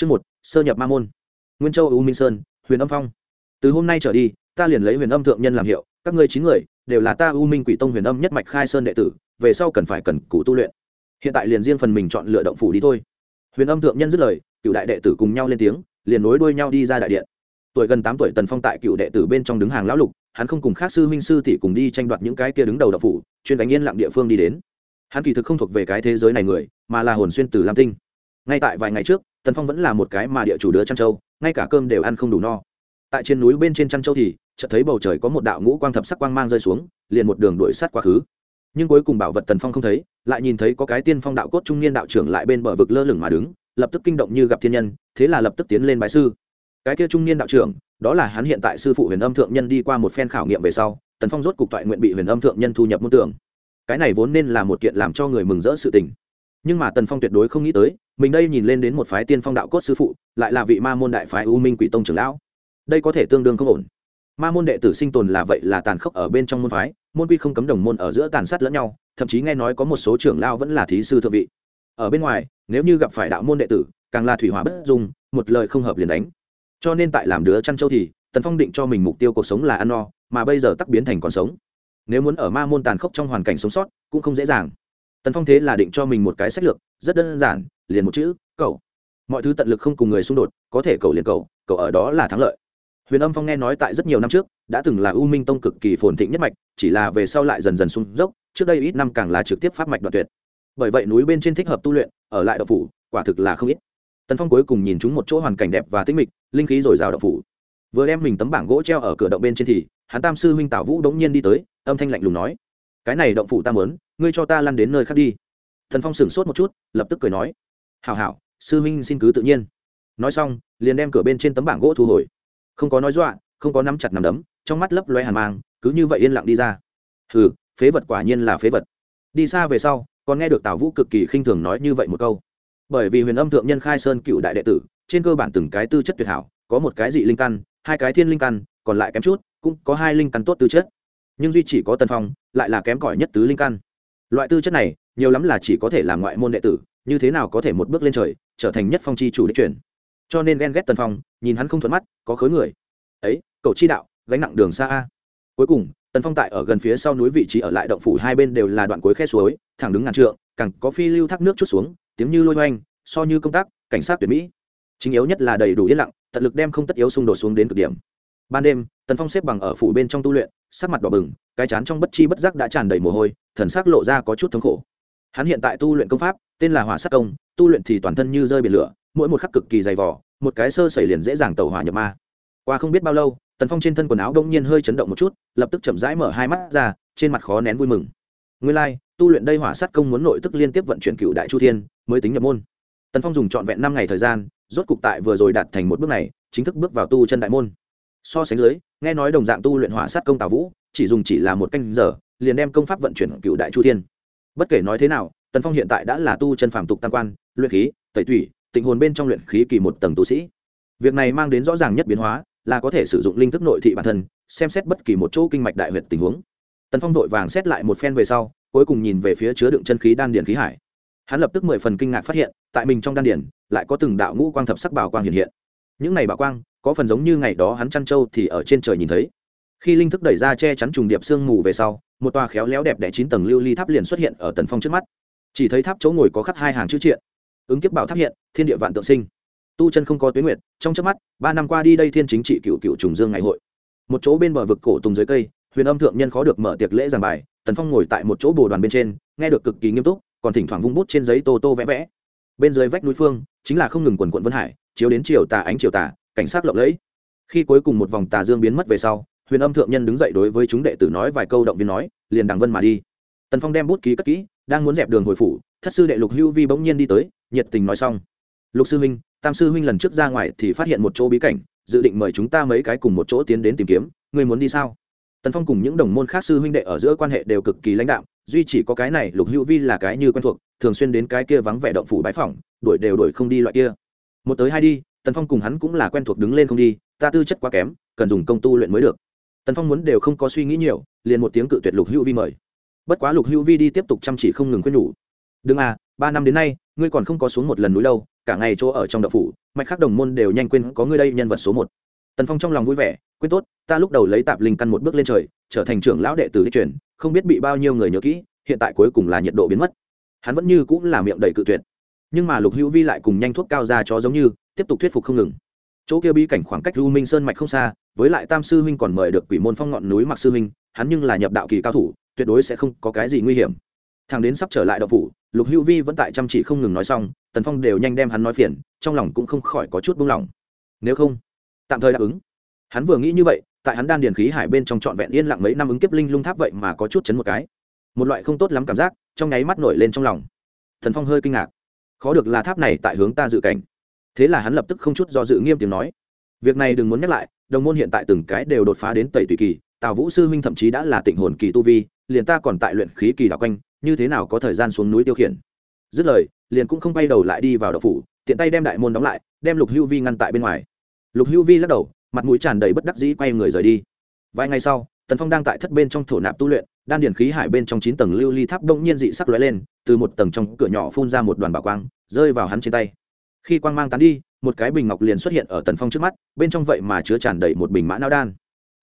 Chương một, sơ nhập ma môn. Nguyên Châu U Minh Sơn, Huyền Âm Phong. Từ hôm nay trở đi, ta liền lấy Huyền Âm thượng nhân làm hiệu, các ngươi chín người đều là ta U Minh Quỷ Tông Huyền Âm nhất mạch khai sơn đệ tử, về sau cần phải cần cù tu luyện. Hiện tại liền riêng phần mình chọn lựa động phủ đi thôi. Huyền Âm thượng nhân dứt lời, cửu đại đệ tử cùng nhau lên tiếng, liền nối đuôi nhau đi ra đại điện. Tuổi gần tám tuổi Tần Phong tại cửu đệ tử bên trong đứng hàng lão lục, hắn không cùng khác sư huynh sư tỷ cùng đi tranh đoạt những cái kia đứng đầu động phủ, chuyên đánh yên lặng địa phương đi đến. Hắn kỳ thực không thuộc về cái thế giới này người, mà là hồn xuyên từ Lam Tinh. Ngay tại vài ngày trước, tần phong vẫn là một cái mà địa chủ đứa chăn trâu, ngay cả cơm đều ăn không đủ no. tại trên núi bên trên chăn trâu thì, chợt thấy bầu trời có một đạo ngũ quang thập sắc quang mang rơi xuống, liền một đường đuổi sát quá khứ. nhưng cuối cùng bảo vật tần phong không thấy, lại nhìn thấy có cái tiên phong đạo cốt trung niên đạo trưởng lại bên bờ vực lơ lửng mà đứng, lập tức kinh động như gặp thiên nhân, thế là lập tức tiến lên bái sư. cái kia trung niên đạo trưởng, đó là hắn hiện tại sư phụ huyền âm thượng nhân đi qua một phen khảo nghiệm về sau, tần phong rốt cục toại nguyện bị huyền âm thượng nhân thu nhập môn tưởng cái này vốn nên là một kiện làm cho người mừng rỡ sự tình. nhưng mà tần phong tuyệt đối không nghĩ tới mình đây nhìn lên đến một phái tiên phong đạo cốt sư phụ, lại là vị ma môn đại phái u minh quỷ tông trưởng lão. Đây có thể tương đương không ổn. Ma môn đệ tử sinh tồn là vậy là tàn khốc ở bên trong môn phái, môn quy không cấm đồng môn ở giữa tàn sát lẫn nhau, thậm chí nghe nói có một số trưởng lao vẫn là thí sư thượng vị. Ở bên ngoài, nếu như gặp phải đạo môn đệ tử, càng là thủy hỏa bất dung, một lời không hợp liền đánh. Cho nên tại làm đứa chăn châu thì, tần phong định cho mình mục tiêu cuộc sống là ăn no, mà bây giờ tắc biến thành còn sống. Nếu muốn ở ma môn tàn khốc trong hoàn cảnh sống sót, cũng không dễ dàng. Tần phong thế là định cho mình một cái sách lược, rất đơn giản liền một chữ, cậu. Mọi thứ tận lực không cùng người xung đột, có thể cậu liền cậu cậu ở đó là thắng lợi. Huyền âm phong nghe nói tại rất nhiều năm trước, đã từng là u minh tông cực kỳ phồn thịnh nhất mạch, chỉ là về sau lại dần dần sung dốc, trước đây ít năm càng là trực tiếp pháp mạch đoạn tuyệt. Bởi vậy núi bên trên thích hợp tu luyện, ở lại đậu phủ, quả thực là không ít. Tần phong cuối cùng nhìn chúng một chỗ hoàn cảnh đẹp và tinh mịch, linh khí dồi dào đậu phủ. Vừa đem mình tấm bảng gỗ treo ở cửa động bên trên thì, hắn tam sư huynh tảo vũ đống nhiên đi tới, âm thanh lạnh lùng nói, cái này động phủ ta mớn ngươi cho ta lăn đến nơi khác đi. Thần phong sửng sốt một chút, lập tức cười nói hảo hảo, sư huynh xin cứ tự nhiên. Nói xong, liền đem cửa bên trên tấm bảng gỗ thu hồi. Không có nói dọa, không có nắm chặt nằm đấm, trong mắt lấp loe hàn mang, cứ như vậy yên lặng đi ra. Hừ, phế vật quả nhiên là phế vật. Đi xa về sau, còn nghe được tào vũ cực kỳ khinh thường nói như vậy một câu. Bởi vì huyền âm thượng nhân khai sơn cựu đại đệ tử, trên cơ bản từng cái tư chất tuyệt hảo, có một cái dị linh căn, hai cái thiên linh căn, còn lại kém chút, cũng có hai linh căn tốt tư chất. Nhưng duy chỉ có Tần phong, lại là kém cỏi nhất tứ linh căn. Loại tư chất này, nhiều lắm là chỉ có thể làm ngoại môn đệ tử như thế nào có thể một bước lên trời, trở thành nhất phong chi chủ đích truyền. Cho nên ghen ghét tần phong, nhìn hắn không thuận mắt, có khớ người. Ấy cậu chi đạo, gánh nặng đường xa a. Cuối cùng, tần phong tại ở gần phía sau núi vị trí ở lại động phủ hai bên đều là đoạn cuối khe suối, thẳng đứng ngàn trượng, càng có phi lưu thác nước chút xuống, tiếng như lôi hoanh so như công tác, cảnh sát tuyển mỹ. Chính yếu nhất là đầy đủ yên lặng, tận lực đem không tất yếu xung đột xuống đến cực điểm. Ban đêm, tần phong xếp bằng ở phủ bên trong tu luyện, sắc mặt đỏ bừng, cái chán trong bất chi bất giác đã tràn đầy mồ hôi, thần sắc lộ ra có chút thống khổ hắn hiện tại tu luyện công pháp tên là hỏa sát công tu luyện thì toàn thân như rơi biển lửa mỗi một khắc cực kỳ dày vỏ một cái sơ xảy liền dễ dàng tàu hỏa nhập ma. Qua không biết bao lâu tần phong trên thân quần áo đông nhiên hơi chấn động một chút lập tức chậm rãi mở hai mắt ra trên mặt khó nén vui mừng. Nguyên lai、like, tu luyện đây hỏa sát công muốn nội tức liên tiếp vận chuyển cựu đại chu thiên mới tính nhập môn. Tần phong dùng trọn vẹn năm ngày thời gian rốt cục tại vừa rồi đạt thành một bước này chính thức bước vào tu chân đại môn. So sánh dưới nghe nói đồng dạng tu luyện hỏa sát công tào vũ chỉ dùng chỉ là một canh giờ liền đem công pháp vận chuyển cựu đại chu thiên bất kể nói thế nào, tần phong hiện tại đã là tu chân phàm tục tam quan, luyện khí, tẩy tủy, tịnh hồn bên trong luyện khí kỳ một tầng tu sĩ. Việc này mang đến rõ ràng nhất biến hóa, là có thể sử dụng linh thức nội thị bản thân, xem xét bất kỳ một chỗ kinh mạch đại huyệt tình huống. Tần phong vội vàng xét lại một phen về sau, cuối cùng nhìn về phía chứa đựng chân khí đan điền khí hải. Hắn lập tức mười phần kinh ngạc phát hiện, tại mình trong đan điền, lại có từng đạo ngũ quang thập sắc bảo quang hiện hiện. Những này bảo quang, có phần giống như ngày đó hắn chăn trâu thì ở trên trời nhìn thấy khi linh thức đẩy ra che chắn trùng điệp sương mù về sau, một tòa khéo léo đẹp đẽ chín tầng lưu ly tháp liền xuất hiện ở tần phong trước mắt. Chỉ thấy tháp chỗ ngồi có khắc hai hàng chữ triện. Ứng kiếp bảo tháp hiện, thiên địa vạn tượng sinh. Tu chân không có tuyến nguyệt, trong trước mắt, ba năm qua đi đây thiên chính trị cựu cựu trùng dương ngày hội. Một chỗ bên bờ vực cổ tùng dưới cây, huyền âm thượng nhân khó được mở tiệc lễ giảng bài, tần phong ngồi tại một chỗ bồ đoàn bên trên, nghe được cực kỳ nghiêm túc, còn thỉnh thoảng vung bút trên giấy tô tô vẽ vẽ. Bên dưới vách núi phương, chính là không ngừng quần quận vân hải, chiếu đến chiều tà ánh chiều tà, cảnh sát lộng lẫy. Khi cuối cùng một vòng tà dương biến mất về sau huyền âm thượng nhân đứng dậy đối với chúng đệ tử nói vài câu động viên nói, liền đằng vân mà đi. Tần phong đem bút ký cất kỹ, đang muốn dẹp đường hồi phủ, thất sư đệ lục hưu vi bỗng nhiên đi tới, nhiệt tình nói xong. Lục sư huynh, tam sư huynh lần trước ra ngoài thì phát hiện một chỗ bí cảnh, dự định mời chúng ta mấy cái cùng một chỗ tiến đến tìm kiếm, ngươi muốn đi sao? Tần phong cùng những đồng môn khác sư huynh đệ ở giữa quan hệ đều cực kỳ lãnh đạo duy chỉ có cái này lục hữu vi là cái như quen thuộc, thường xuyên đến cái kia vắng vẻ động phủ bái phỏng, đuổi đều đuổi không đi loại kia. Một tới hai đi, tần phong cùng hắn cũng là quen thuộc đứng lên không đi, ta tư chất quá kém, cần dùng công tu luyện mới được tần phong muốn đều không có suy nghĩ nhiều, liền một tiếng cự tuyệt lục hữu vi mời. Bất quá lục hữu vi đi tiếp tục chăm chỉ không ngừng khuyên nhủ. Đừng à ba năm đến nay, ngươi còn không có xuống một lần núi lâu cả ngày chỗ ở trong đậu phủ, mạch khác đồng môn đều nhanh quên có ngươi đây nhân vật số một. Tần phong trong lòng vui vẻ, quên tốt, ta lúc đầu lấy tạp linh căn một bước lên trời, trở thành trưởng lão đệ tử đi truyền, không biết bị bao nhiêu người nhớ kỹ, hiện tại cuối cùng là nhiệt độ biến mất. Hắn vẫn như cũng là miệng đầy cự tuyệt. Nhưng mà lục hữu vi lại cùng nhanh thuốc cao ra cho giống như, tiếp tục thuyết phục không ngừng. Chỗ kia bi cảnh khoảng cách du minh sơn mạch không xa với lại tam sư huynh còn mời được quỷ môn phong ngọn núi mặc sư huynh, hắn nhưng là nhập đạo kỳ cao thủ, tuyệt đối sẽ không có cái gì nguy hiểm. Thằng đến sắp trở lại đậu phủ, lục hữu vi vẫn tại chăm chỉ không ngừng nói xong, tần phong đều nhanh đem hắn nói phiền, trong lòng cũng không khỏi có chút buông lỏng. Nếu không, tạm thời đáp ứng. Hắn vừa nghĩ như vậy, tại hắn đan điền khí hải bên trong trọn vẹn yên lặng mấy năm ứng kiếp linh lung tháp vậy mà có chút chấn một cái. Một loại không tốt lắm cảm giác, trong nháy mắt nổi lên trong lòng. Thần phong hơi kinh ngạc. Khó được là tháp này tại hướng ta dự cảnh. Thế là hắn lập tức không chút do dự nghiêm tiếng nói việc này đừng muốn nhắc lại, đồng môn hiện tại từng cái đều đột phá đến tẩy tùy kỳ, tào vũ sư huynh thậm chí đã là tịnh hồn kỳ tu vi, liền ta còn tại luyện khí kỳ đạo quanh, như thế nào có thời gian xuống núi tiêu khiển? Dứt lời, liền cũng không bay đầu lại đi vào đậu phủ, tiện tay đem đại môn đóng lại, đem lục hưu vi ngăn tại bên ngoài. Lục hưu vi lắc đầu, mặt mũi tràn đầy bất đắc dĩ quay người rời đi. Vài ngày sau, tần phong đang tại thất bên trong thổ nạp tu luyện, đan điển khí hải bên trong chín tầng lưu ly tháp đông nhiên dị sắc lóe lên, từ một tầng trong cửa nhỏ phun ra một đoàn bảo quang, rơi vào hắn trên tay. Khi quang mang tán đi một cái bình ngọc liền xuất hiện ở tần phong trước mắt, bên trong vậy mà chứa tràn đầy một bình mã não đan.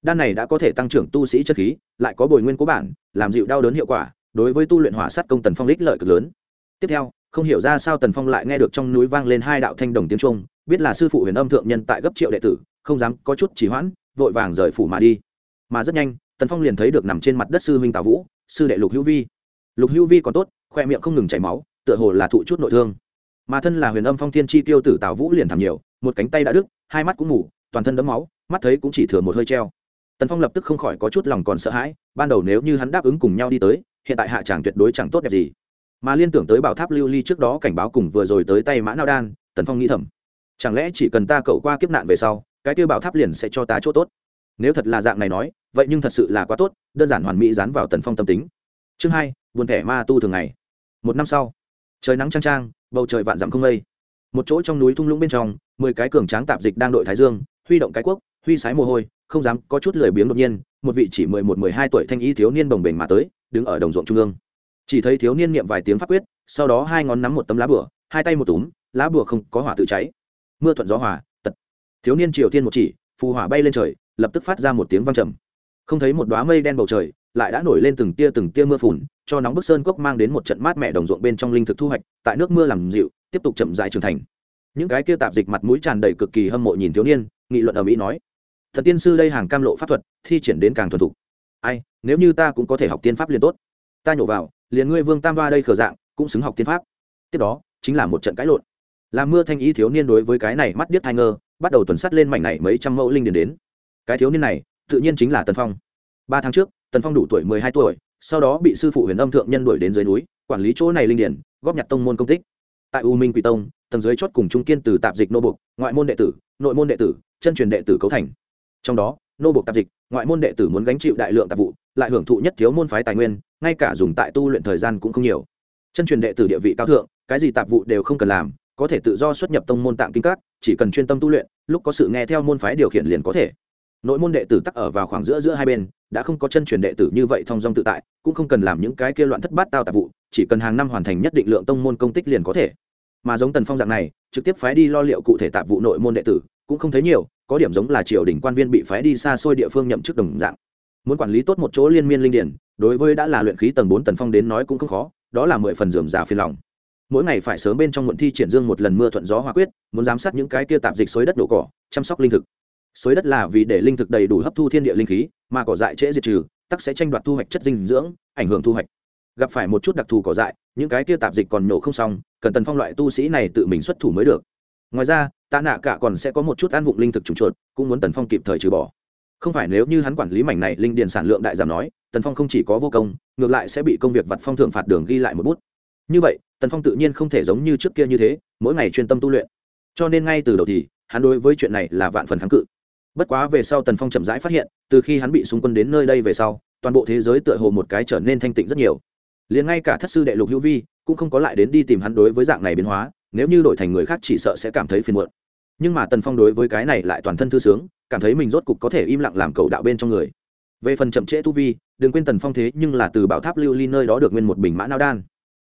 Đan này đã có thể tăng trưởng tu sĩ chất khí, lại có bồi nguyên cố bản, làm dịu đau đớn hiệu quả, đối với tu luyện hỏa sát công tần phong lích lợi cực lớn. Tiếp theo, không hiểu ra sao tần phong lại nghe được trong núi vang lên hai đạo thanh đồng tiếng trung biết là sư phụ huyền âm thượng nhân tại gấp triệu đệ tử, không dám có chút trì hoãn, vội vàng rời phủ mà đi. Mà rất nhanh, tần phong liền thấy được nằm trên mặt đất sư huynh tào vũ, sư đệ lục hữu vi. Lục hữu vi còn tốt, khoe miệng không ngừng chảy máu, tựa hồ là thụ chút nội thương mà thân là huyền âm phong thiên chi tiêu tử tào vũ liền thảm nhiều, một cánh tay đã đứt, hai mắt cũng ngủ toàn thân đấm máu, mắt thấy cũng chỉ thừa một hơi treo. Tần phong lập tức không khỏi có chút lòng còn sợ hãi, ban đầu nếu như hắn đáp ứng cùng nhau đi tới, hiện tại hạ tràng tuyệt đối chẳng tốt đẹp gì. Mà liên tưởng tới bảo tháp lưu ly trước đó cảnh báo cùng vừa rồi tới tay mã nao đan, tần phong nghĩ thầm, chẳng lẽ chỉ cần ta cậu qua kiếp nạn về sau, cái tiêu bảo tháp liền sẽ cho ta chỗ tốt? Nếu thật là dạng này nói, vậy nhưng thật sự là quá tốt, đơn giản hoàn mỹ dán vào tần phong tâm tính. Chương hai, buồn thẻ ma tu thường ngày. Một năm sau, trời nắng trang trang bầu trời vạn dặm không mây. Một chỗ trong núi thung lũng bên trong, mười cái cường tráng tạp dịch đang đội thái dương, huy động cái quốc, huy sái mồ hôi, không dám có chút lười biếng đột nhiên, một vị chỉ mười một, mười hai tuổi thanh y thiếu niên bồng bềnh mà tới, đứng ở đồng ruộng trung ương. Chỉ thấy thiếu niên niệm vài tiếng pháp quyết, sau đó hai ngón nắm một tấm lá bửa hai tay một túm, lá bửa không có hỏa tự cháy. Mưa thuận gió hòa, tật. Thiếu niên triều tiên một chỉ, phù hỏa bay lên trời, lập tức phát ra một tiếng vang trầm. Không thấy một đoá mây đen bầu trời, lại đã nổi lên từng tia từng tia mưa phùn cho nóng bức sơn cốc mang đến một trận mát mẻ đồng ruộng bên trong linh thực thu hoạch, tại nước mưa làm dịu, tiếp tục chậm rãi trưởng thành. Những cái kia tạp dịch mặt mũi tràn đầy cực kỳ hâm mộ nhìn thiếu niên, nghị luận ở mỹ nói, thần tiên sư đây hàng cam lộ pháp thuật, thi triển đến càng thuần thục. Ai, nếu như ta cũng có thể học tiên pháp liền tốt. Ta nhổ vào, liền ngươi vương tam ba đây khờ dạng, cũng xứng học tiên pháp. Tiếp đó, chính là một trận cãi lộn. Làm mưa thanh ý thiếu niên đối với cái này mắt điếc thai ngơ, bắt đầu tuần sát lên mảnh này mấy trăm mẫu linh điền đến. Cái thiếu niên này, tự nhiên chính là tần phong. Ba tháng trước, tần phong đủ tuổi mười hai tuổi sau đó bị sư phụ huyền âm thượng nhân đuổi đến dưới núi, quản lý chỗ này linh điển, góp nhặt tông môn công tích. Tại u minh quỷ tông, tầng dưới chót cùng trung kiên từ tạp dịch nô bục ngoại môn đệ tử, nội môn đệ tử, chân truyền đệ tử cấu thành. Trong đó, nô bục tạp dịch, ngoại môn đệ tử muốn gánh chịu đại lượng tạp vụ, lại hưởng thụ nhất thiếu môn phái tài nguyên, ngay cả dùng tại tu luyện thời gian cũng không nhiều. Chân truyền đệ tử địa vị cao thượng, cái gì tạp vụ đều không cần làm, có thể tự do xuất nhập tông môn tạm kinh các, chỉ cần chuyên tâm tu luyện, lúc có sự nghe theo môn phái điều khiển liền có thể. Nội môn đệ tử tắc ở vào khoảng giữa giữa hai bên đã không có chân truyền đệ tử như vậy thông dong tự tại, cũng không cần làm những cái kia loạn thất bát tao tạp vụ, chỉ cần hàng năm hoàn thành nhất định lượng tông môn công tích liền có thể. Mà giống tần phong dạng này, trực tiếp phái đi lo liệu cụ thể tạp vụ nội môn đệ tử, cũng không thấy nhiều, có điểm giống là triều đình quan viên bị phái đi xa xôi địa phương nhậm chức đồng dạng. Muốn quản lý tốt một chỗ liên miên linh điển, đối với đã là luyện khí tầng bốn tần phong đến nói cũng không khó, đó là mười phần dườm rà phiền lòng. Mỗi ngày phải sớm bên trong muộn thi triển dương một lần mưa thuận gió hòa quyết, muốn giám sát những cái kia tạp dịch xối đất đổ cỏ, chăm sóc linh thực xới đất là vì để linh thực đầy đủ hấp thu thiên địa linh khí, mà cỏ dại trễ diệt trừ, tắc sẽ tranh đoạt thu hoạch chất dinh dưỡng, ảnh hưởng thu hoạch. Gặp phải một chút đặc thù cỏ dại, những cái kia tạp dịch còn nổ không xong, cần tần phong loại tu sĩ này tự mình xuất thủ mới được. Ngoài ra, tạ nạ cả còn sẽ có một chút an vụng linh thực trùng chuột, cũng muốn tần phong kịp thời trừ bỏ. Không phải nếu như hắn quản lý mảnh này, linh điền sản lượng đại giảm nói, tần phong không chỉ có vô công, ngược lại sẽ bị công việc vặt phong thưởng phạt đường ghi lại một bút. Như vậy, tần phong tự nhiên không thể giống như trước kia như thế, mỗi ngày chuyên tâm tu luyện. Cho nên ngay từ đầu thì, hắn đối với chuyện này là vạn phần kháng cự bất quá về sau tần phong chậm rãi phát hiện, từ khi hắn bị xung quân đến nơi đây về sau, toàn bộ thế giới tựa hồ một cái trở nên thanh tịnh rất nhiều. Liền ngay cả thất sư đệ lục hữu vi cũng không có lại đến đi tìm hắn đối với dạng này biến hóa, nếu như đổi thành người khác chỉ sợ sẽ cảm thấy phiền muộn. Nhưng mà tần phong đối với cái này lại toàn thân thư sướng, cảm thấy mình rốt cục có thể im lặng làm cầu đạo bên trong người. Về phần chậm trễ tu vi, đừng quên tần phong thế nhưng là từ bảo tháp lưu ly nơi đó được nguyên một bình mã nao đan.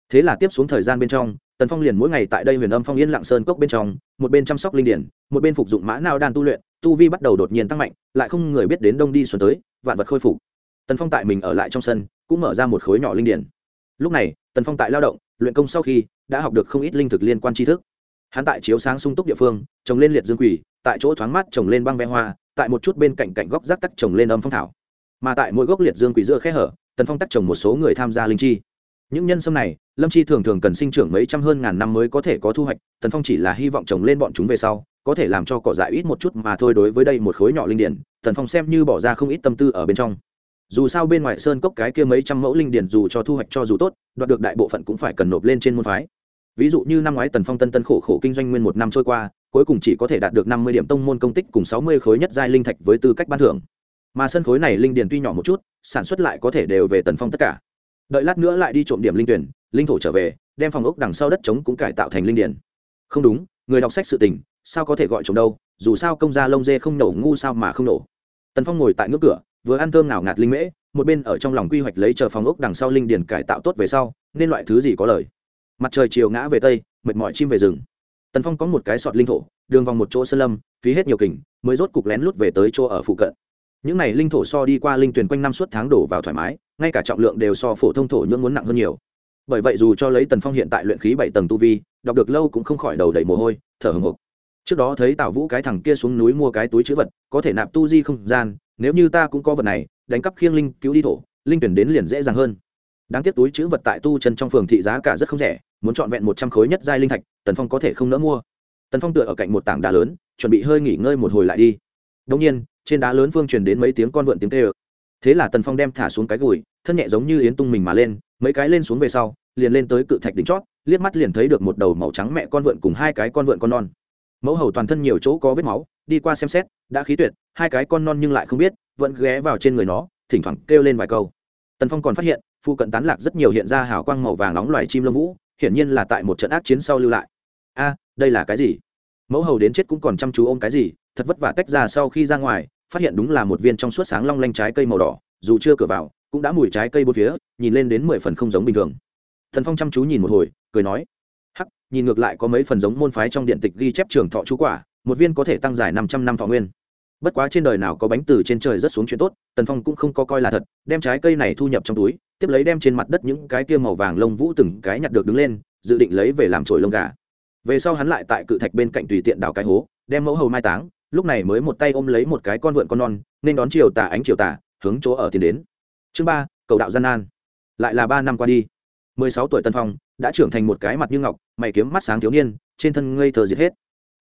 Thế là tiếp xuống thời gian bên trong, tần phong liền mỗi ngày tại đây huyền âm phong yên lặng sơn cốc bên trong, một bên chăm sóc linh điển, một bên phục dụng mã nao đan tu luyện tu vi bắt đầu đột nhiên tăng mạnh, lại không người biết đến đông đi xuân tới, vạn vật khôi phục. Tần phong tại mình ở lại trong sân, cũng mở ra một khối nhỏ linh điển. Lúc này, tần phong tại lao động, luyện công sau khi, đã học được không ít linh thực liên quan tri thức. Hắn tại chiếu sáng sung túc địa phương, trồng lên liệt dương quỷ, tại chỗ thoáng mát trồng lên băng ve hoa, tại một chút bên cạnh cạnh góc rác tắc trồng lên âm phong thảo. Mà tại mỗi gốc liệt dương quỷ giữa khe hở, tần phong tắc trồng một số người tham gia linh chi. Những nhân sâm này, lâm chi thường thường cần sinh trưởng mấy trăm hơn ngàn năm mới có thể có thu hoạch, tần phong chỉ là hy vọng trồng lên bọn chúng về sau có thể làm cho cỏ dại ít một chút mà thôi đối với đây một khối nhỏ linh điển tần phong xem như bỏ ra không ít tâm tư ở bên trong. Dù sao bên ngoài sơn cốc cái kia mấy trăm mẫu linh điển dù cho thu hoạch cho dù tốt, đoạt được đại bộ phận cũng phải cần nộp lên trên môn phái. Ví dụ như năm ngoái tần phong tân tân khổ khổ kinh doanh nguyên một năm trôi qua, cuối cùng chỉ có thể đạt được năm mươi điểm tông môn công tích cùng sáu mươi khối nhất giai linh thạch với tư cách ban thưởng. Mà sân khối này linh điền tuy nhỏ một chút, sản xuất lại có thể đều về tần phong tất cả. Đợi lát nữa lại đi trộm điểm linh tuyển, linh thổ trở về, đem phòng ốc đằng sau đất trống cũng cải tạo thành linh điền không đúng, người đọc sách sự tình sao có thể gọi trộm đâu, dù sao công gia lông dê không nổ ngu sao mà không nổ. Tần phong ngồi tại ngưỡng cửa, vừa ăn thơm nào ngạt linh mễ, một bên ở trong lòng quy hoạch lấy chờ phòng ốc đằng sau linh điền cải tạo tốt về sau, nên loại thứ gì có lời. Mặt trời chiều ngã về tây, mệt mỏi chim về rừng. Tần phong có một cái sọt linh thổ, đường vòng một chỗ sơn lâm, phí hết nhiều kình, mới rốt cục lén lút về tới chỗ ở phụ cận. Những này linh thổ so đi qua linh tuyển quanh năm suốt tháng đổ vào thoải mái, ngay cả trọng lượng đều so phổ thông thổ nhưỡng muốn nặng hơn nhiều. Bởi vậy dù cho lấy tần phong hiện tại luyện khí bảy tầng tu vi, đọc được lâu cũng không khỏi đầu đầy mồ hôi, thở hồng hộc trước đó thấy tào vũ cái thằng kia xuống núi mua cái túi chữ vật, có thể nạp tu di không gian, nếu như ta cũng có vật này, đánh cắp khiêng linh, cứu đi thổ, linh tuyển đến liền dễ dàng hơn. Đáng tiếc túi chữ vật tại tu chân trong phường thị giá cả rất không rẻ, muốn trọn vẹn một trăm khối nhất giai linh thạch, tần phong có thể không nỡ mua. Tần phong tựa ở cạnh một tảng đá lớn, chuẩn bị hơi nghỉ ngơi một hồi lại đi. Đông nhiên, trên đá lớn phương truyền đến mấy tiếng con vượn tiếng tê ơ thế là tần phong đem thả xuống cái gùi, thân nhẹ giống như yến tung mình mà lên, mấy cái lên xuống về sau, liền lên tới cự thạch đỉnh chót, liếc mắt liền thấy được một đầu màu trắng mẹ con vượn cùng hai cái con vượn con non mẫu hầu toàn thân nhiều chỗ có vết máu, đi qua xem xét, đã khí tuyệt, hai cái con non nhưng lại không biết, vẫn ghé vào trên người nó, thỉnh thoảng kêu lên vài câu. Tần phong còn phát hiện, phụ cận tán lạc rất nhiều hiện ra hào quang màu vàng nóng loài chim lông vũ, hiển nhiên là tại một trận ác chiến sau lưu lại. A, đây là cái gì? Mẫu hầu đến chết cũng còn chăm chú ôm cái gì, thật vất vả tách ra sau khi ra ngoài, phát hiện đúng là một viên trong suốt sáng long lanh trái cây màu đỏ, dù chưa cửa vào, cũng đã mùi trái cây bốn phía, nhìn lên đến mười phần không giống bình thường. Thần phong chăm chú nhìn một hồi, cười nói nhìn ngược lại có mấy phần giống môn phái trong điện tịch ghi chép trường thọ chú quả, một viên có thể tăng dài năm trăm năm thọ nguyên. Bất quá trên đời nào có bánh từ trên trời rất xuống chuyện tốt, tần phong cũng không có coi là thật, đem trái cây này thu nhập trong túi, tiếp lấy đem trên mặt đất những cái kia màu vàng lông vũ từng cái nhặt được đứng lên, dự định lấy về làm trồi lông gà. Về sau hắn lại tại cự thạch bên cạnh tùy tiện đào cái hố, đem mẫu hầu mai táng, lúc này mới một tay ôm lấy một cái con vượn con non, nên đón chiều tà ánh chiều tà, hướng chỗ ở tiến đến. Chương ba, cầu đạo gian nan. Lại là ba năm qua đi. Mười sáu tuổi tân phong đã trưởng thành một cái mặt như ngọc, mày kiếm mắt sáng thiếu niên, trên thân ngây thờ diệt hết.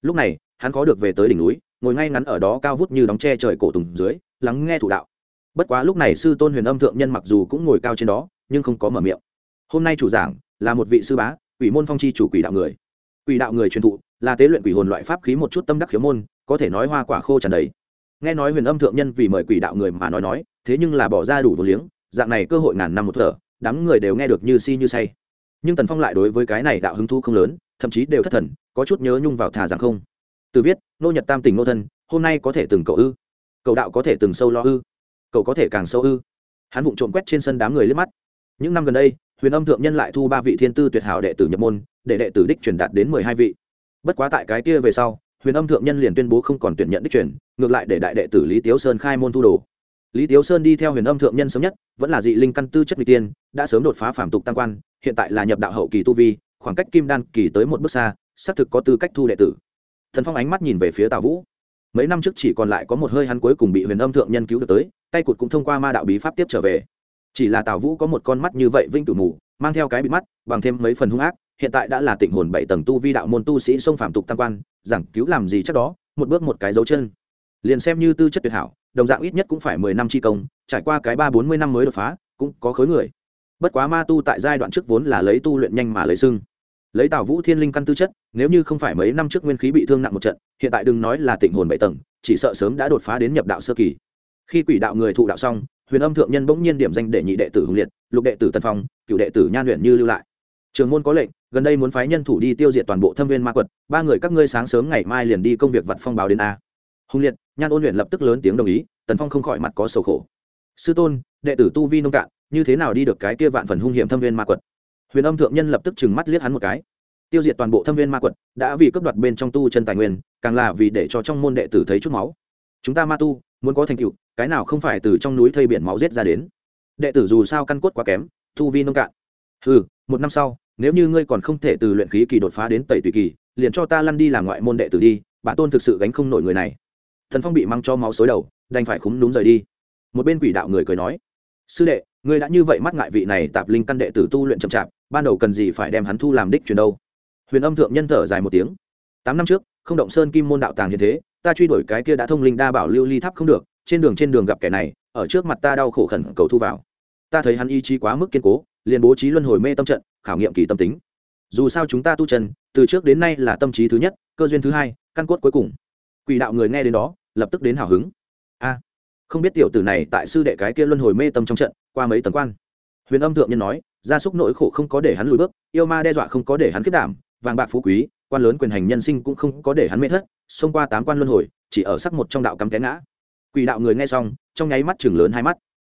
Lúc này, hắn có được về tới đỉnh núi, ngồi ngay ngắn ở đó cao vút như đóng tre trời cổ tùng dưới, lắng nghe thủ đạo. Bất quá lúc này sư tôn huyền âm thượng nhân mặc dù cũng ngồi cao trên đó, nhưng không có mở miệng. Hôm nay chủ giảng là một vị sư bá, quỷ môn phong chi chủ quỷ đạo người. Quỷ đạo người truyền thụ là tế luyện quỷ hồn loại pháp khí một chút tâm đắc khiếu môn, có thể nói hoa quả khô tràn đầy. Nghe nói huyền âm thượng nhân vì mời quỷ đạo người mà nói nói, thế nhưng là bỏ ra đủ vô liếng, dạng này cơ hội ngàn năm một thở, đám người đều nghe được như si như say nhưng tần phong lại đối với cái này đạo hứng thu không lớn, thậm chí đều thất thần, có chút nhớ nhung vào thả rằng không. Từ viết, nô nhật tam tình nô thân, hôm nay có thể từng cậu ư? Cậu đạo có thể từng sâu lo ư? Cậu có thể càng sâu ư? Hắn vụng trộm quét trên sân đám người liếc mắt. Những năm gần đây, huyền âm thượng nhân lại thu ba vị thiên tư tuyệt hảo đệ tử nhập môn, để đệ tử đích truyền đạt đến mười hai vị. Bất quá tại cái kia về sau, huyền âm thượng nhân liền tuyên bố không còn tuyển nhận đích truyền, ngược lại để đại đệ tử lý tiếu sơn khai môn thu đồ. Lý tiếu sơn đi theo huyền âm thượng nhân sớm nhất, vẫn là dị linh căn tư chất n tiên, đã sớm đột phá phản tục tam quan hiện tại là nhập đạo hậu kỳ tu vi, khoảng cách kim đan kỳ tới một bước xa, xác thực có tư cách thu đệ tử. Thần phong ánh mắt nhìn về phía tào vũ. Mấy năm trước chỉ còn lại có một hơi hắn cuối cùng bị huyền âm thượng nhân cứu được tới, tay cụt cũng thông qua ma đạo bí pháp tiếp trở về. Chỉ là tào vũ có một con mắt như vậy vinh tử mù, mang theo cái bị mắt, bằng thêm mấy phần hung ác, hiện tại đã là tịnh hồn bảy tầng tu vi đạo môn tu sĩ sông phạm tục tam quan, giảng cứu làm gì chắc đó, một bước một cái dấu chân. Liền xem như tư chất tuyệt hảo, đồng dạng ít nhất cũng phải mười năm chi công, trải qua cái ba bốn mươi năm mới đột phá, cũng có khối người bất quá ma tu tại giai đoạn trước vốn là lấy tu luyện nhanh mà lấy sưng. Lấy tào vũ thiên linh căn tư chất, nếu như không phải mấy năm trước nguyên khí bị thương nặng một trận, hiện tại đừng nói là tịnh hồn bảy tầng, chỉ sợ sớm đã đột phá đến nhập đạo sơ kỳ. Khi quỷ đạo người thụ đạo xong, huyền âm thượng nhân bỗng nhiên điểm danh để nhị đệ tử hùng liệt, lục đệ tử tân phong, cựu đệ tử nhan luyện như lưu lại. Trường môn có lệnh, gần đây muốn phái nhân thủ đi tiêu diệt toàn bộ thâm viên ma quật, ba người các ngươi sáng sớm ngày mai liền đi công việc vặt phong báo đến a. Hùng liệt, nhan ôn luyện lập tức lớn tiếng đồng ý, tần phong không khỏi mặt có sầu khổ. Sư tôn, đệ tử tu vi nông cạn như thế nào đi được cái kia vạn phần hung hiểm thâm viên ma quật. Huyền âm thượng nhân lập tức trừng mắt liếc hắn một cái. Tiêu diệt toàn bộ thâm viên ma quật, đã vì cướp đoạt bên trong tu chân tài nguyên, càng là vì để cho trong môn đệ tử thấy chút máu. Chúng ta ma tu, muốn có thành tựu, cái nào không phải từ trong núi thây biển máu giết ra đến? Đệ tử dù sao căn cốt quá kém thu vi nông cạn. Ừ một năm sau, nếu như ngươi còn không thể từ luyện khí kỳ đột phá đến tẩy tùy kỳ, liền cho ta lăn đi làm ngoại môn đệ tử đi, bản tôn thực sự gánh không nổi người này. Thần phong bị mang cho máu xối đầu, đành phải khúng đúng rời đi. Một bên quỷ đạo người cười nói, sư đệ ngươi đã như vậy mắt ngại vị này tạp linh căn đệ tử tu luyện chậm chạp, ban đầu cần gì phải đem hắn thu làm đích truyền đâu? Huyền âm thượng nhân thở dài một tiếng. Tám năm trước, không động sơn kim môn đạo tàng như thế, ta truy đuổi cái kia đã thông linh đa bảo lưu ly tháp không được, trên đường trên đường gặp kẻ này, ở trước mặt ta đau khổ khẩn cầu thu vào. Ta thấy hắn ý chí quá mức kiên cố, liền bố trí luân hồi mê tâm trận, khảo nghiệm kỳ tâm tính. Dù sao chúng ta tu chân, từ trước đến nay là tâm trí thứ nhất, cơ duyên thứ hai, căn cốt cuối cùng. Quỷ đạo người nghe đến đó, lập tức đến hào hứng. A không biết tiểu tử này tại sư đệ cái kia luân hồi mê tâm trong trận, qua mấy tầng quan. Huyền âm thượng nhân nói, gia súc nỗi khổ không có để hắn lùi bước, yêu ma đe dọa không có để hắn kết đảm, vàng bạc phú quý, quan lớn quyền hành nhân sinh cũng không có để hắn mê thất, xông qua tám quan luân hồi, chỉ ở sắc một trong đạo cắm té ngã. Quỷ đạo người nghe xong, trong nháy mắt chừng lớn hai mắt.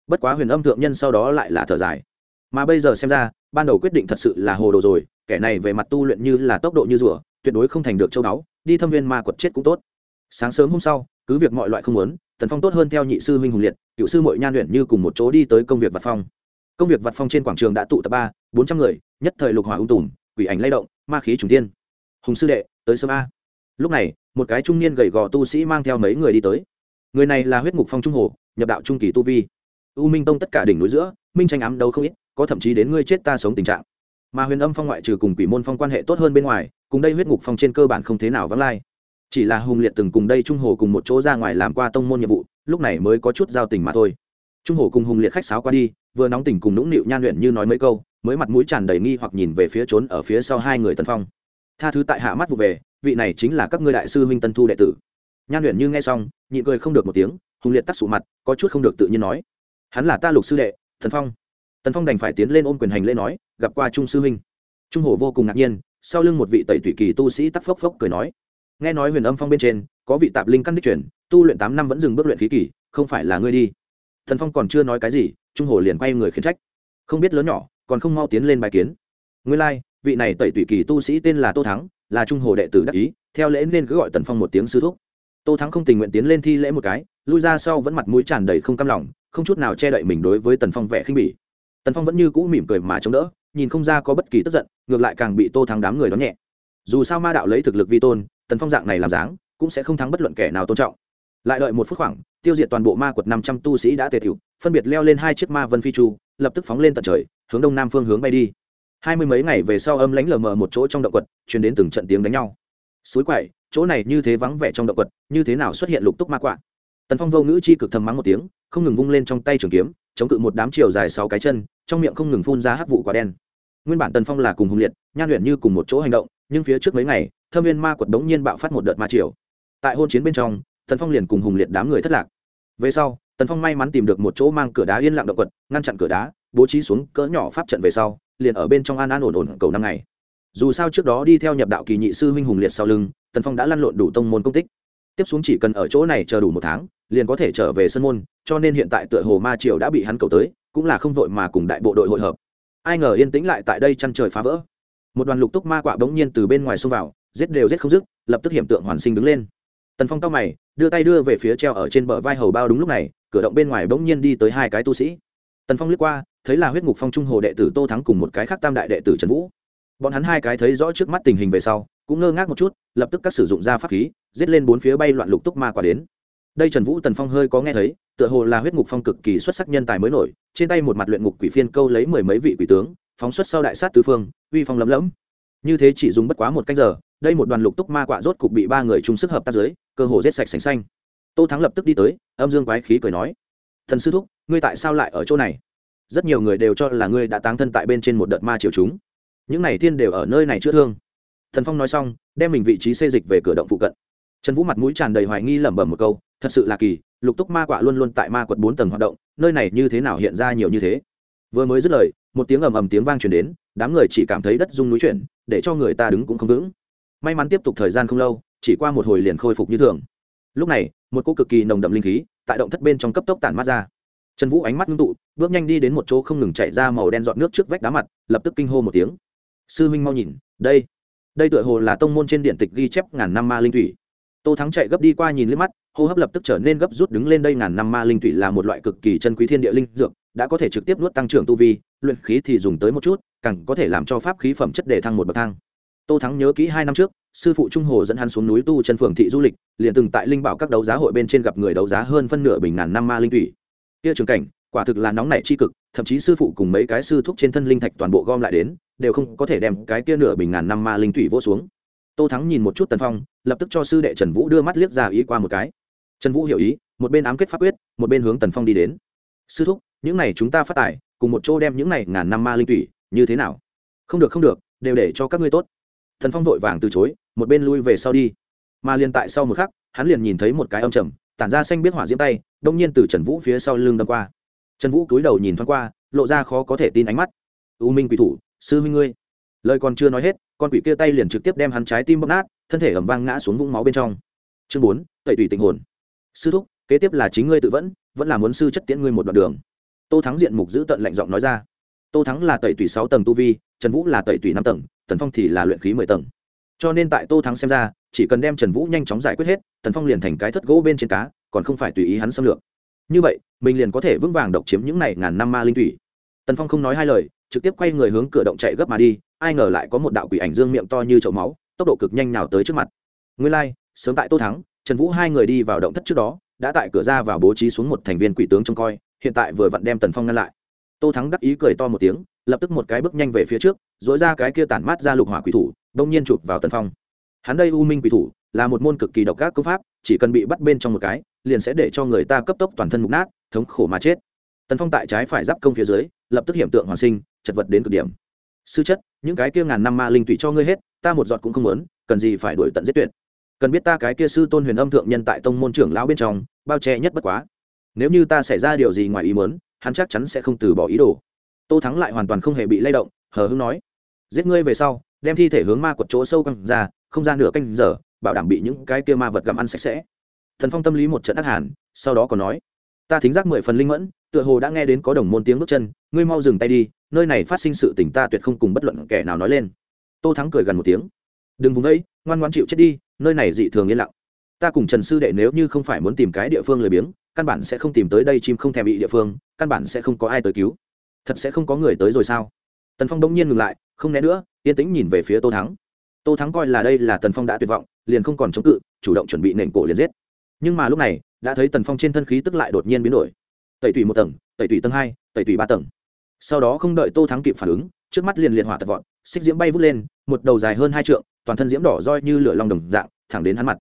Bất quá huyền âm thượng nhân sau đó lại là thở dài. Mà bây giờ xem ra, ban đầu quyết định thật sự là hồ đồ rồi, kẻ này về mặt tu luyện như là tốc độ như rùa, tuyệt đối không thành được châu đáo đi thâm viên ma quật chết cũng tốt. Sáng sớm hôm sau, cứ việc mọi loại không muốn tần phong tốt hơn theo nhị sư huynh hùng liệt, cựu sư mội nhan luyện như cùng một chỗ đi tới công việc vật phong. Công việc vật phong trên quảng trường đã tụ tập ba, bốn trăm người, nhất thời lục hỏa ung tùm, quỷ ảnh lay động, ma khí trùng tiên hùng sư đệ, tới sớm a. Lúc này, một cái trung niên gầy gò tu sĩ mang theo mấy người đi tới. Người này là huyết ngục phong trung hồ, nhập đạo trung kỳ tu vi. U minh tông tất cả đỉnh núi giữa, minh tranh ám đấu không ít, có thậm chí đến ngươi chết ta sống tình trạng. Mà huyền âm phong ngoại trừ cùng quỷ môn phong quan hệ tốt hơn bên ngoài, cùng đây huyết ngục phong trên cơ bản không thế nào vắng lai chỉ là hùng liệt từng cùng đây trung hồ cùng một chỗ ra ngoài làm qua tông môn nhiệm vụ, lúc này mới có chút giao tình mà thôi. Trung hồ cùng hùng liệt khách sáo qua đi, vừa nóng tình cùng nũng nịu nhan luyện như nói mấy câu, mới mặt mũi tràn đầy nghi hoặc nhìn về phía trốn ở phía sau hai người tân phong. Tha thứ tại hạ mắt vụ về, vị này chính là các ngươi đại sư huynh tân thu đệ tử. Nhan luyện như nghe xong nhị cười không được một tiếng, hùng liệt tắt sụ mặt, có chút không được tự nhiên nói. Hắn là ta lục sư đệ thần phong. Tần phong đành phải tiến lên ôm quyền hành lễ nói, gặp qua trung sư huynh. Trung hồ vô cùng ngạc nhiên, sau lưng một vị tẩy tùy kỳ tu sĩ tắc phốc phốc cười nói nghe nói huyền âm phong bên trên có vị tạp linh căn đích truyền tu luyện tám năm vẫn dừng bước luyện khí kỳ không phải là ngươi đi. Thần phong còn chưa nói cái gì trung hồ liền quay người khiển trách. Không biết lớn nhỏ còn không mau tiến lên bài kiến. Ngươi lai、like, vị này tẩy tụy kỳ tu sĩ tên là tô thắng là trung hồ đệ tử đắc ý theo lễ nên cứ gọi tần phong một tiếng sư thúc. Tô thắng không tình nguyện tiến lên thi lễ một cái lui ra sau vẫn mặt mũi tràn đầy không cam lòng không chút nào che đậy mình đối với tần phong vẻ khinh bỉ. Tần phong vẫn như cũ mỉm cười mà chống đỡ nhìn không ra có bất kỳ tức giận ngược lại càng bị tô thắng đám người đón nhẹ. Dù sao ma đạo lấy thực lực vi tôn tần phong dạng này làm dáng, cũng sẽ không thắng bất luận kẻ nào tôn trọng. Lại đợi một phút khoảng, tiêu diệt toàn bộ ma quật năm trăm tu sĩ đã tề thiểu phân biệt leo lên hai chiếc ma vân phi chu, lập tức phóng lên tận trời, hướng đông nam phương hướng bay đi. Hai mươi mấy ngày về sau âm lánh lờ mờ một chỗ trong động quật chuyển đến từng trận tiếng đánh nhau. Suối quậy, chỗ này như thế vắng vẻ trong động quật, như thế nào xuất hiện lục túc ma quạ? Tần phong vô ngữ chi cực thầm mắng một tiếng, không ngừng vung lên trong tay trường kiếm, chống cự một đám chiều dài sáu cái chân, trong miệng không ngừng phun ra hắc vụ quả đen. Nguyên bản tần phong là cùng hùng liệt, nhan luyện như cùng một chỗ hành động nhưng phía trước mấy ngày, thâm viên ma quật đống nhiên bạo phát một đợt ma triều. Tại hôn chiến bên trong, tần phong liền cùng hùng liệt đám người thất lạc. Về sau, tần phong may mắn tìm được một chỗ mang cửa đá yên lặng động quật, ngăn chặn cửa đá, bố trí xuống cỡ nhỏ pháp trận về sau, liền ở bên trong an an ổn ổn cầu năm ngày. Dù sao trước đó đi theo nhập đạo kỳ nhị sư huynh hùng liệt sau lưng, tần phong đã lăn lộn đủ tông môn công tích. Tiếp xuống chỉ cần ở chỗ này chờ đủ một tháng, liền có thể trở về sân môn, cho nên hiện tại tựa hồ ma triều đã bị hắn cầu tới, cũng là không vội mà cùng đại bộ đội hội hợp. Ai ngờ yên tĩnh lại tại đây chăn trời phá vỡ một đoàn lục túc ma quạ bỗng nhiên từ bên ngoài xông vào, giết đều giết không dứt, lập tức hiểm tượng hoàn sinh đứng lên. Tần phong cao mày, đưa tay đưa về phía treo ở trên bờ vai hầu bao đúng lúc này, cửa động bên ngoài bỗng nhiên đi tới hai cái tu sĩ. Tần phong liếc qua, thấy là huyết ngục phong trung hồ đệ tử tô thắng cùng một cái khác tam đại đệ tử trần vũ. Bọn hắn hai cái thấy rõ trước mắt tình hình về sau, cũng ngơ ngác một chút, lập tức các sử dụng ra pháp khí, giết lên bốn phía bay loạn lục túc ma quả đến. Đây trần vũ tần phong hơi có nghe thấy, tựa hồ là huyết ngục phong cực kỳ xuất sắc nhân tài mới nổi, trên tay một mặt luyện ngục quỷ phiên câu lấy mười mấy vị quỷ tướng phóng xuất sau đại sát tứ phương uy phong lấm lẫm như thế chỉ dùng bất quá một cách giờ đây một đoàn lục túc ma quạ rốt cục bị ba người chung sức hợp tác dưới, cơ hồ giết sạch sành xanh. Tô thắng lập tức đi tới âm dương quái khí cười nói thần sư thúc ngươi tại sao lại ở chỗ này? Rất nhiều người đều cho là ngươi đã táng thân tại bên trên một đợt ma triều chúng. Những này thiên đều ở nơi này chữa thương. Thần phong nói xong đem mình vị trí xê dịch về cửa động phụ cận. Trần vũ mặt mũi tràn đầy hoài nghi lẩm bẩm một câu thật sự là kỳ lục túc ma quạ luôn luôn tại ma quật bốn tầng hoạt động nơi này như thế nào hiện ra nhiều như thế? Vừa mới dứt lời, một tiếng ầm ầm tiếng vang truyền đến, đám người chỉ cảm thấy đất rung núi chuyển, để cho người ta đứng cũng không vững. May mắn tiếp tục thời gian không lâu, chỉ qua một hồi liền khôi phục như thường. Lúc này, một cô cực kỳ nồng đậm linh khí, tại động thất bên trong cấp tốc tản mát ra. Trần vũ ánh mắt ngưng tụ, bước nhanh đi đến một chỗ không ngừng chạy ra màu đen dọn nước trước vách đá mặt, lập tức kinh hô một tiếng. Sư huynh mau nhìn, đây đây tựa hồ là tông môn trên điện tịch ghi chép ngàn năm ma linh thủy tô thắng chạy gấp đi qua nhìn liếc mắt, hô hấp lập tức trở nên gấp rút đứng lên đây ngàn năm ma linh thủy là một loại cực kỳ chân quý thiên địa linh dược, đã có thể trực tiếp nuốt tăng trưởng tu vi, luyện khí thì dùng tới một chút, càng có thể làm cho pháp khí phẩm chất để thăng một bậc thang. Tô thắng nhớ kỹ hai năm trước, sư phụ trung hồ dẫn hắn xuống núi tu chân phường thị du lịch, liền từng tại linh bảo các đấu giá hội bên trên gặp người đấu giá hơn phân nửa bình ngàn năm ma linh thủy. Kia trường cảnh, quả thực là nóng nảy chi cực, thậm chí sư phụ cùng mấy cái sư thúc trên thân linh thạch toàn bộ gom lại đến, đều không có thể đem cái kia nửa bình ngàn năm ma linh thủy vô xuống tô thắng nhìn một chút tần phong, lập tức cho sư đệ trần vũ đưa mắt liếc ra ý qua một cái. Trần vũ hiểu ý, một bên ám kết pháp quyết, một bên hướng tần phong đi đến. Sư thúc, những này chúng ta phát tài, cùng một chỗ đem những này ngàn năm ma linh thủy như thế nào? Không được không được, đều để cho các ngươi tốt. Thần phong vội vàng từ chối, một bên lui về sau đi. Mà liền tại sau một khắc, hắn liền nhìn thấy một cái âm trầm, tản ra xanh biết hỏa diễm tay, đông nhiên từ trần vũ phía sau lưng đâm qua. Trần vũ cúi đầu nhìn thoáng qua, lộ ra khó có thể tin ánh mắt. U minh quỷ thủ, sư huynh ngươi lời còn chưa nói hết, con quỷ kia tay liền trực tiếp đem hắn trái tim bóp nát, thân thể ẩm vang ngã xuống vũng máu bên trong. Chương bốn, tẩy tùy tình hồn. Sư thúc, kế tiếp là chính ngươi tự vẫn vẫn là muốn sư chất tiễn ngươi một đoạn đường. Tô thắng diện mục giữ tận lạnh giọng nói ra. Tô thắng là tẩy tùy sáu tầng tu vi, trần vũ là tẩy tùy năm tầng, tần phong thì là luyện khí mười tầng. Cho nên tại tô thắng xem ra, chỉ cần đem trần vũ nhanh chóng giải quyết hết, tần phong liền thành cái thất gỗ bên trên cá, còn không phải tùy ý hắn xâm lược. Như vậy, mình liền có thể vững vàng độc chiếm những này ngàn năm ma linh thủy. Tần phong không nói hai lời, trực tiếp quay người hướng cửa động chạy gấp mà đi ai ngờ lại có một đạo quỷ ảnh dương miệng to như chậu máu tốc độ cực nhanh nào tới trước mặt. Nguyên lai、like, sớm tại tô thắng trần vũ hai người đi vào động thất trước đó đã tại cửa ra và bố trí xuống một thành viên quỷ tướng trông coi hiện tại vừa vặn đem tần phong ngăn lại. Tô thắng đắc ý cười to một tiếng lập tức một cái bước nhanh về phía trước dối ra cái kia tản mát ra lục hỏa quỷ thủ đông nhiên chụp vào tần phong. Hắn đây u minh quỷ thủ là một môn cực kỳ độc ác công pháp chỉ cần bị bắt bên trong một cái liền sẽ để cho người ta cấp tốc toàn thân mục nát thống khổ mà chết. Tần phong tại trái phải giáp công phía dưới lập tức hiện tượng hoàn sinh chật vật đến cực điểm. Sư chất những cái kia ngàn năm ma linh tụy cho ngươi hết, ta một giọt cũng không muốn, cần gì phải đuổi tận giết tuyệt. Cần biết ta cái kia sư tôn huyền âm thượng nhân tại tông môn trưởng lão bên trong, bao che nhất bất quá. Nếu như ta xảy ra điều gì ngoài ý muốn, hắn chắc chắn sẽ không từ bỏ ý đồ. Tô thắng lại hoàn toàn không hề bị lay động, hờ hưng nói, giết ngươi về sau, đem thi thể hướng ma quật chỗ sâu căng ra, không ra nửa canh giờ, bảo đảm bị những cái kia ma vật gặm ăn sạch sẽ. Thần phong tâm lý một trận ác hàn, sau đó còn nói, ta thính giác mười phần linh mẫn tựa hồ đã nghe đến có đồng môn tiếng bước chân, ngươi mau dừng tay đi, nơi này phát sinh sự tình ta tuyệt không cùng bất luận kẻ nào nói lên. Tô thắng cười gần một tiếng. Đừng vùng vẫy, ngoan ngoan chịu chết đi, nơi này dị thường yên lặng. Ta cùng trần sư đệ nếu như không phải muốn tìm cái địa phương lười biếng, căn bản sẽ không tìm tới đây chim không thèm bị địa phương, căn bản sẽ không có ai tới cứu. Thật sẽ không có người tới rồi sao? Tần phong bỗng nhiên ngừng lại, không né nữa, yên tĩnh nhìn về phía tô thắng. Tô thắng coi là đây là tần phong đã tuyệt vọng, liền không còn chống cự, chủ động chuẩn bị nền cổ liền giết. Nhưng mà lúc này, đã thấy tần phong trên thân khí tức lại đột nhiên biến đổi tẩy tủy một tầng, tẩy tủy tầng hai, tẩy tủy ba tầng. Sau đó không đợi tô thắng kịp phản ứng, trước mắt liền liệt hỏa tật vọt, xích diễm bay vút lên, một đầu dài hơn hai trượng, toàn thân diễm đỏ roi như lửa long đồng dạng, thẳng đến hắn mặt.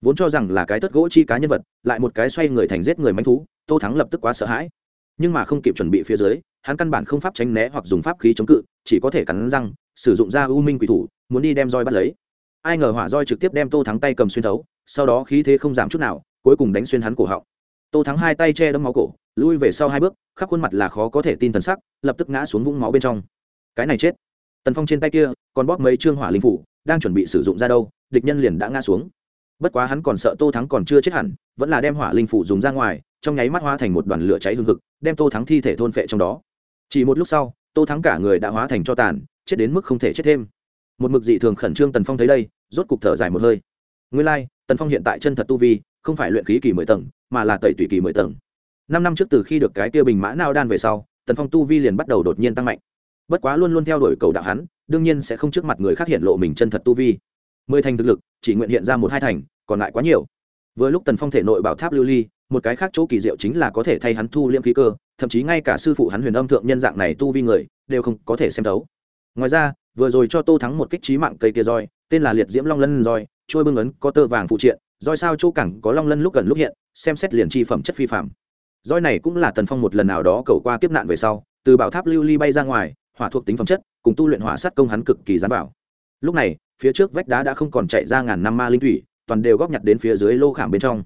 Vốn cho rằng là cái tất gỗ chi cá nhân vật, lại một cái xoay người thành giết người manh thú, tô thắng lập tức quá sợ hãi. Nhưng mà không kịp chuẩn bị phía dưới, hắn căn bản không pháp tránh né hoặc dùng pháp khí chống cự, chỉ có thể cắn răng, sử dụng ra u minh quỷ thủ, muốn đi đem roi bắt lấy. Ai ngờ hỏa roi trực tiếp đem tô thắng tay cầm xuyên thấu, sau đó khí thế không giảm chút nào, cuối cùng đánh xuyên hắn cổ họng tô thắng hai tay che đâm máu cổ lui về sau hai bước khắp khuôn mặt là khó có thể tin thần sắc lập tức ngã xuống vũng máu bên trong. Cái này chết. Tần phong trên tay kia còn bóp mấy trương hỏa linh phủ đang chuẩn bị sử dụng ra đâu địch nhân liền đã ngã xuống. Bất quá hắn còn sợ tô thắng còn chưa chết hẳn vẫn là đem hỏa linh phủ dùng ra ngoài trong nháy mắt hóa thành một đoàn lửa cháy hương thực đem tô thắng thi thể thôn phệ trong đó. Chỉ một lúc sau tô thắng cả người đã hóa thành cho tàn chết đến mức không thể chết thêm. Một mực dị thường khẩn trương tần phong thấy đây rốt cục thở dài một hơi. Nguyên lai、like, tần phong hiện tại chân thật tu vi không phải luyện khí kỳ mười tầng mà là tẩy tùy kỳ mười tầng. Năm năm trước từ khi được cái kia bình mã nao đan về sau, tần phong tu vi liền bắt đầu đột nhiên tăng mạnh. Bất quá luôn luôn theo đuổi cầu đạo hắn, đương nhiên sẽ không trước mặt người khác hiện lộ mình chân thật tu vi. Mười thành thực lực, chỉ nguyện hiện ra một hai thành, còn lại quá nhiều. Vừa lúc tần phong thể nội bảo tháp lưu ly, một cái khác chỗ kỳ diệu chính là có thể thay hắn thu liêm khí cơ, thậm chí ngay cả sư phụ hắn huyền âm thượng nhân dạng này tu vi người, đều không có thể xem thấu. Ngoài ra, vừa rồi cho tô thắng một kích trí mạng cây kia roi, tên là liệt diễm long lân roi trôi bưng ấn có tơ vàng phụ triện roi sao chỗ cẳng có long lân lúc gần lúc hiện, xem xét liền chi phẩm chất phi phạm. Roi này cũng là tần phong một lần nào đó cầu qua kiếp nạn về sau, từ bảo tháp lưu ly bay ra ngoài, hỏa thuộc tính phẩm chất, cùng tu luyện hỏa sát công hắn cực kỳ gián bảo. Lúc này, phía trước vách đá đã không còn chạy ra ngàn năm ma linh thủy, toàn đều góp nhặt đến phía dưới lô khảm bên trong.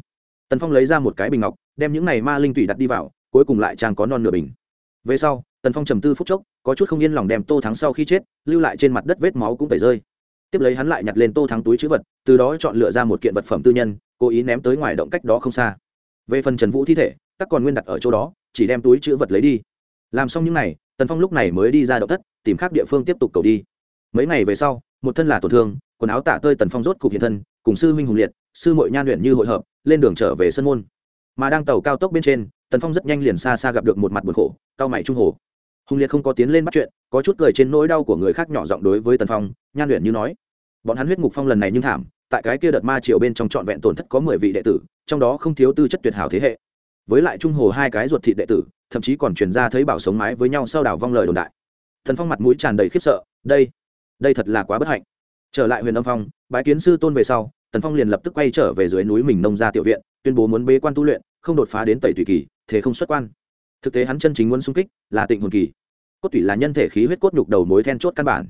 Tần phong lấy ra một cái bình ngọc, đem những này ma linh thủy đặt đi vào, cuối cùng lại trang có non nửa bình. Về sau, tần phong trầm tư phút chốc, có chút không yên lòng đem tô thắng sau khi chết, lưu lại trên mặt đất vết máu cũng tẩy rơi tiếp lấy hắn lại nhặt lên tô thắng túi chữ vật, từ đó chọn lựa ra một kiện vật phẩm tư nhân, cố ý ném tới ngoài động cách đó không xa. Về phần trần vũ thi thể tắc còn nguyên đặt ở chỗ đó, chỉ đem túi chữ vật lấy đi. Làm xong những n à y tần phong lúc này mới đi ra động thất, tìm khác địa phương tiếp tục cầu đi. Mấy ngày về sau, một thân là tổn thương, quần áo tạ tơi tần phong rốt cục hiện thân, cùng sư huynh hùng liệt, sư mội nhan luyện như hội hợp, lên đường trở về sân môn. Mà đang tàu cao tốc bên trên, tần phong rất nhanh liền xa xa gặp được một mặt buồn khổ, cao mày trung hồ. Hùng liệt không có tiến lên bắt chuyện, có chút cười trên nỗi đau của người khác nhỏ giọng đối với tần phong, nhan luyện như nói bọn hắn huyết ngục phong lần này nhưng thảm, tại cái kia đợt ma triều bên trong trọn vẹn tổn thất có mười vị đệ tử, trong đó không thiếu tư chất tuyệt hảo thế hệ. Với lại trung hồ hai cái ruột thịt đệ tử, thậm chí còn truyền ra thấy bảo sống mái với nhau sau đảo vong lời đồn đại. Thần phong mặt mũi tràn đầy khiếp sợ, đây đây thật là quá bất hạnh. Trở lại huyền âm phong, bái kiến sư tôn về sau, tần phong liền lập tức quay trở về dưới núi mình nông ra tiểu viện, tuyên bố muốn bế quan tu luyện, không đột phá đến tẩy tùy kỳ, thế không xuất quan. Thực tế hắn chân chính muốn xung kích là tịnh hồn kỳ. Cốt tủy là nhân thể khí huyết cốt nhục đầu mối then chốt căn bản.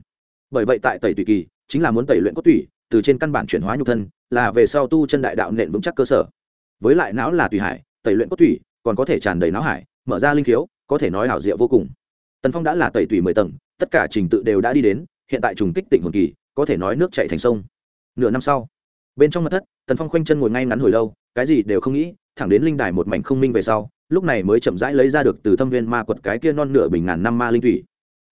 Bởi vậy tại tẩy tùy kỳ chính là muốn tẩy luyện cốt tủy, từ trên căn bản chuyển hóa nhục thân, là về sau tu chân đại đạo nện vững chắc cơ sở. Với lại não là tùy hải, tẩy luyện cốt tủy còn có thể tràn đầy não hải, mở ra linh khiếu, có thể nói hảo diệu vô cùng. Tần phong đã là tẩy tủy mười tầng, tất cả trình tự đều đã đi đến, hiện tại trùng kích tỉnh hồn kỳ, có thể nói nước chạy thành sông. Nửa năm sau, bên trong mặt thất, tần phong khoanh chân ngồi ngay ngắn hồi lâu, cái gì đều không nghĩ, thẳng đến linh đài một mảnh không minh về sau, lúc này mới chậm rãi lấy ra được từ thâm viên ma quật cái kia non nửa bình ngàn năm ma linh thủy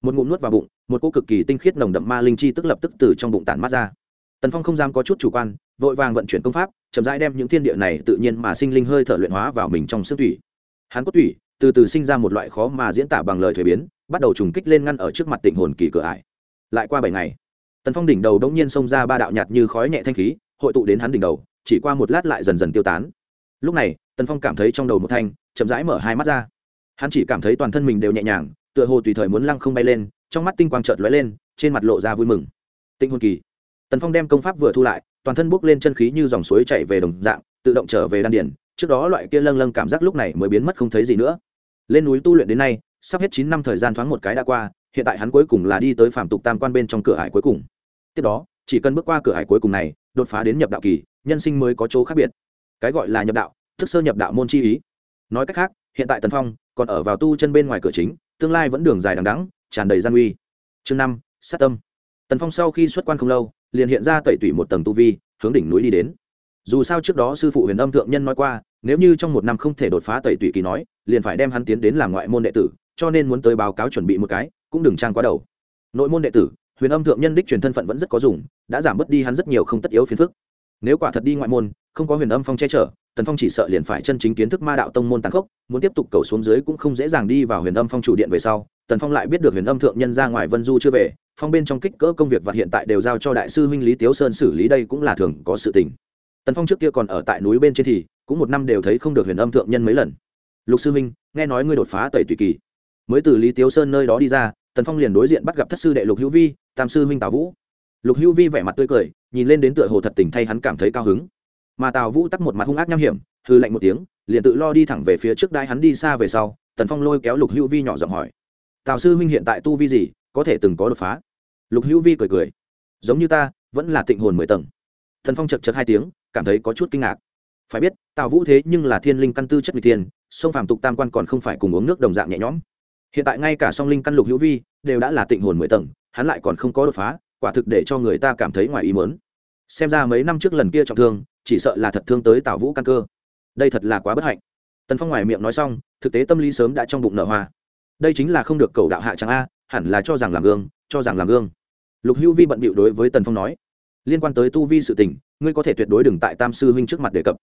một ngụm nuốt vào bụng, một cô cực kỳ tinh khiết nồng đậm ma linh chi tức lập tức từ trong bụng tản mát ra. Tần phong không dám có chút chủ quan, vội vàng vận chuyển công pháp, chậm rãi đem những thiên địa này tự nhiên mà sinh linh hơi thở luyện hóa vào mình trong xương thủy. Hắn cốt thủy từ từ sinh ra một loại khó mà diễn tả bằng lời thuế biến, bắt đầu trùng kích lên ngăn ở trước mặt tịnh hồn kỳ cửa ải. Lại qua bảy ngày, tần phong đỉnh đầu đống nhiên xông ra ba đạo nhạt như khói nhẹ thanh khí, hội tụ đến hắn đỉnh đầu, chỉ qua một lát lại dần dần tiêu tán. Lúc này, tần phong cảm thấy trong đầu một thanh chậm rãi mở hai mắt ra. Hắn chỉ cảm thấy toàn thân mình đều nhẹ nhàng tựa hồ tùy thời muốn lăng không bay lên, trong mắt tinh quang trợt lóe lên, trên mặt lộ ra vui mừng. Tinh hồn kỳ. Tần phong đem công pháp vừa thu lại, toàn thân bốc lên chân khí như dòng suối chảy về đồng dạng, tự động trở về đan điển trước đó loại kia lâng lâng cảm giác lúc này mới biến mất không thấy gì nữa. Lên núi tu luyện đến nay, sắp hết chín năm thời gian thoáng một cái đã qua, hiện tại hắn cuối cùng là đi tới phạm tục tam quan bên trong cửa hải cuối cùng. Tiếp đó, chỉ cần bước qua cửa hải cuối cùng này, đột phá đến nhập đạo kỳ, nhân sinh mới có chỗ khác biệt. Cái gọi là nhập đạo, thức sơ nhập đạo môn chi ý. Nói cách khác, hiện tại tần phong còn ở vào tu chân bên ngoài cửa chính tương lai vẫn đường dài đằng đẵng, tràn đầy gian uy. Chương năm sát tâm. Tần phong sau khi xuất quan không lâu liền hiện ra tẩy tủy một tầng tu vi hướng đỉnh núi đi đến. Dù sao trước đó sư phụ huyền âm thượng nhân nói qua nếu như trong một năm không thể đột phá tẩy tủy kỳ nói liền phải đem hắn tiến đến làm ngoại môn đệ tử cho nên muốn tới báo cáo chuẩn bị một cái cũng đừng trang quá đầu. Nội môn đệ tử huyền âm thượng nhân đích truyền thân phận vẫn rất có dùng đã giảm bớt đi hắn rất nhiều không tất yếu phiền phức. Nếu quả thật đi ngoại môn không có huyền âm phong che chở, tần phong chỉ sợ liền phải chân chính kiến thức ma đạo tông môn tàn khốc, muốn tiếp tục cầu xuống dưới cũng không dễ dàng đi vào huyền âm phong chủ điện về sau. Tần phong lại biết được huyền âm thượng nhân ra ngoài vân du chưa về, phong bên trong kích cỡ công việc và hiện tại đều giao cho đại sư huynh lý tiếu sơn xử lý đây cũng là thường có sự tình. Tần phong trước kia còn ở tại núi bên trên thì, cũng một năm đều thấy không được huyền âm thượng nhân mấy lần. Lục sư huynh, nghe nói ngươi đột phá tẩy tùy kỳ. Mới từ lý tiếu sơn nơi đó đi ra, tần phong liền đối diện bắt gặp thất sư đệ lục hữu vi, tam sư huynh tào vũ. Lục hữu vi vẻ mặt tươi cười, nhìn lên đến tựa hồ thật tình thay hắn cảm thấy cao hứng mà tào vũ tắc một mặt hung ác nham hiểm hư lạnh một tiếng, liền tự lo đi thẳng về phía trước đai hắn đi xa về sau, tần phong lôi kéo lục hữu vi nhỏ giọng hỏi, tào sư huynh hiện tại tu vi gì, có thể từng có đột phá? Lục hữu vi cười cười, giống như ta, vẫn là tịnh hồn mười tầng. Thần phong chật chật hai tiếng, cảm thấy có chút kinh ngạc. Phải biết, tào vũ thế nhưng là thiên linh căn tư chất n g thiên sông phàm tục tam quan còn không phải cùng uống nước đồng dạng nhẹ nhõm. Hiện tại ngay cả song linh căn lục hữu vi đều đã là tịnh hồn mười tầng, hắn lại còn không có đột phá, quả thực để cho người ta cảm thấy ngoài ý mớn xem ra mấy năm trước lần kia trọng thương chỉ sợ là thật thương tới tào vũ căn cơ. Đây thật là quá bất hạnh. Tần phong ngoài miệng nói xong thực tế tâm lý sớm đã trong bụng nở hoa. Đây chính là không được cầu đạo hạ Tràng a hẳn là cho rằng làm gương cho rằng làm gương. Lục hữu vi bận bịu đối với tần phong nói liên quan tới tu vi sự tình ngươi có thể tuyệt đối đừng tại tam sư huynh trước mặt đề cập.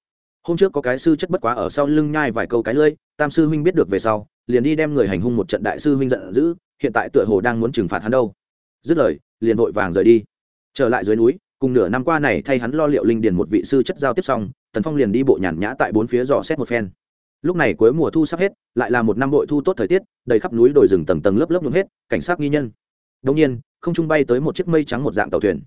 Hôm trước có cái sư chất bất quá ở sau lưng nhai vài câu cái lưỡi, tam sư huynh biết được về sau liền đi đem người hành hung một trận đại sư huynh giận dữ hiện tại tựa hồ đang muốn trừng phạt hắn đâu. Dứt lời liền vội vàng rời đi. Trở lại dưới núi cùng nửa năm qua này, thay hắn lo liệu linh điền một vị sư chất giao tiếp xong, tần phong liền đi bộ nhàn nhã tại bốn phía dò xét một phen. Lúc này cuối mùa thu sắp hết, lại là một năm bội thu tốt thời tiết, đầy khắp núi đồi rừng tầng tầng lớp lớp nhuộm hết, cảnh sát nghi nhân. Đông nhiên, không trung bay tới một chiếc mây trắng một dạng tàu thuyền.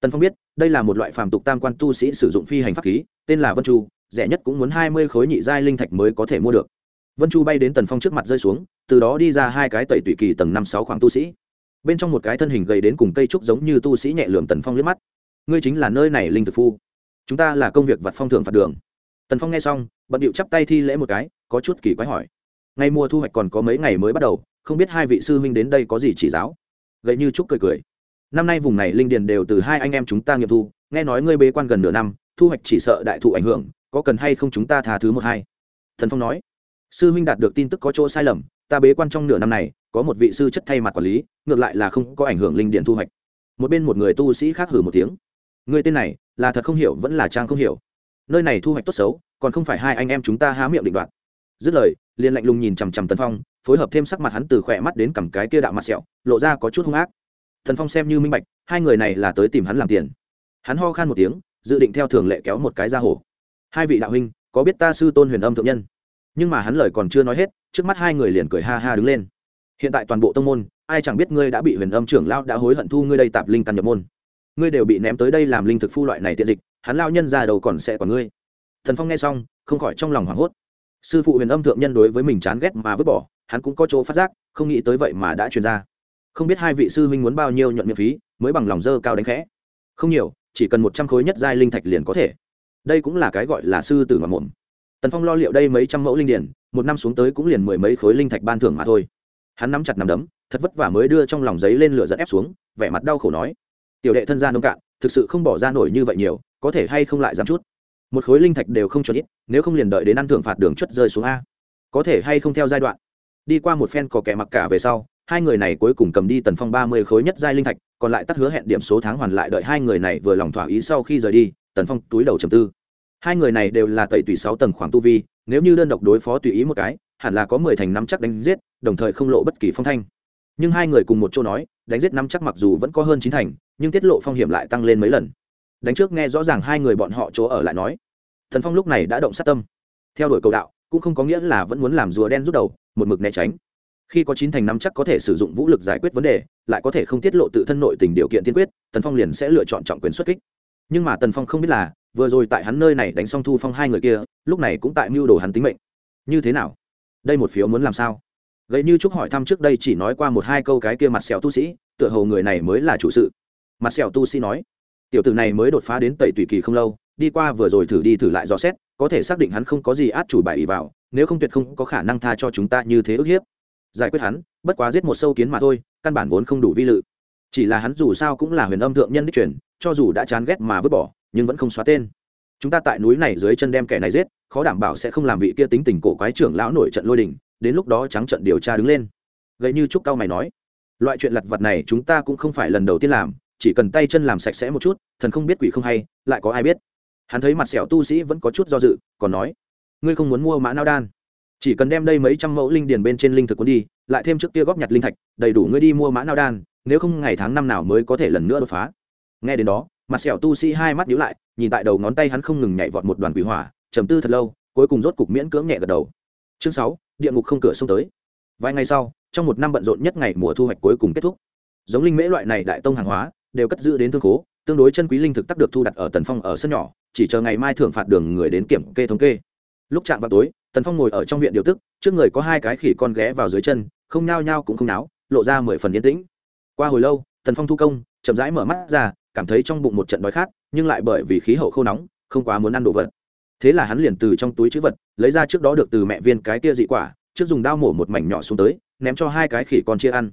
Tần phong biết, đây là một loại phàm tục tam quan tu sĩ sử dụng phi hành pháp khí, tên là vân chu, rẻ nhất cũng muốn hai mươi khối nhị giai linh thạch mới có thể mua được. Vân chu bay đến tần phong trước mặt rơi xuống, từ đó đi ra hai cái tẩy tùy kỳ tầng năm sáu khoảng tu sĩ. Bên trong một cái thân hình gầy đến cùng cây trúc giống như tu sĩ nhẹ lường tần phong liếc mắt ngươi chính là nơi này linh thực phu. Chúng ta là công việc vặt phong thưởng phạt đường. Tần phong nghe xong, bận điệu chắp tay thi lễ một cái, có chút kỳ quái hỏi. Ngay mùa thu hoạch còn có mấy ngày mới bắt đầu, không biết hai vị sư huynh đến đây có gì chỉ giáo? Gậy như chúc cười cười. Năm nay vùng này linh điền đều từ hai anh em chúng ta nghiệm thu, nghe nói ngươi bế quan gần nửa năm, thu hoạch chỉ sợ đại thụ ảnh hưởng, có cần hay không chúng ta tha thứ một hai? Thần phong nói. Sư huynh đạt được tin tức có chỗ sai lầm, ta bế quan trong nửa năm này, có một vị sư chất thay mặt quản lý, ngược lại là không có ảnh hưởng linh điện thu hoạch. Một bên một người tu sĩ khác hử một tiếng người tên này, là thật không hiểu, vẫn là trang không hiểu. Nơi này thu hoạch tốt xấu, còn không phải hai anh em chúng ta há miệng định đoạt. Dứt lời, liền lạnh lùng nhìn chằm chằm tần phong, phối hợp thêm sắc mặt hắn từ khỏe mắt đến cầm cái kia đạo mặt sẹo, lộ ra có chút hung ác. Thần phong xem như minh bạch, hai người này là tới tìm hắn làm tiền. Hắn ho khan một tiếng, dự định theo thường lệ kéo một cái ra hổ hai vị đạo huynh, có biết ta sư tôn huyền âm thượng nhân? Nhưng mà hắn lời còn chưa nói hết, trước mắt hai người liền cười ha ha đứng lên. Hiện tại toàn bộ tông môn, ai chẳng biết ngươi đã bị huyền âm trưởng lão đã hối hận thu ngươi đây tạp linh căn nhập môn ngươi đều bị ném tới đây làm linh thực phu loại này tiện dịch, hắn lao nhân ra đầu còn sẽ còn ngươi. Thần phong nghe xong, không khỏi trong lòng hoảng hốt. Sư phụ huyền âm thượng nhân đối với mình chán ghét mà vứt bỏ, hắn cũng có chỗ phát giác, không nghĩ tới vậy mà đã truyền ra. Không biết hai vị sư huynh muốn bao nhiêu nhuận miễn phí, mới bằng lòng dơ cao đánh khẽ. Không nhiều, chỉ cần một trăm khối nhất giai linh thạch liền có thể. Đây cũng là cái gọi là sư tử mà mồm. Tần phong lo liệu đây mấy trăm mẫu linh điển, một năm xuống tới cũng liền mười mấy khối linh thạch ban thưởng mà thôi. Hắn nắm chặt nắm đấm, thật vất vả mới đưa trong lòng giấy lên lửa dẫn ép xuống, vẻ mặt đau khổ nói tiểu đệ thân gia nông cạn, thực sự không bỏ ra nổi như vậy nhiều, có thể hay không lại dám chút? Một khối linh thạch đều không cho ít, nếu không liền đợi đến ăn thưởng phạt đường chất rơi xuống a. Có thể hay không theo giai đoạn? Đi qua một phen có kẻ mặc cả về sau, hai người này cuối cùng cầm đi tần phong ba mươi khối nhất giai linh thạch, còn lại tắt hứa hẹn điểm số tháng hoàn lại đợi hai người này vừa lòng thỏa ý sau khi rời đi, tần phong túi đầu trầm tư. Hai người này đều là tẩy tùy sáu tầng khoảng tu vi, nếu như đơn độc đối phó tùy ý một cái, hẳn là có mười thành năm chắc đánh giết, đồng thời không lộ bất kỳ phong thanh. Nhưng hai người cùng một chỗ nói, đánh giết năm chắc mặc dù vẫn có hơn chín thành nhưng tiết lộ phong hiểm lại tăng lên mấy lần. Đánh trước nghe rõ ràng hai người bọn họ chỗ ở lại nói, thần phong lúc này đã động sát tâm. Theo đuổi cầu đạo, cũng không có nghĩa là vẫn muốn làm rùa đen rút đầu, một mực né tránh. Khi có chín thành năm chắc có thể sử dụng vũ lực giải quyết vấn đề, lại có thể không tiết lộ tự thân nội tình điều kiện tiên quyết, tần phong liền sẽ lựa chọn trọng quyền xuất kích. Nhưng mà tần phong không biết là, vừa rồi tại hắn nơi này đánh xong thu phong hai người kia, lúc này cũng tại mưu đồ hắn tính mệnh. Như thế nào? Đây một phiếu muốn làm sao? Gậy như trúc hỏi thăm trước đây chỉ nói qua một hai câu cái kia mặt sẹo tu sĩ, tựa hồ người này mới là chủ sự mặt sẹo tu sĩ nói, tiểu tử này mới đột phá đến tẩy tùy kỳ không lâu, đi qua vừa rồi thử đi thử lại dò xét, có thể xác định hắn không có gì át chủ bài ý vào, nếu không tuyệt không có khả năng tha cho chúng ta như thế ức hiếp. Giải quyết hắn, bất quá giết một sâu kiến mà thôi, căn bản vốn không đủ vi lự. Chỉ là hắn dù sao cũng là huyền âm thượng nhân đích truyền, cho dù đã chán ghét mà vứt bỏ, nhưng vẫn không xóa tên. Chúng ta tại núi này dưới chân đem kẻ này giết, khó đảm bảo sẽ không làm vị kia tính tình cổ quái trưởng lão nổi trận lôi đình, đến lúc đó trắng trận điều tra đứng lên. Gậy như trúc cao mày nói, loại chuyện lặt vặt này chúng ta cũng không phải lần đầu tiên làm chỉ cần tay chân làm sạch sẽ một chút, thần không biết quỷ không hay, lại có ai biết. Hắn thấy mặt sẹo tu sĩ vẫn có chút do dự, còn nói, ngươi không muốn mua mã nao đan? Chỉ cần đem đây mấy trăm mẫu linh điền bên trên linh thực cuốn đi, lại thêm trước kia góp nhặt linh thạch, đầy đủ ngươi đi mua mã nao đan, nếu không ngày tháng năm nào mới có thể lần nữa đột phá. Nghe đến đó, mặt sẹo tu sĩ hai mắt nhíu lại, nhìn tại đầu ngón tay hắn không ngừng nhảy vọt một đoàn quỷ hỏa, trầm tư thật lâu, cuối cùng rốt cục miễn cưỡng nhẹ gật đầu. Chương sáu, địa ngục không cửa xông tới. Vài ngày sau, trong một năm bận rộn nhất ngày mùa thu hoạch cuối cùng kết thúc. Giống linh mễ loại này đại tông hàng hóa đều cất giữ đến thương khố, tương đối chân quý linh thực tắc được thu đặt ở tần phong ở sân nhỏ, chỉ chờ ngày mai thưởng phạt đường người đến kiểm kê thống kê. Lúc chạm vào tối, tần phong ngồi ở trong viện điều tức, trước người có hai cái khỉ con ghé vào dưới chân, không nhao nhao cũng không náo, lộ ra mười phần yên tĩnh. Qua hồi lâu, tần phong thu công, chậm rãi mở mắt ra, cảm thấy trong bụng một trận đói khát, nhưng lại bởi vì khí hậu khô nóng, không quá muốn ăn đồ vật. Thế là hắn liền từ trong túi chữ vật, lấy ra trước đó được từ mẹ viên cái kia dị quả, trước dùng dao mổ một mảnh nhỏ xuống tới, ném cho hai cái khỉ con chia ăn.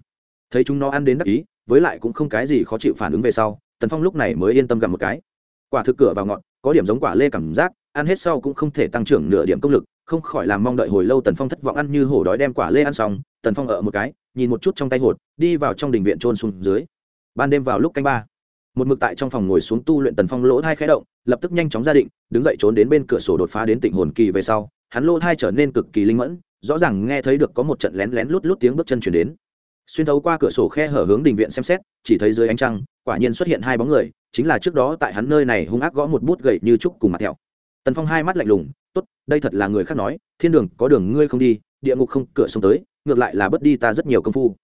Thấy chúng nó ăn đến đắc ý với lại cũng không cái gì khó chịu phản ứng về sau, tần phong lúc này mới yên tâm gặp một cái. Quả thực cửa vào ngọn, có điểm giống quả lê cảm giác, ăn hết sau cũng không thể tăng trưởng nửa điểm công lực, không khỏi làm mong đợi hồi lâu tần phong thất vọng ăn như hổ đói đem quả lê ăn xong, tần phong ở một cái, nhìn một chút trong tay hột, đi vào trong đình viện trôn xuống dưới. Ban đêm vào lúc canh ba, một mực tại trong phòng ngồi xuống tu luyện tần phong lỗ thai khẽ động, lập tức nhanh chóng ra định, đứng dậy trốn đến bên cửa sổ đột phá đến tỉnh hồn kỳ về sau, hắn lỗ thai trở nên cực kỳ linh mẫn, rõ ràng nghe thấy được có một trận lén lén lút lút tiếng bước chân chuyển đến xuyên thấu qua cửa sổ khe hở hướng đình viện xem xét, chỉ thấy dưới ánh trăng, quả nhiên xuất hiện hai bóng người, chính là trước đó tại hắn nơi này hung ác gõ một bút gậy như trúc cùng mặt thẹo. Tần phong hai mắt lạnh lùng, tốt, đây thật là người khác nói, thiên đường, có đường ngươi không đi, địa ngục không, cửa sông tới, ngược lại là bớt đi ta rất nhiều công phu.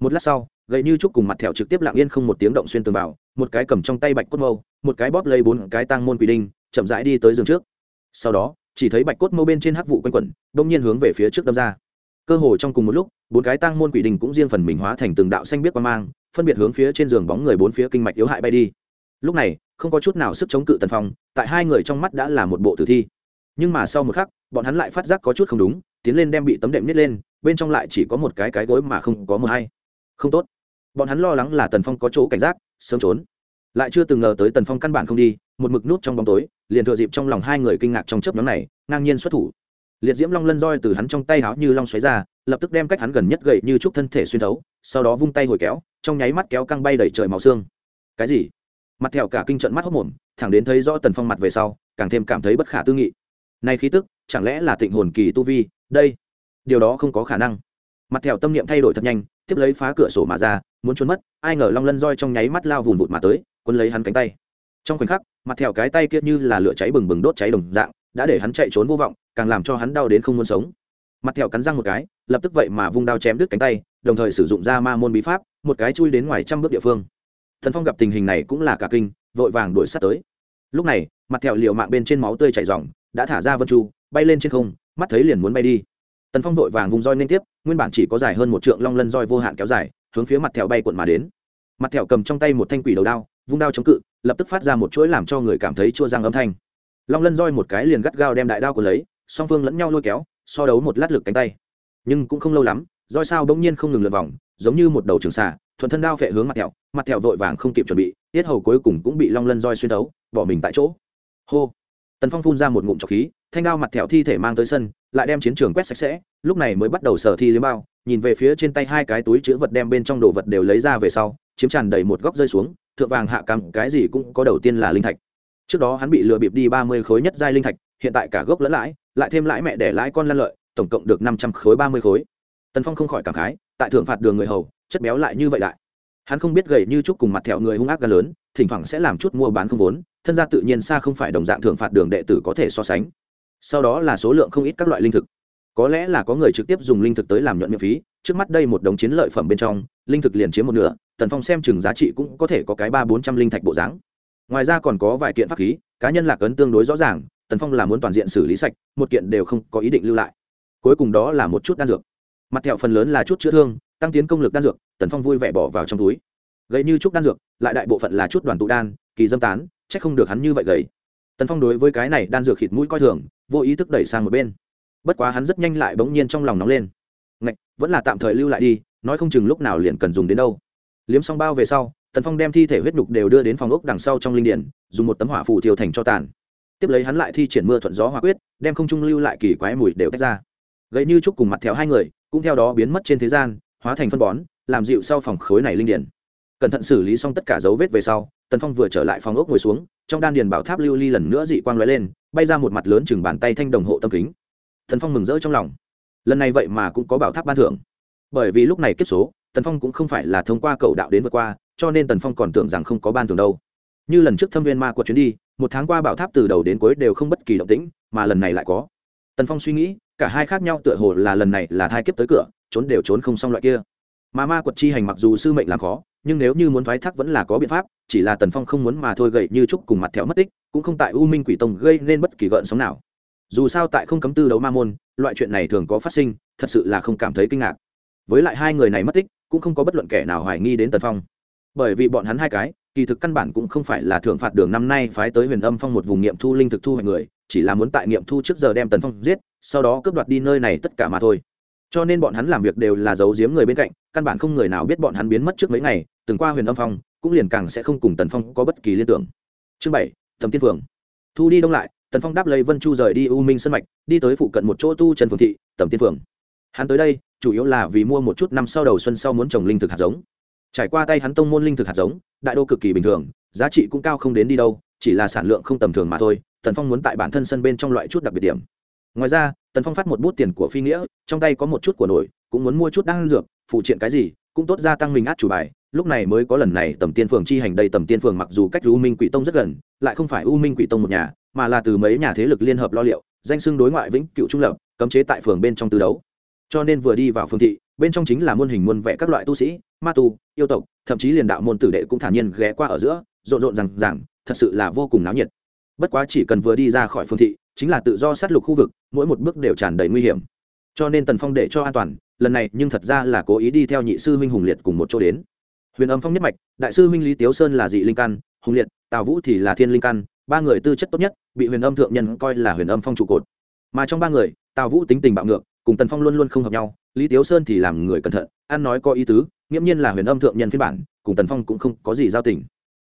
Một lát sau, gậy như trúc cùng mặt thẹo trực tiếp lặng yên không một tiếng động xuyên tường vào, một cái cầm trong tay bạch cốt mâu, một cái bóp lấy bốn cái tang môn quỷ đinh, chậm rãi đi tới giường trước. Sau đó, chỉ thấy bạch cốt mâu bên trên hắc vụ quanh quẩn, đông nhiên hướng về phía trước đâm ra cơ hồ trong cùng một lúc, bốn cái tang môn quỷ đình cũng riêng phần mình hóa thành từng đạo xanh biết qua mang, phân biệt hướng phía trên giường bóng người bốn phía kinh mạch yếu hại bay đi. Lúc này, không có chút nào sức chống cự tần phong, tại hai người trong mắt đã là một bộ tử thi. Nhưng mà sau một khắc, bọn hắn lại phát giác có chút không đúng, tiến lên đem bị tấm đệm nít lên, bên trong lại chỉ có một cái cái gối mà không có mờ hay. Không tốt. Bọn hắn lo lắng là tần phong có chỗ cảnh giác, sớm trốn. Lại chưa từng ngờ tới tần phong căn bản không đi, một mực nút trong bóng tối, liền thừa dịp trong lòng hai người kinh ngạc trong chớp nhóm này, ngang nhiên xuất thủ liệt diễm long lân roi từ hắn trong tay háo như long xoáy ra, lập tức đem cách hắn gần nhất gậy như trúc thân thể xuyên thấu, sau đó vung tay hồi kéo, trong nháy mắt kéo căng bay đẩy trời màu xương. Cái gì? Mặt thẹo cả kinh trận mắt hốc mồm, thẳng đến thấy rõ tần phong mặt về sau, càng thêm cảm thấy bất khả tư nghị. Nay khí tức, chẳng lẽ là tịnh hồn kỳ tu vi? Đây, điều đó không có khả năng. Mặt thẹo tâm niệm thay đổi thật nhanh, tiếp lấy phá cửa sổ mà ra, muốn trốn mất, ai ngờ long lân roi trong nháy mắt lao vùn vụt mà tới quân lấy hắn cánh tay. Trong khoảnh khắc, mặt thẹo cái tay kia như là lửa cháy bừng bừng đốt cháy đồng dạng đã để hắn chạy trốn vô vọng, càng làm cho hắn đau đến không muốn sống. Mặt thẹo cắn răng một cái, lập tức vậy mà vung đao chém đứt cánh tay, đồng thời sử dụng ra ma môn bí pháp, một cái chui đến ngoài trăm bước địa phương. Thần phong gặp tình hình này cũng là cả kinh, vội vàng đuổi sát tới. Lúc này, mặt thẹo liều mạng bên trên máu tươi chảy r đã thả ra vân chu, bay lên trên không, mắt thấy liền muốn bay đi. Tần phong vội vàng vùng roi liên tiếp, nguyên bản chỉ có dài hơn một trượng long lân roi vô hạn kéo dài, hướng phía mặt thẹo bay cuộn mà đến. Mặt thẹo cầm trong tay một thanh quỷ đầu đao, vung đao chống cự, lập tức phát ra một chuỗi làm cho người cảm thấy chua răng âm thanh long lân roi một cái liền gắt gao đem đại đao của lấy, song phương lẫn nhau lôi kéo, so đấu một lát lực cánh tay. Nhưng cũng không lâu lắm, roi sao bỗng nhiên không ngừng lượt vòng, giống như một đầu trường xà, thuận thân đao phệ hướng mặt thẹo mặt thẹo vội vàng không kịp chuẩn bị, tiết hầu cuối cùng cũng bị long lân roi xuyên đấu bỏ mình tại chỗ. Hô! Tần phong phun ra một ngụm trọc khí, thanh đao mặt thẹo thi thể mang tới sân, lại đem chiến trường quét sạch sẽ, lúc này mới bắt đầu sở thi liếm bao, nhìn về phía trên tay hai cái túi chứa vật đem bên trong đồ vật đều lấy ra về sau, chiếm tràn đầy một góc rơi xuống, thượng vàng hạ cam cái gì cũng có đầu tiên là linh thạch trước đó hắn bị lừa bịp đi ba mươi khối nhất giai linh thạch, hiện tại cả gốc lẫn lãi, lại thêm lãi mẹ để lãi con lăn lợi, tổng cộng được năm trăm khối ba mươi khối. Tần phong không khỏi cảm khái, tại thượng phạt đường người hầu, chất béo lại như vậy đại. Hắn không biết gầy như trúc cùng mặt thẹo người hung ác gan lớn, thỉnh thoảng sẽ làm chút mua bán không vốn, thân gia tự nhiên xa không phải đồng dạng thượng phạt đường đệ tử có thể so sánh. Sau đó là số lượng không ít các loại linh thực. Có lẽ là có người trực tiếp dùng linh thực tới làm nhuận miễn phí, trước mắt đây một đồng chiến lợi phẩm bên trong, linh thực liền chiếm một nửa, tần phong xem chừng giá trị cũng có thể có cái ba bốn trăm linh thạch bộ dáng ngoài ra còn có vài kiện pháp khí, cá nhân lạc ấn tương đối rõ ràng, tần phong là muốn toàn diện xử lý sạch, một kiện đều không có ý định lưu lại. Cuối cùng đó là một chút đan dược. Mặt thẹo phần lớn là chút chữa thương, tăng tiến công lực đan dược, tần phong vui vẻ bỏ vào trong túi. Gậy như chút đan dược, lại đại bộ phận là chút đoàn tụ đan, kỳ dâm tán c h ắ c không được hắn như vậy gầy. Tần phong đối với cái này đan dược khịt mũi coi thường, vô ý thức đẩy sang một bên. Bất quá hắn rất nhanh lại bỗng nhiên trong lòng nóng lên. Ngạch, vẫn là tạm thời lưu lại đi, nói không chừng lúc nào liền cần dùng đến đâu. Liếm xong bao về sau tần phong đem thi thể huyết nhục đều đưa đến phòng ốc đằng sau trong linh điển dùng một tấm hỏa phủ thiêu thành cho tàn. Tiếp lấy hắn lại thi triển mưa thuận gió hỏa quyết, đem không trung lưu lại kỳ quái mùi đều tách ra. Gậy như trúc cùng mặt theo hai người, cũng theo đó biến mất trên thế gian, hóa thành phân bón, làm dịu sau phòng khối này linh điển cẩn thận xử lý xong tất cả dấu vết về sau, tần phong vừa trở lại phòng ốc ngồi xuống, trong đan điền bảo tháp lưu ly lần nữa dị quang lóe lên, bay ra một mặt lớn chừng bàn tay thanh đồng hộ tâm kính. Tần phong mừng rỡ trong lòng. Lần này vậy mà cũng có bảo tháp ban thưởng. Bởi vì lúc này kết số, tần phong cũng không phải là thông qua cầu đạo đến vượt qua cho nên tần phong còn tưởng rằng không có ban thường đâu. Như lần trước thâm viên ma của chuyến đi, một tháng qua bảo tháp từ đầu đến cuối đều không bất kỳ động tĩnh, mà lần này lại có. Tần phong suy nghĩ, cả hai khác nhau tựa hồ là lần này là thai kiếp tới cửa, trốn đều trốn không xong loại kia. Mà ma quật chi hành mặc dù sư mệnh làm khó, nhưng nếu như muốn thoái thác vẫn là có biện pháp, chỉ là tần phong không muốn mà thôi gậy như trúc cùng mặt thẹo mất tích, cũng không tại u minh quỷ tông gây nên bất kỳ gợn sóng nào. Dù sao tại không cấm tư đấu ma môn, loại chuyện này thường có phát sinh, thật sự là không cảm thấy kinh ngạc. Với lại hai người này mất tích, cũng không có bất luận kẻ nào hoài nghi đến tần phong bởi vì bọn hắn hai cái, kỳ thực căn bản cũng không phải là thưởng phạt đường năm nay phái tới huyền âm phong một vùng nghiệm thu linh thực thu hoạch người, chỉ là muốn tại nghiệm thu trước giờ đem tần phong giết, sau đó cướp đoạt đi nơi này tất cả mà thôi. Cho nên bọn hắn làm việc đều là giấu giếm người bên cạnh, căn bản không người nào biết bọn hắn biến mất trước mấy ngày, từng qua huyền âm phong, cũng liền càng sẽ không cùng tần phong có bất kỳ liên tưởng. Chương bảy, thẩm tiên phường thu đi đông lại, tần phong đáp lấy vân chu rời đi u minh sân mạch, đi tới phụ cận một chỗ tu trần phường thị tẩm tiên phường hắn tới đây, chủ yếu là vì mua một chút năm sau đầu xuân sau muốn trồng linh thực hạt giống trải qua tay hắn tông môn linh thực hạt giống, đại đô cực kỳ bình thường, giá trị cũng cao không đến đi đâu, chỉ là sản lượng không tầm thường mà thôi, tần phong muốn tại bản thân sân bên trong loại chút đặc biệt điểm. Ngoài ra, tần phong phát một bút tiền của phi nghĩa, trong tay có một chút của nổi, cũng muốn mua chút đan dược, phụ triện cái gì, cũng tốt gia tăng mình át chủ bài, lúc này mới có lần này tầm tiên phường chi hành đây tầm tiên phường mặc dù cách u minh quỷ tông rất gần, lại không phải u minh quỷ tông một nhà, mà là từ mấy nhà thế lực liên hợp lo liệu, danh xưng đối ngoại vĩnh cựu trung lập, cấm chế tại phường bên trong tư đấu. Cho nên vừa đi vào phương thị, bên trong chính là muôn hình muôn vẽ các loại tu sĩ ma tu, yêu tộc, thậm chí liền đạo môn tử đệ cũng thản nhiên ghé qua ở giữa, rộn rộn rằng rằng, thật sự là vô cùng náo nhiệt. Bất quá chỉ cần vừa đi ra khỏi phương thị, chính là tự do sát lục khu vực, mỗi một bước đều tràn đầy nguy hiểm. Cho nên tần phong để cho an toàn, lần này nhưng thật ra là cố ý đi theo nhị sư huynh hùng liệt cùng một chỗ đến. Huyền âm phong nhất mạch, đại sư huynh lý tiếu sơn là dị linh căn, hùng liệt, tào vũ thì là thiên linh căn, ba người tư chất tốt nhất, bị huyền âm thượng nhân coi là huyền âm phong trụ cột. Mà trong ba người, tào vũ tính tình bạo ngược, cùng tần phong luôn luôn không hợp nhau, lý tiếu sơn thì làm người cẩn thận, ăn nói có ý tứ nghiễm nhiên là huyền âm thượng nhân phiên bản, cùng tần phong cũng không có gì giao tình.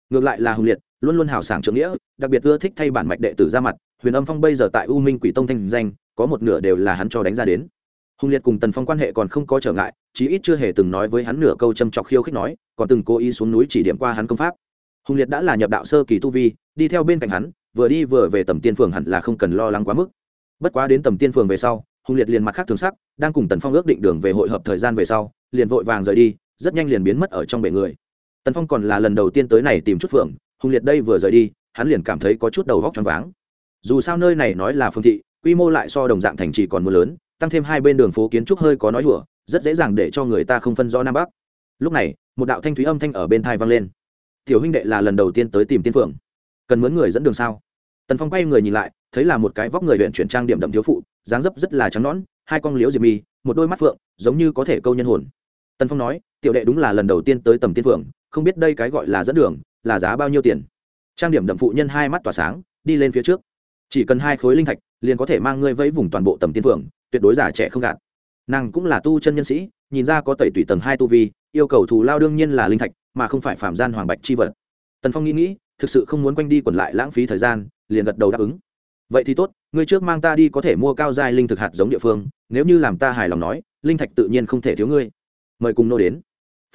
Ngược lại là hùng liệt, luôn luôn hào sảng trưởng nghĩa, đặc biệt ưa thích thay bản mạch đệ tử ra mặt, huyền âm phong bây giờ tại u minh quỷ tông thanh danh, có một nửa đều là hắn cho đánh ra đến. Hùng liệt cùng tần phong quan hệ còn không có trở ngại, chí ít chưa hề từng nói với hắn nửa câu châm chọc khiêu khích nói, còn từng cố ý xuống núi chỉ điểm qua hắn công pháp. Hùng liệt đã là nhập đạo sơ kỳ tu vi, đi theo bên cạnh hắn, vừa đi vừa về tầm tiên phường hẳn là không cần lo lắng quá mức. Bất quá đến tầm tiên phường về sau, hùng liệt liền mặt khác thường sắc, đang cùng tần phong ước định đường về hội hợp thời gian về sau, liền vội vàng rời đi rất nhanh liền biến mất ở trong bể người. Tần phong còn là lần đầu tiên tới này tìm chút phượng hùng liệt đây vừa rời đi, hắn liền cảm thấy có chút đầu vóc t r váng. Dù sao nơi này nói là phương thị, quy mô lại so đồng dạng thành trì còn mưa lớn, tăng thêm hai bên đường phố kiến trúc hơi có nói hùa rất dễ dàng để cho người ta không phân rõ nam bắc. Lúc này, một đạo thanh thúy âm thanh ở bên thai vang lên. Tiểu huynh đệ là lần đầu tiên tới tìm tiên phượng. Cần mướn người dẫn đường sao? Tần phong quay người nhìn lại, thấy là một cái vóc người huyện chuyển trang điểm đậm thiếu phụ, dáng dấp rất là trắng nõn, hai con liếu diệp mi, một đôi mắt phượng, giống như có thể câu nhân hồn tần phong nói, tiểu đệ đúng là lần đầu tiên tới tầm tiên phượng, không biết đây cái gọi là dẫn đường, là giá bao nhiêu tiền? Trang điểm đậm phụ nhân hai mắt tỏa sáng, đi lên phía trước. Chỉ cần hai khối linh thạch, liền có thể mang ngươi vẫy vùng toàn bộ tầm tiên phượng, tuyệt đối giả trẻ không gạt. Nàng cũng là tu chân nhân sĩ, nhìn ra có tẩy tùy tầng hai tu vi, yêu cầu thù lao đương nhiên là linh thạch, mà không phải phạm gian hoàng bạch chi vật. Tần phong nghĩ nghĩ, thực sự không muốn quanh đi quẩn lại lãng phí thời gian, liền gật đầu đáp ứng. Vậy thì tốt, ngươi trước mang ta đi có thể mua cao giai linh thực hạt giống địa phương, nếu như làm ta hài lòng nói, linh thạch tự nhiên không thể thiếu ngươi mời cùng nô đến.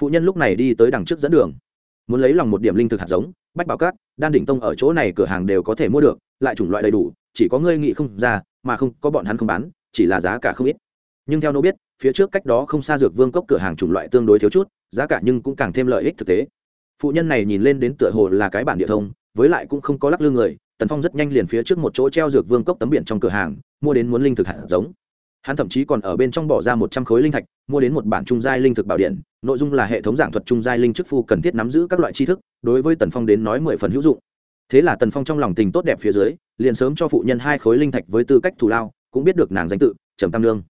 Phụ nhân lúc này đi tới đằng trước dẫn đường. Muốn lấy lòng một điểm linh thực hạt giống, bách bảo cát, đan đỉnh tông ở chỗ này cửa hàng đều có thể mua được, lại chủng loại đầy đủ, chỉ có ngươi nghĩ không ra, mà không, có bọn hắn không bán, chỉ là giá cả không ít. Nhưng theo nô biết, phía trước cách đó không xa dược vương cốc cửa hàng chủng loại tương đối thiếu chút, giá cả nhưng cũng càng thêm lợi ích thực tế. Phụ nhân này nhìn lên đến tựa hồ là cái bản địa thông, với lại cũng không có lắc lư người, tần phong rất nhanh liền phía trước một chỗ treo dược vương cốc tấm biển trong cửa hàng, mua đến muốn linh thực hạt giống hắn thậm chí còn ở bên trong bỏ ra một trăm khối linh thạch, mua đến một bản trung giai linh thực bảo điện, nội dung là hệ thống giảng thuật trung giai linh chức phu cần thiết nắm giữ các loại tri thức, đối với tần phong đến nói mười phần hữu dụng. Thế là tần phong trong lòng tình tốt đẹp phía dưới, liền sớm cho phụ nhân hai khối linh thạch với tư cách thù lao, cũng biết được nàng danh tự, trầm tam nương.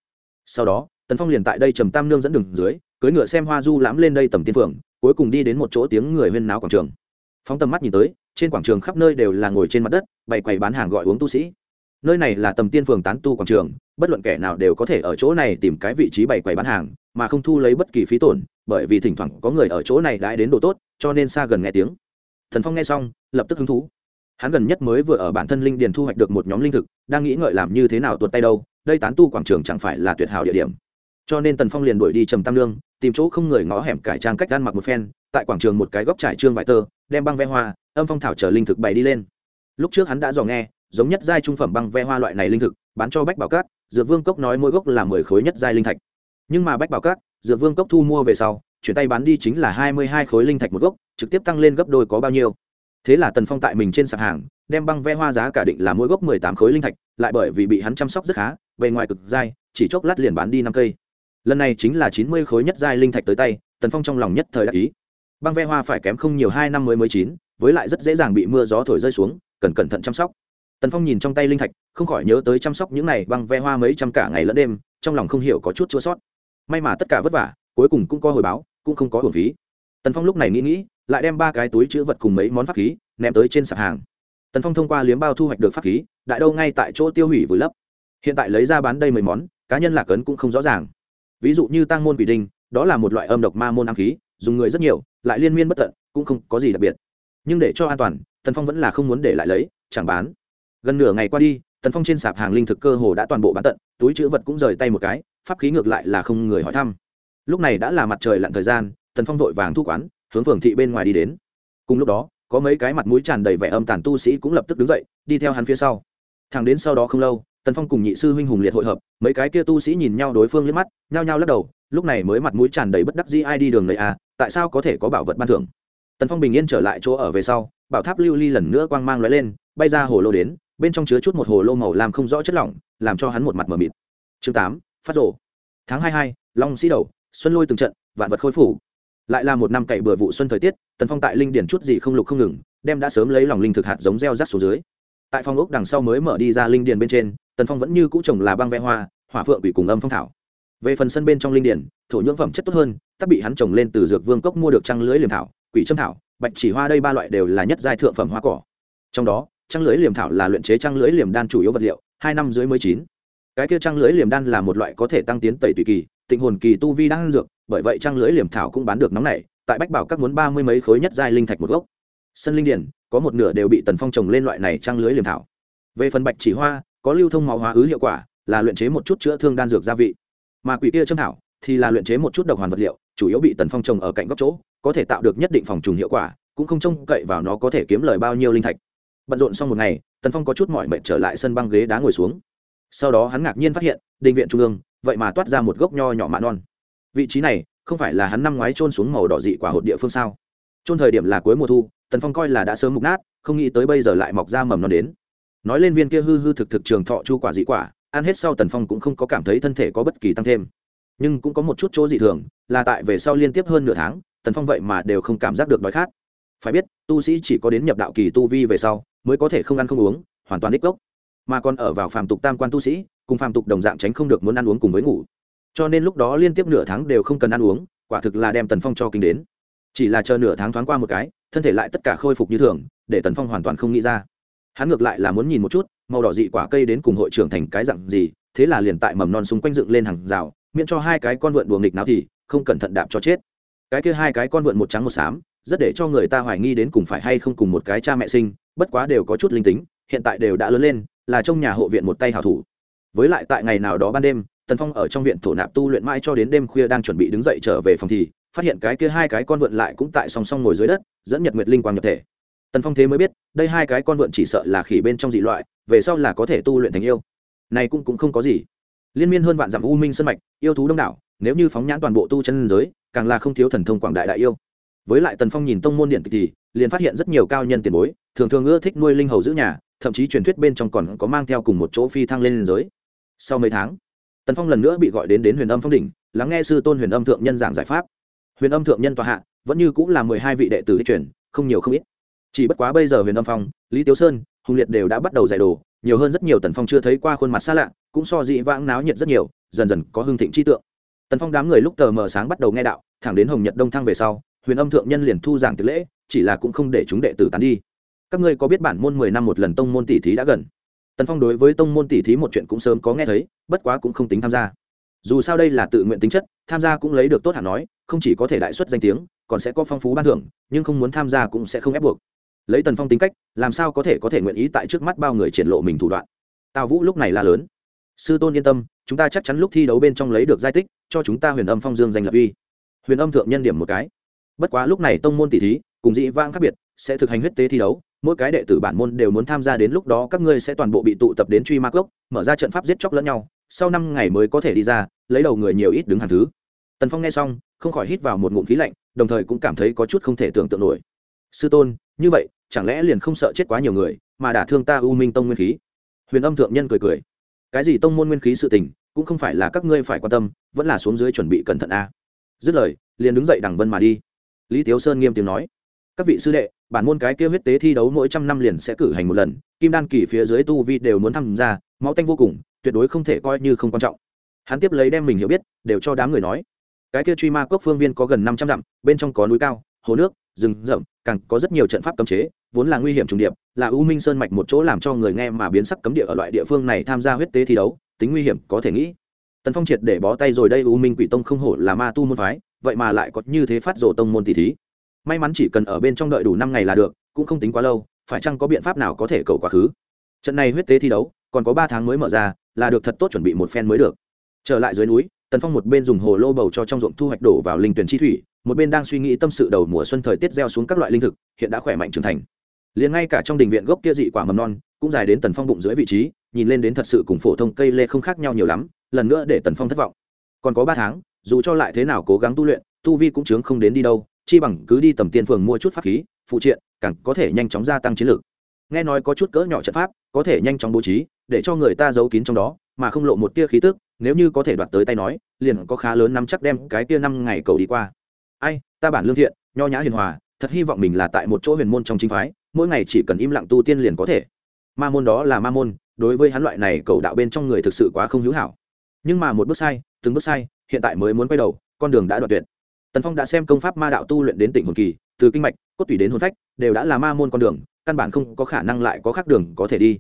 Sau đó, tần phong liền tại đây trầm tam nương dẫn đường dưới cưới ngựa xem hoa du lãm lên đây tầm tiên phượng, cuối cùng đi đến một chỗ tiếng người huyên náo quảng trường. Phóng tầm mắt nhìn tới, trên quảng trường khắp nơi đều là ngồi trên mặt đất, bày quầy bán hàng gọi uống tu sĩ. Nơi này là tầm tiên phường tán tu quảng trường bất luận kẻ nào đều có thể ở chỗ này tìm cái vị trí bày quầy bán hàng, mà không thu lấy bất kỳ phí tổn, bởi vì thỉnh thoảng có người ở chỗ này đãi đến đồ tốt, cho nên xa gần nghe tiếng. Thần phong nghe xong, lập tức hứng thú. Hắn gần nhất mới vừa ở bản thân linh điền thu hoạch được một nhóm linh thực, đang nghĩ ngợi làm như thế nào tuột tay đâu, đây tán tu quảng trường chẳng phải là tuyệt hảo địa điểm. Cho nên tần phong liền đuổi đi trầm tam lương tìm chỗ không người ngõ hẻm cải trang cách ăn mặc một phen, tại quảng trường một cái góc trải trương vải tơ, đem băng ve hoa, âm phong thảo trở linh thực bày đi lên. Lúc trước hắn đã dò nghe, giống nhất giai trung phẩm băng ve hoa loại này linh thực, bán cho bách bảo cát dược vương cốc nói mỗi gốc là mười khối nhất giai linh thạch. Nhưng mà bách bảo cát dược vương cốc thu mua về sau, chuyển tay bán đi chính là hai mươi hai khối linh thạch một gốc, trực tiếp tăng lên gấp đôi có bao nhiêu. Thế là tần phong tại mình trên sạp hàng, đem băng ve hoa giá cả định là mỗi gốc mười tám khối linh thạch, lại bởi vì bị hắn chăm sóc rất khá, bề ngoài cực dai chỉ chốc lát liền bán đi năm cây. Lần này chính là chín mươi khối nhất giai linh thạch tới tay, tần phong trong lòng nhất thời đại ý. Băng ve hoa phải kém không nhiều hai năm mới mới chín, với lại rất dễ dàng bị mưa gió thổi rơi xuống, cần cẩn thận chăm sóc tần phong nhìn trong tay linh thạch, không khỏi nhớ tới chăm sóc những này băng ve hoa mấy trăm cả ngày lẫn đêm, trong lòng không hiểu có chút chua sót. May mà tất cả vất vả, cuối cùng cũng có hồi báo, cũng không có hồn phí. Tần phong lúc này nghĩ nghĩ, lại đem ba cái túi chữ vật cùng mấy món pháp khí ném tới trên sạp hàng. Tần phong thông qua liếm bao thu hoạch được pháp khí, đại đâu ngay tại chỗ tiêu hủy vùi lấp. Hiện tại lấy ra bán đây mấy món, cá nhân lạc ấn cũng không rõ ràng. Ví dụ như tăng môn quỷ đinh đó là một loại âm độc ma môn ám khí, dùng người rất nhiều, lại liên miên bất tận, cũng không có gì đặc biệt. Nhưng để cho an toàn, tần phong vẫn là không muốn để lại lấy, chẳng bán gần nửa ngày qua đi, tần phong trên sạp hàng linh thực cơ hồ đã toàn bộ bán tận, túi chữ vật cũng rời tay một cái, pháp khí ngược lại là không người hỏi thăm. Lúc này đã là mặt trời lặn thời gian, tần phong vội vàng thu quán, hướng phường thị bên ngoài đi đến. Cùng lúc đó, có mấy cái mặt mũi tràn đầy vẻ âm tàn tu sĩ cũng lập tức đứng dậy, đi theo hắn phía sau. Thằng đến sau đó không lâu, tần phong cùng nhị sư huynh hùng liệt hội hợp, mấy cái kia tu sĩ nhìn nhau đối phương liếc mắt, nhao nhao lắc đầu, lúc này mới mặt mũi tràn đầy bất đắc dĩ ai đi đường này à tại sao có thể có bảo vật ban thưởng? Tần phong bình yên trở lại chỗ ở về sau, bảo tháp lưu ly lần nữa quang mang lóe lên, bay ra hồ lô đến bên trong chứa chút một hồ lô màu làm không rõ chất lỏng, làm cho hắn một mặt mờ mịt. Chương tám, phát rổ tháng hai hai, long sĩ đầu, xuân lôi từng trận, vạn vật khôi phủ lại là một năm cày bừa vụ xuân thời tiết, tần phong tại linh điển chút gì không lục không ngừng, đem đã sớm lấy lòng linh thực hạt giống gieo rắc xuống dưới. Tại phòng ốc đằng sau mới mở đi ra linh điền bên trên, tần phong vẫn như cũ trồng là băng ve hoa, hỏa phượng quỷ cùng âm phong thảo. Về phần sân bên trong linh điển, thổ nhưỡng phẩm chất tốt hơn, tắc bị hắn trồng lên từ dược vương cốc mua được trăng lưới liềm thảo, quỷ trâm thảo, bạch chỉ hoa đây ba loại đều là nhất giai thượng phẩm hoa cỏ. Trong đó trăng lưới liềm thảo là luyện chế trăng lưới liềm đan chủ yếu vật liệu, hai năm dưới mới chín. Cái kia trăng lưới liềm đan là một loại có thể tăng tiến tẩy tùy kỳ, tịnh hồn kỳ tu vi đang dược, bởi vậy trăng lưới liềm thảo cũng bán được nóng này tại bách bảo các muốn ba mươi mấy khối nhất giai linh thạch một gốc. Sân linh điển, có một nửa đều bị tần phong trồng lên loại này trăng lưới liềm thảo. Về phần bạch chỉ hoa, có lưu thông máu hóa ứ hiệu quả, là luyện chế một chút chữa thương đan dược gia vị. Mà quỷ kia châm thảo thì là luyện chế một chút độc hoàn vật liệu, chủ yếu bị tần phong trồng ở cạnh góc chỗ, có thể tạo được nhất định phòng trùng hiệu quả, cũng không trông cậy vào nó có thể kiếm lời bao nhiêu linh thạch bận rộn xong một ngày, tần phong có chút mỏi mệt trở lại sân băng ghế đá ngồi xuống. Sau đó hắn ngạc nhiên phát hiện định viện trung ương, vậy mà toát ra một gốc nho nhỏ mạ non. Vị trí này, không phải là hắn năm ngoái trôn xuống màu đỏ dị quả hột địa phương sao? Trôn thời điểm là cuối mùa thu, tần phong coi là đã sớm mục nát, không nghĩ tới bây giờ lại mọc ra mầm non đến. Nói lên viên kia hư hư thực thực trường thọ chu quả dị quả, ăn hết sau tần phong cũng không có cảm thấy thân thể có bất kỳ tăng thêm. Nhưng cũng có một chút chỗ dị thường, là tại về sau liên tiếp hơn nửa tháng, tần phong vậy mà đều không cảm giác được đói khát. Phải biết, tu sĩ chỉ có đến nhập đạo kỳ tu vi về sau mới có thể không ăn không uống, hoàn toàn đích gốc. Mà còn ở vào phàm tục tam quan tu sĩ, cùng phàm tục đồng dạng tránh không được muốn ăn uống cùng với ngủ. Cho nên lúc đó liên tiếp nửa tháng đều không cần ăn uống, quả thực là đem tần phong cho kinh đến. Chỉ là chờ nửa tháng thoáng qua một cái, thân thể lại tất cả khôi phục như thường, để tần phong hoàn toàn không nghĩ ra. Hắn ngược lại là muốn nhìn một chút, màu đỏ dị quả cây đến cùng hội trưởng thành cái dặn gì, thế là liền tại mầm non xung quanh dựng lên hàng rào, miễn cho hai cái con vượn đùa nghịch nào thì, không cẩn thận đạp cho chết. Cái kia hai cái con vượn một trắng một xám, rất để cho người ta hoài nghi đến cùng phải hay không cùng một cái cha mẹ sinh bất quá đều có chút linh tính, hiện tại đều đã lớn lên, là trong nhà hộ viện một tay hảo thủ. Với lại tại ngày nào đó ban đêm, tần phong ở trong viện thổ nạp tu luyện mãi cho đến đêm khuya đang chuẩn bị đứng dậy trở về phòng thì, phát hiện cái kia hai cái con vượn lại cũng tại song song ngồi dưới đất, dẫn nhật nguyệt linh quang nhập thể. Tần phong thế mới biết, đây hai cái con vượn chỉ sợ là khỉ bên trong dị loại, về sau là có thể tu luyện thành yêu. Này cũng cũng không có gì. Liên miên hơn vạn dặm u minh sân mạch, yêu thú đông đảo, nếu như phóng nhãn toàn bộ tu chân giới, càng là không thiếu thần thông quảng đại đại yêu. Với lại tần phong nhìn tông môn điện thì liền phát hiện rất nhiều cao nhân tiền bối, thường thường ưa thích nuôi linh hầu giữ nhà, thậm chí truyền thuyết bên trong còn có mang theo cùng một chỗ phi thăng lên liên giới. Sau mấy tháng, tần phong lần nữa bị gọi đến đến huyền âm phong đỉnh, lắng nghe sư tôn huyền âm thượng nhân giảng giải pháp. Huyền âm thượng nhân tòa hạ, vẫn như cũng là mười hai vị đệ tử đi truyền, không nhiều không ít. Chỉ bất quá bây giờ huyền âm phong, lý tiếu sơn, hùng liệt đều đã bắt đầu giải đồ, nhiều hơn rất nhiều tần phong chưa thấy qua khuôn mặt xa lạ, cũng so dị vãng náo nhiệt rất nhiều, dần dần có hương thịnh chi tượng. Tần phong đám người lúc tờ mờ sáng bắt đầu nghe đạo, thẳng đến hồng nhật đông thăng về sau, huyền âm thượng nhân liền thu giảng tiệc lễ chỉ là cũng không để chúng đệ tử tán đi. Các ngươi có biết bản môn mười năm một lần tông môn tỷ thí đã gần? Tần phong đối với tông môn tỷ thí một chuyện cũng sớm có nghe thấy, bất quá cũng không tính tham gia. Dù sao đây là tự nguyện tính chất, tham gia cũng lấy được tốt hẳn nói, không chỉ có thể đại xuất danh tiếng, còn sẽ có phong phú ban thưởng, nhưng không muốn tham gia cũng sẽ không ép buộc. Lấy tần phong tính cách, làm sao có thể có thể nguyện ý tại trước mắt bao người triển lộ mình thủ đoạn? Tào vũ lúc này là lớn. Sư tôn yên tâm, chúng ta chắc chắn lúc thi đấu bên trong lấy được giai tích, cho chúng ta huyền âm phong dương danh lập uy. Huyền âm thượng nhân điểm một cái. Bất quá lúc này tông môn tỷ thí cùng dị vang khác biệt, sẽ thực hành huyết tế thi đấu, mỗi cái đệ tử bản môn đều muốn tham gia đến lúc đó các ngươi sẽ toàn bộ bị tụ tập đến truy ma cốc, mở ra trận pháp giết chóc lẫn nhau, sau năm ngày mới có thể đi ra, lấy đầu người nhiều ít đứng hàng thứ. Tần phong nghe xong, không khỏi hít vào một ngụm khí lạnh, đồng thời cũng cảm thấy có chút không thể tưởng tượng nổi. Sư tôn, như vậy, chẳng lẽ liền không sợ chết quá nhiều người, mà đả thương ta u minh tông nguyên khí? Huyền âm thượng nhân cười cười. Cái gì tông môn nguyên khí sự tình, cũng không phải là các ngươi phải quan tâm, vẫn là xuống dưới chuẩn bị cẩn thận a. Dứt lời, liền đứng dậy đằng vân mà đi. Lý tiếu sơn nghiêm tiếng nói các vị sư đệ, bản môn cái kia huyết tế thi đấu mỗi trăm năm liền sẽ cử hành một lần, kim đan kỳ phía dưới tu vi đều muốn tham gia, máu tanh vô cùng, tuyệt đối không thể coi như không quan trọng. Hắn tiếp lấy đem mình hiểu biết, đều cho đám người nói. Cái kia truy ma cốc phương viên có gần năm trăm dặm, bên trong có núi cao, hồ nước, rừng rậm, càng có rất nhiều trận pháp cấm chế, vốn là nguy hiểm trùng điệp, là u minh sơn mạch một chỗ làm cho người nghe mà biến sắc cấm địa ở loại địa phương này tham gia huyết tế thi đấu, tính nguy hiểm có thể nghĩ. Tần phong triệt để bó tay rồi đây u minh quỷ tông không hổ là ma tu môn phái, vậy mà lại có như thế phát rổ tông môn tỷ thí may mắn chỉ cần ở bên trong đợi đủ năm ngày là được, cũng không tính quá lâu, phải chăng có biện pháp nào có thể cầu quá khứ? Trận này huyết tế thi đấu, còn có ba tháng mới mở ra, là được thật tốt chuẩn bị một phen mới được. Trở lại dưới núi, tần phong một bên dùng hồ lô bầu cho trong ruộng thu hoạch đổ vào linh tuyển chi thủy, một bên đang suy nghĩ tâm sự đầu mùa xuân thời tiết gieo xuống các loại linh thực, hiện đã khỏe mạnh trưởng thành. Liền ngay cả trong đình viện gốc kia dị quả mầm non, cũng dài đến tần phong bụng dưới vị trí, nhìn lên đến thật sự cùng phổ thông cây lê không khác nhau nhiều lắm, lần nữa để tần phong thất vọng. Còn có ba tháng, dù cho lại thế nào cố gắng tu luyện, tu vi cũng chướng không đến đi đâu chi bằng cứ đi tầm tiên phường mua chút pháp khí, phụ triện, càng có thể nhanh chóng gia tăng chiến lược. Nghe nói có chút cỡ nhỏ trận pháp, có thể nhanh chóng bố trí, để cho người ta giấu kín trong đó, mà không lộ một tia khí tức, nếu như có thể đoạt tới tay nói, liền có khá lớn nắm chắc đem cái tia năm ngày cầu đi qua. Ai, ta bản lương thiện, nho nhã hiền hòa, thật hy vọng mình là tại một chỗ huyền môn trong chính phái, mỗi ngày chỉ cần im lặng tu tiên liền có thể. Ma môn đó là ma môn, đối với hắn loại này cầu đạo bên trong người thực sự quá không hữu hảo. Nhưng mà một bước sai, từng bước sai, hiện tại mới muốn quay đầu, con đường đã đoạn tuyệt tần phong đã xem công pháp ma đạo tu luyện đến tỉnh hồn kỳ, từ kinh mạch, cốt tủy đến hồn phách, đều đã là ma môn con đường, căn bản không có khả năng lại có khác đường có thể đi.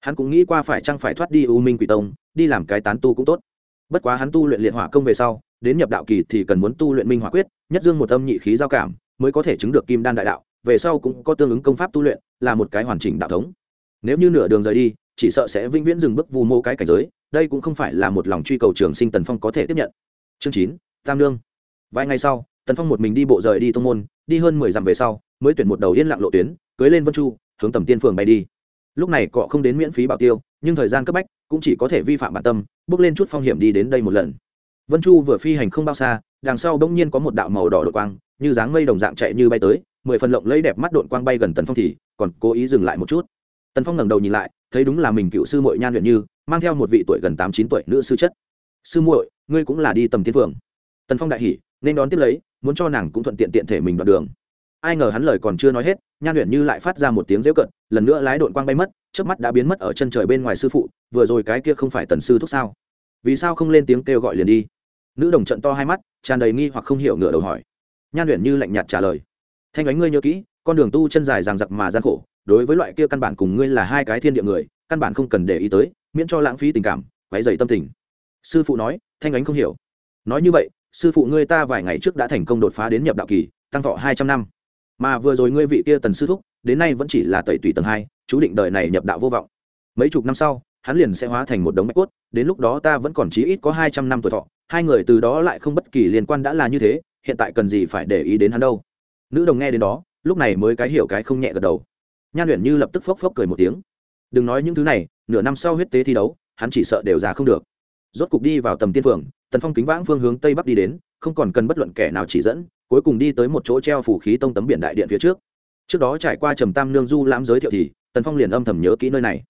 Hắn cũng nghĩ qua phải chăng phải thoát đi u minh quỷ tông, đi làm cái tán tu cũng tốt. Bất quá hắn tu luyện liệt hỏa công về sau, đến nhập đạo kỳ thì cần muốn tu luyện minh hỏa quyết, nhất dương một âm nhị khí giao cảm, mới có thể chứng được kim đan đại đạo, về sau cũng có tương ứng công pháp tu luyện, là một cái hoàn chỉnh đạo thống. Nếu như nửa đường rời đi, chỉ sợ sẽ vĩnh viễn dừng bước vu mô cái cảnh giới, đây cũng không phải là một lòng truy cầu trường sinh tần phong có thể tiếp nhận. Chương chín, tam lương vài ngày sau, tần phong một mình đi bộ rời đi tô n g môn, đi hơn mười dặm về sau, mới tuyển một đầu yên lặng lộ tuyến, cưới lên vân chu, hướng tầm tiên phường bay đi. Lúc này cọ không đến miễn phí bảo tiêu, nhưng thời gian cấp bách cũng chỉ có thể vi phạm bản tâm, bước lên chút phong hiểm đi đến đây một lần. Vân chu vừa phi hành không bao xa, đằng sau bỗng nhiên có một đạo màu đỏ đội quang, như dáng mây đồng dạng chạy như bay tới, mười phần lộng lấy đẹp mắt đội quang bay gần tần phong thì còn cố ý dừng lại một chút. Tần phong ngẩng đầu nhìn lại, thấy đúng là mình cựu sư muội nhan luyện như, mang theo một vị tuổi gần tám chín tuổi nữ sư chất. Sư muội, ngươi cũng là đi tầm tiên phường? Tần phong đại hỉ nên đón tiếp lấy, muốn cho nàng cũng thuận tiện tiện thể mình đoạn đường. Ai ngờ hắn lời còn chưa nói hết, nhan luyện như lại phát ra một tiếng rêu cận lần nữa lái đội quang bay mất trước mắt đã biến mất ở chân trời bên ngoài sư phụ, vừa rồi cái kia không phải tần sư thúc sao? Vì sao không lên tiếng kêu gọi liền đi? Nữ đồng trận to hai mắt, tràn đầy nghi hoặc không hiểu ngửa đầu hỏi. Nhan luyện như lạnh nhạt trả lời. Thanh ánh ngươi nhớ kỹ, con đường tu chân dài ràng giặc mà gian khổ, đối với loại kia căn bản cùng ngươi là hai cái thiên địa người, căn bản không cần để ý tới, miễn cho lãng phí tình cảm, quấy dày tâm tình. Sư phụ nói, thanh ánh không hiểu. Nói như vậy sư phụ ngươi ta vài ngày trước đã thành công đột phá đến nhập đạo kỳ, tăng thọ hai trăm năm. Mà vừa rồi ngươi vị kia tần sư thúc, đến nay vẫn chỉ là tẩy tùy tầng hai, chú định đời này nhập đạo vô vọng. Mấy chục năm sau, hắn liền sẽ hóa thành một đống mạch cốt, đến lúc đó ta vẫn còn chí ít có hai trăm năm tuổi thọ, hai người từ đó lại không bất kỳ liên quan đã là như thế, hiện tại cần gì phải để ý đến hắn đâu. Nữ đồng nghe đến đó, lúc này mới cái hiểu cái không nhẹ gật đầu. Nhan luyện như lập tức phốc phốc cười một tiếng. Đừng nói những thứ này, nửa năm sau huyết tế thi đấu, hắn chỉ sợ đều ra không được. Rốt cục đi vào tầm tiên phường tần phong kính vãng phương hướng tây bắc đi đến, không còn cần bất luận kẻ nào chỉ dẫn, cuối cùng đi tới một chỗ treo phủ khí tông tấm biển đại điện phía trước. Trước đó trải qua trầm tam nương du lãm giới thiệu thì, tần phong liền âm thầm nhớ kỹ nơi này.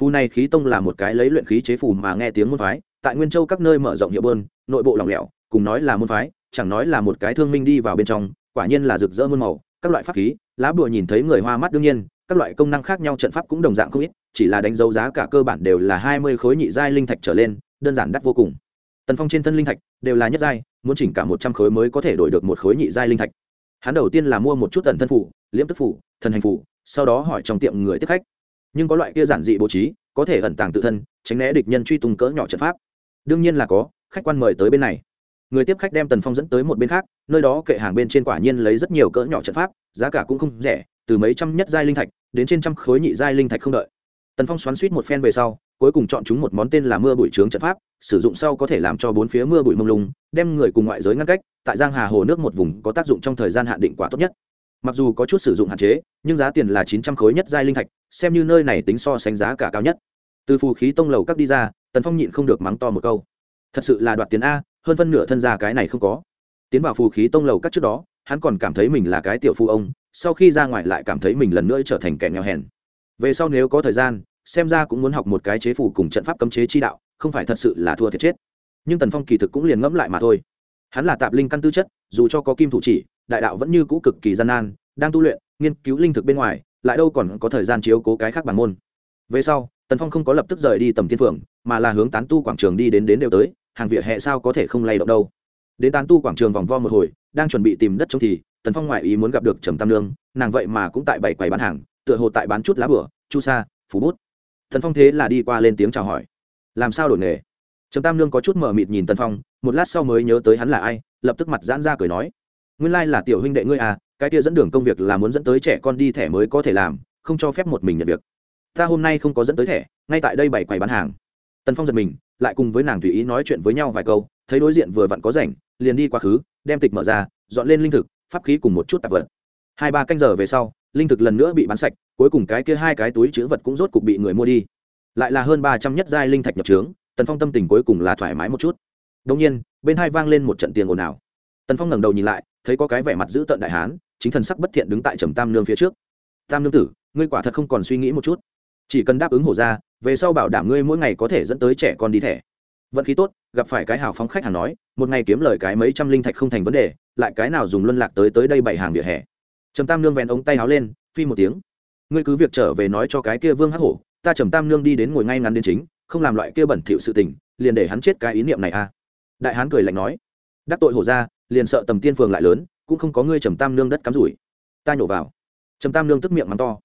Phù này khí tông là một cái lấy luyện khí chế phù mà nghe tiếng môn phái, tại nguyên châu các nơi mở rộng hiệu bơn, nội bộ lỏng lẻo, cùng nói là môn phái, chẳng nói là một cái thương minh đi vào bên trong, quả nhiên là rực rỡ muôn màu, các loại pháp khí, lá bùa nhìn thấy người hoa mắt đương nhiên, các loại công năng khác nhau trận pháp cũng đồng dạng không ít, chỉ là đánh dấu giá cả cơ bản đều là hai mươi khối nhị giai linh thạch trở lên, đơn giản đắt vô cùng tần phong trên thân linh thạch đều là nhất giai, muốn chỉnh cả một trăm khối mới có thể đổi được một khối nhị giai linh thạch. Hắn đầu tiên là mua một chút tần thân phủ, liễm tức phủ, thần hành phủ, sau đó hỏi trong tiệm người tiếp khách. Nhưng có loại kia giản dị bố trí, có thể ẩn tàng tự thân, tránh né địch nhân truy tung cỡ nhỏ trận pháp. Đương nhiên là có, khách quan mời tới bên này. Người tiếp khách đem tần phong dẫn tới một bên khác, nơi đó kệ hàng bên trên quả nhiên lấy rất nhiều cỡ nhỏ trận pháp, giá cả cũng không rẻ, từ mấy trăm nhất giai linh thạch đến trên trăm khối nhị giai linh thạch không đợi. Tần phong xoắn suýt một phen về sau cuối cùng chọn chúng một món tên là mưa bụi trướng trận pháp, sử dụng sau có thể làm cho bốn phía mưa bụi mông lung, đem người cùng ngoại giới ngăn cách, tại giang hà hồ nước một vùng có tác dụng trong thời gian hạn định quả tốt nhất. Mặc dù có chút sử dụng hạn chế, nhưng giá tiền là chín trăm khối nhất giai linh thạch, xem như nơi này tính so sánh giá cả cao nhất. Từ phù khí tông lầu các đi ra, tần phong nhịn không được mắng to một câu. Thật sự là đoạt tiền a, hơn phân nửa thân gia cái này không có. Tiến vào phù khí tông lầu các trước đó, hắn còn cảm thấy mình là cái tiểu phu ông, sau khi ra ngoài lại cảm thấy mình lần nữa trở thành kẻ nghèo hèn. Về sau nếu có thời gian xem ra cũng muốn học một cái chế phủ cùng trận pháp cấm chế chi đạo, không phải thật sự là thua thiệt chết. Nhưng tần phong kỳ thực cũng liền ngẫm lại mà thôi. Hắn là tạp linh căn tư chất, dù cho có kim thủ chỉ, đại đạo vẫn như cũ cực kỳ gian nan, đang tu luyện, nghiên cứu linh thực bên ngoài, lại đâu còn có thời gian chiếu cố cái khác bản môn. Về sau, tần phong không có lập tức rời đi tầm thiên phượng, mà là hướng tán tu quảng trường đi đến đến đều tới, hàng vỉa hè sao có thể không lay động đâu. Đến tán tu quảng trường vòng vo một hồi, đang chuẩn bị tìm đất trống thì, tần phong ngoại ý muốn gặp được trầm tam lương nàng vậy mà cũng tại bảy quầy bán hàng, tựa hồ tại bán chút lá bửa, chu sa phú bút. Thần phong thế là đi qua lên tiếng chào hỏi. Làm sao đổi nghề? Trầm tam lương có chút mờ mịt nhìn tần phong, một lát sau mới nhớ tới hắn là ai, lập tức mặt giãn ra cười nói. Nguyên lai là tiểu huynh đệ ngươi à cái kia dẫn đường công việc là muốn dẫn tới trẻ con đi thẻ mới có thể làm, không cho phép một mình nhận việc. Ta hôm nay không có dẫn tới thẻ, ngay tại đây bảy quầy bán hàng. Tần phong giật mình, lại cùng với nàng tùy ý nói chuyện với nhau vài câu, thấy đối diện vừa vặn có rảnh, liền đi quá khứ, đem tịch mở ra, dọn lên linh thực, pháp khí cùng một chút tạp vật. Hai ba canh giờ về sau linh thực lần nữa bị bán sạch, cuối cùng cái kia hai cái túi chữ vật cũng rốt cục bị người mua đi. Lại là hơn ba trăm nhất giai linh thạch nhập trướng, tần phong tâm tình cuối cùng là thoải mái một chút. Đông nhiên, bên hai vang lên một trận tiền ồn ào. Tần phong ngẩng đầu nhìn lại, thấy có cái vẻ mặt dữ tợn đại hán, chính thần sắc bất thiện đứng tại trầm tam nương phía trước. Tam nương tử, ngươi quả thật không còn suy nghĩ một chút. Chỉ cần đáp ứng hổ ra, về sau bảo đảm ngươi mỗi ngày có thể dẫn tới trẻ con đi thẻ. Vận khí tốt, gặp phải cái hào phóng khách hàng nói, một ngày kiếm lời cái mấy trăm linh thạch không thành vấn đề, lại cái nào dùng luân lạc tới tới đây bảy hàng vỉa hè trầm tam nương vén ống tay áo lên, phi một tiếng. Ngươi cứ việc trở về nói cho cái kia vương hắc hổ, ta trầm tam nương đi đến ngồi ngay ngắn đến chính, không làm loại kia bẩn thỉu sự tình, liền để hắn chết cái ý niệm này a à. đại hán cười lạnh nói, đắc tội hổ ra liền sợ tầm tiên phường lại lớn, cũng không có ngươi trầm tam nương đất cắm rủi. Ta nhổ vào. Trầm tam nương tức miệng mắng to.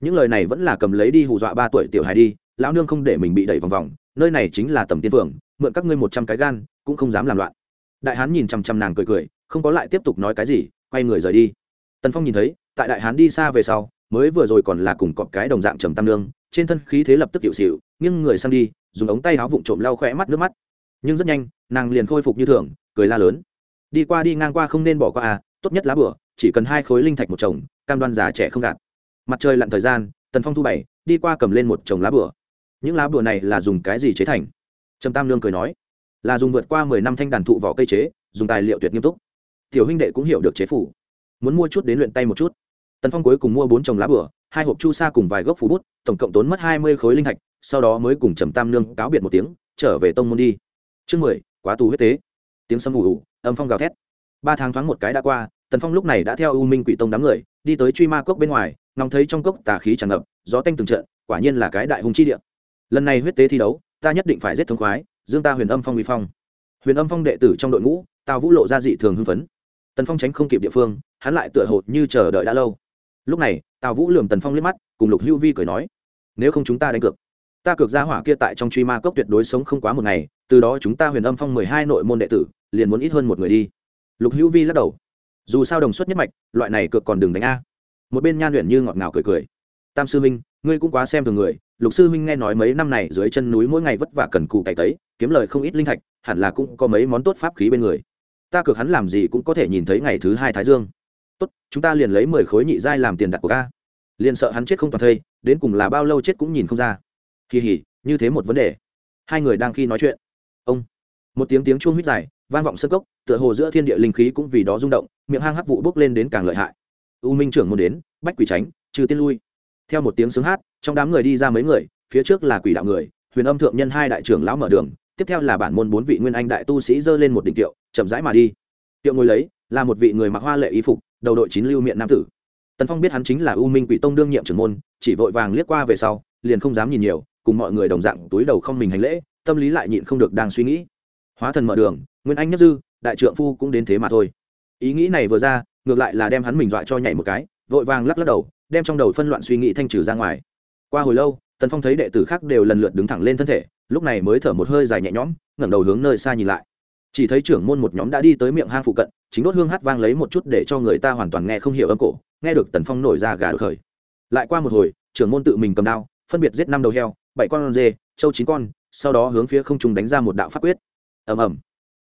Những lời này vẫn là cầm lấy đi hù dọa ba tuổi tiểu hài đi, lão nương không để mình bị đẩy vòng vòng, nơi này chính là tầm tiên phường, mượn các ngươi một trăm cái gan, cũng không dám làm loạn. Đại hán nhìn chằm chằm nàng cười cười, không có lại tiếp tục nói cái gì, quay người rời đi tần phong nhìn thấy, tại đại hán đi xa về sau, mới vừa rồi còn là cùng cọp cái đồng dạng trầm tam lương, trên thân khí thế lập tức hiệu xịu nghiêng người sang đi, dùng ống tay áo vụn trộm lau khỏe mắt nước mắt. Nhưng rất nhanh, nàng liền khôi phục như thường, cười la lớn. Đi qua đi ngang qua không nên bỏ qua à tốt nhất lá bửa, chỉ cần hai khối linh thạch một chồng, cam đoan già trẻ không gạt. Mặt trời lặn thời gian, tần phong thu bảy đi qua cầm lên một chồng lá bửa. Những lá bửa này là dùng cái gì chế thành? Trầm tam lương cười nói. Là dùng vượt qua mười năm thanh đàn thụ vỏ cây chế, dùng tài liệu tuyệt nghiêm túc. Tiểu huynh đệ cũng hiểu được chế phủ muốn mua chút đến luyện tay một chút. Tần phong cuối cùng mua bốn chồng lá bửa, hai hộp chu sa cùng vài gốc phú bút, tổng cộng tốn mất hai mươi khối linh thạch sau đó mới cùng trầm tam nương cáo biệt một tiếng, trở về tông môn đi. Chương mười, quá tù huyết tế. Tiếng sấm ủ ủ âm phong gào thét. Ba tháng thoáng một cái đã qua, tần phong lúc này đã theo u minh quỷ tông đám người, đi tới truy ma cốc bên ngoài, ngóng thấy trong cốc tà khí tràn ngập, gió tanh từng trận, quả nhiên là cái đại hùng chi địa. Lần này huyết tế thi đấu, ta nhất định phải giết thống khoái, dương ta huyền âm phong uy phong. Huyền âm phong đệ tử trong đội ngũ, tào vũ lộ ra dị thường hưng phấn tần phong tránh không kịp địa phương, hắn lại tựa hột như chờ đợi đã lâu. Lúc này, tào vũ lườm tần phong liếc mắt, cùng lục hữu vi cười nói, nếu không chúng ta đánh cược, ta cược ra hỏa kia tại trong truy ma cốc tuyệt đối sống không quá một ngày, từ đó chúng ta huyền âm phong mười hai nội môn đệ tử, liền muốn ít hơn một người đi. Lục hữu vi lắc đầu, dù sao đồng suất nhất mạch, loại này cược còn đừng đánh a. Một bên nhan luyện như ngọt ngào cười cười, tam sư minh ngươi cũng quá xem thường người, lục sư minh nghe nói mấy năm này dưới chân núi mỗi ngày vất vả cần cù cày tấy, kiếm lời không ít linh thạch, hẳn là cũng có mấy món tốt pháp khí bên người ta cược hắn làm gì cũng có thể nhìn thấy ngày thứ hai thái dương. Tốt, chúng ta liền lấy mười khối nhị giai làm tiền đặt của ca. Liền sợ hắn chết không toàn thây, đến cùng là bao lâu chết cũng nhìn không ra. Kỳ hỉ, như thế một vấn đề. Hai người đang khi nói chuyện. Ông. Một tiếng tiếng chuông huyết dài, vang vọng sân cốc, tựa hồ giữa thiên địa linh khí cũng vì đó rung động, miệng hang hắc vụ bốc lên đến càng lợi hại. U minh trưởng muốn đến, bách quỷ tránh, trừ tiên lui. Theo một tiếng sướng hát, trong đám người đi ra mấy người, phía trước là quỷ đạo người, huyền âm thượng nhân hai đại trưởng lão mở đường tiếp theo là bản môn bốn vị nguyên anh đại tu sĩ dơ lên một đỉnh tiệu chậm rãi mà đi. Tiệu ngồi lấy, là một vị người mặc hoa lệ y phục, đầu đội chín lưu miệng nam tử. Tần phong biết hắn chính là u minh quỷ tông đương nhiệm trưởng môn, chỉ vội vàng liếc qua về sau, liền không dám nhìn nhiều, cùng mọi người đồng dạng túi đầu không mình hành lễ, tâm lý lại nhịn không được đang suy nghĩ. Hóa thần mở đường, nguyên anh nhất dư, đại trượng phu cũng đến thế mà thôi. Ý nghĩ này vừa ra, ngược lại là đem hắn mình dọa cho nhảy một cái, vội vàng lắc lắc đầu, đem trong đầu phân loạn suy nghĩ thanh trừ ra ngoài. Qua hồi lâu tần phong thấy đệ tử khác đều lần lượt đứng thẳng lên thân thể, lúc này mới thở một hơi dài nhẹ nhõm, ngẩng đầu hướng nơi xa nhìn lại. Chỉ thấy trưởng môn một nhóm đã đi tới miệng hang phụ cận, chính đốt hương hát vang lấy một chút để cho người ta hoàn toàn nghe không hiểu âm cổ, nghe được tần phong nổi ra gà được khởi. Lại qua một hồi, trưởng môn tự mình cầm đao, phân biệt giết năm đầu heo, bảy con dê châu chín con, sau đó hướng phía không trung đánh ra một đạo pháp quyết. Ầm ầm.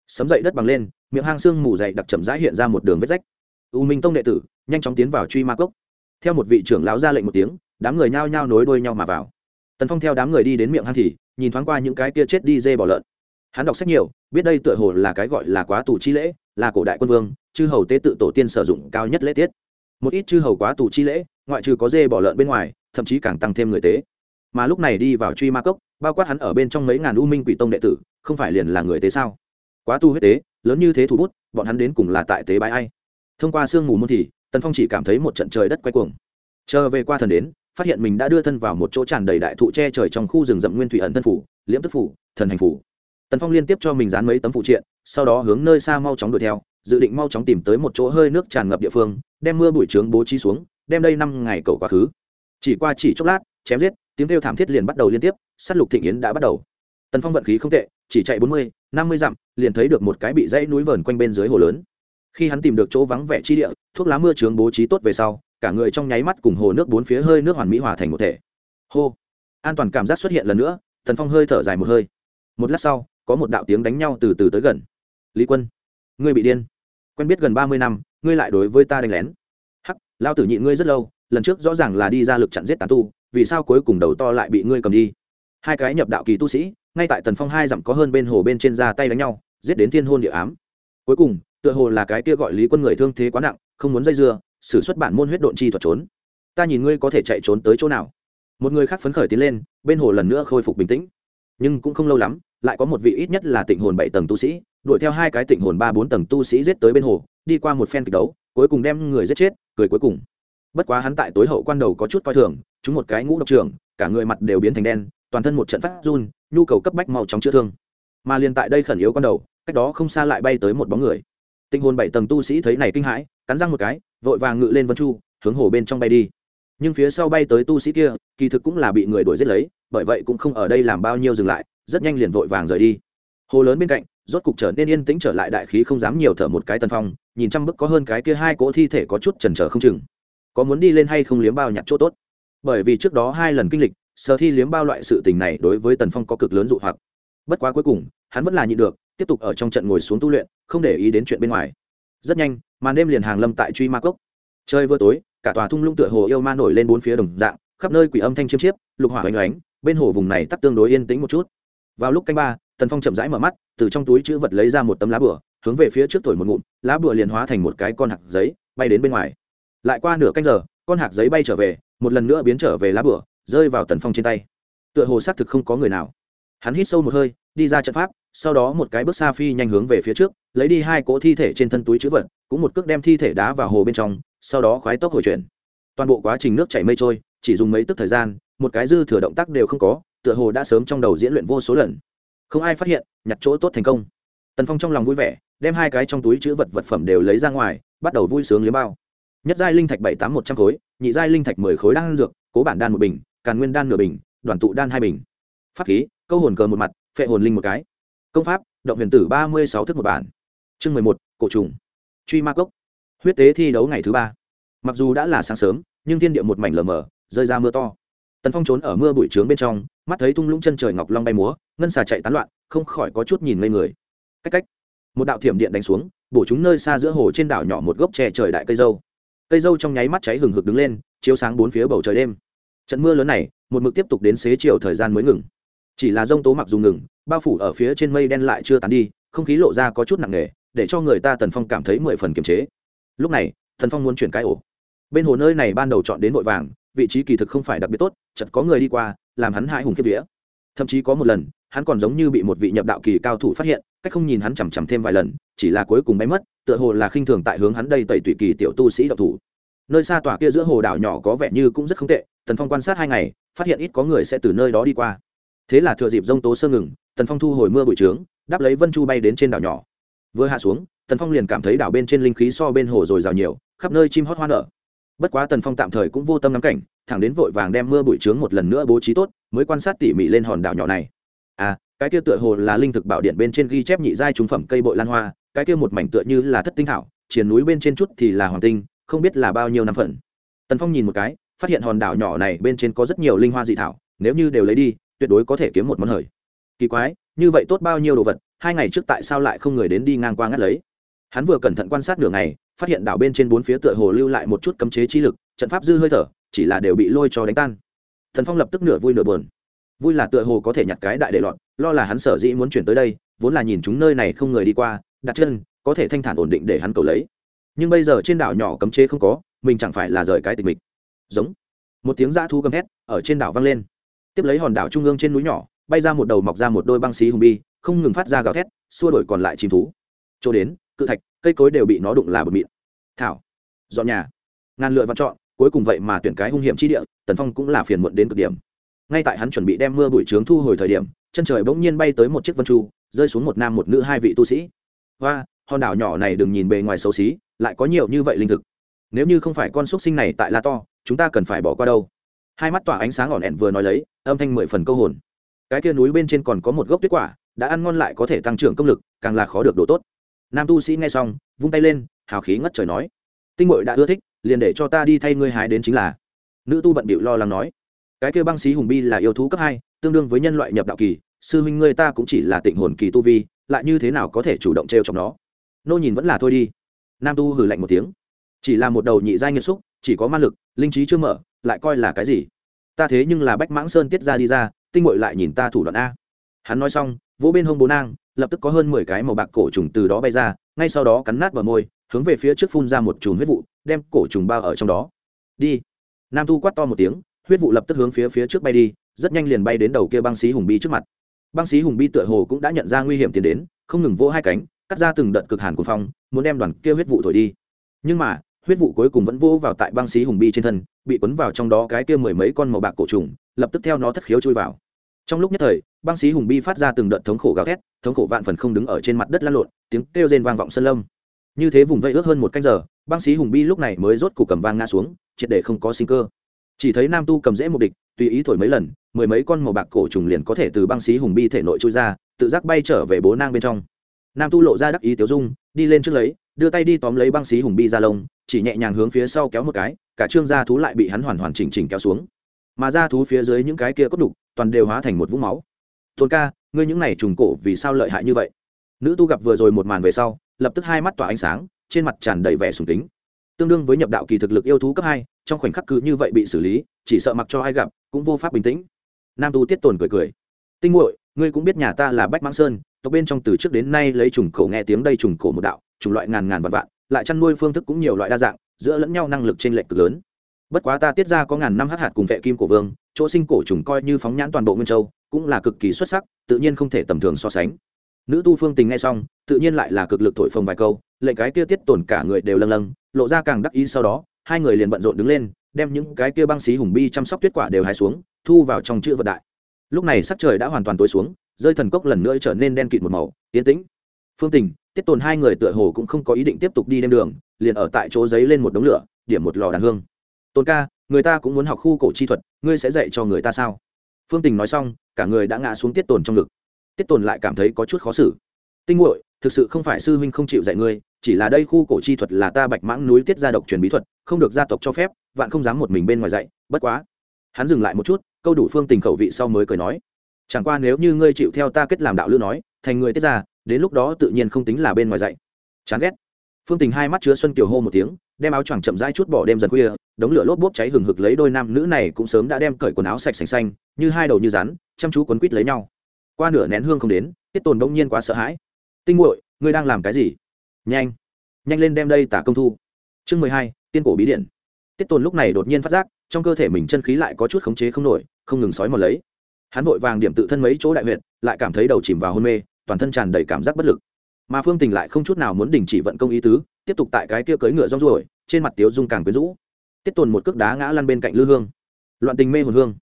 Sấm dậy đất bằng lên, miệng hang xương mù dày đặc chậm rãi hiện ra một đường vết rách. U minh tông đệ tử nhanh chóng tiến vào truy ma cốc. Theo một vị trưởng lão ra lệnh một tiếng, đám người nhao nhao nối đuôi nhau mà vào tần phong theo đám người đi đến miệng hang thì nhìn thoáng qua những cái kia chết đi dê bỏ lợn hắn đọc sách nhiều biết đây tựa hồ là cái gọi là quá tù chi lễ là cổ đại quân vương chư hầu tế tự tổ tiên sử dụng cao nhất lễ tiết một ít chư hầu quá tù chi lễ ngoại trừ có dê bỏ lợn bên ngoài thậm chí càng tăng thêm người tế mà lúc này đi vào truy ma cốc bao quát hắn ở bên trong mấy ngàn u minh quỷ tông đệ tử không phải liền là người tế sao quá tu huyết tế lớn như thế thủ bút bọn hắn đến cùng là tại tế bãi ai thông qua sương mù môn thì tần phong chỉ cảm thấy một trận trời đất quay cuồng chờ về qua thần đến phát hiện mình đã đưa thân vào một chỗ tràn đầy đại thụ che trời trong khu rừng rậm nguyên thủy ẩn thân phủ, liễm tức phủ, thần hành phủ. Tần phong liên tiếp cho mình dán mấy tấm phụ triện, sau đó hướng nơi xa mau chóng đuổi theo, dự định mau chóng tìm tới một chỗ hơi nước tràn ngập địa phương, đem mưa bụi trướng bố trí xuống, đem đây năm ngày cầu quá khứ. Chỉ qua chỉ chốc lát, chém giết, tiếng kêu thảm thiết liền bắt đầu liên tiếp s á t lục thịnh yến đã bắt đầu. Tần phong vận khí không tệ, chỉ chạy bốn mươi, năm mươi dặm, liền thấy được một cái bị dãy núi vờn quanh bên dưới hồ lớn. Khi hắn tìm được chỗ vắng vẻ chi địa, thuốc lá mưa trướng bố trí tốt về sau cả người trong nháy mắt cùng hồ nước bốn phía hơi nước hoàn mỹ hòa thành một thể. Hô. An toàn cảm giác xuất hiện lần nữa tần phong hơi thở dài một hơi. Một lát sau, có một đạo tiếng đánh nhau từ từ tới gần. Lý quân, ngươi bị điên. Quen biết gần ba mươi năm, ngươi lại đối với ta đánh lén. Hắc lao tử nhịn ngươi rất lâu, lần trước rõ ràng là đi ra lực chặn giết tàn tu, vì sao cuối cùng đầu to lại bị ngươi cầm đi? Hai cái nhập đạo kỳ tu sĩ, ngay tại tần phong hai dặm có hơn bên hồ bên trên ra tay đánh nhau, giết đến thiên hôn địa ám. Cuối cùng, tựa hồ là cái kia gọi lý quân người thương thế quá nặng, không muốn dây dưa sử xuất bản môn huyết độn chi thuật trốn. Ta nhìn ngươi có thể chạy trốn tới chỗ nào? Một người khác phấn khởi tiến lên, bên hồ lần nữa khôi phục bình tĩnh. Nhưng cũng không lâu lắm, lại có một vị ít nhất là tịnh hồn bảy tầng tu sĩ, đuổi theo hai cái tịnh hồn ba bốn tầng tu sĩ giết tới bên hồ, đi qua một phen kịch đấu, cuối cùng đem người giết chết, cười cuối cùng. Bất quá hắn tại tối hậu quan đầu có chút coi thường, chúng một cái ngũ độc trưởng cả người mặt đều biến thành đen, toàn thân một trận phát run, nhu cầu cấp bách mau chóng chữa thương. Mà liền tại đây khẩn yếu quan đầu, cách đó không xa lại bay tới một bóng người. Tinh hồn bảy tầng tu sĩ thấy này kinh hãi cắn răng một cái, vội vàng ngự lên vân chu, hướng hồ bên trong bay đi. Nhưng phía sau bay tới tu sĩ kia, kỳ thực cũng là bị người đuổi giết lấy, bởi vậy cũng không ở đây làm bao nhiêu dừng lại, rất nhanh liền vội vàng rời đi. Hồ lớn bên cạnh, rốt cục trở nên yên tĩnh trở lại đại khí không dám nhiều thở một cái tân phong, nhìn trăm bức có hơn cái kia hai cỗ thi thể có chút chần chờ không chừng. Có muốn đi lên hay không liếm bao nhặt chỗ tốt? Bởi vì trước đó hai lần kinh lịch, sở thi liếm bao loại sự tình này đối với tần phong có cực lớn dụ hoặc. Bất quá cuối cùng, hắn vẫn là nhịn được, tiếp tục ở trong trận ngồi xuống tu luyện, không để ý đến chuyện bên ngoài. Rất nhanh màn đêm liền hàng lâm tại truy ma cốc. Chơi vừa tối, cả tòa thung lũng tựa hồ yêu ma nổi lên bốn phía đồng dạng, khắp nơi quỷ âm thanh chiêm chiếp, lục hỏa oanh oánh, bên hồ vùng này tắt tương đối yên tĩnh một chút. Vào lúc canh ba, tần phong chậm rãi mở mắt, từ trong túi chữ vật lấy ra một tấm lá bửa hướng về phía trước thổi một ngụm, lá bửa liền hóa thành một cái con hạt giấy, bay đến bên ngoài. Lại qua nửa canh giờ, con hạt giấy bay trở về, một lần nữa biến trở về lá bửa rơi vào tần phong trên tay. Tựa hồ xác thực không có người nào. Hắn hít sâu một hơi, đi ra trận pháp, sau đó một cái bước xa phi nhanh hướng về phía trước, lấy đi hai cỗ thi thể trên thân túi chữ vật cũng một cước đem thi thể đá vào hồ bên trong, sau đó khoái tốc hồi chuyển. Toàn bộ quá trình nước chảy mây trôi, chỉ dùng mấy tức thời gian, một cái dư thừa động tác đều không có, tựa hồ đã sớm trong đầu diễn luyện vô số lần. Không ai phát hiện, nhặt chỗ tốt thành công. Tần phong trong lòng vui vẻ, đem hai cái trong túi chữ vật vật phẩm đều lấy ra ngoài, bắt đầu vui sướng liếm bao. Nhất giai linh thạch bảy tám một trăm khối, nhị giai linh thạch mười khối đan dược, cố bản đan một bình, càn nguyên đan nửa bình, đoàn tụ đan hai bình. Pháp khí, câu hồn cờ một mặt, phệ hồn linh một cái. Công pháp, động huyền tử ba mươi sáu thức một bản. Chương mười một, cổ trùng truy ma cốc. Huyết tế thi đấu ngày thứ ba. Mặc dù đã là sáng sớm, nhưng thiên địa một mảnh lờ mờ, rơi ra mưa to. Tần phong trốn ở mưa bụi trướng bên trong, mắt thấy thung lũng chân trời ngọc long bay múa, ngân xà chạy tán loạn, không khỏi có chút nhìn ngây người. Cách cách, một đạo thiểm điện đánh xuống, bổ chúng nơi xa giữa hồ trên đảo nhỏ một gốc tre trời đại cây dâu. Cây dâu trong nháy mắt cháy hừng hực đứng lên, chiếu sáng bốn phía bầu trời đêm. Trận mưa lớn này, một mực tiếp tục đến xế chiều thời gian mới ngừng. Chỉ là rông tố mặc dù ngừng, bao phủ ở phía trên mây đen lại chưa tán đi, không khí lộ ra có chút nặng nề để cho người ta tần phong cảm thấy mười phần kiềm chế. Lúc này thần phong muốn chuyển cái ổ. Bên hồ nơi này ban đầu chọn đến vội vàng, vị trí kỳ thực không phải đặc biệt tốt chật có người đi qua, làm hắn hãi hùng kiếp vía. Thậm chí có một lần, hắn còn giống như bị một vị nhập đạo kỳ cao thủ phát hiện, cách không nhìn hắn chằm chằm thêm vài lần, chỉ là cuối cùng bay mất, tựa hồ là khinh thường tại hướng hắn đây tẩy tụy kỳ tiểu tu sĩ đạo thủ. Nơi xa tòa kia giữa hồ đảo nhỏ có vẻ như cũng rất không tệ, tần phong quan sát hai ngày, phát hiện ít có người sẽ từ nơi đó đi qua. Thế là thừa dịp rông tố sơ ngừng, tần phong thu hồi mưa bụi trướng, đáp lấy vân chu bay đến trên đảo nhỏ vừa hạ xuống, tần phong liền cảm thấy đảo bên trên linh khí so bên hồ rồi rào nhiều, khắp nơi chim hót hoa nở. Bất quá tần phong tạm thời cũng vô tâm ngắm cảnh, thẳng đến vội vàng đem mưa bụi trướng một lần nữa bố trí tốt, mới quan sát tỉ mỉ lên hòn đảo nhỏ này. À cái kia tựa hồ là linh thực bảo điện bên trên ghi chép nhị giai trúng phẩm cây bội lan hoa, cái kia một mảnh tựa như là thất tinh thảo triển núi bên trên chút thì là hoàng tinh, không biết là bao nhiêu năm phần. Tần phong nhìn một cái, phát hiện hòn đảo nhỏ này bên trên có rất nhiều linh hoa dị thảo, nếu như đều lấy đi, tuyệt đối có thể kiếm một món hời. Kỳ quái, như vậy tốt bao nhiêu đồ vật hai ngày trước tại sao lại không người đến đi ngang qua ngắt lấy? Hắn vừa cẩn thận quan sát nửa ngày, phát hiện đảo bên trên bốn phía tựa hồ lưu lại một chút cấm chế chi lực, trận pháp dư hơi thở, chỉ là đều bị lôi cho đánh tan. Thần phong lập tức nửa vui nửa buồn. Vui là tựa hồ có thể nhặt cái đại để lọt, lo là hắn sở dĩ muốn chuyển tới đây, vốn là nhìn chúng nơi này không người đi qua, đặt chân, có thể thanh thản ổn định để hắn cầu lấy. Nhưng bây giờ trên đảo nhỏ cấm chế không có, mình chẳng phải là rời cái tình mình giống. Một tiếng dã thu gầm thét ở trên đảo vang lên. Tiếp lấy hòn đảo trung ương trên núi nhỏ, bay ra một đầu mọc ra một đôi băng xí hùng bi không ngừng phát ra gào thét, xua đổi còn lại chim thú. Chỗ đến, cự thạch, cây cối đều bị nó đụng là bờ mịn. Thảo, dọn nhà. Ngàn lựa vặn chọn, cuối cùng vậy mà tuyển cái hung hiểm chi địa, tần phong cũng là phiền muộn đến cực điểm. Ngay tại hắn chuẩn bị đem mưa bụi trướng thu hồi thời điểm, chân trời bỗng nhiên bay tới một chiếc vân chu, rơi xuống một nam một nữ hai vị tu sĩ. Và hòn đảo nhỏ này đừng nhìn bề ngoài xấu xí, lại có nhiều như vậy linh thực. Nếu như không phải con xúc sinh này tại la to, chúng ta cần phải bỏ qua đâu? Hai mắt tỏa ánh sáng ỏn ẹn vừa nói lấy, âm thanh mười phần câu hồn. Cái kia núi bên trên còn có một gốc tuyết quả đã ăn ngon lại có thể tăng trưởng công lực, càng là khó được độ tốt. Nam tu sĩ nghe xong, vung tay lên, hào khí ngất trời nói, tinh mội đã ưa thích, liền để cho ta đi thay ngươi hái đến chính là. Nữ tu bận bịu lo lắng nói, cái kia băng xí hùng bi là yêu thú cấp hai, tương đương với nhân loại nhập đạo kỳ, sư huynh ngươi ta cũng chỉ là tịnh hồn kỳ tu vi, lại như thế nào có thể chủ động t r e o nó? Nô nhìn vẫn là thôi đi. Nam tu hử lạnh một tiếng, chỉ là một đầu nhị giai nghiệt xúc, chỉ có ma lực, linh trí chưa mở, lại coi là cái gì? Ta thế nhưng là bách mãng sơn tiết ra đi ra, tinh mội lại nhìn ta thủ đoạn a. Hắn nói xong vỗ bên hông bố nang, lập tức có hơn mười cái màu bạc cổ trùng từ đó bay ra, ngay sau đó cắn nát bờ môi, hướng về phía trước phun ra một chùm huyết vụ, đem cổ trùng bao ở trong đó. Đi. Nam thu quát to một tiếng, huyết vụ lập tức hướng phía phía trước bay đi, rất nhanh liền bay đến đầu kia băng xí hùng bi trước mặt. Băng xí hùng bi tựa hồ cũng đã nhận ra nguy hiểm tiến đến, không ngừng vỗ hai cánh, cắt ra từng đợt cực hàn cuồng phong, muốn đem đoàn kia huyết vụ thổi đi. Nhưng mà, huyết vụ cuối cùng vẫn vô vào tại băng xí hùng bi trên thân, bị quấn vào trong đó cái kia mười mấy con màu bạc cổ trùng, lập tức theo nó thất khiếu chui vào trong lúc nhất thời, băng sĩ hùng bi phát ra từng đợt thống khổ gào thét, thống khổ vạn phần không đứng ở trên mặt đất lăn lộn, tiếng kêu rên vang vọng sân lâm. Như thế vùng vây ước hơn một canh giờ, băng sĩ hùng bi lúc này mới rốt cục cầm vang ngã xuống, triệt để không có sinh cơ. Chỉ thấy nam tu cầm dễ một địch, tùy ý thổi mấy lần, mười mấy con màu bạc cổ trùng liền có thể từ băng sĩ hùng bi thể nội trôi ra, tự giác bay trở về bố nang bên trong. Nam tu lộ ra đắc ý tiểu dung, đi lên trước lấy, đưa tay đi tóm lấy băng sĩ hùng bi ra lông, chỉ nhẹ nhàng hướng phía sau kéo một cái, cả trương gia thú lại bị hắn hoàn hoàn chỉnh chỉnh kéo xuống. Mà ra thú phía dưới những cái kia cốt đục toàn đều hóa thành một vũng máu. Tôn ca, ngươi những này trùng cổ vì sao lợi hại như vậy? Nữ tu gặp vừa rồi một màn về sau, lập tức hai mắt tỏa ánh sáng, trên mặt tràn đầy vẻ sùng tính tương đương với nhập đạo kỳ thực lực yêu thú cấp hai, trong khoảnh khắc cứ như vậy bị xử lý, chỉ sợ mặc cho ai gặp, cũng vô pháp bình tĩnh. Nam tu tiết tồn cười cười. Tinh muội, ngươi cũng biết nhà ta là bách mãng sơn, tộc bên trong từ trước đến nay lấy trùng cổ nghe tiếng đây trùng cổ một đạo chủng loại ngàn ngàn vạn vạn, lại chăn nuôi phương thức cũng nhiều loại đa dạng, giữa lẫn nhau năng lực trên lệch cực lớn. Bất quá ta tiết ra có ngàn năm hắc hạt cùng vệ kim cổ vương chỗ sinh cổ trùng coi như phóng nhãn toàn bộ nguyên châu, cũng là cực kỳ xuất sắc, tự nhiên không thể tầm thường so sánh. Nữ tu phương tình nghe xong, tự nhiên lại là cực lực thổi phồng vài câu, lệnh cái kia tiết tổn cả người đều lâng lâng, lộ ra càng đắc ý sau đó, hai người liền bận rộn đứng lên, đem những cái kia băng xí hùng bi chăm sóc tuyết quả đều hái xuống, thu vào trong chữ vật đại. Lúc này sắc trời đã hoàn toàn tối xuống, rơi thần cốc lần nữa trở nên đen kịt một màu, yên tĩnh. Phương tình, tiết tồn hai người tựa hồ cũng không có ý định tiếp tục đi đêm đường, liền ở tại chỗ giấy lên một đống lửa, điểm một lò đàn hương. Tôn ca người ta cũng muốn học khu cổ chi thuật ngươi sẽ dạy cho người ta sao? Phương tình nói xong cả người đã ngã xuống tiết tồn trong ngực. Tiết tồn lại cảm thấy có chút khó xử. Tinh nguội thực sự không phải sư huynh không chịu dạy ngươi chỉ là đây khu cổ chi thuật là ta bạch mãng núi tiết gia độc truyền bí thuật không được gia tộc cho phép vạn không dám một mình bên ngoài dạy bất quá. Hắn dừng lại một chút câu đủ phương tình khẩu vị sau mới cười nói chẳng qua nếu như ngươi chịu theo ta kết làm đạo lữ nói thành người tiết gia, đến lúc đó tự nhiên không tính là bên ngoài dạy. Chán ghét. Phương tình hai mắt chứa xuân kiều hô một tiếng đem áo choàng chậm rãi chút bỏ đêm dần khuya, đống lửa lốp bốp cháy hừng hực lấy đôi nam nữ này cũng sớm đã đem cởi quần áo sạch sành xanh, như hai đầu như rắn, chăm chú quấn quít lấy nhau. Qua nửa nén hương không đến, tiết tồn bỗng nhiên quá sợ hãi. Tinh muội, ngươi đang làm cái gì? Nhanh nhanh lên đem đây tả công thu. Chương mười hai, tiên cổ bí điện. Tiết tồn lúc này đột nhiên phát giác, trong cơ thể mình chân khí lại có chút khống chế không nổi, không ngừng sói mòn lấy. Hắn vội vàng điểm tự thân mấy chỗ đại huyệt, lại cảm thấy đầu chìm vào hôn mê, toàn thân tràn đầy cảm giác bất lực mà phương tình lại không chút nào muốn đình chỉ vận công ý tứ, tiếp tục tại cái kia cưỡi ngựa rong ruổi, trên mặt tiếu dung càng quyến rũ. Tiết tồn một cước đá ngã lăn bên cạnh lư hương. Loạn tình mê hồn hương.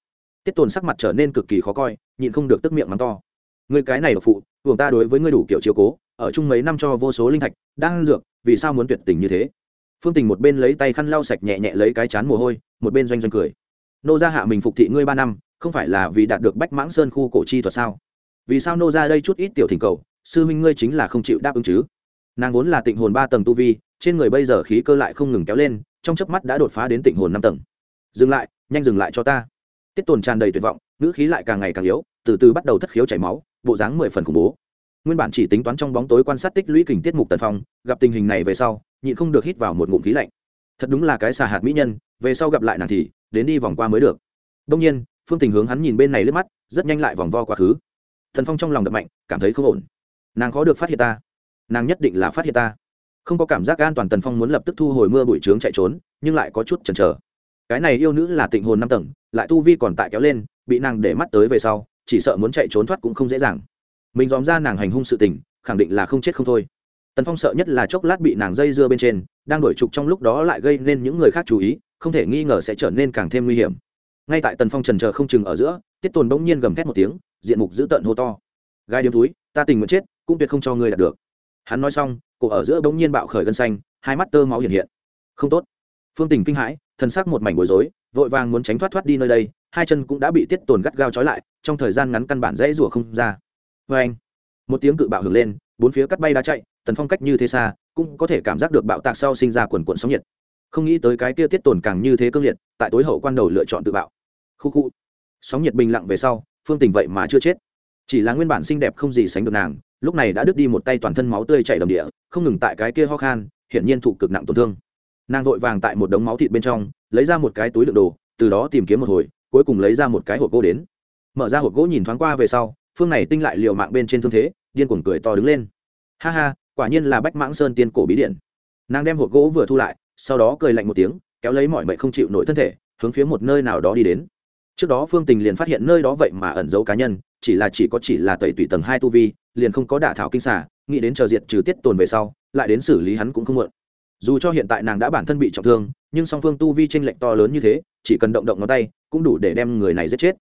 Tiết tồn sắc mặt trở nên cực kỳ khó coi, nhịn không được tức miệng mắng to. Người cái này độc phụ buồng ta đối với ngươi đủ kiểu chiếu cố, ở chung mấy năm cho vô số linh thạch, đang dược, vì sao muốn tuyệt tình như thế? Phương tình một bên lấy tay khăn lau sạch nhẹ nhẹ lấy cái chán mồ hôi, một bên doanh doanh cười. Nô gia hạ mình phục thị ngươi ba năm, không phải là vì đạt được bách mãng sơn khu cổ chi thuật sao? Vì sao nô ra đây chút ít tiểu thỉnh cầu sư huynh ngươi chính là không chịu đáp ứng chứ? Nàng vốn là tịnh hồn ba tầng tu vi, trên người bây giờ khí cơ lại không ngừng kéo lên, trong chớp mắt đã đột phá đến tịnh hồn năm tầng. Dừng lại, nhanh dừng lại cho ta. Tiết tồn tràn đầy tuyệt vọng, ngữ khí lại càng ngày càng yếu, từ từ bắt đầu thất khiếu chảy máu, bộ dáng mười phần khủng bố. Nguyên bản chỉ tính toán trong bóng tối quan sát tích lũy kình tiết mục tần phong, gặp tình hình này về sau, nhịn không được hít vào một ngụm khí lạnh. Thật đúng là cái xà hạt mỹ nhân, về sau gặp lại nàng thì, đến đi vòng qua mới được. Đông nhiên, phương tình hướng hắn nhìn bên này lướt mắt, rất nhanh lại vòng vo quá khứ. Thần phong trong lòng đập mạnh, cảm thấy không ổn nàng khó được phát hiện ta. Nàng nhất định là phát hiện ta. Không có cảm giác an toàn tần phong muốn lập tức thu hồi mưa bụi trướng chạy trốn, nhưng lại có chút chần chờ. Cái này yêu nữ là tịnh hồn năm tầng, lại tu vi còn tại kéo lên, bị nàng để mắt tới về sau, chỉ sợ muốn chạy trốn thoát cũng không dễ dàng. Mình dòm ra nàng hành hung sự tình, khẳng định là không chết không thôi. Tần phong sợ nhất là chốc lát bị nàng dây dưa bên trên, đang đổi trục trong lúc đó lại gây nên những người khác chú ý, không thể nghi ngờ sẽ trở nên càng thêm nguy hiểm. Ngay tại tần phong trần chờ không chừng ở giữa, tiết tồn bỗng nhiên gầm thét một tiếng, diện mục dữ tợn hô to gai điếm túi, ta tình nguyện chết, cũng tuyệt không cho ngươi đạt được. Hắn nói xong, cổ ở giữa bỗng nhiên bạo khởi gân xanh, hai mắt tơ máu hiện hiện. Không tốt. Phương tình kinh hãi thân xác một mảnh bối rối, vội vàng muốn tránh thoát thoát đi nơi đây, hai chân cũng đã bị tiết tồn gắt gao trói lại, trong thời gian ngắn căn bản dãy rủa không ra. Vê anh, một tiếng cự bạo hưởng lên, bốn phía cắt bay đã chạy, tần phong cách như thế xa, cũng có thể cảm giác được bạo tạc sau sinh ra quần quận sóng nhiệt. Không nghĩ tới cái kia tiết tồn càng như thế cương liệt, tại tối hậu quan đầu lựa chọn tự bạo. Khu khu. Sóng nhiệt bình lặng về sau, phương tình vậy mà chưa chết chỉ là nguyên bản xinh đẹp không gì sánh được nàng, lúc này đã đứt đi một tay toàn thân máu tươi chảy đầm địa, không ngừng tại cái kia ho khan, hiển nhiên thụ cực nặng tổn thương. Nàng vội vàng tại một đống máu thịt bên trong, lấy ra một cái túi đựng đồ, từ đó tìm kiếm một hồi, cuối cùng lấy ra một cái hộp gỗ đến. Mở ra hộp gỗ nhìn thoáng qua về sau, phương này tinh lại liều mạng bên trên thương thế, điên cuồng cười to đứng lên. Ha ha, quả nhiên là bách mãng sơn tiên cổ bí điện. Nàng đem hộp gỗ vừa thu lại, sau đó cười lạnh một tiếng, kéo lấy mọi mệnh không chịu nổi thân thể, hướng phía một nơi nào đó đi đến. Trước đó phương tình liền phát hiện nơi đó vậy mà ẩn giấu cá nhân chỉ là chỉ có chỉ là tẩy tùy tầng hai tu vi, liền không có đả thảo kinh xả nghĩ đến chờ diệt trừ tiết tồn về sau, lại đến xử lý hắn cũng không muộn. Dù cho hiện tại nàng đã bản thân bị trọng thương, nhưng song phương tu vi tranh lệch to lớn như thế, chỉ cần động động ngón tay, cũng đủ để đem người này giết chết.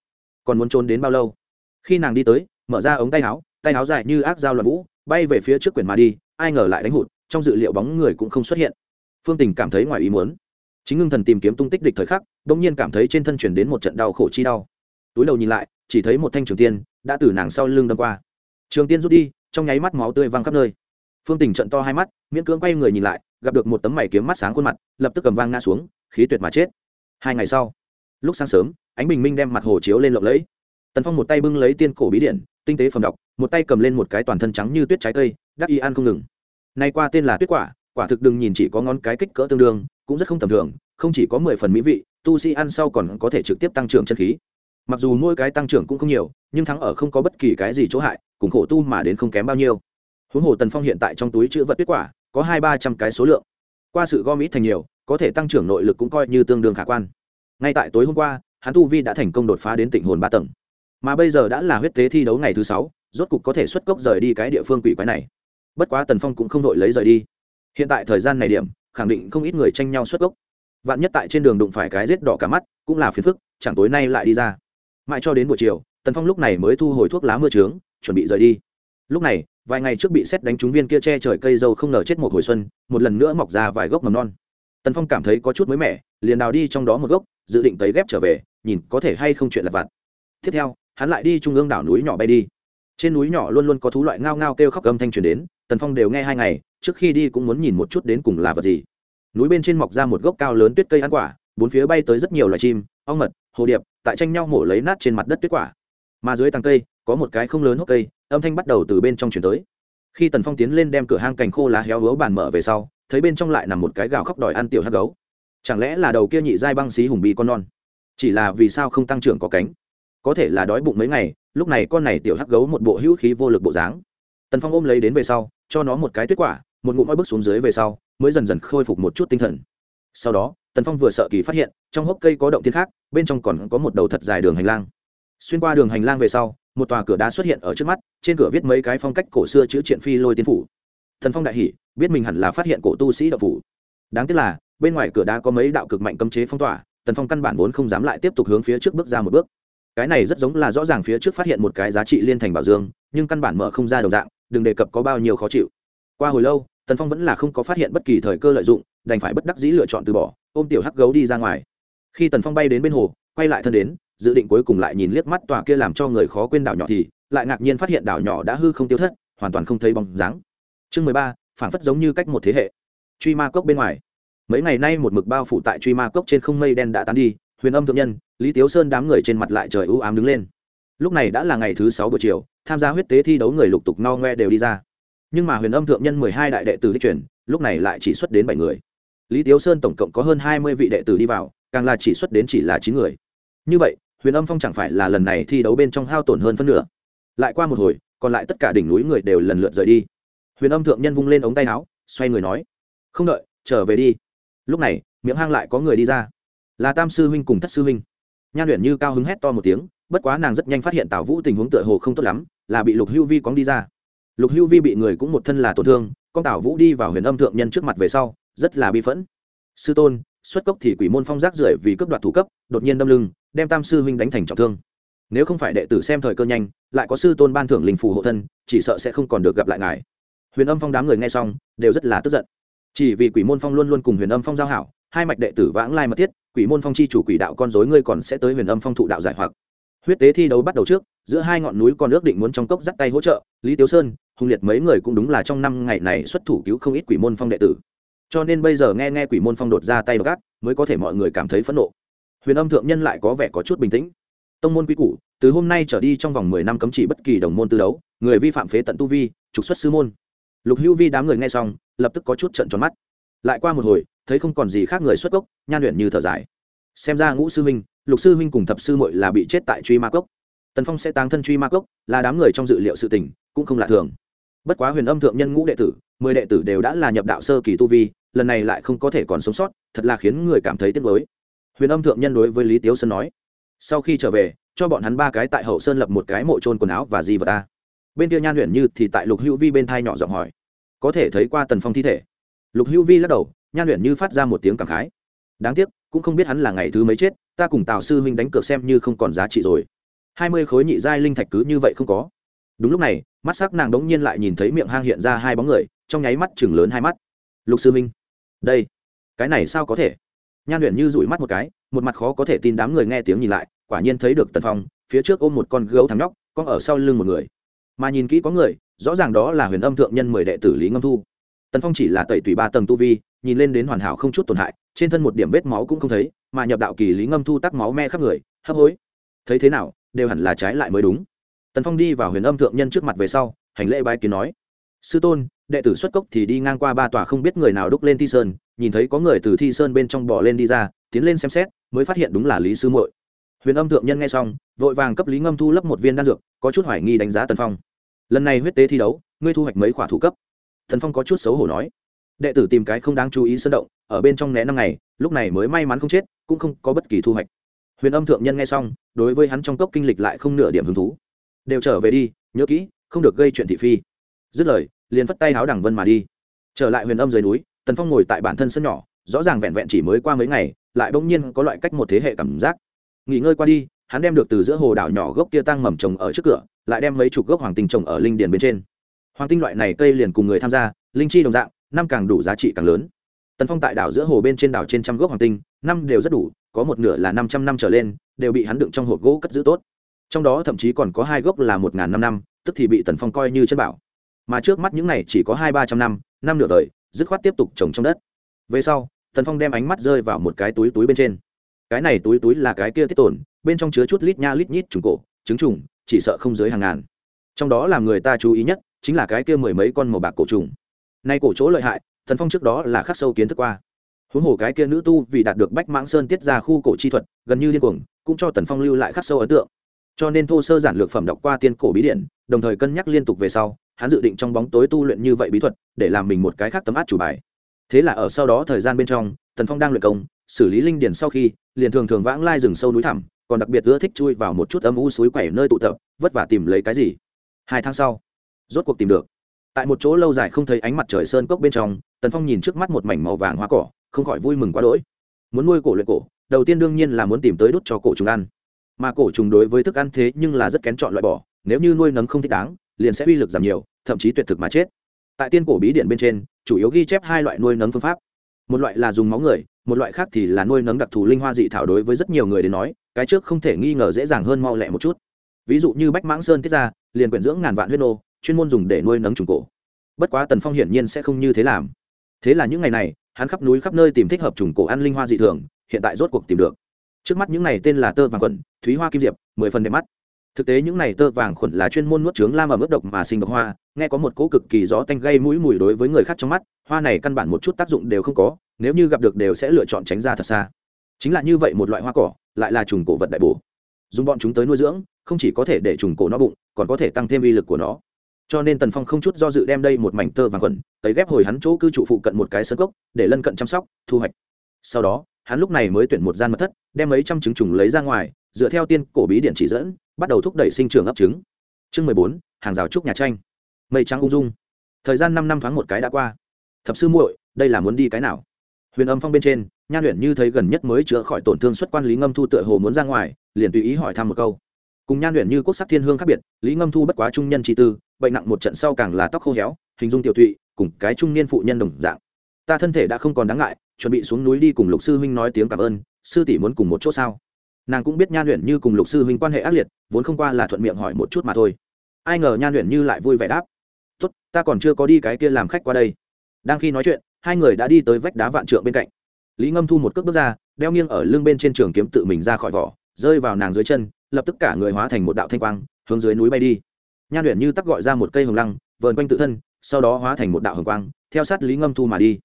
Còn muốn trốn đến bao lâu? Khi nàng đi tới, mở ra ống tay áo tay áo dài như ác dao loạn vũ, bay về phía trước quyển mà đi, ai ngờ lại đánh hụt, trong dự liệu bóng người cũng không xuất hiện. Phương tình cảm thấy ngoài ý muốn. Chính ngưng thần tìm kiếm tung tích địch thời khắc đ ỗ n g nhiên cảm thấy trên thân chuyển đến một trận đau khổ chi đau. Túi đầu nhìn lại chỉ thấy một thanh trường tiên đã từ nàng sau lưng đâm qua. Trường tiên rút đi, trong nháy mắt máu tươi văng khắp nơi. Phương tình trận to hai mắt, miễn cưỡng quay người nhìn lại, gặp được một tấm mày kiếm mắt sáng khuôn mặt, lập tức cầm vang ngã xuống, khí tuyệt mà chết. Hai ngày sau, lúc sáng sớm, ánh bình minh đem mặt hồ chiếu lên lộng lẫy. Tần phong một tay bưng lấy tiên cổ bí điện, tinh tế phẩm đọc một tay cầm lên một cái toàn thân trắng như tuyết trái cây, đắc y ăn không ngừng. Nay qua tên là tuyết quả quả thực đừng nhìn chỉ có ngón cái kích cỡ tương đương, cũng rất không tầm thường, không chỉ có mười phần mỹ vị, tu sĩ ăn sau còn có thể trực tiếp tăng trưởng chân khí mặc dù mỗi cái tăng trưởng cũng không nhiều, nhưng thắng ở không có bất kỳ cái gì chỗ hại, cùng khổ tu mà đến không kém bao nhiêu. Huống hồ tần phong hiện tại trong túi chữ vật kết quả, có hai ba trăm cái số lượng. Qua sự gom ít thành nhiều, có thể tăng trưởng nội lực cũng coi như tương đương khả quan. Ngay tại tối hôm qua, hắn tu vi đã thành công đột phá đến tỉnh hồn ba tầng. Mà bây giờ đã là huyết tế thi đấu ngày thứ sáu, rốt cục có thể xuất cốc rời đi cái địa phương quỷ quái này. Bất quá tần phong cũng không đội lấy rời đi. Hiện tại thời gian này điểm, khẳng định không ít người tranh nhau xuất cốc. Vạn nhất tại trên đường đụng phải cái rết đỏ cả mắt, cũng là phiền phức, chẳng tối nay lại đi ra mãi cho đến buổi chiều, tần phong lúc này mới thu hồi thuốc lá mưa trướng, chuẩn bị rời đi. Lúc này, vài ngày trước bị xét đánh trúng viên kia che trời cây dâu không nở chết một hồi xuân, một lần nữa mọc ra vài gốc mầm non. Tần phong cảm thấy có chút mới mẻ, liền đào đi trong đó một gốc, dự định tấy ghép trở về, nhìn có thể hay không chuyện lặt vặt. Tiếp theo, hắn lại đi trung ương đảo núi nhỏ bay đi. Trên núi nhỏ luôn luôn có thú loại ngao ngao kêu khóc âm thanh truyền đến, tần phong đều nghe hai ngày, trước khi đi cũng muốn nhìn một chút đến cùng là vật gì. Núi bên trên mọc ra một gốc cao lớn tuyết cây ăn quả, bốn phía bay tới rất nhiều loài chim ong mật, hồ điệp, tại tranh nhau mổ lấy nát trên mặt đất tuyết quả. Mà dưới tàng cây, có một cái không lớn hốc cây, âm thanh bắt đầu từ bên trong chuyển tới. Khi tần phong tiến lên đem cửa hang cành khô lá héo hứa bàn mở về sau, thấy bên trong lại nằm một cái gào khóc đòi ăn tiểu hắc gấu. Chẳng lẽ là đầu kia nhị giai băng xí hùng bi con non? Chỉ là vì sao không tăng trưởng có cánh? Có thể là đói bụng mấy ngày, lúc này con này tiểu hắc gấu một bộ hữu khí vô lực bộ dáng. Tần phong ôm lấy đến về sau, cho nó một cái tuyết quả, một ngụm oi bước xuống dưới về sau, mới dần dần khôi phục một chút tinh thần. Sau đó tần phong vừa sợ kỳ phát hiện, trong hốc cây có động tiên khác, bên trong còn có một đầu thật dài đường hành lang. Xuyên qua đường hành lang về sau, một tòa cửa đá xuất hiện ở trước mắt, trên cửa viết mấy cái phong cách cổ xưa chữ triện phi lôi tiên phủ. Thần phong đại hỷ biết mình hẳn là phát hiện cổ tu sĩ đạo phủ. Đáng tiếc là, bên ngoài cửa đá có mấy đạo cực mạnh cấm chế phong tỏa, tần phong căn bản vốn không dám lại tiếp tục hướng phía trước bước ra một bước. Cái này rất giống là rõ ràng phía trước phát hiện một cái giá trị liên thành bảo dương, nhưng căn bản mở không ra đồng dạng, đừng đề cập có bao nhiêu khó chịu. Qua hồi lâu tần phong vẫn là không có phát hiện bất kỳ thời cơ lợi dụng, đành phải bất đắc dĩ lựa chọn từ bỏ, ôm tiểu hắc gấu đi ra ngoài. Khi tần phong bay đến bên hồ, quay lại thân đến, dự định cuối cùng lại nhìn liếc mắt tòa kia làm cho người khó quên đảo nhỏ thì, lại ngạc nhiên phát hiện đảo nhỏ đã hư không tiêu thất, hoàn toàn không thấy bóng dáng. Chương mười ba, phảng phất giống như cách một thế hệ. Truy ma cốc bên ngoài. Mấy ngày nay một mực bao phủ tại truy ma cốc trên không mây đen đã tán đi, huyền âm thượng nhân, lý tiếu sơn đám người trên mặt lại trời ưu ám đứng lên. Lúc này đã là ngày thứ sáu buổi chiều, tham gia huyết tế thi đấu người lục tục no ngoe đều đi ra nhưng mà huyền âm thượng nhân mười hai đại đệ tử đi chuyển, lúc này lại chỉ xuất đến bảy người. Lý tiếu sơn tổng cộng có hơn hai mươi vị đệ tử đi vào, càng là chỉ xuất đến chỉ là chín người. Như vậy, huyền âm phong chẳng phải là lần này thi đấu bên trong hao tổn hơn phân nửa. Lại qua một hồi, còn lại tất cả đỉnh núi người đều lần lượt rời đi. Huyền âm thượng nhân vung lên ống tay áo, xoay người nói, không đợi, trở về đi. Lúc này, miệng hang lại có người đi ra. Là tam sư huynh cùng thất sư huynh. Nhan luyện như cao hứng hét to một tiếng, bất quá nàng rất nhanh phát hiện tào vũ tình huống tựa hồ không tốt lắm, là bị lục hưu vi cóng đi ra lục hưu vi bị người cũng một thân là tổn thương, con tào vũ đi vào huyền âm thượng nhân trước mặt về sau, rất là bi phẫn. Sư tôn, xuất cốc thì quỷ môn phong rác rưởi vì cấp đoạt thủ cấp, đột nhiên đâm lưng, đem tam sư huynh đánh thành trọng thương. Nếu không phải đệ tử xem thời cơ nhanh, lại có sư tôn ban thưởng linh phù hộ thân, chỉ sợ sẽ không còn được gặp lại ngài. Huyền âm phong đám người nghe xong, đều rất là tức giận. Chỉ vì quỷ môn phong luôn luôn cùng huyền âm phong giao hảo, hai mạch đệ tử vãng lai mật thiết, quỷ môn phong chi chủ quỷ đạo con dối ngươi còn sẽ tới huyền âm phong thụ đạo giải hoặc. Huyết tế thi đấu bắt đầu trước, giữa hai ngọn núi còn ước định muốn trong cốc dắt tay hỗ trợ, lý tiếu sơn hùng liệt mấy người cũng đúng là trong năm ngày này xuất thủ cứu không ít quỷ môn phong đệ tử. Cho nên bây giờ nghe nghe quỷ môn phong đột ra tay gác mới có thể mọi người cảm thấy phẫn nộ. Huyền âm thượng nhân lại có vẻ có chút bình tĩnh. Tông môn quy củ, từ hôm nay trở đi trong vòng mười năm cấm chỉ bất kỳ đồng môn tư đấu, người vi phạm phế tận tu vi, trục xuất sư môn. Lục hữu vi đám người nghe xong, lập tức có chút trận tròn mắt. Lại qua một hồi, thấy không còn gì khác người xuất cốc, nhan luyện như thở dài. Xem ra ngũ sư huynh lục sư huynh cùng thập sư muội là bị chết tại truy ma cốc. Tần phong sẽ táng thân truy ma cốc, là đám người trong dự liệu sự tình, cũng không lạ thường bất quá huyền âm thượng nhân ngũ đệ tử, mười đệ tử đều đã là nhập đạo sơ kỳ tu vi, lần này lại không có thể còn sống sót, thật là khiến người cảm thấy tiếc nuối. Huyền âm thượng nhân đối với lý tiếu sơn nói, sau khi trở về, cho bọn hắn ba cái tại hậu sơn lập một cái mộ trôn quần áo và gì vật ta bên kia nhan luyện như thì tại lục hữu vi bên thai nhỏ giọng hỏi, có thể thấy qua tần phong thi thể? Lục hữu vi lắc đầu, nhan luyện như phát ra một tiếng cảm khái, đáng tiếc, cũng không biết hắn là ngày thứ mấy chết, ta cùng tào sư huynh đánh cược xem như không còn giá trị rồi. Hai mươi khối nhị giai linh thạch cứ như vậy không có đúng lúc này, mắt sắc nàng đống nhiên lại nhìn thấy miệng hang hiện ra hai bóng người, trong nháy mắt chừng lớn hai mắt. Lục sư minh, đây, cái này sao có thể? Nhan luyện như rủi mắt một cái, một mặt khó có thể tin đám người nghe tiếng nhìn lại, quả nhiên thấy được tần phong, phía trước ôm một con gấu thắng nhóc, con ở sau lưng một người. Mà nhìn kỹ có người, rõ ràng đó là huyền âm thượng nhân mười đệ tử lý ngâm thu. Tần phong chỉ là tẩy tùy ba tầng tu vi, nhìn lên đến hoàn hảo không chút tổn hại, trên thân một điểm vết máu cũng không thấy, mà nhập đạo kỳ lý ngâm thu tắc máu me khắp người, hấp hối. Thấy thế nào, đều hẳn là trái lại mới đúng tần phong đi vào huyền âm thượng nhân trước mặt về sau, hành lễ bái kiến nói, sư tôn, đệ tử xuất cốc thì đi ngang qua ba tòa không biết người nào đúc lên thi sơn, nhìn thấy có người từ thi sơn bên trong bỏ lên đi ra, tiến lên xem xét, mới phát hiện đúng là lý sư muội. Huyền âm thượng nhân nghe xong, vội vàng cấp lý ngâm thu lấp một viên đan dược, có chút hoài nghi đánh giá tần phong. Lần này huyết tế thi đấu, ngươi thu hoạch mấy khỏa thủ cấp? Thần phong có chút xấu hổ nói. Đệ tử tìm cái không đáng chú ý sơn động, ở bên trong né năm ngày, lúc này mới may mắn không chết, cũng không có bất kỳ thu hoạch. Huyền âm thượng nhân nghe xong, đối với hắn trong cốc kinh lịch lại không nửa điểm hứng thú đều trở về đi, nhớ kỹ, không được gây chuyện thị phi. Dứt lời, liền phất tay háo đằng vân mà đi. Trở lại huyền âm dưới núi, tần phong ngồi tại bản thân sân nhỏ, rõ ràng vẹn vẹn chỉ mới qua mấy ngày, lại bỗng nhiên có loại cách một thế hệ cảm giác. Nghỉ ngơi qua đi, hắn đem được từ giữa hồ đảo nhỏ gốc kia tăng mầm trồng ở trước cửa, lại đem mấy chục gốc hoàng tinh trồng ở linh điền bên trên. Hoàng tinh loại này cây liền cùng người tham gia, linh chi đồng dạng, năm càng đủ giá trị càng lớn. Tần phong tại đảo giữa hồ bên trên đảo trên trăm gốc hoàng tinh, năm đều rất đủ, có một nửa là năm trăm năm trở lên, đều bị hắn đựng trong hộp gỗ cất giữ tốt trong đó thậm chí còn có hai gốc là một ngàn năm năm, tức thì bị tần phong coi như chân bảo. Mà trước mắt những này chỉ có hai ba trăm năm năm nửa đời, dứt khoát tiếp tục trồng trong đất. Về sau, tần phong đem ánh mắt rơi vào một cái túi túi bên trên. Cái này túi túi là cái kia tiết tổn bên trong chứa chút lít nha lít nhít trùng cổ, trứng trùng, chỉ sợ không dưới hàng ngàn. Trong đó làm người ta chú ý nhất, chính là cái kia mười mấy con màu bạc cổ trùng. Nay cổ chỗ lợi hại thần phong trước đó là khắc sâu kiến thức qua. Huống hồ cái kia nữ tu vì đạt được bách mãng sơn tiết ra khu cổ chi thuật, gần như điên cuồng, cũng cho tần phong lưu lại khắc sâu ấn tượng cho nên thô sơ giản lược phẩm đọc qua tiên cổ bí điển, đồng thời cân nhắc liên tục về sau, hắn dự định trong bóng tối tu luyện như vậy bí thuật, để làm mình một cái khác tấm át chủ bài. Thế là ở sau đó thời gian bên trong, tần phong đang luyện công, xử lý linh điển sau khi, liền thường thường vãng lai rừng sâu núi thẳm, còn đặc biệt ưa thích chui vào một chút âm u suối quẩy nơi tụ tập, vất vả tìm lấy cái gì. Hai tháng sau, rốt cuộc tìm được. Tại một chỗ lâu dài không thấy ánh mặt trời sơn cốc bên trong, tần phong nhìn trước mắt một mảnh màu vàng hoa cỏ, không khỏi vui mừng quá đỗi. Muốn nuôi cổ luyện cổ, đầu tiên đương nhiên là muốn tìm tới đút cho cổ chúng ăn mà cổ trùng đối với thức ăn thế nhưng là rất kén chọn loại bỏ, nếu như nuôi nấng không thích đáng, liền sẽ uy lực giảm nhiều, thậm chí tuyệt thực mà chết. Tại tiên cổ bí điện bên trên, chủ yếu ghi chép hai loại nuôi nấng phương pháp. Một loại là dùng máu người, một loại khác thì là nuôi nấng đặc thù linh hoa dị thảo đối với rất nhiều người đến nói, cái trước không thể nghi ngờ dễ dàng hơn mau lẹ một chút. Ví dụ như bách mãng sơn tiết ra, liền quyển dưỡng ngàn vạn huyết nô, chuyên môn dùng để nuôi nấng trùng cổ. Bất quá tần phong hiển nhiên sẽ không như thế làm. Thế là những ngày này, hắn khắp núi khắp nơi tìm thích hợp trùng cổ ăn linh hoa dị thường, hiện tại rốt cuộc tìm được trước mắt những này tên là tơ vàng khuẩn, thúy hoa kim diệp, mười phần đẹp mắt. Thực tế những này tơ vàng khuẩn là chuyên môn nuốt trướng lam ở mức độc mà sinh độc hoa, nghe có một cỗ cực kỳ gió tanh gây mũi mùi đối với người khác trong mắt, hoa này căn bản một chút tác dụng đều không có, nếu như gặp được đều sẽ lựa chọn tránh ra thật xa. Chính là như vậy một loại hoa cỏ, lại là trùng cổ vật đại bổ. Dùng bọn chúng tới nuôi dưỡng, không chỉ có thể để trùng cổ nó bụng, còn có thể tăng thêm uy lực của nó. Cho nên tần phong không chút do dự đem đây một mảnh tơ vàng khuẩn, tấy ghép hồi hắn chỗ cư trụ phụ cận một cái sân cốc, để lân cận chăm sóc, thu hoạch. Sau đó, hắn lúc này mới tuyển một gian mật thất đem mấy trăm trứng trùng lấy ra ngoài, dựa theo tiên cổ bí điện chỉ dẫn, bắt đầu thúc đẩy sinh trưởng ấp trứng. Chương mười bốn, hàng rào trúc nhà tranh. Mây trắng ung dung. Thời gian năm năm thoáng một cái đã qua. Thập sư muội, đây là muốn đi cái nào? Huyền âm phong bên trên, nhan luyện như thấy gần nhất mới chữa khỏi tổn thương xuất quan lý ngâm thu tựa hồ muốn ra ngoài, liền tùy ý hỏi thăm một câu. Cùng nhan luyện như quốc sắc thiên hương khác biệt, lý ngâm thu bất quá trung nhân chi tư, bệnh nặng một trận sau càng là tóc khô héo, hình dung tiểu thụy cùng cái trung niên phụ nhân đồng dạng. Ta thân thể đã không còn đáng ngại, chuẩn bị xuống núi đi cùng lục sư huynh nói tiếng cảm ơn sư tỷ muốn cùng một chỗ sao? Nàng cũng biết nhan luyện như cùng lục sư huynh quan hệ ác liệt, vốn không qua là thuận miệng hỏi một chút mà thôi. Ai ngờ nhan luyện như lại vui vẻ đáp, tốt, ta còn chưa có đi cái kia làm khách qua đây. Đang khi nói chuyện, hai người đã đi tới vách đá vạn trượng bên cạnh. Lý ngâm thu một cước bước ra, đeo nghiêng ở lưng bên trên trường kiếm tự mình ra khỏi vỏ, rơi vào nàng dưới chân, lập tức cả người hóa thành một đạo thanh quang, hướng dưới núi bay đi. Nhan luyện như tắc gọi ra một cây hồng lăng, vờn quanh tự thân, sau đó hóa thành một đạo hồng quang, theo sát lý ngâm thu mà đi.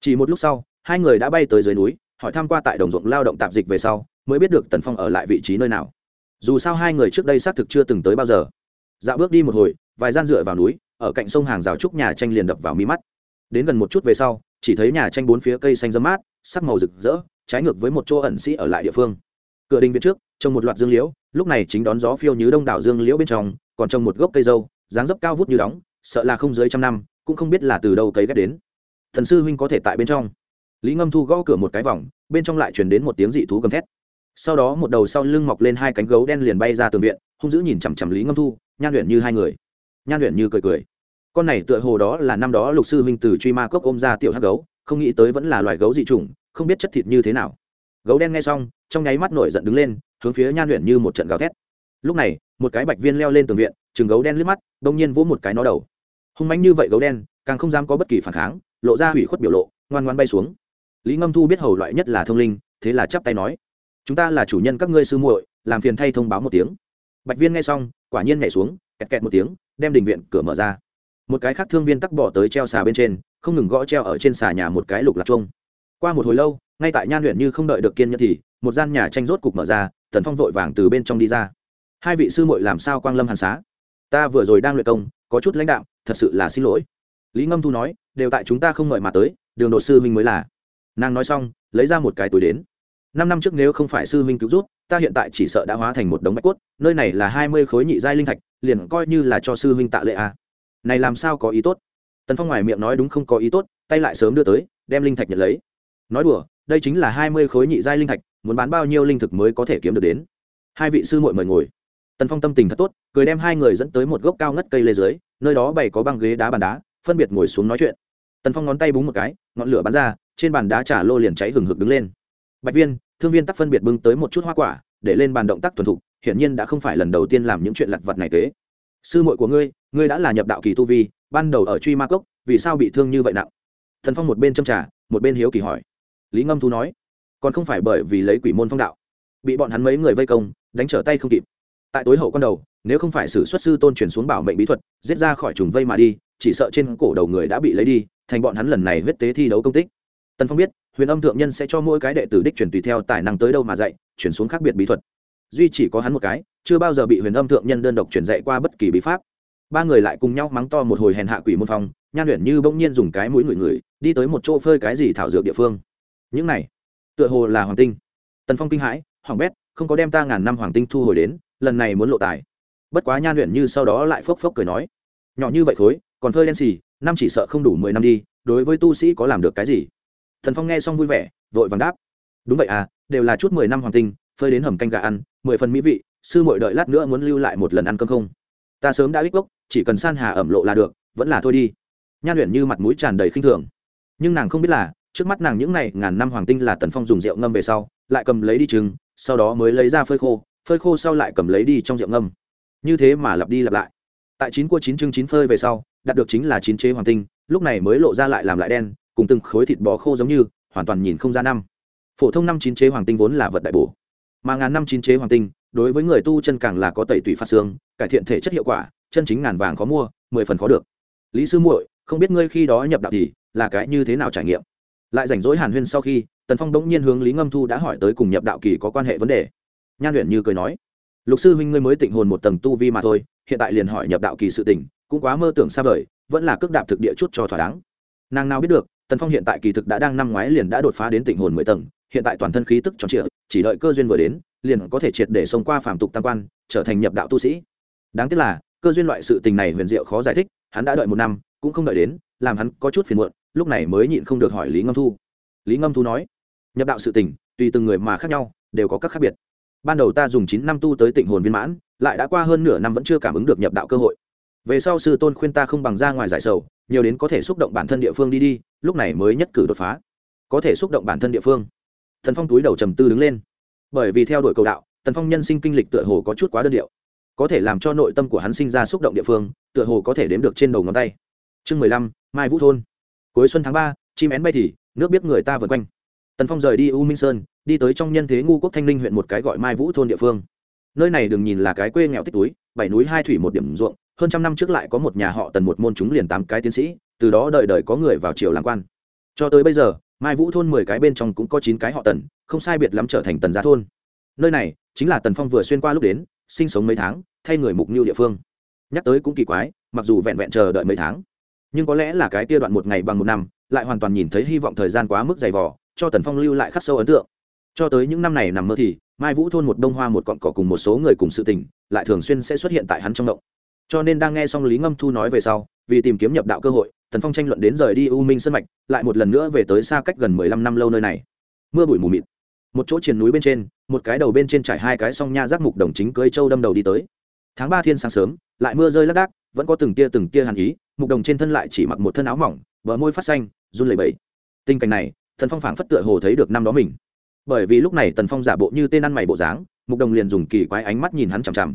Chỉ một lúc sau, hai người đã bay tới dưới núi hỏi tham q u a tại đồng ruộng lao động tạp dịch về sau, mới biết được tần phong ở lại vị trí nơi nào. Dù sao hai người trước đây xác thực chưa từng tới bao giờ. Dạo bước đi một hồi, vài gian dựa vào núi, ở cạnh sông hàng rào trúc nhà tranh liền đập vào mi mắt. Đến gần một chút về sau, chỉ thấy nhà tranh bốn phía cây xanh dâm mát, sắc màu rực rỡ, trái ngược với một chỗ ẩn sĩ ở lại địa phương. Cửa đình viện trước, trồng một loạt dương liễu, lúc này chính đón gió phiêu như đông đảo dương liễu bên trong, còn trồng một gốc cây dâu, dáng dấp cao vút như đóng, sợ là không dưới trăm năm, cũng không biết là từ đâu cấy ghép đến. Thần sư huynh có thể tại bên trong lý ngâm thu gõ cửa một cái vòng, bên trong lại chuyển đến một tiếng dị thú gầm thét. Sau đó một đầu sau lưng mọc lên hai cánh gấu đen liền bay ra tường viện, hung dữ nhìn chằm chằm lý ngâm thu, nhan luyện như hai người. Nhan luyện như cười cười. Con này tựa hồ đó là năm đó lục sư huynh từ truy ma cốc ôm ra tiểu hắc gấu, không nghĩ tới vẫn là loài gấu dị chủng, không biết chất thịt như thế nào. Gấu đen nghe xong, trong nháy mắt nổi giận đứng lên, hướng phía nhan luyện như một trận gào thét. Lúc này, một cái bạch viên leo lên tường viện chừng gấu đen liếc mắt bỗng nhiên vỗ một cái nó đầu. Hung mánh như vậy gấu đen, càng không dám có bất kỳ phản kháng, lộ ra hủy khuất biểu lộ, ngoan ngoan bay xuống lý ngâm thu biết hầu loại nhất là thông linh, thế là chắp tay nói, chúng ta là chủ nhân các ngươi sư muội, làm phiền thay thông báo một tiếng. Bạch viên nghe xong, quả nhiên nhảy xuống, kẹt kẹt một tiếng, đem đình viện cửa mở ra. Một cái khác thương viên tắc bỏ tới treo xà bên trên, không ngừng gõ treo ở trên xà nhà một cái lục lạc chuông. Qua một hồi lâu, ngay tại nhan huyện như không đợi được kiên nhẫn thì, một gian nhà tranh rốt cục mở ra, tần phong vội vàng từ bên trong đi ra. Hai vị sư muội làm sao quang lâm hàn xá? Ta vừa rồi đang luyện công, có chút lãnh đạo thật sự là xin lỗi. Lý ngâm thu nói, đều tại chúng ta không ngợi mà tới, đường đột sư minh mới là nàng nói xong, lấy ra một cái túi đến. Năm năm trước nếu không phải sư huynh cứu rút ta hiện tại chỉ sợ đã hóa thành một đống bạch cốt, nơi này là hai mươi khối nhị giai linh thạch, liền coi như là cho sư huynh tạ lệ a à. này làm sao có ý tốt? Tần phong ngoài miệng nói đúng không có ý tốt, tay lại sớm đưa tới, đem linh thạch nhận lấy. Nói đùa, đây chính là hai mươi khối nhị giai linh thạch, muốn bán bao nhiêu linh thực mới có thể kiếm được đến? Hai vị sư muội mời ngồi. Tần phong tâm tình thật tốt, cười đem hai người dẫn tới một gốc cao ngất cây lê dưới, nơi đó bày có băng ghế đá bàn đá, phân biệt ngồi xuống nói chuyện. Tần phong ngón tay búng một cái, ngọn lửa bắn ra trên bàn đá trà lô liền cháy hừng hực đứng lên. Bạch viên thương viên tắc phân biệt bưng tới một chút hoa quả để lên bàn động tác thuần thục hiển nhiên đã không phải lần đầu tiên làm những chuyện lặt vặt này kế sư muội của ngươi ngươi đã là nhập đạo kỳ tu vi ban đầu ở truy ma cốc vì sao bị thương như vậy nặng? Thần phong một bên châm trà, một bên hiếu kỳ hỏi. Lý ngâm thu nói còn không phải bởi vì lấy quỷ môn phong đạo bị bọn hắn mấy người vây công đánh trở tay không kịp. Tại tối hậu con đầu nếu không phải sử xuất sư tôn truyền xuống bảo mệnh bí thuật giết ra khỏi trùng vây mà đi chỉ sợ trên cổ đầu người đã bị lấy đi thành bọn hắn lần này huyết tế thi đấu công tích tần phong biết, huyền âm thượng nhân sẽ cho mỗi cái đệ tử đích truyền tùy theo tài năng tới đâu mà dạy, chuyển xuống khác biệt bí thuật. Duy chỉ có hắn một cái, chưa bao giờ bị huyền âm thượng nhân đơn độc truyền dạy qua bất kỳ bí pháp. Ba người lại cùng nhau mắng to một hồi hèn hạ quỷ môn phong, nhan luyện như bỗng nhiên dùng cái mũi ngửi người đi tới một chỗ phơi cái gì thảo dược địa phương. Những này, tựa hồ là hoàng tinh. Tần phong kinh hãi, hoàng bét, không có đem ta ngàn năm hoàng tinh thu hồi đến, lần này muốn lộ tài. Bất quá nhan luyện như sau đó lại phốc phốc cười nói, nhỏ như vậy khối, còn phơi đen xì, năm chỉ sợ không đủ mười năm đi, đối với tu sĩ có làm được cái gì? Thần phong nghe xong vui vẻ, vội vàng đáp. Đúng vậy à đều là chút mười năm hoàng tinh, phơi đến hầm canh gà ăn, mười phần mỹ vị, sư mội đợi lát nữa muốn lưu lại một lần ăn cơm không? Ta sớm đã ích gốc chỉ cần san hà ẩm lộ là được, vẫn là thôi đi. Nhan luyện như mặt mũi tràn đầy khinh thường. Nhưng nàng không biết là, trước mắt nàng những n à y ngàn năm hoàng tinh là tần phong dùng rượu ngâm về sau, lại cầm lấy đi trứng, sau đó mới lấy ra phơi khô phơi khô sau lại cầm lấy đi trong rượu ngâm. Như thế mà lặp đi lặp lại. Tại chín cua chín trứng chín phơi về sau, đạt được chính là chín chế hoàng tinh, lúc này mới lộ ra lại làm lại đen cùng từng khối thịt bò khô giống như, hoàn toàn nhìn không ra năm. Phổ thông năm chín chế hoàng tinh vốn là vật đại bổ. Mà ngàn năm chín chế hoàng tinh, đối với người tu chân càng là có tẩy tủy phát xương, cải thiện thể chất hiệu quả, chân chính ngàn vàng khó mua, mười phần khó được. Lý sư muội, không biết ngươi khi đó nhập đạo thì là cái như thế nào trải nghiệm? Lại rảnh rỗi hàn huyên sau khi, tần phong bỗng nhiên hướng lý ngâm thu đã hỏi tới cùng nhập đạo kỳ có quan hệ vấn đề. Nhan luyện như cười nói, lục sư huynh ngươi mới tịnh hồn một tầng tu vi mà thôi, hiện tại liền hỏi nhập đạo kỳ sự tỉnh cũng quá mơ tưởng xa vời, vẫn là cước đạp thực địa chút cho thỏa đáng. Nàng nào biết được tần phong hiện tại kỳ thực đã đang năm ngoái liền đã đột phá đến tỉnh hồn mười tầng, hiện tại toàn thân khí tức tròn trịa, chỉ đợi cơ duyên vừa đến, liền có thể triệt để xông qua phàm tục tam quan, trở thành nhập đạo tu sĩ. Đáng tiếc là, cơ duyên loại sự tình này huyền diệu khó giải thích, hắn đã đợi một năm, cũng không đợi đến, làm hắn có chút phiền muộn, lúc này mới nhịn không được hỏi lý ngâm thu. Lý ngâm thu nói, nhập đạo sự tình, tùy từng người mà khác nhau, đều có các khác biệt. Ban đầu ta dùng chín năm tu tới tịnh hồn viên mãn, lại đã qua hơn nửa năm vẫn chưa cảm ứng được nhập đạo cơ hội. Về sau sư tôn khuyên ta không bằng ra ngoài giải sầu nhiều đến có thể xúc động bản thân địa phương đi đi, lúc này mới nhất cử đột phá. Có thể xúc động bản thân địa phương. Thần phong túi đầu trầm tư đứng lên. Bởi vì theo đuổi cầu đạo, tần phong nhân sinh kinh lịch tựa hồ có chút quá đơn điệu. Có thể làm cho nội tâm của hắn sinh ra xúc động địa phương, tựa hồ có thể đếm được trên đầu ngón tay. Chương mười lăm, mai vũ thôn. Cuối xuân tháng ba, chim én bay thì, nước biết người ta vượt quanh. Tần phong rời đi u minh sơn, đi tới trong nhân thế ngu quốc thanh linh huyện một cái gọi mai vũ thôn địa phương nơi này đừng nhìn là cái quê nghèo tích túi, bảy núi hai thủy một điểm ruộng, hơn trăm năm trước lại có một nhà họ tần một môn chúng liền tám cái tiến sĩ, từ đó đợi đợi có người vào triều làm quan. Cho tới bây giờ, mai vũ thôn mười cái bên trong cũng có chín cái họ tần, không sai biệt lắm trở thành tần gia thôn. Nơi này chính là tần phong vừa xuyên qua lúc đến, sinh sống mấy tháng, thay người mục mưu địa phương. Nhắc tới cũng kỳ quái, mặc dù vẹn vẹn chờ đợi mấy tháng, nhưng có lẽ là cái tia đoạn một ngày bằng một năm, lại hoàn toàn nhìn thấy hy vọng thời gian quá mức dày vỏ cho tần phong lưu lại khắc sâu ấn tượng. Cho tới những năm này nằm mơ thì mai vũ thôn một đông hoa một cọn cỏ cùng một số người cùng sự tình, lại thường xuyên sẽ xuất hiện tại hắn trong động. Cho nên đang nghe xong lý ngâm thu nói về sau, vì tìm kiếm nhập đạo cơ hội, tần phong tranh luận đến rời đi u minh sân mạch, lại một lần nữa về tới xa cách gần mười lăm năm lâu nơi này. Mưa bụi mù mịt. Một chỗ triền núi bên trên, một cái đầu bên trên trải hai cái song nha giác mục đồng chính cưới châu đâm đầu đi tới. Tháng ba thiên sáng sớm, lại mưa rơi lác đác, vẫn có từng tia từng tia hàn ý, mục đồng trên thân lại chỉ mặc một thân áo mỏng, bờ môi phát xanh, run lẩy bẩy. Tình cảnh này thần phong phảng phất tựa hồ thấy được năm đó mình bởi vì lúc này tần phong giả bộ như tên ăn mày bộ dáng, mục đồng liền dùng kỳ quái ánh mắt nhìn hắn chằm chằm.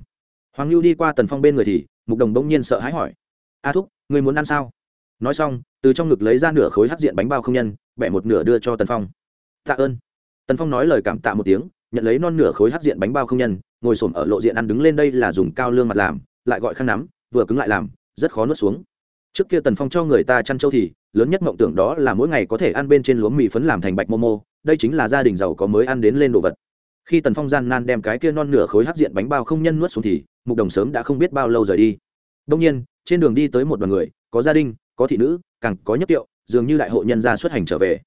Hoàng lưu đi qua tần phong bên người thì, mục đồng bỗng nhiên sợ hãi hỏi, a thúc người muốn ăn sao? Nói xong, từ trong ngực lấy ra nửa khối hắc diện bánh bao không nhân, bẻ một nửa đưa cho tần phong. Tạ ơn. Tần phong nói lời cảm tạ một tiếng, nhận lấy non nửa khối hát diện bánh bao không nhân, ngồi s ở lộ diện ăn đứng lên đây là dùng cao lương mặt làm, lại gọi khăn nắm, vừa cứng lại làm, rất khó nuốt xuống. Trước kia tần phong cho người ta chăn trâu thì lớn nhất mộng tưởng đó là mỗi ngày có thể ăn bên trên lúa mì phấn làm thành bạch momo đây chính là gia đình giàu có mới ăn đến lên đồ vật. Khi tần phong gian nan đem cái kia non nửa khối hắc diện bánh bao không nhân nuốt xuống thì, mục đồng sớm đã không biết bao lâu rời đi. Đông nhiên, trên đường đi tới một đoàn người, có gia đình, có thị nữ, càng có nhất tiệu, dường như đại hội nhân gia xuất hành trở về.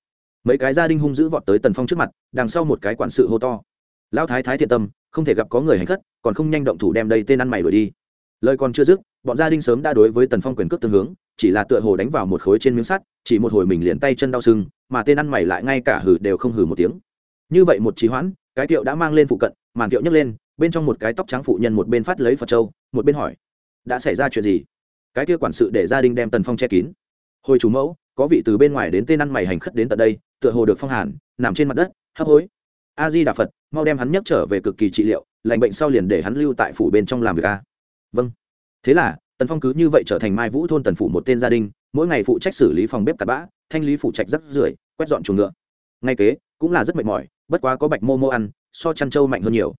Mấy cái gia đình hung dữ vọt tới tần phong trước mặt, đằng sau một cái quản sự hô to. Lão thái thái thiện tâm, không thể gặp có người hành khất, còn không nhanh động thủ đem đây tên ăn mày đuổi đi. Lời còn chưa dứt bọn gia đình sớm đã đối với tần phong quyền cước tương hướng, chỉ là tựa hồ đánh vào một khối trên miếng sắt, chỉ một hồi mình liền tay chân đau sưng, mà tên ăn mày lại ngay cả hử đều không hử một tiếng. Như vậy một trí hoãn, cái tiệu đã mang lên phụ cận, màn tiệu nhấc lên, bên trong một cái tóc trắng phụ nhân một bên phát lấy phật trâu một bên hỏi, đã xảy ra chuyện gì? Cái kia quản sự để gia đình đem tần phong che kín. Hồi chủ mẫu, có vị từ bên ngoài đến tên ăn mày hành khất đến tận đây, tựa hồ được phong hàn, nằm trên mặt đất, hấp hối. A di đà phật, mau đem hắn nhấc trở về cực kỳ trị liệu, lành bệnh sau liền để hắn lưu tại phủ bên trong làm việc a. Vâng thế là, tần phong cứ như vậy trở thành mai vũ thôn tần phủ một tên gia đình, mỗi ngày phụ trách xử lý phòng bếp cặn bã, thanh lý phụ trách rắc rưởi, quét dọn chuồng ngựa. Ngay kế, cũng là rất mệt mỏi, bất quá có bạch mô mô ăn, so chăn trâu mạnh hơn nhiều.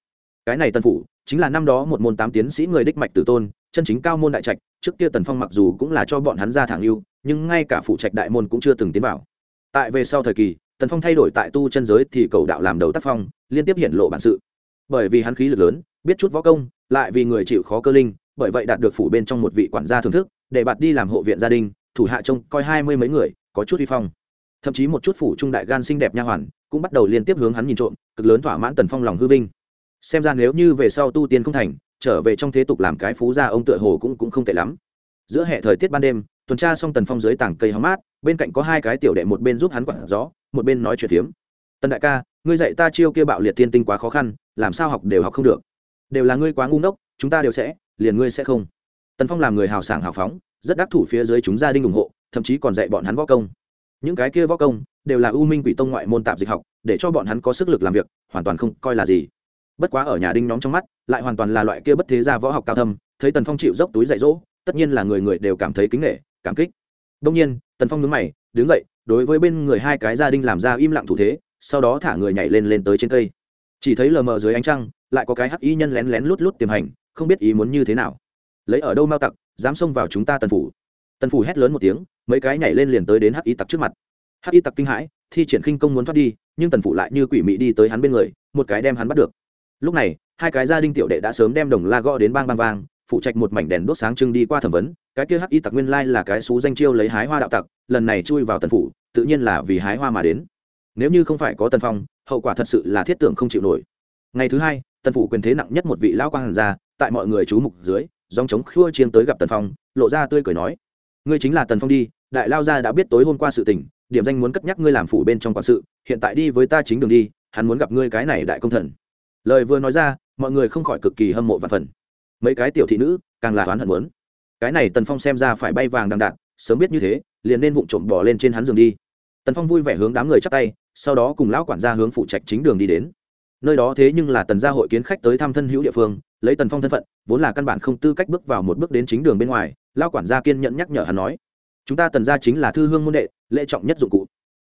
Cái này tần phủ, chính là năm đó một môn tám tiến sĩ người đích mạch tử tôn, chân chính cao môn đại trạch, trước kia tần phong mặc dù cũng là cho bọn hắn ra thẳng lưu nhưng ngay cả phụ trạch đại môn cũng chưa từng tiến vào. Tại về sau thời kỳ, tần phong thay đổi tại tu chân giới thì cầu đạo làm đầu tác phong, liên tiếp hiện lộ bản sự. Bởi vì hắn khí lực lớn, biết chút võ công, lại vì người chịu khó cơ linh bởi vậy đạt được phủ bên trong một vị quản gia thưởng thức, để bạt đi làm hộ viện gia đình, thủ hạ trông coi hai mươi mấy người, có chút vi phong. Thậm chí một chút phủ trung đại gan xinh đẹp nha hoàn cũng bắt đầu liên tiếp hướng hắn nhìn trộm, cực lớn thỏa mãn tần phong lòng hư vinh. Xem ra nếu như về sau tu tiên không thành, trở về trong thế tục làm cái phú gia ông tựa hồ cũng cũng không tệ lắm. Giữa hệ thời tiết ban đêm, tuần tra xong tần phong dưới tảng cây hóng mát, bên cạnh có hai cái tiểu đệ một bên giúp hắn quản gió, một bên nói chuyện phiếm. Tần đại ca, ngươi dạy ta chiêu kia bạo liệt tiên tinh quá khó khăn, làm sao học đều học không được. Đều là ngươi quá ngu ngốc, chúng ta đều sẽ liền ngươi sẽ không. Tần phong làm người hào sảng hào phóng, rất đắc thủ phía dưới chúng gia đình ủng hộ, thậm chí còn dạy bọn hắn võ công. Những cái kia võ công đều là ưu minh quỷ tông ngoại môn tạp dịch học, để cho bọn hắn có sức lực làm việc, hoàn toàn không coi là gì. Bất quá ở nhà đinh nhóm trong mắt, lại hoàn toàn là loại kia bất thế gia võ học cao thâm, thấy tần phong chịu dốc túi dạy dỗ, tất nhiên là người người đều cảm thấy kính nghệ cảm kích. Đông nhiên, tần phong nhướng mày, đứng dậy, đối với bên người hai cái gia đình làm ra im lặng thủ thế, sau đó thả người nhảy lên lên tới trên cây. Chỉ thấy lờ mờ dưới ánh trăng, lại có cái hắc y nhân lén lén lút lút tiềm hành không biết ý muốn như thế nào. Lấy ở đâu mao tặc, dám xông vào chúng ta tần phủ. Tần phủ hét lớn một tiếng, mấy cái nhảy lên liền tới đến hắc y tặc trước mặt. Hắc y tặc kinh hãi, thi triển khinh công muốn thoát đi, nhưng tần phủ lại như quỷ mị đi tới hắn bên người, một cái đem hắn bắt được. Lúc này, hai cái gia đình tiểu đệ đã sớm đem đồng la gõ đến bang bang vang, phụ trạch một mảnh đèn đốt sáng trưng đi qua thẩm vấn, cái kia hắc y tặc nguyên lai là cái xú danh chiêu lấy hái hoa đạo tặc, lần này chui vào tần phủ, tự nhiên là vì hái hoa mà đến. Nếu như không phải có tần phong, hậu quả thật sự là thiết tưởng không chịu nổi. Ngày thứ hai tần phủ quyền thế nặng nhất một vị lão quan hàn gia, tại mọi người chú mục dưới dòng chống khua chiên tới gặp tần phong, lộ ra tươi cười nói, ngươi chính là tần phong đi, đại lao gia đã biết tối hôm qua sự tình, điểm danh muốn cất nhắc ngươi làm phủ bên trong quản sự, hiện tại đi với ta chính đường đi, hắn muốn gặp ngươi cái này đại công thần. Lời vừa nói ra, mọi người không khỏi cực kỳ hâm mộ và phần. Mấy cái tiểu thị nữ, càng là oán hận muốn. Cái này tần phong xem ra phải bay vàng đằng đạn, sớm biết như thế, liền nên vụng trộm bỏ lên trên hắn giường đi. Tần phong vui vẻ hướng đám người chắp tay, sau đó cùng lão quản gia hướng phụ trạch chính đường đi đến nơi đó thế nhưng là tần gia hội kiến khách tới thăm thân hữu địa phương, lấy tần phong thân phận, vốn là căn bản không tư cách bước vào một bước đến chính đường bên ngoài, lao quản gia kiên nhẫn nhắc nhở hắn nói. Chúng ta tần gia chính là thư hương môn đệ, lễ trọng nhất dụng cụ.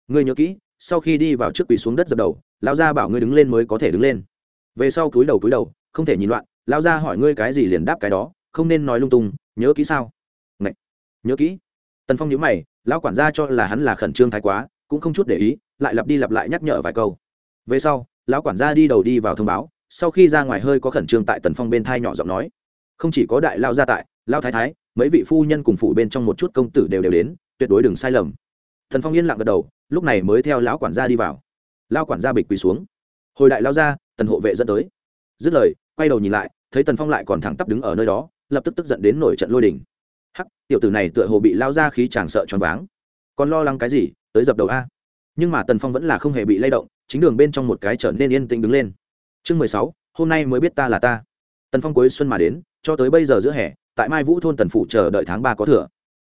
Ngươi nhớ kỹ, sau khi đi vào trước quỳ xuống đất dập đầu, lão gia bảo ngươi đứng lên mới có thể đứng lên. Về sau cúi đầu cúi đầu, không thể nhìn loạn, lão gia hỏi ngươi cái gì liền đáp cái đó, không nên nói lung tung, nhớ kỹ sao? Ngậy. nhớ kỹ. Tần phong nhớ mày, lão quản gia cho là hắn là khẩn trương thái quá, cũng không chút để ý, lại lặp đi lặp lại nhắc nhở vài câu. Về sau lão quản gia đi đầu đi vào thông báo, sau khi ra ngoài hơi có khẩn trương tại tần phong bên thai nhỏ giọng nói. Không chỉ có đại lao gia tại lao thái thái, mấy vị phu nhân cùng phủ bên trong một chút công tử đều đều đến, tuyệt đối đừng sai lầm. Thần phong yên lặng gật đầu, lúc này mới theo lão quản gia đi vào. Lao quản gia bịch quỳ xuống. Hồi đại lao ra tần hộ vệ dẫn tới. Dứt lời, quay đầu nhìn lại, thấy tần phong lại còn thẳng tắp đứng ở nơi đó, lập tức tức giận đến nổi trận lôi đình. Hắc, tiểu tử này tựa hồ bị lao ra khí chàng sợ choáng váng. Còn lo lắng cái gì, tới dập đầu a. Nhưng mà tần phong vẫn là không hề bị lay động chính đường bên trong một cái trở nên yên tĩnh đứng lên. Chương mười sáu, hôm nay mới biết ta là ta. Tần phong cuối xuân mà đến, cho tới bây giờ giữa hè, tại mai vũ thôn tần phủ chờ đợi tháng ba có thừa.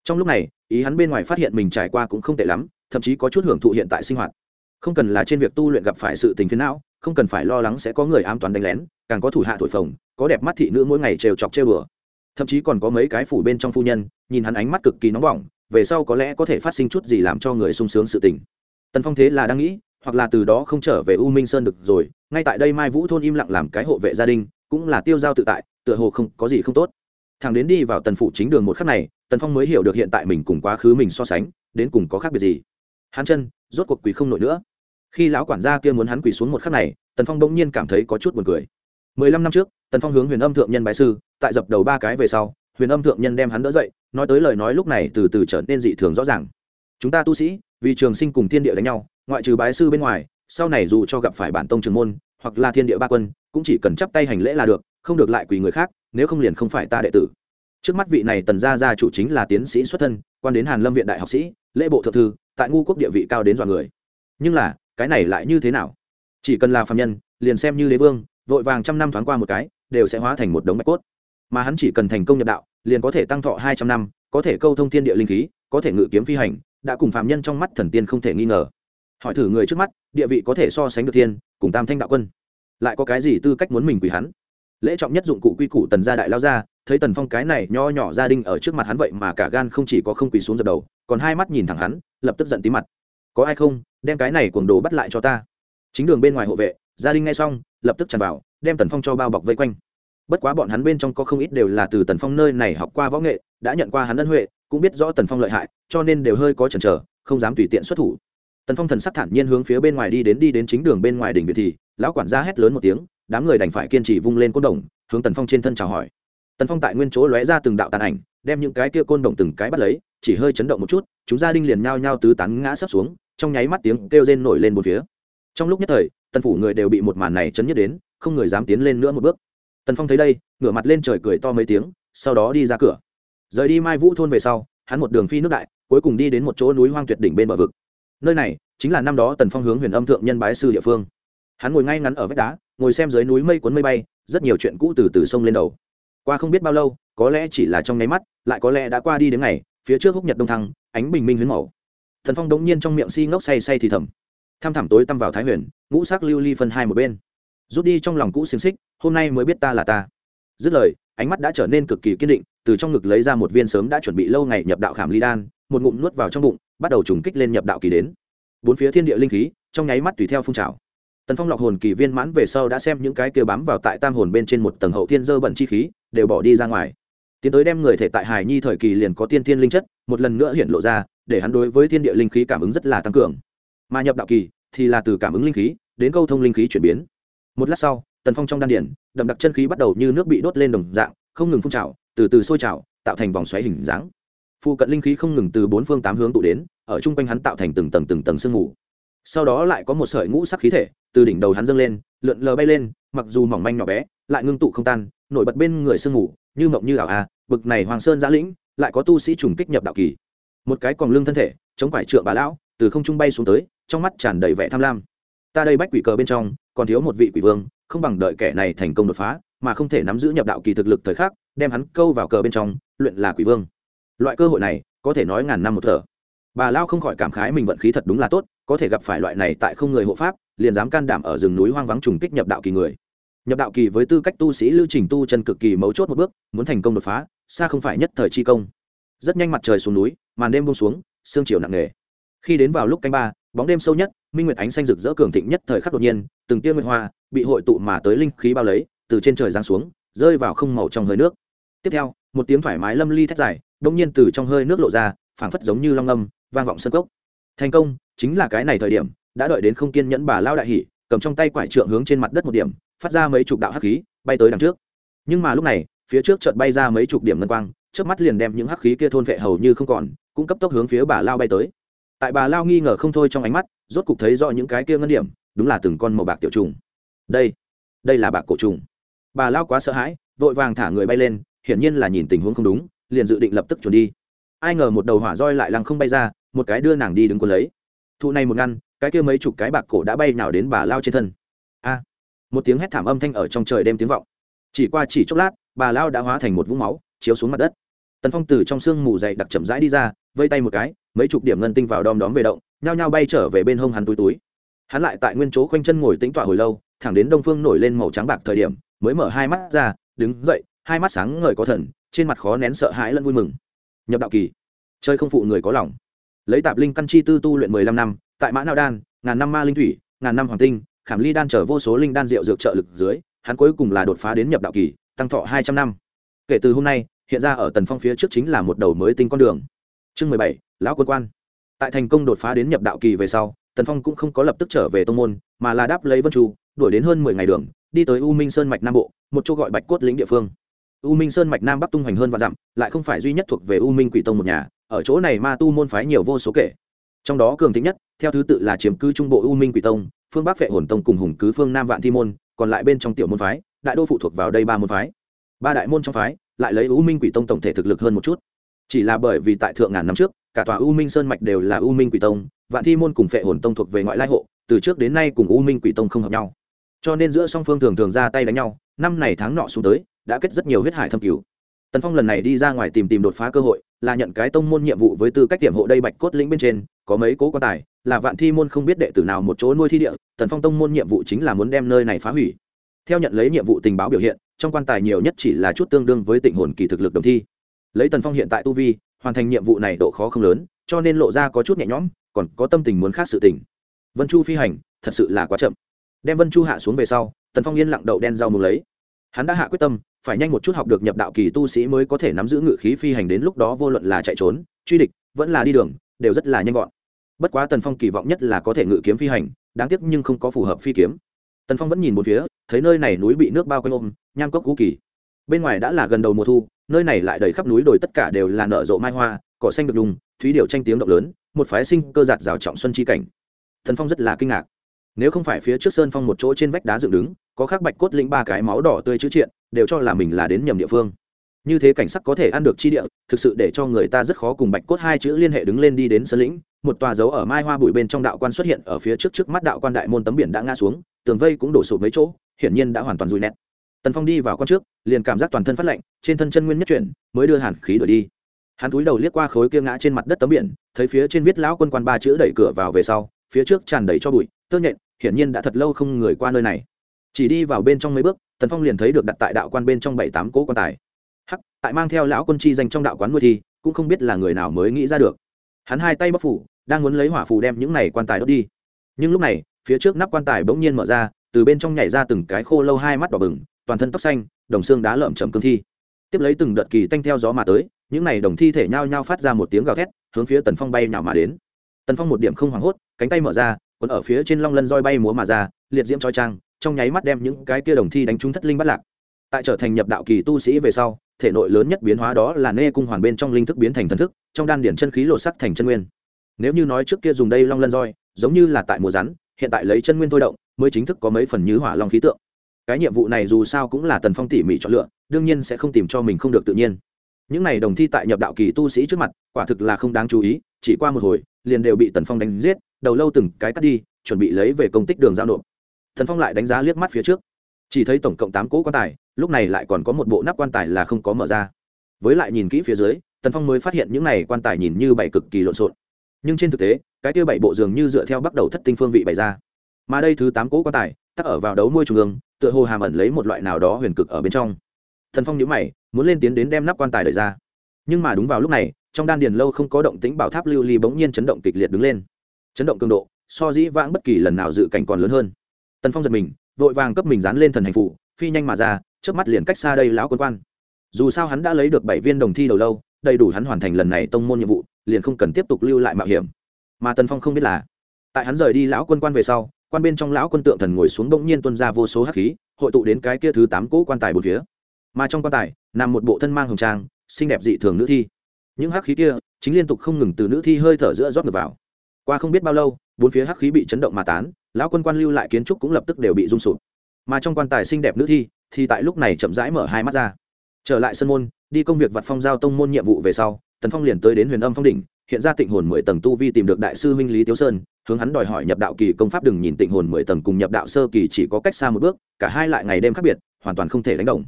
Trong lúc này, ý hắn bên ngoài phát hiện mình trải qua cũng không tệ lắm, thậm chí có chút hưởng thụ hiện tại sinh hoạt. Không cần là trên việc tu luyện gặp phải sự tình phiến não, không cần phải lo lắng sẽ có người ám toán đánh lén, càng có thủ hạ thổi phồng, có đẹp mắt thị nữ mỗi ngày trêu chọc trêu bừa thậm chí còn có mấy cái phủ bên trong phu nhân, nhìn hắn ánh mắt cực kỳ nóng bỏng, về sau có lẽ có thể phát sinh chút gì làm cho người sung sướng sự tình. Tần phong thế là đang nghĩ hoặc là từ đó không trở về u minh sơn được rồi, ngay tại đây mai vũ thôn im lặng làm cái hộ vệ gia đình, cũng là tiêu giao tự tại, tựa hồ không có gì không tốt. Thằng đến đi vào tần phủ chính đường một khắc này, tần phong mới hiểu được hiện tại mình cùng quá khứ mình so sánh, đến cùng có khác biệt gì. Hắn chân, rốt cuộc quỳ không nổi nữa. Khi lão quản gia kia muốn hắn quỳ xuống một khắc này, tần phong bỗng nhiên cảm thấy có chút buồn cười. Mười lăm năm trước, tần phong hướng huyền âm thượng nhân bái sư, tại dập đầu ba cái về sau, huyền âm thượng nhân đem hắn đỡ dậy, nói tới lời nói lúc này từ từ trở nên dị thường rõ ràng. Chúng ta tu sĩ, vì trường sinh cùng thiên địa đánh nhau ngoại trừ bái sư bên ngoài, sau này dù cho gặp phải bản tông trường môn, hoặc là thiên địa ba quân, cũng chỉ cần chắp tay hành lễ là được, không được lại quỳ người khác, nếu không liền không phải ta đệ tử. Trước mắt vị này tần gia gia chủ chính là tiến sĩ xuất thân, quan đến hàn lâm viện đại học sĩ, lễ bộ thượng thư, tại ngu quốc địa vị cao đến dọa người. Nhưng là, cái này lại như thế nào? Chỉ cần là phạm nhân, liền xem như đế vương, vội vàng trăm năm thoáng qua một cái, đều sẽ hóa thành một đống bạch cốt. Mà hắn chỉ cần thành công nhập đạo, liền có thể tăng thọ hai trăm năm, có thể câu thông thiên địa linh khí, có thể ngự kiếm phi hành, đã cùng phạm nhân trong mắt thần tiên không thể nghi ngờ hỏi thử người trước mắt, địa vị có thể so sánh được thiên, cùng tam thanh đạo quân. Lại có cái gì tư cách muốn mình quỳ hắn? Lễ trọng nhất dụng cụ quy củ tần gia đại lao ra thấy tần phong cái này nho nhỏ gia đình ở trước mặt hắn vậy mà cả gan không chỉ có không quỳ xuống dập đầu, còn hai mắt nhìn thẳng hắn, lập tức giận tí mặt. Có ai không, đem cái này cuồng đồ bắt lại cho ta. Chính đường bên ngoài hộ vệ, gia đình ngay xong, lập tức tràn vào, đem tần phong cho bao bọc vây quanh. Bất quá bọn hắn bên trong có không ít đều là từ tần phong nơi này học qua võ nghệ, đã nhận qua hắn ân huệ, cũng biết rõ tần phong lợi hại, cho nên đều hơi có chần chờ, không dám tùy tiện xuất thủ tần phong thần sắc thản nhiên hướng phía bên ngoài đi đến đi đến chính đường bên ngoài đỉnh việt thì lão quản gia hét lớn một tiếng, đám người đành phải kiên trì vung lên côn đồng, hướng tần phong trên thân chào hỏi. Tần phong tại nguyên chỗ lóe ra từng đạo tàn ảnh, đem những cái kia côn đồng từng cái bắt lấy, chỉ hơi chấn động một chút, chúng gia đinh liền nhao nhao tứ tán ngã sấp xuống, trong nháy mắt tiếng kêu rên nổi lên một phía. Trong lúc nhất thời, tần phủ người đều bị một màn này chấn nhất đến, không người dám tiến lên nữa một bước. Tần phong thấy đây, ngửa mặt lên trời cười to mấy tiếng, sau đó đi ra cửa. Rời đi mai vũ thôn về sau, hắn một đường phi nước đại, cuối cùng đi đến một chỗ núi hoang tuyệt đỉnh bên bờ vực nơi này chính là năm đó tần phong hướng huyền âm thượng nhân bái sư địa phương. Hắn ngồi ngay ngắn ở vách đá, ngồi xem dưới núi mây cuốn mây bay, rất nhiều chuyện cũ từ từ sông lên đầu. Qua không biết bao lâu, có lẽ chỉ là trong nháy mắt, lại có lẽ đã qua đi đến ngày, phía trước húc nhật đông thăng, ánh bình minh huyến màu. Thần phong đống nhiên trong miệng si ngốc say say thì thầm. Tham thẳm tối tăm vào thái huyền, ngũ sắc lưu ly phân hai một bên. Rút đi trong lòng cũ xiềng xích, hôm nay mới biết ta là ta. Dứt lời, ánh mắt đã trở nên cực kỳ kiên định, từ trong ngực lấy ra một viên sớm đã chuẩn bị lâu ngày nhập đạo khảm ly đan, một ngụm nuốt vào trong bụng bắt đầu trùng kích lên nhập đạo kỳ đến. Bốn phía thiên địa linh khí, trong nháy mắt tùy theo phun trào. Tần phong lọc hồn kỳ viên mãn về sau đã xem những cái kia bám vào tại tam hồn bên trên một tầng hậu thiên dơ bẩn chi khí, đều bỏ đi ra ngoài. Tiến tới đem người thể tại hải nhi thời kỳ liền có tiên thiên linh chất, một lần nữa hiện lộ ra, để hắn đối với thiên địa linh khí cảm ứng rất là tăng cường. Mà nhập đạo kỳ thì là từ cảm ứng linh khí đến câu thông linh khí chuyển biến. Một lát sau, tần phong trong đan điển đậm đặc chân khí bắt đầu như nước bị đốt lên đồng dạng, không ngừng phun trào, từ từ sôi trào, tạo thành vòng xoáy hình dáng phụ cận linh khí không ngừng từ bốn phương tám hướng tụ đến, ở chung quanh hắn tạo thành từng tầng từng tầng sương mù. Sau đó lại có một sợi ngũ sắc khí thể, từ đỉnh đầu hắn dâng lên, lượn lờ bay lên, mặc dù mỏng manh nhỏ bé, lại ngưng tụ không tan, nổi bật bên người sương mù, như mộng như ảo a bực này hoàng sơn giã lĩnh, lại có tu sĩ trùng kích nhập đạo kỳ. Một cái còn lưng thân thể, chống quải trượng bà lão, từ không trung bay xuống tới, trong mắt tràn đầy vẻ tham lam. Ta đây bách quỷ cờ bên trong, còn thiếu một vị quỷ vương, không bằng đợi kẻ này thành công đột phá, mà không thể nắm giữ nhập đạo kỳ thực lực thời khắc, đem hắn câu vào cờ bên trong, luyện là quỷ vương loại cơ hội này, có thể nói ngàn năm một thở. Bà lao không khỏi cảm khái mình vận khí thật đúng là tốt, có thể gặp phải loại này tại không người hộ pháp, liền dám can đảm ở rừng núi hoang vắng trùng kích nhập đạo kỳ người. Nhập đạo kỳ với tư cách tu sĩ lưu trình tu chân cực kỳ mấu chốt một bước, muốn thành công đột phá, xa không phải nhất thời chi công. Rất nhanh mặt trời xuống núi, màn đêm buông xuống, sương chiều nặng nề. Khi đến vào lúc canh ba, bóng đêm sâu nhất, minh nguyệt ánh xanh rực rỡ cường thịnh nhất thời khắc đột nhiên, từng tiên nguyệt hoa bị hội tụ mà tới linh khí bao lấy, từ trên trời giáng xuống, rơi vào không màu trong hơi nước. Tiếp theo, một tiếng thoải mái lâm ly thét dài đông nhiên từ trong hơi nước lộ ra, phảng phất giống như long âm, vang vọng sân cốc. Thành công, chính là cái này thời điểm, đã đợi đến không kiên nhẫn bà lao đại hỉ, cầm trong tay quải trượng hướng trên mặt đất một điểm, phát ra mấy chục đạo hắc khí, bay tới đằng trước. Nhưng mà lúc này, phía trước chợt bay ra mấy chục điểm ngân quang trước mắt liền đem những hắc khí kia thôn vệ hầu như không còn, cũng cấp tốc hướng phía bà lao bay tới. Tại bà lao nghi ngờ không thôi trong ánh mắt, rốt cục thấy rõ những cái kia ngân điểm, đúng là từng con màu bạc tiểu trùng. Đây đây là bạc cổ trùng. Bà lao quá sợ hãi, vội vàng thả người bay lên, hiển nhiên là nhìn tình huống không đúng liền dự định lập tức chuẩn đi. Ai ngờ một đầu hỏa roi lại lăng không bay ra, một cái đưa nàng đi đứng quân lấy. Thụ này một ngăn, cái kia mấy chục cái bạc cổ đã bay nào đến bà lao trên thân. A! Một tiếng hét thảm âm thanh ở trong trời đêm tiếng vọng. Chỉ qua chỉ chốc lát, bà lao đã hóa thành một vũng máu, chiếu xuống mặt đất. Tần phong từ trong sương mù dày đặc chậm rãi đi ra, vây tay một cái, mấy chục điểm ngân tinh vào đom đóm về động, nhao nhao bay trở về bên hông hắn túi túi. Hắn lại tại nguyên chỗ khoanh chân ngồi tĩnh tọa hồi lâu, thẳng đến đông phương nổi lên màu trắng bạc thời điểm, mới mở hai mắt ra, đứng dậy, hai mắt sáng ngời có thần trên mặt khó nén sợ hãi lẫn vui mừng. Nhập đạo kỳ. Chơi không phụ người có lòng. Lấy tạp linh căn chi tư tu luyện mười lăm năm, tại mã nao đan, ngàn năm ma linh thủy, ngàn năm hoàng tinh, khảm ly đan trở vô số linh đan rượu dược trợ lực dưới, hắn cuối cùng là đột phá đến nhập đạo kỳ, tăng thọ hai trăm năm. Kể từ hôm nay, hiện ra ở tần phong phía trước chính là một đầu mới tinh con đường. Chương mười bảy, lão quân quan. Tại thành công đột phá đến nhập đạo kỳ về sau, tần phong cũng không có lập tức trở về tông môn, mà là đáp lấy vân chu, đuổi đến hơn mười ngày đường, đi tới u minh sơn mạch nam bộ, một chỗ gọi bạch cốt lĩnh địa phương u minh sơn mạch nam bắc tung hoành hơn và dặm, lại không phải duy nhất thuộc về u minh quỷ tông một nhà, ở chỗ này ma tu môn phái nhiều vô số kể. Trong đó cường thịnh nhất, theo thứ tự là chiếm cứ trung bộ u minh quỷ tông, phương bắc vệ hồn tông cùng hùng cứ phương nam vạn thi môn, còn lại bên trong tiểu môn phái, đại đô phụ thuộc vào đây ba môn phái. Ba đại môn trong phái, lại lấy u minh quỷ tông tổng thể thực lực hơn một chút. Chỉ là bởi vì tại thượng ngàn năm trước, cả tòa u minh sơn mạch đều là u minh quỷ tông, vạn thi môn cùng phệ hồn tông thuộc về ngoại lai hộ, từ trước đến nay cùng u minh quỷ tông không hợp nhau. Cho nên giữa song phương thường thường ra tay đánh nhau, năm này tháng nọ xuống tới đã kết rất nhiều huyết hải thâm cứu tần phong lần này đi ra ngoài tìm tìm đột phá cơ hội, là nhận cái tông môn nhiệm vụ với tư cách tiệm hộ đây bạch cốt lĩnh bên trên, có mấy cố quan tài, là vạn thi môn không biết đệ tử nào một chỗ nuôi thi địa, tần phong tông môn nhiệm vụ chính là muốn đem nơi này phá hủy. Theo nhận lấy nhiệm vụ tình báo biểu hiện, trong quan tài nhiều nhất chỉ là chút tương đương với tình hồn kỳ thực lực đồng thi. Lấy tần phong hiện tại tu vi, hoàn thành nhiệm vụ này độ khó không lớn, cho nên lộ ra có chút nhẹ nhõm, còn có tâm tình muốn khác sự tình. Vân chu phi hành, thật sự là quá chậm. Đem vân chu hạ xuống về sau, tần phong yên lặng đậu đen rau mù lấy hắn đã hạ quyết tâm, phải nhanh một chút học được nhập đạo kỳ tu sĩ mới có thể nắm giữ ngự khí phi hành đến lúc đó vô luận là chạy trốn, truy địch, vẫn là đi đường, đều rất là nhanh gọn. Bất quá tần phong kỳ vọng nhất là có thể ngự kiếm phi hành, đáng tiếc nhưng không có phù hợp phi kiếm. Tần phong vẫn nhìn một phía, thấy nơi này núi bị nước bao quanh ôm, nham cốc cũ kỳ. Bên ngoài đã là gần đầu mùa thu, nơi này lại đầy khắp núi đồi tất cả đều là nở rộ mai hoa, cỏ xanh được đùng, thúy điệu tranh tiếng động lớn, một phái sinh cơ giạt rào trọng xuân chi cảnh. Thần phong rất là kinh ngạc nếu không phải phía trước sơn phong một chỗ trên vách đá dựng đứng, có khắc bạch cốt lĩnh ba cái máu đỏ tươi chữ triện, đều cho là mình là đến nhầm địa phương. Như thế cảnh sắc có thể ăn được chi địa, thực sự để cho người ta rất khó cùng bạch cốt hai chữ liên hệ đứng lên đi đến sơn lĩnh. Một tòa dấu ở mai hoa bụi bên trong đạo quan xuất hiện ở phía trước trước mắt đạo quan đại môn tấm biển đã ngã xuống, tường vây cũng đổ sụp mấy chỗ, hiển nhiên đã hoàn toàn rùi nét tần phong đi vào quan trước, liền cảm giác toàn thân phát lạnh, trên thân chân nguyên nhất chuyển, mới đưa hàn khí đổi đi. Hắn túi đầu liếc qua khối kia ngã trên mặt đất tấm biển, thấy phía trên viết lão quân quan ba chữ đẩy cửa vào về sau, phía trước tràn đầy cho bụi, tơ nhện hiển nhiên đã thật lâu không người qua nơi này. Chỉ đi vào bên trong mấy bước, tần phong liền thấy được đặt tại đạo quan bên trong bảy tám cỗ quan tài. Hắc, tại mang theo lão quân chi danh trong đạo quán nuôi thi cũng không biết là người nào mới nghĩ ra được. Hắn hai tay bóc phủ, đang muốn lấy hỏa phù đem những này quan tài đốt đi. Nhưng lúc này, phía trước nắp quan tài bỗng nhiên mở ra, từ bên trong nhảy ra từng cái khô lâu hai mắt đỏ bừng, toàn thân tóc xanh, đồng xương đá lợm chầm cương thi. Tiếp lấy từng đợt kỳ tanh theo gió mà tới, những này đồng thi thể nhao nhao phát ra một tiếng gào thét, hướng phía tần phong bay nhào mà đến. Tần phong một điểm không hoảng hốt, cánh tay mở ra còn ở phía trên long lân roi bay múa mà ra, liệt diễm trói trang, trong nháy mắt đem những cái kia đồng thi đánh trúng thất linh bắt lạc. Tại trở thành nhập đạo kỳ tu sĩ về sau, thể nội lớn nhất biến hóa đó là nê cung hoàn bên trong linh thức biến thành thần thức, trong đan điển chân khí lột sắc thành chân nguyên. Nếu như nói trước kia dùng đây long lân roi, giống như là tại mùa rắn, hiện tại lấy chân nguyên thôi động, mới chính thức có mấy phần như hỏa long khí tượng. Cái nhiệm vụ này dù sao cũng là tần phong tỉ mỉ chọn lựa, đương nhiên sẽ không tìm cho mình không được tự nhiên. Những này đồng thi tại nhập đạo kỳ tu sĩ trước mặt, quả thực là không đáng chú ý, chỉ qua một hồi, liền đều bị tần phong đánh giết đầu lâu từng cái cắt đi, chuẩn bị lấy về công tích đường giao nộp. Thần phong lại đánh giá liếc mắt phía trước. Chỉ thấy tổng cộng tám cỗ quan tài, lúc này lại còn có một bộ nắp quan tài là không có mở ra. Với lại nhìn kỹ phía dưới, tần phong mới phát hiện những này quan tài nhìn như bảy cực kỳ lộn xộn. Nhưng trên thực tế, cái kia bảy bộ dường như dựa theo bắt đầu thất tinh phương vị bày ra. Mà đây thứ tám cỗ quan tài, tắc ở vào đấu môi trung ương, tựa hồ hàm ẩn lấy một loại nào đó huyền cực ở bên trong. Thần phong nhíu mày, muốn lên tiến đến đem nắp quan tài đẩy ra. Nhưng mà đúng vào lúc này, trong đan điền lâu không có động tĩnh bảo tháp lưu ly bỗng nhiên chấn động kịch liệt đứng lên chấn động cường độ, so dĩ vãng bất kỳ lần nào dự cảnh còn lớn hơn. Tần phong giật mình, vội vàng cấp mình dán lên thần hành phụ phi nhanh mà ra trước mắt liền cách xa đây lão quân quan. Dù sao hắn đã lấy được bảy viên đồng thi đầu lâu, đầy đủ hắn hoàn thành lần này tông môn nhiệm vụ, liền không cần tiếp tục lưu lại mạo hiểm. Mà tần phong không biết là, tại hắn rời đi lão quân quan về sau, quan bên trong lão quân tượng thần ngồi xuống bỗng nhiên tuân ra vô số hắc khí, hội tụ đến cái kia thứ tám cỗ quan tài bốn phía. Mà trong quan tài, nằm một bộ thân mang hồng trang, xinh đẹp dị thường nữ thi. Những hắc khí kia, chính liên tục không ngừng từ nữ thi hơi thở giữa rót ngược vào qua không biết bao lâu, bốn phía hắc khí bị chấn động mà tán, lão quân quan lưu lại kiến trúc cũng lập tức đều bị rung sụp. Mà trong quan tài xinh đẹp nữ thi, thì tại lúc này chậm rãi mở hai mắt ra. Trở lại sân môn, đi công việc vặt phong giao tông môn nhiệm vụ về sau, tần phong liền tới đến huyền âm phong đỉnh, hiện ra tịnh hồn mười tầng tu vi tìm được đại sư minh lý tiếu sơn, hướng hắn đòi hỏi nhập đạo kỳ công pháp đừng nhìn tịnh hồn mười tầng cùng nhập đạo sơ kỳ chỉ có cách xa một bước, cả hai lại ngày đêm khác biệt, hoàn toàn không thể đánh đồng.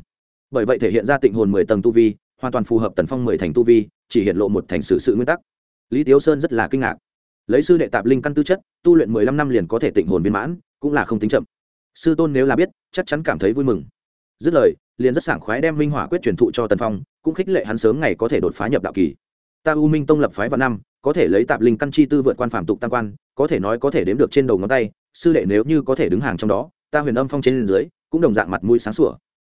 Bởi vậy thể hiện ra tịnh hồn mười tầng tu vi, hoàn toàn phù hợp tần phong mười thành tu vi, chỉ hiện lộ một thành sự sự nguyên tắc. Lý tiếu sơn rất là kinh ngạc lấy sư đệ tạp linh căn tư chất, tu luyện mười lăm năm liền có thể tịnh hồn viên mãn, cũng là không tính chậm. Sư tôn nếu là biết, chắc chắn cảm thấy vui mừng. Dứt lời, liền rất sảng khoái đem minh hỏa quyết truyền thụ cho tần phong, cũng khích lệ hắn sớm ngày có thể đột phá nhập đạo kỳ. Ta u minh tông lập phái vào năm, có thể lấy tạp linh căn chi tư vượt quan phạm tục tam quan, có thể nói có thể đếm được trên đầu ngón tay, sư đệ nếu như có thể đứng hàng trong đó, ta huyền âm phong trên dưới, cũng đồng dạng mặt mũi sáng sủa.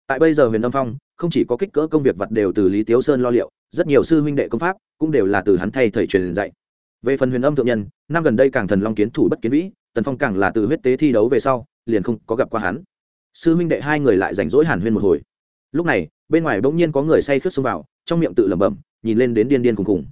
Tại bây giờ huyền âm phong, không chỉ có kích cỡ công việc vật đều từ lý tiếu sơn lo liệu, rất nhiều sư huynh đệ công pháp cũng đều là từ hắn thay thầy truyền dạy về phần huyền âm thượng nhân năm gần đây càng thần long kiến thủ bất kiến vĩ tần phong càng là từ huyết tế thi đấu về sau liền không có gặp qua hắn. Sư huynh đệ hai người lại rảnh rỗi hàn huyên một hồi. Lúc này bên ngoài bỗng nhiên có người say khướt xông vào trong miệng tự lẩm bẩm nhìn lên đến điên điên khùng khùng.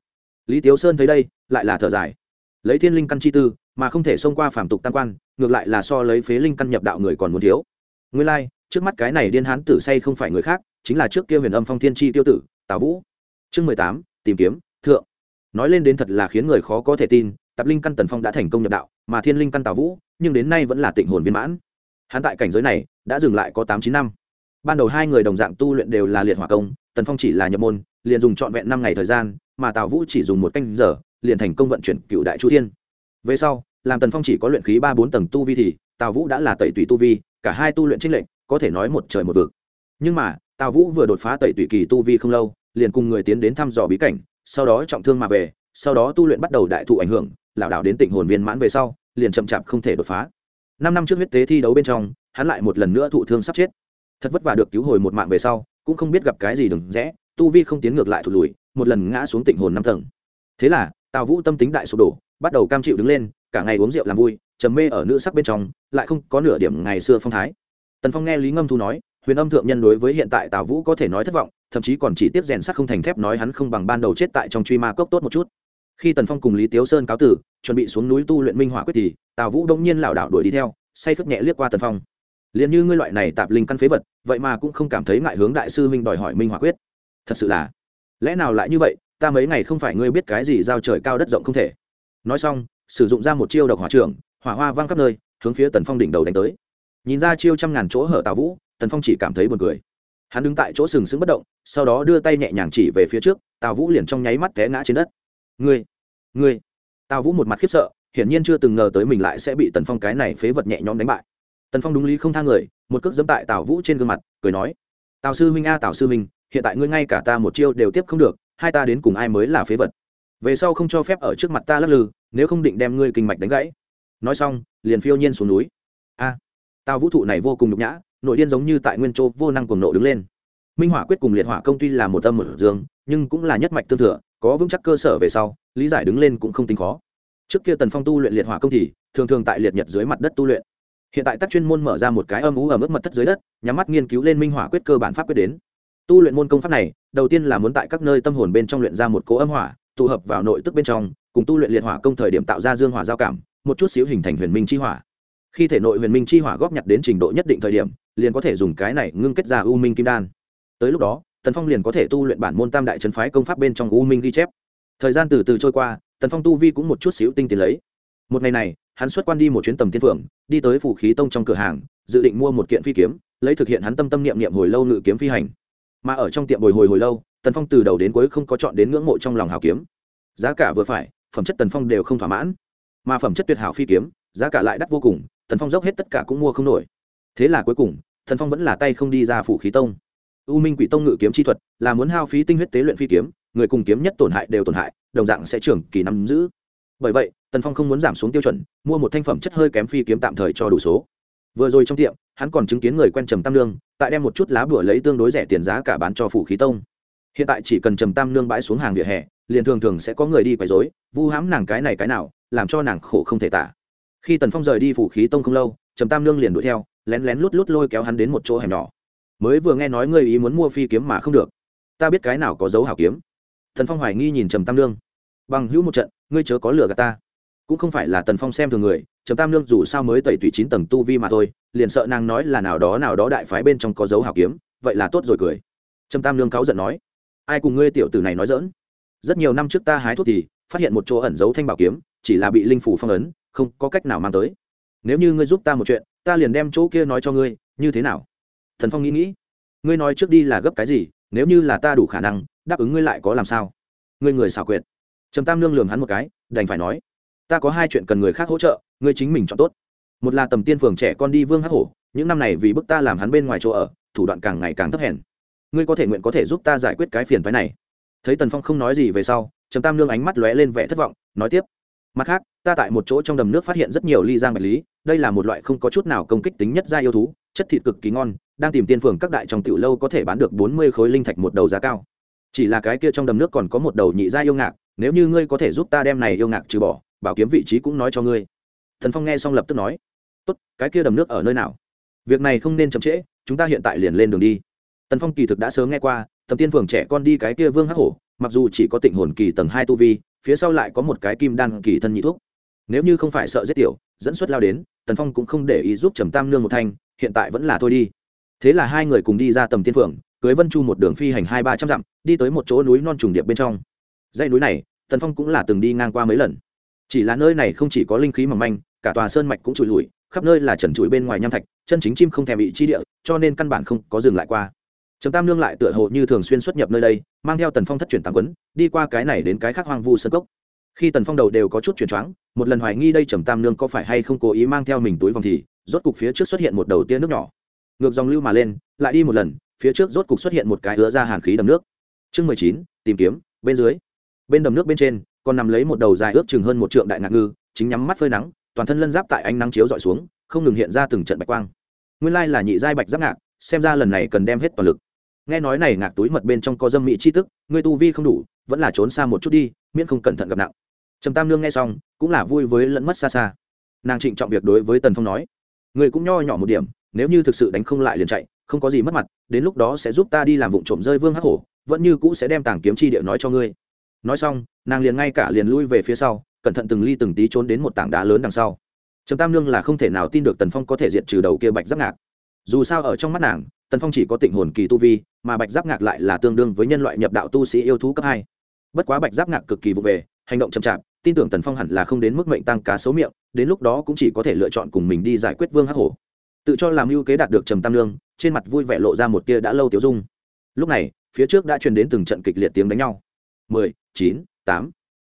Lý tiếu sơn thấy đây lại là thở dài. Lấy thiên linh căn chi tư mà không thể xông qua phàm tục tam quan ngược lại là so lấy phế linh căn nhập đạo người còn muốn thiếu. Nguyên lai、like, trước mắt cái này điên hán tử say không phải người khác chính là trước kia huyền âm phong thiên chi tiêu tử tào vũ. Chương mười tám tìm kiếm thượng nói lên đến thật là khiến người khó có thể tin tạp linh căn tần phong đã thành công nhập đạo, mà thiên linh căn tào vũ, nhưng đến nay vẫn là tịnh hồn viên mãn. Hắn tại cảnh giới này, đã dừng lại có tám chín năm. Ban đầu hai người đồng dạng tu luyện đều là liệt hỏa công, tần phong chỉ là nhập môn, liền dùng trọn vẹn năm ngày thời gian, mà tào vũ chỉ dùng một canh giờ, liền thành công vận chuyển cựu đại chu thiên. Về sau, làm tần phong chỉ có luyện khí ba bốn tầng tu vi thì, tào vũ đã là tẩy tùy tu vi, cả hai tu luyện trinh lệnh có thể nói một trời một vực. Nhưng mà, tào vũ vừa đột phá tẩy tùy kỳ tu vi không lâu, liền cùng người tiến đến thăm dò bí cảnh sau đó trọng thương mà về, sau đó tu luyện bắt đầu đại thụ ảnh hưởng, lảo đảo đến tịnh hồn viên mãn về sau, liền chậm chạp không thể đột phá. Năm năm trước huyết tế thi đấu bên trong, hắn lại một lần nữa thụ thương sắp chết. Thật vất vả được cứu hồi một mạng về sau, cũng không biết gặp cái gì đừng rẽ, tu vi không tiến ngược lại thụt lùi, một lần ngã xuống tịnh hồn năm tầng. Thế là, tào vũ tâm tính đại sụp đổ, bắt đầu cam chịu đứng lên, cả ngày uống rượu làm vui, trầm mê ở nữ sắc bên trong, lại không có nửa điểm ngày xưa phong thái. Tần phong nghe lý ngâm thu nói huyền âm thượng nhân đối với hiện tại tào vũ có thể nói thất vọng, thậm chí còn chỉ tiếp rèn sắt không thành thép nói hắn không bằng ban đầu chết tại trong truy ma cốc tốt một chút. Khi tần phong cùng lý tiếu sơn cáo tử, chuẩn bị xuống núi tu luyện minh hỏa quyết thì, tào vũ đông nhiên lảo đảo đuổi đi theo, say khước nhẹ liếc qua tần phong. Liền như ngươi loại này tạp linh căn phế vật, vậy mà cũng không cảm thấy ngại hướng đại sư minh đòi hỏi minh hỏa quyết. Thật sự là, lẽ nào lại như vậy, ta mấy ngày không phải ngươi biết cái gì giao trời cao đất rộng không thể. Nói xong, sử dụng ra một chiêu độc hỏa trưởng, hỏa hoa vang khắp nơi, hướng phía tần phong đỉnh đầu đánh tới. Nhìn ra chiêu trăm ngàn chỗ hở tào vũ tần phong chỉ cảm thấy buồn cười. Hắn đứng tại chỗ sừng sững bất động, sau đó đưa tay nhẹ nhàng chỉ về phía trước, tào vũ liền trong nháy mắt té ngã trên đất. Ngươi ngươi. Tào vũ một mặt khiếp sợ, hiển nhiên chưa từng ngờ tới mình lại sẽ bị tần phong cái này phế vật nhẹ nhõm đánh bại. Tần phong đúng lý không thang người, một cước dẫm tại tào vũ trên gương mặt, cười nói, tào sư huynh a, tào sư huynh, hiện tại ngươi ngay cả ta một chiêu đều tiếp không được, hai ta đến cùng ai mới là phế vật? Về sau không cho phép ở trước mặt ta lắc lư, nếu không định đem ngươi kinh mạch đánh gãy. Nói xong, liền phiêu nhiên xuống núi. A, tào vũ thụ này vô cùng nhục nhã nội điên giống như tại nguyên châu vô năng cuồng nộ đứng lên. Minh hỏa quyết cùng liệt hỏa công tuy là một tâm một dương, nhưng cũng là nhất mạch tương thừa, có vững chắc cơ sở về sau, lý giải đứng lên cũng không tính khó. Trước kia tần phong tu luyện liệt hỏa công thì, thường thường tại liệt nhật dưới mặt đất tu luyện. Hiện tại tác chuyên môn mở ra một cái âm ú ở mức mật thất dưới đất, nhắm mắt nghiên cứu lên minh hỏa quyết cơ bản pháp quyết đến. Tu luyện môn công pháp này, đầu tiên là muốn tại các nơi tâm hồn bên trong luyện ra một cỗ âm hỏa, tụ hợp vào nội tức bên trong, cùng tu luyện liệt hỏa công thời điểm tạo ra dương hỏa giao cảm, một chút xíu hình thành huyền minh chi hỏa. Khi thể nội huyền minh chi hỏa góp nhặt đến trình độ nhất định thời điểm liền có thể dùng cái này ngưng kết ra u minh kim đan. Tới lúc đó, tần phong liền có thể tu luyện bản môn tam đại trấn phái công pháp bên trong u minh ghi chép. Thời gian từ từ trôi qua, tần phong tu vi cũng một chút xíu tinh tiến lấy. Một ngày này, hắn xuất quan đi một chuyến tầm tiên phượng, đi tới phủ khí tông trong cửa hàng, dự định mua một kiện phi kiếm, lấy thực hiện hắn tâm tâm niệm niệm hồi lâu ngự kiếm phi hành. Mà ở trong tiệm bồi hồi hồi lâu, tần phong từ đầu đến cuối không có chọn đến ngưỡng mộ trong lòng hào kiếm. Giá cả vừa phải, phẩm chất tần phong đều không thỏa mãn. Mà phẩm chất tuyệt hảo phi kiếm, giá cả lại đắt vô cùng, tần phong dốc hết tất cả cũng mua không nổi. Thế là cuối cùng Thần phong vẫn là tay không đi ra phủ khí tông. U minh quỷ tông ngự kiếm chi thuật là muốn hao phí tinh huyết tế luyện phi kiếm, người cùng kiếm nhất tổn hại đều tổn hại, đồng dạng sẽ trưởng kỳ nắm giữ. Bởi vậy, tần phong không muốn giảm xuống tiêu chuẩn, mua một thanh phẩm chất hơi kém phi kiếm tạm thời cho đủ số. Vừa rồi trong tiệm, hắn còn chứng kiến người quen trầm tam lương tại đem một chút lá bửa lấy tương đối rẻ tiền giá cả bán cho phủ khí tông. Hiện tại chỉ cần trầm tam lương bãi xuống hàng vỉa hè, liền thường thường sẽ có người đi quấy rối, vu hãm nàng cái này cái nào, làm cho nàng khổ không thể tả khi tần phong rời đi phủ khí tông không lâu, trầm tam lương liền đuổi theo, lén lén lút lút lôi kéo hắn đến một chỗ hẻm nhỏ. Mới vừa nghe nói ngươi ý muốn mua phi kiếm mà không được. Ta biết cái nào có dấu hảo kiếm. Tần phong hoài nghi nhìn trầm tam lương bằng hữu một trận, ngươi chớ có lừa gạt ta. Cũng không phải là tần phong xem thường người, trầm tam lương dù sao mới tẩy tùy chín tầng tu vi mà thôi, liền sợ nàng nói là nào đó nào đó đại phái bên trong có dấu hảo kiếm, vậy là tốt rồi cười. Trầm tam lương cáu giận nói, ai cùng ngươi tiểu tử này nói dỡn rất nhiều năm trước ta hái thuốc thì phát hiện một chỗ ẩn giấu thanh bảo kiếm, chỉ là bị linh phủ phong ấn không có cách nào mang tới. Nếu như ngươi giúp ta một chuyện, ta liền đem chỗ kia nói cho ngươi, như thế nào? Thần phong nghĩ nghĩ. Ngươi nói trước đi là gấp cái gì, nếu như là ta đủ khả năng, đáp ứng ngươi lại có làm sao? Ngươi người xảo quyệt. Trầm tam lương lường hắn một cái, đành phải nói. Ta có hai chuyện cần người khác hỗ trợ, ngươi chính mình chọn tốt. Một là tầm tiên phường trẻ con đi vương hắc hổ, những năm này vì bức ta làm hắn bên ngoài chỗ ở, thủ đoạn càng ngày càng thấp hèn. Ngươi có thể nguyện có thể giúp ta giải quyết cái phiền phái này. Thấy tần phong không nói gì về sau, trầm tam nương ánh mắt lóe lên vẻ thất vọng, nói tiếp mặt khác, ta tại một chỗ trong đầm nước phát hiện rất nhiều ly giang bạch lý, đây là một loại không có chút nào công kích tính nhất gia yêu thú, chất thịt cực kỳ ngon, đang tìm tiên phường các đại trong tiểu lâu có thể bán được bốn mươi khối linh thạch một đầu giá cao. Chỉ là cái kia trong đầm nước còn có một đầu nhị gia yêu ngạc, nếu như ngươi có thể giúp ta đem này yêu ngạc trừ bỏ, bảo kiếm vị trí cũng nói cho ngươi. Thần phong nghe xong lập tức nói, tốt, cái kia đầm nước ở nơi nào? Việc này không nên chậm trễ, chúng ta hiện tại liền lên đường đi. Tần phong kỳ thực đã sớm nghe qua tầm tiên phường trẻ con đi cái kia vương hắc hổ, mặc dù chỉ có tịnh hồn kỳ tầng hai tu vi phía sau lại có một cái kim đan kỳ thân nhị thuốc. Nếu như không phải sợ giết tiểu, dẫn xuất lao đến, tần phong cũng không để ý giúp trầm tam nương một thanh, hiện tại vẫn là thôi đi. Thế là hai người cùng đi ra tầm tiên phượng, cưới vân chu một đường phi hành hai ba trăm dặm, đi tới một chỗ núi non trùng điệp bên trong. Dãy núi này, tần phong cũng là từng đi ngang qua mấy lần. Chỉ là nơi này không chỉ có linh khí mỏng manh, cả tòa sơn mạch cũng trụi lùi, khắp nơi là trần trụi bên ngoài nham thạch, chân chính chim không thèm bị chi địa, cho nên căn bản không có dừng lại qua trầm tam nương lại tựa hồ như thường xuyên xuất nhập nơi đây, mang theo tần phong thất truyền tàng quấn, đi qua cái này đến cái khác hoang vu sân cốc. Khi tần phong đầu đều có chút chuyển choáng, một lần hoài nghi đây trầm tam nương có phải hay không cố ý mang theo mình túi vòng thì, rốt cục phía trước xuất hiện một đầu tia nước nhỏ. Ngược dòng lưu mà lên, lại đi một lần, phía trước rốt cục xuất hiện một cái ứa ra hàn khí đầm nước. Chương mười chín, tìm kiếm, bên dưới. Bên đầm nước bên trên, còn nằm lấy một đầu dài ước chừng hơn một trượng đại ngạc ngư, chính nhắm mắt phơi nắng, toàn thân lân giáp tại ánh nắng chiếu dọi xuống, không ngừng hiện ra từng trận bạch quang. Nguyên lai là nhị giai bạch giáp ngạc, xem ra lần này cần đem hết toàn lực nghe nói này ngạc túi mật bên trong có dâm mỹ chi tức, ngươi tu vi không đủ, vẫn là trốn xa một chút đi, miễn không cẩn thận gặp nặng. Trầm tam nương nghe xong, cũng là vui với lẫn mất xa xa. Nàng trịnh trọng việc đối với tần phong nói, ngươi cũng nho nhỏ một điểm, nếu như thực sự đánh không lại liền chạy, không có gì mất mặt, đến lúc đó sẽ giúp ta đi làm vụ trộm rơi vương hắc hổ, vẫn như cũ sẽ đem tàng kiếm chi địa nói cho ngươi. Nói xong, nàng liền ngay cả liền lui về phía sau, cẩn thận từng ly từng tí trốn đến một tảng đá lớn đằng sau. Trầm tam nương là không thể nào tin được tần phong có thể diệt trừ đầu kia bạch giáp ngạc dù sao ở trong mắt nàng, tần phong chỉ có tịnh hồn kỳ tu vi, mà bạch giáp ngạc lại là tương đương với nhân loại nhập đạo tu sĩ yêu thú cấp hai. Bất quá bạch giáp ngạc cực kỳ vụ về, hành động chậm chạp, tin tưởng tần phong hẳn là không đến mức mệnh tăng cá xấu miệng, đến lúc đó cũng chỉ có thể lựa chọn cùng mình đi giải quyết vương hắc hổ. Tự cho làm ưu kế đạt được trầm tam lương trên mặt vui vẻ lộ ra một tia đã lâu tiêu dung. Lúc này, phía trước đã truyền đến từng trận kịch liệt tiếng đánh nhau. Mười, chín, tám.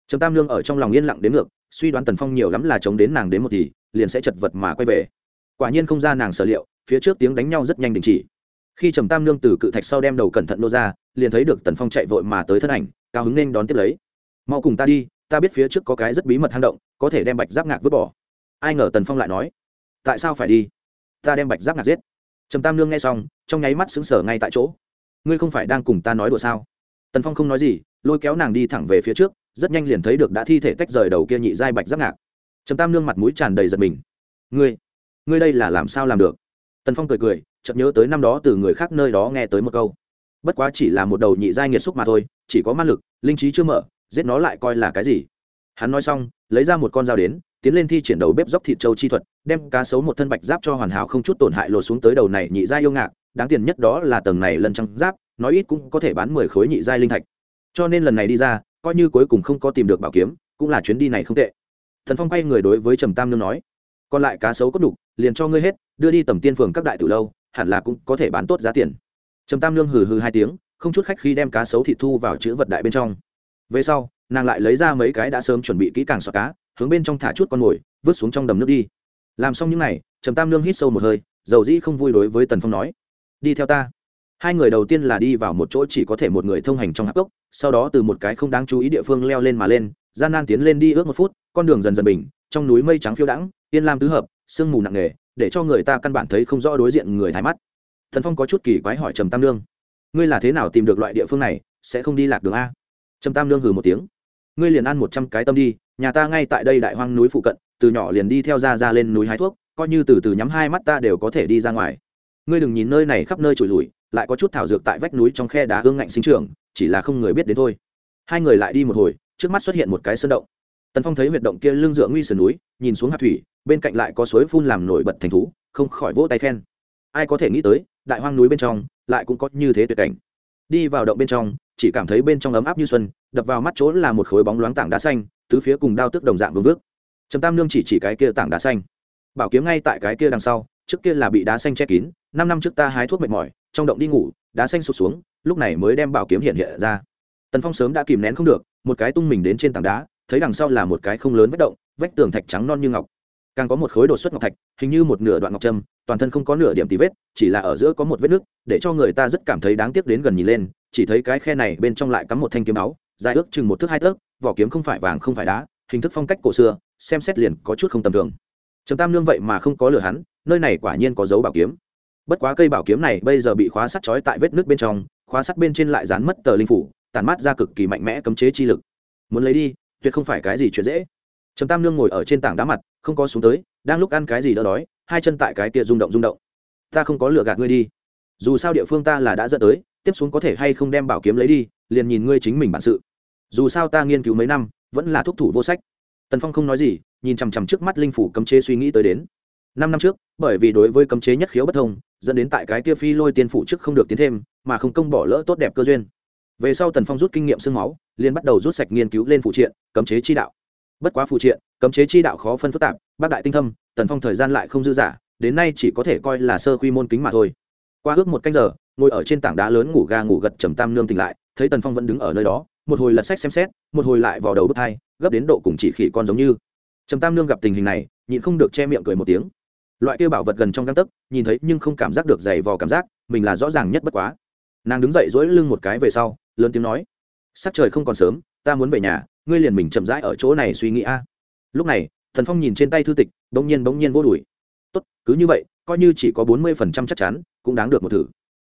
Trầm tam lương ở trong lòng yên lặng đến ngược, suy đoán tần phong nhiều lắm là chống đến nàng đến một thì, liền sẽ chật vật mà quay về. Quả nhiên không ra nàng sở liệu phía trước tiếng đánh nhau rất nhanh đình chỉ. Khi trầm tam lương từ cự thạch sau đem đầu cẩn thận nô ra, liền thấy được tần phong chạy vội mà tới thân ảnh, cao hứng nên đón tiếp lấy. Mau cùng ta đi, ta biết phía trước có cái rất bí mật hang động, có thể đem bạch giáp ngạc vứt bỏ. Ai ngờ tần phong lại nói, tại sao phải đi? Ta đem bạch giáp ngạc giết. Trầm tam lương nghe xong, trong nháy mắt xứng sở ngay tại chỗ. Ngươi không phải đang cùng ta nói đùa sao? Tần phong không nói gì, lôi kéo nàng đi thẳng về phía trước, rất nhanh liền thấy được đã thi thể tách rời đầu kia nhị giai bạch giáp ngạc. Trầm tam lương mặt mũi tràn đầy giật mình. Ngươi ngươi đây là làm sao làm được? Tần phong cười cười, chợt nhớ tới năm đó từ người khác nơi đó nghe tới một câu. Bất quá chỉ là một đầu nhị giai nghiệt xúc mà thôi, chỉ có man lực, linh trí chưa mở, giết nó lại coi là cái gì? Hắn nói xong, lấy ra một con dao đến, tiến lên thi triển đầu bếp dốc thịt châu chi thuật, đem cá sấu một thân bạch giáp cho hoàn hảo không chút tổn hại lột xuống tới đầu này nhị giai yêu ngạc, đáng tiền nhất đó là tầng này lần trăng giáp nói ít cũng có thể bán mười khối nhị giai linh thạch. Cho nên lần này đi ra, coi như cuối cùng không có tìm được bảo kiếm, cũng là chuyến đi này không tệ. Thần phong quay người đối với trầm tam nương nói, còn lại cá sấu có đủ liền cho ngươi hết, đưa đi tầm tiên phường các đại tử lâu, hẳn là cũng có thể bán tốt giá tiền. Trầm tam nương hừ hừ hai tiếng, không chút khách khi đem cá sấu thịt thu vào chữ vật đại bên trong. Về sau, nàng lại lấy ra mấy cái đã sớm chuẩn bị kỹ càng xọt cá, hướng bên trong thả chút con mồi, vứt xuống trong đầm nước đi. Làm xong những n à y trầm tam nương hít sâu một hơi, dầu dĩ không vui đối với tần phong nói, đi theo ta. Hai người đầu tiên là đi vào một chỗ chỉ có thể một người thông hành trong hạp cốc, sau đó từ một cái không đáng chú ý địa phương leo lên mà lên, gian nan tiến lên đi ước một phút, con đường dần dần bình, trong núi mây trắng phiêu đãng, yên lam tứ hợp sương mù nặng nề, để cho người ta căn bản thấy không rõ đối diện người thái mắt. Thần phong có chút kỳ quái hỏi trầm tam lương ngươi là thế nào tìm được loại địa phương này, sẽ không đi lạc đường a? Trầm tam lương hừ một tiếng, ngươi liền ăn một trăm cái tâm đi, nhà ta ngay tại đây đại hoang núi phụ cận, từ nhỏ liền đi theo ra ra lên núi hái thuốc, coi như từ từ nhắm hai mắt ta đều có thể đi ra ngoài. Ngươi đừng nhìn nơi này khắp nơi trụi lùi lại có chút thảo dược tại vách núi trong khe đá hương ngạnh sinh trưởng, chỉ là không người biết đến thôi. Hai người lại đi một hồi, trước mắt xuất hiện một cái sơn động tần phong thấy huyệt động kia lưng dựa nguy sườn núi, nhìn xuống hạt thủy, bên cạnh lại có suối phun làm nổi bật thành thú, không khỏi vỗ tay khen. Ai có thể nghĩ tới, đại hoang núi bên trong, lại cũng có như thế tuyệt cảnh. Đi vào động bên trong, chỉ cảm thấy bên trong ấm áp như xuân, đập vào mắt chỗ là một khối bóng loáng tảng đá xanh, tứ phía cùng đao tức đồng dạng vương vước. Trầm tam nương chỉ chỉ cái kia tảng đá xanh. Bảo kiếm ngay tại cái kia đằng sau, trước kia là bị đá xanh che kín, năm năm trước ta hái thuốc mệt mỏi, trong động đi ngủ, đá xanh sụt xuống, lúc này mới đem bảo kiếm hiện hiện ra. Tần phong sớm đã kìm nén không được, một cái tung mình đến trên tảng đá thấy đằng sau là một cái không lớn vách động, vách tường thạch trắng non như ngọc. Càng có một khối đột xuất ngọc thạch, hình như một nửa đoạn ngọc trâm, toàn thân không có nửa điểm tí vết, chỉ là ở giữa có một vết nước để cho người ta rất cảm thấy đáng tiếc đến gần nhìn lên, chỉ thấy cái khe này bên trong lại cắm một thanh kiếm áo, dài ước chừng một thước hai tấc vỏ kiếm không phải vàng không phải đá, hình thức phong cách cổ xưa, xem xét liền có chút không tầm thường. Trầm tam lương vậy mà không có lừa hắn, nơi này quả nhiên có dấu bảo kiếm. Bất quá cây bảo kiếm này bây giờ bị khóa sắt trói tại vết nước bên trong, khóa sắt bên trên lại dán mất tờ linh phủ tàn mát ra cực kỳ mạnh mẽ cấm chế chi lực. Muốn lấy đi tuyệt không phải cái gì chuyện dễ. Trầm tam nương ngồi ở trên tảng đá mặt, không có xuống tới, đang lúc ăn cái gì đỡ đói, hai chân tại cái kia rung động rung động. Ta không có lựa gạt ngươi đi. Dù sao địa phương ta là đã dẫn tới, tiếp xuống có thể hay không đem bảo kiếm lấy đi, liền nhìn ngươi chính mình bản sự. Dù sao ta nghiên cứu mấy năm, vẫn là thúc thủ vô sách. Tần phong không nói gì, nhìn chằm chằm trước mắt linh phủ cấm chế suy nghĩ tới đến. Năm năm trước, bởi vì đối với cấm chế nhất khiếu bất thông, dẫn đến tại cái kia phi lôi tiên phủ trước không được tiến thêm, mà không công bỏ lỡ tốt đẹp cơ duyên về sau tần phong rút kinh nghiệm sương máu, liền bắt đầu rút sạch nghiên cứu lên phụ triện, cấm chế chi đạo. Bất quá phụ triện, cấm chế chi đạo khó phân phức tạp, bác đại tinh thâm, tần phong thời gian lại không dư giả đến nay chỉ có thể coi là sơ quy môn kính mà thôi. Qua ước một canh giờ, ngồi ở trên tảng đá lớn ngủ ga ngủ gật trầm tam nương tỉnh lại, thấy tần phong vẫn đứng ở nơi đó, một hồi lật sách xem xét, một hồi lại vào đầu bước hai, gấp đến độ cùng chỉ khỉ con giống như. Trầm tam nương gặp tình hình này, nhịn không được che miệng cười một tiếng. Loại kia bảo vật gần trong găng tấc, nhìn thấy nhưng không cảm giác được dày vò cảm giác, mình là rõ ràng nhất bất quá. Nàng đứng dậy dỗi lưng một cái về sau lớn tiếng nói, sắc trời không còn sớm, ta muốn về nhà, ngươi liền mình chậm rãi ở chỗ này suy nghĩ a. Lúc này, thần phong nhìn trên tay thư tịch, bỗng nhiên bỗng nhiên vô đùi tốt, cứ như vậy, coi như chỉ có bốn mươi phần trăm chắc chắn, cũng đáng được một thử.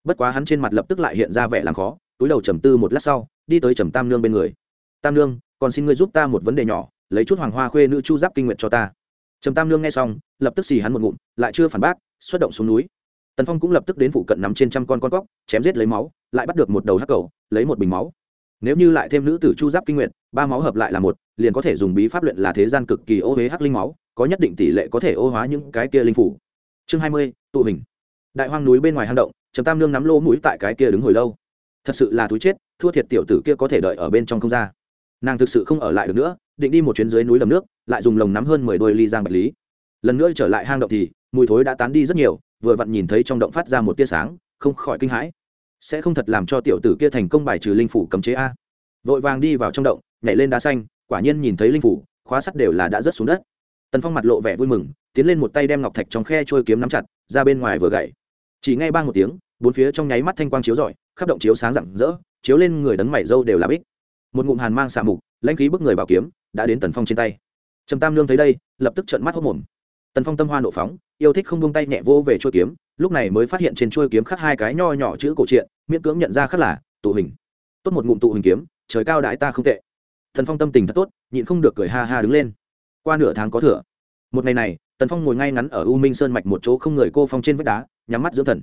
Bất quá hắn trên mặt lập tức lại hiện ra vẻ làm khó, túi đầu trầm tư một lát sau, đi tới trầm tam nương bên người. Tam nương, còn xin ngươi giúp ta một vấn đề nhỏ, lấy chút hoàng hoa khuê nữ chu giáp kinh nguyện cho ta. Trầm tam nương nghe xong, lập tức xì hắn một ngụm, lại chưa phản bác, xuất động xuống núi. Tần phong cũng lập tức đến phụ cận nắm trên trăm con con cóc, chém giết lấy máu lại bắt được một đầu hắc cầu, lấy một bình máu. Nếu như lại thêm nữ tử chu giáp kinh nguyện ba máu hợp lại là một, liền có thể dùng bí pháp luyện là thế gian cực kỳ ô huế hắc linh máu, có nhất định tỷ lệ có thể ô hóa những cái kia linh phủ. Chương hai mươi, tụ hình. Đại hoang núi bên ngoài hang động, trầm tam nương nắm lô mũi tại cái kia đứng hồi lâu. Thật sự là túi chết, thua thiệt tiểu tử kia có thể đợi ở bên trong không ra. Nàng thực sự không ở lại được nữa, định đi một chuyến dưới núi lầm nước, lại dùng lồng nắm hơn mười đôi ly giang bạch lý. Lần nữa trở lại hang động thì, mùi thối đã tán đi rất nhiều, vừa vặn nhìn thấy trong động phát ra một tia sáng, không khỏi kinh hãi sẽ không thật làm cho tiểu tử kia thành công bài trừ linh phủ cấm chế a. Vội vàng đi vào trong động, nhảy lên đá xanh, quả nhiên nhìn thấy linh phủ, khóa sắt đều là đã rớt xuống đất. Tần phong mặt lộ vẻ vui mừng, tiến lên một tay đem ngọc thạch trong khe trôi kiếm nắm chặt, ra bên ngoài vừa gậy. Chỉ ngay ba một tiếng, bốn phía trong nháy mắt thanh quang chiếu rọi, khắp động chiếu sáng rạng rỡ, chiếu lên người đấng mảy dâu đều là bích. Một ngụm hàn mang xạ mục, lãnh khí bức người bảo kiếm, đã đến tần phong trên tay. Trầm tam lương thấy đây, lập tức trợn mắt hốc mồm tần phong tâm hoa nộ phóng, yêu thích không buông tay nhẹ vô về chuôi kiếm, lúc này mới phát hiện trên chuôi kiếm khắc hai cái nho nhỏ chữ cổ truyện, miễn cưỡng nhận ra khắc là, tụ hình. Tốt một ngụm tụ hình kiếm, trời cao đại ta không tệ. Thần phong tâm tình thật tốt, nhịn không được cười ha ha đứng lên. Qua nửa tháng có thừa. Một ngày này, tần phong ngồi ngay ngắn ở u minh sơn mạch một chỗ không người cô phong trên vách đá, nhắm mắt dưỡng thần.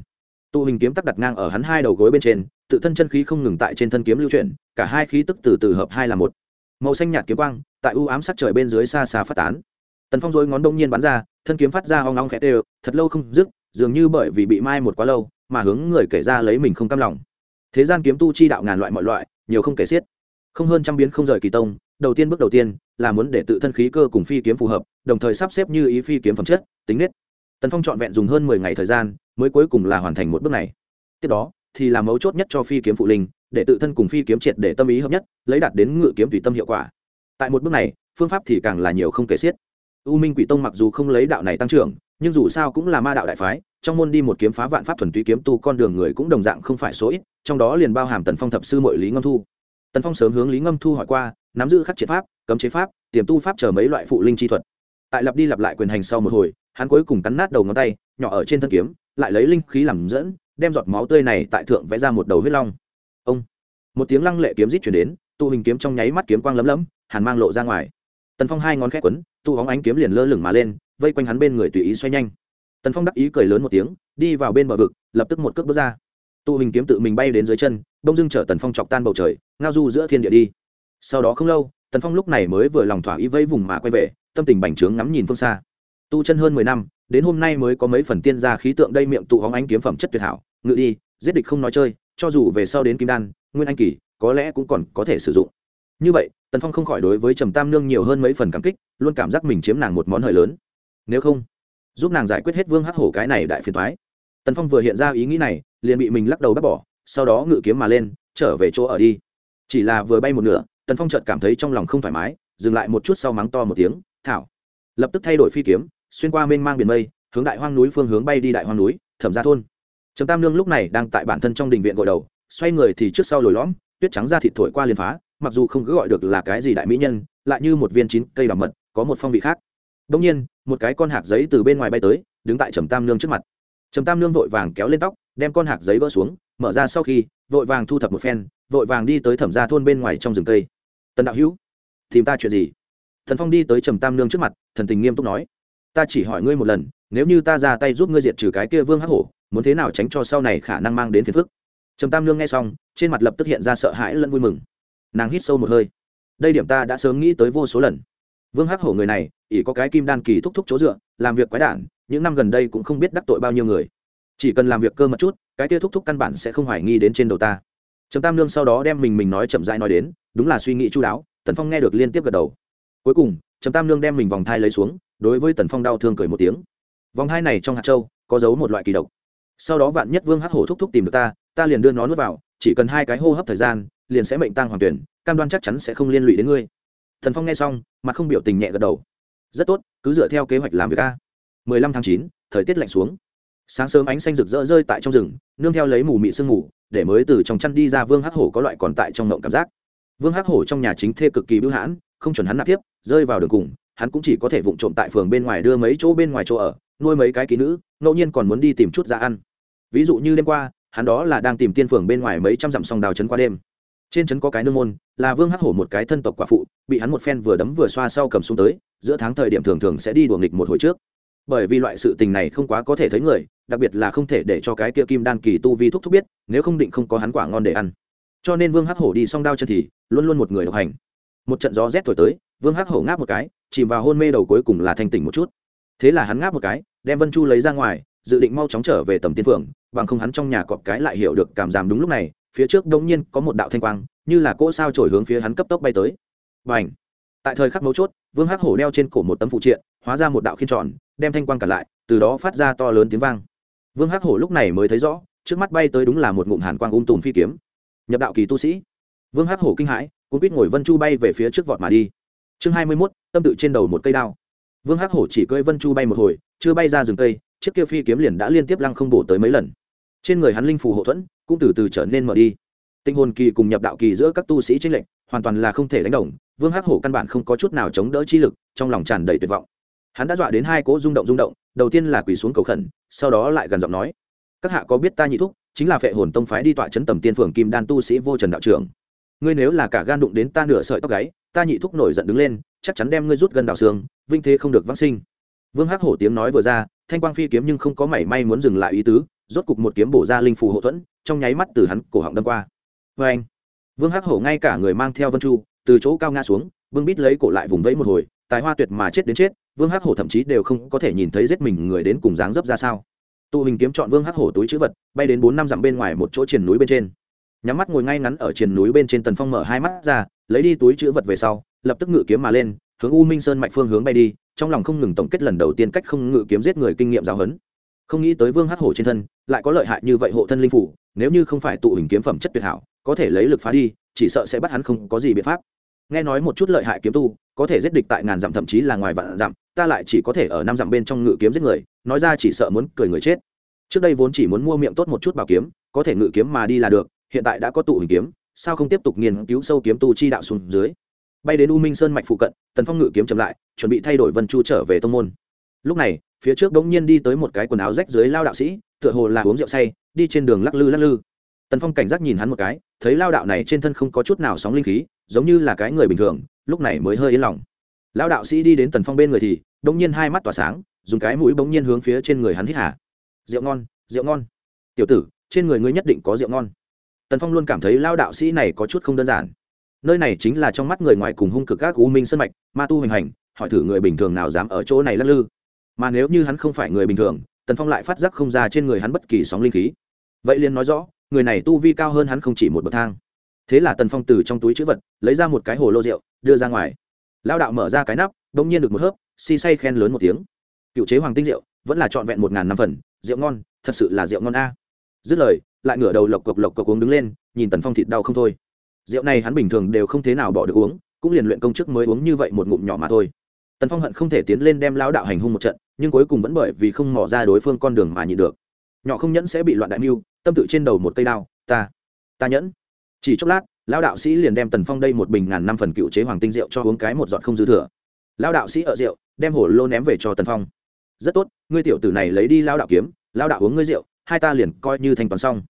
Tụ hình kiếm tắc đặt ngang ở hắn hai đầu gối bên trên, tự thân chân khí không ngừng tại trên thân kiếm lưu chuyển, cả hai khí tức từ từ hợp hai là một. Màu xanh nhạt kiếm quang, tại u ám sắc trời bên dưới xa xa phát tán tần phong dối ngón đông nhiên bắn ra, thân kiếm phát ra hoang long khẽ tê, thật lâu không dứt, dường như bởi vì bị mai một quá lâu, mà hướng người kể ra lấy mình không cam lòng. Thế gian kiếm tu chi đạo ngàn loại mọi loại, nhiều không kể xiết. Không hơn trăm biến không rời kỳ tông, đầu tiên bước đầu tiên là muốn để tự thân khí cơ cùng phi kiếm phù hợp, đồng thời sắp xếp như ý phi kiếm phẩm chất, tính nết. Tần phong trọn vẹn dùng hơn mười ngày thời gian mới cuối cùng là hoàn thành một bước này. Tiếp đó thì là mấu chốt nhất cho phi kiếm phụ linh, để tự thân cùng phi kiếm triệt để tâm ý hợp nhất, lấy đạt đến ngự kiếm tùy tâm hiệu quả. Tại một bước này, phương pháp thì càng là nhiều không kể xiết u minh quỷ tông mặc dù không lấy đạo này tăng trưởng, nhưng dù sao cũng là ma đạo đại phái, trong môn đi một kiếm phá vạn pháp thuần túy kiếm tu con đường người cũng đồng dạng không phải số ít, trong đó liền bao hàm tần phong thập sư mội lý ngâm thu. Tần phong sớm hướng lý ngâm thu hỏi qua, nắm giữ khắc triệt pháp, cấm chế pháp, tiềm tu pháp chờ mấy loại phụ linh chi thuật. Tại lặp đi lặp lại quyền hành sau một hồi, hắn cuối cùng cắn nát đầu ngón tay, nhỏ ở trên thân kiếm, lại lấy linh khí làm dẫn, đem giọt máu tươi này tại thượng vẽ ra một đầu huyết long. Ông! Một tiếng lăng lệ kiếm rít chuyển đến, tụ hình kiếm trong nháy mắt kiếm quang lấm lấm, hàn mang lộ ra ngoài. Tần phong hai ngón khét quấn tụ hóng ánh kiếm liền lơ lửng mà lên, vây quanh hắn bên người tùy ý xoay nhanh. Tần phong đắc ý cười lớn một tiếng, đi vào bên bờ vực, lập tức một cước bước ra. Tụ hình kiếm tự mình bay đến dưới chân đông dưng chở tần phong chọc tan bầu trời, ngao du giữa thiên địa đi. Sau đó không lâu, tần phong lúc này mới vừa lòng thỏa ý vây vùng mà quay về, tâm tình bành trướng ngắm nhìn phương xa. Tu chân hơn mười năm, đến hôm nay mới có mấy phần tiên gia khí tượng đây miệng tụ hóng ánh kiếm phẩm chất tuyệt hảo, ngự đi, giết địch không nói chơi, cho dù về sau đến kim đan, nguyên anh kỳ, có lẽ cũng còn có thể sử dụng. Như vậy tần phong không khỏi đối với trầm tam nương nhiều hơn mấy phần cảm kích, luôn cảm giác mình chiếm nàng một món hời lớn. Nếu không, giúp nàng giải quyết hết vương hắc hổ cái này đại phiền thoái tần phong vừa hiện ra ý nghĩ này, liền bị mình lắc đầu bác bỏ, sau đó ngự kiếm mà lên, trở về chỗ ở đi. Chỉ là vừa bay một nửa, tần phong chợt cảm thấy trong lòng không thoải mái, dừng lại một chút sau mắng to một tiếng, thảo. Lập tức thay đổi phi kiếm, xuyên qua mênh mang biển mây, hướng đại hoang núi phương hướng bay đi đại hoang núi, thẩm ra thôn. Trầm tam nương lúc này đang tại bản thân trong đình viện gội đầu, xoay người thì trước sau lồi lõm, tuyết trắng ra thịt thổi qua liền phá mặc dù không cứ gọi được là cái gì đại mỹ nhân, lại như một viên chín cây đào mật, có một phong vị khác. Đông nhiên, một cái con hạt giấy từ bên ngoài bay tới, đứng tại trầm tam nương trước mặt. Trầm tam nương vội vàng kéo lên tóc, đem con hạt giấy vỡ xuống, mở ra sau khi, vội vàng thu thập một phen, vội vàng đi tới thẩm gia thôn bên ngoài trong rừng cây. Tần đạo hữu, tìm ta chuyện gì? Thần phong đi tới trầm tam nương trước mặt, thần tình nghiêm túc nói, ta chỉ hỏi ngươi một lần, nếu như ta ra tay giúp ngươi diệt trừ cái kia vương hắc hổ, muốn thế nào tránh cho sau này khả năng mang đến phiền phức? Trầm tam nương nghe xong, trên mặt lập tức hiện ra sợ hãi lẫn vui mừng nàng hít sâu một hơi. Đây điểm ta đã sớm nghĩ tới vô số lần. Vương hắc hổ người này, ỷ có cái kim đan kỳ thúc thúc chỗ dựa, làm việc quái đản, những năm gần đây cũng không biết đắc tội bao nhiêu người. Chỉ cần làm việc cơ mật chút, cái kia thúc thúc căn bản sẽ không hoài nghi đến trên đầu ta. Trầm tam nương sau đó đem mình mình nói chậm rãi nói đến, đúng là suy nghĩ chú đáo, tần phong nghe được liên tiếp gật đầu. Cuối cùng, trầm tam nương đem mình vòng thai lấy xuống, đối với tần phong đau thương cười một tiếng. Vòng thai này trong hạt châu, có giấu một loại kỳ độc. Sau đó vạn nhất vương hắc hổ thúc thúc tìm được ta ta liền đưa nó nuốt vào, chỉ cần hai cái hô hấp thời gian liền sẽ mệnh tăng hoàng tuyển, cam đoan chắc chắn sẽ không liên lụy đến ngươi. Thần phong nghe xong, mặt không biểu tình nhẹ gật đầu. Rất tốt, cứ dựa theo kế hoạch làm việc a. Mười lăm tháng chín, thời tiết lạnh xuống. Sáng sớm ánh xanh rực rỡ rơi tại trong rừng, nương theo lấy mù mị sương mù, để mới từ trong chăn đi ra vương hắc hổ có loại còn tại trong ngộng cảm giác. Vương hắc hổ trong nhà chính thê cực kỳ bưu hãn, không chuẩn hắn nạp tiếp, rơi vào đường cùng, hắn cũng chỉ có thể vụng trộm tại phường bên ngoài đưa mấy chỗ bên ngoài chỗ ở, nuôi mấy cái ký nữ, ngẫu nhiên còn muốn đi tìm chút ra ăn. Ví dụ như đêm qua, hắn đó là đang tìm tiên phường bên ngoài mấy trăm dặm sông đào trấn qua đêm trên trấn có cái nương môn, là vương hắc hổ một cái thân tộc quả phụ, bị hắn một phen vừa đấm vừa xoa sau cầm xuống tới, giữa tháng thời điểm thường thường sẽ đi đùa nghịch một hồi trước. Bởi vì loại sự tình này không quá có thể thấy người, đặc biệt là không thể để cho cái kia kim đan kỳ tu vi thúc thúc biết, nếu không định không có hắn quả ngon để ăn. Cho nên vương hắc hổ đi xong đao chân thì, luôn luôn một người độc hành. Một trận gió rét thổi tới, vương hắc hổ ngáp một cái, chìm vào hôn mê đầu cuối cùng là thanh tỉnh một chút. Thế là hắn ngáp một cái, đem vân chu lấy ra ngoài, dự định mau chóng trở về tầm tiên phượng, bằng không hắn trong nhà cọp cái lại hiểu được cảm giảm đúng lúc này phía trước đông nhiên có một đạo thanh quang, như là cỗ sao trổi hướng phía hắn cấp tốc bay tới. Và ảnh tại thời khắc mấu chốt, vương hắc hổ đeo trên cổ một tấm phụ triện, hóa ra một đạo khiên tròn, đem thanh quang cả lại, từ đó phát ra to lớn tiếng vang. Vương hắc hổ lúc này mới thấy rõ, trước mắt bay tới đúng là một ngụm hàn quang ung tùm phi kiếm. Nhập đạo kỳ tu sĩ. Vương hắc hổ kinh hãi cũng biết ngồi vân chu bay về phía trước vọt mà đi. Chương hai mươi mốt, tâm tự trên đầu một cây đao. Vương hắc hổ chỉ cưỡi vân chu bay một hồi, chưa bay ra rừng cây, chiếc kia phi kiếm liền đã liên tiếp lăng không bổ tới mấy lần trên người hắn linh phù hộ thuẫn cũng từ từ trở nên mở đi. Tinh hồn kỳ cùng nhập đạo kỳ giữa các tu sĩ tranh lệnh hoàn toàn là không thể đánh đồng, vương hắc hổ căn bản không có chút nào chống đỡ chi lực, trong lòng tràn đầy tuyệt vọng. Hắn đã dọa đến hai cỗ rung động rung động, đầu tiên là quỳ xuống cầu khẩn, sau đó lại gần giọng nói, các hạ có biết ta nhị thúc, chính là phệ hồn tông phái đi tọa chấn tầm tiên phường kim đan tu sĩ vô trần đạo trưởng. Ngươi nếu là cả gan đụng đến ta nửa sợi tóc gáy, ta nhị thúc nổi giận đứng lên, chắc chắn đem ngươi rút gần đảo xương, vinh thế không được vắc sinh. Vương hắc hổ tiếng nói vừa ra, thanh quang phi kiếm nhưng không có mảy may muốn dừng lại ý tứ rốt cục một kiếm bổ ra linh phù hộ thuẫn, trong nháy mắt từ hắn cổ họng đâm qua. Vê anh, vương hắc hổ ngay cả người mang theo vân chu, từ chỗ cao nga xuống vương bít lấy cổ lại vùng vẫy một hồi, tài hoa tuyệt mà chết đến chết, vương hắc hổ thậm chí đều không có thể nhìn thấy giết mình người đến cùng dáng dấp ra sao. Tụ hình kiếm chọn vương hắc hổ túi chữ vật, bay đến bốn năm dặm bên ngoài một chỗ triền núi bên trên. Nhắm mắt ngồi ngay ngắn ở triền núi bên trên tần phong mở hai mắt ra, lấy đi túi chữ vật về sau, lập tức ngự kiếm mà lên, hướng u minh sơn mạnh phương hướng bay đi, trong lòng không ngừng tổng kết lần đầu tiên cách không ngự kiếm giết người kinh nghiệm giáo huấn không nghĩ tới vương hắc hổ trên thân, lại có lợi hại như vậy hộ thân linh phủ, nếu như không phải tụ hình kiếm phẩm chất tuyệt hảo, có thể lấy lực phá đi, chỉ sợ sẽ bắt hắn không có gì biện pháp. Nghe nói một chút lợi hại kiếm tu, có thể giết địch tại ngàn dặm thậm chí là ngoài vạn dặm, ta lại chỉ có thể ở năm dặm bên trong ngự kiếm giết người, nói ra chỉ sợ muốn cười người chết. Trước đây vốn chỉ muốn mua miệng tốt một chút bảo kiếm, có thể ngự kiếm mà đi là được, hiện tại đã có tụ hình kiếm, sao không tiếp tục nghiên cứu sâu kiếm tu chi đạo xuống dưới? Bay đến u minh sơn mạch phụ cận, tần phong ngự kiếm chậm lại, chuẩn bị thay đổi vân chu trở về tông môn lúc này, phía trước đống nhiên đi tới một cái quần áo rách dưới lao đạo sĩ, tựa hồ là uống rượu say, đi trên đường lắc lư lắc lư. Tần phong cảnh giác nhìn hắn một cái, thấy lao đạo này trên thân không có chút nào sóng linh khí, giống như là cái người bình thường, lúc này mới hơi yên lòng. Lao đạo sĩ đi đến tần phong bên người thì, đống nhiên hai mắt tỏa sáng, dùng cái mũi bỗng nhiên hướng phía trên người hắn hít hả rượu ngon rượu ngon. Tiểu tử, trên người ngươi nhất định có rượu ngon. Tần phong luôn cảm thấy lao đạo sĩ này có chút không đơn giản. Nơi này chính là trong mắt người ngoài cùng hung cực các u minh sân mạch, ma tu hoành hành, hỏi thử người bình thường nào dám ở chỗ này lắc lư mà nếu như hắn không phải người bình thường, tần phong lại phát giác không ra trên người hắn bất kỳ sóng linh khí. Vậy liền nói rõ, người này tu vi cao hơn hắn không chỉ một bậc thang. Thế là tần phong từ trong túi chữ vật, lấy ra một cái hồ lô rượu, đưa ra ngoài. Lao đạo mở ra cái nắp đ ỗ n g nhiên được một hớp, si say khen lớn một tiếng. Cựu chế hoàng tinh rượu, vẫn là trọn vẹn một ngàn năm phần, rượu ngon, thật sự là rượu ngon a. Dứt lời, lại ngửa đầu lộc cộc lộc cộc uống đứng lên, nhìn tần phong thịt đau không thôi. Rượu này hắn bình thường đều không thế nào bỏ được uống, cũng liền luyện công chức mới uống như vậy một ngụm nhỏ mà thôi. Tần phong hận không thể tiến lên đem lao đạo hành hung một trận nhưng cuối cùng vẫn bởi vì không mò ra đối phương con đường mà nhịn được. Nhỏ không nhẫn sẽ bị loạn đại mưu, tâm tự trên đầu một cây đao, ta ta nhẫn. Chỉ chốc lát, lão đạo sĩ liền đem tần phong đây một bình ngàn năm phần cựu chế hoàng tinh rượu cho uống cái một giọt không dư thừa. Lão đạo sĩ ở rượu, đem hổ lô ném về cho tần phong. Rất tốt, ngươi tiểu tử này lấy đi lao đạo kiếm lao đạo uống ngươi rượu, hai ta liền coi như thanh toán xong.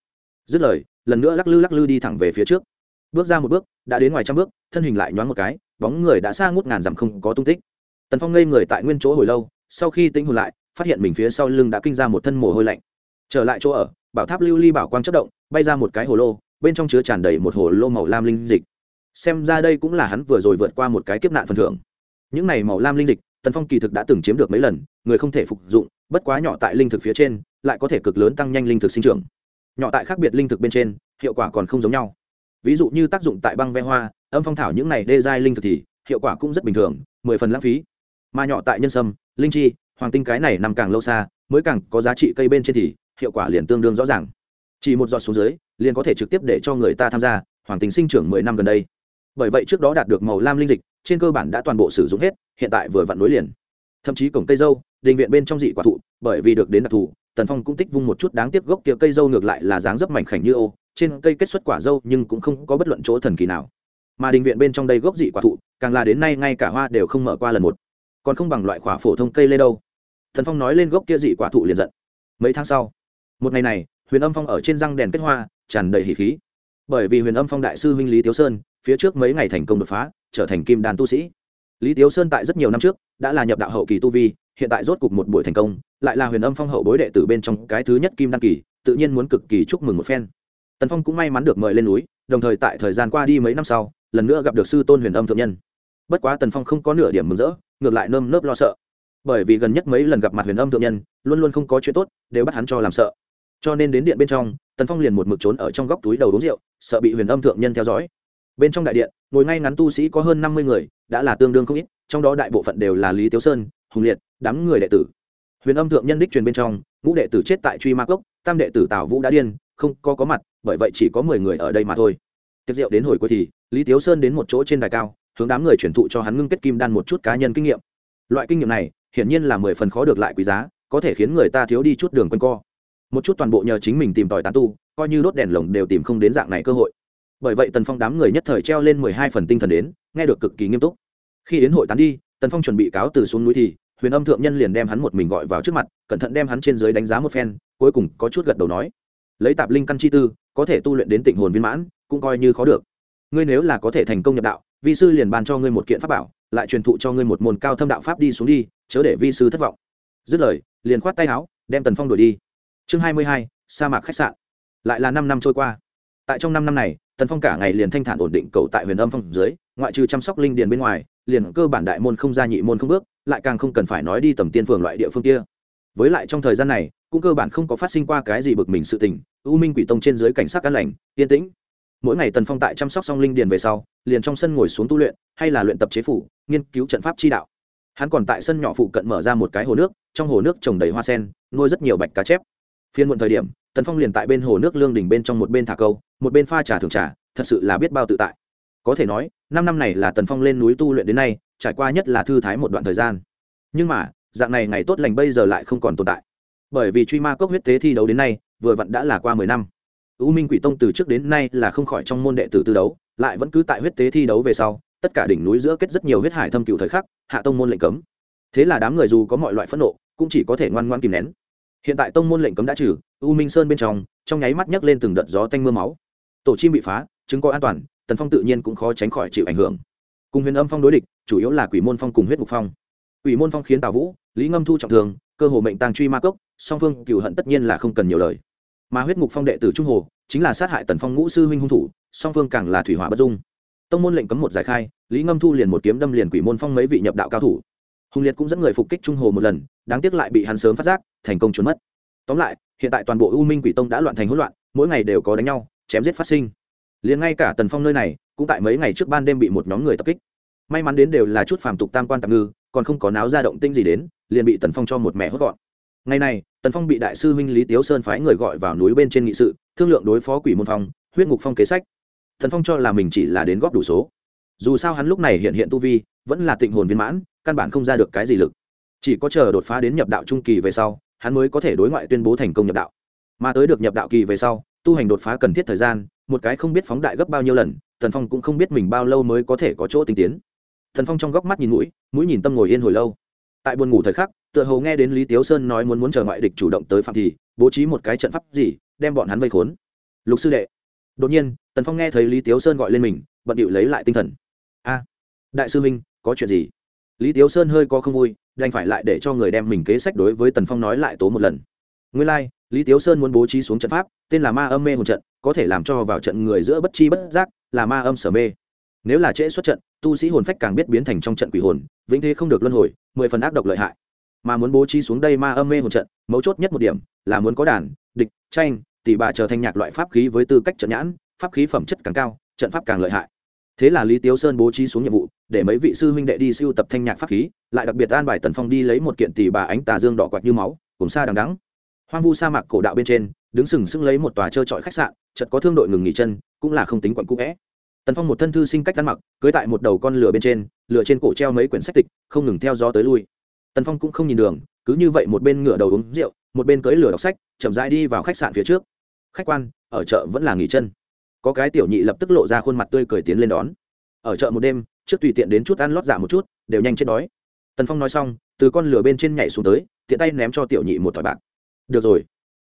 Dứt lời, lần nữa lắc lư lắc lư đi thẳng về phía trước. Bước ra một bước, đã đến ngoài trăm bước, thân hình lại nhoáng một cái, bóng người đã xa ngút ngàn dặm không có tung tích. Tần phong ngây người tại nguyên chỗ hồi lâu sau khi tĩnh hồn lại, phát hiện mình phía sau lưng đã kinh ra một thân mồ hôi lạnh. Trở lại chỗ ở, bảo tháp lưu ly bảo quang chất động, bay ra một cái hồ lô, bên trong chứa tràn đầy một hồ lô màu lam linh dịch. Xem ra đây cũng là hắn vừa rồi vượt qua một cái kiếp nạn phần thưởng. Những này màu lam linh dịch, tần phong kỳ thực đã từng chiếm được mấy lần, người không thể phục dụng, bất quá nhỏ tại linh thực phía trên, lại có thể cực lớn tăng nhanh linh thực sinh trưởng. Nhỏ tại khác biệt linh thực bên trên, hiệu quả còn không giống nhau. Ví dụ như tác dụng tại băng ve hoa, âm phong thảo những này đê giai linh thực thì, hiệu quả cũng rất bình thường, mười phần lãng phí. Mà nhỏ tại nhân sâm linh chi, hoàng tinh cái này nằm càng lâu xa, mới càng có giá trị cây bên trên thì hiệu quả liền tương đương rõ ràng. Chỉ một giọt xuống dưới, liền có thể trực tiếp để cho người ta tham gia hoàng tinh sinh trưởng mười năm gần đây. Bởi vậy trước đó đạt được màu lam linh dịch, trên cơ bản đã toàn bộ sử dụng hết, hiện tại vừa vặn nối liền. Thậm chí cổng cây dâu, đình viện bên trong dị quả thụ, bởi vì được đến đặc thù, tần phong cũng tích vung một chút đáng tiếc gốc kia cây dâu ngược lại là dáng dấp mảnh khảnh như ô, trên cây kết xuất quả dâu nhưng cũng không có bất luận chỗ thần kỳ nào. Mà đình viện bên trong đây gốc dị quả thụ, càng là đến nay ngay cả hoa đều không mở qua lần một còn không bằng loại quả phổ thông cây lê đâu. Thần phong nói lên gốc kia dị quả thụ liền giận. Mấy tháng sau, một ngày này, huyền âm phong ở trên răng đèn kết hoa, tràn đầy hỉ khí. Bởi vì huyền âm phong đại sư huynh lý tiếu sơn, phía trước mấy ngày thành công đột phá, trở thành kim đàn tu sĩ. Lý tiếu sơn tại rất nhiều năm trước, đã là nhập đạo hậu kỳ tu vi, hiện tại rốt cục một buổi thành công, lại là huyền âm phong hậu bối đệ tử bên trong cái thứ nhất kim đan kỳ, tự nhiên muốn cực kỳ chúc mừng một phen. Tần phong cũng may mắn được mời lên núi, đồng thời tại thời gian qua đi mấy năm sau, lần nữa gặp được sư tôn huyền âm thượng nhân. Bất quá tần phong không có nửa điểm mừng rỡ ngược lại nơm nớp lo sợ. Bởi vì gần nhất mấy lần gặp mặt huyền âm thượng nhân, luôn luôn không có chuyện tốt, đều bắt hắn cho làm sợ. Cho nên đến điện bên trong, tần phong liền một mực trốn ở trong góc túi đầu uống rượu, sợ bị huyền âm thượng nhân theo dõi. Bên trong đại điện, ngồi ngay ngắn tu sĩ có hơn năm mươi người, đã là tương đương không ít, trong đó đại bộ phận đều là lý tiếu sơn, hùng liệt, đám người đệ tử. Huyền âm thượng nhân đích truyền bên trong, ngũ đệ tử chết tại truy ma cốc, tam đệ tử tào vũ đã điên, không có có mặt, bởi vậy chỉ có mười người ở đây mà thôi. Tiệc rượu đến hồi cuối thì, lý tiếu sơn đến một chỗ trên đài cao hướng đám người chuyển thụ cho hắn ngưng kết kim đan một chút cá nhân kinh nghiệm. Loại kinh nghiệm này, hiển nhiên là mười phần khó được lại quý giá, có thể khiến người ta thiếu đi chút đường quanh co. Một chút toàn bộ nhờ chính mình tìm tòi tán tu, coi như đốt đèn lồng đều tìm không đến dạng này cơ hội. Bởi vậy tần phong đám người nhất thời treo lên mười hai phần tinh thần đến, nghe được cực kỳ nghiêm túc. Khi đến hội tán đi, tần phong chuẩn bị cáo từ xuống núi thì, huyền âm thượng nhân liền đem hắn một mình gọi vào trước mặt, cẩn thận đem hắn trên dưới đánh giá một phen, cuối cùng có chút gật đầu nói lấy tạp linh căn chi tư, có thể tu luyện đến tịnh hồn viên mãn, cũng coi như khó được. Ngươi nếu là có thể thành công nhập đạo vi sư liền ban cho ngươi một kiện pháp bảo, lại truyền thụ cho ngươi một môn cao thâm đạo pháp đi xuống đi, chớ để vi sư thất vọng. Dứt lời, liền khoát tay áo, đem tần phong đuổi đi. Chương hai mươi hai, sa mạc khách sạn. Lại là năm năm trôi qua. Tại trong năm năm này, tần phong cả ngày liền thanh thản ổn định cầu tại huyền âm phong dưới, ngoại trừ chăm sóc linh điền bên ngoài, liền cơ bản đại môn không ra nhị môn không bước, lại càng không cần phải nói đi tầm tiên phường loại địa phương kia. Với lại trong thời gian này, cũng cơ bản không có phát sinh qua cái gì bực mình sự tình, u minh quỷ tông trên dưới cảnh sát cát lành, yên tĩnh mỗi ngày tần phong tại chăm sóc xong linh điền về sau, liền trong sân ngồi xuống tu luyện, hay là luyện tập chế phủ, nghiên cứu trận pháp chi đạo. Hắn còn tại sân nhỏ phụ cận mở ra một cái hồ nước, trong hồ nước trồng đầy hoa sen, nuôi rất nhiều bạch cá chép. Phiên muộn thời điểm, tần phong liền tại bên hồ nước lương đỉnh bên trong một bên thả câu, một bên pha trà thường trà, thật sự là biết bao tự tại. Có thể nói, năm năm này là tần phong lên núi tu luyện đến nay, trải qua nhất là thư thái một đoạn thời gian. Nhưng mà, dạng này ngày tốt lành bây giờ lại không còn tồn tại. Bởi vì truy ma cốc huyết tế thi đấu đến nay, vừa vặn đã là qua mười năm u minh quỷ tông từ trước đến nay là không khỏi trong môn đệ tử tư đấu, lại vẫn cứ tại huyết tế thi đấu về sau, tất cả đỉnh núi giữa kết rất nhiều huyết hải thâm cửu thời khắc, hạ tông môn lệnh cấm. Thế là đám người dù có mọi loại phẫn nộ, cũng chỉ có thể ngoan ngoãn kìm nén. Hiện tại tông môn lệnh cấm đã trừ, u minh sơn bên trong trong nháy mắt nhấc lên từng đợt gió tanh mưa máu. Tổ chim bị phá, chứng coi an toàn, tần phong tự nhiên cũng khó tránh khỏi chịu ảnh hưởng. Cùng huyền âm phong đối địch, chủ yếu là quỷ môn phong cùng huyết mục phong. Quỷ môn phong khiến tào vũ, lý ngâm thu trọng thương, cơ hồ mệnh tang truy ma cốc, song phương cựu hận tất nhiên là không cần nhiều lời mà huyết ngục phong đệ tử trung hồ chính là sát hại tần phong ngũ sư huynh hung thủ, song phương càng là thủy hỏa bất dung. Tông môn lệnh cấm một giải khai, lý ngâm thu liền một kiếm đâm liền quỷ môn phong mấy vị nhập đạo cao thủ. Hùng liệt cũng dẫn người phục kích trung hồ một lần, đáng tiếc lại bị hắn sớm phát giác, thành công trốn mất. Tóm lại, hiện tại toàn bộ u minh quỷ tông đã loạn thành hỗn loạn, mỗi ngày đều có đánh nhau, chém giết phát sinh. Liền ngay cả tần phong nơi này, cũng tại mấy ngày trước ban đêm bị một nhóm người tập kích. May mắn đến đều là chút phàm tục tam quan tạm ngư, còn không có náo ra động tinh gì đến, liền bị tần phong cho một mẹ hốt gọn ngày này, tần phong bị đại sư huynh lý tiếu sơn phái người gọi vào núi bên trên nghị sự, thương lượng đối phó quỷ môn phong, huyết ngục phong kế sách. Tần phong cho là mình chỉ là đến góp đủ số. Dù sao hắn lúc này hiện hiện tu vi, vẫn là tịnh hồn viên mãn, căn bản không ra được cái gì lực. Chỉ có chờ đột phá đến nhập đạo trung kỳ về sau, hắn mới có thể đối ngoại tuyên bố thành công nhập đạo. Mà tới được nhập đạo kỳ về sau, tu hành đột phá cần thiết thời gian, một cái không biết phóng đại gấp bao nhiêu lần, tần phong cũng không biết mình bao lâu mới có thể có chỗ tinh tiến. Tần phong trong góc mắt nhìn mũi mũi nhìn tâm ngồi yên hồi lâu. Tại buồn ngủ thời khắc tựa hồ nghe đến lý tiếu sơn nói muốn muốn chờ ngoại địch chủ động tới phạm thì bố trí một cái trận pháp gì đem bọn hắn vây khốn. Lục sư đệ. Đột nhiên tần phong nghe thấy lý tiếu sơn gọi lên mình bận điệu lấy lại tinh thần. A đại sư minh có chuyện gì? Lý tiếu sơn hơi có không vui đành phải lại để cho người đem mình kế sách đối với tần phong nói lại tố một lần. Nguyên lai、like, lý tiếu sơn muốn bố trí xuống trận pháp tên là ma âm mê hồn trận có thể làm cho vào trận người giữa bất chi bất giác là ma âm sở mê. Nếu là trễ xuất trận tu sĩ hồn phách càng biết biến thành trong trận quỷ hồn vĩnh thế không được luân hồi mười phần ác độc lợi hại mà muốn bố trí xuống đây ma âm mê hồn trận, mấu chốt nhất một điểm là muốn có đàn, địch, tranh tỷ bà trở thành nhạc loại pháp khí với tư cách trận nhãn, pháp khí phẩm chất càng cao, trận pháp càng lợi hại. Thế là lý tiếu sơn bố trí xuống nhiệm vụ, để mấy vị sư huynh đệ đi siêu tập thanh nhạc pháp khí, lại đặc biệt an bài tần phong đi lấy một kiện tỷ bà ánh tà dương đỏ quạt như máu, cùng xa đằng đắng. Hoang vu sa mạc cổ đạo bên trên, đứng sừng sững lấy một tòa trơ trọi khách sạn chật có thương đội ngừng nghỉ chân, cũng là không tính quận cũ vẽ. Tần phong một thân thư sinh cách ăn mặc cưới tại một đầu con lửa bên trên, lửa trên cổ treo mấy quyển sách tịch, không ngừng theo gió tới lui tần phong cũng không nhìn đường, cứ như vậy một bên ngửa đầu uống rượu, một bên cưới lửa đọc sách, chậm rãi đi vào khách sạn phía trước. Khách quan, ở chợ vẫn là nghỉ chân. Có cái tiểu nhị lập tức lộ ra khuôn mặt tươi cười tiến lên đón. Ở chợ một đêm, trước tùy tiện đến chút ăn lót giả một chút, đều nhanh chết đói. Tần phong nói xong, từ con lửa bên trên nhảy xuống tới, tiện tay ném cho tiểu nhị một thỏi bạc. Được rồi.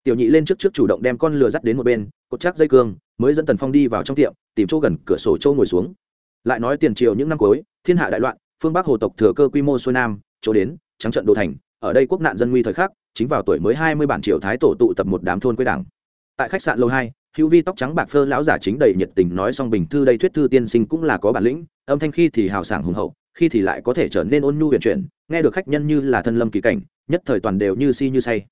Tiểu nhị lên trước trước chủ động đem con lửa dắt đến một bên, cột chắc dây cương, mới dẫn tần phong đi vào trong tiệm, tìm chỗ gần cửa sổ châu ngồi xuống. Lại nói tiền triều những năm cuối, thiên hạ đại loạn, phương bắc hồ tộc thừa cơ quy mô xuôi nam, chỗ đến trắng trận đô thành, ở đây quốc nạn dân nguy thời khắc, chính vào tuổi mới hai mươi bản triều thái tổ tụ tập một đám thôn quê đảng. Tại khách sạn lầu hai, hữu vi tóc trắng bạc phơ lão giả chính đầy nhiệt tình nói xong bình thư đây thuyết thư tiên sinh cũng là có bản lĩnh, âm thanh khi thì hào sảng hùng hậu, khi thì lại có thể trở nên ôn nhu huyền chuyển, nghe được khách nhân như là thân lâm kỳ cảnh, nhất thời toàn đều như si như say.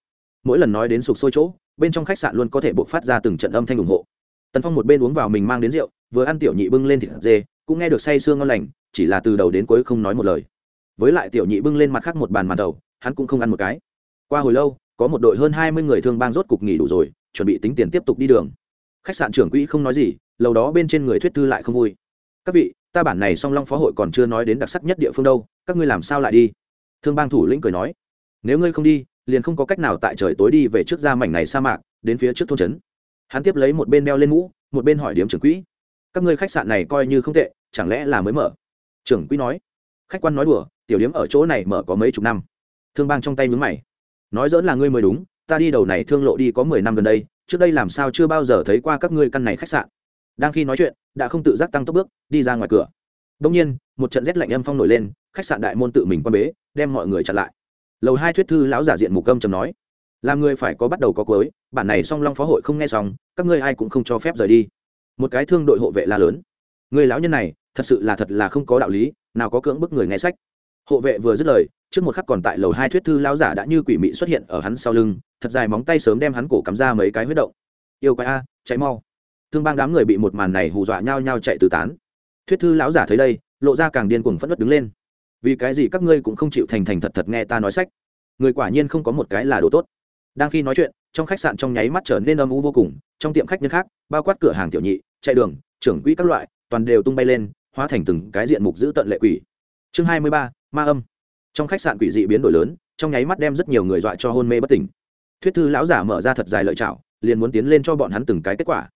Mỗi lần nói đến sục sôi chỗ, bên trong khách sạn luôn có thể buộc phát ra từng trận âm thanh ủng hộ. Tần phong một bên uống vào mình mang đến rượu, vừa ăn tiểu nhị bưng lên thịt dê, cũng nghe được say sương ngon lành, chỉ là từ đầu đến cuối không nói một lời với lại tiểu nhị bưng lên mặt khác một bàn màn đầu, hắn cũng không ăn một cái. Qua hồi lâu, có một đội hơn hai mươi người thương bang rốt cục nghỉ đủ rồi, chuẩn bị tính tiền tiếp tục đi đường. Khách sạn trưởng quỹ không nói gì lầu đó bên trên người thuyết thư lại không vui. Các vị, ta bản này song long phó hội còn chưa nói đến đặc sắc nhất địa phương đâu, các ngươi làm sao lại đi? Thương bang thủ lĩnh cười nói, nếu ngươi không đi, liền không có cách nào tại trời tối đi về trước ra mảnh này sa mạc, đến phía trước thôn trấn. Hắn tiếp lấy một bên đeo lên mũ, một bên hỏi điếm trưởng quỹ, các ngươi khách sạn này coi như không tệ, chẳng lẽ là mới mở? Trưởng quỹ nói khách quan nói đùa, tiểu điếm ở chỗ này mở có mấy chục năm. Thương bang trong tay mướn mày. Nói dỡn là ngươi mới đúng, ta đi đầu này thương lộ đi có mười năm gần đây, trước đây làm sao chưa bao giờ thấy qua các ngươi căn này khách sạn. Đang khi nói chuyện, đã không tự giác tăng tốc bước, đi ra ngoài cửa. Đông nhiên, một trận rét lạnh âm phong nổi lên, khách sạn đại môn tự mình quan bế, đem mọi người chặn lại. Lầu hai thuyết thư lão giả diện mục câm trầm nói, làm người phải có bắt đầu có cuối, bản này song long phó hội không nghe xong, các ngươi ai cũng không cho phép rời đi. Một cái thương đội hộ vệ la lớn, người lão nhân này, thật sự là thật là không có đạo lý nào có cưỡng bức người nghe sách. Hộ vệ vừa dứt lời, trước một khắc còn tại lầu hai thuyết thư lão giả đã như quỷ mị xuất hiện ở hắn sau lưng, thật dài móng tay sớm đem hắn cổ cắm ra mấy cái huyết động. Yêu quái a, chạy mau. Thương bang đám người bị một màn này hù dọa nhau nhau chạy từ tán. Thuyết thư lão giả thấy đây, lộ ra càng điên cuồng phẫn nộ đứng lên. Vì cái gì các ngươi cũng không chịu thành thành thật thật nghe ta nói sách? Người quả nhiên không có một cái là đồ tốt. Đang khi nói chuyện, trong khách sạn trong nháy mắt trở nên âm u vô cùng, trong tiệm khách nhân khác, bao quát cửa hàng tiểu nhị, chạy đường, trưởng quỹ các loại, toàn đều tung bay lên hóa thành từng cái diện mục giữ tận lệ quỷ. Chương hai mươi ba, ma âm. Trong khách sạn quỷ dị biến đổi lớn, trong nháy mắt đem rất nhiều người dọa cho hôn mê bất tỉnh. Thuyết thư lão giả mở ra thật dài lợi chảo liền muốn tiến lên cho bọn hắn từng cái kết quả.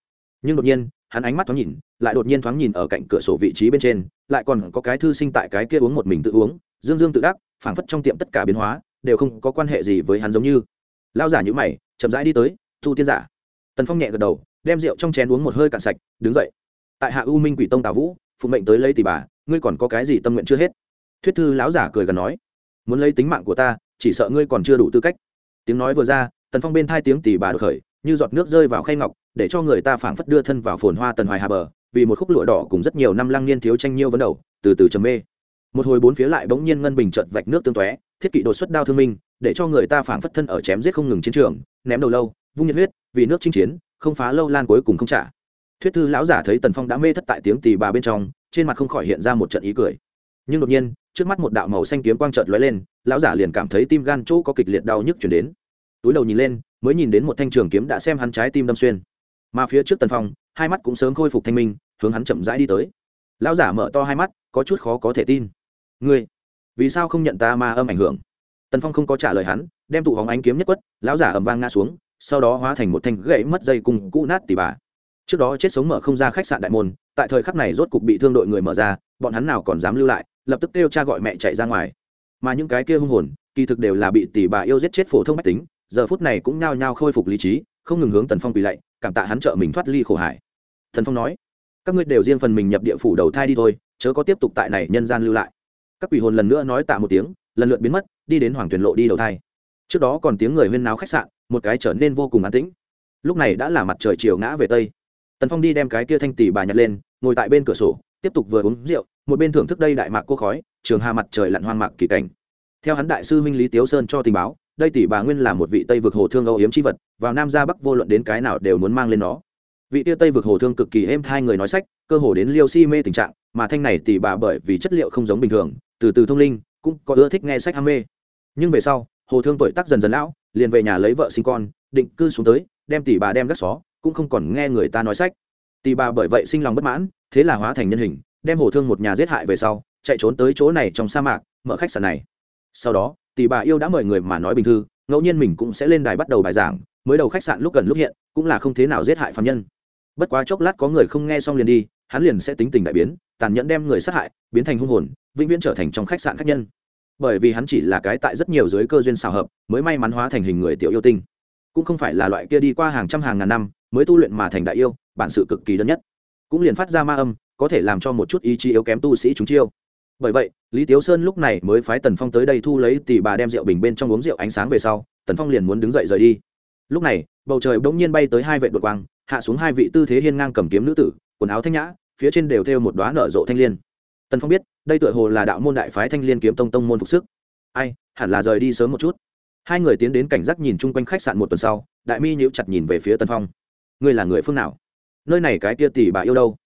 Nhưng đột nhiên, hắn ánh mắt thoáng nhìn, lại đột nhiên thoáng nhìn ở cạnh cửa sổ vị trí bên trên, lại còn có cái thư sinh tại cái kia uống một mình tự uống, dương dương tự đắc, phảng phất trong tiệm tất cả biến hóa, đều không có quan hệ gì với hắn giống như. Lao giả nhữ mày, chậm rãi đi tới, thu tiên giả. Tần phong nhẹ gật đầu, đem rượu trong chén uống một hơi cạn sạch, đứng dậy. Tại hạ u minh quỷ tông tào vũ phụ mệnh tới lấy tỷ bà, ngươi còn có cái gì tâm nguyện chưa hết? Thuyết thư lão giả cười gần nói, muốn lấy tính mạng của ta, chỉ sợ ngươi còn chưa đủ tư cách. Tiếng nói vừa ra, tần phong bên thai tiếng tỷ bà được khởi, như giọt nước rơi vào khay ngọc, để cho người ta phảng phất đưa thân vào phồn hoa tần hoài hà bờ, vì một khúc lụa đỏ cùng rất nhiều năm lăng niên thiếu tranh nhiêu vấn đầu, từ từ trầm mê. Một hồi bốn phía lại bỗng nhiên ngân bình trận vạch nước tương tóe, thiết kỵ đột xuất đao thương minh, để cho người ta phảng phất thân ở chém giết không ngừng chiến trường, ném đầu lâu, vung nhiệt huyết, vì nước chinh chiến, không phá lâu lan cuối cùng không trả thuyết thư lão giả thấy tần phong đã mê thất tại tiếng tì bà bên trong, trên mặt không khỏi hiện ra một trận ý cười. Nhưng đột nhiên, trước mắt một đạo màu xanh kiếm quang trợt lóe lên, lão giả liền cảm thấy tim gan chỗ có kịch liệt đau nhức chuyển đến. Túi đầu nhìn lên, mới nhìn đến một thanh trường kiếm đã xem hắn trái tim đâm xuyên. Mà phía trước tần phong, hai mắt cũng sớm khôi phục thanh minh, hướng hắn chậm rãi đi tới. Lão giả mở to hai mắt, có chút khó có thể tin. Ngươi, vì sao không nhận ta ma âm ảnh hưởng? Tần phong không có trả lời hắn, đem tụ hóng ánh kiếm nhất quất, lão giả ầm vang ngã xuống, sau đó hóa thành một thanh gãy mất dây cùng cũ nát tỉ bà trước đó chết sống mở không ra khách sạn đại môn, tại thời khắc này rốt cục bị thương đội người mở ra, bọn hắn nào còn dám lưu lại, lập tức kêu cha gọi mẹ chạy ra ngoài. Mà những cái kia hung hồn, kỳ thực đều là bị tỷ bà yêu giết chết phổ thông mách tính, giờ phút này cũng nhao nhao khôi phục lý trí, không ngừng hướng tần phong quỳ lạy, cảm tạ hắn trợ mình thoát ly khổ hải. Thần phong nói, các ngươi đều riêng phần mình nhập địa phủ đầu thai đi thôi, chớ có tiếp tục tại này nhân gian lưu lại. Các quỷ hồn lần nữa nói tạ một tiếng, lần lượt biến mất, đi đến hoàng tuyển lộ đi đầu thai. Trước đó còn tiếng người huyên náo khách sạn, một cái trở nên vô cùng an tĩnh. Lúc này đã là mặt trời chiều ngã về tây tần phong đi đem cái kia thanh tỷ bà nhặt lên, ngồi tại bên cửa sổ, tiếp tục vừa uống rượu, một bên thưởng thức đây đại mạc cô khói, trường hà mặt trời lặn hoang mạc kỳ cảnh. Theo hắn đại sư minh lý tiếu sơn cho tình báo, đây tỷ bà nguyên là một vị tây vực hồ thương âu yếm c h i vật, vào nam ra bắc vô luận đến cái nào đều muốn mang lên nó. Vị tia tây vực hồ thương cực kỳ êm hai người nói sách, cơ hồ đến liêu si mê tình trạng, mà thanh này tỷ bà bởi vì chất liệu không giống bình thường, từ từ thông linh, cũng có ưa thích nghe sách ham mê. Nhưng về sau, hồ thương tuổi tác dần dần lão, liền về nhà lấy vợ sinh con, định cư xuống tới, đem tỷ bà đem gác xó cũng không còn nghe người ta nói sách. Tỷ bà bởi vậy sinh lòng bất mãn, thế là hóa thành nhân hình, đem hồ thương một nhà giết hại về sau, chạy trốn tới chỗ này trong sa mạc, mở khách sạn này. Sau đó tỷ bà yêu đã mời người mà nói bình thư, ngẫu nhiên mình cũng sẽ lên đài bắt đầu bài giảng, mới đầu khách sạn lúc gần lúc hiện, cũng là không thế nào giết hại phạm nhân. Bất quá chốc lát có người không nghe xong liền đi, hắn liền sẽ tính tình đại biến, tàn nhẫn đem người sát hại, biến thành hung hồn, vĩnh viễn trở thành trong khách sạn khách nhân. Bởi vì hắn chỉ là cái tại rất nhiều giới cơ duyên xào hợp, mới may mắn hóa thành hình người tiểu yêu tinh cũng không phải là loại kia đi qua hàng trăm hàng ngàn năm mới tu luyện mà thành đại yêu, bản sự cực kỳ đơn nhất. Cũng liền phát ra ma âm, có thể làm cho một chút ý chí yếu kém tu sĩ chúng chiêu. Bởi vậy, lý tiếu sơn lúc này mới phái tần phong tới đây thu lấy tỷ bà đem rượu bình bên trong uống rượu ánh sáng về sau, tần phong liền muốn đứng dậy rời đi. Lúc này, bầu trời bỗng nhiên bay tới hai vệ đột quang, hạ xuống hai vị tư thế hiên ngang cầm kiếm nữ tử, quần áo thanh nhã, phía trên đều thêu một đoá nở rộ thanh l i ê n tần phong biết, đây tựa hồ là đạo môn đại phái thanh l i ê n kiếm tông tông môn phục sức. Ai, hẳn là rời đi sớm một chút hai người tiến đến cảnh giác nhìn chung quanh khách sạn một tuần sau, đại mi nhíu chặt nhìn về phía tần phong. Ngươi là người phương nào? Nơi này cái tia tỷ bà yêu đâu?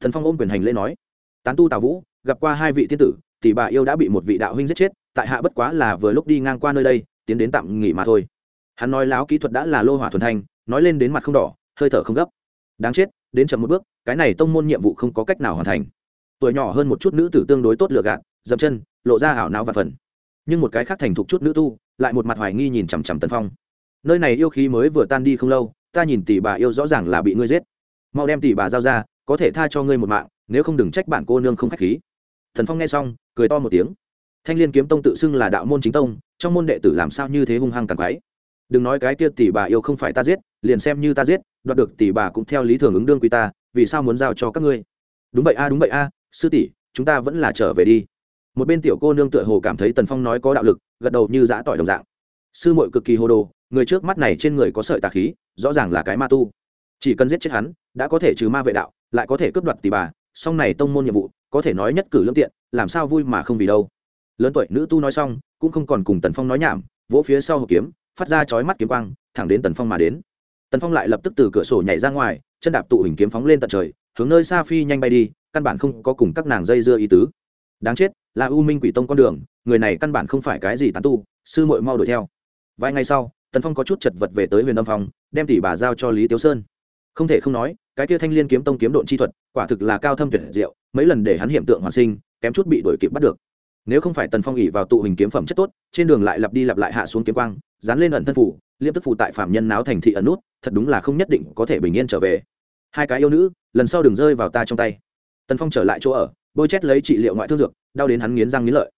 Thần phong ôm quyền hành lễ nói. Tán tu tào vũ, gặp qua hai vị tiên tử, tỷ bà yêu đã bị một vị đạo huynh giết chết, tại hạ bất quá là vừa lúc đi ngang qua nơi đây, tiến đến tạm nghỉ mà thôi. Hắn nói láo kỹ thuật đã là lô hỏa thuần thanh, nói lên đến mặt không đỏ, hơi thở không gấp. Đáng chết, đến chậm một bước, cái này tông môn nhiệm vụ không có cách nào hoàn thành. Tuổi nhỏ hơn một chút nữ tử tương đối tốt lựa gạt, dậm chân, lộ ra ảo não và phần. Nhưng một cái khác thành thục chút nữ tu lại một mặt hoài nghi nhìn chằm chằm tần phong. Nơi này yêu khí mới vừa tan đi không lâu, ta nhìn tỷ bà yêu rõ ràng là bị ngươi giết. Mau đem tỷ bà giao ra, có thể tha cho ngươi một mạng, nếu không đừng trách bạn cô nương không k h á c h khí. Thần phong nghe xong, cười to một tiếng. Thanh l i ê n kiếm tông tự xưng là đạo môn chính tông, trong môn đệ tử làm sao như thế hung hăng càng quái. Đừng nói cái kia tỷ bà yêu không phải ta giết, liền xem như ta giết, đoạt được tỷ bà cũng theo lý thường ứng đương quy ta, vì sao muốn giao cho các ngươi? Đúng vậy a, đúng vậy a, sư tỷ, chúng ta vẫn là trở về đi. Một bên tiểu cô nương tựa hồ cảm thấy tần phong nói có đạo lực gật đầu như giã tỏi đồng dạng. Sư muội cực kỳ hồ đồ, người trước mắt này trên người có sợi tà khí, rõ ràng là cái ma tu. Chỉ cần giết chết hắn, đã có thể trừ ma vệ đạo, lại có thể cướp đoạt tỷ bà, song này tông môn nhiệm vụ, có thể nói nhất cử lương tiện, làm sao vui mà không vì đâu. Lớn tuổi nữ tu nói xong, cũng không còn cùng tần phong nói nhảm, vỗ phía sau hộp kiếm, phát ra chói mắt kiếm quang, thẳng đến tần phong mà đến. Tần phong lại lập tức từ cửa sổ nhảy ra ngoài, chân đạp tụ hình kiếm phóng lên tận trời, hướng nơi xa phi nhanh bay đi, căn bản không có cùng các nàng dây dưa ý tứ. Đáng chết là u minh quỷ tông con đường, người này căn bản không phải cái gì tán tu, sư muội mau đuổi theo. Vài ngày sau, tần phong có chút chật vật về tới huyền âm phòng đem tỷ bà giao cho lý tiếu sơn. Không thể không nói, cái kia thanh liên kiếm tông kiếm độn chi thuật, quả thực là cao thâm tuyệt diệu, mấy lần để hắn hiện tượng hoàn sinh, kém chút bị đuổi kịp bắt được. Nếu không phải tần phong ỉ vào tụ hình kiếm phẩm chất tốt, trên đường lại lặp đi lặp lại hạ xuống kiếm quang, dán lên ẩn thân phủ liêm tức phụ tại phạm nhân náo thành thị ẩn nút, thật đúng là không nhất định có thể bình yên trở về. Hai cái yêu nữ, lần sau đừng rơi vào ta trong tay. Tần phong trở lại chỗ ở bôi chét lấy trị liệu ngoại thương dược, đau đến hắn nghiến răng nghiến lợi.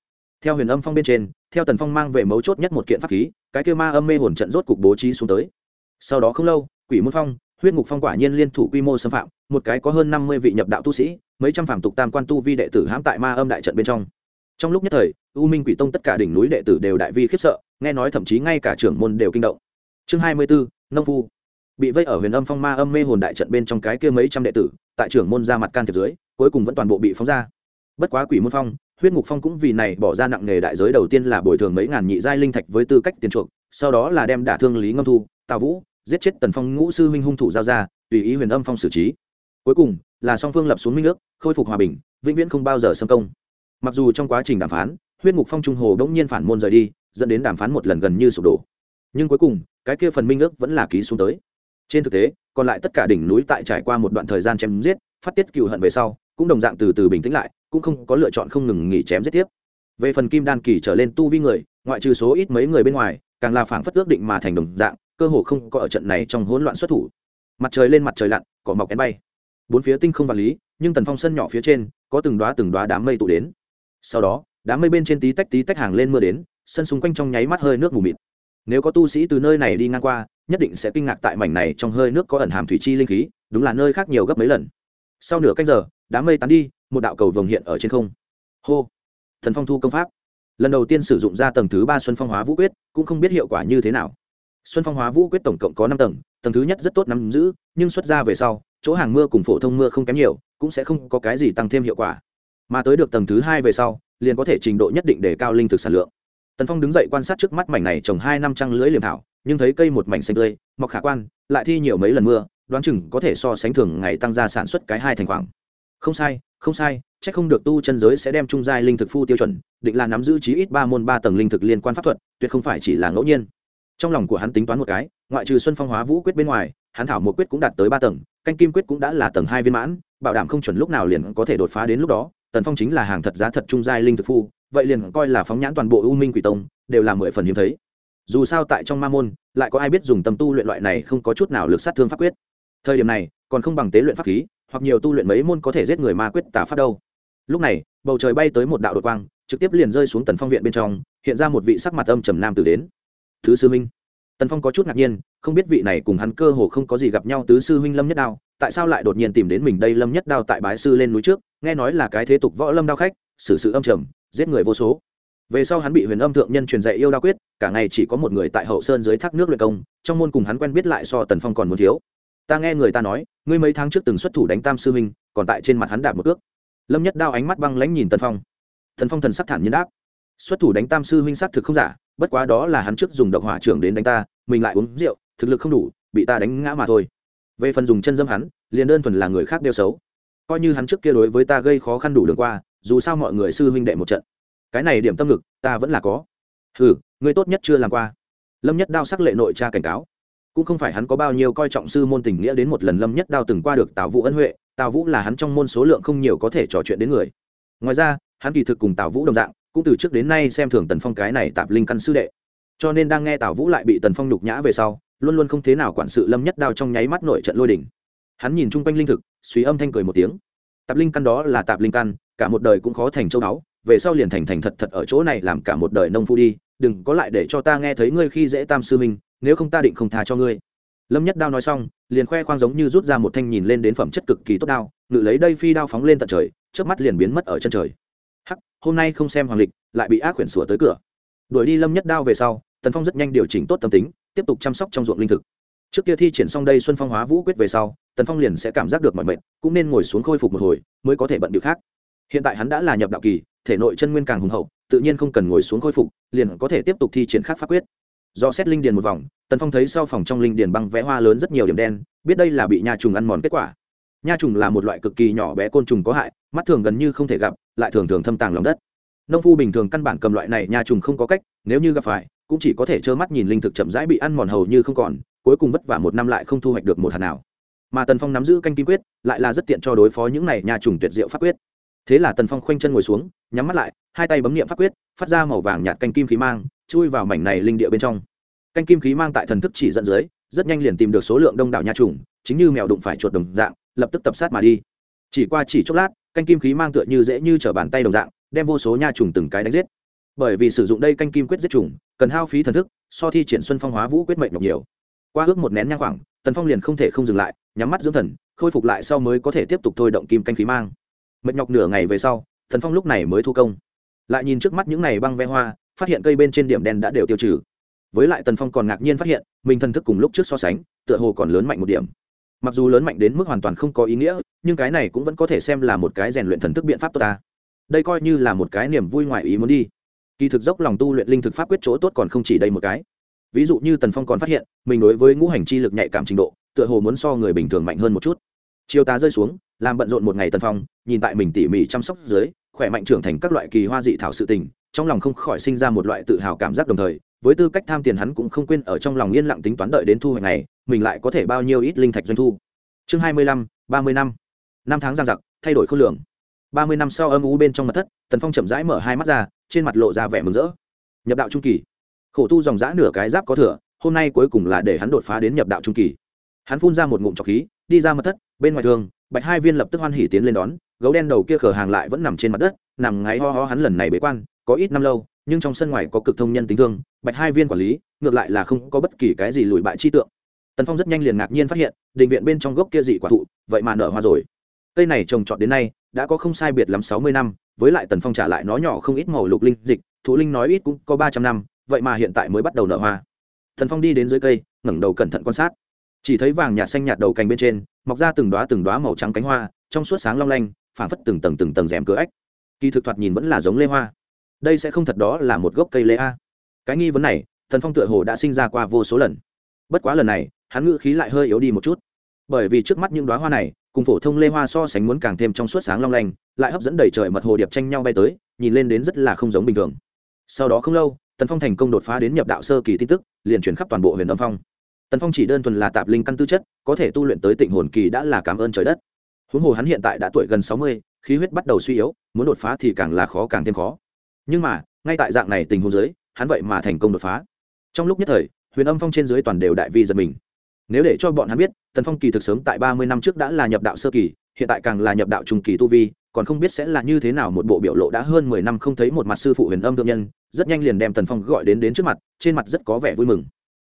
Theo huyền âm phong bên trên, theo tần phong mang về mấu chốt nhất một kiện pháp khí, cái kêu ma âm mê hồn trận rốt cục bố trí xuống tới. Sau đó không lâu, quỷ môn phong, huyết ngục phong quả nhiên liên thủ quy mô xâm phạm, một cái có hơn năm mươi vị nhập đạo tu sĩ, mấy trăm phạm tục tam quan tu vi đệ tử hãm tại ma âm đại trận bên trong. Trong lúc nhất thời, u minh quỷ tông tất cả đỉnh núi đệ tử đều đại vi khiếp sợ, nghe nói thậm chí ngay cả trưởng môn đều kinh động. Chương hai mươi bốn nông phu. Bị vây ở huyền âm phong ma âm mê hồn đại trận bên trong cái kia mấy trăm đệ tử, tại trưởng môn ra mặt can thiệp dưới cuối cùng vẫn toàn bộ bị phóng ra. Bất quá quỷ môn phong, huyết ngục phong cũng vì này bỏ ra nặng nghề đại giới đầu tiên là bồi thường mấy ngàn nhị giai linh thạch với tư cách tiền chuộc, sau đó là đem đả thương lý ngâm thu, tào vũ, giết chết tần phong ngũ sư huynh hung thủ giao ra, tùy ý huyền âm phong xử trí. Cuối cùng, là song phương lập xuống minh ước, khôi phục hòa bình, vĩnh viễn không bao giờ xâm công. Mặc dù trong quá trình đàm phán, huyết ngục phong trung hồ đ ỗ n g nhiên phản môn rời đi, dẫn đến đàm phán một lần gần như sụp đổ. Nhưng cuối cùng, cái kia phần minh ước vẫn là ký xuống tới. Trên thực tế, còn lại tất cả đỉnh núi tại trải qua một đoạn thời gian chém giết, phát tiết cựu hận về sau cũng đồng dạng từ từ bình tĩnh lại, cũng không có lựa chọn không ngừng nghỉ chém giết tiếp. Về phần kim đan kỳ trở lên tu vi người, ngoại trừ số ít mấy người bên ngoài, càng là phảng phất ước định mà thành đồng dạng, cơ hồ không có ở trận này trong hỗn loạn xuất thủ. Mặt trời lên mặt trời lặn, cỏ mọc én bay. Bốn phía tinh không vật lý, nhưng tần phong sân nhỏ phía trên, có từng đoá từng đoá đám mây tụ đến. Sau đó, đám mây bên trên tí tách tí tách hàng lên mưa đến, sân xung quanh trong nháy mắt hơi nước mù mịt. Nếu có tu sĩ từ nơi này đi ngang qua, nhất định sẽ kinh ngạc tại mảnh này trong hơi nước có ẩn hàm thủy chi linh khí, đúng là nơi khác nhiều gấp mấy lần sau nửa canh giờ đám mây tán đi, một đạo cầu vồng hiện ở trên không. Hô! Thần phong thu công pháp. Lần đầu tiên sử dụng ra tầng thứ ba xuân phong hóa vũ quyết, cũng không biết hiệu quả như thế nào. Xuân phong hóa vũ quyết tổng cộng có năm tầng tầng thứ nhất rất tốt nắm giữ, nhưng xuất ra về sau, chỗ hàng mưa cùng phổ thông mưa không kém nhiều, cũng sẽ không có cái gì tăng thêm hiệu quả. Mà tới được tầng thứ hai về sau, liền có thể trình độ nhất định để cao linh thực sản lượng. Tần phong đứng dậy quan sát trước mắt mảnh này trồng hai năm trăng lưỡi liềm thảo, nhưng thấy cây một mảnh xanh tươi, mọc khả quan, lại thi nhiều mấy lần mưa đoán chừng có thể so sánh thường ngày tăng gia sản xuất cái hai thành khoảng. Không sai không sai c h ắ c không được tu chân giới sẽ đem trung giai linh thực phu tiêu chuẩn, định là nắm giữ chí ít ba môn ba tầng linh thực liên quan pháp thuật, tuyệt không phải chỉ là ngẫu nhiên. Trong lòng của hắn tính toán một cái, ngoại trừ xuân phong hóa vũ quyết bên ngoài, hắn thảo một quyết cũng đạt tới ba tầng, canh kim quyết cũng đã là tầng hai viên mãn, bảo đảm không chuẩn lúc nào liền có thể đột phá đến lúc đó, tần phong chính là hàng thật giá thật trung giai linh thực phu, vậy liền coi là phóng nhãn toàn bộ u minh quỷ tông, đều là mười phần hiếm thấy. Dù sao tại trong ma môn, lại có ai biết dùng tâm tu luyện loại này không có chút nào lực sát thương pháp quyết thời điểm này, còn không bằng tế luyện pháp khí, hoặc nhiều tu luyện mấy môn có thể giết người ma quyết tả pháp đâu. Lúc này, bầu trời bay tới một đạo đột quang, trực tiếp liền rơi xuống tần phong viện bên trong, hiện ra một vị sắc mặt âm trầm nam tử đến. Thứ sư minh tần phong có chút ngạc nhiên, không biết vị này cùng hắn cơ hồ không có gì gặp nhau tứ sư huynh lâm nhất đao, tại sao lại đột nhiên tìm đến mình đây lâm nhất đao tại bái sư lên núi trước, nghe nói là cái thế tục võ lâm đao khách, xử sự âm trầm, giết người vô số. Về sau hắn bị huyền âm thượng nhân truyền dạy yêu đao quyết, cả ngày chỉ có một người tại hậu sơn dưới thác nước luyện công, trong môn cùng hắn quen biết lại so tần phong còn muốn thiếu ta nghe người ta nói, ngươi mấy tháng trước từng xuất thủ đánh tam sư huynh còn tại trên mặt hắn đạp một ước lâm nhất đao ánh mắt băng lãnh nhìn tần phong. Tần phong thần sắc thản nhiên đáp, xuất thủ đánh tam sư huynh xác thực không giả, bất quá đó là hắn trước dùng độc hỏa trưởng đến đánh ta, mình lại uống rượu, thực lực không đủ, bị ta đánh ngã mà thôi. Về phần dùng chân dâm hắn, liền đơn thuần là người khác đeo xấu. Coi như hắn trước kia đối với ta gây khó khăn đủ đường qua, dù sao mọi người sư huynh đệ một trận. Cái này điểm tâm lực, ta vẫn là có. Ừ người tốt nhất chưa làm qua. Lâm nhất đao sắc lệ nội tra cảnh cáo cũng không phải hắn có bao nhiêu coi trọng sư môn tình nghĩa đến một lần lâm nhất đao từng qua được tào vũ ân huệ, tào vũ là hắn trong môn số lượng không nhiều có thể trò chuyện đến người. Ngoài ra, hắn kỳ thực cùng tào vũ đồng dạng, cũng từ trước đến nay xem thường tần phong cái này tạp linh căn sư đệ. Cho nên đang nghe tào vũ lại bị tần phong nhục nhã về sau, luôn luôn không thế nào quản sự lâm nhất đao trong nháy mắt nội trận lôi đỉnh hắn nhìn chung quanh linh thực, suy âm thanh cười một tiếng. Tạp linh căn đó là tạp linh căn, cả một đời cũng khó thành châu báu, về sau liền thành thành thật thật ở chỗ này làm cả một đời nông phu đi, đừng có lại để cho ta nghe thấy ngươi khi dễ tam sư minh nếu không ta định không tha cho ngươi. Lâm nhất đao nói xong, liền khoe khoang giống như rút ra một thanh nhìn lên đến phẩm chất cực kỳ tốt đao, ngự lấy đây phi đao phóng lên tận trời trước mắt liền biến mất ở chân trời. Hắc, hôm nay không xem hoàng lịch, lại bị ác quyển sủa tới cửa. Đuổi đi lâm nhất đao về sau, tần phong rất nhanh điều chỉnh tốt tâm tính, tiếp tục chăm sóc trong ruộng linh thực. Trước kia thi triển xong đây xuân phong hóa vũ quyết về sau, tần phong liền sẽ cảm giác được mọi mệnh cũng nên ngồi xuống khôi phục một hồi, mới có thể bận điều khác. Hiện tại hắn đã là nhập đạo kỳ, thể nội chân nguyên càng hùng hậu, tự nhiên không cần ngồi xuống khôi phục, liền có thể tiếp tục thi triển khác pháp quyết do xét linh điền một vòng, tần phong thấy sau phòng trong linh điền băng vẽ hoa lớn rất nhiều điểm đen, biết đây là bị nha trùng ăn mòn kết quả. Nha trùng là một loại cực kỳ nhỏ bé côn trùng có hại, mắt thường gần như không thể gặp, lại thường thường thâm tàng lòng đất. Nông phu bình thường căn bản cầm loại này nha trùng không có cách, nếu như gặp phải, cũng chỉ có thể trơ mắt nhìn linh thực chậm rãi bị ăn mòn hầu như không còn, cuối cùng vất vả một năm lại không thu hoạch được một hạt nào. Mà tần phong nắm giữ canh kim quyết, lại là rất tiện cho đối phó những này nha trùng tuyệt diệu pháp quyết. Thế là tần phong khoanh chân ngồi xuống, nhắm mắt lại, hai tay bấm nghiệm pháp quyết, phát ra màu vàng nhạt canh kim khí mang chui vào mảnh này linh địa bên trong. Canh kim khí mang tại thần thức chỉ dẫn dưới, rất nhanh liền tìm được số lượng đông đảo nha trùng, chính như mèo đụng phải chuột đồng dạng, lập tức tập sát mà đi. Chỉ qua chỉ chốc lát, canh kim khí mang tựa như dễ như t bàn tay đồng dạng, đem vô số nha trùng từng cái đánh giết. Bởi vì sử dụng đây canh kim quyết giết trùng, cần hao phí thần thức, so thi triển xuân phong hóa vũ quyết mệnh nhọc nhiều. Qua ước một nén nhang khoảng, tần phong liền không thể không dừng lại, nhắm mắt dưỡng thần, khôi phục lại sau mới có thể tiếp tục thôi động kim canh khí mang. Mệt nhọc nửa ngày về sau, tần phong lúc này mới thu công. Lại nhìn trước mắt những này băng ve hoa phát hiện cây bên trên điểm đen đã đều tiêu trừ. Với lại tần phong còn ngạc nhiên phát hiện, mình thần thức cùng lúc trước so sánh, tựa hồ còn lớn mạnh một điểm. Mặc dù lớn mạnh đến mức hoàn toàn không có ý nghĩa, nhưng cái này cũng vẫn có thể xem là một cái rèn luyện thần thức biện pháp tốt ta. Đây coi như là một cái niềm vui ngoài ý muốn đi. Kỳ thực dốc lòng tu luyện linh thực pháp quyết chỗ tốt còn không chỉ đây một cái. Ví dụ như tần phong còn phát hiện, mình đối với ngũ hành chi lực nhạy cảm trình độ, tựa hồ muốn so người bình thường mạnh hơn một chút. Chiều tá rơi xuống, làm bận rộn một ngày tần phong, nhìn tại mình tỉ mỉ chăm sóc dưới, khỏe mạnh trưởng thành các loại kỳ hoa dị thảo sự tình trong lòng không khỏi sinh ra một loại tự hào cảm giác đồng thời, với tư cách tham tiền hắn cũng không quên ở trong lòng yên lặng tính toán đợi đến thu hoạch này mình lại có thể bao nhiêu ít linh thạch doanh thu. Chương hai mươi lăm, ba mươi năm. Năm tháng giang giặc, thay đổi khối lượng ba mươi năm sau âm u bên trong mặt thất, tần phong chậm rãi mở hai mắt ra, trên mặt lộ ra vẻ mừng rỡ. Nhập đạo trung kỳ. Khổ tu dòng giã nửa cái giáp có thừa, hôm nay cuối cùng là để hắn đột phá đến nhập đạo trung kỳ. Hắn phun ra một ngụm trọc khí, đi ra mặt thất, bên ngoài thường, bạch hai viên lập tức hoan hỉ tiến lên đón, gấu đen đầu kia khở hàng lại vẫn nằm trên mặt đất, nằm ngáy ho ho hắn lần này bế quan có ít năm lâu, nhưng trong sân ngoài có cực thông nhân tính thương, bạch hai viên quản lý, ngược lại là không có bất kỳ cái gì lùi bại chi tượng. Tần phong rất nhanh liền ngạc nhiên phát hiện, định viện bên trong gốc kia dị quả thụ, vậy mà nở hoa rồi. Cây này trồng trọt đến nay, đã có không sai biệt lắm sáu mươi năm, với lại tần phong trả lại nó nhỏ không ít màu lục linh dịch, thụ linh nói ít cũng có ba trăm năm, vậy mà hiện tại mới bắt đầu nở hoa. Tần phong đi đến dưới cây, ngẩng đầu cẩn thận quan sát. Chỉ thấy vàng nhạt xanh nhạt đầu cành bên trên, mọc ra từng đoá từng đoá màu trắng cánh hoa, trong suốt sáng long lanh, phảng phất từng tầng từng tầng rèm cửa ếch kỳ thực thoạt nhìn vẫn là giống lê hoa đây sẽ không thật đó là một gốc cây lê a. Cái nghi vấn này, thần phong tựa hồ đã sinh ra qua vô số lần. Bất quá lần này, hắn ngữ khí lại hơi yếu đi một chút. Bởi vì trước mắt những đoá hoa này, cùng phổ thông lê hoa so sánh muốn càng thêm trong suốt sáng long lanh, lại hấp dẫn đầy trời mật hồ điệp tranh nhau bay tới, nhìn lên đến rất là không giống bình thường. Sau đó không lâu, tần phong thành công đột phá đến nhập đạo sơ kỳ tin tức, liền chuyển khắp toàn bộ huyền âm phong. Tần phong chỉ đơn thuần là tạp linh căn tư chất, có thể tu luyện tới tịnh hồn kỳ đã là cảm ơn trời đất. Huống hồ hắn hiện tại đã tuổi gần sáu mươi, khí huyết bắt đầu suy yếu, muốn đột phá thì càng là khó càng thêm khó nhưng mà, ngay tại dạng này tình huống dưới, hắn vậy mà thành công đột phá. Trong lúc nhất thời, huyền âm phong trên dưới toàn đều đại vi giật mình. Nếu để cho bọn hắn biết, tần phong kỳ thực sớm tại ba mươi năm trước đã là nhập đạo sơ kỳ, hiện tại càng là nhập đạo trung kỳ tu vi, còn không biết sẽ là như thế nào một bộ biểu lộ đã hơn mười năm không thấy một mặt sư phụ huyền âm thượng nhân, rất nhanh liền đem tần phong gọi đến đến trước mặt, trên mặt rất có vẻ vui mừng.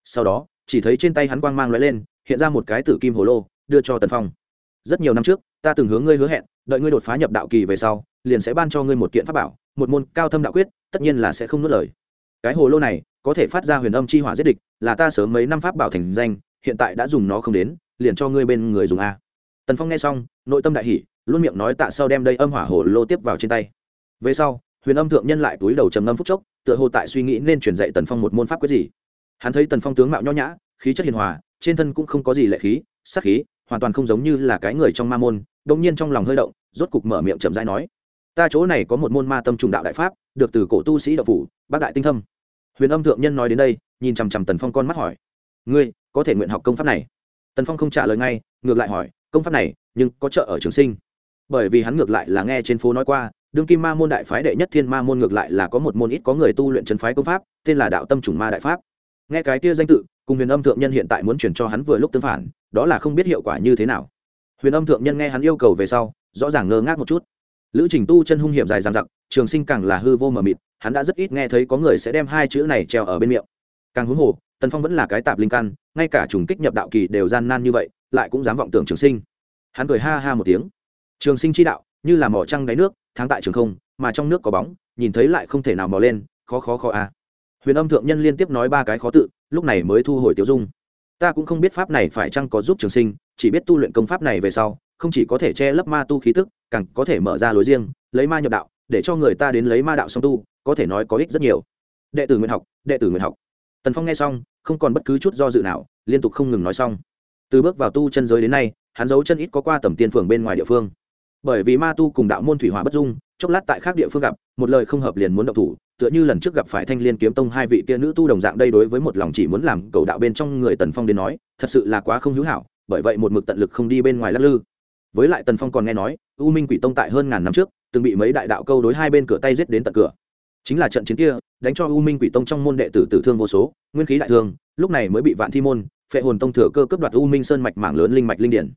Sau đó, chỉ thấy trên tay hắn quang mang lóe lên, hiện ra một cái tử kim hồ lô, đưa cho tần phong. Rất nhiều năm trước, ta từng hướng ngươi hứa hẹn, đợi ngươi đột phá nhập đạo kỳ về sau liền sẽ ban cho ngươi một kiện pháp bảo, một môn cao thâm đạo quyết, tất nhiên là sẽ không nuốt lời. Cái hồ lô này, có thể phát ra huyền âm chi hỏa giết địch, là ta sớm mấy năm pháp bảo thành danh, hiện tại đã dùng nó không đến, liền cho ngươi bên người dùng a. Tần phong nghe xong, nội tâm đại hỷ luôn miệng nói tạ sau đem đây âm hỏa hồ lô tiếp vào trên tay. Về sau, huyền âm thượng nhân lại túi đầu trầm ngâm phúc chốc, tựa hồ tại suy nghĩ nên truyền dạy tần phong một môn pháp quyết gì. Hắn thấy tần phong tướng mạo nho nhã, khí chất hiền hòa, trên thân cũng không có gì lệ khí, sắc khí, hoàn toàn không giống như là cái người trong ma môn đông nhiên trong lòng hơi động, rốt cục mở miệng chậm rãi nói ta chỗ này có một môn ma tâm trùng đạo đại pháp, được từ cổ tu sĩ đạo phủ, bác đại tinh thâm. Huyền âm thượng nhân nói đến đây, nhìn chằm chằm tần phong con mắt hỏi, ngươi có thể nguyện học công pháp này? Tần phong không trả lời ngay, ngược lại hỏi, công pháp này, nhưng có trợ ở trường sinh? Bởi vì hắn ngược lại là nghe trên phố nói qua, đương kim ma môn đại phái đệ nhất thiên ma môn ngược lại là có một môn ít có người tu luyện chân phái công pháp, tên là đạo tâm trùng ma đại pháp. Nghe cái kia danh tự, cùng huyền âm thượng nhân hiện tại muốn chuyển cho hắn vừa lúc tương phản, đó là không biết hiệu quả như thế nào. Huyền âm thượng nhân nghe hắn yêu cầu về sau, rõ ràng ngơ ngác một chút lữ trình tu chân hung hiểm dài dằng dặc, trường sinh càng là hư vô mờ mịt, hắn đã rất ít nghe thấy có người sẽ đem hai chữ này treo ở bên miệng. Càng huống hồ, tần phong vẫn là cái tạp linh căn, ngay cả trùng kích nhập đạo kỳ đều gian nan như vậy, lại cũng dám vọng tưởng trường sinh. Hắn cười ha ha một tiếng. Trường sinh chi đạo, như là mỏ trăng đáy nước tháng tại trường không, mà trong nước có bóng, nhìn thấy lại không thể nào mò lên, khó khó khó à. huyền âm thượng nhân liên tiếp nói ba cái khó tự, lúc này mới thu hồi tiêu dung. Ta cũng không biết pháp này phải chăng có giúp trường sinh, chỉ biết tu luyện công pháp này về sau không chỉ có thể che lấp ma tu khí tức, càng có thể mở ra lối riêng, lấy ma nhập đạo, để cho người ta đến lấy ma đạo song tu, có thể nói có ích rất nhiều. Đệ tử nguyện học, đệ tử nguyện học. Tần phong nghe xong, không còn bất cứ chút do dự nào, liên tục không ngừng nói xong. Từ bước vào tu chân giới đến nay, hắn giấu chân ít có qua tầm tiên phường bên ngoài địa phương. Bởi vì ma tu cùng đạo môn thủy hỏa bất dung, chốc lát tại khác địa phương gặp, một lời không hợp liền muốn động thủ, tựa như lần trước gặp phải thanh liên kiếm tông hai vị kia nữ tu đồng dạng đây đối với một lòng chỉ muốn làm cầu đạo bên trong người tần phong đến nói, thật sự là quá không hữu hảo, bởi vậy một mực tận lực không đi bên ngoài lắc lư với lại tần phong còn nghe nói, u minh quỷ tông tại hơn ngàn năm trước, từng bị mấy đại đạo câu đối hai bên cửa tay giết đến tận cửa. Chính là trận chiến kia, đánh cho u minh quỷ tông trong môn đệ tử tử thương vô số, nguyên khí đại thương, lúc này mới bị vạn thi môn, phệ hồn tông thừa cơ cấp đoạt u minh sơn mạch mảng lớn linh mạch linh điển.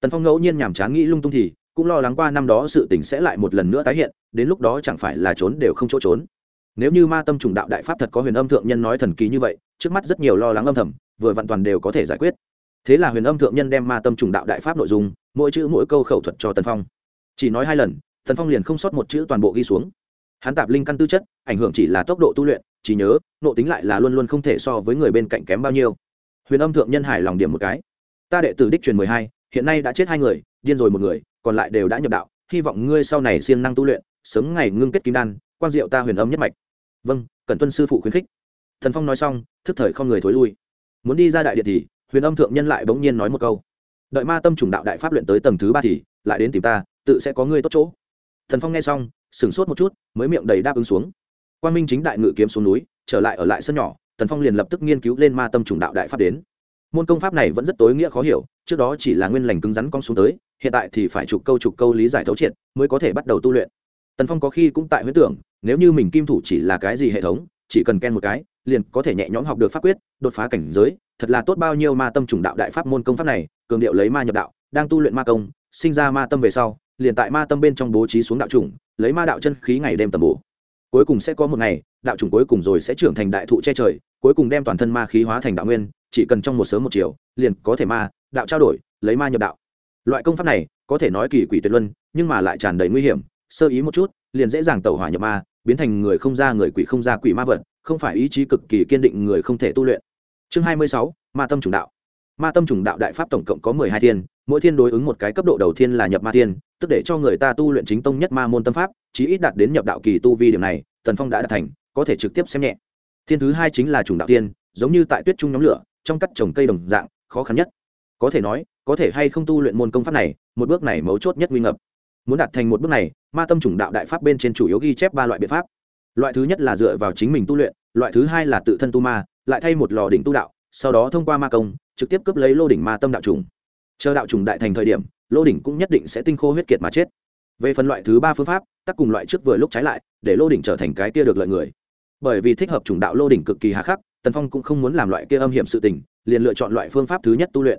Tần phong ngẫu nhiên nhàm chán nghĩ lung tung thì, cũng lo lắng qua năm đó sự tình sẽ lại một lần nữa tái hiện, đến lúc đó chẳng phải là trốn đều không chỗ trốn. Nếu như ma tâm trùng đạo đại pháp thật có huyền âm thượng nhân nói thần kỳ như vậy, trước mắt rất nhiều lo lắng âm thầm, vừa vặn toàn đều có thể giải quyết. Thế là huyền âm thượng nhân đem ma tâm trùng đạo đại pháp nội dung mỗi chữ mỗi câu khẩu thuật cho tần phong chỉ nói hai lần tần phong liền không sót một chữ toàn bộ ghi xuống hắn tạp linh căn tư chất ảnh hưởng chỉ là tốc độ tu luyện chỉ nhớ nộ tính lại là luôn luôn không thể so với người bên cạnh kém bao nhiêu huyền âm thượng nhân hải lòng điểm một cái ta đệ tử đích truyền mười hai hiện nay đã chết hai người điên rồi một người còn lại đều đã nhập đạo hy vọng ngươi sau này siêng năng tu luyện sớm ngày ngưng kết kim đan quan diệu ta huyền âm nhất mạch vâng cần tuân sư phụ khuyến khích thần phong nói xong thức thời không người thối lui muốn đi ra đại điện thì huyền âm thượng nhân lại bỗng nhiên nói một câu đợi ma tâm chủng đạo đại pháp luyện tới tầng thứ ba thì lại đến tìm ta, tự sẽ có ngươi tốt chỗ. Thần phong nghe xong, sửng sốt một chút, mới miệng đầy đáp ứng xuống. Quan minh chính đại ngự kiếm xuống núi, trở lại ở lại sân nhỏ, thần phong liền lập tức nghiên cứu lên ma tâm chủng đạo đại pháp đến. Môn công pháp này vẫn rất tối nghĩa khó hiểu, trước đó chỉ là nguyên lành cứng rắn con xuống tới, hiện tại thì phải chụp câu chụp câu lý giải thấu triệt, mới có thể bắt đầu tu luyện. Tần phong có khi cũng tại huyết tưởng, nếu như mình kim thủ chỉ là cái gì hệ thống, chỉ cần ken một cái, liền có thể nhẹ nhõm học được pháp quyết, đột phá cảnh giới, thật là tốt bao nhiêu ma tâm trùng đạo đại pháp môn công pháp này cường điệu lấy ma nhập đạo, đang tu luyện ma công, sinh ra ma tâm về sau, liền tại ma tâm bên trong bố trí xuống đạo chủng, lấy ma đạo chân khí ngày đêm tầm bổ. Cuối cùng sẽ có một ngày, đạo chủng cuối cùng rồi sẽ trưởng thành đại thụ che trời, cuối cùng đem toàn thân ma khí hóa thành đạo nguyên, chỉ cần trong một sớm một chiều, liền có thể ma, đạo trao đổi, lấy ma nhập đạo. Loại công pháp này, có thể nói kỳ quỷ tuyệt luân, nhưng mà lại tràn đầy nguy hiểm, sơ ý một chút, liền dễ dàng tẩu hỏa nhập ma, biến thành người không ra người quỷ không ra quỷ ma vật, không phải ý chí cực kỳ kiên định người không thể tu luyện. Chương hai mươi sáu, ma tâm chủng đạo ma tâm trùng đạo đại pháp tổng cộng có mười hai thiên, mỗi thiên đối ứng một cái cấp độ đầu tiên là nhập ma thiên tức để cho người ta tu luyện chính tông nhất ma môn tâm pháp, chí ít đạt đến nhập đạo kỳ tu vi điểm này, tần phong đã đạt thành, có thể trực tiếp xem nhẹ. Thiên thứ hai chính là trùng đạo tiên, giống như tại tuyết trung nhóm lửa, trong cắt trồng cây đồng dạng, khó khăn nhất. Có thể nói, có thể hay không tu luyện môn công pháp này, một bước này mấu chốt nhất nguy ngập. Muốn đạt thành một bước này, ma tâm chủng đạo đại pháp bên trên chủ yếu ghi chép ba loại biện pháp. Loại thứ nhất là dựa vào chính mình tu luyện, loại thứ hai là tự thân tu ma, lại thay một lò đỉnh tu đạo sau đó thông qua ma công, trực tiếp cướp lấy lô đỉnh ma tâm đạo trùng. Chờ đạo trùng đại thành thời điểm, lô đỉnh cũng nhất định sẽ tinh khô huyết kiệt mà chết. Về phần loại thứ ba phương pháp, tắc cùng loại trước vừa lúc trái lại, để lô đỉnh trở thành cái kia được lợi người. Bởi vì thích hợp chủng đạo lô đỉnh cực kỳ hà khắc, tần phong cũng không muốn làm loại kia âm hiểm sự tình, liền lựa chọn loại phương pháp thứ nhất tu luyện.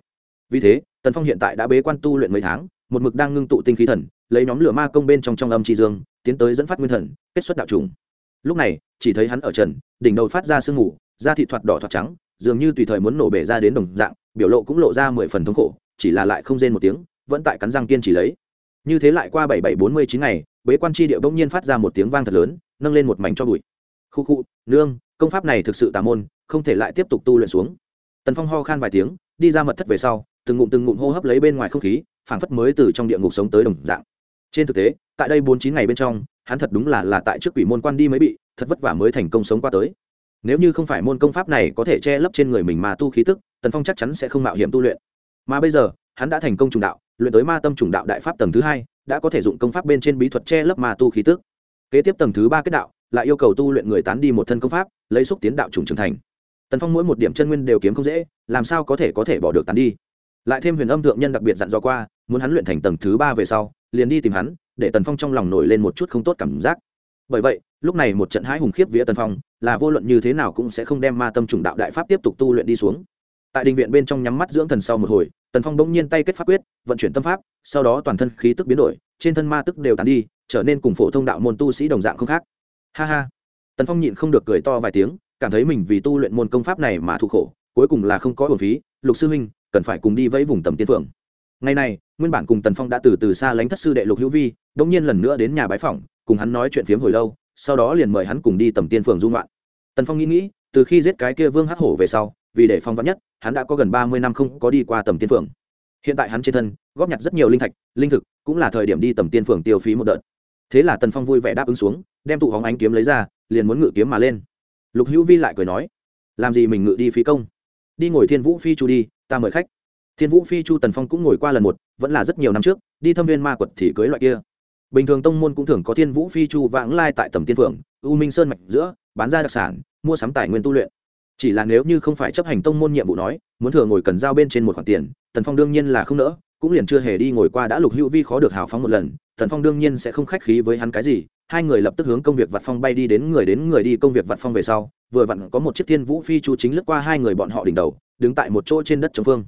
Vì thế, tần phong hiện tại đã bế quan tu luyện mấy tháng, một mực đang ngưng tụ tinh khí thần, lấy nhóm lửa ma công bên trong trong âm tri dương, tiến tới dẫn phát nguyên thần, kết xuất đạo trùng. Lúc này, chỉ thấy hắn ở trần, đỉnh đầu phát ra sương mù, da thị thoạt đỏ thoạt trắng dường như tùy thời muốn nổ bể ra đến đồng dạng, biểu lộ cũng lộ ra mười phần thống khổ, chỉ là lại không rên một tiếng, vẫn tại cắn răng kiên trì lấy. Như thế lại qua bảy bảy bốn mươi chín ngày, bế quan tri địa bỗng nhiên phát ra một tiếng vang thật lớn, nâng lên một mảnh cho bụi. Khu khu, nương, công pháp này thực sự tà môn, không thể lại tiếp tục tu luyện xuống. Tần phong ho khan vài tiếng, đi ra mật thất về sau, từng ngụm từng ngụm hô hấp lấy bên ngoài không khí, phảng phất mới từ trong địa ngục sống tới đồng dạng. Trên thực tế, tại đây bốn chín ngày bên trong, hắn thật đúng là là tại trước quỷ môn quan đi mới bị, thật vất vả mới thành công sống qua tới nếu như không phải môn công pháp này có thể che lấp trên người mình mà tu khí tức, tần phong chắc chắn sẽ không mạo hiểm tu luyện. Mà bây giờ, hắn đã thành công trùng đạo, luyện tới ma tâm trùng đạo đại pháp tầng thứ hai, đã có thể dụng công pháp bên trên bí thuật che lấp ma tu khí tức. Kế tiếp tầng thứ ba kết đạo, lại yêu cầu tu luyện người tán đi một thân công pháp, lấy xúc tiến đạo trùng trưởng thành. Tần phong mỗi một điểm chân nguyên đều kiếm không dễ, làm sao có thể có thể bỏ được tán đi? Lại thêm huyền âm thượng nhân đặc biệt dặn dò qua, muốn hắn luyện thành tầng thứ ba về sau, liền đi tìm hắn, để tần phong trong lòng nổi lên một chút không tốt cảm giác. Bởi vậy lúc này một trận hãi hùng khiếp vía tần phong, là vô luận như thế nào cũng sẽ không đem ma tâm trùng đạo đại pháp tiếp tục tu luyện đi xuống. Tại đình viện bên trong nhắm mắt dưỡng thần sau một hồi, tần phong bỗng nhiên tay kết pháp quyết, vận chuyển tâm pháp, sau đó toàn thân khí tức biến đổi, trên thân ma tức đều tàn đi, trở nên cùng phổ thông đạo môn tu sĩ đồng dạng không khác. Ha ha. Tần phong nhịn không được cười to vài tiếng, cảm thấy mình vì tu luyện môn công pháp này mà thụ khổ, cuối cùng là không có hồn phí, lục sư huynh, cần phải cùng đi vẫy vùng tầm tiên phượng. Ngày này, nguyên bản cùng tần phong đã từ từ xa lánh thất sư đệ lục hữu vi đông nhiên lần nữa đến nhà bái phỏng, cùng hắn nói chuyện phiếm hồi lâu sau đó liền mời hắn cùng đi tầm tiên phường dung loạn tần phong nghĩ nghĩ, từ khi giết cái kia vương hắc hổ về sau, vì để phong vắn nhất, hắn đã có gần ba mươi năm không có đi qua tầm tiên phường. Hiện tại hắn trên thân, góp nhặt rất nhiều linh thạch, linh thực, cũng là thời điểm đi tầm tiên phường tiêu phí một đợt. Thế là tần phong vui vẻ đáp ứng xuống, đem tụ hóng ánh kiếm lấy ra, liền muốn ngự kiếm mà lên. Lục hữu vi lại cười nói, làm gì mình ngự đi phí công? Đi ngồi thiên vũ phi chu đi, ta mời khách. Thiên vũ phi chu tần phong cũng ngồi qua lần một, vẫn là rất nhiều năm trước, đi thâm viên ma quật thì cưới loại kia bình thường tông môn cũng thường có thiên vũ phi chu vãng lai tại tầm tiên phượng, u minh sơn mạch giữa, bán ra đặc sản, mua sắm tài nguyên tu luyện. Chỉ là nếu như không phải chấp hành tông môn nhiệm vụ nói, muốn thừa ngồi cần giao bên trên một khoản tiền, tần phong đương nhiên là không nỡ, cũng liền chưa hề đi ngồi qua đã lục hữu vi khó được hào phóng một lần, tần phong đương nhiên sẽ không khách khí với hắn cái gì. Hai người lập tức hướng công việc vặt phong bay đi đến người đến người đi công việc vặt phong về sau, vừa vặn có một chiếc thiên vũ phi chu chính lướt qua hai người bọn họ đỉnh đầu, đứng tại một chỗ trên đất chống phương.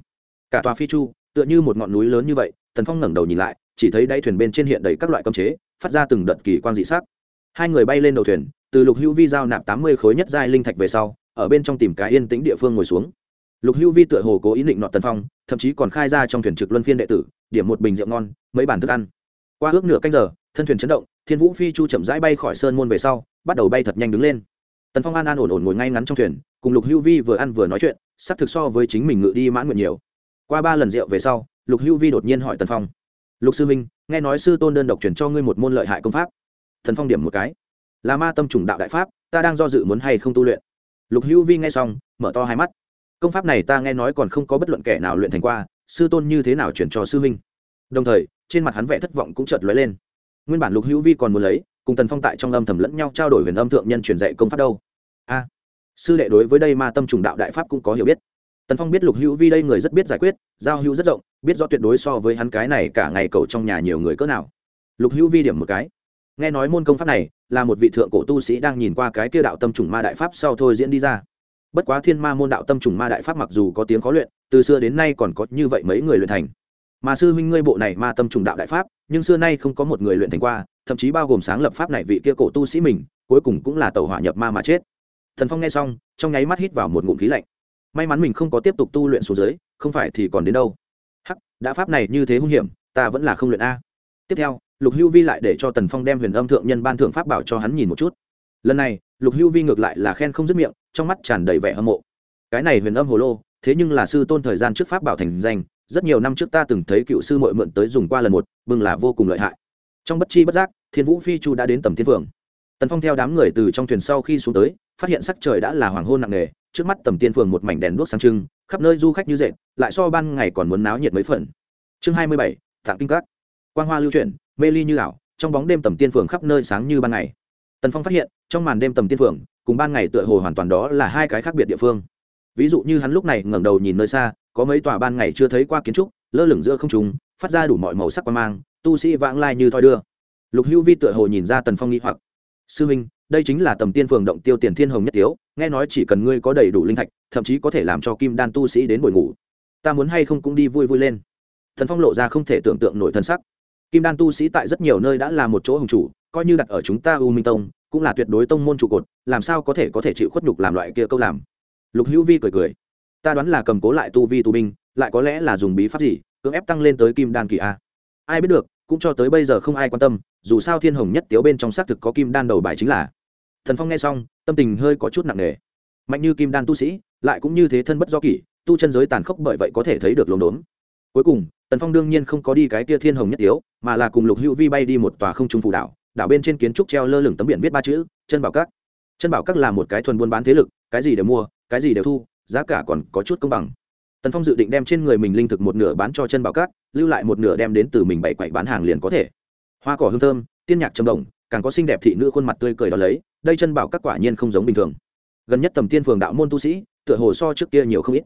Cả tòa phi chu, tựa như một ngọn núi lớn như vậy, tần phong ngẩng đầu nhìn lại chỉ thấy đáy thuyền bên trên hiện đầy các loại cơm chế, phát ra từng đợt kỳ quan dị sắc. Hai người bay lên đầu thuyền, từ lục hữu vi giao nạp tám mươi khối nhất giai linh thạch về sau, ở bên trong tìm cái yên tĩnh địa phương ngồi xuống. Lục hữu vi tựa hồ cố ý định nọ tần phong, thậm chí còn khai ra trong thuyền trực luân phiên đệ tử, điểm một bình rượu ngon, mấy bản thức ăn. Qua ước nửa canh giờ, thân thuyền chấn động, thiên vũ phi chu chậm rãi bay khỏi sơn môn về sau, bắt đầu bay thật nhanh đứng lên. Tần phong an an ổn ổn ngồi ngay ngắn trong thuyền, cùng lục hữu vi vừa ăn vừa nói chuyện sắc thực so với chính mình ngự đi mãn nguyện nhiều. Qua ba lần rượu về sau, lục hữu vi đột nhiên hỏi tần phong lục sư minh nghe nói sư tôn đơn độc truyền cho ngươi một môn lợi hại công pháp. Thần phong điểm một cái. Là ma tâm trùng đạo đại pháp, ta đang do dự muốn hay không tu luyện. Lục hữu vi nghe xong, mở to hai mắt. Công pháp này ta nghe nói còn không có bất luận kẻ nào luyện thành qua, sư tôn như thế nào chuyển cho sư minh đồng thời, trên mặt hắn vẻ thất vọng cũng chợt lóe lên. Nguyên bản lục hữu vi còn muốn lấy, cùng tần phong tại trong âm thầm lẫn nhau trao đổi huyền âm thượng nhân truyền dạy công pháp đâu. A, sư đệ đối với đây ma tâm trùng đạo đại pháp cũng có hiểu biết tần phong biết lục hữu vi đây người rất biết giải quyết, giao hữu rất rộng, biết rõ tuyệt đối so với hắn cái này cả ngày cầu trong nhà nhiều người cỡ nào. Lục hữu vi điểm một cái. Nghe nói môn công pháp này là một vị thượng cổ tu sĩ đang nhìn qua cái kia đạo tâm trùng ma đại pháp sau thôi diễn đi ra. Bất quá thiên ma môn đạo tâm trùng ma đại pháp mặc dù có tiếng khó luyện, từ xưa đến nay còn có như vậy mấy người luyện thành. Mà sư huynh ngươi bộ này ma tâm trùng đạo đại pháp, nhưng xưa nay không có một người luyện thành qua, thậm chí bao gồm sáng lập pháp này vị kia cổ tu sĩ mình, cuối cùng cũng là tàu hỏa nhập ma mà chết. Thần phong nghe xong, trong nháy mắt hít vào một ngụm khí lạnh may mắn mình không có tiếp tục tu luyện xuống dưới, không phải thì còn đến đâu. Hắc, đã pháp này như thế hung hiểm, ta vẫn là không luyện a. Tiếp theo, lục hưu vi lại để cho tần phong đem huyền âm thượng nhân ban thượng pháp bảo cho hắn nhìn một chút. Lần này, lục hưu vi ngược lại là khen không dứt miệng, trong mắt tràn đầy vẻ hâm mộ. Cái này huyền âm hồ lô, thế nhưng là sư tôn thời gian trước pháp bảo thành danh, rất nhiều năm trước ta từng thấy cựu sư mội mượn tới dùng qua lần một bưng là vô cùng lợi hại. Trong bất chi bất giác, thiên vũ phi chu đã đến tầm thiên phượng. Tần phong theo đám người từ trong thuyền sau khi xuống tới phát hiện sắc trời đã là hoàng hôn nặng nề, trước mắt tầm tiên phường một mảnh đèn đuốc sáng trưng, khắp nơi du khách như dệt, lại so ban ngày còn muốn náo nhiệt mấy phần. Chương hai mươi bảy, tạng kinh các. Quang hoa lưu chuyển, mê ly như ảo, trong bóng đêm tầm tiên phường khắp nơi sáng như ban ngày. Tần phong phát hiện, trong màn đêm tầm tiên phường, cùng ban ngày tựa hồ hoàn toàn đó là hai cái khác biệt địa phương. Ví dụ như hắn lúc này ngẩng đầu nhìn nơi xa, có mấy tòa ban ngày chưa thấy qua kiến trúc, lơ lửng giữa không trùng phát ra đủ mọi màu sắc quan mang, tu sĩ vãng lai như thoi đưa. Lục hữu vi tựa hồ nhìn ra tần phong nghĩ hoặc. Sư minh đây chính là tầm tiên phường động tiêu tiền thiên hồng nhất tiếu nghe nói chỉ cần ngươi có đầy đủ linh thạch, thậm chí có thể làm cho kim đan tu sĩ đến buổi ngủ. Ta muốn hay không cũng đi vui vui lên. Thần phong lộ ra không thể tưởng tượng nổi thân sắc. Kim đan tu sĩ tại rất nhiều nơi đã là một chỗ hùng chủ, coi như đặt ở chúng ta u minh tông, cũng là tuyệt đối tông môn trụ cột, làm sao có thể có thể chịu khuất nhục làm loại kia câu làm? Lục hữu vi cười cười. Ta đoán là cầm cố lại tu vi tu binh, lại có lẽ là dùng bí pháp gì, cưỡng ép tăng lên tới kim đan kỳ a. Ai biết được, cũng cho tới bây giờ không ai quan tâm, dù sao thiên hồng nhất tiếu bên trong xác thực có kim đan đầu bài chính là thần phong nghe xong, tâm tình hơi có chút nặng nề. Mạnh như kim đan tu sĩ, lại cũng như thế thân bất do kỷ, tu chân giới tàn khốc bởi vậy có thể thấy được lồn đốn. Cuối cùng, tần phong đương nhiên không có đi cái kia thiên hồng nhất tiếu, mà là cùng lục hữu vi bay đi một tòa không trung phủ đảo đảo bên trên kiến trúc treo lơ lửng tấm biển viết ba chữ, chân bảo các. Chân bảo các là một cái thuần buôn bán thế lực, cái gì đều mua, cái gì đều thu, giá cả còn có chút công bằng. Tần phong dự định đem trên người mình linh thực một nửa bán cho chân bảo các, lưu lại một nửa đem đến từ mình bảy quậy bán hàng liền có thể. Hoa cỏ hương thơm, tiên nhạc trầm đồng, càng có xinh đẹp thị nữ khuôn mặt tươi cười đó lấy đây chân bảo các quả nhiên không giống bình thường. Gần nhất tầm tiên phường đạo môn tu sĩ, tựa hồ so trước kia nhiều không ít.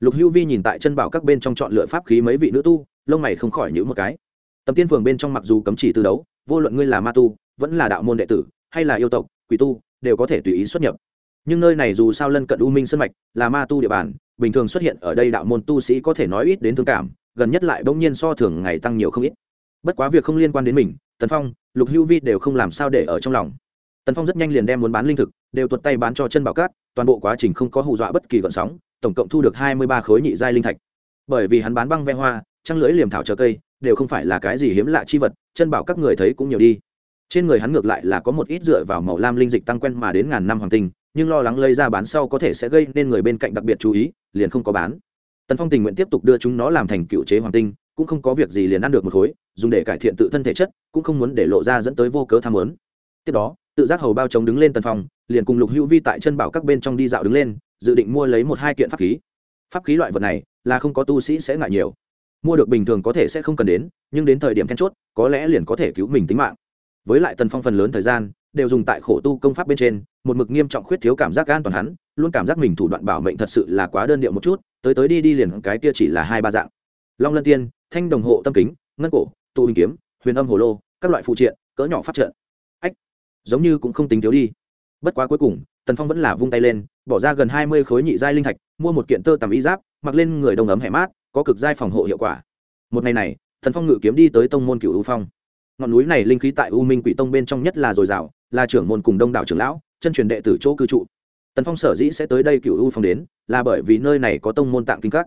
Lục hữu vi nhìn tại chân bảo các bên trong chọn lựa pháp khí mấy vị nữ tu, lông mày không khỏi nhữ một cái. Tầm tiên phường bên trong mặc dù cấm chỉ từ đấu, vô luận ngươi là ma tu, vẫn là đạo môn đệ tử, hay là yêu tộc, quỷ tu, đều có thể tùy ý xuất nhập. Nhưng nơi này dù sao lân cận u minh sân mạch, là ma tu địa bàn, bình thường xuất hiện ở đây đạo môn tu sĩ có thể nói ít đến thương cảm, gần nhất lại bỗng nhiên so thường ngày tăng nhiều không ít. Bất quá việc không liên quan đến mình, tần phong, lục hữu vi đều không làm sao để ở trong lòng tần phong rất nhanh liền đem muốn bán linh thực, đều tuột tay bán cho chân bảo cát, toàn bộ quá trình không có hù dọa bất kỳ gợn sóng, tổng cộng thu được hai mươi ba khối nhị giai linh thạch. Bởi vì hắn bán băng ve hoa, trăng lưỡi liềm thảo chờ cây, đều không phải là cái gì hiếm lạ chi vật, chân bảo các người thấy cũng nhiều đi. Trên người hắn ngược lại là có một ít dựa vào màu lam linh dịch tăng quen mà đến ngàn năm hoàng tinh, nhưng lo lắng lây ra bán sau có thể sẽ gây nên người bên cạnh đặc biệt chú ý, liền không có bán. Tần phong tình nguyện tiếp tục đưa chúng nó làm thành cựu chế hoàng tinh, cũng không có việc gì liền ăn được một khối, dùng để cải thiện tự thân thể chất, cũng không muốn để lộ ra dẫn tới vô cớ tham muốn. Tiếp đó tự giác hầu bao chống đứng lên tần phong, liền cùng lục hữu vi tại chân bảo các bên trong đi dạo đứng lên, dự định mua lấy một hai kiện pháp khí. Pháp khí loại vật này, là không có tu sĩ sẽ ngại nhiều. Mua được bình thường có thể sẽ không cần đến, nhưng đến thời điểm then chốt, có lẽ liền có thể cứu mình tính mạng. Với lại tần phong phần lớn thời gian, đều dùng tại khổ tu công pháp bên trên, một mực nghiêm trọng khuyết thiếu cảm giác an toàn hắn, luôn cảm giác mình thủ đoạn bảo mệnh thật sự là quá đơn điệu một chút, tới tới đi đi liền cái kia chỉ là hai ba dạng. Long lân tiên, thanh đồng hộ tâm kính, ngân cổ tụ hình kiếm, huyền âm hồ lô, các loại phụ triện, cỡ nhỏ phát trợ giống như cũng không tính thiếu đi. Bất quá cuối cùng, tần phong vẫn là vung tay lên, bỏ ra gần hai mươi khối nhị giai linh thạch, mua một kiện tơ tằm y giáp, mặc lên người đông ấm hẻ mát, có cực giai phòng hộ hiệu quả. Một ngày này, tần phong ngự kiếm đi tới tông môn cựu u phong. Ngọn núi này linh khí tại u minh quỷ tông bên trong nhất là dồi dào, là trưởng môn cùng đông đảo trưởng lão, chân truyền đệ tử chỗ cư trụ. Tần phong sở dĩ sẽ tới đây cựu u phong đến, là bởi vì nơi này có tông môn tạng kinh các.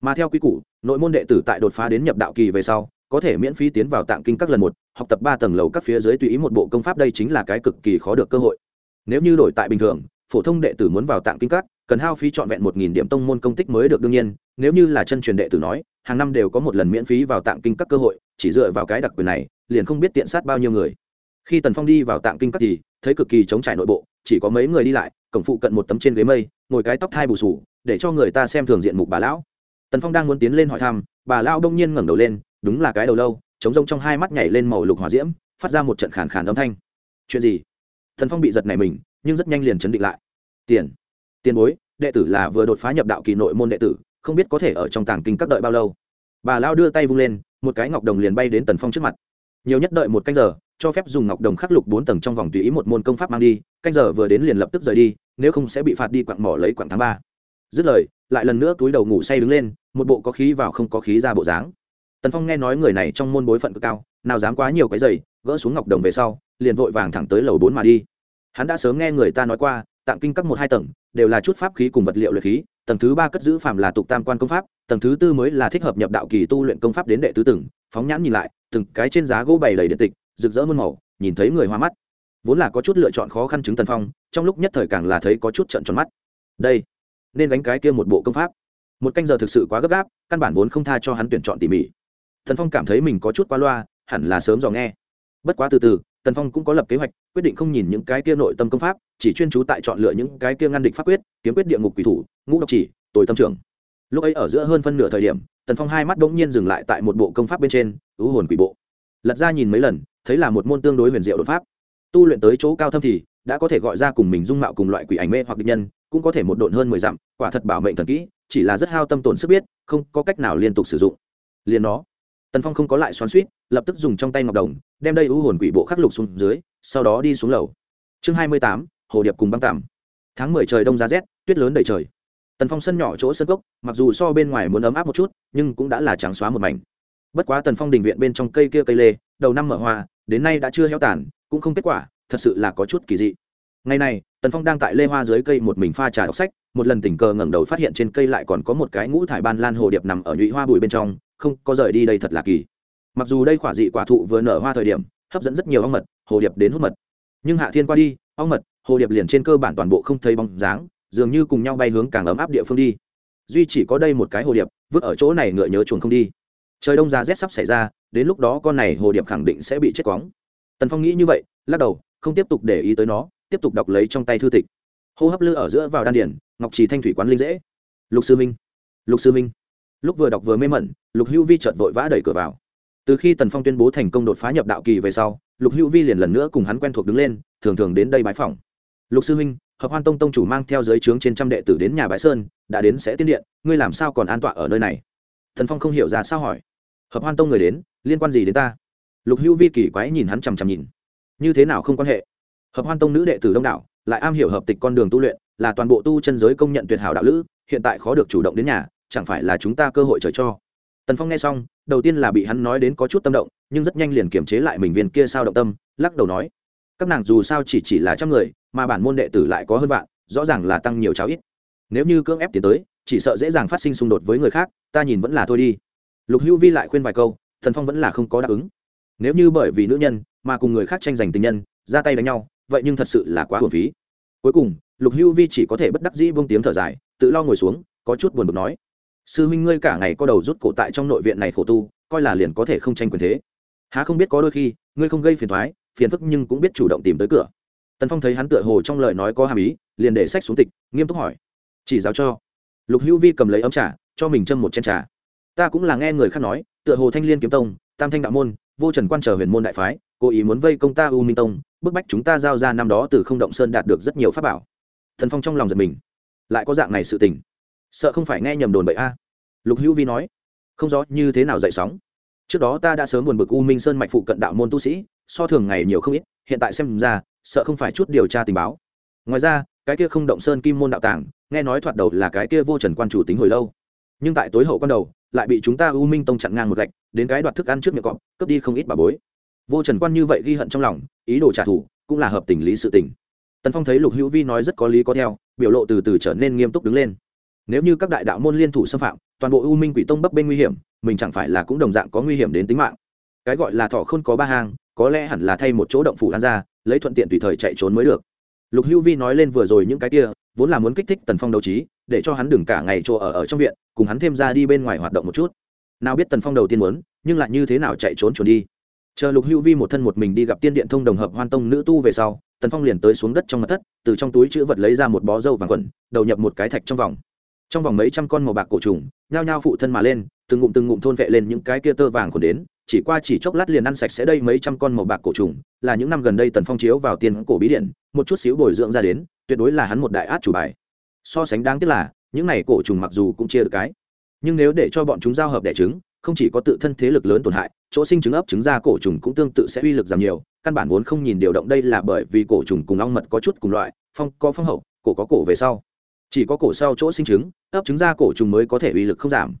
Mà theo quy củ, nội môn đệ tử tại đột phá đến nhập đạo kỳ về sau, có thể miễn phí tiến vào tạng kinh các lần một học tập ba tầng lầu các phía dưới tùy ý một bộ công pháp đây chính là cái cực kỳ khó được cơ hội. Nếu như đổi tại bình thường, phổ thông đệ tử muốn vào tạng kinh các, cần hao phí trọn vẹn một nghìn điểm tông môn công tích mới được đương nhiên, nếu như là chân truyền đệ tử nói, hàng năm đều có một lần miễn phí vào tạng kinh các cơ hội, chỉ dựa vào cái đặc quyền này, liền không biết tiện sát bao nhiêu người. Khi tần phong đi vào tạng kinh các thì, thấy cực kỳ chống trải nội bộ, chỉ có mấy người đi lại, cổng phụ cận một tấm trên ghế mây, ngồi cái tóc thai bù sù, để cho người ta xem thường diện mục bà lão. Tần phong đang muốn tiến lên hỏi thăm, bà lão đông nhiên ngẩng đầu lên, đúng là cái đầu lâu chống rông trong hai mắt nhảy lên màu lục hòa diễm, phát ra một trận khàn khàn âm thanh. Chuyện gì? Tần phong bị giật này mình, nhưng rất nhanh liền chấn định lại. Tiền. Tiền bối, đệ tử là vừa đột phá nhập đạo kỳ nội môn đệ tử, không biết có thể ở trong tàng kinh các đợi bao lâu. Bà lao đưa tay vung lên, một cái ngọc đồng liền bay đến tần phong trước mặt. Nhiều nhất đợi một canh giờ, cho phép dùng ngọc đồng khắc lục bốn tầng trong vòng tùy ý một môn công pháp mang đi, canh giờ vừa đến liền lập tức rời đi, nếu không sẽ bị phạt đi quặng mỏ lấy quặng tháng ba. Dứt lời, lại lần nữa túi đầu ngủ say đứng lên, một bộ có khí vào không có khí ra bộ dáng tần phong nghe nói người này trong môn bối phận cực cao, nào dám quá nhiều cái giày, gỡ xuống ngọc đồng về sau, liền vội vàng thẳng tới lầu bốn mà đi. Hắn đã sớm nghe người ta nói qua, tạng kinh các một hai tầng, đều là chút pháp khí cùng vật liệu luyện khí, tầng thứ ba cất giữ phạm là tục tam quan công pháp, tầng thứ tư mới là thích hợp nhập đạo kỳ tu luyện công pháp đến đệ tứ từng phóng nhãn nhìn lại, từng cái trên giá gỗ bày đầy điện tịch, rực rỡ muôn màu, nhìn thấy người hoa mắt. Vốn là có chút lựa chọn khó khăn chứng tần phong, trong lúc nhất thời càng là thấy có chút trận tròn mắt. Đây, nên đánh cái kia một bộ công pháp. Một canh giờ thực sự quá gấp gáp, căn bản vốn không tha cho hắn tuyển chọn tỉ mỉ thần phong cảm thấy mình có chút qua loa, hẳn là sớm dò nghe. Bất quá từ từ, tần phong cũng có lập kế hoạch, quyết định không nhìn những cái kia nội tâm công pháp, chỉ chuyên trú tại chọn lựa những cái kia ngăn địch pháp quyết, kiếm quyết địa ngục quỷ thủ, ngũ độc chỉ, tồi tâm trưởng. Lúc ấy ở giữa hơn phân nửa thời điểm, tần phong hai mắt đ ỗ n g nhiên dừng lại tại một bộ công pháp bên trên ứ hồn quỷ bộ. Lật ra nhìn mấy lần, thấy là một môn tương đối huyền diệu đột pháp. Tu luyện tới chỗ cao thâm thì, đã có thể gọi ra cùng mình dung mạo cùng loại quỷ ảnh mê hoặc địch nhân, cũng có thể một độn hơn mười dặm, quả thật bảo mệnh thần kỹ, chỉ là rất hao tâm tổn sức biết, không có cách nào liên tục sử dụng. Liền đó tần phong không có lại xoắn suýt lập tức dùng trong tay ngọc đồng đem đây ưu hồn quỷ bộ khắc lục xuống dưới sau đó đi xuống lầu. Chương hai mươi tám hồ điệp cùng băng tạm. Tháng mười trời đông giá rét tuyết lớn đầy trời. Tần phong sân nhỏ chỗ sân gốc, mặc dù so bên ngoài muốn ấm áp một chút nhưng cũng đã là trắng xóa một mảnh. Bất quá tần phong đình viện bên trong cây kia cây lê đầu năm mở hoa đến nay đã chưa heo tàn cũng không kết quả thật sự là có chút kỳ dị. Ngày này tần phong đang tại lê hoa dưới cây một mình pha trà đọc sách một lần tình cờ ngẩng đầu phát hiện trên cây lại còn có một cái ngũ thải ban lan hồ điệp nằm ở nhụy hoa bụi bên trong không có rời đi đây thật là kỳ. Mặc dù đây khỏa dị quả thụ vừa nở hoa thời điểm, hấp dẫn rất nhiều ong mật, hồ điệp đến hút mật. Nhưng hạ thiên qua đi, ong mật, hồ điệp liền trên cơ bản toàn bộ không thấy bóng dáng, dường như cùng nhau bay hướng càng ấm áp địa phương đi. Duy chỉ có đây một cái hồ điệp, vứt ở chỗ này ngựa nhớ chuồng không đi. Trời đông giá rét sắp xảy ra, đến lúc đó con này hồ điệp khẳng định sẽ bị chết quóng. Tần phong nghĩ như vậy, lắc đầu, không tiếp tục để ý tới nó, tiếp tục đọc lấy trong tay thư tịch. Hô hấp lư ở giữa vào đan điển ngọc trì thanh thủy quán linh dễ. Lục sư minh, lục sư minh lúc vừa đọc vừa mê mẩn lục hữu vi chợt vội vã đẩy cửa vào. Từ khi tần phong tuyên bố thành công đột phá nhập đạo kỳ về sau lục hữu vi liền lần nữa cùng hắn quen thuộc đứng lên thường thường đến đây bái phòng lục sư huynh, hợp hoan tông tông chủ mang theo giới trướng trên trăm đệ tử đến nhà bãi sơn đã đến sẽ tiên điện ngươi làm sao còn an tọa ở nơi này? Thần phong không hiểu ra sao hỏi. Hợp hoan tông người đến liên quan gì đến ta? Lục hữu vi kỳ quái nhìn hắn chằm chằm nhìn. Như thế nào không quan hệ? Hợp hoan tông nữ đệ tử đông đảo lại am hiểu hợp tịch con đường tu luyện là toàn bộ tu chân giới công nhận tuyệt hảo đạo lữ hiện tại khó được chủ động đến nhà chẳng phải là chúng ta cơ hội trời cho. Tần phong nghe xong, đầu tiên là bị hắn nói đến có chút tâm động, nhưng rất nhanh liền kiềm chế lại mình viên kia sao động tâm, lắc đầu nói, các nàng dù sao chỉ chỉ là trăm người, mà bản môn đệ tử lại có hơn vạn, rõ ràng là tăng nhiều cháo ít. Nếu như cưỡng ép tiến tới, chỉ sợ dễ dàng phát sinh xung đột với người khác, ta nhìn vẫn là thôi đi. Lục hữu vi lại khuyên vài câu thần phong vẫn là không có đáp ứng. Nếu như bởi vì nữ nhân, mà cùng người khác tranh giành tình nhân, ra tay đánh nhau, vậy nhưng thật sự là quá hồn phí. Cuối cùng, lục hữu vi chỉ có thể bất đắc dĩ vương tiếng thở dài, tự lo ngồi xuống, có chút buồn bực nói sư huynh ngươi cả ngày có đầu rút cổ tại trong nội viện này khổ tu, coi là liền có thể không tranh quyền thế. Há không biết có đôi khi, ngươi không gây phiền thoái, phiền phức nhưng cũng biết chủ động tìm tới cửa. Tần phong thấy hắn tựa hồ trong lời nói có hàm ý, liền để sách xuống tịch, nghiêm túc hỏi. Chỉ giáo cho. Lục hữu vi cầm lấy ấm trà, cho mình châm một chén trà. Ta cũng là nghe người khác nói, tựa hồ thanh liên kiếm tông, tam thanh đạo môn, vô trần quan trở huyền môn đại phái, cố ý muốn vây công ta u minh tông, bức bách chúng ta giao ra năm đó từ không động sơn đạt được rất nhiều pháp bảo. Thần phong trong lòng giật mình. Lại có dạng này sự tình sợ không phải nghe nhầm đồn bậy a. Lục hữu vi nói, không rõ như thế nào dậy sóng. Trước đó ta đã sớm buồn bực u minh sơn mạch phụ cận đạo môn tu sĩ, so thường ngày nhiều không ít, hiện tại xem ra, sợ không phải chút điều tra tình báo. Ngoài ra, cái kia không động sơn kim môn đạo tàng, nghe nói thoạt đầu là cái kia vô trần quan chủ tính hồi lâu. Nhưng tại tối hậu quan đầu, lại bị chúng ta u minh tông chặn ngang một gạch, đến cái đoạt thức ăn trước miệng cọp, cướp đi không ít bà bối. Vô trần quan như vậy ghi hận trong lòng, ý đồ trả thù, cũng là hợp tình lý sự tình. Tần phong thấy lục hữu vi nói rất có lý có theo, biểu lộ từ từ trở nên nghiêm túc đứng lên nếu như các đại đạo môn liên thủ xâm phạm, toàn bộ u minh quỷ tông bấp bên nguy hiểm, mình chẳng phải là cũng đồng dạng có nguy hiểm đến tính mạng. Cái gọi là thọ không có ba hang, có lẽ hẳn là thay một chỗ động phủ ăn ra, lấy thuận tiện tùy thời chạy trốn mới được. Lục hữu vi nói lên vừa rồi những cái kia, vốn là muốn kích thích tần phong đấu trí, để cho hắn đừng cả ngày chỗ ở ở trong viện, cùng hắn thêm ra đi bên ngoài hoạt động một chút. Nào biết tần phong đầu tiên muốn, nhưng lại như thế nào chạy trốn trốn đi. Chờ lục hữu vi một thân một mình đi gặp tiên điện thông đồng hợp hoan tông nữ tu về sau, tần phong liền tới xuống đất trong mặt thất, từ trong túi chữ vật lấy ra một bó dâu vàng quần, đầu nhập một cái thạch trong vòng trong vòng mấy trăm con màu bạc cổ trùng, nhao nhao phụ thân mà lên, từng ngụm từng ngụm thôn vệ lên những cái kia tơ vàng còn đến, chỉ qua chỉ chốc lát liền ăn sạch sẽ đây mấy trăm con màu bạc cổ trùng, là những năm gần đây tần phong chiếu vào tiền cổ bí điện một chút xíu bồi dưỡng ra đến, tuyệt đối là hắn một đại át chủ bài. So sánh đáng tiếc là, những này cổ trùng mặc dù cũng chia được cái, nhưng nếu để cho bọn chúng giao hợp đẻ trứng, không chỉ có tự thân thế lực lớn tổn hại, chỗ sinh trứng ấp trứng ra cổ trùng cũng tương tự sẽ uy lực giảm nhiều, căn bản vốn không nhìn điều động đây là bởi vì cổ trùng cùng ong mật có chút cùng loại, phong có phong hậu, cổ có cổ về sau chỉ có cổ sau chỗ sinh trứng, ấp trứng ra cổ trùng mới có thể uy lực không giảm.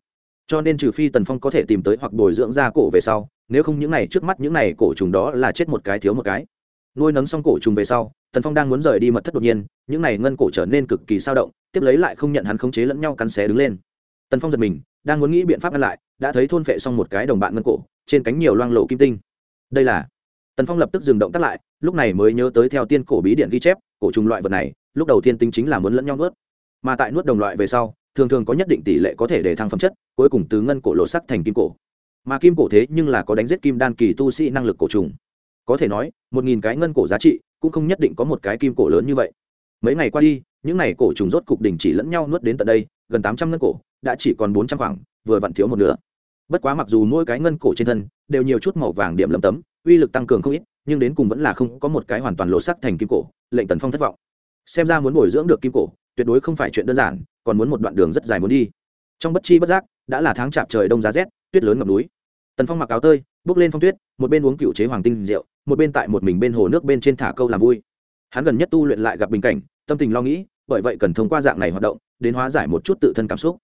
Cho nên trừ phi tần phong có thể tìm tới hoặc bồi dưỡng ra cổ về sau, nếu không những này trước mắt những này cổ trùng đó là chết một cái thiếu một cái. Nuôi nấng xong cổ trùng về sau, tần phong đang muốn rời đi mật thất đột nhiên, những này ngân cổ trở nên cực kỳ sao động, tiếp lấy lại không nhận hắn khống chế lẫn nhau cắn xé đứng lên. Tần phong giật mình, đang muốn nghĩ biện pháp ngăn lại, đã thấy thôn phệ xong một cái đồng bạn ngân cổ, trên cánh nhiều loang lộ kim tinh. Đây là tần phong lập tức dừng động tắt lại, lúc này mới nhớ tới theo tiên cổ bí điện ghi chép, cổ trùng loại vật này, lúc đầu tiên tính chính là muốn lẫn nhau nuốt mà tại nuốt đồng loại về sau, thường thường có nhất định tỷ lệ có thể để thăng phẩm chất, cuối cùng từ ngân cổ lộ sắc thành kim cổ. Mà kim cổ thế nhưng là có đánh giết kim đan kỳ tu sĩ năng lực cổ trùng. Có thể nói, một nghìn cái ngân cổ giá trị cũng không nhất định có một cái kim cổ lớn như vậy. Mấy ngày qua đi, những n à y cổ trùng rốt cục đình chỉ lẫn nhau nuốt đến tận đây, gần tám trăm ngân cổ, đã chỉ còn bốn trăm khoảng, vừa vặn thiếu một nửa. Bất quá mặc dù mỗi cái ngân cổ trên thân đều nhiều chút màu vàng điểm lấm tấm, uy lực tăng cường không ít, nhưng đến cùng vẫn là không có một cái hoàn toàn lộ sắc thành kim cổ, lệnh tần phong thất vọng. Xem ra muốn bồi dưỡng được kim cổ tuyệt đối không phải chuyện đơn giản, còn muốn một đoạn đường rất dài muốn đi. Trong bất chi bất giác, đã là tháng chạp trời đông giá rét, tuyết lớn ngập núi. Tần phong mặc áo tơi, bước lên phong tuyết, một bên uống cựu chế hoàng tinh rượu, một bên tại một mình bên hồ nước bên trên thả câu làm vui. Hắn gần nhất tu luyện lại gặp bình cảnh, tâm tình lo nghĩ, bởi vậy cần thông qua dạng này hoạt động, đến hóa giải một chút tự thân cảm xúc.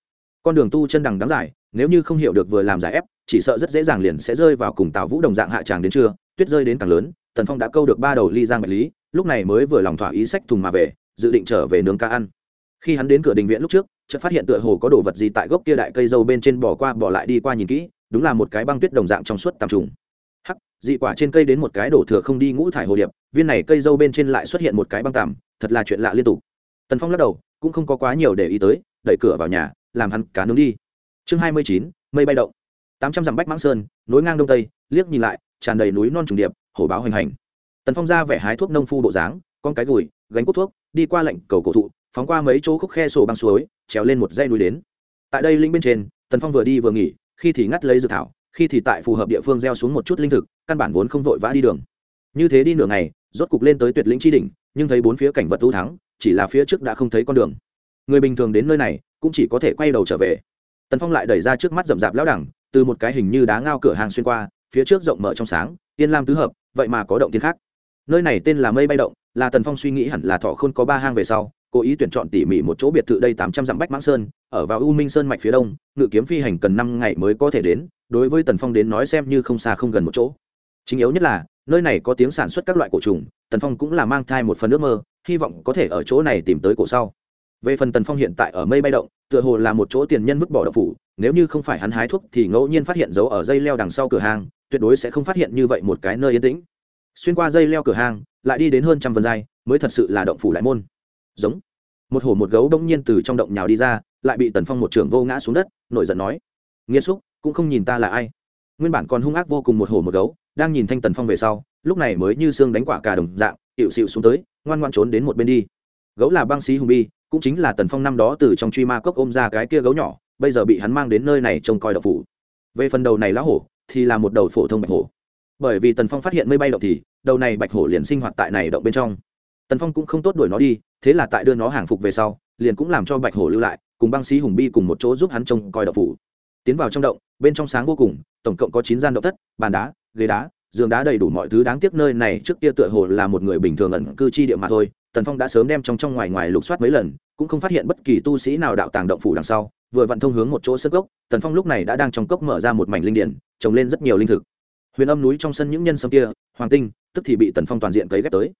Con đường tu chân đằng đáng giải nếu như không hiểu được vừa làm giải ép, chỉ sợ rất dễ dàng liền sẽ rơi vào cùng tào vũ đồng dạng hạ tràng đến trưa, tuyết rơi đến càng lớn, tần phong đã câu được ba đầu ly giang bạch lý, lúc này mới vừa lòng thỏa ý sách thùng mà về, dự định trở về nướng cá ăn khi hắn đến cửa đình viện lúc trước, chợt phát hiện tựa hồ có đồ vật gì tại gốc kia đại cây dâu bên trên bỏ qua, bỏ lại đi qua nhìn kỹ, đúng là một cái băng tuyết đồng dạng trong suốt tầm trùng. Hắc, dị quả trên cây đến một cái đổ thừa không đi ngũ thải hồ điệp, viên này cây dâu bên trên lại xuất hiện một cái băng tằm, thật là chuyện lạ liên tục. Tần phong lắc đầu, cũng không có quá nhiều để ý tới, đẩy cửa vào nhà, làm hắn cá nướng đi. Chương hai mươi chín, mây bay động. Tám trăm dặm bách mãng sơn, nối ngang đông tây, liếc nhìn lại, tràn đầy núi non trùng điệp, hổ báo hoành hành. Tần phong ra vẻ hái thuốc nông phu bộ dáng, con cái gùi, gánh cốt thuốc, đi qua lệnh cầu cổ thụ phóng qua mấy chỗ khúc khe sổ băng suối, trèo lên một dây núi đến. Tại đây linh bên trên, tần phong vừa đi vừa nghỉ, khi thì ngắt lấy dược thảo, khi thì tại phù hợp địa phương gieo xuống một chút linh thực, căn bản vốn không vội vã đi đường. Như thế đi nửa ngày, rốt cục lên tới tuyệt lĩnh tri đỉnh, nhưng thấy bốn phía cảnh vật tu thắng, chỉ là phía trước đã không thấy con đường. Người bình thường đến nơi này, cũng chỉ có thể quay đầu trở về. Tần phong lại đẩy ra trước mắt rậm rạp lão đẳng, từ một cái hình như đá ngao cửa hàng xuyên qua, phía trước rộng mở trong sáng, yên lam tứ hợp, vậy mà có động tiên khác. Nơi này tên là mây bay động, là tần phong suy nghĩ hẳn là thọ khôn có ba hang về sau cố ý tuyển chọn tỉ mỉ một chỗ biệt thự đây tám trăm dặm bách mãng sơn, ở vào u minh sơn mạch phía đông, ngự kiếm phi hành cần năm ngày mới có thể đến, đối với tần phong đến nói xem như không xa không gần một chỗ. Chính yếu nhất là, nơi này có tiếng sản xuất các loại cổ trùng, tần phong cũng là mang thai một phần ước mơ, hy vọng có thể ở chỗ này tìm tới cổ sau. Về phần tần phong hiện tại ở mây bay động, tựa hồ là một chỗ tiền nhân vứt bỏ đậu phủ, nếu như không phải hắn hái thuốc thì ngẫu nhiên phát hiện dấu ở dây leo đằng sau cửa hàng tuyệt đối sẽ không phát hiện như vậy một cái nơi yên tĩnh. Xuyên qua dây leo cửa hàng lại đi đến hơn trăm vân giai mới thật sự là động phủ lại môn giống. Một hổ một gấu đông nhiên từ trong động nhào đi ra, lại bị tần phong một trường vô ngã xuống đất, nổi giận nói nghiêm xúc, cũng không nhìn ta là ai. Nguyên bản còn hung ác vô cùng một hổ một gấu, đang nhìn thanh tần phong về sau, lúc này mới như xương đánh quả cà đồng dạng hiệu xịu xuống tới, ngoan ngoan trốn đến một bên đi. Gấu là băng sĩ hùng bi, cũng chính là tần phong năm đó từ trong truy ma cốc ôm ra cái kia gấu nhỏ, bây giờ bị hắn mang đến nơi này trông coi đậu phủ. Về phần đầu này lá hổ, thì là một đầu phổ thông bạch hổ. Bởi vì tần phong phát hiện mây bay động thì, đầu này bạch hổ liền sinh hoạt tại này động bên trong tần phong cũng không tốt đuổi nó đi, thế là tại đưa nó hàng phục về sau, liền cũng làm cho bạch hổ lưu lại, cùng băng sĩ hùng bi cùng một chỗ giúp hắn trông coi đậu phủ. Tiến vào trong động, bên trong sáng vô cùng, tổng cộng có chín gian động thất, bàn đá, ghế đá, giường đá đầy đủ mọi thứ đáng tiếc nơi này trước kia tựa hồ là một người bình thường ẩn cư chi địa mà thôi. Tần phong đã sớm đem trong trong ngoài ngoài lục soát mấy lần, cũng không phát hiện bất kỳ tu sĩ nào đạo tàng động phủ đằng sau. Vừa vặn thông hướng một chỗ sơ gốc tần phong lúc này đã đang trong cốc mở ra một mảnh linh điển, trồng lên rất nhiều linh thực. Huyền âm núi trong sân những nhân sâm kia, hoàng tinh, tức thì bị tần phong toàn diện cấy ghép tới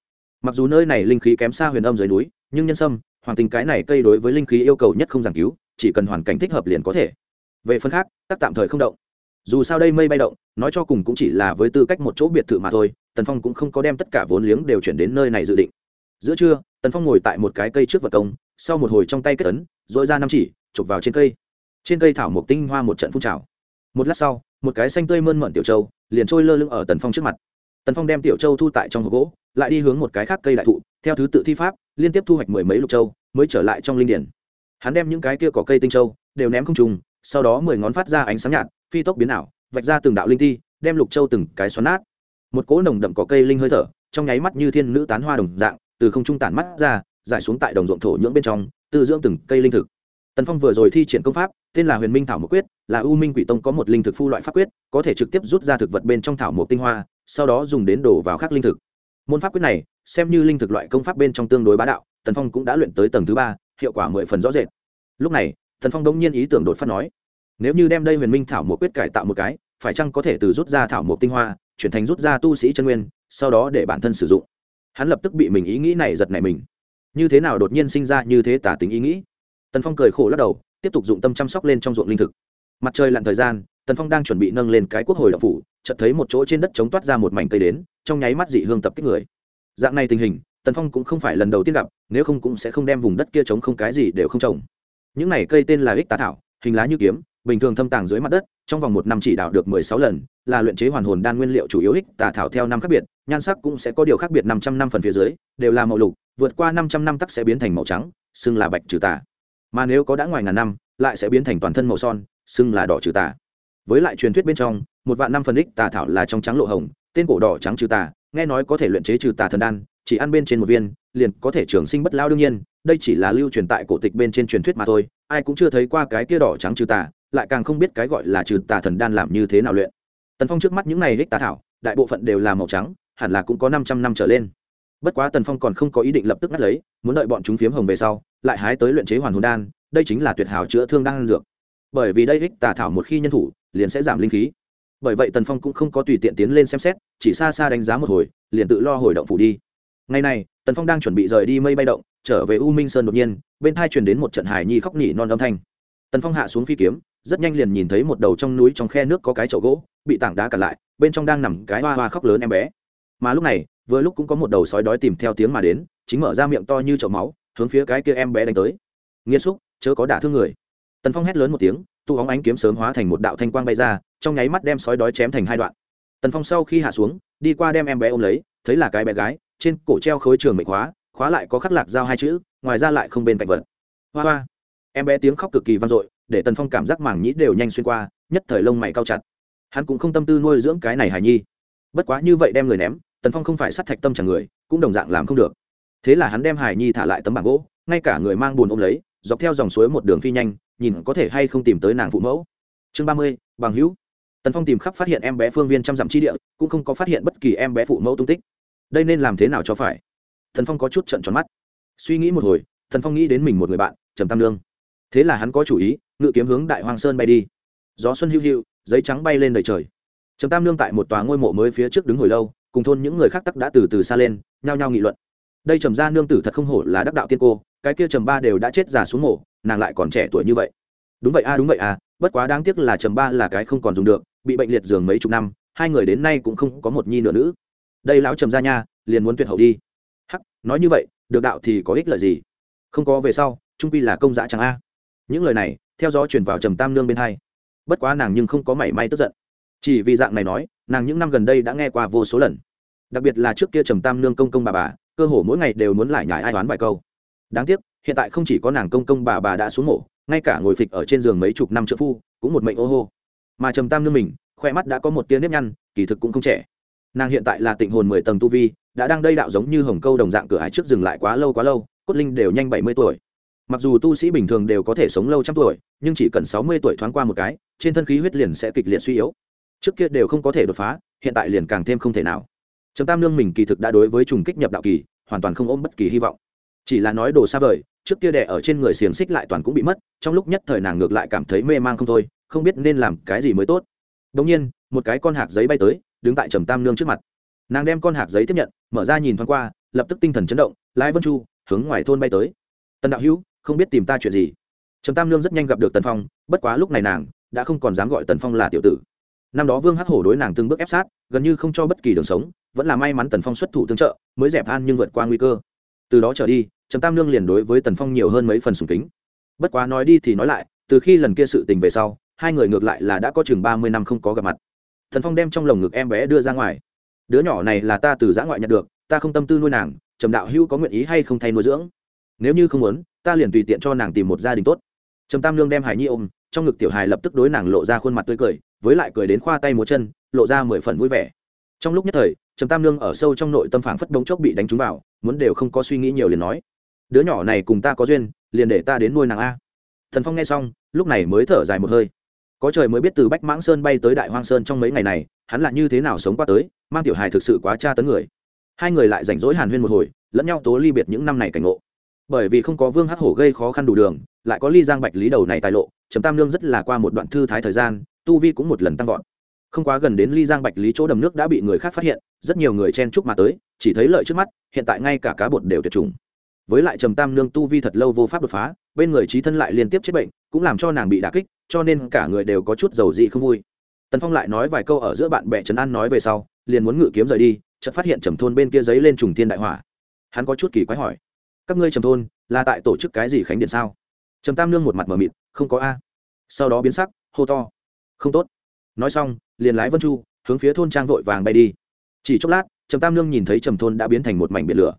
mặc dù nơi này linh khí kém xa huyền âm dưới núi, nhưng nhân sâm, hoàng tình cái này cây đối với linh khí yêu cầu nhất không giảng cứu, chỉ cần hoàn cảnh thích hợp liền có thể. Về phần khác, tắc tạm thời không động. Dù sao đây mây bay động, nói cho cùng cũng chỉ là với tư cách một chỗ biệt thự mà thôi, tần phong cũng không có đem tất cả vốn liếng đều chuyển đến nơi này dự định. Giữa trưa, tần phong ngồi tại một cái cây trước vật công, sau một hồi trong tay kết ấn dội ra năm chỉ, chụp vào trên cây. Trên cây thảo một tinh hoa một trận phun trào. Một lát sau, một cái xanh tươi mơn mận tiểu châu liền trôi lơ lưng ở tần phong trước mặt. Tần phong đem tiểu châu thu tại trong hộp gỗ lại đi hướng một cái khác cây đại thụ, theo thứ tự thi pháp, liên tiếp thu hoạch mười mấy lục châu, mới trở lại trong linh điển. Hắn đem những cái kia cỏ cây tinh châu đều ném không trùng, sau đó mười ngón phát ra ánh sáng nhạt, phi tốc biến ảo, vạch ra từng đạo linh thi, đem lục châu từng cái xoắn nát. Một cỗ nồng đậm cỏ cây linh hơi thở, trong nháy mắt như thiên nữ tán hoa đồng dạng, từ không trung tản mắt ra giải xuống tại đồng ruộng thổ nhưỡng bên trong, tư dưỡng từng cây linh thực. Tần phong vừa rồi thi triển công pháp, tên là huyền minh thảo một quyết, là u minh quỷ tông có một linh thực phu loại pháp quyết, có thể trực tiếp rút ra thực vật bên trong thảo một tinh hoa, sau đó dùng đến đổ vào khắc linh thực môn pháp quyết này, xem như linh thực loại công pháp bên trong tương đối bá đạo, tần phong cũng đã luyện tới tầng thứ ba, hiệu quả mười phần rõ rệt. Lúc này, tần phong đông nhiên ý tưởng đột phát nói, nếu như đem đây huyền minh thảo một quyết cải tạo một cái, phải chăng có thể từ rút ra thảo một tinh hoa, chuyển thành rút ra tu sĩ chân nguyên, sau đó để bản thân sử dụng? Hắn lập tức bị mình ý nghĩ này giật nảy mình. Như thế nào đột nhiên sinh ra như thế tả tính ý nghĩ? Tần phong cười khổ lắc đầu, tiếp tục dụng tâm chăm sóc lên trong ruộng linh thực. Mặt trời lặn thời gian tần phong đang chuẩn bị nâng lên cái quốc hồi đậu phủ, chợt thấy một chỗ trên đất chống toát ra một mảnh cây đến, trong nháy mắt dị hương tập kích người. Dạng này tình hình, tần phong cũng không phải lần đầu tiên gặp, nếu không cũng sẽ không đem vùng đất kia trống không cái gì đều không trồng. Những này cây tên là ích tá thảo, hình lá như kiếm, bình thường thâm tàng dưới mặt đất, trong vòng một năm chỉ đạo được mười sáu lần, là luyện chế hoàn hồn đan nguyên liệu chủ yếu ích tà thảo theo năm khác biệt, nhan sắc cũng sẽ có điều khác biệt năm trăm năm phần phía dưới, đều là màu lục, vượt qua năm trăm năm tắc sẽ biến thành màu trắng, xưng là bạch trừ tà. Mà nếu có đã ngoài ngàn năm, lại sẽ biến thành toàn thân màu son, xưng là đỏ trừ tà với lại truyền thuyết bên trong, một vạn năm phần ích tà thảo là trong trắng lộ hồng, tên cổ đỏ trắng trừ tà, nghe nói có thể luyện chế trừ tà thần đan, chỉ ăn bên trên một viên, liền có thể trường sinh bất lao đương nhiên, đây chỉ là lưu truyền tại cổ tịch bên trên truyền thuyết mà thôi, ai cũng chưa thấy qua cái kia đỏ trắng trừ tà, lại càng không biết cái gọi là trừ tà thần đan làm như thế nào luyện. Tần phong trước mắt những này ích tà thảo, đại bộ phận đều là màu trắng, hẳn là cũng có năm trăm năm trở lên. Bất quá tần phong còn không có ý định lập tức ngắt lấy, muốn đợi bọn chúng phiếm hồng về sau, lại hái tới luyện chế hoàn hồn đan, đây chính là tuyệt hảo chữa thương đan dược bởi vì đây ích tà thảo một khi nhân thủ, liền sẽ giảm linh khí. Bởi vậy tần phong cũng không có tùy tiện tiến lên xem xét, chỉ xa xa đánh giá một hồi, liền tự lo hồi động phủ đi. Ngày này, tần phong đang chuẩn bị rời đi mây bay động, trở về u minh sơn đột nhiên, bên thai truyền đến một trận hải nhi khóc nỉ non âm thanh. Tần phong hạ xuống phi kiếm, rất nhanh liền nhìn thấy một đầu trong núi trong khe nước có cái chậu gỗ, bị tảng đá cản lại, bên trong đang nằm cái hoa hoa khóc lớn em bé. Mà lúc này, vừa lúc cũng có một đầu sói đói tìm theo tiếng mà đến, chính mở ra miệng to như chậu máu, hướng phía cái kia em bé đánh tới. Nghiêm xúc, chớ có đả thương người tần phong hét lớn một tiếng tụ hóng ánh kiếm sớm hóa thành một đạo thanh quang bay ra, trong nháy mắt đem sói đói chém thành hai đoạn. Tần phong sau khi hạ xuống, đi qua đem em bé ôm lấy, thấy là cái bé gái, trên cổ treo khối trường mệnh khóa khóa lại có khắc lạc giao hai chữ, ngoài ra lại không bên cạnh vật. Hoa hoa. Em bé tiếng khóc cực kỳ vang dội, để tần phong cảm giác mảng nhĩ đều nhanh xuyên qua, nhất thời lông mày cao chặt. Hắn cũng không tâm tư nuôi dưỡng cái này hài nhi. Bất quá như vậy đem người ném, tần phong không phải sát thạch tâm chẳng người, cũng đồng dạng làm không được. Thế là hắn đem hài nhi thả lại tấm bảng gỗ, ngay cả người mang bùn ôm lấy dọc theo dòng suối một đường phi nhanh, nhìn có thể hay không tìm tới nàng phụ mẫu. Chương ba mươi, bằng hữu. Tần phong tìm khắp phát hiện em bé phương viên trăm dặm chi địa, cũng không có phát hiện bất kỳ em bé phụ mẫu tung tích. Đây nên làm thế nào cho phải? Thần phong có chút trận tròn mắt. Suy nghĩ một hồi thần phong nghĩ đến mình một người bạn, trầm tam lương thế là hắn có chủ ý, ngự kiếm hướng đại hoàng sơn bay đi. Gió xuân hữu hữu giấy trắng bay lên đầy trời. Trầm tam lương tại một tòa ngôi mộ mới phía trước đứng hồi lâu, cùng thôn những người khác tắc đã từ từ xa lên, nhao nhao nghị luận. Đây trầm gia nương tử thật không hổ là đắc đạo tiên cô cái kia trầm ba đều đã chết già xuống mộ nàng lại còn trẻ tuổi như vậy. Đúng vậy a, đúng vậy a, bất quá đáng tiếc là trầm ba là cái không còn dùng được, bị bệnh liệt giường mấy chục năm, hai người đến nay cũng không có một nhi nữa nữ. Đây lão trầm gia nha, liền muốn tuyệt hậu đi. Hắc, nói như vậy, được đạo thì có ích lợi gì? Không có về sau, trung pi là công dã chẳng a. Những lời này, theo gió chuyển vào trầm tam nương bên hai. Bất quá nàng nhưng không có mảy may tức giận. Chỉ vì dạng này nói, nàng những năm gần đây đã nghe qua vô số lần. Đặc biệt là trước kia trầm tam nương công công bà bà, cơ hồ mỗi ngày đều muốn lại nhải ai đoán vài câu đáng tiếc, hiện tại không chỉ có nàng công công bà bà đã xuống mổ ngay cả ngồi phịch ở trên giường mấy chục năm trợ phu, cũng một mệnh ô hô. Mà trầm tam nương mình khoe mắt đã có một tia nếp nhăn, kỳ thực cũng không trẻ. Nàng hiện tại là tịnh hồn mười tầng tu vi, đã đang đây đạo giống như hồng câu đồng dạng cửa hải trước dừng lại quá lâu quá lâu, cốt linh đều nhanh bảy mươi tuổi. Mặc dù tu sĩ bình thường đều có thể sống lâu trăm tuổi, nhưng chỉ cần sáu mươi tuổi thoáng qua một cái, trên thân khí huyết liền sẽ kịch liệt suy yếu. Trước kia đều không có thể đột phá, hiện tại liền càng thêm không thể nào. Trầm tam nương mình kỳ thực đã đối với trùng kích nhập đạo kỳ, hoàn toàn không ôm bất kỳ hy vọng chỉ là nói đồ xa vời, trước kia đẻ ở trên người xiềng xích lại toàn cũng bị mất, trong lúc nhất thời nàng ngược lại cảm thấy mê man không thôi, không biết nên làm cái gì mới tốt. Đông nhiên, một cái con hạc giấy bay tới, đứng tại trầm tam nương trước mặt. Nàng đem con hạc giấy tiếp nhận, mở ra nhìn thoáng qua, lập tức tinh thần chấn động lái vân chu, hướng ngoài thôn bay tới. Tần đạo hữu, không biết tìm ta chuyện gì? Trầm tam nương rất nhanh gặp được tần phong, bất quá lúc này nàng đã không còn dám gọi tần phong là tiểu tử. Năm đó vương hắc hổ đối nàng từng bước ép sát, gần như không cho bất kỳ đường sống, vẫn là may mắn tần phong xuất thủ tương trợ, mới dẹp an nhưng vượt qua nguy cơ từ đó trở đi, trầm tam nương liền đối với tần phong nhiều hơn mấy phần sùng kính. Bất quá nói đi thì nói lại, từ khi lần kia sự tình về sau, hai người ngược lại là đã có chừng ba mươi năm không có gặp mặt. Thần phong đem trong lồng ngực em bé đưa ra ngoài. Đứa nhỏ này là ta từ giã ngoại nhận được, ta không tâm tư nuôi nàng, trầm đạo hữu có nguyện ý hay không thay nuôi dưỡng? Nếu như không muốn, ta liền tùy tiện cho nàng tìm một gia đình tốt. Trầm tam lương đem hải nhi ôm, trong ngực tiểu hài lập tức đối nàng lộ ra khuôn mặt tươi cười, với lại cười đến khoa tay múa chân, lộ ra mười phần vui vẻ. Trong lúc nhất thời trầm tam Nương ở sâu trong nội tâm phảng phất đống chốc bị đánh trúng vào, muốn đều không có suy nghĩ nhiều liền nói, đứa nhỏ này cùng ta có duyên, liền để ta đến nuôi nàng a. Thần phong nghe xong, lúc này mới thở dài một hơi. Có trời mới biết từ bách mãng sơn bay tới đại hoang sơn trong mấy ngày này, hắn là như thế nào sống qua tới, mang tiểu hài thực sự quá tra tấn người. Hai người lại rảnh rỗi hàn huyên một hồi, lẫn nhau tố ly biệt những năm này cảnh ngộ. Bởi vì không có vương hắc hổ gây khó khăn đủ đường, lại có ly giang bạch lý đầu này tài lộ, trầm tam lương rất là qua một đoạn thư thái thời gian, tu vi cũng một lần tăng vọt không quá gần đến ly giang bạch lý chỗ đầm nước đã bị người khác phát hiện, rất nhiều người chen chúc mà tới, chỉ thấy lợi trước mắt, hiện tại ngay cả cá bột đều tuyệt chủng. Với lại trầm tam nương tu vi thật lâu vô pháp đột phá, bên người trí thân lại liên tiếp chết bệnh, cũng làm cho nàng bị đà kích, cho nên cả người đều có chút dầu dị không vui. Tần phong lại nói vài câu ở giữa bạn bè trấn an nói về sau, liền muốn ngự kiếm rời đi, chợt phát hiện trầm thôn bên kia giấy lên trùng thiên đại hỏa. Hắn có chút kỳ quái hỏi, các ngươi trầm thôn là tại tổ chức cái gì khánh điện sao? Trầm tam nương một mặt mờ mịt, không có a. Sau đó biến sắc, hô to, không tốt. Nói xong liền lái vân chu, hướng phía thôn trang vội vàng bay đi. Chỉ chốc lát, trầm tam nương nhìn thấy trầm thôn đã biến thành một mảnh biển lửa.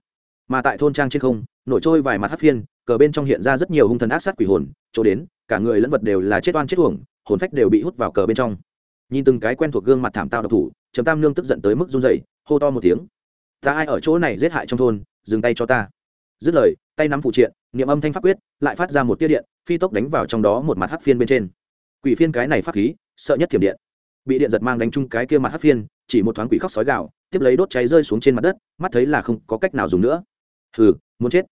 Mà tại thôn trang trên không, nổi trôi vài mặt hát phiên, cờ bên trong hiện ra rất nhiều hung thần ác sát quỷ hồn, chỗ đến, cả người lẫn vật đều là chết oan chết uổng, hồn phách đều bị hút vào cờ bên trong. Nhìn từng cái quen thuộc gương mặt thảm tao độc thủ, trầm tam nương tức giận tới mức run dậy hô to một tiếng. Ta ai ở chỗ này giết hại trong thôn, dừng tay cho ta. Dứt lời, tay nắm phụ triện, niệm âm thanh pháp quyết, lại phát ra một tia điện, phi tốc đánh vào trong đó một mặt hát phiên bên trên. Quỷ phiên cái này pháp khí, sợ nhất thiểm điện bị điện giật mang đánh chung cái kia mặt hất phiên chỉ một thoáng quỷ khóc sói gạo tiếp lấy đốt cháy rơi xuống trên mặt đất mắt thấy là không có cách nào dùng nữa. Hừ muốn chết.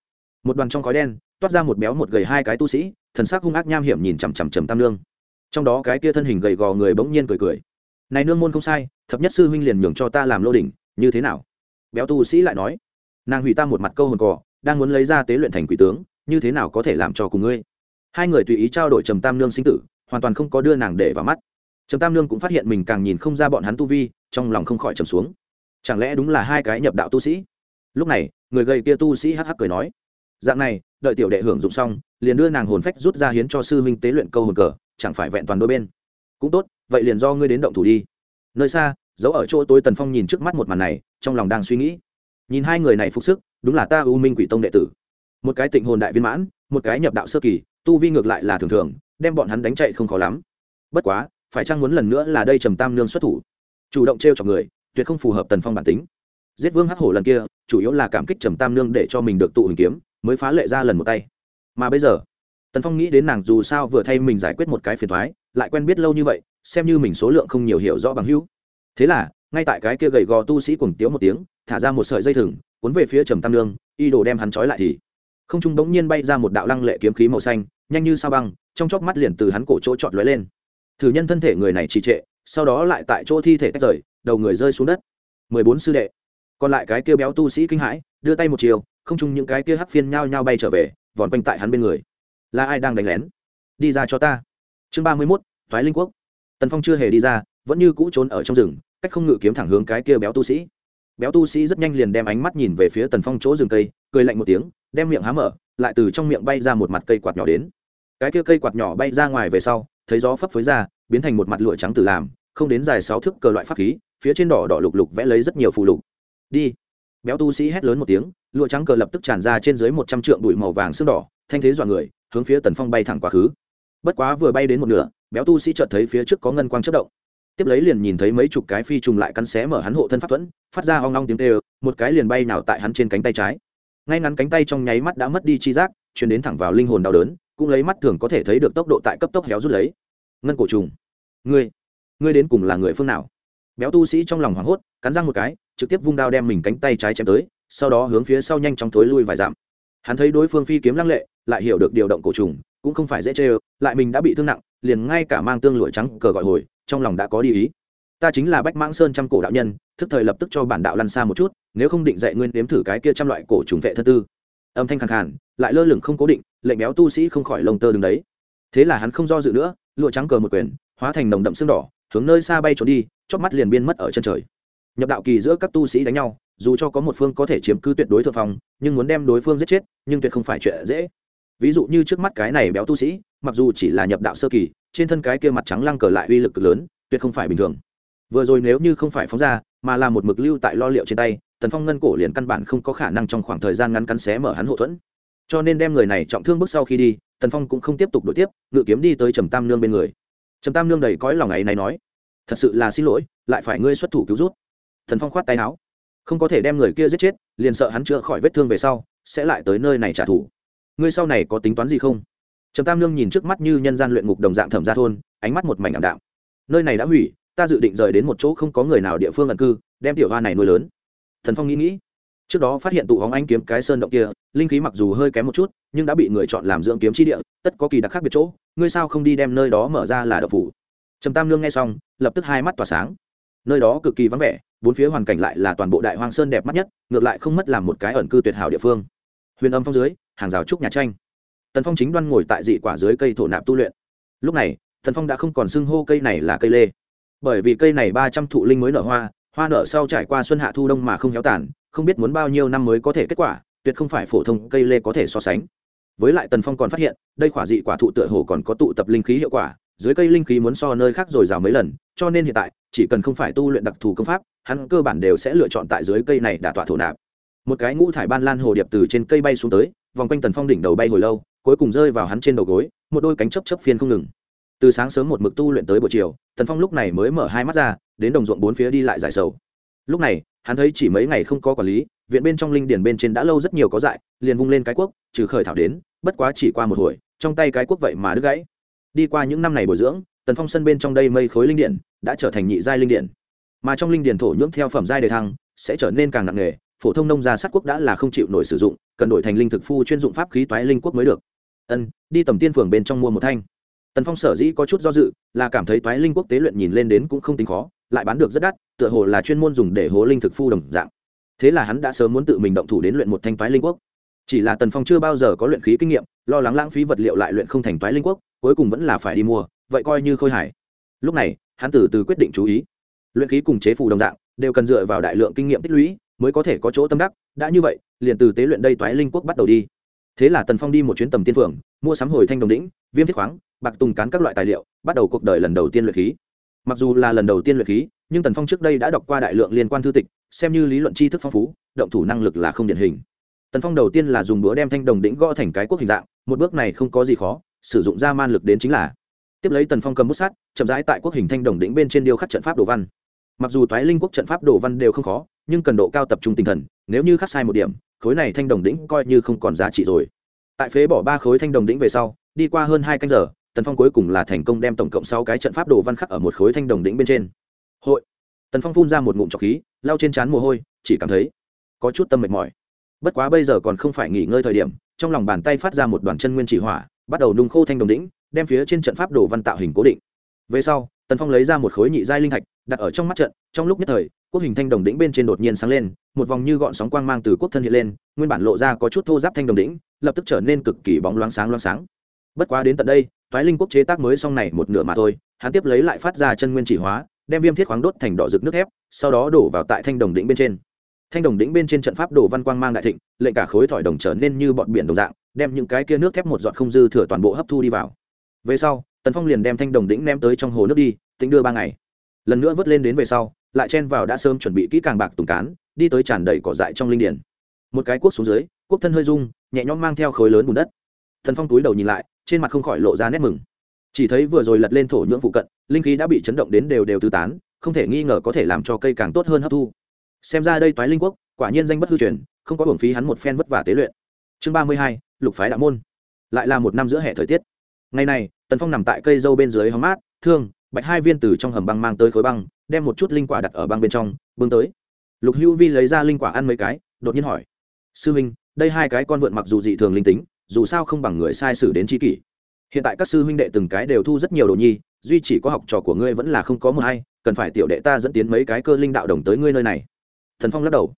Một đoàn trong khói đen toát ra một béo một gầy hai cái tu sĩ thần sắc hung ác nham hiểm nhìn chằm chằm trầm tam nương. Trong đó cái kia thân hình gầy gò người bỗng nhiên cười cười. Này nương môn không sai thập nhất sư huynh liền nhường cho ta làm lô đỉnh như thế nào? Béo tu sĩ lại nói. Nàng hủy ta một mặt câu hồn cỏ, đang muốn lấy ra tế luyện thành quỷ tướng như thế nào có thể làm cho cùng ngươi? Hai người tùy ý trao đổi trầm tam nương sinh tử hoàn toàn không có đưa nàng để vào mắt trầm tam nương cũng phát hiện mình càng nhìn không ra bọn hắn tu vi, trong lòng không khỏi trầm xuống. Chẳng lẽ đúng là hai cái nhập đạo tu sĩ? Lúc này, người gầy kia tu sĩ hắc hắc cười nói, dạng này, đợi tiểu đệ hưởng dụng xong, liền đưa nàng hồn phách rút ra hiến cho sư huynh tế luyện câu hồn cờ, chẳng phải vẹn toàn đôi bên. Cũng tốt, vậy liền do ngươi đến động thủ đi. Nơi xa, giấu ở chỗ tối tần phong nhìn trước mắt một màn này, trong lòng đang suy nghĩ. Nhìn hai người này phục sức, đúng là ta u minh quỷ tông đệ tử. Một cái tịnh hồn đại viên mãn, một cái nhập đạo sơ kỳ, tu vi ngược lại là thường thường, đem bọn hắn đánh chạy không khó lắm. Bất quá phải chăng muốn lần nữa là đây trầm tam nương xuất thủ? Chủ động t r e o chọc người, tuyệt không phù hợp tần phong bản tính. Giết vương hắc hổ lần kia, chủ yếu là cảm kích trầm tam nương để cho mình được tụ hình kiếm, mới phá lệ ra lần một tay. Mà bây giờ, tần phong nghĩ đến nàng dù sao vừa thay mình giải quyết một cái phiền thoái lại quen biết lâu như vậy, xem như mình số lượng không nhiều hiểu rõ bằng hữu. Thế là, ngay tại cái kia gầy gò tu sĩ cùng tiếu một tiếng, thả ra một sợi dây thừng, cuốn về phía trầm tam nương y đồ đem hắn trói lại thì không trung bỗng nhiên bay ra một đạo lăng lệ kiếm khí màu xanh, nhanh như sao băng, trong chốc mắt liền từ hắn cổ chỗ trọt lóe lên thử nhân thân thể người này trì trệ, sau đó lại tại chỗ thi thể tách rời, đầu người rơi xuống đất. Mười bốn sư đệ. Còn lại cái kia béo tu sĩ kinh hãi, đưa tay một chiều, không chung những cái kia hắc phiên nhao nhao bay trở về, vòn quanh tại hắn bên người. Là ai đang đánh lén? Đi ra cho ta. Chương ba mươi mốt thoái linh quốc. Tần phong chưa hề đi ra, vẫn như cũ trốn ở trong rừng, cách không ngự kiếm thẳng hướng cái kia béo tu sĩ. Béo tu sĩ rất nhanh liền đem ánh mắt nhìn về phía tần phong chỗ rừng cây, cười lạnh một tiếng, đem miệng há mở, lại từ trong miệng bay ra một mặt cây quạt nhỏ đến cái kia cây quạt nhỏ bay ra ngoài về sau, thấy gió phấp phới ra, biến thành một mặt lụa trắng từ làm, không đến dài sáu thước cờ loại pháp khí, phía trên đỏ đỏ lục lục vẽ lấy rất nhiều phù lục. Đi. Béo tu sĩ hét lớn một tiếng, lụa trắng cờ lập tức tràn ra trên dưới một trăm trượng bụi màu vàng xương đỏ, thanh thế dọa người, hướng phía tần phong bay thẳng quá khứ. Bất quá vừa bay đến một nửa, béo tu sĩ chợt thấy phía trước có ngân quang chất động. Tiếp lấy liền nhìn thấy mấy chục cái phi trùng lại cắn xé mở hắn hộ thân pháp thuẫn, phát ra hoang long tiếng tê một cái liền bay nào tại hắn trên cánh tay trái. Ngay ngắn cánh tay trong nháy mắt đã mất đi chi giác, chuyển đến thẳng vào linh hồn đau đớn cũng lấy mắt thường có thể thấy được tốc độ tại cấp tốc héo rút lấy. Ngân cổ trùng. Ngươi ngươi đến cùng là người phương nào? Béo tu sĩ trong lòng hoảng hốt, cắn răng một cái, trực tiếp vung đao đem mình cánh tay trái chém tới, sau đó hướng phía sau nhanh chóng thối lui vài dặm. Hắn thấy đối phương phi kiếm lăng lệ, lại hiểu được điều động cổ trùng, cũng không phải dễ chê ơ lại mình đã bị thương nặng, liền ngay cả mang tương lụi trắng cờ gọi hồi, trong lòng đã có đi ý. Ta chính là bách mãng sơn trăm cổ đạo nhân, thức thời lập tức cho bản đạo lăn xa một chút, nếu không định dạy nguyên đếm thử cái kia trăm loại cổ trùng vệ thân tư. Âm thanh khẳng khàn, lại lơ lửng không cố định lệnh béo tu sĩ không khỏi lông tơ đứng đấy. Thế là hắn không do dự nữa, lụa trắng cờ một quyền, hóa thành nồng đậm xương đỏ, hướng nơi xa bay trốn đi chót mắt liền biên mất ở chân trời. Nhập đạo kỳ giữa các tu sĩ đánh nhau, dù cho có một phương có thể chiếm cứ tuyệt đối thượng phong, nhưng muốn đem đối phương giết chết, nhưng tuyệt không phải chuyện dễ. Ví dụ như trước mắt cái này béo tu sĩ, mặc dù chỉ là nhập đạo sơ kỳ, trên thân cái kia mặt trắng lăng cờ lại uy lực lớn, tuyệt không phải bình thường. Vừa rồi nếu như không phải phóng ra, mà là một mực lưu tại lo liệu trên tay, tần phong ngân cổ liền căn bản không có khả năng trong khoảng thời gian ngắn cắn xé mở hắn hậu thuẫn cho nên đem người này trọng thương bước sau khi đi, tần phong cũng không tiếp tục đổi tiếp, ngự kiếm đi tới trầm tam nương bên người. Trầm tam nương đầy cõi lòng ấy này nói, thật sự là xin lỗi, lại phải ngươi xuất thủ cứu rút. Thần phong khoát tay áo, không có thể đem người kia giết chết, liền sợ hắn chữa khỏi vết thương về sau, sẽ lại tới nơi này trả thù. Ngươi sau này có tính toán gì không? Trầm tam nương nhìn trước mắt như nhân gian luyện ngục đồng dạng thẩm ra thôn, ánh mắt một mảnh ảm đạm. Nơi này đã hủy, ta dự định rời đến một chỗ không có người nào địa phương ẩn cư, đem tiểu hoa này nuôi lớn. Thần phong nghĩ nghĩ trước đó phát hiện tụ hóng anh kiếm cái sơn động kia, linh khí mặc dù hơi kém một chút, nhưng đã bị người chọn làm dưỡng kiếm chi địa, tất có kỳ đặc khác biệt chỗ, ngươi sao không đi đem nơi đó mở ra là đậu phủ? Trầm tam lương nghe xong, lập tức hai mắt tỏa sáng. Nơi đó cực kỳ vắng vẻ, bốn phía hoàn cảnh lại là toàn bộ đại hoang sơn đẹp mắt nhất, ngược lại không mất làm một cái ẩn cư tuyệt hảo địa phương. Huyền âm phong dưới, hàng rào trúc nhà tranh. Tần phong chính đoan ngồi tại dị quả dưới cây thổ nạp tu luyện. Lúc này, tần phong đã không còn xưng hô cây này là cây lê. Bởi vì cây này ba trăm thụ linh mới nở hoa hoa nở sau trải qua xuân hạ thu đông mà không héo tàn không biết muốn bao nhiêu năm mới có thể kết quả, tuyệt không phải phổ thông cây lê có thể so sánh. Với lại tần phong còn phát hiện, đây quả dị quả thụ tựa hồ còn có tụ tập linh khí hiệu quả, dưới cây linh khí muốn so nơi khác dồi dào mấy lần, cho nên hiện tại, chỉ cần không phải tu luyện đặc thù công pháp, hắn cơ bản đều sẽ lựa chọn tại dưới cây này đả tọa thổ nạp. Một cái ngũ thải ban lan hồ điệp từ trên cây bay xuống tới, vòng quanh tần phong đỉnh đầu bay hồi lâu, cuối cùng rơi vào hắn trên đầu gối, một đôi cánh chấp chấp phiên không ngừng. Từ sáng sớm một mực tu luyện tới buổi chiều, tần phong lúc này mới mở hai mắt ra, đến đồng ruộng bốn phía đi lại giải sầu. Lúc này hắn thấy chỉ mấy ngày không có quản lý, viện bên trong linh điển bên trên đã lâu rất nhiều có dại, liền vung lên cái quốc, trừ khởi thảo đến, bất quá chỉ qua một hồi, trong tay cái quốc vậy mà đứt gãy. Đi qua những năm này bồi dưỡng, tần phong sân bên trong đây mây khối linh điện đã trở thành nhị giai linh điện mà trong linh điện thổ nhưỡng theo phẩm giai đề thăng, sẽ trở nên càng nặng nề, phổ thông nông gia sát quốc đã là không chịu nổi sử dụng, cần đổi thành linh thực phu chuyên dụng pháp khí toái linh quốc mới được. Ân, đi tầm tiên phường bên trong mua một thanh. Tần phong sở dĩ có chút do dự, là cảm thấy toái linh quốc tế luyện nhìn lên đến cũng không tính khó lại bán được rất đắt, tựa hồ là chuyên môn dùng để hố linh thực phu đồng dạng. Thế là hắn đã sớm muốn tự mình động thủ đến luyện một thanh toái linh quốc. Chỉ là tần phong chưa bao giờ có luyện khí kinh nghiệm, lo lắng lãng phí vật liệu lại luyện không thành toái linh quốc, cuối cùng vẫn là phải đi mua, vậy coi như khôi hải lúc này, hắn từ từ quyết định chú ý. Luyện khí cùng chế phù đồng dạng, đều cần dựa vào đại lượng kinh nghiệm tích lũy, mới có thể có chỗ tâm đắc, đã như vậy, liền từ tế luyện đây toái linh quốc bắt đầu đi. Thế là tần phong đi một chuyến tầm tiên phường, mua sắm hồi thanh đồng đĩnh viêm thiết khoáng, bạc tùng cán các loại tài liệu, bắt đầu cuộc đời lần đầu tiên luyện khí mặc dù là lần đầu tiên luyện khí, nhưng tần phong trước đây đã đọc qua đại lượng liên quan thư tịch, xem như lý luận tri thức phong phú, động thủ năng lực là không điển hình. Tần phong đầu tiên là dùng búa đem thanh đồng đĩnh gõ thành cái quốc hình dạng, một bước này không có gì khó, sử dụng ra man lực đến chính là. Tiếp lấy tần phong cầm bút sát chậm rãi tại quốc hình thanh đồng đĩnh bên trên điêu khắc trận pháp đồ văn. Mặc dù toái linh quốc trận pháp đồ văn đều không khó, nhưng cần độ cao tập trung tinh thần, nếu như khắc sai một điểm, khối này thanh đồng đĩnh coi như không còn giá trị rồi. Tại phế bỏ ba khối thanh đồng đĩnh về sau, đi qua hơn hai canh giờ tần phong cuối cùng là thành công đem tổng cộng sáu cái trận pháp đồ văn khắc ở một khối thanh đồng đĩnh bên trên. Hội. Tần phong phun ra một ngụm trọc khí lao trên trán mồ hôi, chỉ cảm thấy có chút tâm mệt mỏi. Bất quá bây giờ còn không phải nghỉ ngơi thời điểm, trong lòng bàn tay phát ra một đoàn chân nguyên chỉ hỏa, bắt đầu nung khô thanh đồng đĩnh đem phía trên trận pháp đồ văn tạo hình cố định. Về sau, tần phong lấy ra một khối nhị giai linh thạch, đặt ở trong mắt trận, trong lúc nhất thời quốc hình thanh đồng đĩnh bên trên đột nhiên sáng lên, một vòng như gọn sóng quang mang từ quốc thân hiện lên, nguyên bản lộ ra có chút thô giáp thanh đồng đĩnh lập tức trở nên cực kỳ bóng loáng sáng loáng sáng. Bất quá đến tận đây toái linh quốc chế tác mới xong này một nửa mà thôi, hắn tiếp lấy lại phát ra chân nguyên chỉ hóa, đem viêm thiết khoáng đốt thành đỏ rực nước thép, sau đó đổ vào tại thanh đồng đỉnh bên trên. Thanh đồng đỉnh bên trên trận pháp đổ văn quang mang đại thịnh, lệnh cả khối thỏi đồng trở nên như bọn biển đồng dạng, đem những cái kia nước thép một giọt không dư thừa toàn bộ hấp thu đi vào. Về sau, tần phong liền đem thanh đồng đỉnh ném tới trong hồ nước đi, tính đưa ba ngày. Lần nữa vớt lên đến về sau, lại chen vào đã sớm chuẩn bị kỹ càng bạc tùng cán, đi tới tràn đầy cỏ dại trong linh điển một cái cuốc xuống dưới, cuốc thân hơi rung, nhẹ nhõm mang theo khối lớn bùn đất. Thần phong túi đầu nhìn lại trên mặt không khỏi lộ ra nét mừng. Chỉ thấy vừa rồi lật lên thổ nhưỡng phụ cận, linh khí đã bị chấn động đến đều đều tứ tán, không thể nghi ngờ có thể làm cho cây càng tốt hơn hấp thu. Xem ra đây toái linh quốc, quả nhiên danh bất hư truyền, không có hưởng phí hắn một phen vất vả tế luyện. Chương ba mươi hai, lục phái đạo môn. Lại là một năm giữa hệ thời tiết. Ngày này, tần phong nằm tại cây dâu bên dưới hóng mát, thương, bạch hai viên từ trong hầm băng mang tới khối băng, đem một chút linh quả đặt ở băng bên trong, bưng tới. Lục hữu vi lấy ra linh quả ăn mấy cái, đột nhiên hỏi, sư huynh đây hai cái con vượn mặc dù dị thường linh tính dù sao không bằng người sai sử đến tri kỷ. Hiện tại các sư huynh đệ từng cái đều thu rất nhiều đồ nhi, duy chỉ có học trò của ngươi vẫn là không có một hay cần phải tiểu đệ ta dẫn tiến mấy cái cơ linh đạo đồng tới ngươi nơi này. Thần phong lắc đầu.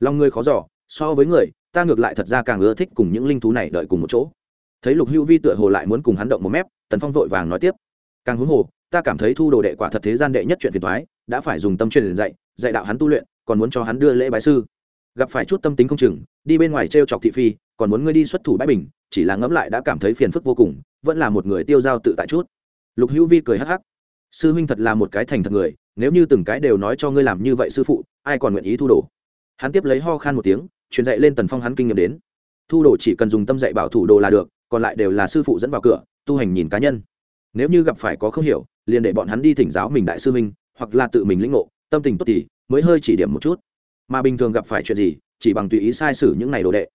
Lòng ngươi khó giỏ so với người, ta ngược lại thật ra càng ưa thích cùng những linh thú này đợi cùng một chỗ. Thấy lục hữu vi tựa hồ lại muốn cùng hắn động một mép, tần phong vội vàng nói tiếp. Càng huống hồ, ta cảm thấy thu đồ đệ quả thật thế gian đệ nhất chuyện phiền thoái đã phải dùng tâm truyền dạy dạy đạo hắn tu luyện, còn muốn cho hắn đưa lễ bái sư. Gặp phải chút tâm tính không chừng, đi bên ngoài t r e o chọc thị phi, còn muốn ngươi đi xuất thủ bãi bình chỉ là ngẫm lại đã cảm thấy phiền phức vô cùng vẫn là một người tiêu giao tự tại chút. Lục hữu vi cười hắc hắc. Sư huynh thật là một cái thành thật người nếu như từng cái đều nói cho ngươi làm như vậy sư phụ ai còn nguyện ý thu đồ? Hắn tiếp lấy ho khan một tiếng truyền dạy lên tần phong hắn kinh nghiệm đến. Thu đồ chỉ cần dùng tâm dạy bảo thủ đồ là được còn lại đều là sư phụ dẫn vào cửa tu hành nhìn cá nhân. Nếu như gặp phải có không hiểu liền để bọn hắn đi thỉnh giáo mình đại sư huynh, hoặc là tự mình lĩnh ngộ tâm tình tốt thì mới hơi chỉ điểm một chút. Mà bình thường gặp phải chuyện gì chỉ bằng tùy ý sai sử những này đồ đệ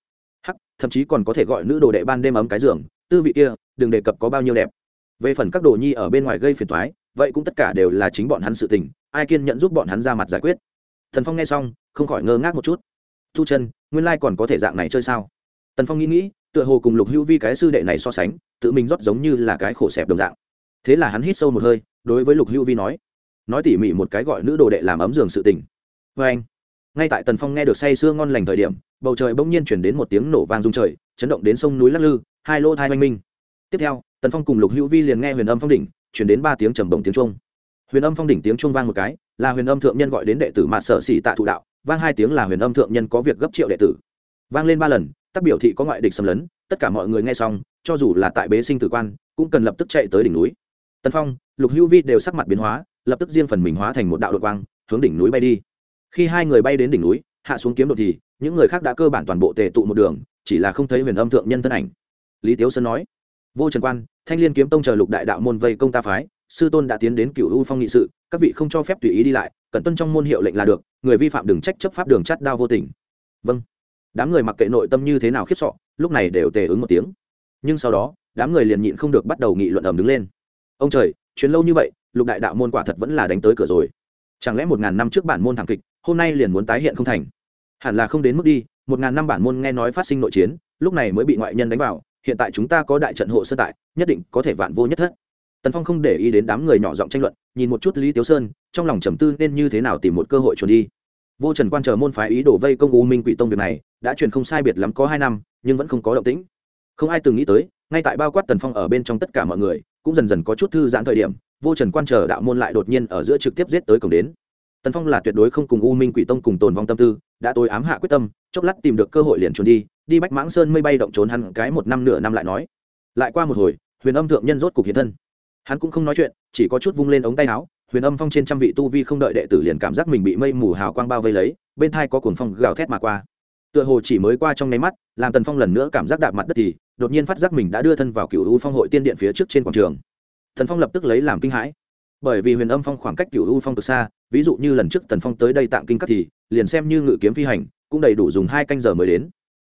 hắc, thậm chí còn có thể gọi nữ đồ đệ ban đêm ấm cái giường, tư vị kia, đừng đề cập có bao nhiêu đẹp. Về phần các đồ nhi ở bên ngoài gây phiền toái, vậy cũng tất cả đều là chính bọn hắn sự tình, ai kiên nhận giúp bọn hắn ra mặt giải quyết. Thần phong nghe xong, không khỏi ngơ ngác một chút. Thu chân nguyên lai còn có thể dạng này chơi sao? Tần phong nghĩ nghĩ, tựa hồ cùng lục hữu vi cái sư đệ này so sánh, tự mình rót giống như là cái khổ xẹp đồng dạng. Thế là hắn hít sâu một hơi, đối với lục hữu vi nói nói tỉ mỉ một cái gọi nữ đồ đệ làm ấm giường sự tình. Vê anh ngay tại tần phong nghe được say sưa ngon lành thời điểm, bầu trời bỗng nhiên chuyển đến một tiếng nổ vang rung trời, chấn động đến sông núi lắc lư, hai lô thai oanh minh. Tiếp theo, tần phong cùng lục hữu vi liền nghe huyền âm phong đỉnh, chuyển đến ba tiếng trầm bổng tiếng trung huyền âm phong đỉnh tiếng trung vang một cái, là huyền âm thượng nhân gọi đến đệ tử mạt sở xỉ tạ thụ đạo, vang hai tiếng là huyền âm thượng nhân có việc gấp triệu đệ tử. Vang lên ba lần tác biểu thị có ngoại địch xâm lấn, tất cả mọi người nghe xong, cho dù là tại bế sinh tử quan, cũng cần lập tức chạy tới đỉnh núi. Tần phong, lục hữu vi đều sắc mặt biến hóa, lập tức riêng phần mình hóa thành một đạo đội quang, hướng đỉnh núi bay đi khi hai người bay đến đỉnh núi, hạ xuống kiếm đột thì, những người khác đã cơ bản toàn bộ tề tụ một đường, chỉ là không thấy huyền âm thượng nhân thân ảnh. Lý tiếu sơn nói, vô trần quan, thanh liên kiếm tông chờ lục đại đạo môn vây công ta phái, sư tôn đã tiến đến cựu u phong nghị sự, các vị không cho phép tùy ý đi lại cần tuân trong môn hiệu lệnh là được, người vi phạm đừng trách chấp pháp đường chắt đao vô tình. Vâng. Đám người mặc kệ nội tâm như thế nào khiếp sọ, lúc này đều tề ứng một tiếng. Nhưng sau đó, đám người liền nhịn không được bắt đầu nghị luận ầm đứng lên. Ông trời chuyến lâu như vậy, lục đại đạo môn quả thật vẫn là đánh tới cửa rồi. Chẳng lẽ một ngàn năm trước bản môn thảm kịch hôm nay liền muốn tái hiện không thành. Hẳn là không đến mức đi, một ngàn năm bản môn nghe nói phát sinh nội chiến, lúc này mới bị ngoại nhân đánh vào, hiện tại chúng ta có đại trận hộ sơ tại, nhất định có thể vạn vô nhất thất. Tần phong không để ý đến đám người nhỏ giọng tranh luận, nhìn một chút lý tiếu sơn, trong lòng trầm tư nên như thế nào tìm một cơ hội trốn đi. Vô trần quan chờ môn phái ý đổ vây công u minh quỷ tông việc này, đã truyền không sai biệt lắm có hai năm, nhưng vẫn không có động tĩnh. Không ai từng nghĩ tới, ngay tại bao quát tần phong ở bên trong tất cả mọi người, cũng dần dần có chút thư giãn thời điểm, vô trần quan chờ đạo môn lại đột nhiên ở giữa trực tiếp giết tới cổng đến tần phong là tuyệt đối không cùng u minh quỷ tông cùng tồn vong tâm tư, đã tối ám hạ quyết tâm, chốc lát tìm được cơ hội liền trốn đi đi bách mãng sơn mây bay động trốn hắn cái một năm nửa năm lại nói. Lại qua một hồi, huyền âm thượng nhân rốt cục hiện thân. Hắn cũng không nói chuyện, chỉ có chút vung lên ống tay áo, huyền âm phong trên trăm vị tu vi không đợi đệ tử liền cảm giác mình bị mây mù hào quang bao vây lấy, bên thai có cuồng phong gào thét mà qua. Tựa hồ chỉ mới qua trong nháy mắt, làm tần phong lần nữa cảm giác đạp mặt đất thì, đột nhiên phát giác mình đã đưa thân vào cựu u phong hội tiên điện phía trước trên quảng trường. Thần phong lập tức lấy làm kinh hãi bởi vì huyền âm phong khoảng cách cựu u phong từ xa, ví dụ như lần trước tần phong tới đây tạng kinh các thì, liền xem như ngự kiếm phi hành, cũng đầy đủ dùng hai canh giờ mới đến.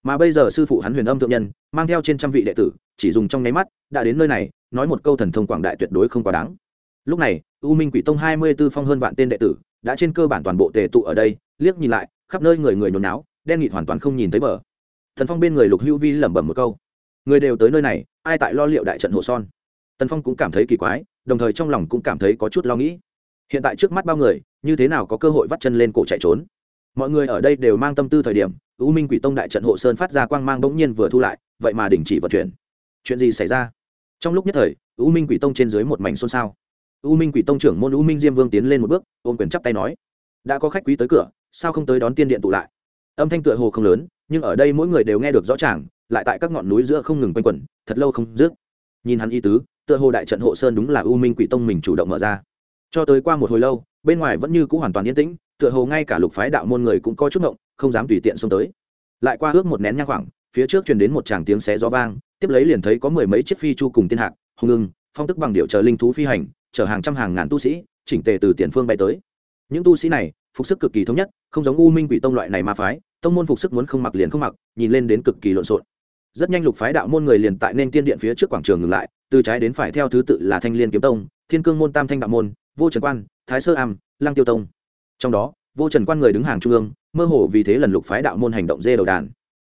Mà bây giờ sư phụ hắn huyền âm thượng nhân, mang theo trên trăm vị đệ tử, chỉ dùng trong nháy mắt, đã đến nơi này, nói một câu thần thông quảng đại tuyệt đối không quá đáng. Lúc này, u minh quỷ tông hai mươi b ố phong hơn vạn tên đệ tử, đã trên cơ bản toàn bộ tề tụ ở đây, liếc nhìn lại, khắp nơi người người nhốn náo, đen nghịt hoàn toàn không nhìn thấy bờ. Thần phong bên người lục hữu vi lẩm bẩm một câu. Người đều tới nơi này, ai tại lo liệu đại trận hồ son? Tần phong cũng cảm thấy kỳ quái đồng thời trong lòng cũng cảm thấy có chút lo nghĩ. Hiện tại trước mắt bao người, như thế nào có cơ hội vắt chân lên cổ chạy trốn? Mọi người ở đây đều mang tâm tư thời điểm, u minh quỷ tông đại trận hộ sơn phát ra quang mang bỗng nhiên vừa thu lại, vậy mà đình chỉ vận chuyển. Chuyện gì xảy ra? Trong lúc nhất thời, u minh quỷ tông trên dưới một mảnh xôn xao. U minh quỷ tông trưởng môn u minh diêm vương tiến lên một bước, ôm quyền chắp tay nói, đã có khách quý tới cửa, sao không tới đón tiên điện tụ lại? Âm thanh tựa hồ không lớn, nhưng ở đây mỗi người đều nghe được rõ ràng, lại tại các ngọn núi giữa không ngừng quanh quẩn, thật lâu không dứt. Nhìn hắn y tứ tựa hồ đại trận hộ sơn đúng là u minh quỷ tông mình chủ động mở ra. Cho tới qua một hồi lâu, bên ngoài vẫn như c ũ hoàn toàn yên tĩnh, tựa hồ ngay cả lục phái đạo môn người cũng có chút ngộng, không dám tùy tiện xông tới. Lại qua ước một nén nhang khoảng, phía trước truyền đến một tràng tiếng xé gió vang, tiếp lấy liền thấy có mười mấy chiếc phi chu cùng tiên hạc, hùng ưng, phong tức bằng điệu chờ linh thú phi hành, chở hàng trăm hàng ngàn tu sĩ, chỉnh tề từ tiền phương bay tới. Những tu sĩ này, phục sức cực kỳ thống nhất, không giống u minh quỷ tông loại này ma phái, tông môn phục sức muốn không mặc liền không mặc, nhìn lên đến cực kỳ lộn xộn. Rất nhanh lục phái đạo môn người liền tại nên tiên điện phía trước quảng trường ngừng lại từ trái đến phải theo thứ tự là thanh liên kiếm tông, thiên cương môn tam thanh đạo môn, vô trần quan, thái sơ am, lăng tiêu tông. Trong đó, vô trần quan người đứng hàng trung ương, mơ hồ vì thế lần lục phái đạo môn hành động dê đầu đàn.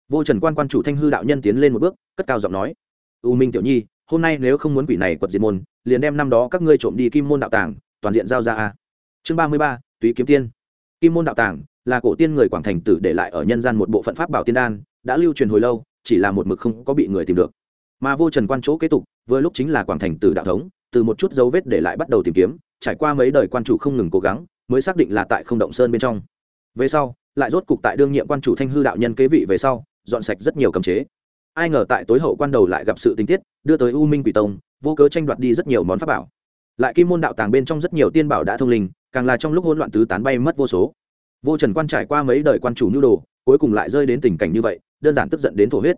Vô trần quan quan chủ thanh hư đạo nhân tiến lên một bước, cất cao giọng nói, u minh tiểu nhi, hôm nay nếu không muốn quỷ này quật diệt môn, liền đem năm đó các ngươi trộm đi kim môn đạo tàng, toàn diện giao ra a. Chương ba mươi ba, túy kiếm tiên. Kim môn đạo tàng là cổ tiên người quảng thành tử để lại ở nhân gian một bộ phận pháp bảo tiên đan, đã lưu truyền hồi lâu, chỉ là một mực không có bị người tìm được. Mà vô trần quan chỗ kế tục vừa lúc chính là quảng thành từ đạo thống, từ một chút dấu vết để lại bắt đầu tìm kiếm, trải qua mấy đời quan chủ không ngừng cố gắng, mới xác định là tại không động sơn bên trong. Về sau, lại rốt cục tại đương nhiệm quan chủ thanh hư đạo nhân kế vị về sau, dọn sạch rất nhiều cấm chế. Ai ngờ tại tối hậu quan đầu lại gặp sự tình tiết, đưa tới u minh quỷ tông, vô cớ tranh đoạt đi rất nhiều món pháp bảo. Lại kim môn đạo tàng bên trong rất nhiều tiên bảo đã thông linh, càng là trong lúc hỗn loạn tứ tán bay mất vô số. Vô trần quan trải qua mấy đời quan chủ nhu đồ, cuối cùng lại rơi đến tình cảnh như vậy, đơn giản tức giận đến thổ huyết.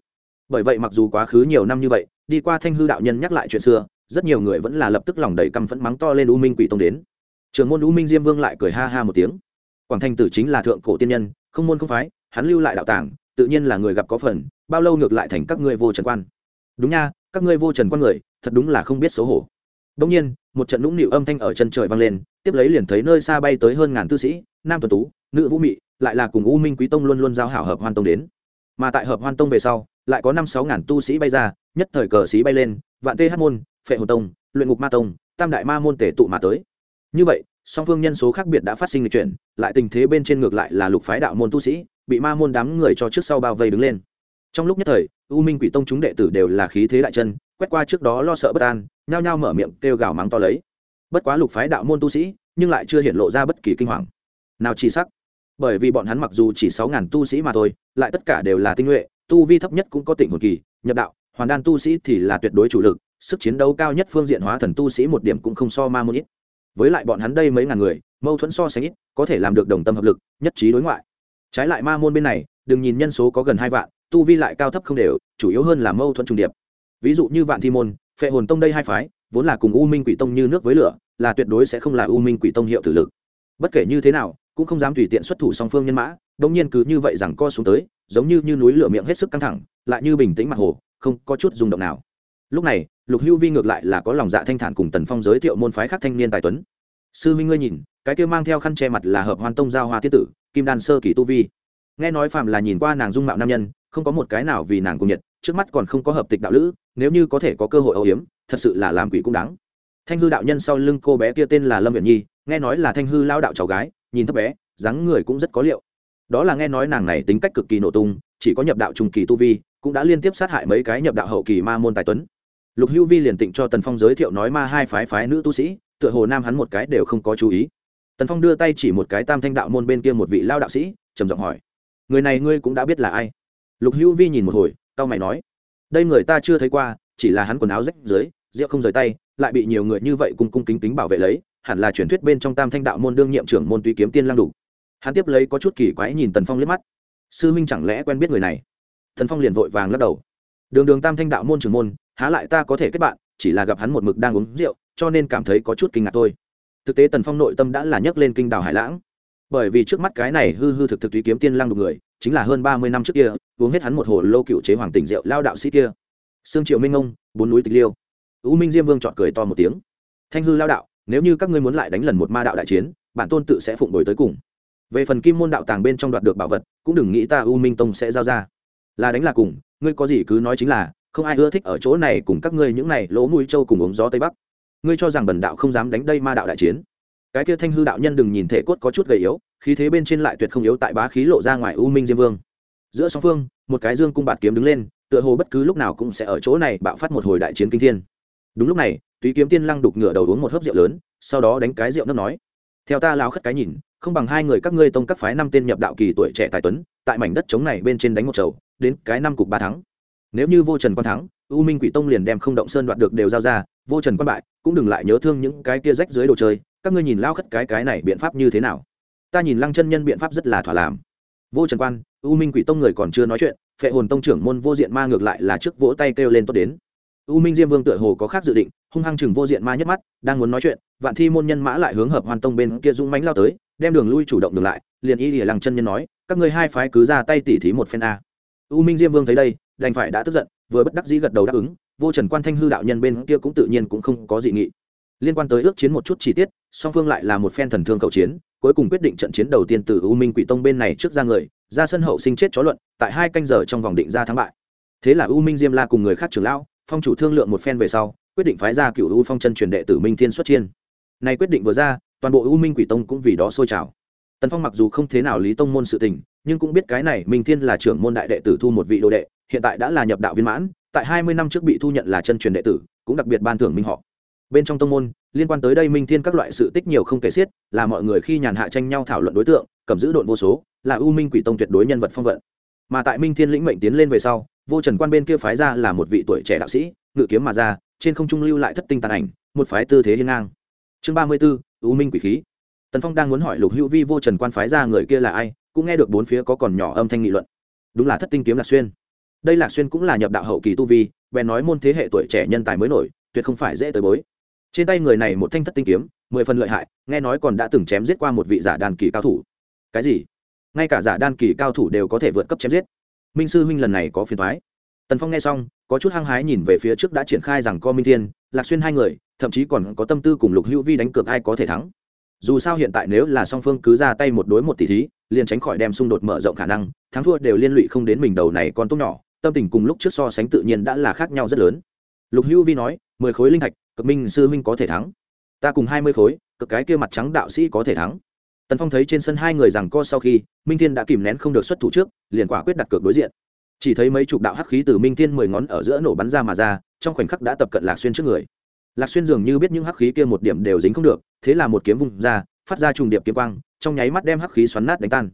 Bởi vậy mặc dù quá khứ nhiều năm như vậy đi qua thanh hư đạo nhân nhắc lại chuyện xưa, rất nhiều người vẫn là lập tức lòng đầy căm phẫn mắng to lên u minh quỷ tông đến. Trường môn u minh diêm vương lại cười ha ha một tiếng. Quảng thanh tử chính là thượng cổ tiên nhân, không môn không phái, hắn lưu lại đạo tàng, tự nhiên là người gặp có phần, bao lâu ngược lại thành các ngươi vô trần quan. Đúng nha, các ngươi vô trần quan người, thật đúng là không biết xấu hổ. Đông nhiên, một trận nũng nịu âm thanh ở chân trời vang lên, tiếp lấy liền thấy nơi xa bay tới hơn ngàn tư sĩ, nam tuần tú, nữ vũ mị, lại là cùng u minh quý tông luôn luôn giao hảo hợp hoan tông đến mà tại hợp hoan tông về sau, lại có năm sáu ngàn tu sĩ bay ra, nhất thời cờ sĩ bay lên, vạn tê hát môn, phệ hồn tông, luyện ngục ma tông, tam đại ma môn tể tụ mà tới. Như vậy, song phương nhân số khác biệt đã phát sinh lịch chuyển, lại tình thế bên trên ngược lại là lục phái đạo môn tu sĩ, bị ma môn đám người cho trước sau bao vây đứng lên. Trong lúc nhất thời, u minh quỷ tông chúng đệ tử đều là khí thế đại chân, quét qua trước đó lo sợ bất an, nhao nhao mở miệng kêu gào mắng to lấy. Bất quá lục phái đạo môn tu sĩ, nhưng lại chưa hiện lộ ra bất kỳ kinh hoàng. Nào chỉ sắc bởi vì bọn hắn mặc dù chỉ sáu ngàn tu sĩ mà thôi, lại tất cả đều là tinh nhuệ, tu vi thấp nhất cũng có tỉnh hồn kỳ, nhập đạo, hoàn đan tu sĩ thì là tuyệt đối chủ lực, sức chiến đấu cao nhất phương diện hóa thần tu sĩ một điểm cũng không so ma môn ít. Với lại bọn hắn đây mấy ngàn người, mâu thuẫn so sánh ít, có thể làm được đồng tâm hợp lực, nhất trí đối ngoại. Trái lại ma môn bên này, đừng nhìn nhân số có gần hai vạn, tu vi lại cao thấp không đều, chủ yếu hơn là mâu thuẫn trùng điệp. Ví dụ như vạn thi môn, phệ hồn tông đây hai phái, vốn là cùng u minh quỷ tông như nước với lửa, là tuyệt đối sẽ không là u minh quỷ tông hiệu tử lực. Bất kể như thế nào cũng không dám tùy tiện xuất thủ song phương nhân mã đông nhiên cứ như vậy rằng co xuống tới giống như, như núi lửa miệng hết sức căng thẳng lại như bình tĩnh mặt hồ không có chút rung động nào. Lúc này lục hưu vi ngược lại là có lòng dạ thanh thản cùng tần phong giới thiệu môn phái khác thanh niên tài tuấn. Sư minh ngươi nhìn cái kia mang theo khăn che mặt là hợp hoan tông giao hoa tiết tử kim đan sơ kỳ tu vi. Nghe nói phạm là nhìn qua nàng dung mạo nam nhân không có một cái nào vì nàng cùng nhiệt trước mắt còn không có hợp tịch đạo lữ nếu như có thể có cơ hội âu hiếm thật sự là làm quỷ cũng đáng. Thanh hư đạo nhân sau lưng cô bé kia tên là lâm viện nhi nghe nói là thanh hư lao đạo cháu gái nhìn thấp bé, dáng người cũng rất có liệu. Đó là nghe nói nàng này tính cách cực kỳ nổ tung, chỉ có nhập đạo trung kỳ tu vi, cũng đã liên tiếp sát hại mấy cái nhập đạo hậu kỳ ma môn tài tuấn. Lục hữu vi liền tịnh cho tần phong giới thiệu nói ma hai phái phái nữ tu sĩ, tựa hồ nam hắn một cái đều không có chú ý. Tần phong đưa tay chỉ một cái tam thanh đạo môn bên kia một vị lao đạo sĩ, trầm giọng hỏi, người này ngươi cũng đã biết là ai? Lục hữu vi nhìn một hồi tao mày nói, đây người ta chưa thấy qua, chỉ là hắn quần áo rách dưới, rượu không rời tay, lại bị nhiều người như vậy cung cung kính kính bảo vệ lấy hẳn là truyền thuyết bên trong tam thanh đạo môn đương nhiệm trưởng môn tùy kiếm tiên lang đủ hắn tiếp lấy có chút kỳ quái nhìn tần phong liếc mắt. Sư minh chẳng lẽ quen biết người này? Tần phong liền vội vàng lắc đầu. Đường đường tam thanh đạo môn trưởng môn, há lại ta có thể kết bạn, chỉ là gặp hắn một mực đang uống rượu, cho nên cảm thấy có chút kinh ngạc thôi. Thực tế tần phong nội tâm đã là nhấc lên kinh đảo hải lãng. Bởi vì trước mắt cái này hư hư thực thực tùy kiếm tiên lang đục người, chính là hơn ba mươi năm trước kia, uống hết hắn một hồ lô cựu chế hoàng tỉnh rượu lao đạo sĩ kia. Sương triệu minh ông, bốn núi tịch liêu. U minh diêm vương chọn cười to một tiếng. Thanh hư lao đạo nếu như các ngươi muốn lại đánh lần một ma đạo đại chiến, bản tôn tự sẽ phụng đổi tới cùng. Về phần kim môn đạo tàng bên trong đoạt được bảo vật, cũng đừng nghĩ ta u minh tông sẽ giao ra. Là đánh là cùng, ngươi có gì cứ nói chính là, không ai ưa thích ở chỗ này cùng các ngươi những này lỗ mũi trâu cùng uống gió tây bắc. Ngươi cho rằng bần đạo không dám đánh đây ma đạo đại chiến. Cái kia thanh hư đạo nhân đừng nhìn thể cốt có chút gầy yếu, khí thế bên trên lại tuyệt không yếu tại bá khí lộ ra ngoài u minh diêm vương. Giữa song phương, một cái dương cung bạt kiếm đứng lên, tựa hồ bất cứ lúc nào cũng sẽ ở chỗ này bạo phát một hồi đại chiến kinh thiên đúng lúc này, túy kiếm tiên lăng đục ngửa đầu uống một hớp rượu lớn, sau đó đánh cái rượu nước nói, theo ta lao khất cái nhìn, không bằng hai người các ngươi tông các phái năm tên nhập đạo kỳ tuổi trẻ tài tuấn, tại mảnh đất trống này bên trên đánh một chầu, đến cái năm cục ba thắng. Nếu như vô trần quan thắng, u minh quỷ tông liền đem không động sơn đoạt được đều giao ra, vô trần quan bại, cũng đừng lại nhớ thương những cái kia rách dưới đồ chơi, các ngươi nhìn lao khất cái cái này biện pháp như thế nào? Ta nhìn lăng chân nhân biện pháp rất là thỏa làm. Vô trần quan, u minh quỷ tông người còn chưa nói chuyện, phệ hồn tông trưởng môn vô diện ma ngược lại là trước vỗ tay kêu lên tốt đến u minh diêm vương tựa hồ có khác dự định, hung hăng chừng vô diện ma nhất mắt, đang muốn nói chuyện, vạn thi môn nhân mã lại hướng hợp hoàn tông bên kia dũng mánh lao tới, đem đường lui chủ động đường lại, liền y lìa lăng chân nhân nói, các ngươi hai phái cứ ra tay tỉ thí một phen a. U minh diêm vương thấy đây, đành phải đã tức giận, vừa bất đắc dĩ gật đầu đáp ứng, vô trần quan thanh hư đạo nhân bên kia cũng tự nhiên cũng không có dị nghị. Liên quan tới ước chiến một chút chi tiết, song phương lại là một phen thần thương cầu chiến, cuối cùng quyết định trận chiến đầu tiên từ u minh quỷ tông bên này trước ra người, ra sân hậu sinh chết chó luận, tại hai canh giờ trong vòng định ra thắng bại. Thế là u minh diêm la cùng người khác trưởng lão phong chủ thương lượng một phen về sau, quyết định phái ra cựu u phong chân truyền đệ tử minh thiên xuất chiên. Này quyết định vừa ra, toàn bộ u minh quỷ tông cũng vì đó sôi trào. Tần phong mặc dù không thế nào lý tông môn sự tình, nhưng cũng biết cái này minh thiên là trưởng môn đại đệ tử thu một vị đồ đệ, hiện tại đã là nhập đạo viên mãn, tại hai mươi năm trước bị thu nhận là chân truyền đệ tử, cũng đặc biệt ban thưởng minh họ. Bên trong tông môn, liên quan tới đây minh thiên các loại sự tích nhiều không kể xiết, là mọi người khi nhàn hạ tranh nhau thảo luận đối tượng, cầm giữ đội vô số, là u minh quỷ tông tuyệt đối nhân vật phong vận. Mà tại minh thiên lĩnh mệnh tiến lên về sau vô trần quan bên kia phái ra là một vị tuổi trẻ đạo sĩ, ngự kiếm mà ra, trên không trung lưu lại thất tinh tàn ảnh, một phái tư thế hiên ngang. Chương ba mươi b ố u minh quỷ khí. Tần phong đang muốn hỏi lục hữu vi vô trần quan phái ra người kia là ai, cũng nghe được bốn phía có còn nhỏ âm thanh nghị luận. Đúng là thất tinh kiếm lạc xuyên. Đây lạc xuyên cũng là nhập đạo hậu kỳ tu vi, bèn nói môn thế hệ tuổi trẻ nhân tài mới nổi, tuyệt không phải dễ tới bối. Trên tay người này một thanh thất tinh kiếm, mười phần lợi hại, nghe nói còn đã từng chém giết qua một vị giả đàn kỳ cao thủ. Cái gì? Ngay cả giả đan kỳ cao thủ đều có thể vượt cấp chém giết minh sư huynh lần này có phiền thoái. Tần phong nghe xong, có chút hăng hái nhìn về phía trước đã triển khai rằng co minh thiên, lạc xuyên hai người, thậm chí còn có tâm tư cùng lục hữu vi đánh cược ai có thể thắng. Dù sao hiện tại nếu là song phương cứ ra tay một đối một tỷ thí, liền tránh khỏi đem xung đột mở rộng khả năng, thắng thua đều liên lụy không đến mình đầu này con tốt nhỏ, tâm tình cùng lúc trước so sánh tự nhiên đã là khác nhau rất lớn. Lục hữu vi nói, mười khối linh thạch cực minh sư huynh có thể thắng. Ta cùng hai mươi khối cực cái kia mặt trắng đạo sĩ có thể thắng tần phong thấy trên sân hai người rằng co sau khi, minh thiên đã kìm nén không được xuất thủ trước, liền quả quyết đặt cược đối diện. Chỉ thấy mấy chục đạo hắc khí từ minh thiên mười ngón ở giữa nổ bắn ra mà ra, trong khoảnh khắc đã tập cận lạc xuyên trước người. Lạc xuyên dường như biết những hắc khí kia một điểm đều dính không được, thế là một kiếm vùng ra, phát ra trùng điệp kiếm quang, trong nháy mắt đem hắc khí xoắn nát đánh tan.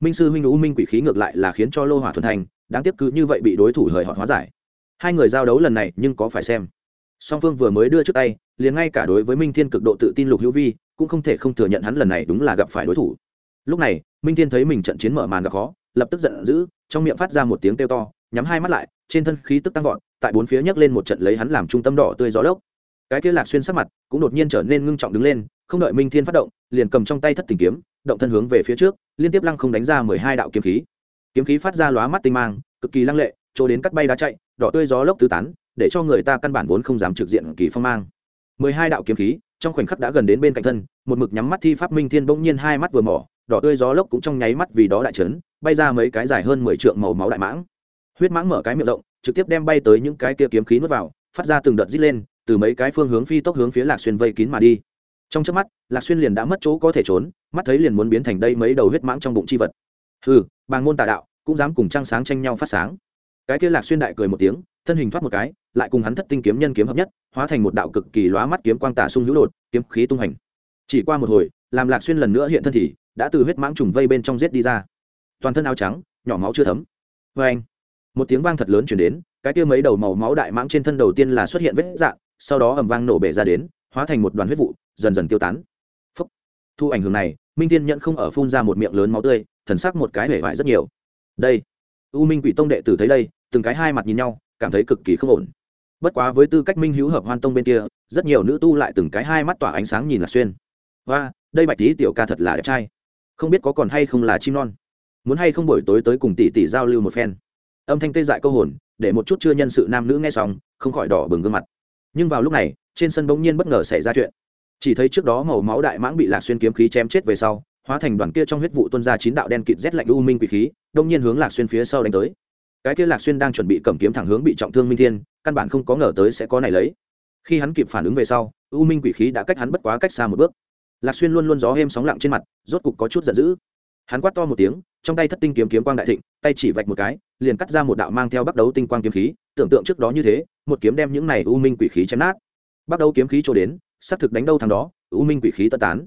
Minh sư huynh u minh quỷ khí ngược lại là khiến cho lô hỏa thuần thành, đáng tiếc cứ như vậy bị đối thủ hời họ hóa giải. Hai người giao đấu lần này nhưng có phải xem. Song phương vừa mới đưa trước tay, liền ngay cả đối với minh thiên cực độ tự tin lục hữu vi cũng không thể không thừa nhận hắn lần này đúng là gặp phải đối thủ. Lúc này, minh thiên thấy mình trận chiến mở màn gặp khó, lập tức giận dữ, trong miệng phát ra một tiếng kêu to, nhắm hai mắt lại, trên thân khí tức tăng vọt, tại bốn phía nhấc lên một trận lấy hắn làm trung tâm đỏ tươi gió lốc. Cái kia lạc xuyên sắc mặt cũng đột nhiên trở nên ngưng trọng đứng lên, không đợi minh thiên phát động, liền cầm trong tay thất tình kiếm, động thân hướng về phía trước, liên tiếp lăng không đánh ra mười hai đạo kiếm khí. Kiếm khí phát ra lóa mắt tinh mang, cực kỳ lăng lệ, chỗ đến cắt bay đá chạy, đỏ tươi gió lốc tứ tán, để cho người ta căn bản vốn không dám trực diện kỳ phong mang mười hai đạo kiếm khí, trong khoảnh khắc đã gần đến bên cạnh thân, một mực nhắm mắt thi pháp minh thiên bỗng nhiên hai mắt vừa mỏ, đỏ tươi gió lốc cũng trong nháy mắt vì đó đại trấn bay ra mấy cái dài hơn mười trượng màu máu đại mãng. Huyết mãng mở cái miệng rộng, trực tiếp đem bay tới những cái kia kiếm khí nuốt vào, phát ra từng đợt rít lên, từ mấy cái phương hướng phi tốc hướng phía lạc xuyên vây kín mà đi. Trong chớp mắt, lạc xuyên liền đã mất chỗ có thể trốn, mắt thấy liền muốn biến thành đây mấy đầu huyết mãng trong bụng chi vật. Hừ, bàng môn tà đạo, cũng dám cùng trăng sáng tranh nhau phát sáng. Cái kia lạc xuyên đại cười một tiếng, thân hình thoát một cái, lại cùng hắn thất tinh kiếm nhân kiếm hợp nhất hóa thành một đạo cực kỳ lóa mắt kiếm quang tả sung hữu đột, kiếm khí tung hành. Chỉ qua một hồi, làm lạc xuyên lần nữa hiện thân thì, đã từ huyết mãng trùng vây bên trong giết đi ra. Toàn thân áo trắng, nhỏ máu chưa thấm. Vê anh, một tiếng vang thật lớn chuyển đến, cái kia mấy đầu màu máu đại mãng trên thân đầu tiên là xuất hiện vết dạng, sau đó ầm vang nổ bể ra đến, hóa thành một đoàn huyết vụ, dần dần tiêu tán. Phúc. thu ảnh hưởng này, minh tiên nhận không ở phun ra một miệng lớn máu tươi, thần sắc một cái hể vải rất nhiều. Đây. U minh quỷ tông đệ tử thấy đây, từng cái hai mặt nhìn nhau, cảm thấy cực kỳ không ổn bất quá với tư cách minh hữu hợp hoan tông bên kia, rất nhiều nữ tu lại từng cái hai mắt tỏa ánh sáng nhìn là xuyên. Và đây bạch tí tiểu ca thật là đẹp trai. Không biết có còn hay không là chim non. Muốn hay không buổi tối tới cùng tỷ tỷ giao lưu một phen. Âm thanh tê dại câu hồn, để một chút chưa nhân sự nam nữ nghe xong, không khỏi đỏ bừng gương mặt. Nhưng vào lúc này, trên sân bỗng nhiên bất ngờ xảy ra chuyện. Chỉ thấy trước đó màu máu đại mãng bị lạc xuyên kiếm khí chém chết về sau, hóa thành đoàn kia trong huyết vụ tuân ra chín đạo đen kịt rét lạnh u minh quỷ khí, đông nhiên hướng lạc xuyên phía sau đánh tới. Cái kia lạc xuyên đang chuẩn bị cầm kiếm thẳng hướng bị trọng thương minh thiên căn bản không có ngờ tới sẽ có này lấy. Khi hắn kịp phản ứng về sau, u minh quỷ khí đã cách hắn bất quá cách xa một bước. Lạc xuyên luôn luôn gió êm sóng lặng trên mặt, rốt cục có chút giận dữ. Hắn quát to một tiếng, trong tay thất tinh kiếm kiếm quang đại thịnh, tay chỉ vạch một cái, liền cắt ra một đạo mang theo bắt đấu tinh quang kiếm khí, tưởng tượng trước đó như thế, một kiếm đem những này u minh quỷ khí chém nát. Bắt đầu kiếm khí trôi đến xác thực đánh đâu thằng đó, u minh quỷ khí tất tán.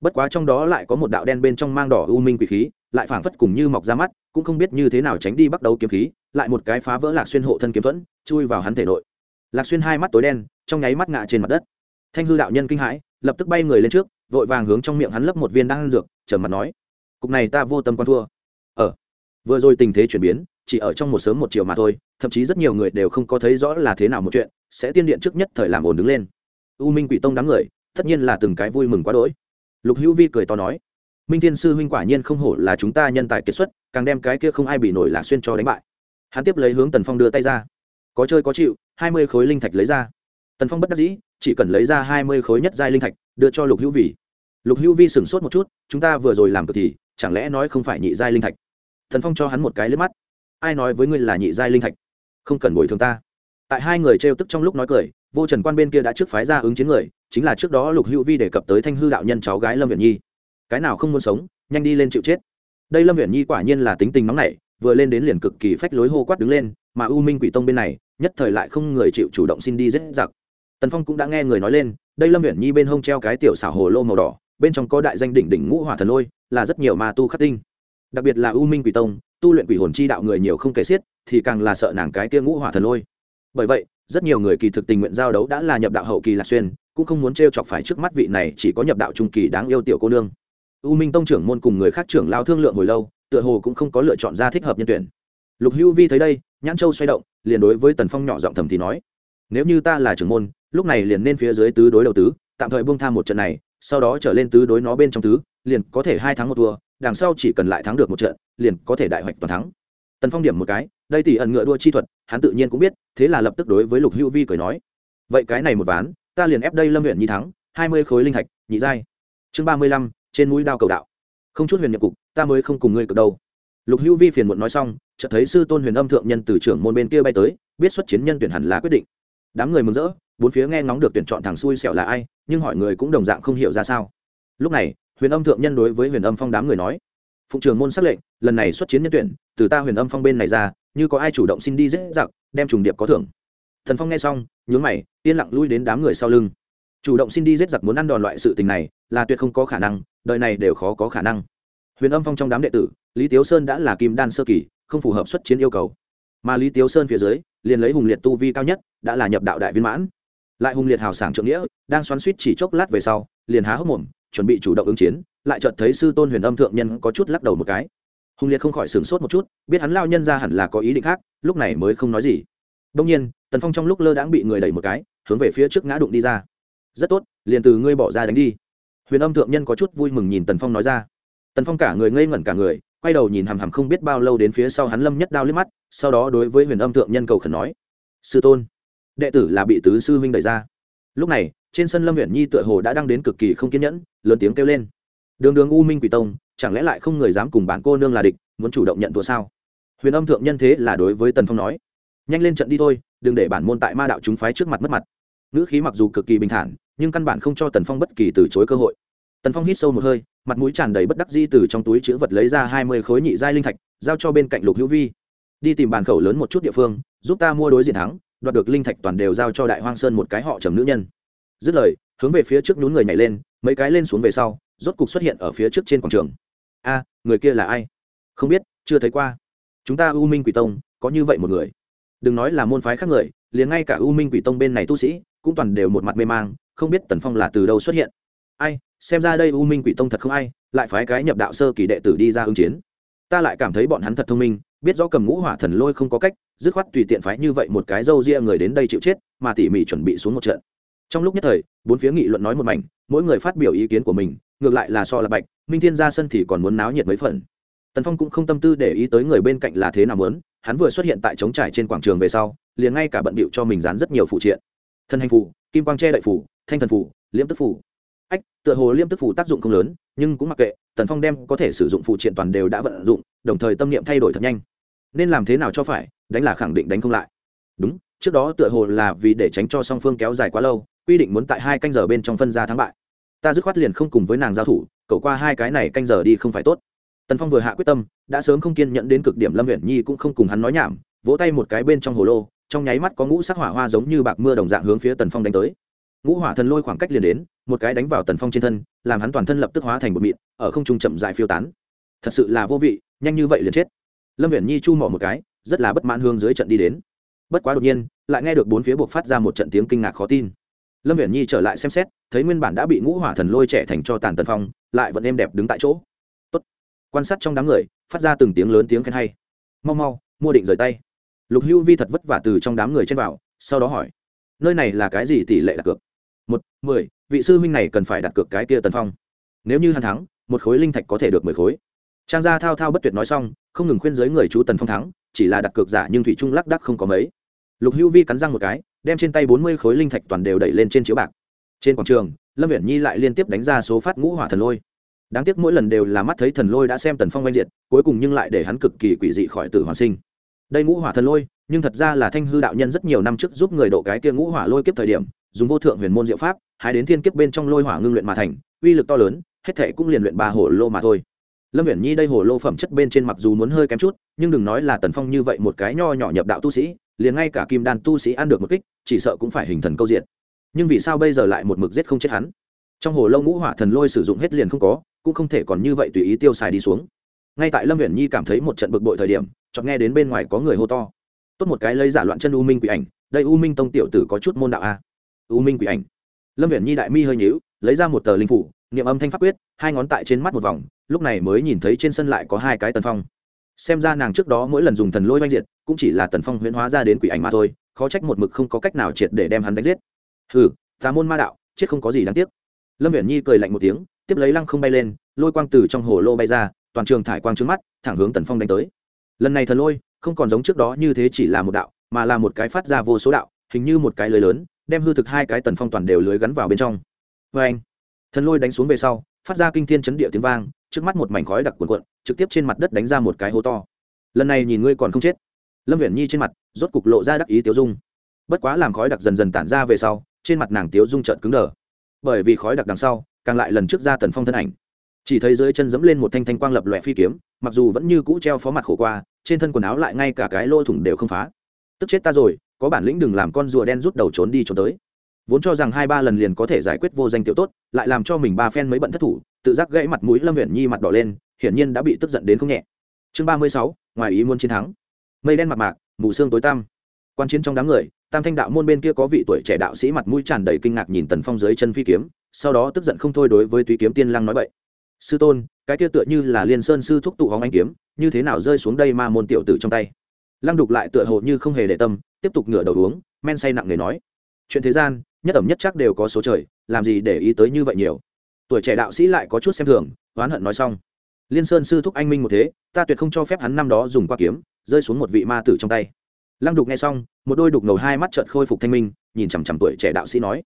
Bất quá trong đó lại có một đạo đen bên trong mang đỏ u minh quỷ khí lại phảng phất cùng như mọc ra mắt cũng không biết như thế nào tránh đi bắt đầu kiếm khí lại một cái phá vỡ lạc xuyên hộ thân kiếm thuẫn chui vào hắn thể nội. Lạc xuyên hai mắt tối đen trong nháy mắt ngã trên mặt đất. Thanh hư đạo nhân kinh hãi lập tức bay người lên trước vội vàng hướng trong miệng hắn lấp một viên đan dược trầm mặt nói cục này ta vô tâm quan thua. Ở ờ, vừa rồi tình thế chuyển biến chỉ ở trong một sớm một chiều mà thôi thậm chí rất nhiều người đều không có thấy rõ là thế nào một chuyện sẽ tiên điện trước nhất thời làm ổn đứng lên. U minh quỷ tông đám người tất nhiên là từng cái vui mừng quá đỗi. Lục hữu vi cười to nói minh thiên sư huynh quả nhiên không hổ là chúng ta nhân tài kiệt xuất, càng đem cái kia không ai bị nổi lạc xuyên cho đánh bại. Hắn tiếp lấy hướng tần phong đưa tay ra. Có chơi có chịu, hai mươi khối linh thạch lấy ra. Tần phong bất đắc dĩ, chỉ cần lấy ra hai mươi khối nhất giai linh thạch, đưa cho lục hữu vi. Lục hữu vi sửng sốt một chút, chúng ta vừa rồi làm cực thì, chẳng lẽ nói không phải nhị giai linh thạch? Tần phong cho hắn một cái lướt mắt. Ai nói với ngươi là nhị giai linh thạch? Không cần bồi thường ta. Tại hai người trêu tức trong lúc nói cười, vô trần quan bên kia đã trước phái ra ứng chiến người, chính là trước đó lục hữu vi đề cập tới thanh hư đạo nhân cháu gái lâm viện nhi cái nào không muốn sống, nhanh đi lên chịu chết. Đây lâm viện nhi quả nhiên là tính tình nóng nảy, vừa lên đến liền cực kỳ phách lối hô quát đứng lên, mà u minh quỷ tông bên này, nhất thời lại không người chịu chủ động xin đi giết giặc. Tần phong cũng đã nghe người nói lên, đây lâm viện nhi bên hông treo cái tiểu xảo hồ lô màu đỏ, bên trong có đại danh đỉnh đỉnh ngũ hỏa thần lôi, là rất nhiều ma tu khắc tinh. Đặc biệt là u minh quỷ tông, tu luyện quỷ hồn chi đạo người nhiều không kể xiết, thì càng là sợ nàng cái kia ngũ hỏa thần lôi. Bởi vậy, rất nhiều người kỳ thực tình nguyện giao đấu đã là nhập đạo hậu kỳ lạc xuyên, cũng không muốn t chọc phải trước mắt vị này chỉ có nhập đạo trung kỳ đáng yêu tiểu cô nương u minh tông trưởng môn cùng người khác trưởng lao thương lượng hồi lâu, tựa hồ cũng không có lựa chọn ra thích hợp nhân tuyển. Lục hữu vi thấy đây, nhãn châu xoay động, liền đối với tần phong nhỏ giọng thầm thì nói, nếu như ta là trưởng môn, lúc này liền nên phía dưới tứ đối đầu tứ, tạm thời buông tham một trận này, sau đó trở lên tứ đối nó bên trong tứ, liền có thể hai thắng một thua, đằng sau chỉ cần lại thắng được một trận, liền có thể đại hoạch toàn thắng. Tần phong điểm một cái, đây tỷ ẩn ngựa đua chi thuật, hắn tự nhiên cũng biết, thế là lập tức đối với lục hữu vi cười nói, vậy cái này một ván, ta liền ép đây lâm huyện nhi thắng, hai mươi khối linh thạch, nhị giai. Chương ba mươi lăm trên mũi đao cầu đạo. Không chút huyền nhập cục, ta mới không cùng ngươi cực đâu. Lục hữu vi phiền muộn nói xong, chợt thấy sư tôn huyền âm thượng nhân từ trưởng môn bên kia bay tới, biết xuất chiến nhân tuyển hẳn là quyết định. Đám người mừng rỡ, bốn phía nghe ngóng được tuyển chọn thằng xui xẻo là ai, nhưng hỏi người cũng đồng dạng không hiểu ra sao. Lúc này, huyền âm thượng nhân đối với huyền âm phong đám người nói, phụng trường môn xác lệnh, lần này xuất chiến nhân tuyển, từ ta huyền âm phong bên này ra, như có ai chủ động xin đi dễ dặc đem trùng điệp có thưởng. Thần phong nghe xong, nhướng mày, yên lặng lui đến đám người sau lưng. Chủ động xin đi giết giặc muốn ăn đòn loại sự tình này, là tuyệt không có khả năng đời này đều khó có khả năng. Huyền âm phong trong đám đệ tử, lý tiếu sơn đã là kim đan sơ kỳ, không phù hợp xuất chiến yêu cầu. Mà lý tiếu sơn phía dưới, liền lấy hùng liệt tu vi cao nhất, đã là nhập đạo đại viên mãn. Lại hùng liệt hào sảng trượng nghĩa, đang xoắn suýt chỉ chốc lát về sau, liền há hốc mồm, chuẩn bị chủ động ứng chiến, lại chợt thấy sư tôn huyền âm thượng nhân có chút lắc đầu một cái. Hùng liệt không khỏi sửng sốt một chút, biết hắn lao nhân ra hẳn là có ý định khác, lúc này mới không nói gì. Đông nhiên, tần phong trong lúc lơ đãng bị người đẩy một cái, hướng về phía trước ngã đụng đi ra. Rất tốt, liền từ ngươi bỏ ra đánh đi huyền âm thượng nhân có chút vui mừng nhìn tần phong nói ra. Tần phong cả người ngây ngẩn cả người, quay đầu nhìn hằm hằm không biết bao lâu đến phía sau hắn lâm nhất đao liếc mắt, sau đó đối với huyền âm thượng nhân cầu khẩn nói, sư tôn, đệ tử là bị tứ sư huynh đẩy ra. Lúc này, trên sân lâm huyện nhi tựa hồ đã đang đến cực kỳ không kiên nhẫn, lớn tiếng kêu lên, đường đường u minh quỷ tông, chẳng lẽ lại không người dám cùng bản cô nương là địch, muốn chủ động nhận thua sao? Huyền âm thượng nhân thế là đối với tần phong nói, nhanh lên trận đi thôi, đừng để bản môn tại ma đạo chúng phái trước mặt mất mặt. Ngữ khí mặc dù cực kỳ bình thản nhưng căn bản không cho tần phong bất kỳ từ chối cơ hội. Tần phong hít sâu một hơi, mặt mũi tràn đầy bất đắc di từ trong túi chữ vật lấy ra hai mươi khối nhị giai linh thạch, giao cho bên cạnh lục hữu vi. Đi tìm bàn khẩu lớn một chút địa phương, giúp ta mua đối diện thắng, đoạt được linh thạch toàn đều giao cho đại hoang sơn một cái họ trầm nữ nhân. Dứt lời, hướng về phía trước nhún người nhảy lên, mấy cái lên xuống về sau, rốt cục xuất hiện ở phía trước trên quảng trường. A, người kia là ai? Không biết, chưa thấy qua. Chúng ta u minh quỷ tông, có như vậy một người. Đừng nói là môn phái khác người, liền ngay cả u minh quỷ tông bên này tu sĩ, cũng toàn đều một mặt mê mang không biết tần phong là từ đâu xuất hiện. Ai, xem ra đây u minh quỷ tông thật không ai, lại phái cái nhập đạo sơ kỳ đệ tử đi ra ứng chiến. Ta lại cảm thấy bọn hắn thật thông minh, biết rõ cầm ngũ hỏa thần lôi không có cách, dứt khoát tùy tiện phái như vậy một cái dâu ria người đến đây chịu chết, mà tỉ mỉ chuẩn bị xuống một trận. Trong lúc nhất thời, bốn phía nghị luận nói một mảnh, mỗi người phát biểu ý kiến của mình, ngược lại là so là bạch, minh thiên ra sân thì còn muốn náo nhiệt mấy phần. Tần phong cũng không tâm tư để ý tới người bên cạnh là thế nào muốn, hắn vừa xuất hiện tại trống trải trên quảng trường về sau, liền ngay cả bận bịu cho mình dán rất nhiều phụ triện. Thân hành phủ kim quang che đậy phủ thanh thần phủ, liễm tức phủ. Ách, tựa hồ liêm tức phủ tác dụng không lớn, nhưng cũng mặc kệ, tần phong đem có thể sử dụng phụ triện toàn đều đã vận dụng, đồng thời tâm niệm thay đổi thật nhanh. Nên làm thế nào cho phải, đánh là khẳng định đánh không lại. Đúng, trước đó tựa hồ là vì để tránh cho song phương kéo dài quá lâu, quy định muốn tại hai canh giờ bên trong phân ra thắng bại. Ta dứt khoát liền không cùng với nàng giao thủ, cậu qua hai cái này canh giờ đi không phải tốt. Tần phong vừa hạ quyết tâm, đã sớm không kiên nhẫn đến cực điểm lâm huyện nhi cũng không cùng hắn nói nhảm, vỗ tay một cái bên trong hồ lô, trong nháy mắt có ngũ sắc hỏa hoa giống như bạc mưa đồng dạng hướng phía tần phong đánh tới ngũ hỏa thần lôi khoảng cách liền đến, một cái đánh vào tần phong trên thân, làm hắn toàn thân lập tức hóa thành một mịn, ở không trung chậm dại phiêu tán. Thật sự là vô vị, nhanh như vậy liền chết. Lâm viễn nhi chu mỏ một cái, rất là bất mãn hương dưới trận đi đến. Bất quá đột nhiên, lại nghe được bốn phía buộc phát ra một trận tiếng kinh ngạc khó tin. Lâm viễn nhi trở lại xem xét, thấy nguyên bản đã bị ngũ hỏa thần lôi trẻ thành cho tàn tần phong, lại vẫn êm đẹp đứng tại chỗ. Tốt. quan sát trong đám người, phát ra từng tiếng lớn tiếng khen hay. Mau mau, mua định rời tay. Lục hưu vi thật vất vả từ trong đám người trên vào, sau đó hỏi, nơi này là cái gì tỷ lệ đặt cược? Một, mười, vị sư huynh này cần phải đặt cược cái kia tần phong. Nếu như hắn thắng, một khối linh thạch có thể được mười khối. Trang gia thao thao bất tuyệt nói xong, không ngừng khuyên giới người chú tần phong thắng, chỉ là đặt cược giả nhưng thủy trung lắc đắc không có mấy. Lục hữu vi cắn răng một cái, đem trên tay bốn mươi khối linh thạch toàn đều đẩy lên trên chiếu bạc. Trên quảng trường, lâm viễn nhi lại liên tiếp đánh ra số phát ngũ hỏa thần lôi. Đáng tiếc mỗi lần đều là mắt thấy thần lôi đã xem tần phong oanh diệt, cuối cùng nhưng lại để hắn cực kỳ quỷ dị khỏi tử hoàn sinh. Đây ngũ hỏa thần lôi, nhưng thật ra là thanh hư đạo nhân rất nhiều năm trước giúp người độ cái kia ngũ hỏa lôi kiếp thời điểm dùng vô thượng huyền môn diệu pháp, hái đến thiên kiếp bên trong lôi hỏa ngưng luyện mà thành, uy lực to lớn, hết thệ cũng liền luyện ba hồ lô mà thôi. Lâm viễn nhi đây hồ lô phẩm chất bên trên mặc dù muốn hơi kém chút, nhưng đừng nói là tần phong như vậy một cái nho nhỏ nhập đạo tu sĩ, liền ngay cả kim đan tu sĩ ăn được một kích, chỉ sợ cũng phải hình thần câu diện. Nhưng vì sao bây giờ lại một mực giết không chết hắn? Trong hồ lô ngũ hỏa thần lôi sử dụng hết liền không có, cũng không thể còn như vậy tùy ý tiêu xài đi xuống. Ngay tại lâm viễn nhi cảm thấy một trận bực bội thời điểm, chợt nghe đến bên ngoài có người hô to. Tốt một cái lấy giả loạn chân u minh quỷ ảnh, đây u minh tông tiểu tử có chút môn đạo a u minh quỷ ảnh. Lâm viễn nhi đại mi hơi nhíu, lấy ra một tờ linh phủ, niệm âm thanh pháp quyết, hai ngón tại trên mắt một vòng, lúc này mới nhìn thấy trên sân lại có hai cái tần phong. Xem ra nàng trước đó mỗi lần dùng thần lôi oanh diệt, cũng chỉ là tần phong huyễn hóa ra đến quỷ ảnh mà thôi, khó trách một mực không có cách nào triệt để đem hắn đánh giết. Hừ, tà môn ma đạo, chết không có gì đáng tiếc. Lâm viễn nhi cười lạnh một tiếng, tiếp lấy lăng không bay lên, lôi quang từ trong hồ lô bay ra, toàn trường thải quang trước mắt, thẳng hướng tần phong đánh tới. Lần này thần lôi, không còn giống trước đó như thế chỉ là một đạo, mà là một cái phát ra vô số đạo, hình như một cái lưới lớn đem hư thực hai cái tần phong toàn đều lưới gắn vào bên trong. Vê anh, thần lôi đánh xuống về sau, phát ra kinh thiên chấn địa tiếng vang, trước mắt một mảnh khói đặc cuồn cuộn, trực tiếp trên mặt đất đánh ra một cái hố to. Lần này nhìn ngươi còn không chết. Lâm viễn nhi trên mặt, rốt cục lộ ra đắc ý tiếu dung. Bất quá làm khói đặc dần dần tản ra về sau, trên mặt nàng tiếu dung trợn cứng đờ. Bởi vì khói đặc đằng sau, càng lại lần trước ra tần phong thân ảnh. Chỉ thấy dưới chân dẫm lên một thanh thanh quang lập lòe phi kiếm, mặc dù vẫn như cũ treo phó mặt khổ qua, trên thân quần áo lại ngay cả cái lô thủng đều không phá. Tức chết ta rồi có bản lĩnh đừng làm con rùa đen rút đầu trốn đi trốn tới. Vốn cho rằng hai ba lần liền có thể giải quyết vô danh tiểu tốt, lại làm cho mình ba phen mới bận thất thủ, tự giác gãy mặt mũi lâm huyện nhi mặt đỏ lên, hiển nhiên đã bị tức giận đến không nhẹ. Chương ba mươi sáu, ngoài ý muốn chiến thắng. Mây đen mặt mạc, mù sương tối tăm. Quan chiến trong đám người, tam thanh đạo môn bên kia có vị tuổi trẻ đạo sĩ mặt mũi tràn đầy kinh ngạc nhìn tần phong dưới chân phi kiếm, sau đó tức giận không thôi đối với túy kiếm tiên lăng nói vậy sư tôn, cái kia tựa như là liên sơn sư thúc tụ hóng anh kiếm, như thế nào rơi xuống đây ma môn tiểu tử trong tay? Lăng đục lại tựa hồ như không hề để tâm, tiếp tục ngửa đầu uống, men say nặng nề nói. Chuyện thế gian, nhất ẩm nhất chắc đều có số trời, làm gì để ý tới như vậy nhiều? Tuổi trẻ đạo sĩ lại có chút xem thường, oán hận nói xong. Liên sơn sư thúc anh minh một thế, ta tuyệt không cho phép hắn năm đó dùng qua kiếm, rơi xuống một vị ma tử trong tay. Lăng đục nghe xong, một đôi đục ngầu hai mắt trợn khôi phục thanh minh, nhìn chằm chằm tuổi trẻ đạo sĩ nói.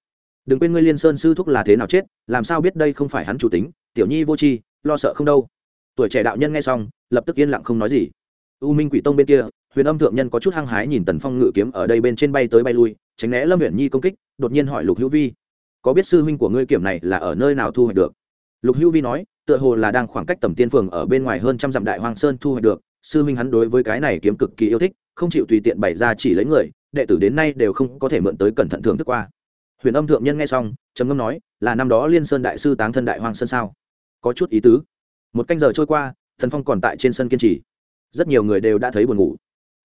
Đừng quên ngươi liên sơn sư thúc là thế nào chết, làm sao biết đây không phải hắn chủ tính, tiểu nhi vô tri, lo sợ không đâu. Tuổi trẻ đạo nhân nghe xong, lập tức yên lặng không nói gì. U minh quỷ tông bên kia huyền âm thượng nhân có chút hăng hái nhìn tần phong ngự kiếm ở đây bên trên bay tới bay lui, tránh né lâm huyện nhi công kích, đột nhiên hỏi lục hữu vi, có biết sư huynh của ngươi kiểm này là ở nơi nào thu hoạch được? Lục hữu vi nói, tựa hồ là đang khoảng cách tầm tiên phường ở bên ngoài hơn trăm dặm đại hoàng sơn thu hoạch được, sư huynh hắn đối với cái này kiếm cực kỳ yêu thích, không chịu tùy tiện bày ra chỉ lấy người, đệ tử đến nay đều không có thể mượn tới cẩn thận thưởng thức qua. Huyền âm thượng nhân nghe xong, trầm ngâm nói, là năm đó liên sơn đại sư táng thân đại hoàng sơn sao? Có chút ý tứ. Một canh giờ trôi qua thần phong còn tại trên sân kiên trì. Rất nhiều người đều đã thấy buồn ngủ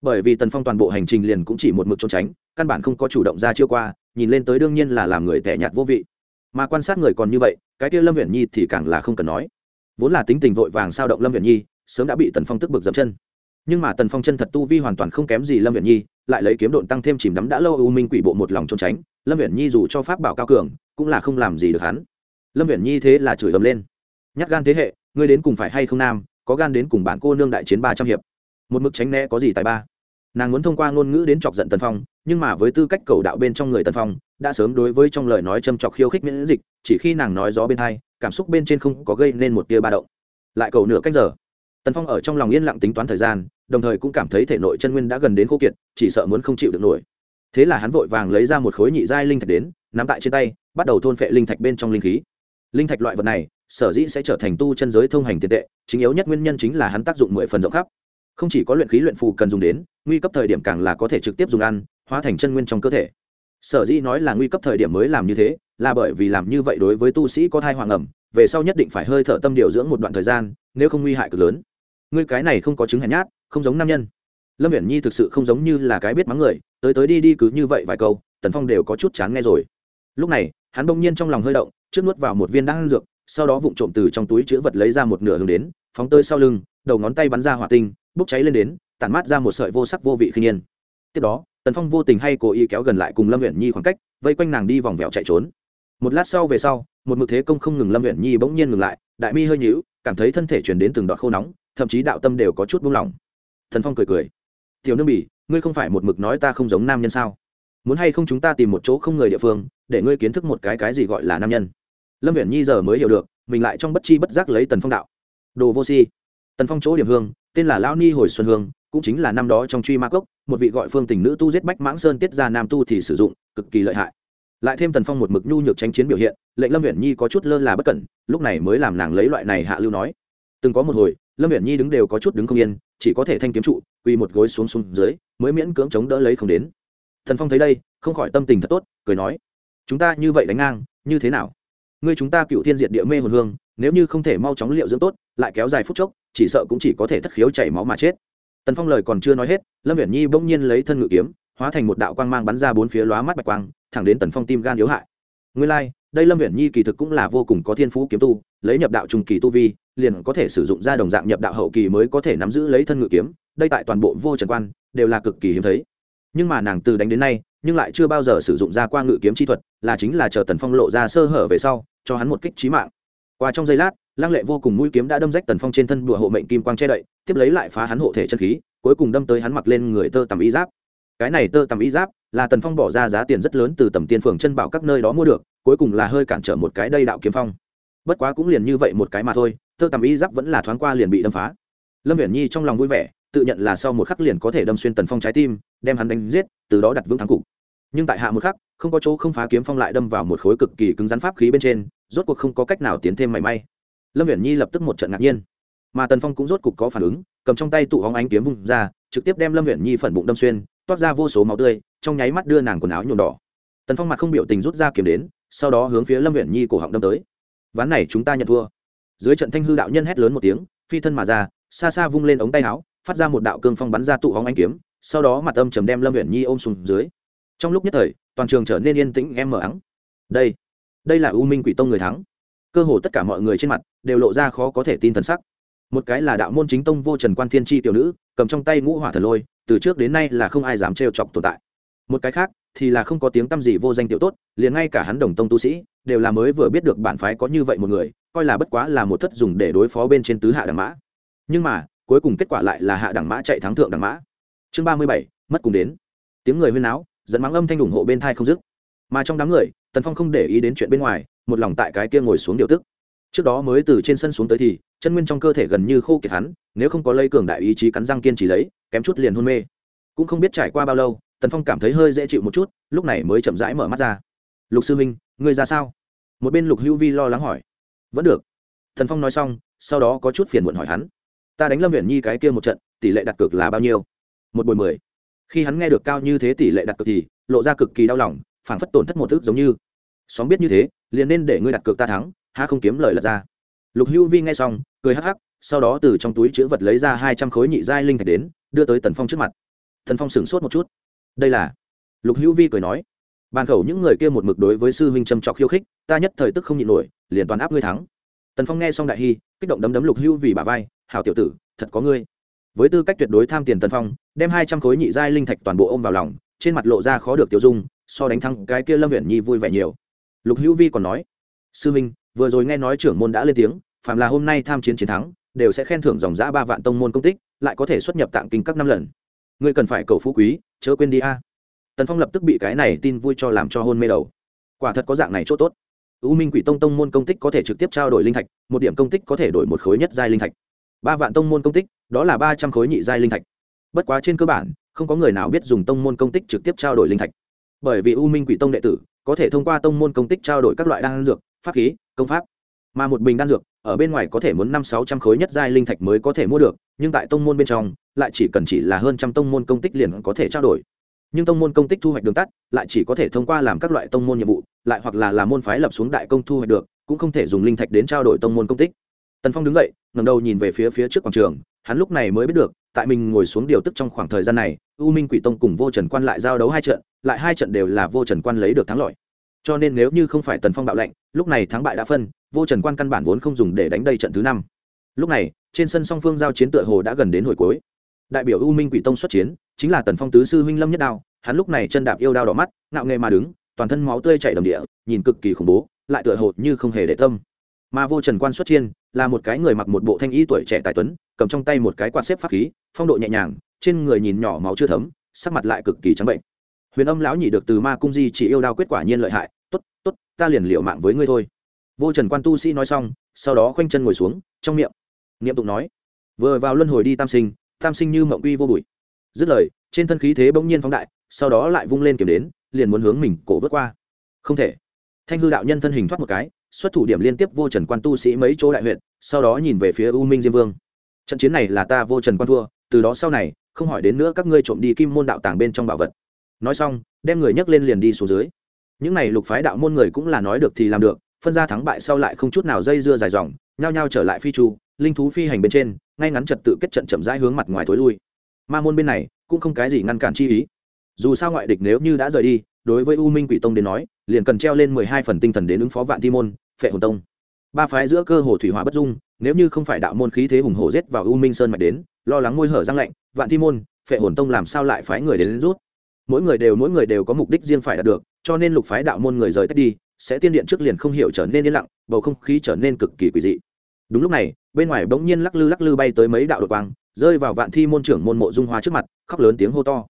bởi vì tần phong toàn bộ hành trình liền cũng chỉ một mực trốn tránh, căn bản không có chủ động ra chiêu qua, nhìn lên tới đương nhiên là làm người tẻ nhạt vô vị. Mà quan sát người còn như vậy, cái kia lâm viện nhi thì càng là không cần nói. Vốn là tính tình vội vàng sao động lâm viện nhi, sớm đã bị tần phong tức bực dậm chân. Nhưng mà tần phong chân thật tu vi hoàn toàn không kém gì lâm viện nhi, lại lấy kiếm độn tăng thêm chìm đắm đã lâu u minh quỷ bộ một lòng trốn tránh, lâm viện nhi dù cho pháp bảo cao cường, cũng là không làm gì được hắn. Lâm viện nhi thế là chửi ầm lên. Nhắc gan thế hệ, ngươi đến cùng phải hay không nam, có gan đến cùng bản cô nương đại chiến ba trăm hiệp một mực tránh né có gì tài ba. Nàng muốn thông qua ngôn ngữ đến chọc giận tần phong, nhưng mà với tư cách cầu đạo bên trong người tần phong, đã sớm đối với trong lời nói châm chọc khiêu khích miễn dịch, chỉ khi nàng nói gió bên hai, cảm xúc bên trên không có gây nên một tia ba động. Lại cầu nửa cách giờ, tần phong ở trong lòng yên lặng tính toán thời gian, đồng thời cũng cảm thấy thể nội chân nguyên đã gần đến khô kiệt, chỉ sợ muốn không chịu được nổi. Thế là hắn vội vàng lấy ra một khối nhị giai linh thạch đến, nắm tại trên tay, bắt đầu thôn phệ linh thạch bên trong linh khí. Linh thạch loại vật này, sở dĩ sẽ trở thành tu chân giới thông hành tiền tệ, chính yếu nhất nguyên nhân chính là hắn tác dụng mười phần rộng khắp không chỉ có luyện khí luyện phù cần dùng đến, nguy cấp thời điểm càng là có thể trực tiếp dùng ăn, hóa thành chân nguyên trong cơ thể. Sở dĩ nói là nguy cấp thời điểm mới làm như thế, là bởi vì làm như vậy đối với tu sĩ có thai hoàng ẩm, về sau nhất định phải hơi thở tâm điều dưỡng một đoạn thời gian, nếu không nguy hại cực lớn. Ngươi cái này không có chứng hèn nhát, không giống nam nhân. Lâm viễn nhi thực sự không giống như là cái biết mắng người, tới tới đi đi cứ như vậy vài câu, tần phong đều có chút chán nghe rồi. Lúc này, hắn bỗng nhiên trong lòng hơi động, trước nuốt vào một viên đan dược, sau đó vụng trộm từ trong túi chữ vật lấy ra một nửa hướng đến, phóng tơi sau lưng, đầu ngón tay bắn ra hỏa tinh bốc cháy lên đến, tản mát ra một sợi vô sắc vô vị khi nhiên. tiếp đó, tần phong vô tình hay cố ý kéo gần lại cùng lâm huyện nhi khoảng cách, vây quanh nàng đi vòng vèo chạy trốn. Một lát sau về sau, một mực thế công không ngừng lâm huyện nhi bỗng nhiên ngừng lại, đại mi hơi nhíu, cảm thấy thân thể chuyển đến từng đoạn khô nóng, thậm chí đạo tâm đều có chút buông lỏng. Thần phong cười cười. Tiểu nương bỉ, ngươi không phải một mực nói ta không giống nam nhân sao? Muốn hay không chúng ta tìm một chỗ không người địa phương, để ngươi kiến thức một cái cái gì gọi là nam nhân? Lâm viễn nhi giờ mới hiểu được, mình lại trong bất chi bất giác lấy tần phong đạo. Đồ vô si tần phong chỗ điểm hương, tên là lão ni hồi xuân hương, cũng chính là năm đó trong truy ma cốc, một vị gọi phương tình nữ tu giết bách mãng sơn tiết ra nam tu thì sử dụng, cực kỳ lợi hại. Lại thêm tần phong một mực nhu nhược tranh chiến biểu hiện, lệnh lâm huyện nhi có chút lơ là bất cẩn, lúc này mới làm nàng lấy loại này hạ lưu nói. Từng có một hồi, lâm huyện nhi đứng đều có chút đứng không yên, chỉ có thể thanh kiếm trụ, quỳ một gối xuống xuống dưới, mới miễn cưỡng chống đỡ lấy không đến. Thần phong thấy đây, không khỏi tâm tình thật tốt, cười nói, chúng ta như vậy đánh ngang, như thế nào? Ngươi chúng ta cựu thiên diệt địa mê hồn hương, nếu như không thể mau chóng liệu dưỡng tốt, lại kéo dài phút chốc chỉ sợ cũng chỉ có thể thất khiếu chảy máu mà chết. Tần phong lời còn chưa nói hết lâm viễn nhi bỗng nhiên lấy thân ngự kiếm hóa thành một đạo quang mang bắn ra bốn phía lóa mắt bạch quang thẳng đến tần phong tim gan yếu hại. Nguyên lai、like, đây lâm viễn nhi kỳ thực cũng là vô cùng có thiên phú kiếm tu lấy nhập đạo trung kỳ tu vi liền có thể sử dụng ra đồng dạng nhập đạo hậu kỳ mới có thể nắm giữ lấy thân ngự kiếm đây tại toàn bộ vô trần quan đều là cực kỳ hiếm thấy. Nhưng mà nàng từ đánh đến nay nhưng lại chưa bao giờ sử dụng ra qua ngự kiếm chi thuật là chính là chờ tần phong lộ ra sơ hở về sau cho hắn một kích trí mạng. Qua trong giây lát lăng lệ vô cùng mũi kiếm đã đâm rách tần phong trên thân đùa hộ mệnh kim quang che đậy, tiếp lấy lại phá hắn hộ thể chân khí, cuối cùng đâm tới hắn mặc lên người tơ tầm y giáp. Cái này tơ tầm y giáp là tần phong bỏ ra giá tiền rất lớn từ tầm tiên phường chân bảo các nơi đó mua được, cuối cùng là hơi cản trở một cái đây đạo kiếm phong. Bất quá cũng liền như vậy một cái mà thôi, tơ tầm y giáp vẫn là thoáng qua liền bị đâm phá. Lâm viễn nhi trong lòng vui vẻ, tự nhận là sau một khắc liền có thể đâm xuyên tần phong trái tim, đem hắn đánh giết, từ đó đặt vững thắng cục. Nhưng tại hạ một khắc, không có chỗ không phá kiếm phong lại đâm vào một khối cực kỳ cứng rắn pháp khí bên trên, rốt cuộc không có cách nào tiến thêm mảy may lâm viễn nhi lập tức một trận ngạc nhiên. Mà tần phong cũng rốt cục có phản ứng, cầm trong tay tụ hóng ánh kiếm vung ra, trực tiếp đem lâm viễn nhi phần bụng đâm xuyên, toát ra vô số máu tươi, trong nháy mắt đưa nàng quần áo nhuộm đỏ. Tần phong mặt không biểu tình rút ra kiếm đến, sau đó hướng phía lâm viễn nhi cổ họng đâm tới. Ván này chúng ta nhận thua. Dưới trận thanh hư đạo nhân hét lớn một tiếng, phi thân mà ra, xa xa vung lên ống tay áo, phát ra một đạo cương phong bắn ra tụ hóng ánh kiếm, sau đó mặt âm trầm đem lâm viễn nhi ôm xuống dưới. Trong lúc nhất thời, toàn trường trở nên yên tĩnh, em mờ ắng. Đây đây là u minh quỷ tông người thắng cơ hồ tất cả mọi người trên mặt đều lộ ra khó có thể tin thần sắc. Một cái là đạo môn chính tông vô trần quan thiên tri tiểu nữ, cầm trong tay ngũ hỏa thần lôi, từ trước đến nay là không ai dám trêu chọc tồn tại. Một cái khác thì là không có tiếng tăm gì vô danh tiểu tốt, liền ngay cả hắn đồng tông tu sĩ đều là mới vừa biết được bản phái có như vậy một người, coi là bất quá là một thất dùng để đối phó bên trên tứ hạ đẳng mã. Nhưng mà, cuối cùng kết quả lại là hạ đẳng mã chạy thắng thượng đẳng mã. Chương ba mươi bảy, mất cùng đến. Tiếng người huyên náo dẫn mắng âm thanh ủng hộ bên thai không dứt. Mà trong đám người, tần phong không để ý đến chuyện bên ngoài một lòng tại cái kia ngồi xuống điều tức. Trước đó mới từ trên sân xuống tới thì, chân nguyên trong cơ thể gần như khô kiệt hắn, nếu không có lây cường đại ý chí cắn răng kiên trì lấy, kém chút liền hôn mê. Cũng không biết trải qua bao lâu, tần phong cảm thấy hơi dễ chịu một chút, lúc này mới chậm rãi mở mắt ra. Lục sư minh người ra sao? Một bên lục hữu vi lo lắng hỏi. Vẫn được. Thần phong nói xong, sau đó có chút phiền muộn hỏi hắn. Ta đánh lâm huyện nhi cái kia một trận, tỷ lệ đặt cược là bao nhiêu? Một buổi mười. Khi hắn nghe được cao như thế tỷ lệ đặt cược thì, lộ ra cực kỳ đau lòng, phảng phất tổn thất một thứ giống như xóm biết như thế, liền nên để ngươi đặt cược ta thắng ha không kiếm lời lật ra. Lục hữu vi nghe xong, cười hắc hắc, sau đó từ trong túi chữ vật lấy ra hai trăm khối nhị giai linh thạch đến, đưa tới tần phong trước mặt. Tần phong sửng sốt một chút. Đây là? Lục hữu vi cười nói. Bàn khẩu những người kia một mực đối với sư huynh trầm trọc khiêu khích, ta nhất thời tức không nhịn nổi, liền toàn áp ngươi thắng. Tần phong nghe xong đại hy kích động đấm đấm lục hữu vì bà vai, hảo tiểu tử, thật có ngươi. Với tư cách tuyệt đối tham tiền tần phong, đem hai trăm khối nhị giai linh thạch toàn bộ ôm vào lòng, trên mặt lộ ra khó được tiêu dung, so đánh thắng cái kia lâm huyện nhi vui vẻ nhiều lục hữu vi còn nói, sư minh, vừa rồi nghe nói trưởng môn đã lên tiếng, phàm là hôm nay tham chiến chiến thắng, đều sẽ khen thưởng dòng giã ba vạn tông môn công tích, lại có thể xuất nhập tạng kinh các năm lần. Ngươi cần phải cầu phú quý, chớ quên đi a. Tần phong lập tức bị cái này tin vui cho làm cho hôn mê đầu. Quả thật có dạng này chỗ tốt. U minh quỷ tông tông môn công tích có thể trực tiếp trao đổi linh thạch, một điểm công tích có thể đổi một khối nhất giai linh thạch. Ba vạn tông môn công tích, đó là ba trăm khối nhị giai linh thạch. Bất quá trên cơ bản, không có người nào biết dùng tông môn công tích trực tiếp trao đổi linh thạch. Bởi vì u minh quỷ tông đệ tử có thể thông qua tông môn công tích trao đổi các loại đan dược, pháp khí, công pháp. Mà một bình đan dược, ở bên ngoài có thể muốn năm sáu trăm khối nhất giai linh thạch mới có thể mua được, nhưng tại tông môn bên trong, lại chỉ cần chỉ là hơn trăm tông môn công tích liền có thể trao đổi. Nhưng tông môn công tích thu hoạch đường tắt, lại chỉ có thể thông qua làm các loại tông môn nhiệm vụ, lại hoặc là làm môn phái lập xuống đại công thu hoạch được, cũng không thể dùng linh thạch đến trao đổi tông môn công tích tần phong đứng dậy ngầm đầu nhìn về phía phía trước quảng trường, hắn lúc này mới biết được, tại mình ngồi xuống điều tức trong khoảng thời gian này, u minh quỷ tông cùng vô trần quan lại giao đấu hai trận, lại hai trận đều là vô trần quan lấy được thắng lợi. Cho nên nếu như không phải tần phong bạo lệnh, lúc này thắng bại đã phân, vô trần quan căn bản vốn không dùng để đánh đây trận thứ năm. Lúc này, trên sân song phương giao chiến tựa hồ đã gần đến hồi cuối. Đại biểu u minh quỷ tông xuất chiến, chính là tần phong tứ sư huynh lâm nhất đao, hắn lúc này chân đạp yêu đao đỏ mắt, ngạo nghề mà đứng, toàn thân máu tươi chảy đầm địa, nhìn cực kỳ khủng bố, lại tựa hồ như không hề để tâm. Mà vô trần quan xuất chiên là một cái người mặc một bộ thanh y tuổi trẻ tài tuấn, cầm trong tay một cái quạt xếp pháp khí, phong độ nhẹ nhàng, trên người nhìn nhỏ máu chưa thấm, sắc mặt lại cực kỳ trắng bệnh. Huyền âm lão nhị được từ ma cung di chỉ yêu đao kết quả nhiên lợi hại t ố t t ố t ta liền liệu mạng với ngươi thôi. Vô trần quan tu sĩ nói xong, sau đó khoanh chân ngồi xuống, trong miệng niệm tụng nói, vừa vào luân hồi đi tam sinh tam sinh như mộng uy vô bụi. Dứt lời, trên thân khí thế bỗng nhiên phóng đại, sau đó lại vung lên kiểm đến, liền muốn hướng mình cổ vớt qua. Không thể. Thanh hư đạo nhân thân hình thoát một cái xuất thủ điểm liên tiếp vô trần quan tu sĩ mấy chỗ đại huyện, sau đó nhìn về phía u minh diêm vương. Trận chiến này là ta vô trần quan thua, từ đó sau này, không hỏi đến nữa các ngươi trộm đi kim môn đạo tàng bên trong bảo vật. Nói xong, đem người nhấc lên liền đi xuống dưới. Những này lục phái đạo môn người cũng là nói được thì làm được, phân ra thắng bại sau lại không chút nào dây dưa dài dòng, nhao nhao trở lại phi chu, linh thú phi hành bên trên, ngay ngắn trật tự kết trận chậm rãi hướng mặt ngoài thối lui. Ma môn bên này, cũng không cái gì ngăn cản chi ý. Dù sao ngoại địch nếu như đã rời đi đối với u minh quỷ tông đến nói liền cần treo lên mười hai phần tinh thần đến ứng phó vạn thi môn phệ hồn tông. Ba phái giữa cơ hồ thủy hỏa bất dung nếu như không phải đạo môn khí thế hùng hổ giết vào u minh sơn mạch đến lo lắng ngôi hở răng lạnh vạn thi môn phệ hồn tông làm sao lại phái người đến, đến rút? Mỗi người đều mỗi người đều có mục đích riêng phải đạt được cho nên lục phái đạo môn người rời tách đi sẽ tiên điện trước liền không hiểu trở nên yên lặng bầu không khí trở nên cực kỳ quỷ dị. Đúng lúc này bên ngoài bỗng nhiên lắc lư lắc lư bay tới mấy đạo đột quang rơi vào vạn thi môn trưởng môn mộ dung hoa trước mặt khóc lớn tiếng hô to.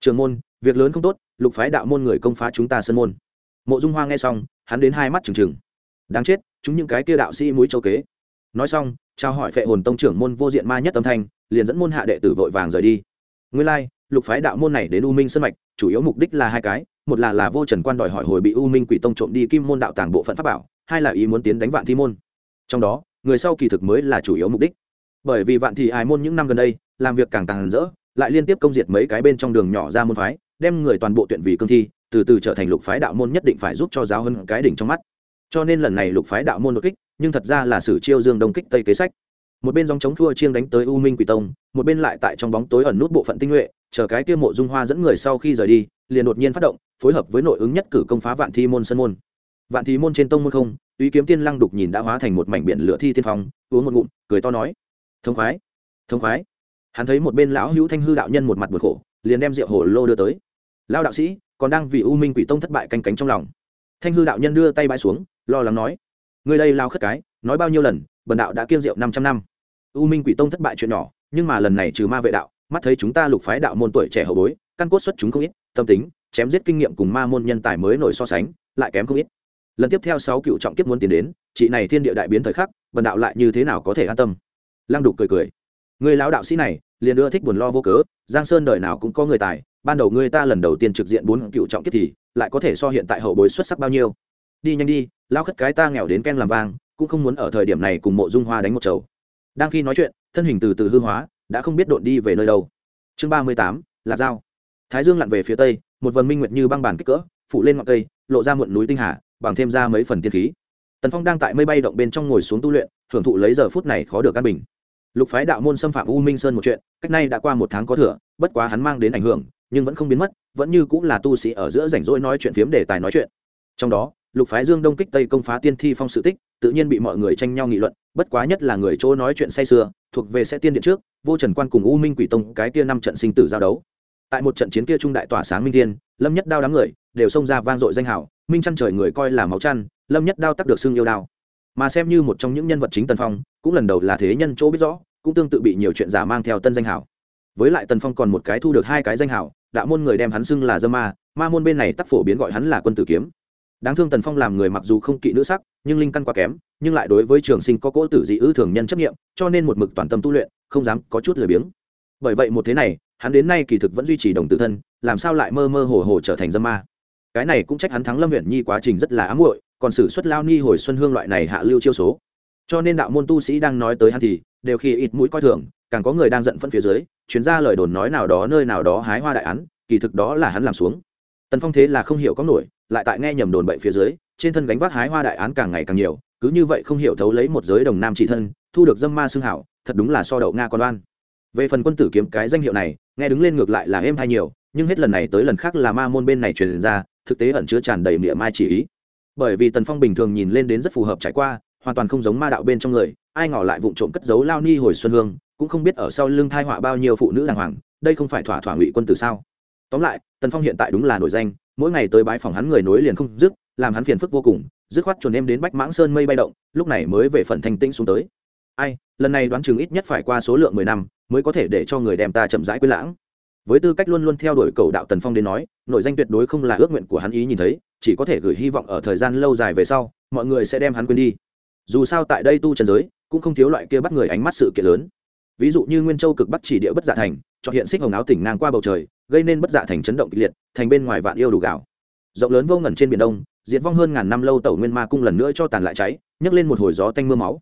Trường môn việc lớn không tốt lục phái đạo môn người công phá chúng ta sân môn. Mộ dung hoa nghe xong, hắn đến hai mắt trừng trừng. Đáng chết, chúng những cái kia đạo sĩ muối châu kế. Nói xong trao hỏi phệ hồn tông trưởng môn vô diện ma nhất âm thanh, liền dẫn môn hạ đệ tử vội vàng rời đi. Nguyên lai, lục phái đạo môn này đến u minh sân mạch, chủ yếu mục đích là hai cái, một là là vô trần quan đòi hỏi hồi bị u minh quỷ tông trộm đi kim môn đạo tàng bộ phận pháp bảo, hai là ý muốn tiến đánh vạn thi môn. Trong đó, người sau kỳ thực mới là chủ yếu mục đích. Bởi vì vạn thị ái môn những năm gần đây, làm việc càng càng rỡ, lại liên tiếp công diệt mấy cái bên trong đường nhỏ ra môn phái đem người toàn bộ tuyển vì cương thi, từ từ trở thành lục phái đạo môn nhất định phải giúp cho giáo hơn cái đỉnh trong mắt. Cho nên lần này lục phái đạo môn đột kích, nhưng thật ra là sử chiêu dương đông kích tây kế sách. Một bên dòng chống thua chiêng đánh tới u minh quỷ tông, một bên lại tại trong bóng tối ẩn nút bộ phận tinh nhuệ, chờ cái tiêu mộ dung hoa dẫn người sau khi rời đi, liền đột nhiên phát động, phối hợp với nội ứng nhất cử công phá vạn thi môn sân môn. Vạn thi môn trên tông môn không uy kiếm tiên lăng đục nhìn đã hóa thành một mảnh biển lửa thi tiên phong, uống một ngụm, cười to nói, thông khoái thông khoái. Hắn thấy một bên lão hữu thanh hư đạo nhân một mặt bực khổ, liền đem rượu hồ lô đưa tới lao đạo sĩ, còn đang vì u minh quỷ tông thất bại canh cánh trong lòng. Thanh hư đạo nhân đưa tay bãi xuống, lo lắng nói người đây lao khất cái, nói bao nhiêu lần, bần đạo đã kiêng rượu năm trăm năm. U minh quỷ tông thất bại chuyện nhỏ, nhưng mà lần này trừ ma vệ đạo, mắt thấy chúng ta lục phái đạo môn tuổi trẻ hậu bối, căn cốt xuất chúng không ít, tâm tính, chém giết kinh nghiệm cùng ma môn nhân tài mới nổi so sánh, lại kém không ít. Lần tiếp theo sáu cựu trọng kiếp muốn tiến đến, chị này thiên địa đại biến thời khắc, bần đạo lại như thế nào có thể an tâm? Lăng đục cười cười, người lão đạo sĩ này, liền ưa thích buồn lo vô cớ, giang sơn đời nào cũng có người tài ban đầu ngươi ta lần đầu tiên trực diện bốn cựu trọng kiếp thì lại có thể so hiện tại hậu bối xuất sắc bao nhiêu? Đi nhanh đi, lao khất cái ta nghèo đến ken làm vang, cũng không muốn ở thời điểm này cùng mộ dung hoa đánh một chầu. Đang khi nói chuyện, thân hình từ từ hư hóa, đã không biết độn đi về nơi đâu. Chương ba mươi tám là dao thái dương lặn về phía tây, một vần minh nguyệt như băng bàn kích cỡ, phủ lên ngọn cây, lộ ra muộn núi tinh hà, bằng thêm ra mấy phần tiên khí. Tần phong đang tại mây bay động bên trong ngồi xuống tu luyện thưởng thụ lấy giờ phút này khó được căn bình. Lục phái đạo môn xâm phạm u minh sơn một chuyện, cách nay đã qua một tháng có thừa, bất quá hắn mang đến ảnh hưởng nhưng vẫn không biến mất, vẫn như cũng là tu sĩ ở giữa rảnh rỗi nói chuyện phiếm đề tài nói chuyện. Trong đó, lục phái dương đông kích tây công phá tiên thi phong sự tích, tự nhiên bị mọi người tranh nhau nghị luận, bất quá nhất là người chỗ nói chuyện say sưa, thuộc về sẽ tiên điện trước, vô trần quan cùng u minh quỷ tông cái kia năm trận sinh tử giao đấu. Tại một trận chiến kia trung đại tỏa sáng minh thiên, lâm nhất đao đám người đều xông ra vang dội danh hảo minh chăn trời người coi là máu chăn, lâm nhất đao tắc được xương yêu đao. Mà xem như một trong những nhân vật chính tần phong, cũng lần đầu là thế nhân chỗ biết rõ, cũng tương tự bị nhiều chuyện giả mang theo tân danh hảo với lại tần phong còn một cái thu được hai cái danh hảo đạo môn người đem hắn xưng là dâm ma ma môn bên này tắc phổ biến gọi hắn là quân tử kiếm. Đáng thương tần phong làm người mặc dù không kỵ nữ sắc, nhưng linh căn quá kém, nhưng lại đối với trường sinh có cỗ tử dị ư thường nhân chấp nghiệm cho nên một mực toàn tâm tu luyện, không dám có chút lười biếng. Bởi vậy một thế này, hắn đến nay kỳ thực vẫn duy trì đồng tự thân, làm sao lại mơ mơ hồ hồ trở thành dâm ma? Cái này cũng trách hắn thắng lâm huyện nhi quá trình rất là ám muội, còn xử xuất lao ni hồi xuân hương loại này hạ lưu chiêu số. Cho nên đạo môn tu sĩ đang nói tới hắn thì, đều khi ít mũi coi thường, càng có người đang giận phân phía dưới chuyến ra lời đồn nói nào đó nơi nào đó hái hoa đại án, kỳ thực đó là hắn làm xuống. Tần phong thế là không hiểu có nổi, lại tại nghe nhầm đồn bậy phía dưới, trên thân gánh vác hái hoa đại án càng ngày càng nhiều, cứ như vậy không hiểu thấu lấy một giới đồng nam chỉ thân, thu được dâm ma xương hảo, thật đúng là so đậu nga con đoan về phần quân tử kiếm cái danh hiệu này, nghe đứng lên ngược lại là êm hay nhiều, nhưng hết lần này tới lần khác là ma môn bên này truyền ra, thực tế ẩn chứa tràn đầy miệng mai chỉ ý. Bởi vì tần phong bình thường nhìn lên đến rất phù hợp trải qua, hoàn toàn không giống ma đạo bên trong người, ai ngỏ lại vụng trộm cất giấu lao ni hồi xuân hương cũng không biết ở sau lưng thai họa bao nhiêu phụ nữ đàng hoàng, đây không phải thỏa thỏa ngụy quân tử sao? Tóm lại, tần phong hiện tại đúng là nổi danh, mỗi ngày tới bãi phòng hắn người nối liền không dứt, làm hắn phiền phức vô cùng, dứt khoát chuồn em đến bách mãng sơn mây bay động, lúc này mới về phần thanh tĩnh xuống tới. Ai, lần này đoán chừng ít nhất phải qua số lượng mười năm, mới có thể để cho người đem ta chậm rãi quên lãng. Với tư cách luôn luôn theo đuổi cầu đạo tần phong đến nói nội danh tuyệt đối không là ước nguyện của hắn ý nhìn thấy, chỉ có thể gửi hy vọng ở thời gian lâu dài về sau, mọi người sẽ đem hắn quên đi. Dù sao tại đây tu trần giới, cũng không thiếu loại kia bắt người ánh mắt sự kiện lớn ví dụ như nguyên châu cực bắc chỉ địa bất dạ thành, cho hiện xích hồng áo tỉnh ngang qua bầu trời, gây nên bất dạ thành chấn động kịch liệt, thành bên ngoài vạn yêu đủ gạo rộng lớn vô ngẩn trên biển đông, diệt vong hơn ngàn năm lâu tẩu nguyên ma cung lần nữa cho tàn lại cháy, nhấc lên một hồi gió tanh mưa máu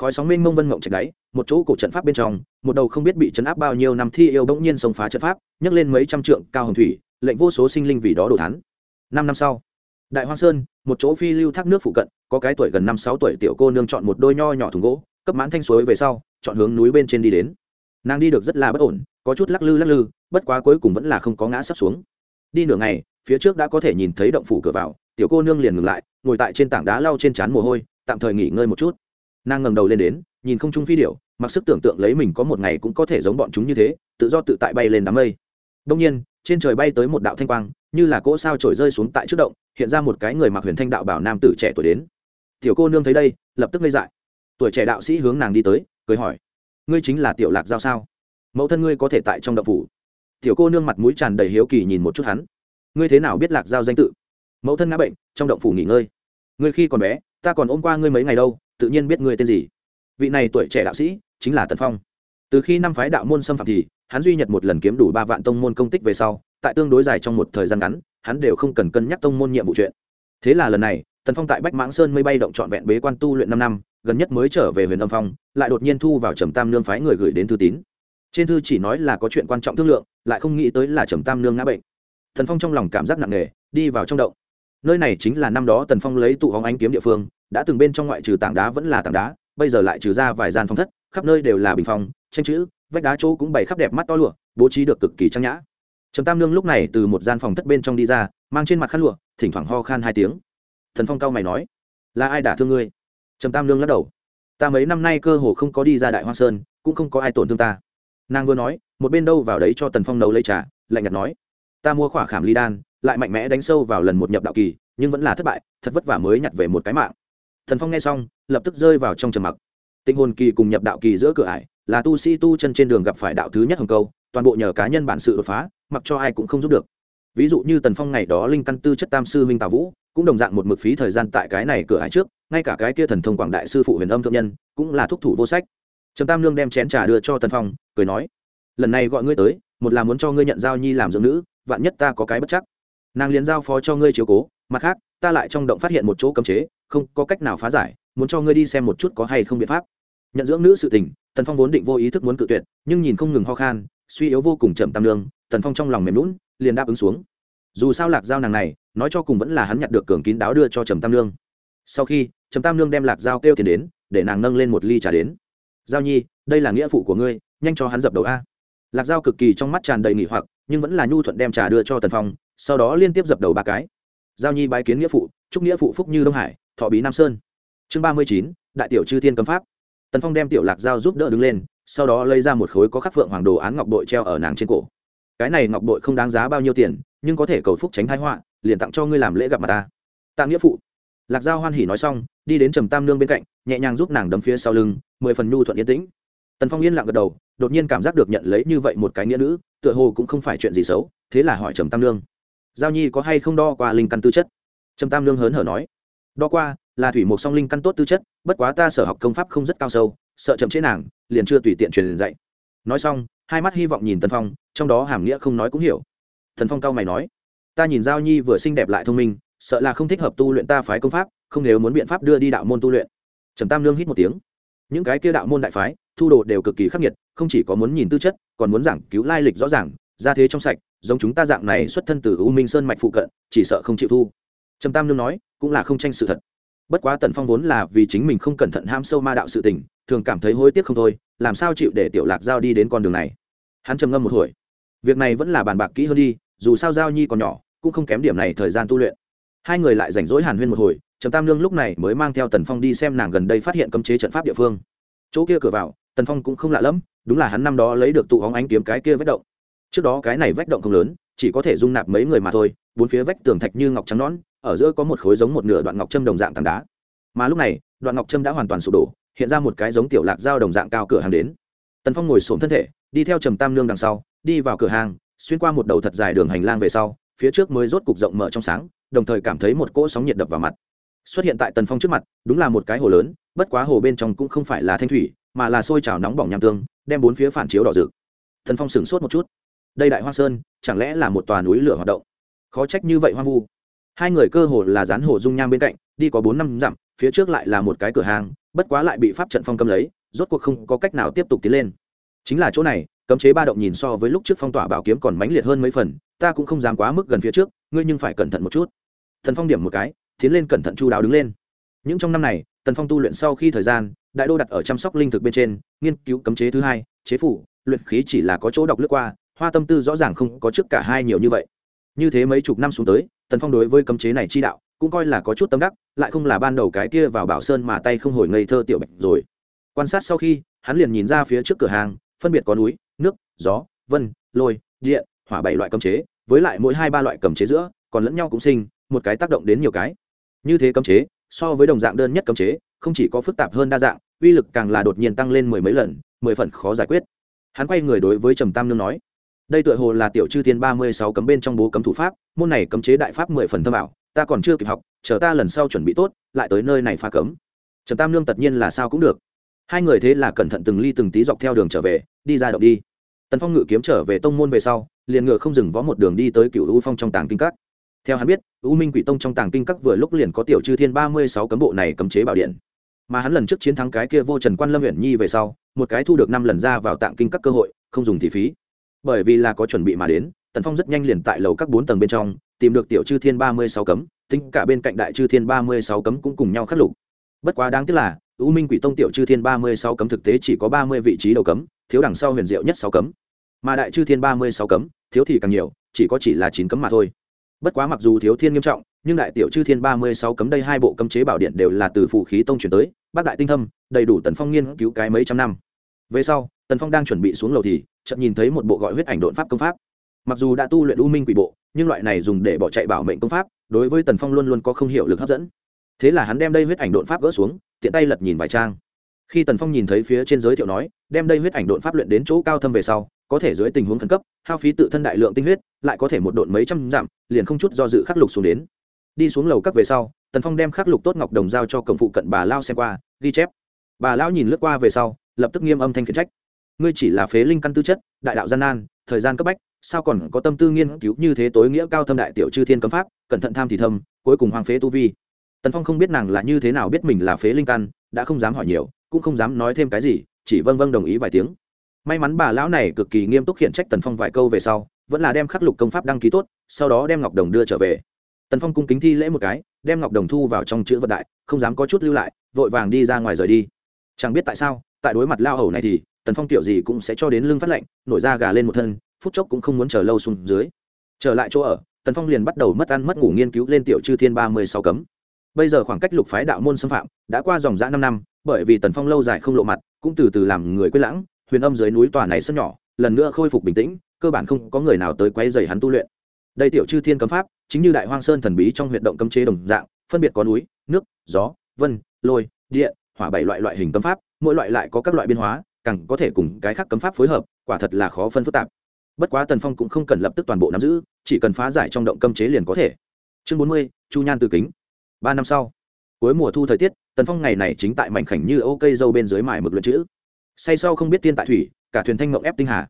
khói sóng mênh mông vân mộng chạch đáy, một chỗ cổ trận pháp bên trong, một đầu không biết bị chấn áp bao nhiêu năm thi yêu bỗng nhiên xông phá trận pháp, nhấc lên mấy trăm trượng cao hồng thủy, lệnh vô số sinh linh vì đó đổ thán. năm năm sau, đại hoa sơn, một chỗ phi lưu thác nước phụ cận, có cái tuổi gần năm sáu tuổi tiểu cô nương chọn một đôi nho nhỏ thùng gỗ cấp mãn thanh suối về sau, chọn hướng núi bên trên đi đến. Nàng đi được rất là bất ổn, có chút lắc lư lắc lư, bất quá cuối cùng vẫn là không có ngã sắp xuống. Đi nửa ngày, phía trước đã có thể nhìn thấy động phủ cửa vào, tiểu cô nương liền ngừng lại, ngồi tại trên tảng đá lau trên trán mồ hôi, tạm thời nghỉ ngơi một chút. Nàng ngẩng đầu lên đến, nhìn không trung phi điệu mặc sức tưởng tượng lấy mình có một ngày cũng có thể giống bọn chúng như thế, tự do tự tại bay lên đám mây. Đông nhiên, trên trời bay tới một đạo thanh quang, như là cỗ sao trổi rơi xuống tại trước động, hiện ra một cái người mặc huyền thanh đạo bảo nam tử trẻ tuổi đến. Tiểu cô nương thấy đây, lập tức ngây dại tuổi trẻ đạo sĩ hướng nàng đi tới, cười hỏi, ngươi chính là tiểu lạc giao sao? Mẫu thân ngươi có thể tại trong động phủ? Tiểu cô nương mặt mũi tràn đầy hiếu kỳ nhìn một chút hắn, ngươi thế nào biết lạc giao danh tự? Mẫu thân ngã bệnh, trong động phủ nghỉ ngơi. Ngươi khi còn bé, ta còn ôm qua ngươi mấy ngày đâu, tự nhiên biết ngươi tên gì. Vị này tuổi trẻ đạo sĩ chính là tần phong. Từ khi năm phái đạo môn xâm phạm thì, hắn duy nhật một lần kiếm đủ ba vạn tông môn công tích về sau, tại tương đối dài trong một thời gian ngắn, hắn đều không cần cân nhắc tông môn nhiệm vụ chuyện. Thế là lần này, tần phong tại bách mãng sơn mây bay động trọn vẹn bế quan tu luyện năm năm gần nhất mới trở về huyền âm phong, lại đột nhiên thu vào trầm tam nương phái người gửi đến thư tín. Trên thư chỉ nói là có chuyện quan trọng thương lượng, lại không nghĩ tới là trầm tam nương ngã bệnh. Thần phong trong lòng cảm giác nặng nề, đi vào trong động. Nơi này chính là năm đó tần phong lấy tụ hóng ánh kiếm địa phương, đã từng bên trong ngoại trừ tảng đá vẫn là tảng đá, bây giờ lại trừ ra vài gian phong thất, khắp nơi đều là bình phong, tranh chữ, vách đá chỗ cũng bày khắp đẹp mắt to lụa, bố trí được cực kỳ trang nhã. Trầm tam nương lúc này từ một gian phòng thất bên trong đi ra, mang trên mặt khăn lụa, thỉnh thoảng ho khan hai tiếng. Thần phong cao mày nói, là ai đả thương ngươi? Trầm tam lương lắc đầu. Ta mấy năm nay cơ hồ không có đi ra đại hoa sơn, cũng không có ai tổn thương ta. Nàng vừa nói, một bên đâu vào đấy cho tần phong nấu lấy trà, lạnh nhạt nói, ta mua khỏa khảm ly đan, lại mạnh mẽ đánh sâu vào lần một nhập đạo kỳ, nhưng vẫn là thất bại, thật vất vả mới nhặt về một cái mạng. Thần phong nghe xong, lập tức rơi vào trong trầm mặc. Tinh hồn kỳ cùng nhập đạo kỳ giữa cửa ải, là tu sĩ tu chân trên đường gặp phải đạo thứ nhất hồng câu, toàn bộ nhờ cá nhân bản sự đột phá, mặc cho ai cũng không giúp được. Ví dụ như tần phong ngày đó linh căn tư chất tam sư minh tào vũ, cũng đồng dạng một mực phí thời gian tại cái này cửa ải trước ngay cả cái kia thần thông quảng đại sư phụ huyền âm thượng nhân cũng là thúc thủ vô sách. Trầm tam lương đem chén trà đưa cho tần phong, cười nói, lần này gọi ngươi tới, một là muốn cho ngươi nhận giao nhi làm dưỡng nữ, vạn nhất ta có cái bất chắc. Nàng liền giao phó cho ngươi chiếu cố, mặt khác, ta lại trong động phát hiện một chỗ cấm chế, không có cách nào phá giải, muốn cho ngươi đi xem một chút có hay không biện pháp. Nhận dưỡng nữ sự tình, tần phong vốn định vô ý thức muốn cự tuyệt, nhưng nhìn không ngừng ho khan, suy yếu vô cùng chậm tam lương tần phong trong lòng mềm lún liền đáp ứng xuống. Dù sao lạc giao nàng này, nói cho cùng vẫn là hắn nhặt được cường kín đáo đưa cho trầm tam lương sau khi trầm tam nương đem lạc giao kêu tiền đến, để nàng nâng lên một ly trà đến. Giao nhi, đây là nghĩa phụ của ngươi, nhanh cho hắn dập đầu a. Lạc giao cực kỳ trong mắt tràn đầy nghỉ hoặc, nhưng vẫn là nhu thuận đem trà đưa cho tần phong, sau đó liên tiếp dập đầu ba cái. Giao nhi bái kiến nghĩa phụ, chúc nghĩa phụ phúc như đông hải, thọ bí nam sơn. Chương ba mươi chín, đại tiểu chư thiên cấm pháp. Tần phong đem tiểu lạc giao giúp đỡ đứng lên, sau đó lấy ra một khối có khắc phượng hoàng đồ án ngọc bội treo ở nàng trên cổ. Cái này ngọc bội không đáng giá bao nhiêu tiền, nhưng có thể cầu phúc tránh thái họa, liền tặng cho ngươi làm lễ gặp mặt ta. Tạ nghĩa phụ lạc giao hoan hỉ nói xong, đi đến trầm tam nương bên cạnh, nhẹ nhàng giúp nàng đấm phía sau lưng, mười phần nhu thuận yên tĩnh. Tần phong yên lặng gật đầu, đột nhiên cảm giác được nhận lấy như vậy một cái nghĩa nữ, tựa hồ cũng không phải chuyện gì xấu, thế là hỏi trầm tam nương. Giao nhi có hay không đo qua linh căn tư chất? Trầm tam nương hớn hở nói. Đo qua, là thủy một song linh căn tốt tư chất, bất quá ta sở học công pháp không rất cao sâu, sợ chậm chế nàng, liền chưa tùy tiện truyền dạy. Nói xong, hai mắt hy vọng nhìn tần phong, trong đó hàm nghĩa không nói cũng hiểu. Thần phong cao mày nói. Ta nhìn giao nhi vừa xinh đẹp lại thông minh sợ là không thích hợp tu luyện ta phái công pháp, không nếu muốn biện pháp đưa đi đạo môn tu luyện. Trầm tam lương hít một tiếng. Những cái kia đạo môn đại phái, thu đồ đều cực kỳ khắc nghiệt, không chỉ có muốn nhìn tư chất, còn muốn giảng cứu lai lịch rõ ràng, ra thế trong sạch, giống chúng ta dạng này xuất thân từ u minh sơn mạch phụ cận, chỉ sợ không chịu thu. Trầm tam lương nói, cũng là không tranh sự thật. Bất quá tần phong vốn là vì chính mình không cẩn thận ham sâu ma đạo sự tình, thường cảm thấy hối tiếc không thôi, làm sao chịu để tiểu lạc giao đi đến con đường này? Hắn trầm ngâm một hồi. Việc này vẫn là bàn bạc kỹ hơn đi, dù sao giao nhi còn nhỏ, cũng không kém điểm này thời gian tu luyện hai người lại rảnh rỗi hàn huyên một hồi, trầm tam lương lúc này mới mang theo tần phong đi xem nàng gần đây phát hiện cấm chế trận pháp địa phương. Chỗ kia cửa vào, tần phong cũng không lạ lẫm đúng là hắn năm đó lấy được tụ hóng ánh kiếm cái kia vách động. Trước đó cái này vách động không lớn, chỉ có thể dung nạp mấy người mà thôi, bốn phía vách tường thạch như ngọc trắng nón ở giữa có một khối giống một nửa đoạn ngọc trâm đồng dạng tảng đá. Mà lúc này, đoạn ngọc trâm đã hoàn toàn sụp đổ, hiện ra một cái giống tiểu lạc dao đồng dạng cao cửa hàng đến. Tần phong ngồi xổm thân thể, đi theo trầm tam lương đằng sau, đi vào cửa hàng, xuyên qua một đầu thật dài đường hành lang về sau, phía trước mới rốt cục rộng mở trong sáng đồng thời cảm thấy một cỗ sóng nhiệt đập vào mặt. Xuất hiện tại tần phong trước mặt, đúng là một cái hồ lớn, bất quá hồ bên trong cũng không phải là thanh thủy, mà là sôi trào nóng bỏng nham tương, đem bốn phía phản chiếu đỏ rực. Thần phong sửng sốt một chút. Đây đại hoa sơn, chẳng lẽ là một tòa núi lửa hoạt động? Khó trách như vậy hoang vu. Hai người cơ hồ là dán hồ dung nham bên cạnh, đi có bốn năm dặm, phía trước lại là một cái cửa hàng, bất quá lại bị pháp trận phong cầm lấy, rốt cuộc không có cách nào tiếp tục tiến lên. Chính là chỗ này, cấm chế ba động nhìn so với lúc trước phong tỏa bảo kiếm còn mãnh liệt hơn mấy phần, ta cũng không dám quá mức gần phía trước, ngươi nhưng phải cẩn thận một chút thần phong điểm một cái, tiến lên cẩn thận chu đáo đứng lên. Những trong năm này, tần phong tu luyện sau khi thời gian, đại đô đặt ở chăm sóc linh thực bên trên, nghiên cứu cấm chế thứ hai, chế phủ, luyện khí chỉ là có chỗ đọc lướt qua, hoa tâm tư rõ ràng không có trước cả hai nhiều như vậy. Như thế mấy chục năm xuống tới, tần phong đối với cấm chế này chi đạo, cũng coi là có chút tâm đắc, lại không là ban đầu cái kia vào bảo sơn mà tay không hồi ngây thơ tiểu bạch rồi. Quan sát sau khi, hắn liền nhìn ra phía trước cửa hàng, phân biệt có núi, nước, gió, vân, lôi, điện, hỏa bảy loại cấm chế, với lại mỗi hai ba loại cấm chế giữa, còn lẫn nhau cũng sinh một cái tác động đến nhiều cái. Như thế cấm chế, so với đồng dạng đơn nhất cấm chế, không chỉ có phức tạp hơn đa dạng, uy lực càng là đột nhiên tăng lên mười mấy lần, mười phần khó giải quyết. Hắn quay người đối với trầm tam nương nói, đây tựa hồ là tiểu chư thiên ba mươi sáu cấm bên trong bố cấm thủ pháp, môn này cấm chế đại pháp mười phần thâm ảo, ta còn chưa kịp học, chờ ta lần sau chuẩn bị tốt, lại tới nơi này phá cấm. Trầm tam nương tất nhiên là sao cũng được. Hai người thế là cẩn thận từng ly từng tí dọc theo đường trở về, đi ra động đi. Tần phong ngự kiếm trở về tông môn về sau, liền ngựa không dừng võ một đường đi tới cựu u phong trong tàng kinh các theo hắn biết, u minh quỷ tông trong tàng kinh các vừa lúc liền có tiểu chư thiên ba mươi sáu cấm bộ này cấm chế bảo điện. Mà hắn lần trước chiến thắng cái kia vô trần quan lâm huyện nhi về sau, một cái thu được năm lần ra vào tạng kinh các cơ hội, không dùng thị phí. Bởi vì là có chuẩn bị mà đến, tần phong rất nhanh liền tại lầu các bốn tầng bên trong, tìm được tiểu chư thiên ba mươi sáu cấm, tính cả bên cạnh đại chư thiên ba mươi sáu cấm cũng cùng nhau khắc lục. Bất quá đáng tiếc là, u minh quỷ tông tiểu chư thiên ba mươi sáu cấm thực tế chỉ có ba mươi vị trí đầu cấm, thiếu đằng sau huyền diệu nhất sáu cấm. Mà đại chư thiên ba mươi sáu cấm, thiếu thì càng nhiều, chỉ có chỉ là chín cấm mà thôi bất quá mặc dù thiếu thiên nghiêm trọng, nhưng đại tiểu chư thiên ba mươi sáu cấm đây hai bộ cấm chế bảo điện đều là từ phụ khí tông chuyển tới, bác đại tinh thâm, đầy đủ tần phong nghiên cứu cái mấy trăm năm. Về sau, tần phong đang chuẩn bị xuống lầu thì chậm nhìn thấy một bộ gọi huyết ảnh đột pháp công pháp. Mặc dù đã tu luyện u minh quỷ bộ, nhưng loại này dùng để bỏ chạy bảo mệnh công pháp, đối với tần phong luôn luôn có không hiểu lực hấp dẫn. Thế là hắn đem đây huyết ảnh đột pháp gỡ xuống, tiện tay lật nhìn vài trang khi tần phong nhìn thấy phía trên giới thiệu nói, đem đây huyết ảnh đột pháp luyện đến chỗ cao thâm về sau, có thể dưới tình huống khẩn cấp, hao phí tự thân đại lượng tinh huyết, lại có thể một độn mấy trăm dặm, liền không chút do dự khắc lục xuống đến. Đi xuống lầu các về sau, tần phong đem khắc lục tốt ngọc đồng giao cho cổng phụ cận bà lao xem qua, ghi chép. Bà lao nhìn lướt qua về sau, lập tức nghiêm âm thanh khiển trách. Ngươi chỉ là phế linh căn tư chất, đại đạo gian nan, thời gian cấp bách, sao còn có tâm tư nghiên cứu như thế tối nghĩa cao thâm đại tiểu chư thiên cấm pháp, cẩn thận tham thì thâm, cuối cùng hoàng phế tu vi. Tần phong không biết nàng là như thế nào biết mình là phế linh căn, đã không dám hỏi nhiều cũng không dám nói thêm cái gì chỉ vâng vâng đồng ý vài tiếng. May mắn bà lão này cực kỳ nghiêm túc khiển trách tần phong vài câu về sau vẫn là đem khắc lục công pháp đăng ký tốt sau đó đem ngọc đồng đưa trở về. Tần phong cung kính thi lễ một cái đem ngọc đồng thu vào trong chữ vận đại không dám có chút lưu lại vội vàng đi ra ngoài rời đi. Chẳng biết tại sao tại đối mặt lao hầu này thì tần phong tiểu gì cũng sẽ cho đến lưng phát lệnh, nổi da gà lên một thân phút chốc cũng không muốn chờ lâu xuống dưới. Trở lại chỗ ở tần phong liền bắt đầu mất ăn mất ngủ nghiên cứu lên tiểu chư thiên ba mươi sáu cấm. Bây giờ khoảng cách lục phái đạo môn xâm phạm đã qua dòng dã năm năm bởi vì tần phong lâu dài không lộ mặt, cũng từ từ làm người quên lãng, huyền âm dưới núi tòa này sân nhỏ, lần nữa khôi phục bình tĩnh, cơ bản không có người nào tới quay dày hắn tu luyện. Đây tiểu chư thiên cấm pháp, chính như đại hoang sơn thần bí trong huyện động cấm chế đồng dạng, phân biệt có núi, nước, gió, vân, lôi, địa, hỏa bảy loại loại hình cấm pháp, mỗi loại lại có các loại biên hóa, càng có thể cùng cái khác cấm pháp phối hợp, quả thật là khó phân phức tạp. Bất quá tần phong cũng không cần lập tức toàn bộ nắm giữ, chỉ cần phá giải trong động cấm chế liền có thể. Chương bốn mươi, chu nhan từ kính. Ba năm sau, cuối mùa thu thời tiết tần phong ngày này chính tại mảnh khảnh như ô cây dâu bên dưới mải mực luận chữ. Say sau không biết tiên tại thủy, cả thuyền thanh mộng ép tinh hà.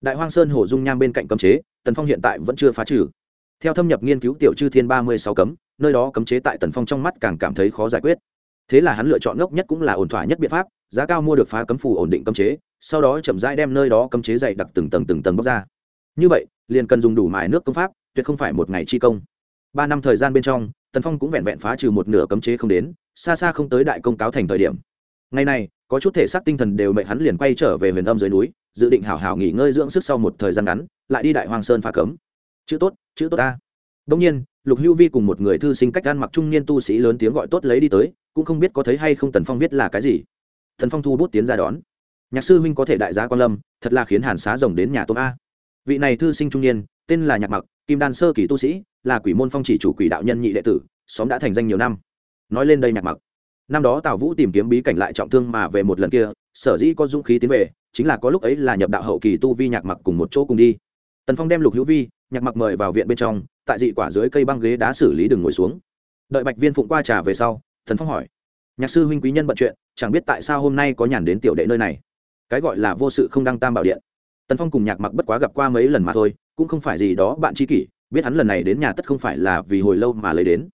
Đại hoang sơn hồ dung nham bên cạnh cấm chế, tần phong hiện tại vẫn chưa phá trừ. Theo thâm nhập nghiên cứu tiểu chư thiên ba mươi sáu cấm, nơi đó cấm chế tại tần phong trong mắt càng cảm thấy khó giải quyết. Thế là hắn lựa chọn ngốc nhất cũng là ổn thỏa nhất biện pháp, giá cao mua được phá cấm phù ổn định cấm chế, sau đó chậm rãi đem nơi đó cấm chế dày đặc từng tầng từng tầng bóc ra. Như vậy, liền cần dùng đủ mài nước công pháp, tuyệt không phải một ngày chi công. Ba năm thời gian bên trong, tần phong cũng vẹn vẹn phá trừ một nửa cấm chế không đến xa xa không tới đại công cáo thành thời điểm. Ngày này, có chút thể xác tinh thần đều mệnh hắn liền quay trở về huyền âm dưới núi, dự định hảo hảo nghỉ ngơi dưỡng sức sau một thời gian ngắn, lại đi đại hoàng sơn phá cấm. Chữ tốt chữ tốt ta. Đông nhiên, lục hữu vi cùng một người thư sinh cách ăn mặc trung niên tu sĩ lớn tiếng gọi tốt lấy đi tới, cũng không biết có thấy hay không tần phong viết là cái gì. Thần phong thu bút tiến ra đón. Nhạc sư huynh có thể đại gia quan lâm, thật là khiến hàn xá rồng đến nhà tôm a. Vị này thư sinh trung niên, tên là nhạc mặc, kim đan sơ kỳ tu sĩ, là quỷ môn phong chỉ chủ quỷ đạo nhân nhị đệ tử, xóm đã thành danh nhiều năm nói lên đây nhạc mặc. Năm đó tào vũ tìm kiếm bí cảnh lại trọng thương mà về một lần kia, sở dĩ có dũng khí tiến về, chính là có lúc ấy là nhập đạo hậu kỳ tu vi nhạc mặc cùng một chỗ cùng đi. Tần phong đem lục hữu vi, nhạc mặc mời vào viện bên trong, tại dị quả dưới cây băng ghế đá xử lý đừng ngồi xuống. Đợi bạch viên phụng qua trà về sau thần phong hỏi, nhạc sư huynh quý nhân bận chuyện, chẳng biết tại sao hôm nay có nhàn đến tiểu đệ nơi này? Cái gọi là vô sự không đăng tam bảo điện. Tần phong cùng nhạc mặc bất quá gặp qua mấy lần mà thôi, cũng không phải gì đó bạn tri kỷ, biết hắn lần này đến nhà tất không phải là vì hồi lâu mà lấy đến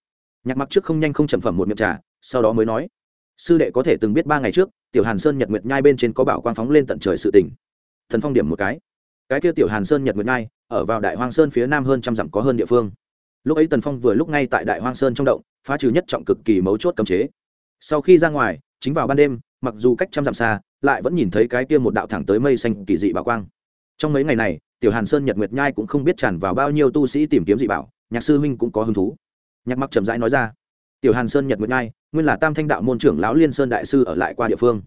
nhạc mặc trước không nhanh không chậm phẩm một miệng trà, sau đó mới nói, sư đệ có thể từng biết ba ngày trước, tiểu hàn sơn nhật nguyệt nhai bên trên có bảo quang phóng lên tận trời sự tình. Thần phong điểm một cái. Cái kia tiểu hàn sơn nhật nguyệt nhai, ở vào đại hoang sơn phía nam hơn trăm dặm có hơn địa phương. Lúc ấy tần phong vừa lúc ngay tại đại hoang sơn trong động, phá trừ nhất trọng cực kỳ mấu chốt cấm chế. Sau khi ra ngoài, chính vào ban đêm, mặc dù cách trăm dặm xa, lại vẫn nhìn thấy cái kia một đạo thẳng tới mây xanh kỳ dị bảo quang. Trong mấy ngày này, tiểu hàn sơn nhật nguyệt nhai cũng không biết tràn vào bao nhiêu tu sĩ tìm kiếm dị bảo, nhạc sư huynh cũng có hứng thú nhạc mặc chậm rãi nói ra, tiểu hàn sơn nhật nguyệt nhai, nguyên là tam thanh đạo môn trưởng lão liên sơn đại sư ở lại qua địa phương.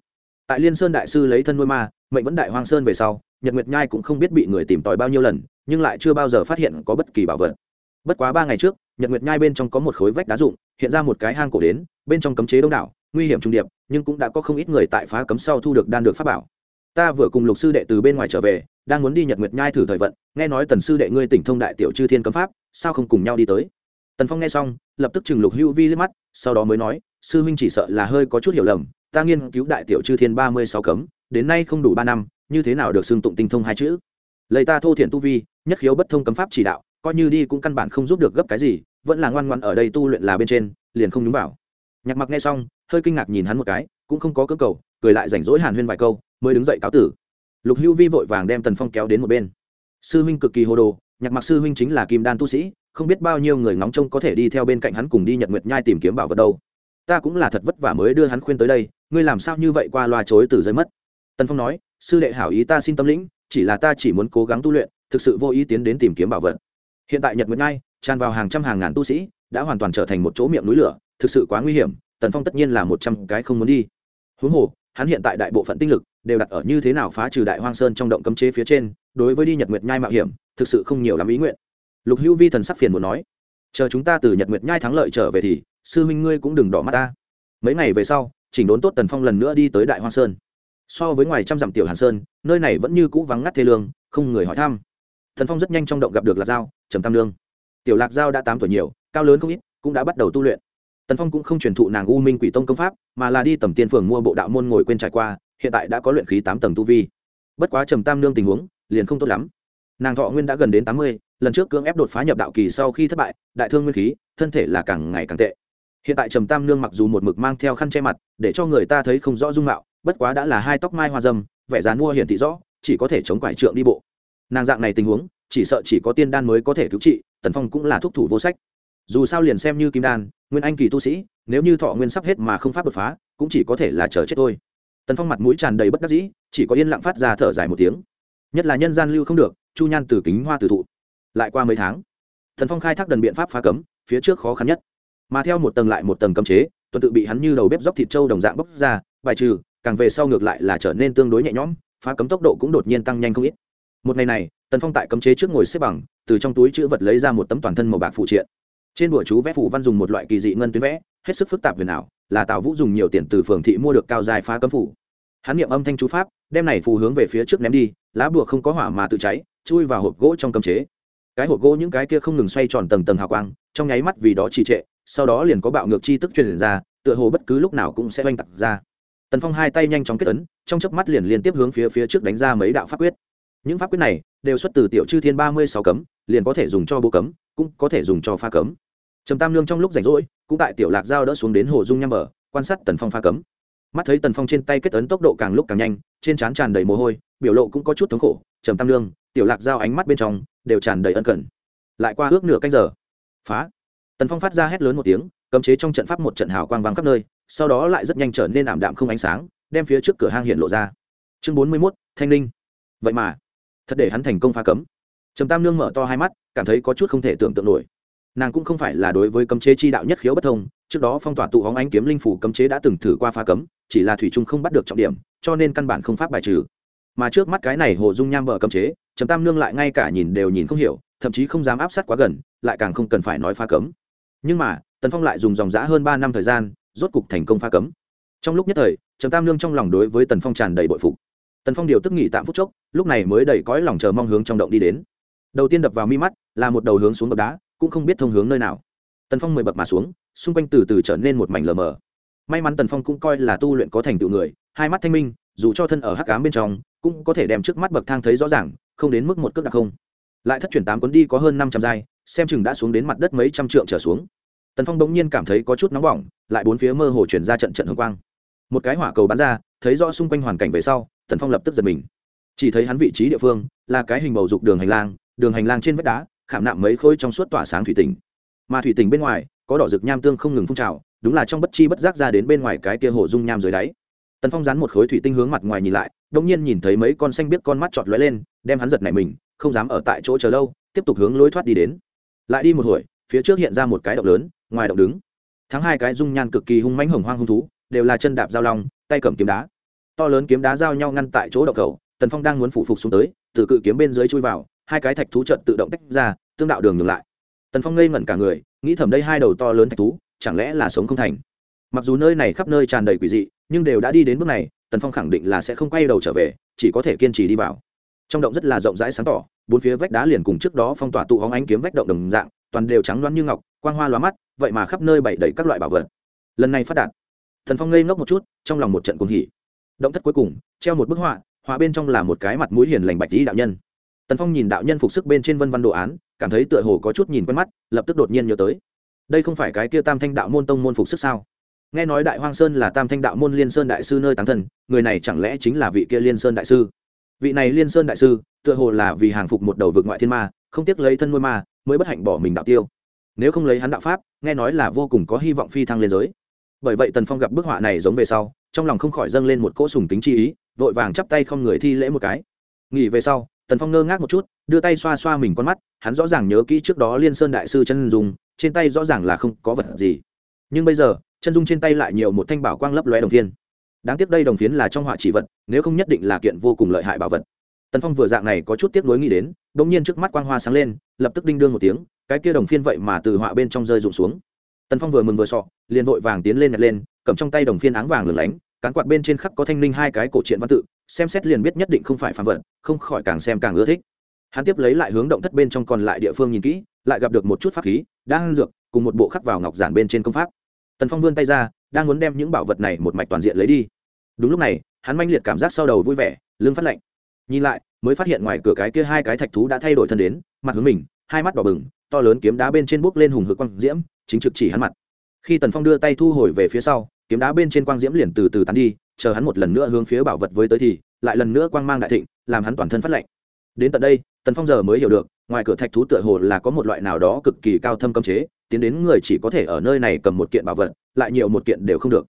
Tại liên sơn đại sư lấy thân nuôi ma, mệnh vẫn đại hoang sơn về sau, nhật nguyệt nhai cũng không biết bị người tìm tòi bao nhiêu lần, nhưng lại chưa bao giờ phát hiện có bất kỳ bảo vật. Bất quá ba ngày trước, nhật nguyệt nhai bên trong có một khối vách đá rụng, hiện ra một cái hang cổ đến, bên trong cấm chế đông đảo, nguy hiểm trung điệp, nhưng cũng đã có không ít người tại phá cấm sau thu được đan được pháp bảo. Ta vừa cùng lục sư đệ từ bên ngoài trở về, đang muốn đi nhật nguyệt nhai thử thời vận, nghe nói tần sư đệ ngươi tỉnh thông đại tiểu chư thiên cấm pháp, sao không cùng nhau đi tới? Tần phong nghe xong, lập tức chừng lục hữu vi liếc mắt, sau đó mới nói, sư huynh chỉ sợ là hơi có chút hiểu lầm, ta nghiên cứu đại tiểu chư thiên ba mươi sáu cấm, đến nay không đủ ba năm, như thế nào được xưng tụng tinh thông hai chữ? Lấy ta thô thiện tu vi, nhất khiếu bất thông cấm pháp chỉ đạo, coi như đi cũng căn bản không giúp được gấp cái gì, vẫn là ngoan ngoan ở đây tu luyện là bên trên, liền không nhúng vào. Nhạc mặc nghe xong, hơi kinh ngạc nhìn hắn một cái, cũng không có cơ cầu, cười lại rảnh rỗi hàn huyên vài câu, mới đứng dậy cáo tử. Lục hữu vi vội vàng đem tần phong kéo đến một bên. Sư huynh cực kỳ hồ đồ, nhạc mặc sư huynh chính là kim đan tu sĩ không biết bao nhiêu người ngóng trông có thể đi theo bên cạnh hắn cùng đi nhật nguyệt nhai tìm kiếm bảo vật đâu. Ta cũng là thật vất vả mới đưa hắn khuyên tới đây, ngươi làm sao như vậy qua loa chối từ rơi mất? Tần phong nói, sư đệ hảo ý ta xin tâm lĩnh, chỉ là ta chỉ muốn cố gắng tu luyện, thực sự vô ý tiến đến tìm kiếm bảo vật. Hiện tại nhật nguyệt nhai, tràn vào hàng trăm hàng ngàn tu sĩ, đã hoàn toàn trở thành một chỗ miệng núi lửa, thực sự quá nguy hiểm, tần phong tất nhiên là một trăm cái không muốn đi. Huống hồ, hắn hiện tại đại bộ phận tinh lực đều đặt ở như thế nào phá trừ đại hoang sơn trong động cấm chế phía trên, đối với đi nhật nguyệt nhai mạo hiểm, thực sự không nhiều lắm ý nguyện lục hữu vi thần sắc phiền muốn nói, chờ chúng ta từ nhật nguyệt nhai thắng lợi trở về thì, sư huynh ngươi cũng đừng đỏ mắt ta. Mấy ngày về sau, chỉnh đốn tốt tần phong lần nữa đi tới đại Hoa sơn. So với ngoài trăm dặm tiểu hàn sơn, nơi này vẫn như cũ vắng ngắt thê lương, không người hỏi thăm. Thần phong rất nhanh trong động gặp được lạc giao, trầm tam lương tiểu lạc giao đã tám tuổi nhiều, cao lớn không ít, cũng đã bắt đầu tu luyện. Tần phong cũng không truyền thụ nàng u minh quỷ tông công pháp, mà là đi tầm tiên phường mua bộ đạo môn ngồi quên trải qua, hiện tại đã có luyện khí tám tầng tu vi. Bất quá trầm tam lương tình huống liền không tốt lắm. Nàng thọ nguyên đã gần đến tám mươi lần trước cưỡng ép đột phá nhập đạo kỳ sau khi thất bại, đại thương nguyên khí, thân thể là càng ngày càng tệ. Hiện tại trầm tam nương mặc dù một mực mang theo khăn che mặt, để cho người ta thấy không rõ dung mạo, bất quá đã là hai tóc mai hoa dâm, vẻ dán mua hiển thị rõ, chỉ có thể chống quải trượng đi bộ. Nàng dạng này tình huống, chỉ sợ chỉ có tiên đan mới có thể cứu trị, tần phong cũng là thúc thủ vô sách. Dù sao liền xem như kim đan, nguyên anh kỳ tu sĩ, nếu như thọ nguyên sắp hết mà không pháp đột phá, cũng chỉ có thể là chờ chết thôi. Tần phong mặt mũi tràn đầy bất đắc dĩ, chỉ có yên lặng phát ra thở dài một tiếng. Nhất là nhân gian lưu không được, chu nhan từ kính hoa từ thụ lại qua mấy tháng thần phong khai thác đần biện pháp phá cấm phía trước khó khăn nhất. Mà theo một tầng lại một tầng cấm chế tuần tự bị hắn như đầu bếp dóc thịt trâu đồng dạng bốc ra bài trừ càng về sau ngược lại là trở nên tương đối nhẹ nhõm phá cấm tốc độ cũng đột nhiên tăng nhanh không ít. Một ngày này tần phong tại cấm chế trước ngồi xếp bằng từ trong túi chữ vật lấy ra một tấm toàn thân màu bạc phụ triện. Trên bùa chú vẽ phủ văn dùng một loại kỳ dị ngân tuyến vẽ hết sức phức tạp về nào, là tào vũ dùng nhiều tiền từ phường thị mua được cao dài phá cấm phủ hắn niệm âm thanh chú pháp đem này phù hướng về phía trước ném đi lá bùa không có hỏa mà tự cháy chui vào hộp gỗ trong cấm chế cái hộp gỗ những cái kia không ngừng xoay tròn tầng tầng hào quang, trong nháy mắt vì đó trì trệ, sau đó liền có bạo ngược chi tức truyền ra, tựa hồ bất cứ lúc nào cũng sẽ oanh tặc ra. Tần phong hai tay nhanh chóng kết ấn, trong chớp mắt liền liên tiếp hướng phía phía trước đánh ra mấy đạo pháp quyết. Những pháp quyết này đều xuất từ tiểu chư thiên ba mươi sáu cấm, liền có thể dùng cho bố cấm, cũng có thể dùng cho pha cấm. Trầm tam lương trong lúc rảnh rỗi, cũng tại tiểu lạc giao đỡ xuống đến hồ dung nham mở quan sát tần phong pha cấm. Mắt thấy tần phong trên tay kết ấn tốc độ càng lúc càng nhanh, trên trán tràn đầy mồ hôi, biểu lộ cũng có chút thống khổ. Trầm tam lương tiểu lạc giao ánh mắt bên trong đều tràn đầy ân cần. Lại qua ước nửa canh giờ, phá. Tần phong phát ra hét lớn một tiếng, cấm chế trong trận pháp một trận hào quang vàng khắp nơi, sau đó lại rất nhanh trở nên ảm đạm không ánh sáng, đem phía trước cửa hang hiện lộ ra. Chương bốn mươi mốt, thanh linh. Vậy mà, thật để hắn thành công phá cấm. Trầm tam nương mở to hai mắt, cảm thấy có chút không thể tưởng tượng nổi. Nàng cũng không phải là đối với cấm chế chi đạo nhất khiếu bất thông, trước đó phong tỏa tụ hóng ánh kiếm linh phủ cấm chế đã từng thử qua phá cấm, chỉ là thủy trung không bắt được trọng điểm, cho nên căn bản không pháp bài trừ mà trước mắt cái này hồ dung nham bờ cấm chế, trầm tam nương lại ngay cả nhìn đều nhìn không hiểu, thậm chí không dám áp sát quá gần, lại càng không cần phải nói phá cấm. Nhưng mà, tần phong lại dùng dòng giã hơn ba năm thời gian, rốt cục thành công phá cấm. Trong lúc nhất thời, trầm tam nương trong lòng đối với tần phong tràn đầy bội phục. Tần phong điều tức nghỉ tạm phút chốc, lúc này mới đầy cõi lòng chờ mong hướng trong động đi đến. Đầu tiên đập vào mi mắt, là một đầu hướng xuống đập đá, cũng không biết thông hướng nơi nào. Tần phong mười bậc mà xuống, xung quanh từ từ trở nên một mảnh lờ mờ. May mắn tần phong cũng coi là tu luyện có thành tựu người, hai mắt thanh minh, dù cho thân ở hắc cám bên trong cũng có thể đem trước mắt bậc thang thấy rõ ràng, không đến mức một cước đặc không. Lại thất chuyển tám cuốn đi có hơn năm trăm giai, xem chừng đã xuống đến mặt đất mấy trăm trượng trở xuống. Tần phong bỗng nhiên cảm thấy có chút nóng bỏng, lại bốn phía mơ hồ chuyển ra trận trận hồng quang. Một cái hỏa cầu bắn ra, thấy rõ xung quanh hoàn cảnh về sau, tần phong lập tức giật mình. Chỉ thấy hắn vị trí địa phương là cái hình bầu dục đường hành lang, đường hành lang trên vách đá, khảm nạm mấy khối trong suốt tỏa sáng thủy tỉnh mà thủy tỉnh bên ngoài, có đỏ rực nham tương không ngừng phun trào, đúng là trong bất chi bất giác ra đến bên ngoài cái kia hồ dung nham dưới đáy. Tần phong dán một khối thủy tinh hướng mặt ngoài nhìn lại đông nhiên nhìn thấy mấy con xanh biết con mắt chọt lóe lên, đem hắn giật này mình, không dám ở tại chỗ chờ lâu, tiếp tục hướng lối thoát đi đến. Lại đi một hồi, phía trước hiện ra một cái động lớn, ngoài động đứng. Tháng hai cái dung nhan cực kỳ hung mãnh hồng hoang hung thú, đều là chân đạp giao long, tay cầm kiếm đá. To lớn kiếm đá giao nhau ngăn tại chỗ động khẩu tần phong đang muốn phủ phục xuống tới, từ cự kiếm bên dưới chui vào, hai cái thạch thú trận tự động tách ra, tương đạo đường ngừng lại. Tần phong ngây ngẩn cả người, nghĩ thầm đây hai đầu to lớn thạch thú, chẳng lẽ là sống không thành? Mặc dù nơi này khắp nơi tràn đầy quỷ dị, nhưng đều đã đi đến bước này tần phong khẳng định là sẽ không quay đầu trở về, chỉ có thể kiên trì đi vào. Trong động rất là rộng rãi sáng tỏ, bốn phía vách đá liền cùng trước đó phong tỏa tụ hóng ánh kiếm vách động đồng dạng, toàn đều trắng loáng như ngọc, quang hoa lóa mắt, vậy mà khắp nơi bày đầy các loại bảo vật. Lần này phát đạt thần phong ngây ngốc một chút, trong lòng một trận cuồng hỉ. Động thất cuối cùng, treo một bức họa họa bên trong là một cái mặt mũi hiền lành bạch lý đạo nhân. Tần phong nhìn đạo nhân phục sức bên trên vân văn đồ án, cảm thấy tựa hồ có chút nhìn quen mắt, lập tức đột nhiên nhớ tới. Đây không phải cái kia tam thanh đạo môn tông môn phục sức sao? Nghe nói đại hoang sơn là tam thanh đạo môn liên sơn đại sư nơi táng thần, người này chẳng lẽ chính là vị kia liên sơn đại sư? Vị này liên sơn đại sư, tựa hồ là vì hàng phục một đầu vực ngoại thiên ma, không tiếc lấy thân nuôi ma, mới bất hạnh bỏ mình đạo tiêu. Nếu không lấy hắn đạo pháp, nghe nói là vô cùng có hy vọng phi thăng lên giới. Bởi vậy tần phong gặp bức họa này giống về sau, trong lòng không khỏi dâng lên một cỗ sùng tính chi ý, vội vàng chắp tay không người thi lễ một cái. Nghỉ về sau, tần phong ngơ ngác một chút, đưa tay xoa xoa mình con mắt, hắn rõ ràng nhớ kỹ trước đó liên sơn đại sư chân dùng trên tay rõ ràng là không có vật gì. Nhưng bây giờ chân dung trên tay lại nhiều một thanh bảo quang lấp loe đồng thiên. Đáng tiếc đây đồng phiến là trong họa chỉ vật, nếu không nhất định là kiện vô cùng lợi hại bảo vật. Tần phong vừa dạng này có chút tiếc nuối nghĩ đến đ ỗ n g nhiên trước mắt quang hoa sáng lên, lập tức đinh đương một tiếng, cái kia đồng phiên vậy mà từ họa bên trong rơi rụng xuống. Tần phong vừa mừng vừa sọ, liền vội vàng tiến lên nhặt lên, cầm trong tay đồng phiên áng vàng lửng lánh, cán quạt bên trên khắc có thanh linh hai cái cổ truyện văn tự, xem xét liền biết nhất định không phải phạm vật, không khỏi càng xem càng ưa thích. Hắn tiếp lấy lại hướng động thất bên trong còn lại địa phương nhìn kỹ, lại gặp được một chút pháp khí đang dược, cùng một bộ khắc vào ngọc giản bên trên công pháp tần phong vươn tay ra, đang muốn đem những bảo vật này một mạch toàn diện lấy đi. Đúng lúc này, hắn manh liệt cảm giác sau đầu vui vẻ, lưng phát lạnh. Nhìn lại, mới phát hiện ngoài cửa cái kia hai cái thạch thú đã thay đổi thân đến, mặt hướng mình, hai mắt đỏ bừng, to lớn kiếm đá bên trên bốc lên hùng hực quang diễm, chính trực chỉ hắn mặt. Khi tần phong đưa tay thu hồi về phía sau, kiếm đá bên trên quang diễm liền từ từ tán đi, chờ hắn một lần nữa hướng phía bảo vật với tới thì, lại lần nữa quang mang đại thịnh, làm hắn toàn thân phát lạnh. Đến tận đây, tần phong giờ mới hiểu được ngoài cửa thạch thú tựa hồ là có một loại nào đó cực kỳ cao thâm cấm chế, tiến đến người chỉ có thể ở nơi này cầm một kiện bảo vật, lại nhiều một kiện đều không được.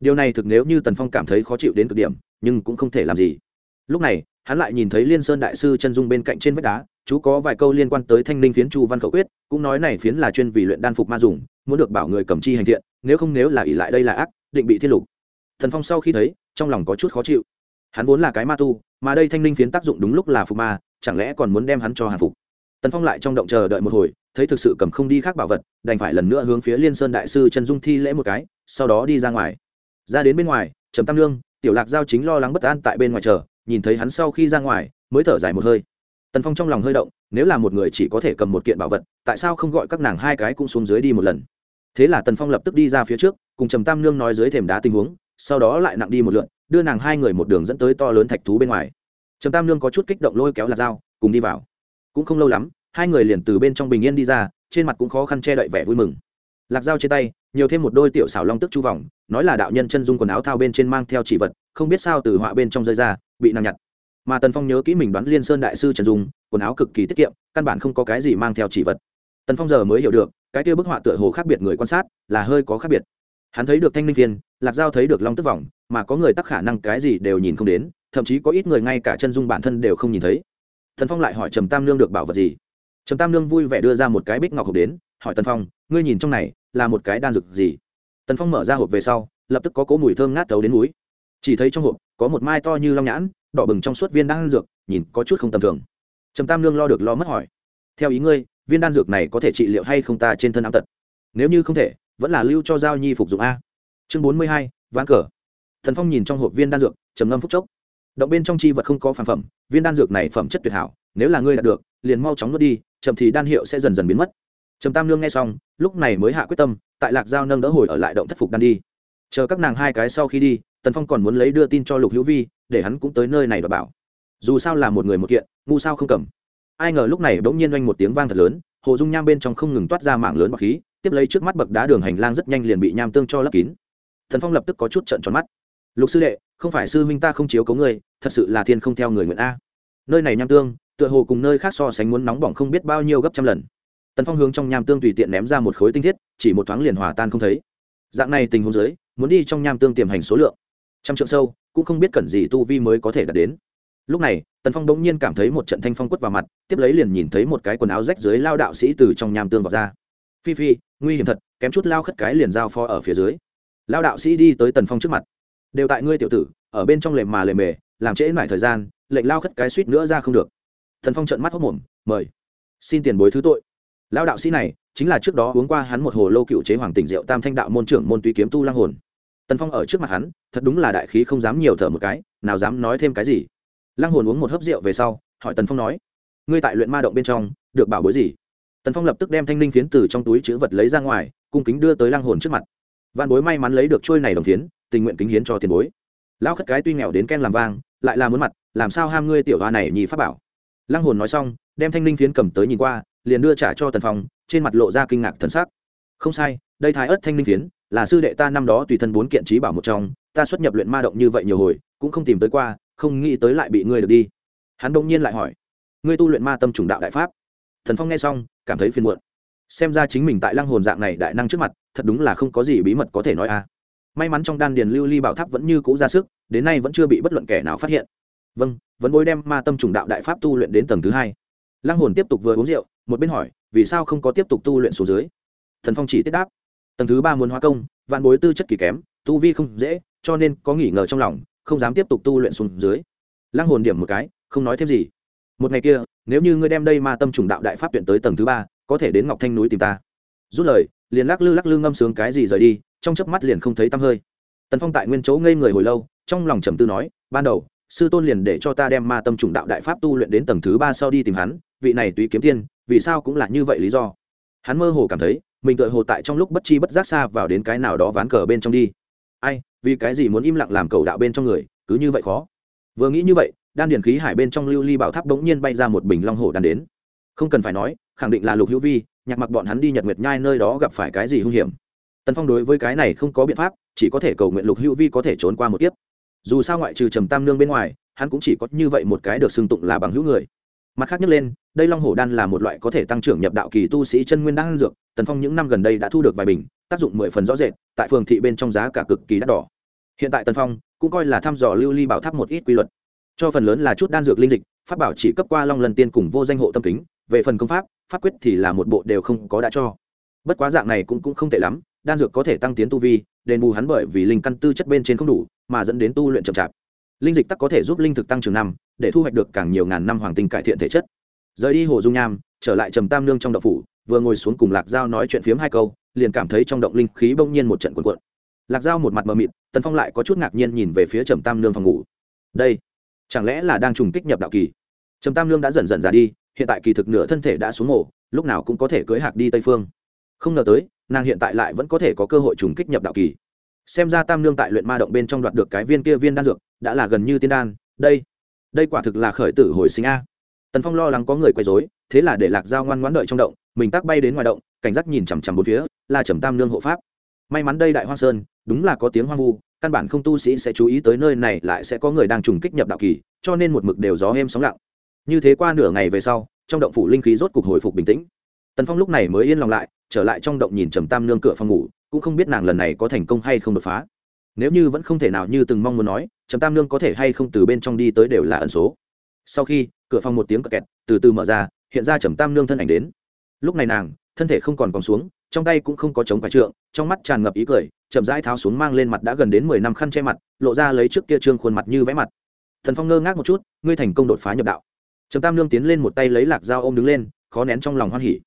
Điều này thực nếu như tần phong cảm thấy khó chịu đến cực điểm, nhưng cũng không thể làm gì. Lúc này, hắn lại nhìn thấy liên sơn đại sư chân dung bên cạnh trên vách đá, chú có vài câu liên quan tới thanh linh phiến chu văn khẩu quyết, cũng nói này phiến là chuyên vì luyện đan phục ma dùng, muốn được bảo người cầm chi hành thiện, nếu không nếu là ỷ lại đây là ác, định bị thiết lục. Thần phong sau khi thấy, trong lòng có chút khó chịu. Hắn vốn là cái ma tu, mà đây thanh linh phiến tác dụng đúng lúc là phục ma, chẳng lẽ còn muốn đem hắn cho hàng phục? Tần phong lại trong động chờ đợi một hồi, thấy thực sự cầm không đi khác bảo vật, đành phải lần nữa hướng phía liên sơn đại sư trần dung thi lễ một cái, sau đó đi ra ngoài. Ra đến bên ngoài, trầm tam lương tiểu lạc giao chính lo lắng bất an tại bên ngoài chờ, nhìn thấy hắn sau khi ra ngoài, mới thở dài một hơi. Tần phong trong lòng hơi động, nếu là một người chỉ có thể cầm một kiện bảo vật, tại sao không gọi các nàng hai cái cũng xuống dưới đi một lần? Thế là tần phong lập tức đi ra phía trước, cùng trầm tam lương nói dưới thềm đá tình huống, sau đó lại nặng đi một lượn, đưa nàng hai người một đường dẫn tới to lớn thạch thú bên ngoài. Trầm tam lương có chút kích động lôi kéo lạc dao cùng đi vào cũng không lâu lắm, hai người liền từ bên trong bình yên đi ra, trên mặt cũng khó khăn che đậy vẻ vui mừng. Lạc dao trên tay, nhiều thêm một đôi tiểu xảo long tức chu vòng, nói là đạo nhân chân dung quần áo thao bên trên mang theo chỉ vật, không biết sao từ họa bên trong rơi ra, bị nàng nhặt. Mà tần phong nhớ kỹ mình đoán liên sơn đại sư trần dung, quần áo cực kỳ tiết kiệm, căn bản không có cái gì mang theo chỉ vật. Tần phong giờ mới hiểu được, cái kia bức họa tựa hồ khác biệt người quan sát, là hơi có khác biệt. Hắn thấy được thanh linh viên lạc dao thấy được long tức vòng, mà có người tắc khả năng cái gì đều nhìn không đến, thậm chí có ít người ngay cả chân dung bản thân đều không nhìn thấy thần phong lại hỏi trầm tam lương được bảo vật gì? Trầm tam lương vui vẻ đưa ra một cái bích ngọc hộp đến, hỏi tần phong, ngươi nhìn trong này là một cái đan dược gì? Tần phong mở ra hộp về sau, lập tức có cỗ mùi thơm ngát thấu đến núi chỉ thấy trong hộp có một mai to như long nhãn, đỏ bừng trong suốt viên đan dược, nhìn có chút không tầm thường. Trầm tam lương lo được lo mất hỏi, theo ý ngươi, viên đan dược này có thể trị liệu hay không ta trên thân ám tật? Nếu như không thể, vẫn là lưu cho giao nhi phục dụng a. Chương bốn mươi hai, ván cờ. Thần phong nhìn trong hộp viên đan dược, trầm ngâm phúc chốc động bên trong chi vật không có phản phẩm, viên đan dược này phẩm chất tuyệt hảo, nếu là ngươi đạt được, liền mau chóng nuốt đi, chậm thì đan hiệu sẽ dần dần biến mất. Trầm tam lương nghe xong, lúc này mới hạ quyết tâm, tại lạc giao nâng đỡ hồi ở lại động thất phục đan đi. Chờ các nàng hai cái sau khi đi, tần phong còn muốn lấy đưa tin cho lục hữu vi, để hắn cũng tới nơi này và bảo. Dù sao là một người một kiện, ngu sao không cầm. Ai ngờ lúc này bỗng nhiên oanh một tiếng vang thật lớn, hồ dung nham bên trong không ngừng toát ra mạng lớn bọc khí, tiếp lấy trước mắt bậc đá đường hành lang rất nhanh liền bị nham tương cho lấp kín. Thần phong lập tức có chút trận tròn mắt lục sư đệ, không phải sư huynh ta không chiếu cấu ngươi, thật sự là thiên không theo người nguyện a. Nơi này nham tương, tựa hồ cùng nơi khác so sánh muốn nóng bỏng không biết bao nhiêu gấp trăm lần. Tần phong hướng trong nham tương tùy tiện ném ra một khối tinh thiết, chỉ một thoáng liền hòa tan không thấy. Dạng này tình huống dưới, muốn đi trong nham tương tiềm hành số lượng. Trăm trượng sâu, cũng không biết cần gì tu vi mới có thể đạt đến. Lúc này, tần phong bỗng nhiên cảm thấy một trận thanh phong quất vào mặt, tiếp lấy liền nhìn thấy một cái quần áo rách dưới lao đạo sĩ từ trong nham tương vào ra. Phi phi, nguy hiểm thật, kém chút lao khất cái liền giao pho ở phía dưới. Lao đạo sĩ đi tới tần phong trước mặt đều tại ngươi tiểu tử, ở bên trong lề mà lề mề, làm trễ mải thời gian, lệnh lao khất cái suýt nữa ra không được. Thần phong trợn mắt hốc mồm, mời. Xin tiền bối thứ tội. Lao đạo sĩ này, chính là trước đó uống qua hắn một hồ lô cựu chế hoàng tỉnh diệu tam thanh đạo môn trưởng môn tùy kiếm tu lang hồn. Tần phong ở trước mặt hắn, thật đúng là đại khí không dám nhiều thở một cái, nào dám nói thêm cái gì. Lang hồn uống một hớp rượu về sau, hỏi tần phong nói, ngươi tại luyện ma động bên trong, được bảo bối gì? Tần phong lập tức đem thanh linh phiến từ trong túi chữ vật lấy ra ngoài, cung kính đưa tới Lang hồn trước mặt. Văn bối may mắn lấy được trôi này đồng phiến tình nguyện kính hiến cho tiền bối. Lão khất cái tuy nghèo đến ken làm vang, lại là muốn mặt, làm sao ham ngươi tiểu hoa này nhị pháp bảo? Lăng hồn nói xong, đem thanh linh phiến cầm tới nhìn qua, liền đưa trả cho tần phong, trên mặt lộ ra kinh ngạc thần sắc. Không sai, đây thái ớt thanh linh phiến, là sư đệ ta năm đó tùy thân bốn kiện trí bảo một trong, ta xuất nhập luyện ma động như vậy nhiều hồi, cũng không tìm tới qua, không nghĩ tới lại bị ngươi được đi. Hắn đông nhiên lại hỏi, ngươi tu luyện ma tâm trùng đạo đại pháp? Thần phong nghe xong, cảm thấy phiền muộn. Xem ra chính mình tại lăng hồn dạng này đại năng trước mặt, thật đúng là không có gì bí mật có thể nói a may mắn trong đan điền lưu ly bảo tháp vẫn như cũ ra sức, đến nay vẫn chưa bị bất luận kẻ nào phát hiện. Vâng vẫn bối đem ma tâm trùng đạo đại pháp tu luyện đến tầng thứ hai. Lăng hồn tiếp tục vừa uống rượu, một bên hỏi, vì sao không có tiếp tục tu luyện số dưới? Thần phong chỉ tiết đáp, tầng thứ ba muốn hóa công, vạn bối tư chất kỳ kém, tu vi không dễ, cho nên có nghỉ ngờ trong lòng, không dám tiếp tục tu luyện xuống dưới. Lăng hồn điểm một cái, không nói thêm gì. Một ngày kia, nếu như ngươi đem đây ma tâm trùng đạo đại pháp tuyển tới tầng thứ ba, có thể đến ngọc thanh núi tìm ta. Rút lời, liền lắc lư lắc lư ngâm sướng cái gì rời đi trong chớp mắt liền không thấy tăm hơi. Tần phong tại nguyên chỗ ngây người hồi lâu, trong lòng trầm tư nói, ban đầu, sư tôn liền để cho ta đem ma tâm trùng đạo đại pháp tu luyện đến tầng thứ ba sau đi tìm hắn, vị này tùy kiếm tiên, vì sao cũng là như vậy lý do? Hắn mơ hồ cảm thấy, mình tự hồ tại trong lúc bất chi bất giác xa vào đến cái nào đó ván cờ bên trong đi. Ai, vì cái gì muốn im lặng làm cầu đạo bên trong người, cứ như vậy khó? Vừa nghĩ như vậy, đan điển khí hải bên trong lưu ly bảo tháp bỗng nhiên bay ra một bình long hổ đan đến. Không cần phải nói, khẳng định là lục hữu vi, nhạc mặc bọn hắn đi nhật nguyệt nhai nơi đó gặp phải cái gì hung hiểm tần phong đối với cái này không có biện pháp, chỉ có thể cầu nguyện lục hữu vi có thể trốn qua một kiếp. Dù sao ngoại trừ trầm tam nương bên ngoài, hắn cũng chỉ có như vậy một cái được xưng tụng là bằng hữu người. Mặt khác nhắc lên, đây long hổ đan là một loại có thể tăng trưởng nhập đạo kỳ tu sĩ chân nguyên đan dược, tần phong những năm gần đây đã thu được vài bình, tác dụng mười phần rõ rệt, tại phường thị bên trong giá cả cực kỳ đắt đỏ. Hiện tại tần phong cũng coi là thăm dò lưu ly bảo tháp một ít quy luật. Cho phần lớn là chút đan dược linh dịch, pháp bảo chỉ cấp qua long lần tiên cùng vô danh hộ tâm kính, về phần công pháp pháp quyết thì là một bộ đều không có đã cho. Bất quá dạng này cũng cũng không tệ lắm đan dược có thể tăng tiến tu vi, đền bù hắn bởi vì linh căn tư chất bên trên không đủ, mà dẫn đến tu luyện chậm chạp. Linh dịch tắc có thể giúp linh thực tăng trưởng năm, để thu hoạch được càng nhiều ngàn năm hoàng tinh cải thiện thể chất. Rời đi hồ dung nham, trở lại trầm tam nương trong đậu phủ, vừa ngồi xuống cùng lạc giao nói chuyện phiếm hai câu, liền cảm thấy trong động linh khí bỗng nhiên một trận cuộn cuộn. Lạc giao một mặt mờ mịt, tần phong lại có chút ngạc nhiên nhìn về phía trầm tam nương phòng ngủ. Đây, chẳng lẽ là đang trùng kích nhập đạo kỳ? Trầm tam nương đã dần dần già đi, hiện tại kỳ thực nửa thân thể đã xuống mổ lúc nào cũng có thể cưới hạc đi tây phương. Không ngờ tới nàng hiện tại lại vẫn có thể có cơ hội trùng kích nhập đạo kỳ. Xem ra tam nương tại luyện ma động bên trong đoạt được cái viên kia viên đan dược, đã là gần như tiên đan. Đây đây quả thực là khởi tử hồi sinh a. Tần phong lo lắng có người quấy dối thế là để lạc dao ngoan ngoãn đợi trong động, mình tắc bay đến ngoài động, cảnh giác nhìn chằm chằm bốn phía là trầm tam nương hộ pháp. May mắn đây đại hoa sơn, đúng là có tiếng hoang vu, căn bản không tu sĩ sẽ chú ý tới nơi này lại sẽ có người đang trùng kích nhập đạo kỳ, cho nên một mực đều gió êm sóng lặng. Như thế qua nửa ngày về sau, trong động phủ linh khí rốt cục hồi phục bình tĩnh. Tần phong lúc này mới yên lòng lại trở lại trong động nhìn trầm tam nương cửa phòng ngủ, cũng không biết nàng lần này có thành công hay không đột phá. Nếu như vẫn không thể nào như từng mong muốn nói, trầm tam nương có thể hay không từ bên trong đi tới đều là ẩn số. Sau khi, cửa phòng một tiếng cờ kẹt, từ từ mở ra, hiện ra trầm tam nương thân ảnh đến. Lúc này nàng, thân thể không còn còn xuống, trong tay cũng không có chống quả trượng, trong mắt tràn ngập ý cười, chậm rãi tháo xuống mang lên mặt đã gần đến mười năm khăn che mặt, lộ ra lấy trước kia trương khuôn mặt như vẽ mặt. Thần phong ngơ ngác một chút, ngươi thành công đột phá nhập đạo. Trầm tam nương tiến lên một tay lấy lạc dao ôm đứng lên, khó nén trong lòng hoan hỉ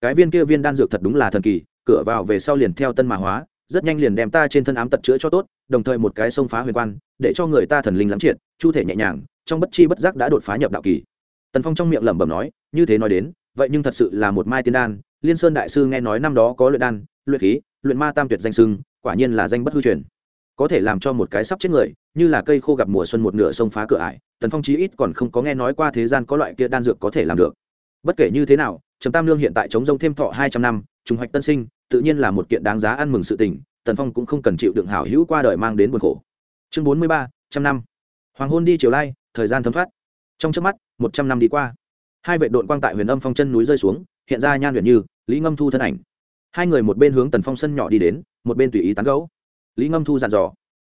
cái viên kia viên đan dược thật đúng là thần kỳ, cửa vào về sau liền theo tân mà hóa, rất nhanh liền đem ta trên thân ám tật chữa cho tốt, đồng thời một cái xông phá huyền quan, để cho người ta thần linh lắm triệt, chu thể nhẹ nhàng, trong bất chi bất giác đã đột phá nhập đạo kỳ. Tần phong trong miệng lẩm bẩm nói, như thế nói đến, vậy nhưng thật sự là một mai tiên đan, liên sơn đại sư nghe nói năm đó có luyện đan, luyện khí, luyện ma tam tuyệt danh sưng, quả nhiên là danh bất hư truyền. Có thể làm cho một cái sắp chết người, như là cây khô gặp mùa xuân một nửa sông phá cửa ải, tần phong chí ít còn không có nghe nói qua thế gian có loại kia đan dược có thể làm được. Bất kể như thế nào trầm tam lương hiện tại chống rông thêm thọ hai trăm năm, trùng hoạch tân sinh, tự nhiên là một kiện đáng giá ăn mừng sự tình, tần phong cũng không cần chịu đựng hảo hữu qua đời mang đến buồn khổ. Chương bốn mươi ba, trăm năm. Hoàng hôn đi chiều lai, thời gian thấm thoát. Trong trước mắt, một trăm năm đi qua. Hai vệ đội quang tại huyền âm phong chân núi rơi xuống, hiện ra nhan huyền như, lý ngâm thu thân ảnh. Hai người một bên hướng tần phong sân nhỏ đi đến, một bên tùy ý tán gấu lý ngâm thu dặn dò,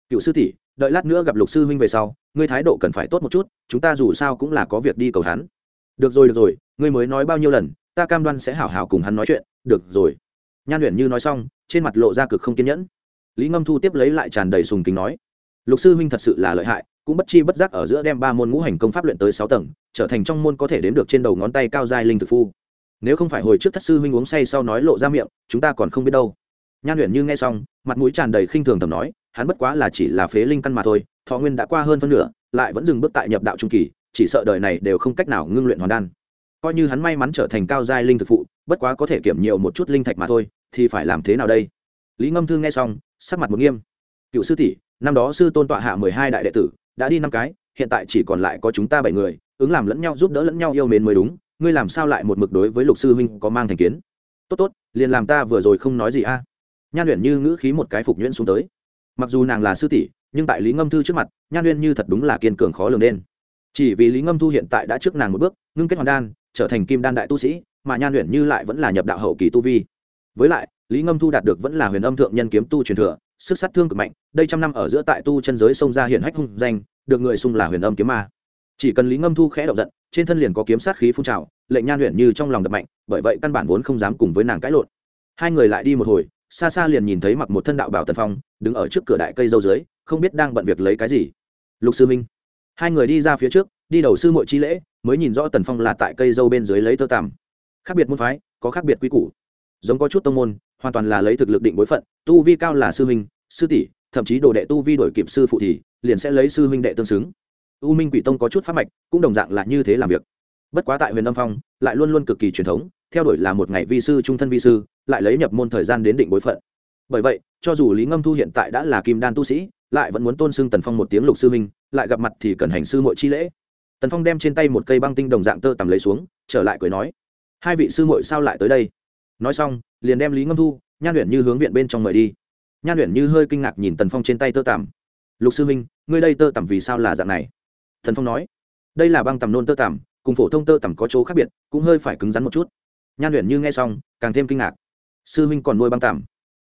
cựu sư tỷ, đợi lát nữa gặp lục sư huynh về sau, ngươi thái độ cần phải tốt một chút, chúng ta dù sao cũng là có việc đi cầu hắn. Được rồi được rồi, ngươi mới nói bao nhiêu lần ta cam đoan sẽ hảo hảo cùng hắn nói chuyện, được rồi. Nhan luyện như nói xong, trên mặt lộ ra cực không kiên nhẫn. Lý ngâm thu tiếp lấy lại tràn đầy sùng kính nói, lục sư huynh thật sự là lợi hại, cũng bất chi bất giác ở giữa đem ba môn ngũ hành công pháp luyện tới sáu tầng, trở thành trong môn có thể đếm được trên đầu ngón tay cao giai linh thực phu. Nếu không phải hồi trước thất sư huynh uống say sau nói lộ ra miệng, chúng ta còn không biết đâu. Nhan luyện như nghe xong, mặt mũi tràn đầy khinh thường thầm nói, hắn bất quá là chỉ là phế linh căn mà thôi, thọ nguyên đã qua hơn phân nửa, lại vẫn dừng bước tại nhập đạo trung kỳ, chỉ sợ đời này đều không cách nào ngưng luyện hoàn đan coi như hắn may mắn trở thành cao giai linh thực phụ, bất quá có thể kiểm nhiều một chút linh thạch mà thôi, thì phải làm thế nào đây? Lý ngâm thư nghe xong, sắc mặt một nghiêm. Cựu sư tỷ, năm đó sư tôn tọa hạ mười hai đại đệ tử, đã đi năm cái, hiện tại chỉ còn lại có chúng ta bảy người, ứng làm lẫn nhau giúp đỡ lẫn nhau yêu mến mới đúng, ngươi làm sao lại một mực đối với lục sư huynh có mang thành kiến? Tốt tốt, liền làm ta vừa rồi không nói gì a. Nhan luyện như ngữ khí một cái phục nhuyễn xuống tới. Mặc dù nàng là sư tỷ, nhưng tại lý ngâm thư trước mặt, nhan luyện như thật đúng là kiên cường khó lường đen chỉ vì lý ngâm thu hiện tại đã trước nàng một bước, ngưng kết hoàn đan trở thành kim đan đại tu sĩ, mà nhan luyện như lại vẫn là nhập đạo hậu kỳ tu vi. Với lại, lý ngâm thu đạt được vẫn là huyền âm thượng nhân kiếm tu truyền thừa, sức sát thương cực mạnh, đây trăm năm ở giữa tại tu chân giới sông ra hiển hách hung danh, được người xung là huyền âm kiếm ma. Chỉ cần lý ngâm thu khẽ động giận, trên thân liền có kiếm sát khí phun trào, lệnh nhan luyện như trong lòng đập mạnh, bởi vậy căn bản vốn không dám cùng với nàng cãi lộn. Hai người lại đi một hồi, xa xa liền nhìn thấy mặc một thân đạo bảo tần phong, đứng ở trước cửa đại cây dâu dưới, không biết đang bận việc lấy cái gì. Lục sư minh. Hai người đi ra phía trước đi đầu sư mội chi lễ, mới nhìn rõ tần phong là tại cây dâu bên dưới lấy tơ tằm. Khác biệt môn phái, có khác biệt quy củ. Giống có chút tông môn, hoàn toàn là lấy thực lực định bối phận, tu vi cao là sư huynh, sư tỷ, thậm chí đồ đệ tu vi đổi kịp sư phụ thì, liền sẽ lấy sư huynh đệ tương xứng. U minh quỷ tông có chút pháp mạch, cũng đồng dạng là như thế làm việc. Bất quá tại huyền âm phong, lại luôn luôn cực kỳ truyền thống, theo đuổi là một ngày vi sư, trung thân vi sư, lại lấy nhập môn thời gian đến định bối phận. Bởi vậy, cho dù lý ngâm thu hiện tại đã là kim đan tu sĩ, lại vẫn muốn tôn xưng tần phong một tiếng lục sư huynh, lại gặp mặt thì cần hành sư muội chi lễ tần phong đem trên tay một cây băng tinh đồng dạng tơ tằm lấy xuống trở lại cười nói hai vị sư muội sao lại tới đây? Nói xong liền đem lý ngâm thu nhan luyện như hướng viện bên trong mời đi. Nhan luyện như hơi kinh ngạc nhìn tần phong trên tay tơ tằm. Lục sư Minh, ngươi đây tơ tằm vì sao là dạng này? Tần phong nói đây là băng tằm nôn tơ tằm cùng phổ thông tơ tằm có chỗ khác biệt cũng hơi phải cứng rắn một chút. Nhan luyện như nghe xong càng thêm kinh ngạc. Sư Minh còn nuôi băng tằm?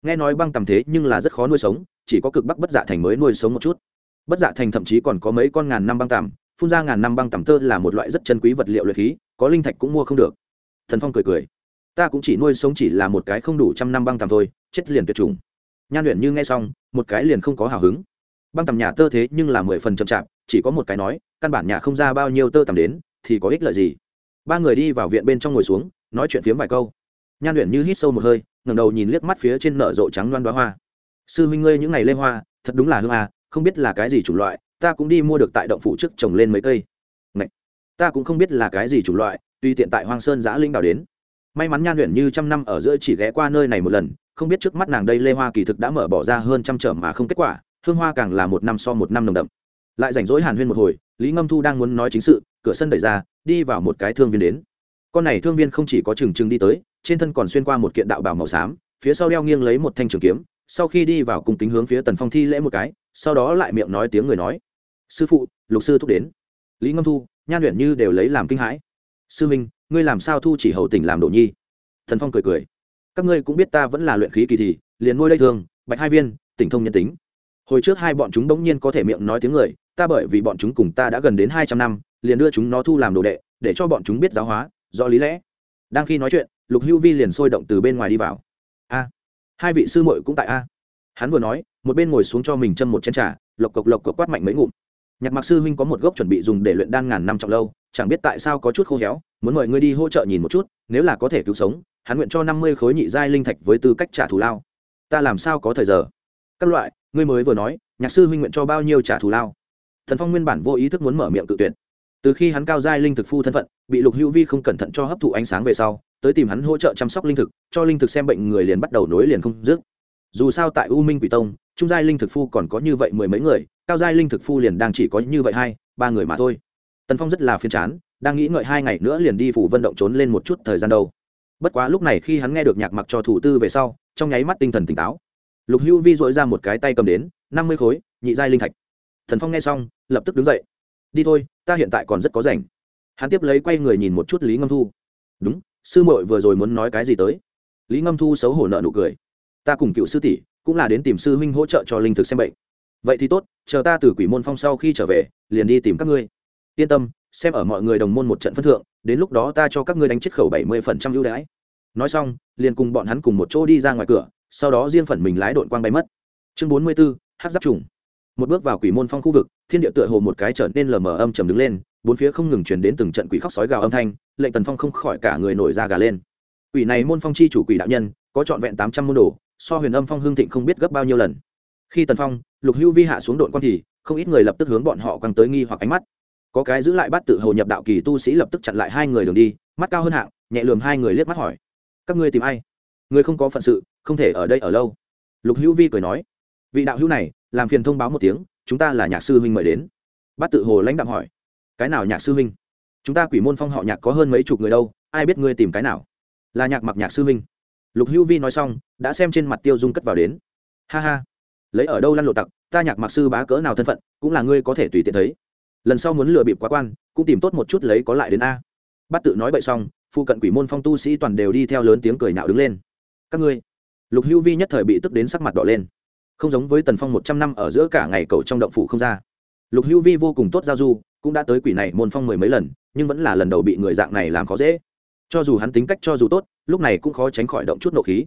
Nghe nói băng tằm thế nhưng là rất khó nuôi sống chỉ có cực bắc bất dạ thành mới nuôi sống một chút. Bất dạ thành thậm chí còn có mấy con ngàn năm băng tằm phun ra ngàn năm băng tẩm tơ là một loại rất chân quý vật liệu luyện khí, có linh thạch cũng mua không được. Thần phong cười cười. Ta cũng chỉ nuôi sống chỉ là một cái không đủ trăm năm băng tẩm thôi, chết liền tuyệt chủng. Nhan luyện như nghe xong, một cái liền không có hào hứng. Băng tẩm nhà tơ thế nhưng là mười phần chậm chạp, chỉ có một cái nói, căn bản nhà không ra bao nhiêu tơ tẩm đến, thì có ích lợi gì? Ba người đi vào viện bên trong ngồi xuống, nói chuyện phiếm vài câu. Nhan luyện như hít sâu một hơi, ngẩng đầu nhìn liếc mắt phía trên nở rộ trắng loan đoá hoa. Sư huynh ngươi những ngày lê hoa, thật đúng là hương à không biết là cái gì chủng loại ta cũng đi mua được tại động phủ trước trồng lên mấy cây. Ngậy! ta cũng không biết là cái gì chủng loại, tuy tiện tại hoang sơn giã linh đào đến. May mắn nhan luyện như trăm năm ở giữa chỉ ghé qua nơi này một lần, không biết trước mắt nàng đây lê hoa kỳ thực đã mở bỏ ra hơn trăm trở mà không kết quả, hương hoa càng là một năm so một năm nồng đậm. Lại rảnh rỗi hàn huyên một hồi, lý ngâm thu đang muốn nói chính sự, cửa sân đẩy ra, đi vào một cái thương viên đến. Con này thương viên không chỉ có trừng trừng đi tới, trên thân còn xuyên qua một kiện đạo bảo màu xám, phía sau đeo nghiêng lấy một thanh trường kiếm, sau khi đi vào cùng kính hướng phía tần phong thi lễ một cái, sau đó lại miệng nói tiếng người nói sư phụ, lục sư thúc đến. Lý ngâm thu, nhan luyện như đều lấy làm kinh hãi. Sư minh, ngươi làm sao thu chỉ hầu tỉnh làm đồ nhi? Thần phong cười cười. Các ngươi cũng biết ta vẫn là luyện khí kỳ thì, liền nuôi đây thường, bạch hai viên, tỉnh thông nhân tính. Hồi trước hai bọn chúng bỗng nhiên có thể miệng nói tiếng người, ta bởi vì bọn chúng cùng ta đã gần đến hai trăm năm, liền đưa chúng nó thu làm đồ đệ, để cho bọn chúng biết giáo hóa do lý lẽ. Đang khi nói chuyện, lục hữu vi liền sôi động từ bên ngoài đi vào. A, hai vị sư muội cũng tại a. Hắn vừa nói, một bên ngồi xuống cho mình châm một chén trà, lộc cộc lộc cộc quát mạnh mấy ngụm nhạc mặc sư huynh có một gốc chuẩn bị dùng để luyện đan ngàn năm trọng lâu, chẳng biết tại sao có chút khô héo, muốn mời ngươi đi hỗ trợ nhìn một chút, nếu là có thể cứu sống, hắn nguyện cho năm mươi khối nhị giai linh thạch với tư cách trả thù lao. Ta làm sao có thời giờ? Các loại, ngươi mới vừa nói, nhạc sư huynh nguyện cho bao nhiêu trả thù lao? Thần phong nguyên bản vô ý thức muốn mở miệng tự tuyển từ khi hắn cao giai linh thực phu thân phận, bị lục hữu vi không cẩn thận cho hấp thụ ánh sáng về sau, tới tìm hắn hỗ trợ chăm sóc linh thực, cho linh thực xem bệnh người liền bắt đầu nối liền không dứt. Dù sao tại u minh quỷ tông trung giai linh thực phu còn có như vậy mười mấy người, cao giai linh thực phu liền đang chỉ có như vậy hai, ba người mà thôi. Tần phong rất là phiền chán, đang nghĩ ngợi hai ngày nữa liền đi phủ vận động trốn lên một chút thời gian đâu. Bất quá lúc này khi hắn nghe được nhạc mặc cho thủ tư về sau, trong nháy mắt tinh thần tỉnh táo. Lục hữu vi dội ra một cái tay cầm đến, năm mươi khối, nhị giai linh thạch. Thần phong nghe xong, lập tức đứng dậy. Đi thôi, ta hiện tại còn rất có rảnh. Hắn tiếp lấy quay người nhìn một chút lý ngâm thu. Đúng, sư muội vừa rồi muốn nói cái gì tới? Lý ngâm thu xấu hổ nợ nụ cười. Ta cùng cựu sư tỷ cũng là đến tìm sư huynh hỗ trợ cho linh thực xem bệnh. Vậy thì tốt, chờ ta từ quỷ môn phong sau khi trở về, liền đi tìm các ngươi. Yên tâm, xem ở mọi người đồng môn một trận phân thượng, đến lúc đó ta cho các ngươi đánh chiết khẩu bảy mươi phần trăm ưu đãi. Nói xong, liền cùng bọn hắn cùng một chỗ đi ra ngoài cửa, sau đó riêng phần mình lái đội quang bay mất. Chương bốn mươi b ố hát giáp trùng. Một bước vào quỷ môn phong khu vực, thiên địa tựa hồ một cái trở nên lờ mờ âm trầm đứng lên, bốn phía không ngừng chuyển đến từng trận quỷ khóc sói gào âm thanh, lệnh tần phong không khỏi cả người nổi ra gà lên. Quỷ này môn phong chi chủ quỷ đạo nhân, có trọn vẹn tám trăm môn đồ so huyền âm phong hương thịnh không biết gấp bao nhiêu lần. Khi tần phong, lục hữu vi hạ xuống đội quan thì, không ít người lập tức hướng bọn họ quăng tới nghi hoặc ánh mắt. Có cái giữ lại bắt tự hồ nhập đạo kỳ tu sĩ lập tức chặn lại hai người đường đi, mắt cao hơn hạng, nhẹ lườm hai người liếc mắt hỏi. Các ngươi tìm ai? Người không có phận sự, không thể ở đây ở lâu. Lục hữu vi cười nói. Vị đạo hữu này, làm phiền thông báo một tiếng, chúng ta là nhạc sư huynh mời đến. Bát tự hồ lãnh đạo hỏi. Cái nào nhạc sư huynh? Chúng ta quỷ môn phong họ nhạc có hơn mấy chục người đâu, ai biết ngươi tìm cái nào? Là nhạc mặc nhạc sư huynh lục hữu vi nói xong, đã xem trên mặt tiêu dung cất vào đến. Ha ha. Lấy ở đâu lăn lộ tặc, ta nhạc mặc sư bá cỡ nào thân phận, cũng là ngươi có thể tùy tiện thấy. Lần sau muốn lừa bịp quá quan, cũng tìm tốt một chút lấy có lại đến a. Bắt tự nói bậy xong phụ cận quỷ môn phong tu sĩ toàn đều đi theo lớn tiếng cười nạo đứng lên. Các ngươi. Lục hữu vi nhất thời bị tức đến sắc mặt đỏ lên. Không giống với tần phong một trăm năm ở giữa cả ngày cầu trong động phủ không ra. Lục hữu vi vô cùng tốt giao du, cũng đã tới quỷ này môn phong mười mấy lần, nhưng vẫn là lần đầu bị người dạng này làm khó dễ cho dù hắn tính cách cho dù tốt, lúc này cũng khó tránh khỏi động chút nộ khí.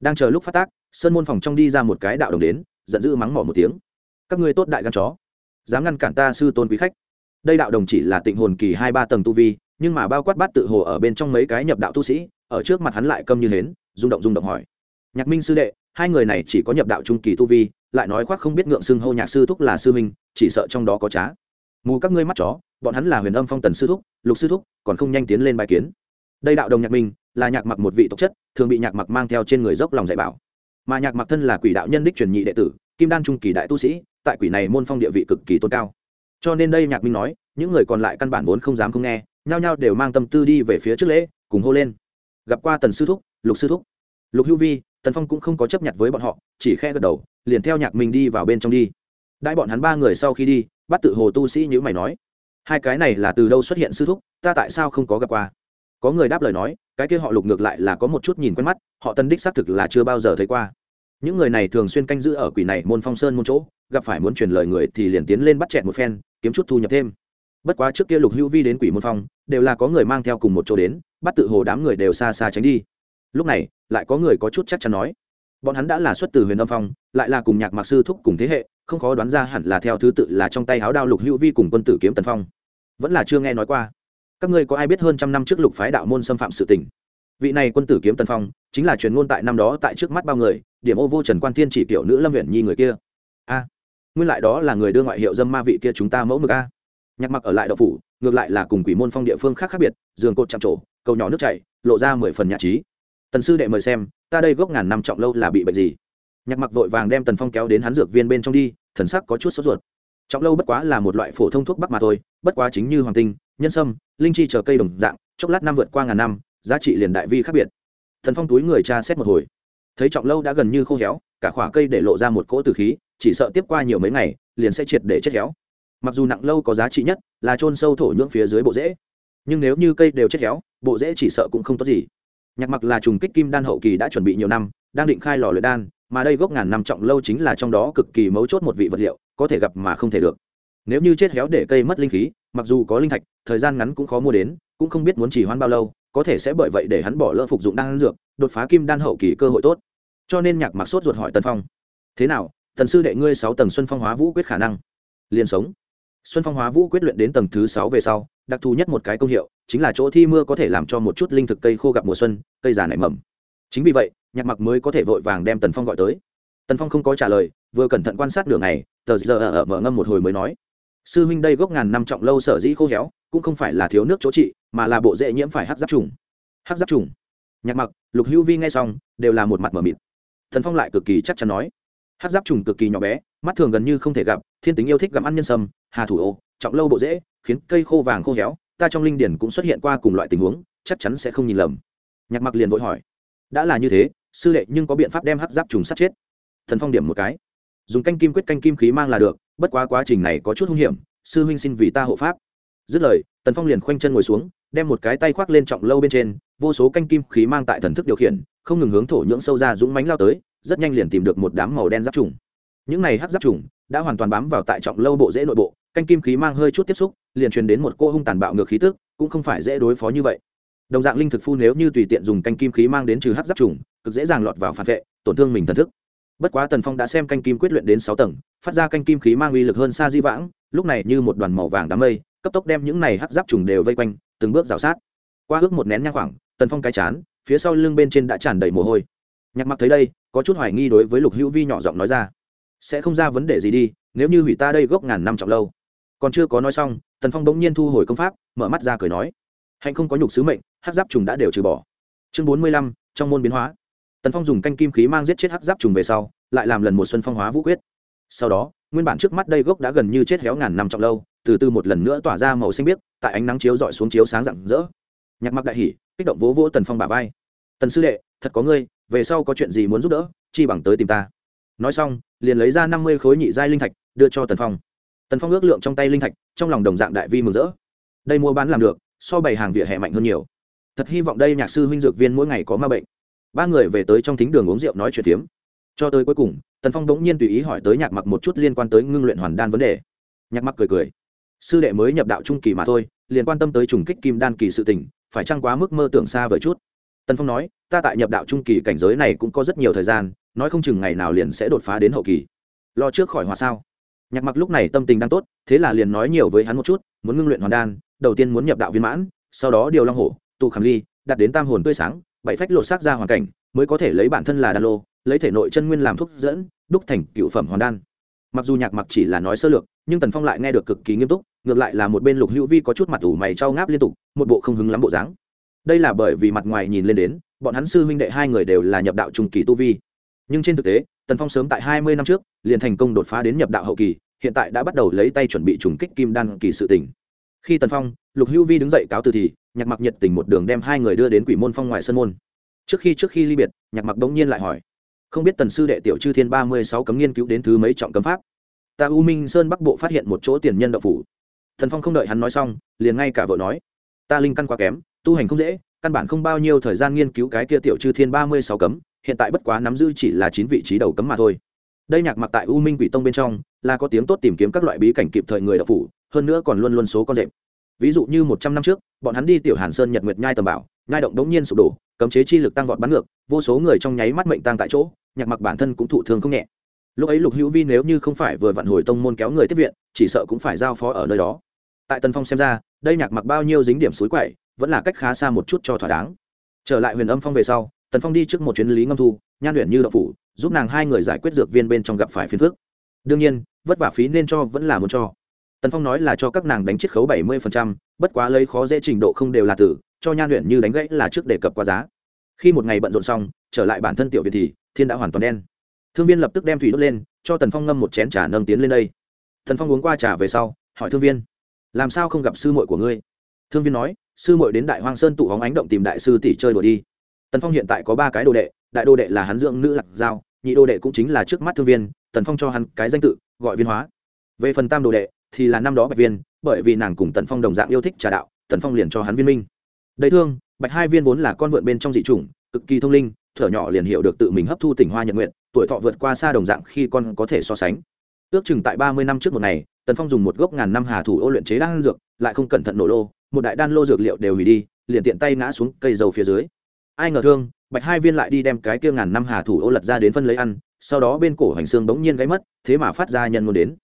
Đang chờ lúc phát tác, sơn môn phòng trong đi ra một cái đạo đồng đến, giận dữ mắng mỏ một tiếng. Các ngươi tốt đại gan chó, dám ngăn cản ta sư tôn quý khách. Đây đạo đồng chỉ là tịnh hồn kỳ hai ba tầng tu vi, nhưng mà bao quát bát tự hồ ở bên trong mấy cái nhập đạo tu sĩ, ở trước mặt hắn lại câm như hến, rung động rung động hỏi. Nhạc minh sư đệ, hai người này chỉ có nhập đạo trung kỳ tu vi, lại nói khoác không biết ngượng xưng hô nhạc sư thúc là sư minh chỉ sợ trong đó có trá. Mù các ngươi mắt chó, bọn hắn là huyền âm phong tần sư thúc, lục sư thúc, còn không nhanh tiến lên bài kiến đây đạo đồng nhạc minh là nhạc mặc một vị tộc chất, thường bị nhạc mặc mang theo trên người dốc lòng dạy bảo. Mà nhạc mặc thân là quỷ đạo nhân đích truyền nhị đệ tử, kim đan trung kỳ đại tu sĩ, tại quỷ này môn phong địa vị cực kỳ tôn cao. Cho nên đây nhạc minh nói, những người còn lại căn bản vốn không dám không nghe, nhao nhao đều mang tâm tư đi về phía trước lễ, cùng hô lên. Gặp qua tần sư thúc, lục sư thúc. Lục hữu vi, tần phong cũng không có chấp nhận với bọn họ, chỉ khe gật đầu, liền theo nhạc minh đi vào bên trong đi. Đại bọn hắn ba người sau khi đi bắt tự hồ tu sĩ như mày nói, hai cái này là từ đâu xuất hiện sư thúc? Ta tại sao không có gặp qua? Có người đáp lời nói, cái kia họ lục ngược lại là có một chút nhìn quen mắt, họ tân đích xác thực là chưa bao giờ thấy qua. Những người này thường xuyên canh giữ ở quỷ này môn phong sơn môn chỗ, gặp phải muốn truyền lời người thì liền tiến lên bắt chẹt một phen, kiếm chút thu nhập thêm. Bất quá trước kia lục hữu vi đến quỷ môn phong, đều là có người mang theo cùng một chỗ đến, bắt tự hồ đám người đều xa xa tránh đi. Lúc này, lại có người có chút chắc chắn nói, bọn hắn đã là xuất từ huyền âm phong, lại là cùng nhạc mạc sư thúc cùng thế hệ, không khó đoán ra hẳn là theo thứ tự là trong tay háo đao lục hữu vi cùng quân tử kiếm tần phong. Vẫn là chưa nghe nói qua các ngươi có ai biết hơn trăm năm trước lục phái đạo môn xâm phạm sự tình? Vị này quân tử kiếm tần phong, chính là truyền ngôn tại năm đó tại trước mắt bao người, điểm ô vô trần quan thiên chỉ tiểu nữ lâm huyện nhi người kia. A, nguyên lại đó là người đưa ngoại hiệu dâm ma vị kia chúng ta mẫu mực a. Nhạc mặc ở lại đậu phủ, ngược lại là cùng quỷ môn phong địa phương khác khác biệt, giường cột chạm trổ, cầu nhỏ nước chảy, lộ ra mười phần nhạc trí. Tần sư đệ mời xem, ta đây gốc ngàn năm trọng lâu là bị bệnh gì? Nhạc mặc vội vàng đem tần phong kéo đến hắn dược viên bên trong đi, thần sắc có chút sốt ruột trọng lâu bất quá là một loại phổ thông thuốc bắc mà thôi, bất quá chính như hoàng tinh, nhân sâm, linh chi chờ cây đồng dạng, chốc lát năm vượt qua ngàn năm, giá trị liền đại vi khác biệt. Thần phong túi người cha xét một hồi. Thấy trọng lâu đã gần như khô héo, cả khỏa cây để lộ ra một cỗ từ khí, chỉ sợ tiếp qua nhiều mấy ngày, liền sẽ triệt để chết héo. Mặc dù nặng lâu có giá trị nhất, là trôn sâu thổ nhưỡng phía dưới bộ rễ, nhưng nếu như cây đều chết héo, bộ rễ chỉ sợ cũng không tốt gì. Nhạc mặc là trùng kích kim đan hậu kỳ đã chuẩn bị nhiều năm, đang định khai lò luyện đan mà đây gốc ngàn năm trọng lâu chính là trong đó cực kỳ mấu chốt một vị vật liệu, có thể gặp mà không thể được. Nếu như chết héo để cây mất linh khí, mặc dù có linh thạch, thời gian ngắn cũng khó mua đến, cũng không biết muốn chỉ hoãn bao lâu, có thể sẽ bởi vậy để hắn bỏ lỡ phục dụng đan dược, đột phá kim đan hậu kỳ cơ hội tốt. Cho nên nhạc mặc sốt ruột hỏi tần phong, thế nào, tần sư đệ ngươi sáu tầng xuân phong hóa vũ quyết khả năng? Liền sống. Xuân phong hóa vũ quyết luyện đến tầng thứ sáu về sau, đặc thù nhất một cái công hiệu, chính là chỗ thi mưa có thể làm cho một chút linh thực cây khô gặp mùa xuân, cây già nảy mầm. Chính vì vậy nhạc mặc mới có thể vội vàng đem tần phong gọi tới. Tần phong không có trả lời, vừa cẩn thận quan sát đường này tờ giờ ở mở ngâm một hồi mới nói, sư huynh đây gốc ngàn năm trọng lâu sở dĩ khô héo, cũng không phải là thiếu nước chỗ trị, mà là bộ dễ nhiễm phải hát giáp trùng. Hát giáp trùng? Nhạc mặc, lục hữu vi nghe xong, đều là một mặt m ở mịt. Thần phong lại cực kỳ chắc chắn nói hát giáp trùng cực kỳ nhỏ bé, mắt thường gần như không thể gặp, thiên tính yêu thích gặm ăn nhân sâm, hà thủ ô, trọng lâu bộ dễ khiến cây khô vàng khô héo, ta trong linh điển cũng xuất hiện qua cùng loại tình huống, chắc chắn sẽ không nhìn lầm. Nhạc mặc liền vội hỏi, đã là như thế sư đệ nhưng có biện pháp đem hắc giáp trùng sát chết. Thần phong điểm một cái. Dùng canh kim quyết canh kim khí mang là được, bất quá quá trình này có chút hung hiểm, sư huynh xin vì ta hộ pháp. Dứt lời, tần phong liền khoanh chân ngồi xuống, đem một cái tay khoác lên trọng lâu bên trên, vô số canh kim khí mang tại thần thức điều khiển, không ngừng hướng thổ nhưỡng sâu ra dũng mánh lao tới, rất nhanh liền tìm được một đám màu đen giáp trùng. Những này hắc giáp trùng đã hoàn toàn bám vào tại trọng lâu bộ dễ nội bộ, canh kim khí mang hơi chút tiếp xúc, liền truyền đến một cô hung tàn bạo ngược khí tức, cũng không phải dễ đối phó như vậy đồng dạng linh thực phu nếu như tùy tiện dùng canh kim khí mang đến trừ hắc giáp trùng, cực dễ dàng lọt vào phản vệ, tổn thương mình thần thức. Bất quá tần phong đã xem canh kim quyết luyện đến sáu tầng, phát ra canh kim khí mang uy lực hơn xa di vãng, lúc này như một đoàn màu vàng đám mây, cấp tốc đem những này hắc giáp trùng đều vây quanh, từng bước rào sát. Qua ước một nén nhang khoảng, tần phong cái chán, phía sau lưng bên trên đã tràn đầy mồ hôi. Nhạc mặc thấy đây, có chút hoài nghi đối với lục hữu vi nhỏ giọng nói ra. Sẽ không ra vấn đề gì đi, nếu như hủy ta đây gốc ngàn năm trọng lâu. Còn chưa có nói xong, tần phong bỗng nhiên thu hồi công pháp, mở mắt ra cười nói. Hạnh không có nhục sứ mệnh hát giáp trùng đã đều trừ bỏ. Chương bốn mươi lăm, trong môn biến hóa. Tần phong dùng canh kim khí mang giết chết hát giáp trùng về sau, lại làm lần một xuân phong hóa vũ quyết. Sau đó, nguyên bản trước mắt đây gốc đã gần như chết héo ngàn năm trọng lâu, từ từ một lần nữa tỏa ra màu xanh biếc, tại ánh nắng chiếu dọi xuống chiếu sáng rạng rỡ. Nhạc mặc đại hỉ kích động vỗ vỗ tần phong bả vai. Tần sư đệ, thật có ngươi, về sau có chuyện gì muốn giúp đỡ, chi bằng tới tìm ta. Nói xong, liền lấy ra năm mươi khối nhị giai linh thạch, đưa cho tần phong. Tần phong ước lượng trong tay linh thạch, trong lòng đồng dạng đại vi mừng rỡ. Đây mua bán làm được, so bày hàng vỉa hè mạnh hơn nhiều thật hy vọng đây nhạc sư huynh dược viên mỗi ngày có ma bệnh. Ba người về tới trong thính đường uống rượu nói chuyện tiếm cho tới cuối cùng, tần phong bỗng nhiên tùy ý hỏi tới nhạc mặc một chút liên quan tới ngưng luyện hoàn đan vấn đề. Nhạc mặc cười cười. Sư đệ mới nhập đạo trung kỳ mà thôi, liền quan tâm tới trùng kích kim đan kỳ sự tình, phải chăng quá mức mơ tưởng xa vời chút? Tần phong nói, ta tại nhập đạo trung kỳ cảnh giới này cũng có rất nhiều thời gian, nói không chừng ngày nào liền sẽ đột phá đến hậu kỳ. Lo trước khỏi hòa sao? Nhạc mặc lúc này tâm tình đang tốt, thế là liền nói nhiều với hắn một chút, muốn ngưng luyện hoàn đan, đầu tiên muốn nhập đạo viên mãn, sau đó điều long hổ tụ khảm ly, đặt đến tam hồn tươi sáng, bảy phách lột xác ra hoàn cảnh, mới có thể lấy bản thân là đan lô, lấy thể nội chân nguyên làm thuốc dẫn, đúc thành cựu phẩm hoàn đan. Mặc dù nhạc mặc chỉ là nói sơ lược, nhưng tần phong lại nghe được cực kỳ nghiêm túc, ngược lại là một bên lục hữu vi có chút mặt ủ mày trao ngáp liên tục, một bộ không hứng lắm bộ dáng. Đây là bởi vì mặt ngoài nhìn lên đến, bọn hắn sư huynh đệ hai người đều là nhập đạo trung kỳ tu vi. Nhưng trên thực tế, tần phong sớm tại hai mươi năm trước, liền thành công đột phá đến nhập đạo hậu kỳ, hiện tại đã bắt đầu lấy tay chuẩn bị trùng kích kim đan kỳ sự tỉnh khi tần phong, lục hữu vi đứng dậy cáo từ thì nhạc mặc nhiệt tình một đường đem hai người đưa đến quỷ môn phong ngoài sân môn. Trước khi trước khi ly biệt, nhạc mặc bỗng nhiên lại hỏi, không biết tần sư đệ tiểu chư thiên ba mươi sáu cấm nghiên cứu đến thứ mấy trọng cấm pháp? Ta u minh sơn bắc bộ phát hiện một chỗ tiền nhân đậu phủ. Thần phong không đợi hắn nói xong, liền ngay cả vợ nói, ta linh căn quá kém, tu hành không dễ, căn bản không bao nhiêu thời gian nghiên cứu cái kia tiểu chư thiên ba mươi sáu cấm, hiện tại bất quá nắm giữ chỉ là chín vị trí đầu cấm mà thôi. Đây nhạc mặc tại u minh quỷ tông bên trong là có tiếng tốt tìm kiếm các loại bí cảnh kịp thời người đậu phủ, hơn nữa còn luôn luôn số con rệp ví dụ như một trăm năm trước, bọn hắn đi tiểu hàn sơn nhật nguyệt nhai tầm bảo, nhai động đống nhiên sụp đổ, cấm chế chi lực tăng vọt bắn ngược, vô số người trong nháy mắt mệnh tăng tại chỗ, nhạc mặc bản thân cũng thụ thương không nhẹ. Lúc ấy lục hữu vi nếu như không phải vừa vặn hồi tông môn kéo người tiếp viện, chỉ sợ cũng phải giao phó ở nơi đó. Tại tân phong xem ra, đây nhạc mặc bao nhiêu dính điểm suối quậy, vẫn là cách khá xa một chút cho thỏa đáng. Trở lại huyền âm phong về sau, tần phong đi trước một chuyến lý ngâm thu, nhan luyện như đậu phủ, giúp nàng hai người giải quyết dược viên bên trong gặp phải phiền phức. Đương nhiên, vất vả phí nên cho vẫn là muốn cho tần phong nói là cho các nàng đánh chiết khấu bảy mươi bất quá lấy khó dễ trình độ không đều là tử cho nhan luyện như đánh gãy là trước đề cập qua giá. Khi một ngày bận rộn xong, trở lại bản thân tiểu việt thì, thiên đã hoàn toàn đen. Thương viên lập tức đem thủy đốt lên, cho tần phong ngâm một chén trà nâng tiến lên đây. Tần phong uống qua trà về sau, hỏi thương viên, làm sao không gặp sư muội của ngươi? Thương viên nói, sư muội đến đại hoang sơn tụ hóng ánh động tìm đại sư tỷ chơi đùa đi. Tần phong hiện tại có ba cái đồ đệ, đại đồ đệ là hắn dưỡng nữ lạc giao, nhị đồ đệ cũng chính là trước mắt thương viên, tần phong cho hắn cái danh tự, gọi viên hóa. Về phần tam đồ đệ thì là năm đó bạch viên bởi vì nàng cùng tần phong đồng dạng yêu thích trà đạo tần phong liền cho hắn viên minh. Đây thương bạch hai viên vốn là con vượn bên trong dị chủng cực kỳ thông linh thở nhỏ liền hiểu được tự mình hấp thu tỉnh hoa nhật nguyện tuổi thọ vượt qua xa đồng dạng khi con có thể so sánh. Ước chừng tại ba mươi năm trước một ngày tần phong dùng một gốc ngàn năm hà thủ ô luyện chế đan dược lại không cẩn thận nổ lô một đại đan lô dược liệu đều hủy đi liền tiện tay ngã xuống cây dầu phía dưới. Ai ngờ thương bạch hai viên lại đi đem cái kia ngàn năm hà thủ ô lật ra đến phân lấy ăn sau đó bên cổ hành xương bỗng nhiên gáy mất thế mà phát ra nhân muốn đến.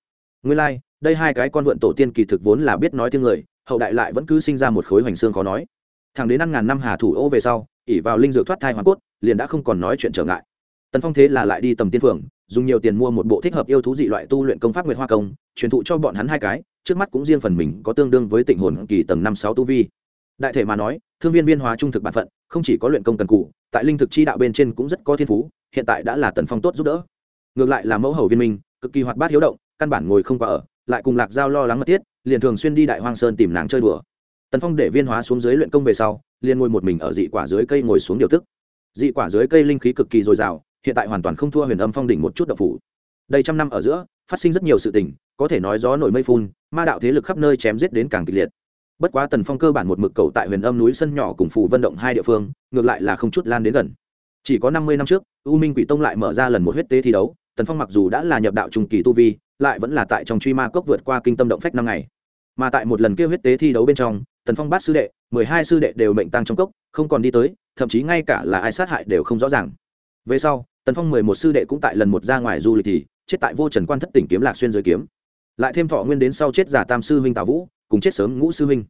Nguyên lai、like, đây hai cái con vượn tổ tiên kỳ thực vốn là biết nói tiếng người, hậu đại lại vẫn cứ sinh ra một khối hoành xương khó nói. Thằng đến năm ngàn năm hà thủ ô về sau ỉ vào linh dược thoát thai hoàn cốt, liền đã không còn nói chuyện trở ngại. Tần phong thế là lại đi tầm tiên phường, dùng nhiều tiền mua một bộ thích hợp yêu thú dị loại tu luyện công pháp nguyệt hoa công, truyền thụ cho bọn hắn hai cái, trước mắt cũng riêng phần mình có tương đương với tịnh hồn kỳ tầng năm sáu tu vi. Đại thể mà nói, thương viên viên hóa trung thực bản phận, không chỉ có luyện công cần cụ tại linh thực chi đạo bên trên cũng rất có thiên phú, hiện tại đã là tần phong tốt giúp đỡ. Ngược lại là mẫu hầu viên minh, cực kỳ hoạt bát hiếu động, căn bản ngồi không qua ở lại cùng lạc giao lo lắng mật thiết, liền thường xuyên đi đại hoang sơn tìm nàng chơi đùa. Tần phong để viên hóa xuống dưới luyện công về sau, liền ngồi một mình ở dị quả dưới cây ngồi xuống điều tức. Dị quả dưới cây linh khí cực kỳ dồi dào, hiện tại hoàn toàn không thua huyền âm phong đỉnh một chút đậu phủ. Đây trăm năm ở giữa, phát sinh rất nhiều sự tình, có thể nói gió nổi mây phun, ma đạo thế lực khắp nơi chém giết đến càng kịch liệt. Bất quá tần phong cơ bản một mực cầu tại huyền âm núi sân nhỏ cùng phủ vận động hai địa phương, ngược lại là không chút lan đến gần. Chỉ có năm mươi năm trước, u minh quỷ tông lại mở ra lần một huyết tế thi đấu, tần phong mặc dù đã là nhập đạo trung kỳ tu vi lại vẫn là tại trong truy ma cốc vượt qua kinh tâm động phách năm ngày. Mà tại một lần kia huyết tế thi đấu bên trong, tần phong bát sư đệ, mười hai sư đệ đều mệnh tăng trong cốc, không còn đi tới, thậm chí ngay cả là ai sát hại đều không rõ ràng. Về sau, tần phong mười một sư đệ cũng tại lần một ra ngoài du lịch thì, chết tại vô trần quan thất tỉnh kiếm lạc xuyên giới kiếm. Lại thêm thọ nguyên đến sau chết giả tam sư huynh tào vũ, cùng chết sớm ngũ sư huynh.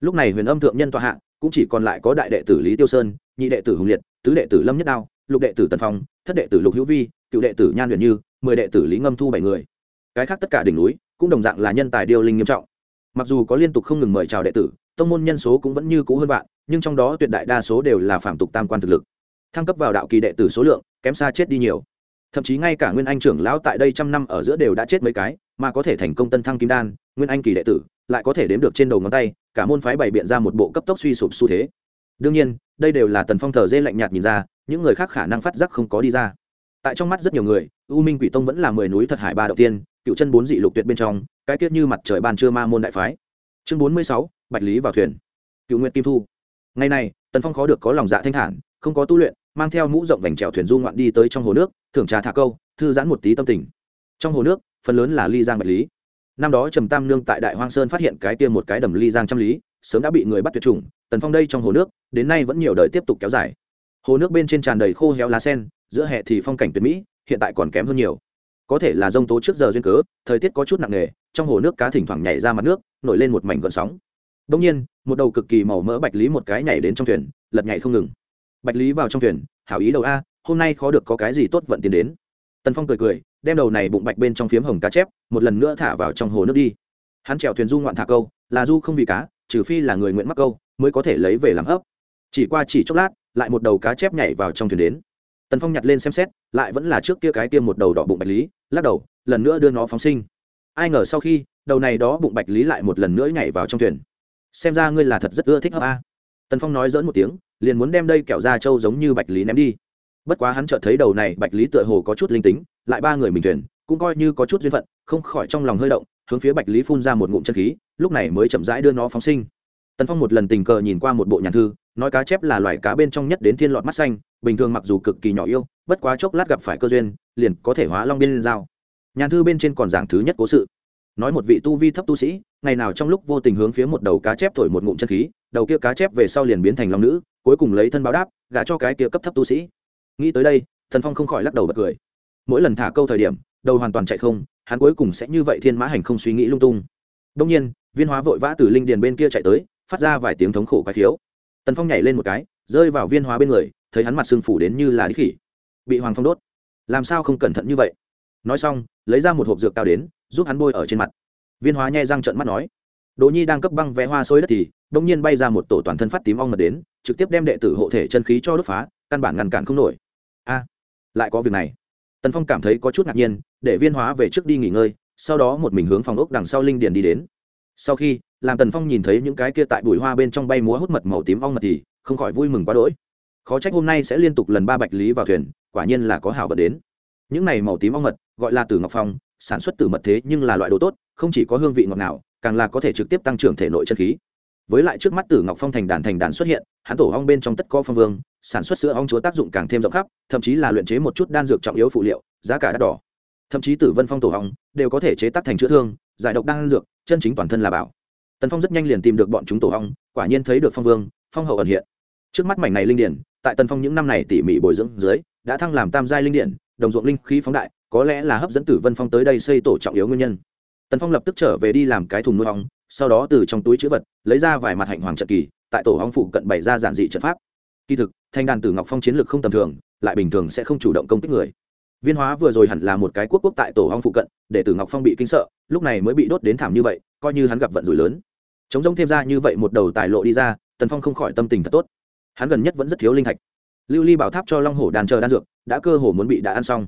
Lúc này huyền âm thượng nhân tọa hạ, cũng chỉ còn lại có đại đệ tử lý tiêu sơn, nhị đệ tử hùng liệt, tứ đệ tử lâm nhất đao, lục đệ tử tần phong, thất đệ tử lục hữu vi, cựu đệ tử nhan huyền như, mười đệ tử lý ngâm thu bảy người cái khác tất cả đỉnh núi cũng đồng dạng là nhân tài điêu linh nghiêm trọng. Mặc dù có liên tục không ngừng mời chào đệ tử, tông môn nhân số cũng vẫn như cũ hơn vạn, nhưng trong đó tuyệt đại đa số đều là phạm tục tam quan thực lực. Thăng cấp vào đạo kỳ đệ tử số lượng, kém xa chết đi nhiều. Thậm chí ngay cả nguyên anh trưởng lão tại đây trăm năm ở giữa đều đã chết mấy cái, mà có thể thành công tân thăng kim đan, nguyên anh kỳ đệ tử, lại có thể đếm được trên đầu ngón tay, cả môn phái bày biện ra một bộ cấp tốc suy sụp xu thế. Đương nhiên, đây đều là tần phong thờ dê lạnh nhạt nhìn ra, những người khác khả năng phát giác không có đi ra. Tại trong mắt rất nhiều người, u minh quỷ tông vẫn là mười núi thật hải ba đầu tiên cựu chân bốn dị lục tuyệt bên trong, cái tiết như mặt trời ban trưa ma môn đại phái. Chương bốn mươi sáu, bạch lý vào thuyền. Cựu nguyện kim thu. Ngày này, tần phong khó được có lòng dạ thanh thản, không có tu luyện, mang theo mũ rộng vành trèo thuyền du ngoạn đi tới trong hồ nước, thưởng trà thả câu, thư giãn một tí tâm tình. Trong hồ nước, phần lớn là ly giang bạch lý. Năm đó trầm tam nương tại đại hoang sơn phát hiện cái tiêm một cái đầm ly giang trăm lý, sớm đã bị người bắt tuyệt chủng, tần phong đây trong hồ nước, đến nay vẫn nhiều đời tiếp tục kéo dài. Hồ nước bên trên tràn đầy khô héo lá sen, giữa hệ thì phong cảnh tuyệt mỹ, hiện tại còn kém hơn nhiều có thể là rông tố trước giờ duyên cớ, thời tiết có chút nặng nề, trong hồ nước cá thỉnh thoảng nhảy ra mặt nước, nổi lên một mảnh gợn sóng. Đông nhiên, một đầu cực kỳ màu mỡ bạch lý một cái nhảy đến trong thuyền, lật nhảy không ngừng. Bạch lý vào trong thuyền, hảo ý đầu a, hôm nay khó được có cái gì tốt vận tiền đến. Tần phong cười cười, đem đầu này bụng bạch bên trong phiếm hồng cá chép, một lần nữa thả vào trong hồ nước đi. Hắn trèo thuyền du ngoạn thả câu, là du không vì cá, trừ phi là người nguyện mắc câu, mới có thể lấy về làm hấp. Chỉ qua chỉ chốc lát, lại một đầu cá chép nhảy vào trong thuyền đến tần phong nhặt lên xem xét, lại vẫn là trước kia cái tiêm một đầu đỏ bụng bạch lý, lắc đầu, lần nữa đưa nó phóng sinh. Ai ngờ sau khi, đầu này đó bụng bạch lý lại một lần nữa nhảy vào trong thuyền. Xem ra ngươi là thật rất ưa thích hấp a. Tần phong nói dỡn một tiếng, liền muốn đem đây kẹo ra trâu giống như bạch lý ném đi. Bất quá hắn chợt thấy đầu này bạch lý tựa hồ có chút linh tính, lại ba người mình thuyền, cũng coi như có chút duyên phận, không khỏi trong lòng hơi động, hướng phía bạch lý phun ra một ngụm chân khí, lúc này mới chậm rãi đưa nó phóng sinh. Tần phong một lần tình cờ nhìn qua một bộ nhàn thư, nói cá chép là loài cá bên trong nhất đến thiên lọt mắt xanh bình thường mặc dù cực kỳ nhỏ yêu bất quá chốc lát gặp phải cơ duyên, liền có thể hóa long biên lên dao nhàn thư bên trên còn giảng thứ nhất cố sự. Nói một vị tu vi thấp tu sĩ, ngày nào trong lúc vô tình hướng phía một đầu cá chép thổi một ngụm chân khí, đầu kia cá chép về sau liền biến thành long nữ, cuối cùng lấy thân báo đáp, gả cho cái kia cấp thấp tu sĩ. Nghĩ tới đây thần phong không khỏi lắc đầu bật cười. Mỗi lần thả câu thời điểm, đầu hoàn toàn chạy không, hắn cuối cùng sẽ như vậy thiên mã hành không suy nghĩ lung tung. Đông nhiên, viên hóa vội vã từ linh điền bên kia chạy tới, phát ra vài tiếng thống khổ quái thiếu tần phong nhảy lên một cái, rơi vào viên hóa bên người thấy hắn mặt sưng phủ đến như là đi khỉ. Bị hoàng phong đốt. Làm sao không cẩn thận như vậy? Nói xong, lấy ra một hộp dược cao đến, giúp hắn bôi ở trên mặt. Viên hóa nhai răng trận mắt nói, đỗ nhi đang cấp băng vẽ hoa sôi đất thì đông nhiên bay ra một tổ toàn thân phát tím ong mật đến, trực tiếp đem đệ tử hộ thể chân khí cho đốt phá, căn bản ngăn cản không nổi. A, lại có việc này. Tần phong cảm thấy có chút ngạc nhiên, để viên hóa về trước đi nghỉ ngơi, sau đó một mình hướng phòng ốc đằng sau linh điền đi đến. Sau khi, làm tần phong nhìn thấy những cái kia tại bụi hoa bên trong bay múa hút mật màu tím ong mật thì, không khỏi vui mừng quá đỗi khó trách hôm nay sẽ liên tục lần ba bạch lý vào thuyền, quả nhiên là có hảo vật đến. Những này màu tím ong mật, gọi là tử ngọc phong, sản xuất từ mật thế nhưng là loại đồ tốt, không chỉ có hương vị ngọt ngào, càng là có thể trực tiếp tăng trưởng thể nội chân khí. Với lại trước mắt tử ngọc phong thành đàn thành đàn xuất hiện, hắn tổ ong bên trong tất có phong vương, sản xuất sữa ong chúa tác dụng càng thêm rộng khắp, thậm chí là luyện chế một chút đan dược trọng yếu phụ liệu, giá cả đắt đỏ. Thậm chí tử vân phong tổ ong đều có thể chế tác thành chữa thương, giải độc đan dược, chân chính toàn thân là bảo. Tần phong rất nhanh liền tìm được bọn chúng tổ ong, quả nhiên thấy được phong vương, phong hậu ẩn hiện trước mắt mảnh này linh điển, tại tần phong những năm này tỉ mỉ bồi dưỡng dưới, đã thăng làm tam giai linh điển, đồng ruộng linh khí phóng đại, có lẽ là hấp dẫn tử vân phong tới đây xây tổ trọng yếu nguyên nhân. Tần phong lập tức trở về đi làm cái thùng nuôi ong, sau đó từ trong túi chữ vật, lấy ra vài mặt hạnh hoàng trận kỳ, tại tổ ong phụ cận bày ra giản dị trận pháp. Kỳ thực, thanh đàn tử ngọc phong chiến lược không tầm thường, lại bình thường sẽ không chủ động công kích người. Viên hóa vừa rồi hẳn là một cái quốc quốc tại tổ ong phụ cận, để tử ngọc phong bị kinh sợ, lúc này mới bị đốt đến thảm như vậy, coi như hắn gặp vận rủi lớn. Chống giống thêm ra như vậy một đầu tài lộ đi ra, tần phong không khỏi tâm tình thật tốt hắn gần nhất vẫn rất thiếu linh thạch. Lưu ly bảo tháp cho long hổ đàn chờ đan dược, đã cơ hồ muốn bị đã ăn xong.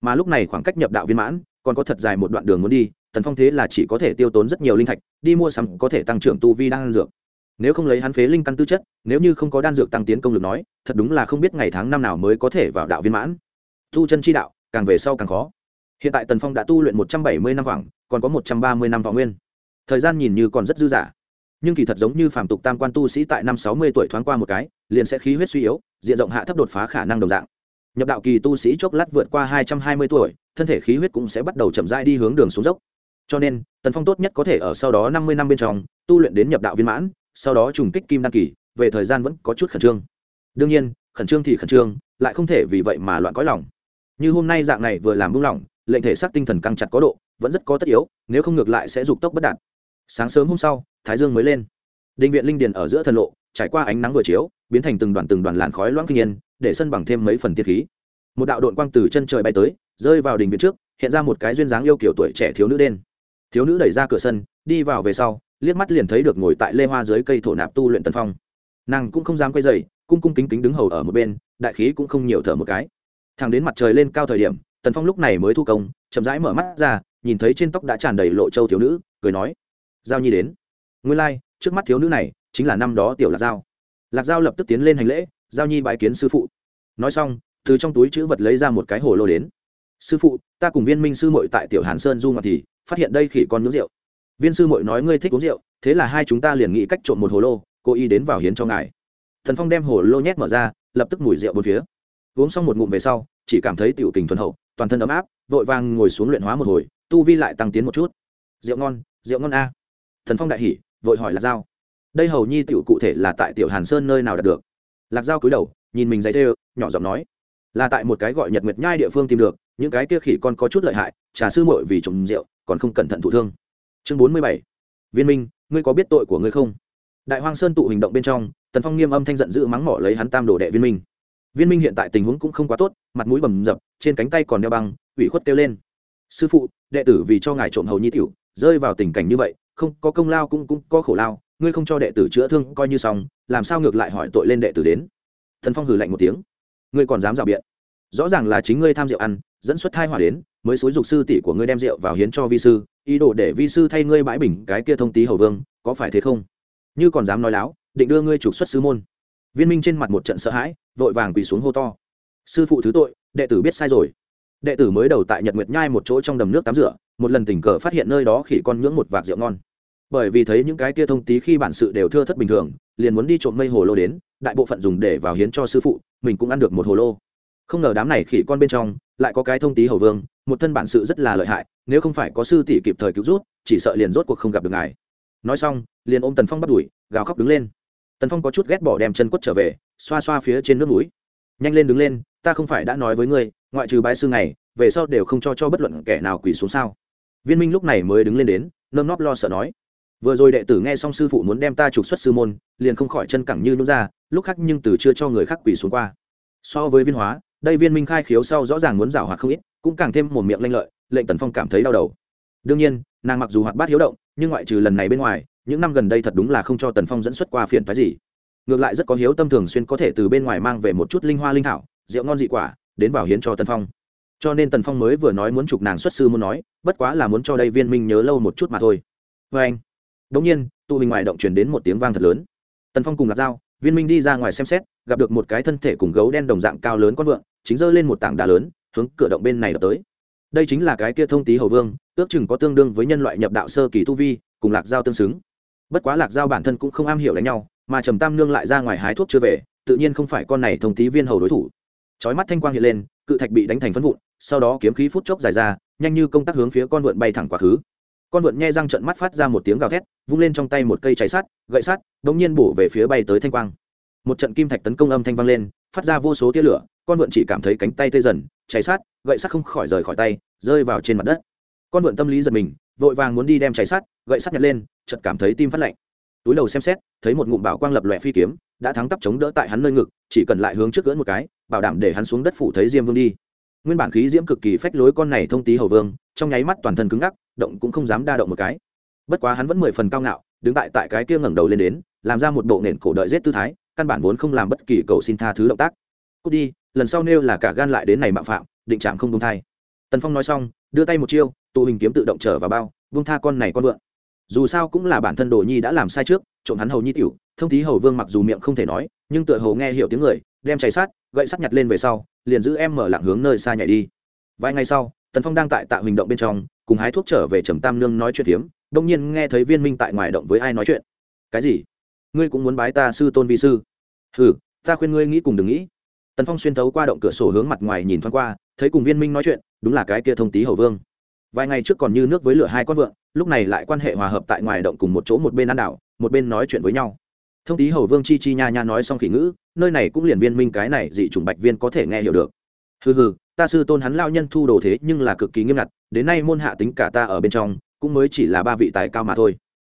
Mà lúc này khoảng cách nhập đạo viên mãn, còn có thật dài một đoạn đường muốn đi, tần phong thế là chỉ có thể tiêu tốn rất nhiều linh thạch, đi mua sắm có thể tăng trưởng tu vi đan dược. Nếu không lấy hắn phế linh căn tư chất, nếu như không có đan dược tăng tiến công lực nói, thật đúng là không biết ngày tháng năm nào mới có thể vào đạo viên mãn. Tu chân chi đạo, càng về sau càng khó. Hiện tại tần phong đã tu luyện một trăm bảy mươi năm khoảng còn có một trăm ba mươi năm võ nguyên. Thời gian nhìn như còn rất dư dả nhưng kỳ thật giống như phàm tục tam quan tu sĩ tại năm sáu mươi tuổi thoáng qua một cái, liền sẽ khí huyết suy yếu, diện rộng hạ thấp đột phá khả năng đồng dạng. Nhập đạo kỳ tu sĩ chốc lát vượt qua hai trăm hai mươi tuổi, thân thể khí huyết cũng sẽ bắt đầu chậm rãi đi hướng đường xuống dốc. Cho nên, tần phong tốt nhất có thể ở sau đó năm mươi năm bên trong, tu luyện đến nhập đạo viên mãn, sau đó trùng kích kim đăng kỳ, về thời gian vẫn có chút khẩn trương. Đương nhiên, khẩn trương thì khẩn trương, lại không thể vì vậy mà loạn cõi lòng. Như hôm nay dạng này vừa làm buông lỏng, lệnh thể xác tinh thần căng chặt có độ, vẫn rất có tất yếu, nếu không ngược lại sẽ dục tốc bất đạt sáng sớm hôm sau, thái dương mới lên. Định viện linh điền ở giữa thần lộ, trải qua ánh nắng vừa chiếu, biến thành từng đoàn từng đoàn làn khói loãng kinh yên. để sân bằng thêm mấy phần tiết khí. Một đạo đội quang từ chân trời bay tới, rơi vào đình viện trước, hiện ra một cái duyên dáng yêu kiểu tuổi trẻ thiếu nữ đen. Thiếu nữ đẩy ra cửa sân, đi vào về sau, liếc mắt liền thấy được ngồi tại lê hoa dưới cây thổ nạp tu luyện tần phong. Nàng cũng không dám quay dày cung cung kính kính đứng hầu ở một bên, đại khí cũng không nhiều thở một cái. Thằng đến mặt trời lên cao thời điểm, tần phong lúc này mới thu công, chậm rãi mở mắt ra, nhìn thấy trên tóc đã tràn đầy lộ châu thiếu nữ, cười nói giao nhi đến. Nguyên lai、like, trước mắt thiếu nữ này chính là năm đó tiểu lạc giao. Lạc giao lập tức tiến lên hành lễ giao nhi bái kiến sư phụ. Nói xong từ trong túi chữ vật lấy ra một cái hồ lô đến. Sư phụ ta cùng viên minh sư mội tại tiểu hàn sơn du ngọc thì phát hiện đây khỉ con nướng rượu. Viên sư mội nói ngươi thích uống rượu thế là hai chúng ta liền nghĩ cách trộm một hồ lô cô y đến vào hiến cho ngài. Thần phong đem hồ lô nhét mở ra lập tức mùi rượu bốn phía. Uống xong một ngụm về sau chỉ cảm thấy tiểu tình thuần hậu toàn thân ấm áp vội vàng ngồi xuống luyện hóa một hồi tu vi lại tăng tiến một chút. Rượu ngon rượu ngon a thần phong đại hỉ, vội hỏi lạc giao. Đây hầu nhi tiểu cụ thể là tại tiểu hàn sơn nơi nào đạt được? Lạc giao cúi đầu, nhìn mình giấy thêu nhỏ giọng nói. Là tại một cái gọi nhật nguyệt nhai địa phương tìm được, những cái kia khỉ con có chút lợi hại, trà sư muội vì trồng rượu, còn không cẩn thận thụ thương. Chương bốn mươi bảy. Viên minh, ngươi có biết tội của ngươi không? Đại hoang sơn tụ hình động bên trong, tần phong nghiêm âm thanh giận dữ mắng mỏ lấy hắn tam đồ đệ viên minh. Viên minh hiện tại tình huống cũng không quá tốt, mặt mũi bầm dập, trên cánh tay còn đeo băng, ủy khuất kêu lên. Sư phụ, đệ tử vì cho ngài trộm hầu nhi tiểu, rơi vào tình cảnh như vậy không, có công lao cũng cũng có khổ lao, ngươi không cho đệ tử chữa thương coi như xong, làm sao ngược lại hỏi tội lên đệ tử đến? Thần phong hừ lạnh một tiếng. Ngươi còn dám rào biện? Rõ ràng là chính ngươi tham rượu ăn, dẫn xuất thai hỏa đến, mới xúi dục sư tỷ của ngươi đem rượu vào hiến cho vi sư, ý đồ để vi sư thay ngươi bãi bình cái kia thông tý hầu vương, có phải thế không? Như còn dám nói láo, định đưa ngươi trục xuất sư môn. Viên minh trên mặt một trận sợ hãi, vội vàng quỳ xuống hô to. Sư phụ thứ tội, đệ tử biết sai rồi. Đệ tử mới đầu tại nhật nguyệt nhai một chỗ trong đầm nước tắm rửa, một lần tình cờ phát hiện nơi đó khỉ con nhưỡng một vạc rượu ngon bởi vì thấy những cái kia thông tí khi bản sự đều thưa thất bình thường, liền muốn đi trộm mây hồ lô đến, đại bộ phận dùng để vào hiến cho sư phụ, mình cũng ăn được một hồ lô. Không ngờ đám này khỉ con bên trong, lại có cái thông tí hầu vương, một thân bản sự rất là lợi hại, nếu không phải có sư tỷ kịp thời cứu rút chỉ sợ liền rốt cuộc không gặp được ngài. Nói xong, liền ôm tần phong bắt đuổi, gào khóc đứng lên. Tần phong có chút ghét bỏ đem chân quất trở về, xoa xoa phía trên nước núi nhanh lên đứng lên, ta không phải đã nói với ngươi, ngoại trừ bái sư này về sau đều không cho cho bất luận kẻ nào quỳ xuống sao. Viên minh lúc này mới đứng lên đến, nơm nóp lo sợ nói vừa rồi đệ tử nghe xong sư phụ muốn đem ta trục xuất sư môn, liền không khỏi chân cẳng như nút ra, lúc khác nhưng từ chưa cho người khác quỳ xuống qua. So với viên hóa, đây viên minh khai khiếu sau rõ ràng muốn giảo hoạt không ít, cũng càng thêm một miệng lanh lợi, lệnh tần phong cảm thấy đau đầu. Đương nhiên, nàng mặc dù hoạt bát hiếu động, nhưng ngoại trừ lần này bên ngoài, những năm gần đây thật đúng là không cho tần phong dẫn xuất qua phiền phái gì. Ngược lại rất có hiếu tâm thường xuyên có thể từ bên ngoài mang về một chút linh hoa linh thảo, rượu ngon dị quả, đến vào hiến cho tần phong. Cho nên tần phong mới vừa nói muốn chụp nàng xuất sư muốn nói, bất quá là muốn cho đây viên minh nhớ lâu một chút mà thôi. Vê anh đống nhiên, tụ hình ngoài động truyền đến một tiếng vang thật lớn. Tần phong cùng lạc dao viên minh đi ra ngoài xem xét, gặp được một cái thân thể cùng gấu đen đồng dạng cao lớn con vượn chính giơ lên một tảng đá lớn, hướng cửa động bên này đập tới. Đây chính là cái kia thông tí hầu vương, ước chừng có tương đương với nhân loại nhập đạo sơ kỳ tu vi, cùng lạc dao tương xứng. Bất quá lạc dao bản thân cũng không am hiểu đánh nhau, mà trầm tam nương lại ra ngoài hái thuốc chưa về, tự nhiên không phải con này thông tí viên hầu đối thủ. Chói mắt thanh quang hiện lên, cự thạch bị đánh thành phân vụn, sau đó kiếm khí phút chốc dài ra, nhanh như công tác hướng phía con vượn bay thẳng quá khứ con vượn nhe răng trận mắt phát ra một tiếng gào thét, vung lên trong tay một cây cháy sắt, gậy sắt đ ỗ n g nhiên bổ về phía bay tới thanh quang. Một trận kim thạch tấn công âm thanh vang lên, phát ra vô số tia lửa, con vượn chỉ cảm thấy cánh tay tê dần cháy sắt, gậy sắt không khỏi rời khỏi tay, rơi vào trên mặt đất. Con vượn tâm lý giật mình, vội vàng muốn đi đem cháy sắt, gậy sắt nhặt lên chật cảm thấy tim phát lạnh. Túi đầu xem xét, thấy một ngụm bảo quang lập lòe phi kiếm, đã thắng tắp chống đỡ tại hắn nơi ngực, chỉ cần lại hướng trước gỡn một cái, bảo đảm để hắn xuống đất phủ thấy diêm vương đi. Nguyên bản khí diễm cực kỳ phách lối con này thông tí hầu vương, trong nháy mắt toàn thân cứng ngắc động cũng không dám đa động một cái. Bất quá hắn vẫn mười phần cao ngạo, đứng tại tại cái kia ngẩng đầu lên đến, làm ra một bộ nền cổ đợi giết tư thái, căn bản vốn không làm bất kỳ cầu xin tha thứ động tác. Cút đi, lần sau nêu là cả gan lại đến này mạo phạm, định trạng không công thai tần phong nói xong, đưa tay một chiêu, tụ hình kiếm tự động trở vào bao vung tha con này con vượn. Dù sao cũng là bản thân đồ nhi đã làm sai trước, trộm hắn hầu nhi tiểu, thông thí hầu vương mặc dù miệng không thể nói, nhưng tựa hầu nghe hiểu tiếng người, đem cháy sát, gậy sắt nhặt lên về sau, liền giữ em mở lạng hướng nơi xa nhảy đi. Vài ngày sau, tần phong đang tại tạo hình động bên trong cùng hái thuốc trở về trầm tam nương nói chuyện phiếm, đông nhiên nghe thấy viên minh tại ngoài động với ai nói chuyện. Cái gì? Ngươi cũng muốn bái ta sư tôn vi sư? Ừ ta khuyên ngươi nghĩ cùng đừng nghĩ. Tần phong xuyên thấu qua động cửa sổ hướng mặt ngoài nhìn thoáng qua, thấy cùng viên minh nói chuyện, đúng là cái kia thông tý hầu vương. Vài ngày trước còn như nước với lửa hai con vượn, lúc này lại quan hệ hòa hợp tại ngoài động cùng một chỗ một bên ăn đảo, một bên nói chuyện với nhau. Thông tý hầu vương chi chi nha nha nói xong khỉ ngữ, nơi này cũng liền viên minh cái này dị chủng bạch viên có thể nghe hiểu được. Hừ hừ ta sư tôn hắn lao nhân thu đồ thế nhưng là cực kỳ nghiêm ngặt, đến nay môn hạ tính cả ta ở bên trong, cũng mới chỉ là ba vị tài cao mà thôi.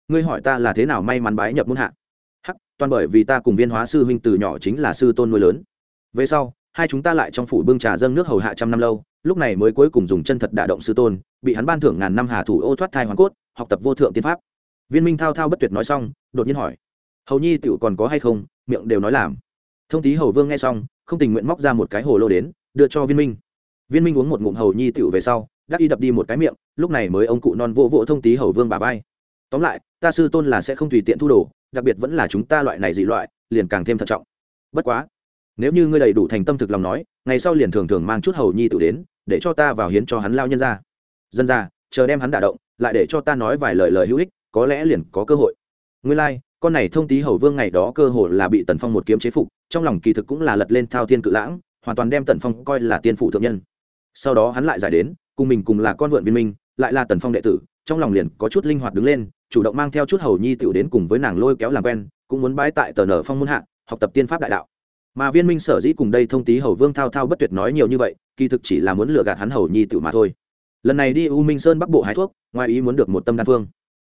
Ngươi hỏi ta là thế nào may mắn bái nhập môn hạ? Hắc, toàn bởi vì ta cùng viên hóa sư huynh từ nhỏ chính là sư tôn nuôi lớn. Về sau, hai chúng ta lại trong phủ bưng trà dâng nước hầu hạ trăm năm lâu, lúc này mới cuối cùng dùng chân thật đả động sư tôn, bị hắn ban thưởng ngàn năm hà thủ ô thoát thai hoàn cốt, học tập vô thượng tiên pháp. Viên minh thao thao bất tuyệt nói xong, đột nhiên hỏi, hầu nhi tựu còn có hay không? Miệng đều nói làm. Thông tí hầu vương nghe xong, không tình nguyện móc ra một cái hồ lô đến, đưa cho viên minh viên minh uống một ngụm hầu nhi tựu về sau đắc y đập đi một cái miệng lúc này mới ông cụ non vô vỗ thông tí hầu vương bà vai. Tóm lại ta sư tôn là sẽ không tùy tiện thu đồ đặc biệt vẫn là chúng ta loại này dị loại liền càng thêm thận trọng. Bất quá nếu như ngươi đầy đủ thành tâm thực lòng nói ngày sau liền thường thường mang chút hầu nhi tự đến để cho ta vào hiến cho hắn lao nhân ra dân ra chờ đem hắn đả động lại để cho ta nói vài lời lời hữu ích có lẽ liền có cơ hội. Ngươi lai、like, con này thông tí hầu vương ngày đó cơ hội là bị tần phong một kiếm chế phục trong lòng kỳ thực cũng là lật lên thao thiên cự lãng hoàn toàn đem tần phong coi là tiên phụ thượng nhân sau đó hắn lại giải đến, cùng mình cùng là con vượn viên minh, lại là tần phong đệ tử, trong lòng liền có chút linh hoạt đứng lên, chủ động mang theo chút hầu nhi tiểu đến cùng với nàng lôi kéo làm quen, cũng muốn bái tại tờ nở phong môn hạ, học tập tiên pháp đại đạo. Mà viên minh sở dĩ cùng đây thông tý hầu vương thao thao bất tuyệt nói nhiều như vậy, kỳ thực chỉ là muốn lừa gạt hắn hầu nhi tiểu mà thôi. Lần này đi u minh sơn bắc bộ hái thuốc, ngoài ý muốn được một tâm đan phương.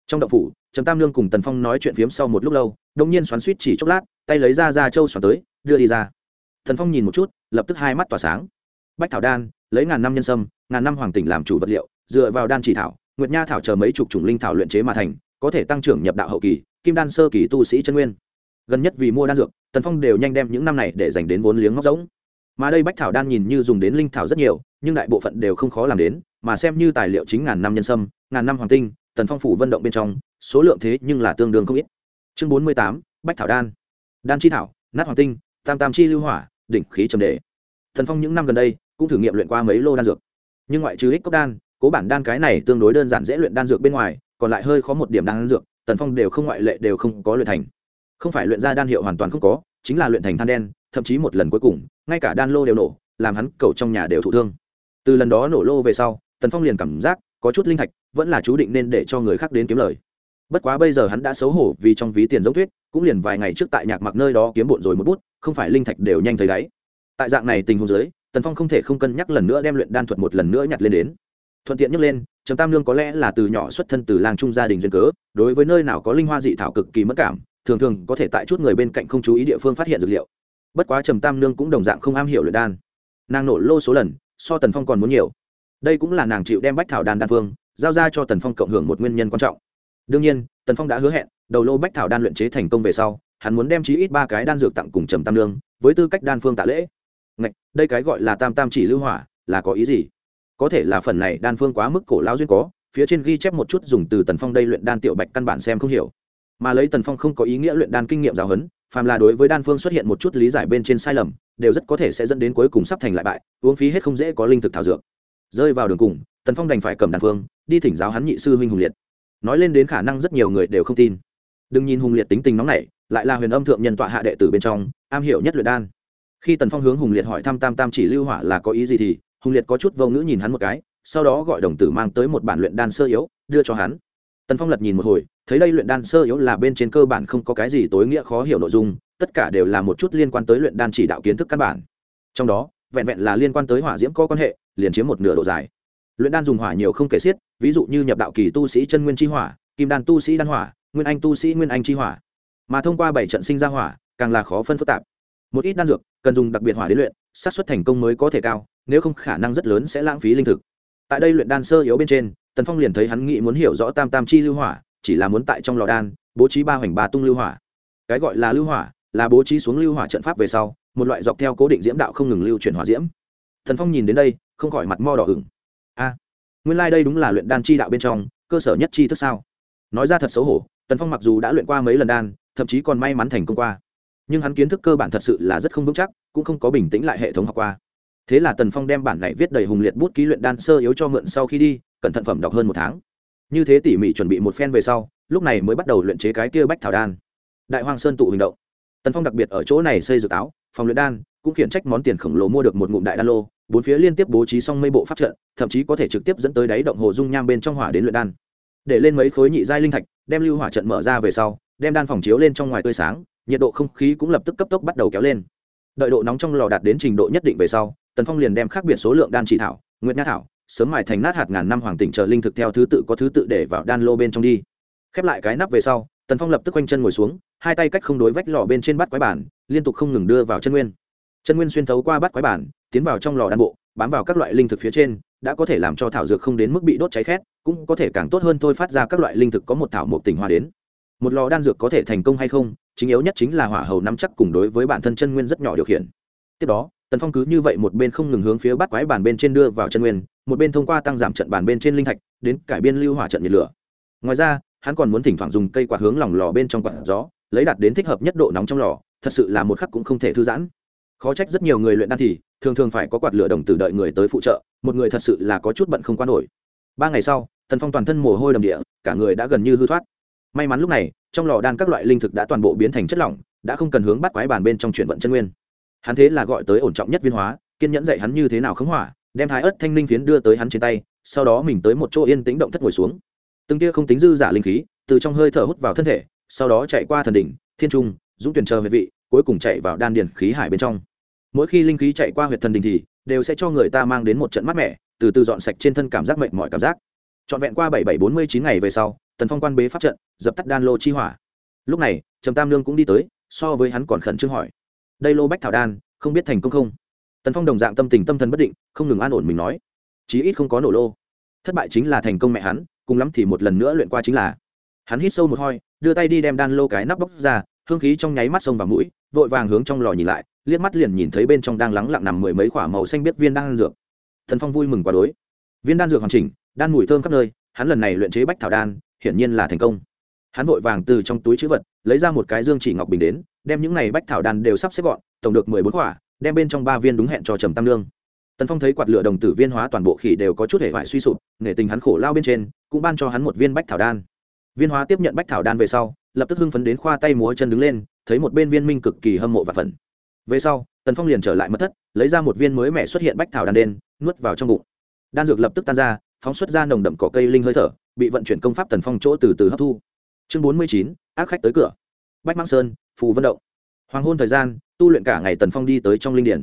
Trong động phủ, trầm tam lương cùng tần phong nói chuyện phiếm sau một lúc lâu đông nhiên xoắn suýt chỉ chốc lát, tay lấy ra ra châu xoắn tới, đưa đi ra. Thần phong nhìn một chút, lập tức hai mắt tỏa sáng. Bách thảo đan lấy ngàn năm nhân sâm, ngàn năm hoàng tỉnh làm chủ vật liệu, dựa vào đan chỉ thảo, nguyệt nha thảo chờ mấy chục chủng linh thảo luyện chế mà thành, có thể tăng trưởng nhập đạo hậu kỳ, kim đan sơ kỳ tu sĩ chân nguyên. Gần nhất vì mua đan dược, tần phong đều nhanh đem những năm này để dành đến vốn liếng ngóc rỗng. Mà đây bách thảo đan nhìn như dùng đến linh thảo rất nhiều, nhưng đại bộ phận đều không khó làm đến, mà xem như tài liệu chính ngàn năm nhân sâm, ngàn năm hoàng tinh, tần phong phủ vận động bên trong, số lượng thế nhưng là tương đương không ít. Chương bốn mươi tám, bách thảo đan. Đan chi thảo, nát hoàng tinh, tam tam chi lưu hỏa, đỉnh khí trầm đề. Thần phong những năm gần đây cũng thử nghiệm luyện qua mấy lô đan dược. Nhưng ngoại trừ hích cốc đan, cố bản đan cái này tương đối đơn giản dễ luyện đan dược bên ngoài, còn lại hơi khó một điểm đan dược, tần phong đều không ngoại lệ đều không có luyện thành. Không phải luyện ra đan hiệu hoàn toàn không có, chính là luyện thành than đen, thậm chí một lần cuối cùng, ngay cả đan lô đều nổ, làm hắn cầu trong nhà đều thụ thương. Từ lần đó nổ lô về sau, tần phong liền cảm giác có chút linh thạch, vẫn là chú định nên để cho người khác đến kiếm lời. Bất quá bây giờ hắn đã xấu hổ vì trong ví tiền giống thuyết cũng liền vài ngày trước tại nhạc mặc nơi đó kiếm bộn rồi một bút, không phải linh thạch đều nhanh thấy đáy. Tại dạng này tình huống dưới tần phong không thể không cân nhắc lần nữa đem luyện đan thuật một lần nữa nhặt lên đến. Thuận tiện nhắc lên, trầm tam lương có lẽ là từ nhỏ xuất thân từ làng trung gia đình duyên cớ, đối với nơi nào có linh hoa dị thảo cực kỳ mất cảm, thường thường có thể tại chút người bên cạnh không chú ý địa phương phát hiện dược liệu. Bất quá trầm tam lương cũng đồng dạng không am hiểu luyện đan. Nàng nổ lô số lần, so tần phong còn muốn nhiều. Đây cũng là nàng chịu đem bách thảo đan đan phương giao ra cho tần phong cộng hưởng một nguyên nhân quan trọng. Đương nhiên, tần phong đã hứa hẹn, đầu lô bách thảo đan luyện chế thành công về sau, hắn muốn đem chí ít ba cái đan dược tặng cùng trầm tam lương, với tư cách đan phương tạ lễ. Ngạch, đây cái gọi là tam tam chỉ lưu hỏa là có ý gì? Có thể là phần này đan phương quá mức cổ lão duyên có phía trên ghi chép một chút dùng từ tần phong đây luyện đan tiểu bạch căn bản xem không hiểu. Mà lấy tần phong không có ý nghĩa luyện đan kinh nghiệm giáo huấn phàm là đối với đan phương xuất hiện một chút lý giải bên trên sai lầm đều rất có thể sẽ dẫn đến cuối cùng sắp thành lại bại uống phí hết không dễ có linh thực thảo dược. Rơi vào đường cùng tần phong đành phải cầm đan phương đi thỉnh giáo hắn nhị sư huynh hùng liệt. Nói lên đến khả năng rất nhiều người đều không tin. Đừng nhìn hùng liệt tính tình nóng nảy lại là huyền âm thượng nhân tọa hạ đệ tử bên trong am hiểu nhất luyện đan khi tần phong hướng hùng liệt hỏi thăm tam tam chỉ lưu hỏa là có ý gì thì, hùng liệt có chút vô ngữ nhìn hắn một cái, sau đó gọi đồng tử mang tới một bản luyện đan sơ yếu, đưa cho hắn. Tần phong lật nhìn một hồi, thấy đây luyện đan sơ yếu là bên trên cơ bản không có cái gì tối nghĩa khó hiểu nội dung, tất cả đều là một chút liên quan tới luyện đan chỉ đạo kiến thức căn bản. Trong đó, vẹn vẹn là liên quan tới hỏa diễm có quan hệ, liền chiếm một nửa độ dài. Luyện đan dùng hỏa nhiều không kể xiết, ví dụ như nhập đạo kỳ tu sĩ chân nguyên chi hỏa, kim đan tu sĩ đan hỏa, nguyên anh tu sĩ nguyên anh chi hỏa. Mà thông qua bảy trận sinh ra hỏa, càng là khó phân phức tạp. Một ít đan dược cần dùng đặc biệt hỏa đến luyện, xác suất thành công mới có thể cao, nếu không khả năng rất lớn sẽ lãng phí linh thực. Tại đây luyện đan sơ yếu bên trên, tần phong liền thấy hắn nghĩ muốn hiểu rõ tam tam chi lưu hỏa, chỉ là muốn tại trong lò đan, bố trí ba hoành ba tung lưu hỏa. Cái gọi là lưu hỏa, là bố trí xuống lưu hỏa trận pháp về sau, một loại dọc theo cố định diễm đạo không ngừng lưu chuyển hỏa diễm. Thần phong nhìn đến đây, không khỏi mặt mo đỏ ửng. A, nguyên lai、like、đây đúng là luyện đan chi đạo bên trong, cơ sở nhất chi thức sao? Nói ra thật xấu hổ, tần phong mặc dù đã luyện qua mấy lần đan, thậm chí còn may mắn thành công qua nhưng hắn kiến thức cơ bản thật sự là rất không vững chắc, cũng không có bình tĩnh lại hệ thống học qua. Thế là tần phong đem bản này viết đầy hùng liệt bút ký luyện đan sơ yếu cho mượn sau khi đi, cẩn thận phẩm đọc hơn một tháng. Như thế tỉ mỉ chuẩn bị một phen về sau, lúc này mới bắt đầu luyện chế cái kia bách thảo đan. Đại hoàng sơn tụ hình động. Tần phong đặc biệt ở chỗ này xây dược áo, phòng luyện đan, cũng khiển trách món tiền khổng lồ mua được một ngụm đại đan lô, bốn phía liên tiếp bố trí xong mây bộ pháp trận, thậm chí có thể trực tiếp dẫn tới đáy động hồ dung nham bên trong hỏa đến luyện đan. Để lên mấy khối nhị giai linh thạch, đem lưu hỏa trận mở ra về sau, đem đan phòng chiếu lên trong ngoài tươi sáng nhiệt độ không khí cũng lập tức cấp tốc bắt đầu kéo lên. Đợi độ nóng trong lò đạt đến trình độ nhất định về sau, tần phong liền đem khác biệt số lượng đan chỉ thảo, nguyệt nha thảo, sớm mài thành nát hạt ngàn năm hoàng tỉnh chờ linh thực theo thứ tự có thứ tự để vào đan lô bên trong đi. Khép lại cái nắp về sau, tần phong lập tức quanh chân ngồi xuống, hai tay cách không đối vách lò bên trên bát quái bản, liên tục không ngừng đưa vào chân nguyên. Chân nguyên xuyên thấu qua bát quái bản, tiến vào trong lò đan bộ, bám vào các loại linh thực phía trên, đã có thể làm cho thảo dược không đến mức bị đốt cháy khét, cũng có thể càng tốt hơn thôi phát ra các loại linh thực có một thảo một tỉnh hoa đến. Một lò đan dược có thể thành công hay không chính yếu nhất chính là hỏa hầu nắm chắc cùng đối với bản thân chân nguyên rất nhỏ điều khiển. Tiếp đó, tần phong cứ như vậy một bên không ngừng hướng phía bắt quái bàn bên trên đưa vào chân nguyên, một bên thông qua tăng giảm trận bàn bên trên linh thạch, đến cải biên lưu hỏa trận nhiệt lửa. Ngoài ra, hắn còn muốn thỉnh thoảng dùng cây quạt hướng lòng lò bên trong quạt gió, lấy đạt đến thích hợp nhất độ nóng trong lò, thật sự là một khắc cũng không thể thư giãn. Khó trách rất nhiều người luyện đan thì, thường thường phải có quạt lửa đồng tử đợi người tới phụ trợ, một người thật sự là có chút bận không qua nổi. Ba ngày sau, tần phong toàn thân mồ hôi đầm địa, cả người đã gần như hư thoát may mắn lúc này, trong lò đan các loại linh thực đã toàn bộ biến thành chất lỏng, đã không cần hướng bắt quái bàn bên trong chuyển vận chân nguyên. Hắn thế là gọi tới ổn trọng nhất viên hóa, kiên nhẫn dạy hắn như thế nào khống hỏa, đem thái ớt thanh linh phiến đưa tới hắn trên tay, sau đó mình tới một chỗ yên tĩnh động thất ngồi xuống. Từng tia không tính dư giả linh khí, từ trong hơi thở hút vào thân thể, sau đó chạy qua thần đỉnh, thiên trung, dũng tuyển chờ về vị, cuối cùng chạy vào đan điền khí hải bên trong. Mỗi khi linh khí chạy qua huyệt thần đình thì, đều sẽ cho người ta mang đến một trận mát mẻ, từ từ dọn sạch trên thân cảm giác mệnh mọi cảm giác. Trọn vẹn qua bảy bảy bốn mươi chín ngày về sau tần phong quan bế pháp trận, dập tắt đan lô chi hỏa. Lúc này, trầm tam lương cũng đi tới, so với hắn còn khẩn trương hỏi, đây lô bách thảo đan, không biết thành công không? Tần phong đồng dạng tâm tình tâm thần bất định, không ngừng an ổn mình nói, chí ít không có nổ lô. Thất bại chính là thành công mẹ hắn, cùng lắm thì một lần nữa luyện qua chính là. Hắn hít sâu một hoi đưa tay đi đem đan lô cái nắp bóc ra, hương khí trong nháy mắt sông vào mũi, vội vàng hướng trong lò nhìn lại, liếc mắt liền nhìn thấy bên trong đang lắng lặng nằm mười mấy quả màu xanh biết viên đan dược. Thần phong vui mừng quá đối. Viên đan dược hoàn chỉnh, đan mùi thơm khắp nơi, hắn lần này luyện chế bách thảo đan hiển nhiên là thành công. Hắn vội vàng từ trong túi chữ vật, lấy ra một cái dương chỉ ngọc bình đến, đem những này bách thảo đan đều sắp xếp gọn, tổng được mười bốn quả, đem bên trong ba viên đúng hẹn cho trầm tam lương tần phong thấy quạt lửa đồng tử viên hóa toàn bộ khỉ đều có chút hệ vải suy sụp, nể tình hắn khổ lao bên trên, cũng ban cho hắn một viên bách thảo đan. Viên hóa tiếp nhận bách thảo đan về sau, lập tức hưng phấn đến khoa tay múa chân đứng lên, thấy một bên viên minh cực kỳ hâm mộ và phần về sau, tần phong liền trở lại mất thất, lấy ra một viên mới mẻ xuất hiện bách thảo đan đen, nuốt vào trong bụng. Đan dược lập tức tan ra, phóng xuất ra nồng đậm cỏ cây linh hơi thở bị vận chuyển công pháp tần phong chỗ từ từ hấp thu. Chương bốn mươi chín, ác khách tới cửa. Bách mang sơn, phù vân động. Hoàng hôn thời gian, tu luyện cả ngày tần phong đi tới trong linh điển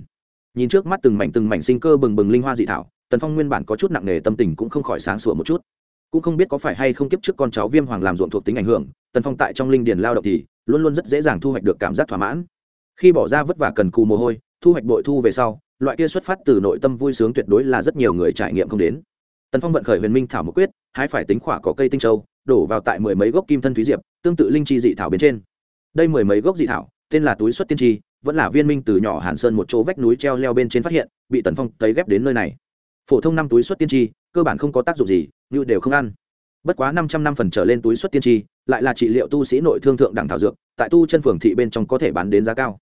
nhìn trước mắt từng mảnh từng mảnh sinh cơ bừng bừng linh hoa dị thảo, tần phong nguyên bản có chút nặng nề tâm tình cũng không khỏi sáng sủa một chút. Cũng không biết có phải hay không kiếp trước con cháu viêm hoàng làm ruộng thuộc tính ảnh hưởng, tần phong tại trong linh điền lao động thì luôn luôn rất dễ dàng thu hoạch được cảm giác thỏa mãn. Khi bỏ ra vất vả cần cù mồ hôi, thu hoạch bội thu về sau, loại kia xuất phát từ nội tâm vui sướng tuyệt đối là rất nhiều người trải nghiệm không đến tần phong vận khởi huyền minh thảo một quyết, hái phải tính khỏa có cây tinh châu, đổ vào tại mười mấy gốc kim thân thúy diệp, tương tự linh chi dị thảo bên trên. Đây mười mấy gốc dị thảo, tên là túi xuất tiên tri vẫn là viên minh từ nhỏ hàn sơn một chỗ vách núi treo leo bên trên phát hiện, bị tần phong cấy ghép đến nơi này. Phổ thông năm túi xuất tiên tri cơ bản không có tác dụng gì, như đều không ăn. Bất quá năm trăm năm phần trở lên túi xuất tiên tri lại là trị liệu tu sĩ nội thương thượng đẳng thảo dược, tại tu chân phường thị bên trong có thể bán đến giá cao.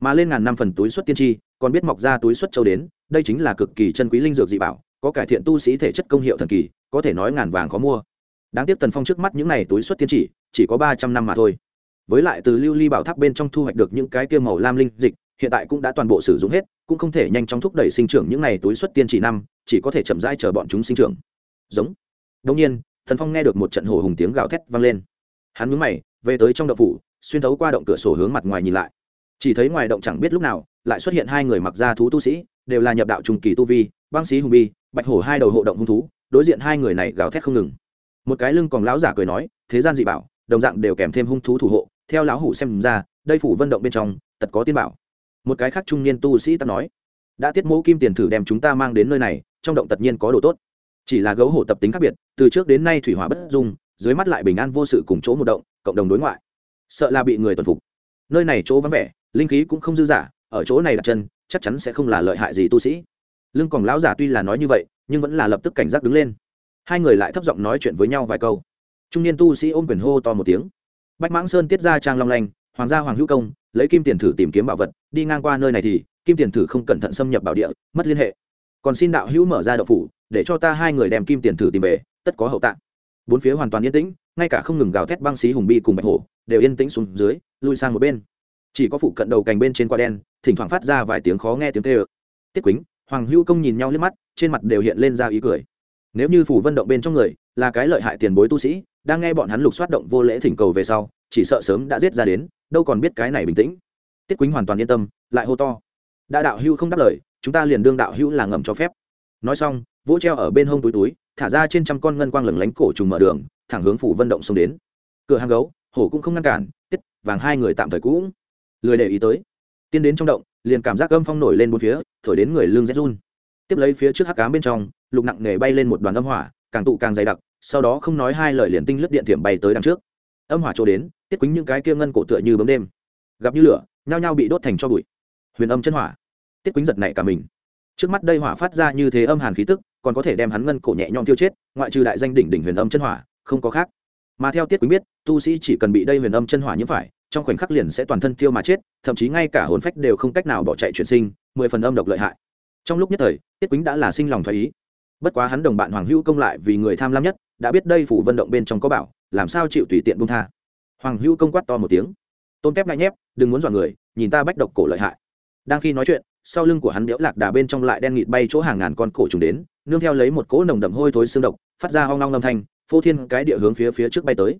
Mà lên ngàn năm phần túi xuất tiên tri còn biết mọc ra túi xuất châu đến, đây chính là cực kỳ chân quý linh dược dị bảo có cải thiện tu sĩ thể chất công hiệu thần kỳ, có thể nói ngàn vàng khó mua. Đáng tiếc tần phong trước mắt những này túi xuất tiên chỉ chỉ có ba trăm năm mà thôi. Với lại từ lưu ly bảo tháp bên trong thu hoạch được những cái kia màu lam linh dịch, hiện tại cũng đã toàn bộ sử dụng hết, cũng không thể nhanh chóng thúc đẩy sinh trưởng những này túi xuất tiên chỉ năm, chỉ có thể chậm rãi chờ bọn chúng sinh trưởng. Giống. Đông nhiên thần phong nghe được một trận hổ hùng tiếng gào thét vang lên. Hắn mướn mày, về tới trong đậu phủ, xuyên thấu qua động cửa sổ hướng mặt ngoài nhìn lại. Chỉ thấy ngoài động chẳng biết lúc nào, lại xuất hiện hai người mặc ra thú tu sĩ, đều là nhập đạo trùng kỳ tu vi băng sĩ hùng bi, bạch hổ hai đầu hộ động hung thú, đối diện hai người này gào thét không ngừng. Một cái lưng còn lão giả cười nói, thế gian dị bảo, đồng dạng đều kèm thêm hung thú thủ hộ, theo lão hủ xem ra, đây phủ vân động bên trong tật có tiên bảo. Một cái khác trung niên tu sĩ ta nói, đã tiết mẫu kim tiền thử đem chúng ta mang đến nơi này, trong động tất nhiên có đồ tốt. Chỉ là gấu hổ tập tính khác biệt, từ trước đến nay thủy hỏa bất dung, dưới mắt lại bình an vô sự cùng chỗ một động, cộng đồng đối ngoại. Sợ là bị người tuần phục. Nơi này chỗ vắng vẻ, linh khí cũng không dư giả ở chỗ này đặt chân, chắc chắn sẽ không là lợi hại gì tu sĩ lưng còn lão giả tuy là nói như vậy, nhưng vẫn là lập tức cảnh giác đứng lên. Hai người lại thấp giọng nói chuyện với nhau vài câu. Trung niên tu sĩ ôm quyền hô to một tiếng. Bách mãng sơn tiết ra trang long lanh, hoàng gia hoàng hữu công, lấy kim tiền thử tìm kiếm bảo vật, đi ngang qua nơi này thì, kim tiền thử không cẩn thận xâm nhập bảo địa, mất liên hệ. Còn xin đạo hữu mở ra đậu phủ, để cho ta hai người đem kim tiền thử tìm về, tất có hậu tạng. Bốn phía hoàn toàn yên tĩnh, ngay cả không ngừng gào thét băng xí hùng bi cùng bạch hổ, đều yên tĩnh xuống dưới, lui sang một bên. Chỉ có phụ cận đầu cành bên trên quả đen, thỉnh thoảng phát ra vài tiếng khó nghe tiếng tê ơ tiết quýnh hoàng hữu công nhìn nhau liếc mắt, trên mặt đều hiện lên ra ý cười. Nếu như phủ vân động bên trong người là cái lợi hại tiền bối tu sĩ, đang nghe bọn hắn lục xoát động vô lễ thỉnh cầu về sau, chỉ sợ sớm đã giết ra đến, đâu còn biết cái này bình tĩnh. Tiết quýnh hoàn toàn yên tâm, lại hô to. Đã đạo hữu không đáp lời, chúng ta liền đương đạo hữu là ngầm cho phép. Nói xong, vỗ treo ở bên hông túi túi, thả ra trên trăm con ngân quang lửng lánh cổ trùng mở đường, thẳng hướng phủ vân động xông đến. Cửa hàng gấu, hổ cũng không ngăn cản, tiết, vàng hai người tạm thời cũng lười để ý tới. Tiến đến trong động, liền cảm giác âm phong nổi lên bốn phía thổi đến người lưng rét run. Tiếp lấy phía trước hắc cám bên trong, lục nặng nề bay lên một đoàn âm hỏa, càng tụ càng dày đặc, sau đó không nói hai lời liền tinh lướt điện thiểm bay tới đằng trước. Âm hỏa chỗ đến, tiết quýnh những cái kia ngân cổ tựa như bấm đêm. Gặp như lửa, nhao nhao bị đốt thành cho bụi. Huyền âm chân hỏa. Tiết quýnh giật nảy cả mình. Trước mắt đây hỏa phát ra như thế âm hàn khí tức, còn có thể đem hắn ngân cổ nhẹ nhõm tiêu chết, ngoại trừ đại danh đỉnh đỉnh huyền âm chân hỏa, không có khác. Mà theo tiết quýnh biết, tu sĩ chỉ cần bị đây huyền âm chân hỏa nhiễm phải trong khoảnh khắc liền sẽ toàn thân tiêu mà chết, thậm chí ngay cả hồn phách đều không cách nào bỏ chạy chuyển sinh, mười phần âm độc lợi hại. Trong lúc nhất thời, tiết quýnh đã là sinh lòng thoái ý. Bất quá hắn đồng bạn hoàng hữu công lại vì người tham lam nhất, đã biết đây phủ vận động bên trong có bảo, làm sao chịu tùy tiện buông tha. Hoàng hữu công quát to một tiếng. Tôn kép ngại nhép, đừng muốn dọa người, nhìn ta bách độc cổ lợi hại. Đang khi nói chuyện, sau lưng của hắn béo lạc đà bên trong lại đen nghịt bay chỗ hàng ngàn con cổ trùng đến, nương theo lấy một cỗ nồng đậm hôi thối xương độc, phát ra hoang long âm thanh, phô thiên cái địa hướng phía phía trước bay tới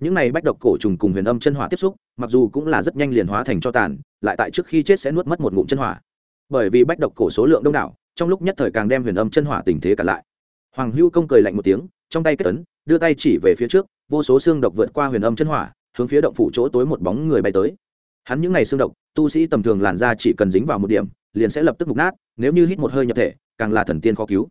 những này bách độc cổ trùng cùng huyền âm chân hỏa tiếp xúc, mặc dù cũng là rất nhanh liền hóa thành cho tàn, lại tại trước khi chết sẽ nuốt mất một ngụm chân hỏa. Bởi vì bách độc cổ số lượng đông đảo, trong lúc nhất thời càng đem huyền âm chân hỏa tình thế cả lại. Hoàng hữu công cười lạnh một tiếng, trong tay kết tấn đưa tay chỉ về phía trước, vô số xương độc vượt qua huyền âm chân hỏa, hướng phía động phủ chỗ tối một bóng người bay tới. Hắn những ngày xương độc, tu sĩ tầm thường làn ra chỉ cần dính vào một điểm, liền sẽ lập tức mục nát, nếu như hít một hơi nhập thể, càng là thần tiên khó cứu.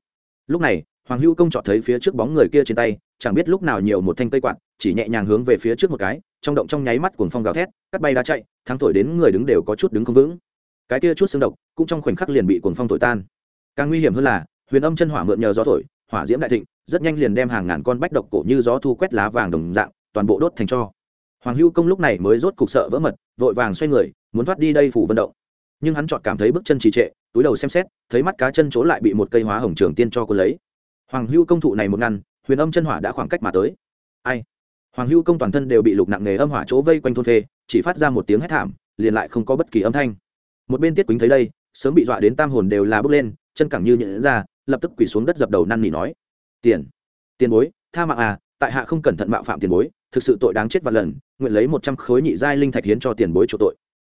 Lúc này, hoàng hữu công chọn thấy phía trước bóng người kia trên tay, chẳng biết lúc nào nhiều một thanh cây quạt chỉ nhẹ nhàng hướng về phía trước một cái, trong động trong nháy mắt cuồng phong gào thét, cắt bay đá chạy, thắng thổi đến người đứng đều có chút đứng không vững. Cái kia chút xương độc cũng trong khoảnh khắc liền bị cuồng phong thổi tan. Càng nguy hiểm hơn là, huyền âm chân hỏa mượn nhờ gió thổi, hỏa diễm đại thịnh, rất nhanh liền đem hàng ngàn con bách độc cổ như gió thu quét lá vàng đồng dạng, toàn bộ đốt thành cho. Hoàng hưu công lúc này mới rốt cục sợ vỡ mật, vội vàng xoay người, muốn thoát đi đây phủ vận động. Nhưng hắn chọn cảm thấy bước chân trì trệ, túi đầu xem xét, thấy mắt cá chân chỗ lại bị một cây hóa hồng trường tiên cho cô lấy. Hoàng hưu công thụ này một ngăn, huyền âm chân hỏa đã khoảng cách mà tới. Ai? Hoàng hữu công toàn thân đều bị lục nặng nề âm hỏa chỗ vây quanh thôn phê, chỉ phát ra một tiếng hét thảm, liền lại không có bất kỳ âm thanh. Một bên tiết quýnh thấy đây, sớm bị dọa đến tam hồn đều là bước lên, chân cẳng như nhẫn ra, lập tức quỳ xuống đất dập đầu năn nỉ nói, tiền tiền bối, tha mạng à tại hạ không cẩn thận mạo phạm tiền bối, thực sự tội đáng chết vạn lần, nguyện lấy một trăm khối nhị giai linh thạch hiến cho tiền bối chỗ tội.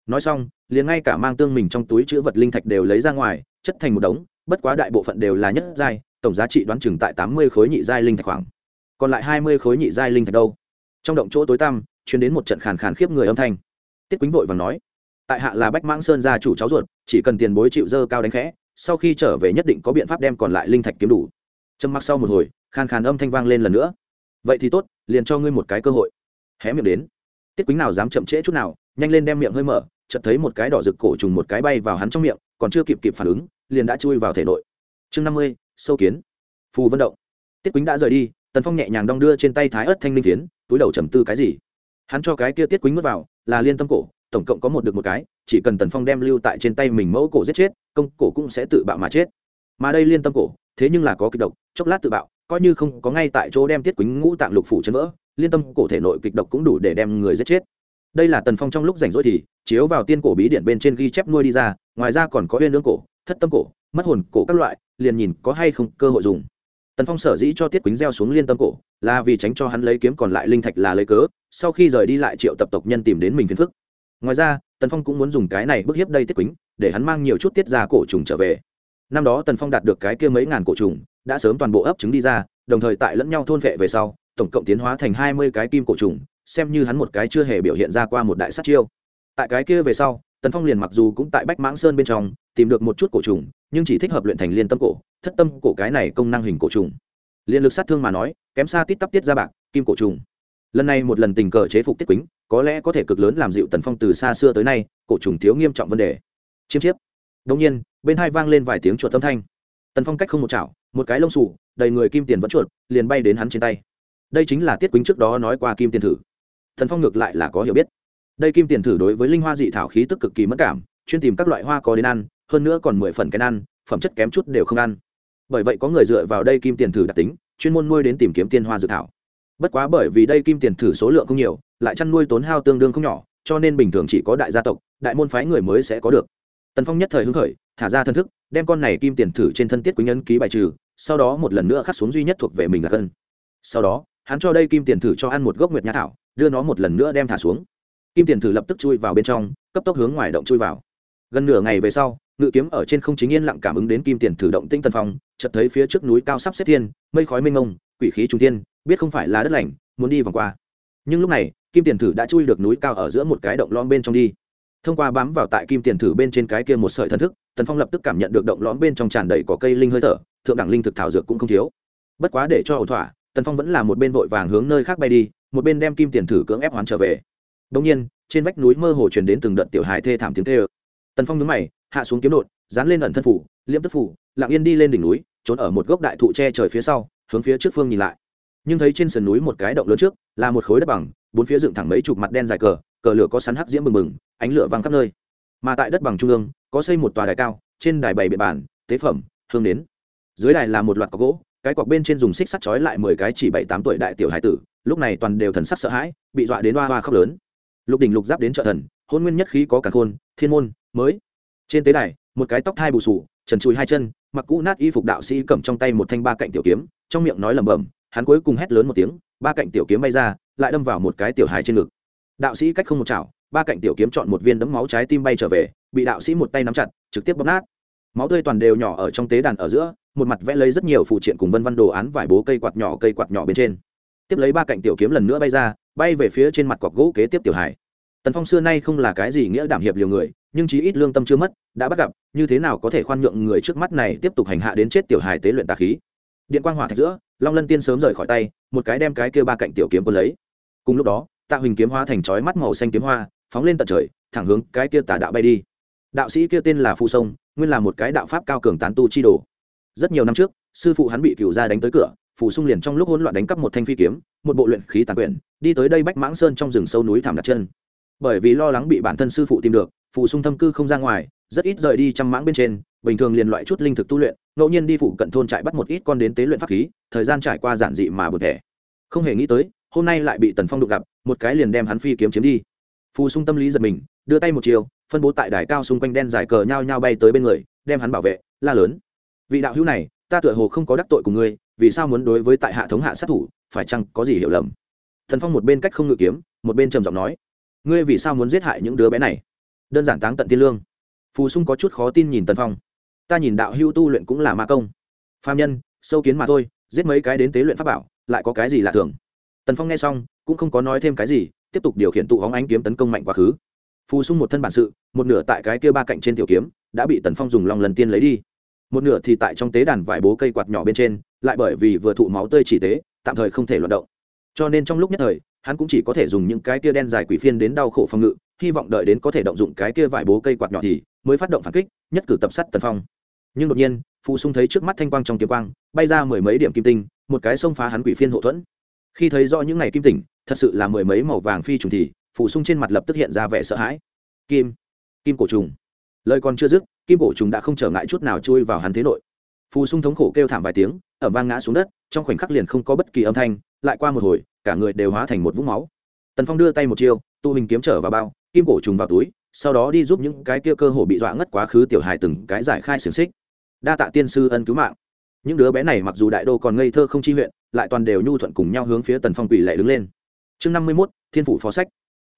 Nói xong, liền ngay cả mang tương mình trong túi chữ vật linh thạch đều lấy ra ngoài, chất thành một đống, bất quá đại bộ phận đều là nhất giai, tổng giá trị đoán chừng tại tám mươi khối nhị giai linh thạch khoảng. Còn lại hai mươi khối nhị giai linh thạch đâu? Trong động chỗ tối tăm chuyển đến một trận khàn khàn khiếp người âm thanh. Tiết quýnh vội và nói, tại hạ là bách mãng sơn gia chủ cháu ruột, chỉ cần tiền bối chịu dơ cao đánh khẽ, sau khi trở về nhất định có biện pháp đem còn lại linh thạch kiếm đủ. Trầm mặc sau một hồi, khàn khàn âm thanh vang lên lần nữa, vậy thì tốt, liền cho ngươi một cái cơ hội. Hé miệng đến, tiết quýnh nào dám chậm trễ chút nào, nhanh lên đem miệng hơi mở, chợt thấy một cái đỏ rực cổ trùng một cái bay vào hắn trong miệng, còn chưa kịp kịp phản ứng, liền đã chui vào thể nội. Chương năm mươi, sâu kiến. Phù vận động. Tiết quýnh đã rời đi, tần phong nhẹ nhàng đong đưa trên tay thái ớt thanh linh phiến túi đầu trầm tư cái gì? Hắn cho cái kia tiết quýnh mất vào, là liên tâm cổ, tổng cộng có một được một cái, chỉ cần tần phong đem lưu tại trên tay mình mẫu cổ giết chết, công cổ cũng sẽ tự bạo mà chết. Mà đây liên tâm cổ, thế nhưng là có kịch độc, chốc lát tự bạo, coi như không có ngay tại chỗ đem tiết quýnh ngũ tạng lục phủ chấn vỡ, liên tâm cổ thể nội kịch độc cũng đủ để đem người giết chết. Đây là tần phong trong lúc rảnh rỗi thì, chiếu vào tiên cổ bí điện bên trên ghi chép nuôi đi ra, ngoài ra còn có huyên lương cổ, thất tâm cổ, mất hồn cổ các loại, liền nhìn có hay không cơ hội dùng tần phong sở dĩ cho tiết quýnh gieo xuống liên tâm cổ là vì tránh cho hắn lấy kiếm còn lại linh thạch là lấy cớ, sau khi rời đi lại triệu tập tộc nhân tìm đến mình phiền phức. Ngoài ra, tần phong cũng muốn dùng cái này bức hiếp đây tiết quýnh, để hắn mang nhiều chút tiết ra cổ trùng trở về. Năm đó tần phong đạt được cái kia mấy ngàn cổ trùng, đã sớm toàn bộ ấp trứng đi ra, đồng thời tại lẫn nhau thôn vệ về sau, tổng cộng tiến hóa thành hai mươi cái kim cổ trùng, xem như hắn một cái chưa hề biểu hiện ra qua một đại sát chiêu. Tại cái kia về sau, tần phong liền mặc dù cũng tại bách mãng sơn bên trong tìm được một chút cổ trùng, nhưng chỉ thích hợp luyện thành liên tâm cổ thất tâm cổ cái này công năng hình cổ trùng. Liên lực sát thương mà nói, kém xa tít tắp tiết ra bạc, kim cổ trùng. Lần này một lần tình cờ chế phục tiết quýnh có lẽ có thể cực lớn làm dịu tần phong từ xa xưa tới nay, cổ trùng thiếu nghiêm trọng vấn đề. Chiêm chiếp. Đông nhiên, bên hai vang lên vài tiếng chuột âm thanh. Tần phong cách không một chảo, một cái lông sủ đầy người kim tiền vẫn chuột, liền bay đến hắn trên tay. Đây chính là tiết quýnh trước đó nói qua kim tiền thử. Thần phong ngược lại là có hiểu biết. Đây kim tiền thử đối với linh hoa dị thảo khí tức cực kỳ mất cảm, chuyên tìm các loại hoa có đến ăn, hơn nữa còn mười phần cái ăn, phẩm chất kém chút đều không ăn bởi vậy có người dựa vào đây kim tiền thử đặc tính, chuyên môn nuôi đến tìm kiếm tiên hoa dự thảo. Bất quá bởi vì đây kim tiền thử số lượng không nhiều, lại chăn nuôi tốn hao tương đương không nhỏ, cho nên bình thường chỉ có đại gia tộc, đại môn phái người mới sẽ có được. Tần phong nhất thời hứng khởi, thả ra thân thức, đem con này kim tiền thử trên thân tiết quý nhân ký bài trừ, sau đó một lần nữa khắc xuống duy nhất thuộc về mình là cân. Sau đó, hắn cho đây kim tiền thử cho ăn một gốc nguyệt nhã thảo, đưa nó một lần nữa đem thả xuống. Kim tiền thử lập tức chui vào bên trong, cấp tốc hướng ngoài động chui vào. Gần nửa ngày về sau ngự kiếm ở trên không chính yên lặng cảm ứng đến kim tiền thử động tinh tần phong, chợt thấy phía trước núi cao sắp xếp thiên, mây khói mênh mông, quỷ khí trung thiên, biết không phải là đất lành, muốn đi vòng qua. Nhưng lúc này, kim tiền thử đã chui được núi cao ở giữa một cái động lõm bên trong đi. Thông qua bám vào tại kim tiền thử bên trên cái kia một sợi thần thức, tần phong lập tức cảm nhận được động lõm bên trong tràn đầy có cây linh hơi thở, thượng đẳng linh thực thảo dược cũng không thiếu. Bất quá để cho ổn thỏa, tần phong vẫn là một bên vội vàng hướng nơi khác bay đi, một bên đem kim tiền thử cưỡng ép hoán trở về. Đông nhiên, trên vách núi mơ hồ truyền đến từng đợt tiểu hài thê thảm tiếng tê ơ tần phong nhướng mày hạ xuống kiếm đột, dán lên ẩn thân phủ, liễm tức phủ, lặng yên đi lên đỉnh núi, trốn ở một gốc đại thụ tre trời phía sau, hướng phía trước phương nhìn lại. Nhưng thấy trên sườn núi một cái động lớn trước, là một khối đất bằng, bốn phía dựng thẳng mấy chục mặt đen dài cờ cờ lửa có sắn hắc diễm bừng bừng, ánh lửa văng khắp nơi. Mà tại đất bằng trung ương, có xây một tòa đài cao, trên đài bày biện bản, tế phẩm, hương nến. Dưới đài là một loạt có gỗ, cái cọc bên trên dùng xích sắt trói lại mười cái chỉ bảy tám tuổi đại tiểu hải tử, lúc này toàn đều thần sắc sợ hãi, bị dọa đến hoa hoa khóc lớn. Lục đỉnh lục giáp đến trợ thần, hôn nguyên nhất khí có cả khôn, thiên môn, mới trên tế đài, một cái tóc thai bù sù trần chùi hai chân, mặc cũ nát y phục đạo sĩ cầm trong tay một thanh ba cạnh tiểu kiếm, trong miệng nói lẩm bẩm, hắn cuối cùng hét lớn một tiếng, ba cạnh tiểu kiếm bay ra, lại đâm vào một cái tiểu hài trên ngực. Đạo sĩ cách không một chảo, ba cạnh tiểu kiếm chọn một viên đấm máu trái tim bay trở về, bị đạo sĩ một tay nắm chặt, trực tiếp bóp nát. Máu tươi toàn đều nhỏ ở trong tế đàn ở giữa, một mặt vẽ lấy rất nhiều phụ triện cùng vân văn đồ án vải bố cây quạt nhỏ cây quạt nhỏ bên trên. Tiếp lấy ba cạnh tiểu kiếm lần nữa bay ra, bay về phía trên mặt cọc gỗ kế tiếp tiểu hải tần phong xưa nay không là cái gì nghĩa đảm hiệp liều người nhưng chí ít lương tâm chưa mất, đã bắt gặp, như thế nào có thể khoan nhượng người trước mắt này tiếp tục hành hạ đến chết tiểu hải tế luyện tà khí? Điện quang hỏa thạch giữa, long lân tiên sớm rời khỏi tay, một cái đem cái kia ba cạnh tiểu kiếm quân lấy. Cùng lúc đó, tạ huỳnh kiếm hoa thành chói mắt màu xanh kiếm hoa, phóng lên tận trời, thẳng hướng cái kia tà đạo bay đi. Đạo sĩ kia tên là phu sông, nguyên là một cái đạo pháp cao cường tán tu chi đồ. Rất nhiều năm trước, sư phụ hắn bị cựu gia đánh tới cửa phù sung liền trong lúc hỗn loạn đánh cắp một thanh phi kiếm, một bộ luyện khí tàn quyển, đi tới đây bách mãng sơn trong rừng sâu núi thảm đặt chân bởi vì lo lắng bị bản thân sư phụ tìm được, phụ sung thâm cư không ra ngoài, rất ít rời đi trăm mãng bên trên, bình thường liền loại chút linh thực tu luyện, ngẫu nhiên đi phụ cận thôn trại bắt một ít con đến tế luyện pháp khí, thời gian trải qua giản dị mà bực thẻ. Không hề nghĩ tới, hôm nay lại bị tần phong đụng gặp, một cái liền đem hắn phi kiếm chiếm đi. Phù sung tâm lý giật mình, đưa tay một chiều, phân bố tại đài cao xung quanh đen dài cờ nhau nhau bay tới bên người, đem hắn bảo vệ, la lớn. Vị đạo hữu này, ta tựa hồ không có đắc tội của ngươi, vì sao muốn đối với tại hạ thống hạ sát thủ, phải chăng có gì hiểu lầm? Thần phong một bên cách không ngự kiếm, một bên trầm giọng nói ngươi vì sao muốn giết hại những đứa bé này? Đơn giản táng tận tiên lương. Phù sung có chút khó tin nhìn tần phong. Ta nhìn đạo hưu tu luyện cũng là ma công. Phạm nhân, sâu kiến mà thôi, giết mấy cái đến tế luyện pháp bảo, lại có cái gì lạ thường? Tần phong nghe xong, cũng không có nói thêm cái gì, tiếp tục điều khiển tụ hóng ánh kiếm tấn công mạnh quá khứ. Phù sung một thân bản sự, một nửa tại cái kia ba cạnh trên tiểu kiếm, đã bị tần phong dùng lòng lần tiên lấy đi. Một nửa thì tại trong tế đàn vải bố cây quạt nhỏ bên trên, lại bởi vì vừa thụ máu tươi chỉ tế, tạm thời không thể loạt động. Cho nên trong lúc nhất thời hắn cũng chỉ có thể dùng những cái kia đen dài quỷ phiên đến đau khổ phòng ngự, hy vọng đợi đến có thể động dụng cái kia vải bố cây quạt nhỏ thì mới phát động phản kích, nhất cử tập sắt tần phong. Nhưng đột nhiên, phù sung thấy trước mắt thanh quang trong kiếm quang, bay ra mười mấy điểm kim tinh, một cái xông phá hắn quỷ phiên hộ thuẫn. Khi thấy rõ những ngày kim tỉnh thật sự là mười mấy màu vàng phi trùng thì phù sung trên mặt lập tức hiện ra vẻ sợ hãi. Kim kim cổ trùng. Lời còn chưa dứt, kim cổ trùng đã không trở ngại chút nào chui vào hắn thế nội. Phù sung thống khổ kêu thảm vài tiếng ở vang ngã xuống đất, trong khoảnh khắc liền không có bất kỳ âm thanh, lại qua một hồi cả người đều hóa thành một vũng máu. Tần phong đưa tay một chiêu, tu hình kiếm trở vào bao, kim cổ trùng vào túi, sau đó đi giúp những cái kia cơ hồ bị dọa ngất quá khứ tiểu hài từng cái giải khai xiềng xích. Đa tạ tiên sư ân cứu mạng. Những đứa bé này mặc dù đại đô còn ngây thơ không chi huyện, lại toàn đều nhu thuận cùng nhau hướng phía tần phong quỷ lệ đứng lên. Chương năm mươi mốt, thiên phủ phó sách.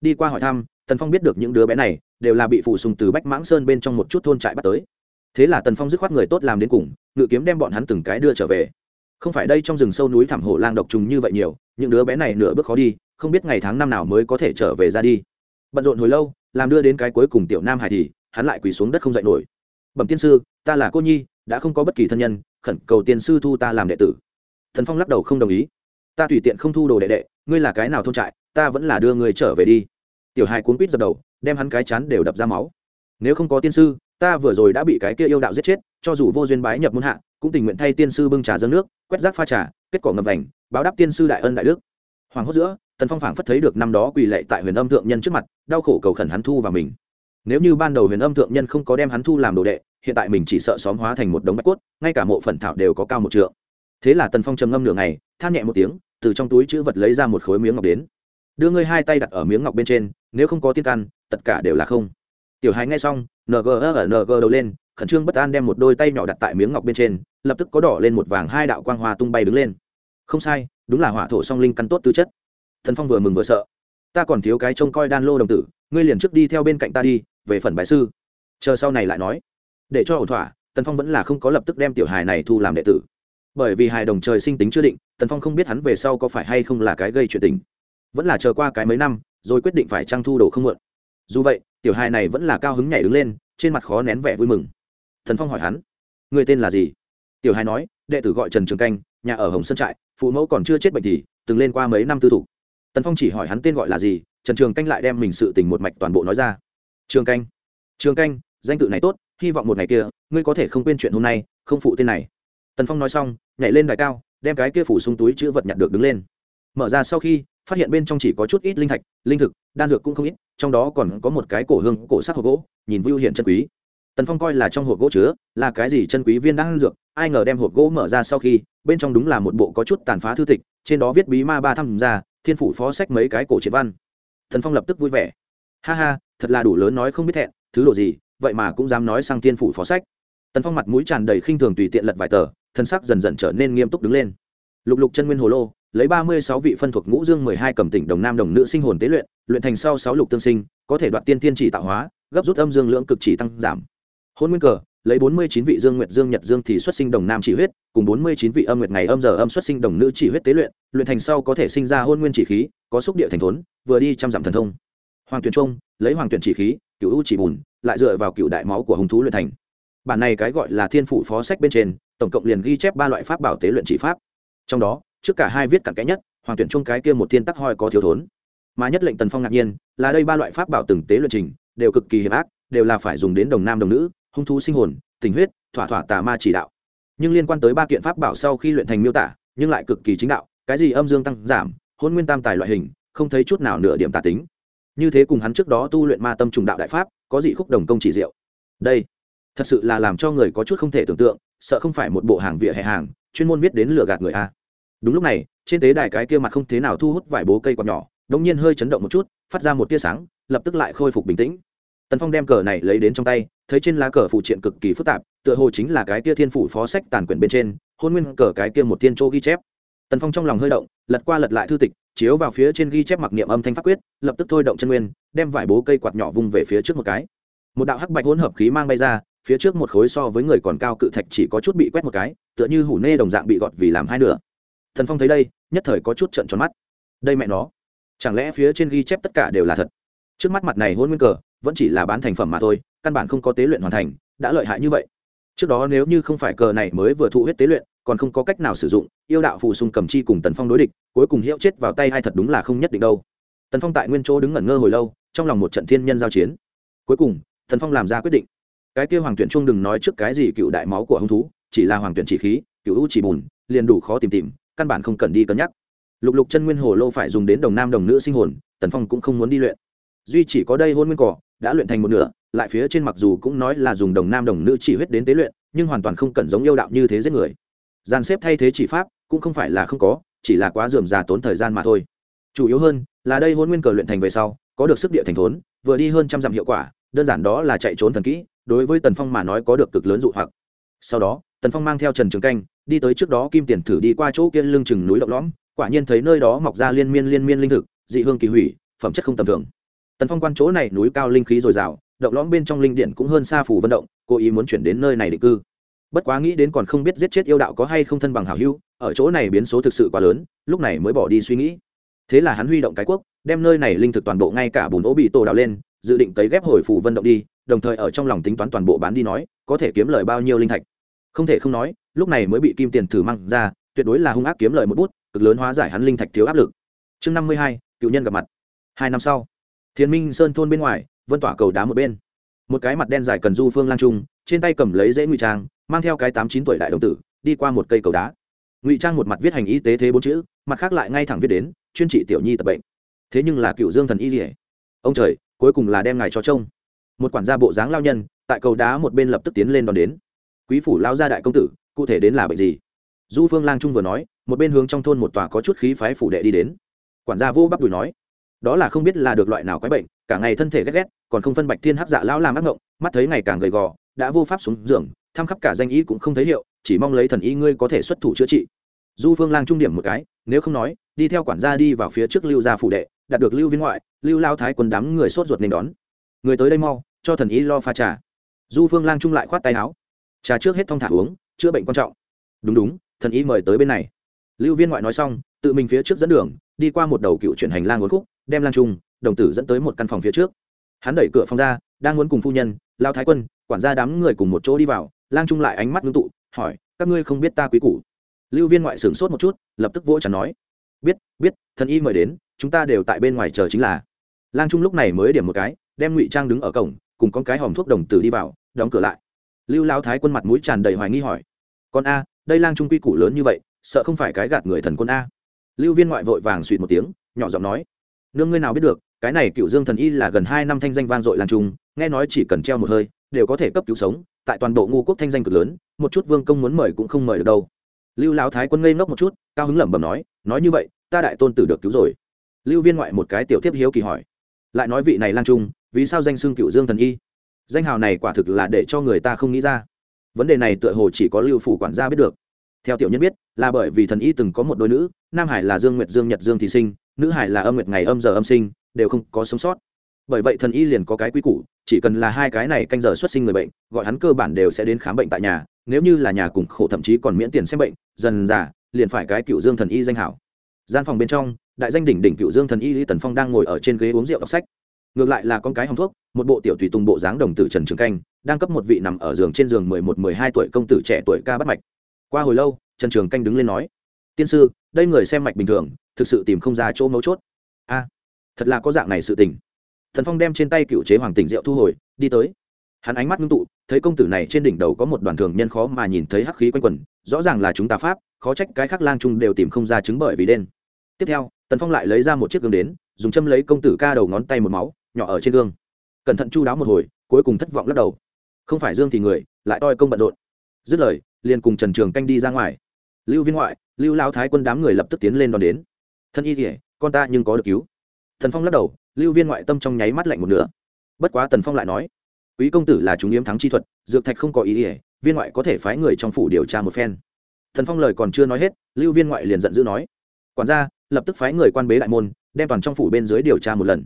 Đi qua hỏi thăm, tần phong biết được những đứa bé này đều là bị phụ sùng từ bách mãng sơn bên trong một chút thôn trại bắt tới. Thế là tần phong dứt khoát người tốt làm đến cùng, ngự kiếm đem bọn hắn từng cái đưa trở về. Không phải đây trong rừng sâu núi thảm hổ lang độc trùng như vậy nhiều những đứa bé này nửa bước khó đi, không biết ngày tháng năm nào mới có thể trở về ra đi. Bận rộn hồi lâu, làm đưa đến cái cuối cùng tiểu nam hải thì, hắn lại quỳ xuống đất không dậy nổi. Bẩm tiên sư, ta là cô nhi, đã không có bất kỳ thân nhân, khẩn cầu tiên sư thu ta làm đệ tử. Thần phong lắc đầu không đồng ý. Ta tùy tiện không thu đồ đệ đệ, ngươi là cái nào thôn trại, ta vẫn là đưa ngươi trở về đi. Tiểu hai cuốn quýt dập đầu, đem hắn cái chán đều đập ra máu. Nếu không có tiên sư, ta vừa rồi đã bị cái kia yêu đạo giết chết, cho dù vô duyên bái nhập môn hạ cũng tình nguyện thay tiên sư bưng trà dâng nước, quét rác pha trà, kết quả ngập vành, báo đáp tiên sư đại ân đại đức. Hoàng hốt giữa, tần phong phảng phất thấy được năm đó quỳ lệ tại huyền âm thượng nhân trước mặt, đau khổ cầu khẩn hắn thu vào mình. Nếu như ban đầu huyền âm thượng nhân không có đem hắn thu làm đồ đệ, hiện tại mình chỉ sợ xóm hóa thành một đống bạch cốt, ngay cả mộ phần thảo đều có cao một trượng. Thế là tần phong trầm ngâm nửa ngày, than nhẹ một tiếng, từ trong túi chữ vật lấy ra một khối miếng ngọc đến. Đưa ngươi hai tay đặt ở miếng ngọc bên trên, nếu không có tiên căn, tất cả đều là không. Tiểu hài nghe xong ng ở ng đầu lên khẩn trương bất an đem một đôi tay nhỏ đặt tại miếng ngọc bên trên, lập tức có đỏ lên một vàng hai đạo quang hoa tung bay đứng lên. Không sai, đúng là hỏa thổ song linh căn tốt tư chất. Thần phong vừa mừng vừa sợ. Ta còn thiếu cái trông coi đan lô đồng tử, ngươi liền trước đi theo bên cạnh ta đi, về phần bài sư. Chờ sau này lại nói. Để cho ổn thỏa, tần phong vẫn là không có lập tức đem tiểu hài này thu làm đệ tử. Bởi vì hài đồng trời sinh tính chưa định, tần phong không biết hắn về sau có phải hay không là cái gây chuyện tình. Vẫn là chờ qua cái mấy năm, rồi quyết định phải trang thu đồ không mượn. Dù vậy, tiểu hài này vẫn là cao hứng nhảy đứng lên, trên mặt khó nén vẻ vui mừng thần phong hỏi hắn người tên là gì? Tiểu hai nói, đệ tử gọi trần trường canh, nhà ở hồng sơn trại, phụ mẫu còn chưa chết bệnh thì từng lên qua mấy năm tư thủ tần phong chỉ hỏi hắn tên gọi là gì, trần trường canh lại đem mình sự tình một mạch toàn bộ nói ra. Trường canh trường canh, danh tự này tốt, hy vọng một ngày kia, ngươi có thể không quên chuyện hôm nay, không phụ tên này. Tần phong nói xong, nhảy lên đài cao, đem cái kia phủ sung túi chữ vật nhặt được đứng lên. Mở ra sau khi, phát hiện bên trong chỉ có chút ít linh thạch, linh thực, đan dược cũng không ít, trong đó còn có một cái cổ hương, cổ sắc hộp gỗ, nhìn vưu hiện chân quý tần phong coi là trong hộp gỗ chứa, là cái gì chân quý viên đan dược, ai ngờ đem hộp gỗ mở ra sau khi, bên trong đúng là một bộ có chút tàn phá thư tịch, trên đó viết bí ma ba thăm ra, thiên phủ phó sách mấy cái cổ triệt văn. Thần phong lập tức vui vẻ. Ha ha, thật là đủ lớn nói không biết thẹn, thứ đồ gì, vậy mà cũng dám nói sang thiên phủ phó sách. Tần phong mặt mũi tràn đầy khinh thường tùy tiện lật vài tờ, thân sắc dần dần trở nên nghiêm túc đứng lên. Lục lục chân nguyên hồ lô, lấy ba mươi sáu vị phân thuộc ngũ dương mười hai cầm tỉnh đồng nam đồng nữ sinh hồn tế luyện luyện thành sau sáu lục tương sinh, có thể đoạt tiên tiên chỉ tạo hóa, gấp rút âm dương lưỡng cực chỉ tăng giảm hôn nguyên cờ, lấy bốn mươi chín vị dương nguyệt, dương nhật, dương thì xuất sinh đồng nam chỉ huyết, cùng bốn mươi chín vị âm nguyệt ngày âm giờ âm xuất sinh đồng nữ chỉ huyết tế luyện luyện thành sau có thể sinh ra hôn nguyên chỉ khí, có xúc địa thành thốn, vừa đi trăm dặm thần thông. Hoàng tuyển trung, lấy hoàng tuyển chỉ khí cựu u chỉ bùn, lại dựa vào cựu đại máu của hung thú luyện thành. Bản này cái gọi là thiên phụ phó sách bên trên, tổng cộng liền ghi chép ba loại pháp bảo tế luyện chỉ pháp. Trong đó, trước cả hai viết cặn kẽ nhất, hoàng tuyển trung cái kia một thiên tắc hoi có thiếu thốn. Mà nhất lệnh tần phong ngạc nhiên, là đây ba loại pháp bảo từng tế luyện trình, đều cực kỳ hiểm ác, đều là phải dùng đến đồng nam đồng nữ hung thú sinh hồn, tình huyết, thỏa thỏa tà ma chỉ đạo. Nhưng liên quan tới ba kiện pháp bảo sau khi luyện thành miêu tả, nhưng lại cực kỳ chính đạo, cái gì âm dương tăng giảm, hôn nguyên tam tài loại hình, không thấy chút nào nửa điểm tà tính. Như thế cùng hắn trước đó tu luyện ma tâm trùng đạo đại pháp, có dị khúc đồng công chỉ diệu. Đây, thật sự là làm cho người có chút không thể tưởng tượng, sợ không phải một bộ hàng vỉa hè hàng, chuyên môn viết đến lừa gạt người a. Đúng lúc này, trên tế đài cái kia mặt không thế nào thu hút vài bố cây quạt nhỏ đống nhiên hơi chấn động một chút, phát ra một tia sáng, lập tức lại khôi phục bình tĩnh tần phong đem cờ này lấy đến trong tay, thấy trên lá cờ phụ triện cực kỳ phức tạp, tựa hồ chính là cái kia thiên phủ phó sách tàn quyển bên trên, hôn nguyên cờ cái kia một thiên chỗ ghi chép. Tần phong trong lòng hơi động, lật qua lật lại thư tịch, chiếu vào phía trên ghi chép mặc niệm âm thanh pháp quyết, lập tức thôi động chân nguyên, đem vải bố cây quạt nhỏ vung về phía trước một cái. Một đạo hắc bạch hỗn hợp khí mang bay ra, phía trước một khối so với người còn cao cự thạch chỉ có chút bị quét một cái, tựa như hủ nê đồng dạng bị gọt vì làm hai nửa. Thần phong thấy đây, nhất thời có chút trận tròn mắt. Đây mẹ nó, chẳng lẽ phía trên ghi chép tất cả đều là thật? Trước mắt mặt này hôn nguyên cờ vẫn chỉ là bán thành phẩm mà thôi, căn bản không có tế luyện hoàn thành, đã lợi hại như vậy. Trước đó nếu như không phải cờ này mới vừa thụ huyết tế luyện, còn không có cách nào sử dụng, yêu đạo phù sung cầm chi cùng tần phong đối địch, cuối cùng hiệu chết vào tay hay thật đúng là không nhất định đâu. Tần phong tại nguyên chỗ đứng ngẩn ngơ hồi lâu, trong lòng một trận thiên nhân giao chiến. Cuối cùng, tần phong làm ra quyết định. Cái kia hoàng tuyển trung đừng nói trước cái gì cựu đại máu của hung thú, chỉ là hoàng tuyển chỉ khí, cựu u chỉ bùn, liền đủ khó tìm tìm, căn bản không cần đi cân nhắc. Lục lục chân nguyên hồ lô phải dùng đến đồng nam đồng nữ sinh hồn, tần phong cũng không muốn đi luyện. Duy chỉ có đây hôn nguyên cỏ đã luyện thành một nửa, lại phía trên mặc dù cũng nói là dùng đồng nam đồng nữ chỉ huyết đến tế luyện, nhưng hoàn toàn không cần giống yêu đạo như thế giết người. Gian xếp thay thế chỉ pháp, cũng không phải là không có, chỉ là quá dườm già tốn thời gian mà thôi. Chủ yếu hơn, là đây hôn nguyên cờ luyện thành về sau, có được sức địa thành thốn, vừa đi hơn trăm dặm hiệu quả, đơn giản đó là chạy trốn thần kỹ, đối với tần phong mà nói có được cực lớn dụ hoặc. Sau đó, tần phong mang theo trần trường canh, đi tới trước đó kim tiền thử đi qua chỗ kia lưng chừng núi động lõm, quả nhiên thấy nơi đó mọc ra liên miên liên miên linh thực, dị hương kỳ hủy, phẩm chất không tầm thường tần phong quan chỗ này núi cao linh khí dồi dào, động lõm bên trong linh điện cũng hơn xa phủ vận động, cố ý muốn chuyển đến nơi này định cư. Bất quá nghĩ đến còn không biết giết chết yêu đạo có hay không thân bằng hảo hưu ở chỗ này biến số thực sự quá lớn, lúc này mới bỏ đi suy nghĩ. Thế là hắn huy động cái quốc, đem nơi này linh thực toàn bộ ngay cả bùn ố bị tổ đào lên, dự định tới ghép hồi phủ vận động đi, đồng thời ở trong lòng tính toán toàn bộ bán đi nói, có thể kiếm lời bao nhiêu linh thạch. Không thể không nói, lúc này mới bị kim tiền thử mang ra, tuyệt đối là hung ác kiếm lời một bút, cực lớn hóa giải hắn linh thạch thiếu áp lực. Chương năm mươi hai, cựu nhân gặp mặt. Hai năm sau thiên minh sơn thôn bên ngoài, vân tỏa cầu đá một bên. Một cái mặt đen dài cần du phương lang trung, trên tay cầm lấy dễ ngụy trang, mang theo cái tám chín tuổi đại đồng tử, đi qua một cây cầu đá. Ngụy trang một mặt viết hành y tế thế bốn chữ, mặt khác lại ngay thẳng viết đến, chuyên trị tiểu nhi tập bệnh. Thế nhưng là cựu dương thần y dỉa ông trời, cuối cùng là đem ngài cho trông. Một quản gia bộ dáng lao nhân, tại cầu đá một bên lập tức tiến lên đón đến. Quý phủ lao gia đại công tử, cụ thể đến là bệnh gì? Du phương lang trung vừa nói, một bên hướng trong thôn một tòa có chút khí phái phủ đệ đi đến. Quản gia vô bắp đùi nói đó là không biết là được loại nào quái bệnh, cả ngày thân thể ghét ghét, còn không phân bạch thiên hắc dạ lão làm ác ngộng, mắt thấy ngày càng gầy gò, đã vô pháp xuống giường, thăm khắp cả danh ý cũng không thấy hiệu, chỉ mong lấy thần y ngươi có thể xuất thủ chữa trị. Du phương lang trung điểm một cái, nếu không nói, đi theo quản gia đi vào phía trước lưu gia phủ đệ, đạt được lưu viên ngoại, lưu lao thái quân đám người sốt ruột nên đón. Người tới đây mau, cho thần y lo pha trà. Du phương lang trung lại khoát tay áo. Trà trước hết thong thả uống, chữa bệnh quan trọng. Đúng đúng, thần y mời tới bên này. Lưu viên ngoại nói xong, tự mình phía trước dẫn đường, đi qua một đầu cựu chuyển hành lang uốn khúc đem lang trung, đồng tử dẫn tới một căn phòng phía trước. Hắn đẩy cửa phòng ra, đang muốn cùng phu nhân, lao thái quân, quản gia đám người cùng một chỗ đi vào. Lang trung lại ánh mắt ngưng tụ, hỏi, các ngươi không biết ta quý củ? Lưu viên ngoại sửng sốt một chút, lập tức vỗ chẳng nói, biết biết, thần y mời đến, chúng ta đều tại bên ngoài chờ chính là. Lang trung lúc này mới điểm một cái, đem ngụy trang đứng ở cổng, cùng con cái hòm thuốc đồng tử đi vào, đóng cửa lại. Lưu lao thái quân mặt mũi tràn đầy hoài nghi hỏi, con a, đây lang trung quy củ lớn như vậy, sợ không phải cái gạt người thần quân a? Lưu viên ngoại vội vàng suỵt một tiếng, nhỏ giọng nói nương ngươi nào biết được, cái này cựu dương thần y là gần hai năm thanh danh vang dội làm trung, nghe nói chỉ cần treo một hơi, đều có thể cấp cứu sống, tại toàn bộ ngu quốc thanh danh cực lớn, một chút vương công muốn mời cũng không mời được đâu. Lưu lão thái quân ngây ngốc một chút, cao hứng lẩm bẩm nói nói như vậy, ta đại tôn tử được cứu rồi. Lưu viên ngoại một cái tiểu tiếp hiếu kỳ hỏi. Lại nói vị này lang trung, vì sao danh xưng cựu dương thần y? Danh hào này quả thực là để cho người ta không nghĩ ra. Vấn đề này tựa hồ chỉ có lưu phủ quản gia biết được. Theo tiểu nhân biết, là bởi vì thần y từng có một đôi nữ, nam hải là dương nguyệt dương nhật dương thì sinh nữ hải là âm nguyệt ngày âm giờ âm sinh, đều không có sống sót. Bởi vậy thần y liền có cái quy củ, chỉ cần là hai cái này canh giờ xuất sinh người bệnh, gọi hắn cơ bản đều sẽ đến khám bệnh tại nhà, nếu như là nhà cùng khổ thậm chí còn miễn tiền xem bệnh, dần dà, liền phải cái cựu dương thần y danh hảo. Gian phòng bên trong, đại danh đỉnh đỉnh cựu dương thần y lý tần phong đang ngồi ở trên ghế uống rượu đọc sách. Ngược lại là con cái hòng thuốc, một bộ tiểu tùy tùng bộ dáng đồng tử trần trường canh, đang cấp một vị nằm ở giường trên giường mười một, mười hai tuổi công tử trẻ tuổi ca bắt mạch. Qua hồi lâu, trần trường canh đứng lên nói, tiên sư, đây người xem mạch bình thường thực sự tìm không ra chỗ mấu chốt. A, thật là có dạng này sự tình. Thần phong đem trên tay cựu chế hoàng tỉnh rượu thu hồi, đi tới. Hắn ánh mắt ngưng tụ, thấy công tử này trên đỉnh đầu có một đoàn thường nhân khó mà nhìn thấy hắc khí quanh quẩn, rõ ràng là chúng ta pháp, khó trách cái khác lang trung đều tìm không ra chứng bởi vì đen. Tiếp theo, tần phong lại lấy ra một chiếc gương đến, dùng châm lấy công tử ca đầu ngón tay một máu, nhỏ ở trên gương. Cẩn thận chu đáo một hồi, cuối cùng thất vọng lắc đầu. Không phải dương thì người, lại toi công bận rộn. Dứt lời, liền cùng trần trường canh đi ra ngoài. Lưu viên ngoại, lưu lao thái quân đám người lập tức tiến lên đón đến thân y kỉa con ta nhưng có được cứu. Thần phong lắc đầu, lưu viên ngoại tâm trong nháy mắt lạnh một nửa. Bất quá tần phong lại nói, quý công tử là chúng yếm thắng chi thuật, dược thạch không có ý ỉa viên ngoại có thể phái người trong phủ điều tra một phen. Thần phong lời còn chưa nói hết, lưu viên ngoại liền giận dữ nói, quản gia, lập tức phái người quan bế đại môn, đem toàn trong phủ bên dưới điều tra một lần.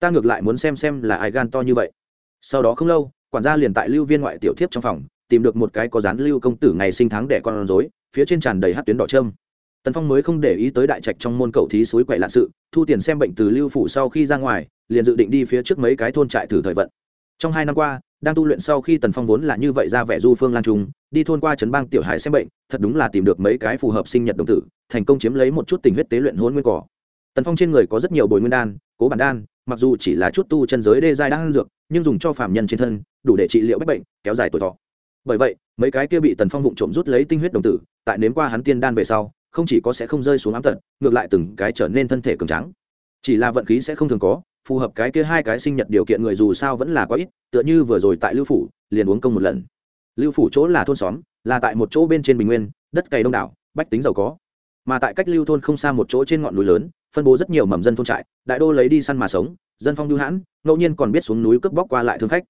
Ta ngược lại muốn xem xem là ai gan to như vậy. Sau đó không lâu, quản gia liền tại lưu viên ngoại tiểu thiếp trong phòng, tìm được một cái có dán lưu công tử ngày sinh tháng đẻ con rối, phía trên tràn đầy hát tuyến đỏ trâm tần phong mới không để ý tới đại trạch trong môn cầu thí suối quậy lạ sự, thu tiền xem bệnh từ lưu phủ sau khi ra ngoài, liền dự định đi phía trước mấy cái thôn trại thử thời vận. Trong hai năm qua, đang tu luyện sau khi tần phong vốn là như vậy ra vẻ du phương lan trung, đi thôn qua trấn bang tiểu hải xem bệnh, thật đúng là tìm được mấy cái phù hợp sinh nhật đồng tử, thành công chiếm lấy một chút tình huyết tế luyện hôn nguyên cỏ. Tần phong trên người có rất nhiều bồi nguyên đan, cố bản đan, mặc dù chỉ là chút tu chân giới đê giai đan dược, nhưng dùng cho phạm nhân trên thân, đủ để trị liệu bách bệnh, kéo dài tuổi thọ. Bởi vậy, mấy cái kia bị tần phong vụng trộm rút lấy tinh huyết đồng tử, tại nếm qua hắn tiên đan về sau không chỉ có sẽ không rơi xuống ám tật, ngược lại từng cái trở nên thân thể cường trắng chỉ là vận khí sẽ không thường có, phù hợp cái kia hai cái sinh nhật điều kiện người dù sao vẫn là quá ít, tựa như vừa rồi tại lưu phủ, liền uống công một lần. Lưu phủ chỗ là thôn xóm, là tại một chỗ bên trên bình nguyên, đất cày đông đảo, bách tính giàu có. Mà tại cách lưu thôn không xa một chỗ trên ngọn núi lớn, phân bố rất nhiều mầm dân thôn trại, đại đô lấy đi săn mà sống, dân phong lưu hãn, ngẫu nhiên còn biết xuống núi cướp bóc qua lại thương khách.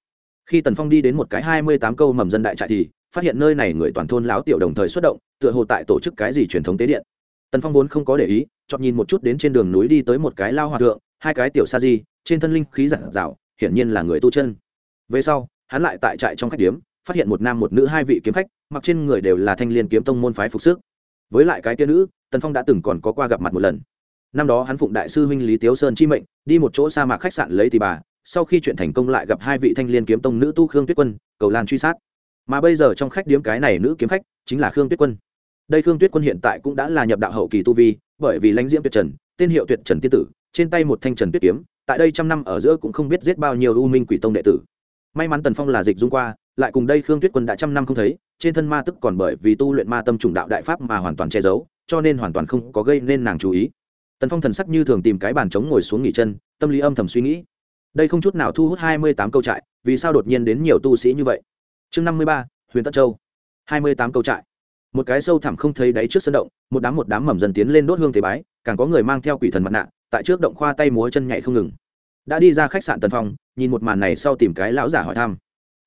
Khi tần phong đi đến một cái hai mươi tám câu mầm dân đại trại thì phát hiện nơi này người toàn thôn lão tiểu đồng thời xuất động, tựa hồ tại tổ chức cái gì truyền thống tế điện. Tần phong vốn không có để ý chọn nhìn một chút đến trên đường núi đi tới một cái lao hòa thượng, hai cái tiểu sa di, trên thân linh khí giản dạo hiển nhiên là người tu chân. Về sau, hắn lại tại trại trong khách điếm, phát hiện một nam một nữ hai vị kiếm khách, mặc trên người đều là thanh liên kiếm tông môn phái phục sức. Với lại cái kia nữ, tần phong đã từng còn có qua gặp mặt một lần. Năm đó hắn phụng đại sư huynh lý tiếu sơn chi mệnh, đi một chỗ sa mạc khách sạn lấy thì bà, sau khi chuyện thành công lại gặp hai vị thanh liên kiếm tông nữ tu khương tuyết quân, cầu lan truy sát mà bây giờ trong khách điếm cái này nữ kiếm khách chính là khương tuyết quân. Đây khương tuyết quân hiện tại cũng đã là nhập đạo hậu kỳ tu vi, bởi vì lãnh diễm tuyệt trần, tên hiệu tuyệt trần tiên tử, trên tay một thanh trần tuyết kiếm, tại đây trăm năm ở giữa cũng không biết giết bao nhiêu u minh quỷ tông đệ tử. May mắn tần phong là dịch dung qua, lại cùng đây khương tuyết quân đã trăm năm không thấy, trên thân ma tức còn bởi vì tu luyện ma tâm trùng đạo đại pháp mà hoàn toàn che giấu, cho nên hoàn toàn không có gây nên nàng chú ý. Tần phong thần sắc như thường tìm cái bàn trống ngồi xuống nghỉ chân, tâm lý âm thầm suy nghĩ. Đây không chút nào thu hút hai mươi tám câu trại, vì sao đột nhiên đến nhiều tu sĩ như vậy? Chương năm mươi ba, huyền tân châu. hai mươi tám câu trại. Một cái sâu thẳm không thấy đáy trước sân động, một đám một đám mầm dần tiến lên đốt hương tế bái, càng có người mang theo quỷ thần mặt nạ, tại trước động khoa tay múa chân nhảy không ngừng. Đã đi ra khách sạn tần phong, nhìn một màn này sau tìm cái lão giả hỏi thăm.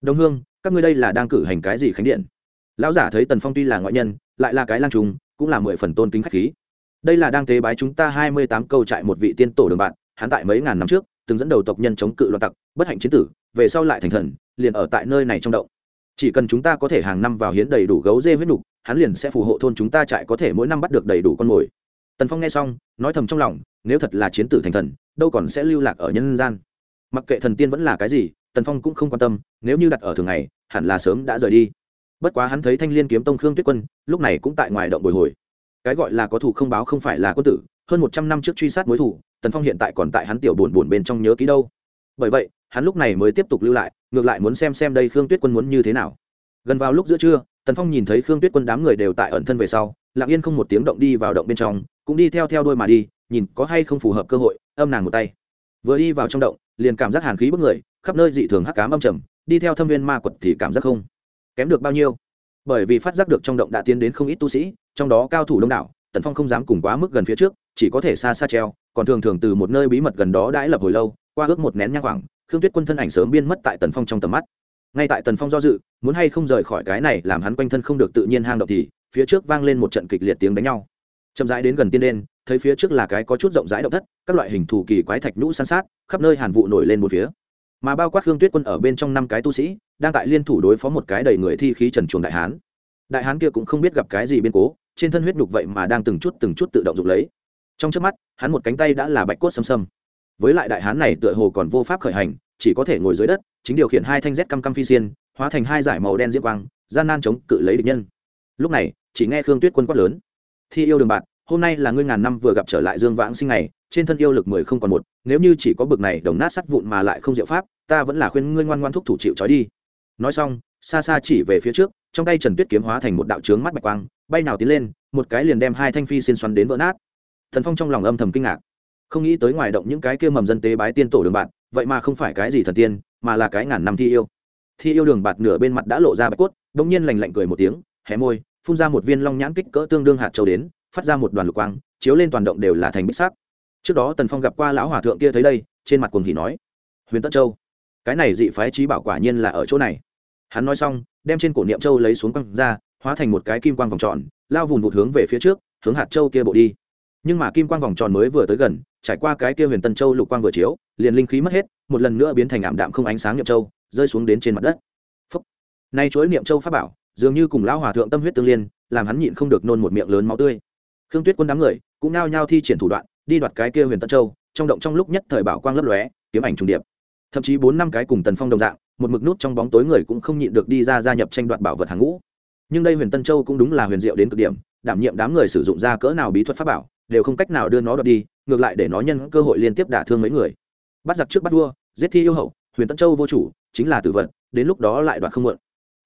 Đồng hương, các ngươi đây là đang cử hành cái gì khánh điện? Lão giả thấy tần phong tuy là ngoại nhân, lại là cái lang trùng, cũng là mười phần tôn kính khách khí. Đây là đang tế bái chúng ta hai mươi tám câu trại một vị tiên tổ đường bạn, hắn tại mấy ngàn năm trước, từng dẫn đầu tộc nhân chống cự loạn tặc, bất hạnh chiến tử, về sau lại thành thần, liền ở tại nơi này trong động chỉ cần chúng ta có thể hàng năm vào hiến đầy đủ gấu dê huyết nục, hắn liền sẽ phù hộ thôn chúng ta trại có thể mỗi năm bắt được đầy đủ con mồi. Tần phong nghe xong, nói thầm trong lòng, nếu thật là chiến tử thành thần, đâu còn sẽ lưu lạc ở nhân gian. Mặc kệ thần tiên vẫn là cái gì, tần phong cũng không quan tâm, nếu như đặt ở thường ngày, hẳn là sớm đã rời đi. Bất quá hắn thấy thanh liên kiếm tông khương tuyết quân, lúc này cũng tại ngoài động bồi hồi. Cái gọi là có thủ không báo không phải là quân tử, hơn một trăm năm trước truy sát mối thủ, tần phong hiện tại còn tại hắn tiểu buồn buồn bên trong nhớ ký đâu bởi vậy, hắn lúc này mới tiếp tục lưu lại, ngược lại muốn xem xem đây khương tuyết quân muốn như thế nào. Gần vào lúc giữa trưa, tần phong nhìn thấy khương tuyết quân đám người đều tại ẩn thân về sau, lặng yên không một tiếng động đi vào động bên trong, cũng đi theo theo đôi mà đi, nhìn có hay không phù hợp cơ hội, âm nàng một tay. Vừa đi vào trong động, liền cảm giác hàn khí bức người, khắp nơi dị thường hắc cám âm trầm, đi theo thâm viên ma quật thì cảm giác không kém được bao nhiêu. Bởi vì phát giác được trong động đã tiến đến không ít tu sĩ, trong đó cao thủ đông đảo, tần phong không dám cùng quá mức gần phía trước, chỉ có thể xa xa treo, còn thường thường từ một nơi bí mật gần đó đãi lập hồi lâu qua ước một nén nhang khoảng, khương tuyết quân thân ảnh sớm biên mất tại tần phong trong tầm mắt. Ngay tại tần phong do dự, muốn hay không rời khỏi cái này làm hắn quanh thân không được tự nhiên hang động thì, phía trước vang lên một trận kịch liệt tiếng đánh nhau. Chậm rãi đến gần tiên đen, thấy phía trước là cái có chút rộng rãi động thất, các loại hình thù kỳ quái thạch nhũ san sát, khắp nơi hàn vụ nổi lên một phía. Mà bao quát khương tuyết quân ở bên trong năm cái tu sĩ, đang tại liên thủ đối phó một cái đầy người thi khí trần chuồng đại hán. Đại hán kia cũng không biết gặp cái gì biến cố, trên thân huyết nhục vậy mà đang từng chút từng chút tự động dục lấy. Trong trước mắt, hắn một cánh tay đã là bạch cốt xâm xâm với lại đại hán này tựa hồ còn vô pháp khởi hành, chỉ có thể ngồi dưới đất, chính điều khiển hai thanh z căm căm phi xiên, hóa thành hai giải màu đen diễm quang, gian nan chống cự lấy địch nhân. Lúc này, chỉ nghe khương tuyết quân quát lớn. Thi yêu đường bạn hôm nay là ngươi ngàn năm vừa gặp trở lại dương vãng sinh này trên thân yêu lực mười không còn một, nếu như chỉ có bực này đồng nát sắt vụn mà lại không diệu pháp, ta vẫn là khuyên ngươi ngoan ngoan thúc thủ chịu trói đi. Nói xong, xa xa chỉ về phía trước, trong tay trần tuyết kiếm hóa thành một đạo trướng mắt bạch quang, bay nào tiến lên, một cái liền đem hai thanh phi xin xoắn đến vỡ nát. Thần phong trong lòng âm thầm kinh ngạc không nghĩ tới ngoài động những cái kia mầm dân tế bái tiên tổ đường bạn vậy mà không phải cái gì thần tiên, mà là cái ngàn năm thi yêu. Thi yêu đường bạt nửa bên mặt đã lộ ra bạch cốt đ ỗ n g nhiên lành lạnh cười một tiếng, hé môi, phun ra một viên long nhãn kích cỡ tương đương hạt châu đến, phát ra một đoàn lục quang, chiếu lên toàn động đều là thành bích sắc. Trước đó tần phong gặp qua lão hòa thượng kia thấy đây, trên mặt cùng thì nói, huyền tất châu, cái này dị phái trí bảo quả nhiên là ở chỗ này. Hắn nói xong, đem trên cổ niệm châu lấy xuống quăng ra, hóa thành một cái kim quang vòng tròn, lao vùn vụt hướng về phía trước, hướng hạt châu kia bộ đi nhưng mà kim quang vòng tròn mới vừa tới gần, trải qua cái kia huyền tân châu lục quang vừa chiếu, liền linh khí mất hết, một lần nữa biến thành ảm đạm không ánh sáng niệm châu, rơi xuống đến trên mặt đất. Phúc. nay chuỗi niệm châu pháp bảo, dường như cùng lão hòa thượng tâm huyết tương liên, làm hắn nhịn không được nôn một miệng lớn máu tươi. Khương tuyết quân đám người, cũng nao nhao thi triển thủ đoạn, đi đoạt cái kia huyền tân châu, trong động trong lúc nhất thời bảo quang lấp lóe, kiếm ảnh trùng điệp. Thậm chí bốn năm cái cùng tần phong đồng dạng, một mực nút trong bóng tối người cũng không nhịn được đi ra gia nhập tranh đoạt bảo vật hàng ngũ. Nhưng đây huyền tân châu cũng đúng là huyền diệu đến cực điểm, đảm nhiệm đám người sử dụng ra cỡ nào bí thuật pháp bảo đều không cách nào đưa nó đoạt đi, ngược lại để nó nhân cơ hội liên tiếp đả thương mấy người. Bắt giặc trước bắt vua, giết thi yêu hậu, huyền tân châu vô chủ, chính là tử vật, đến lúc đó lại đoạt không mượn.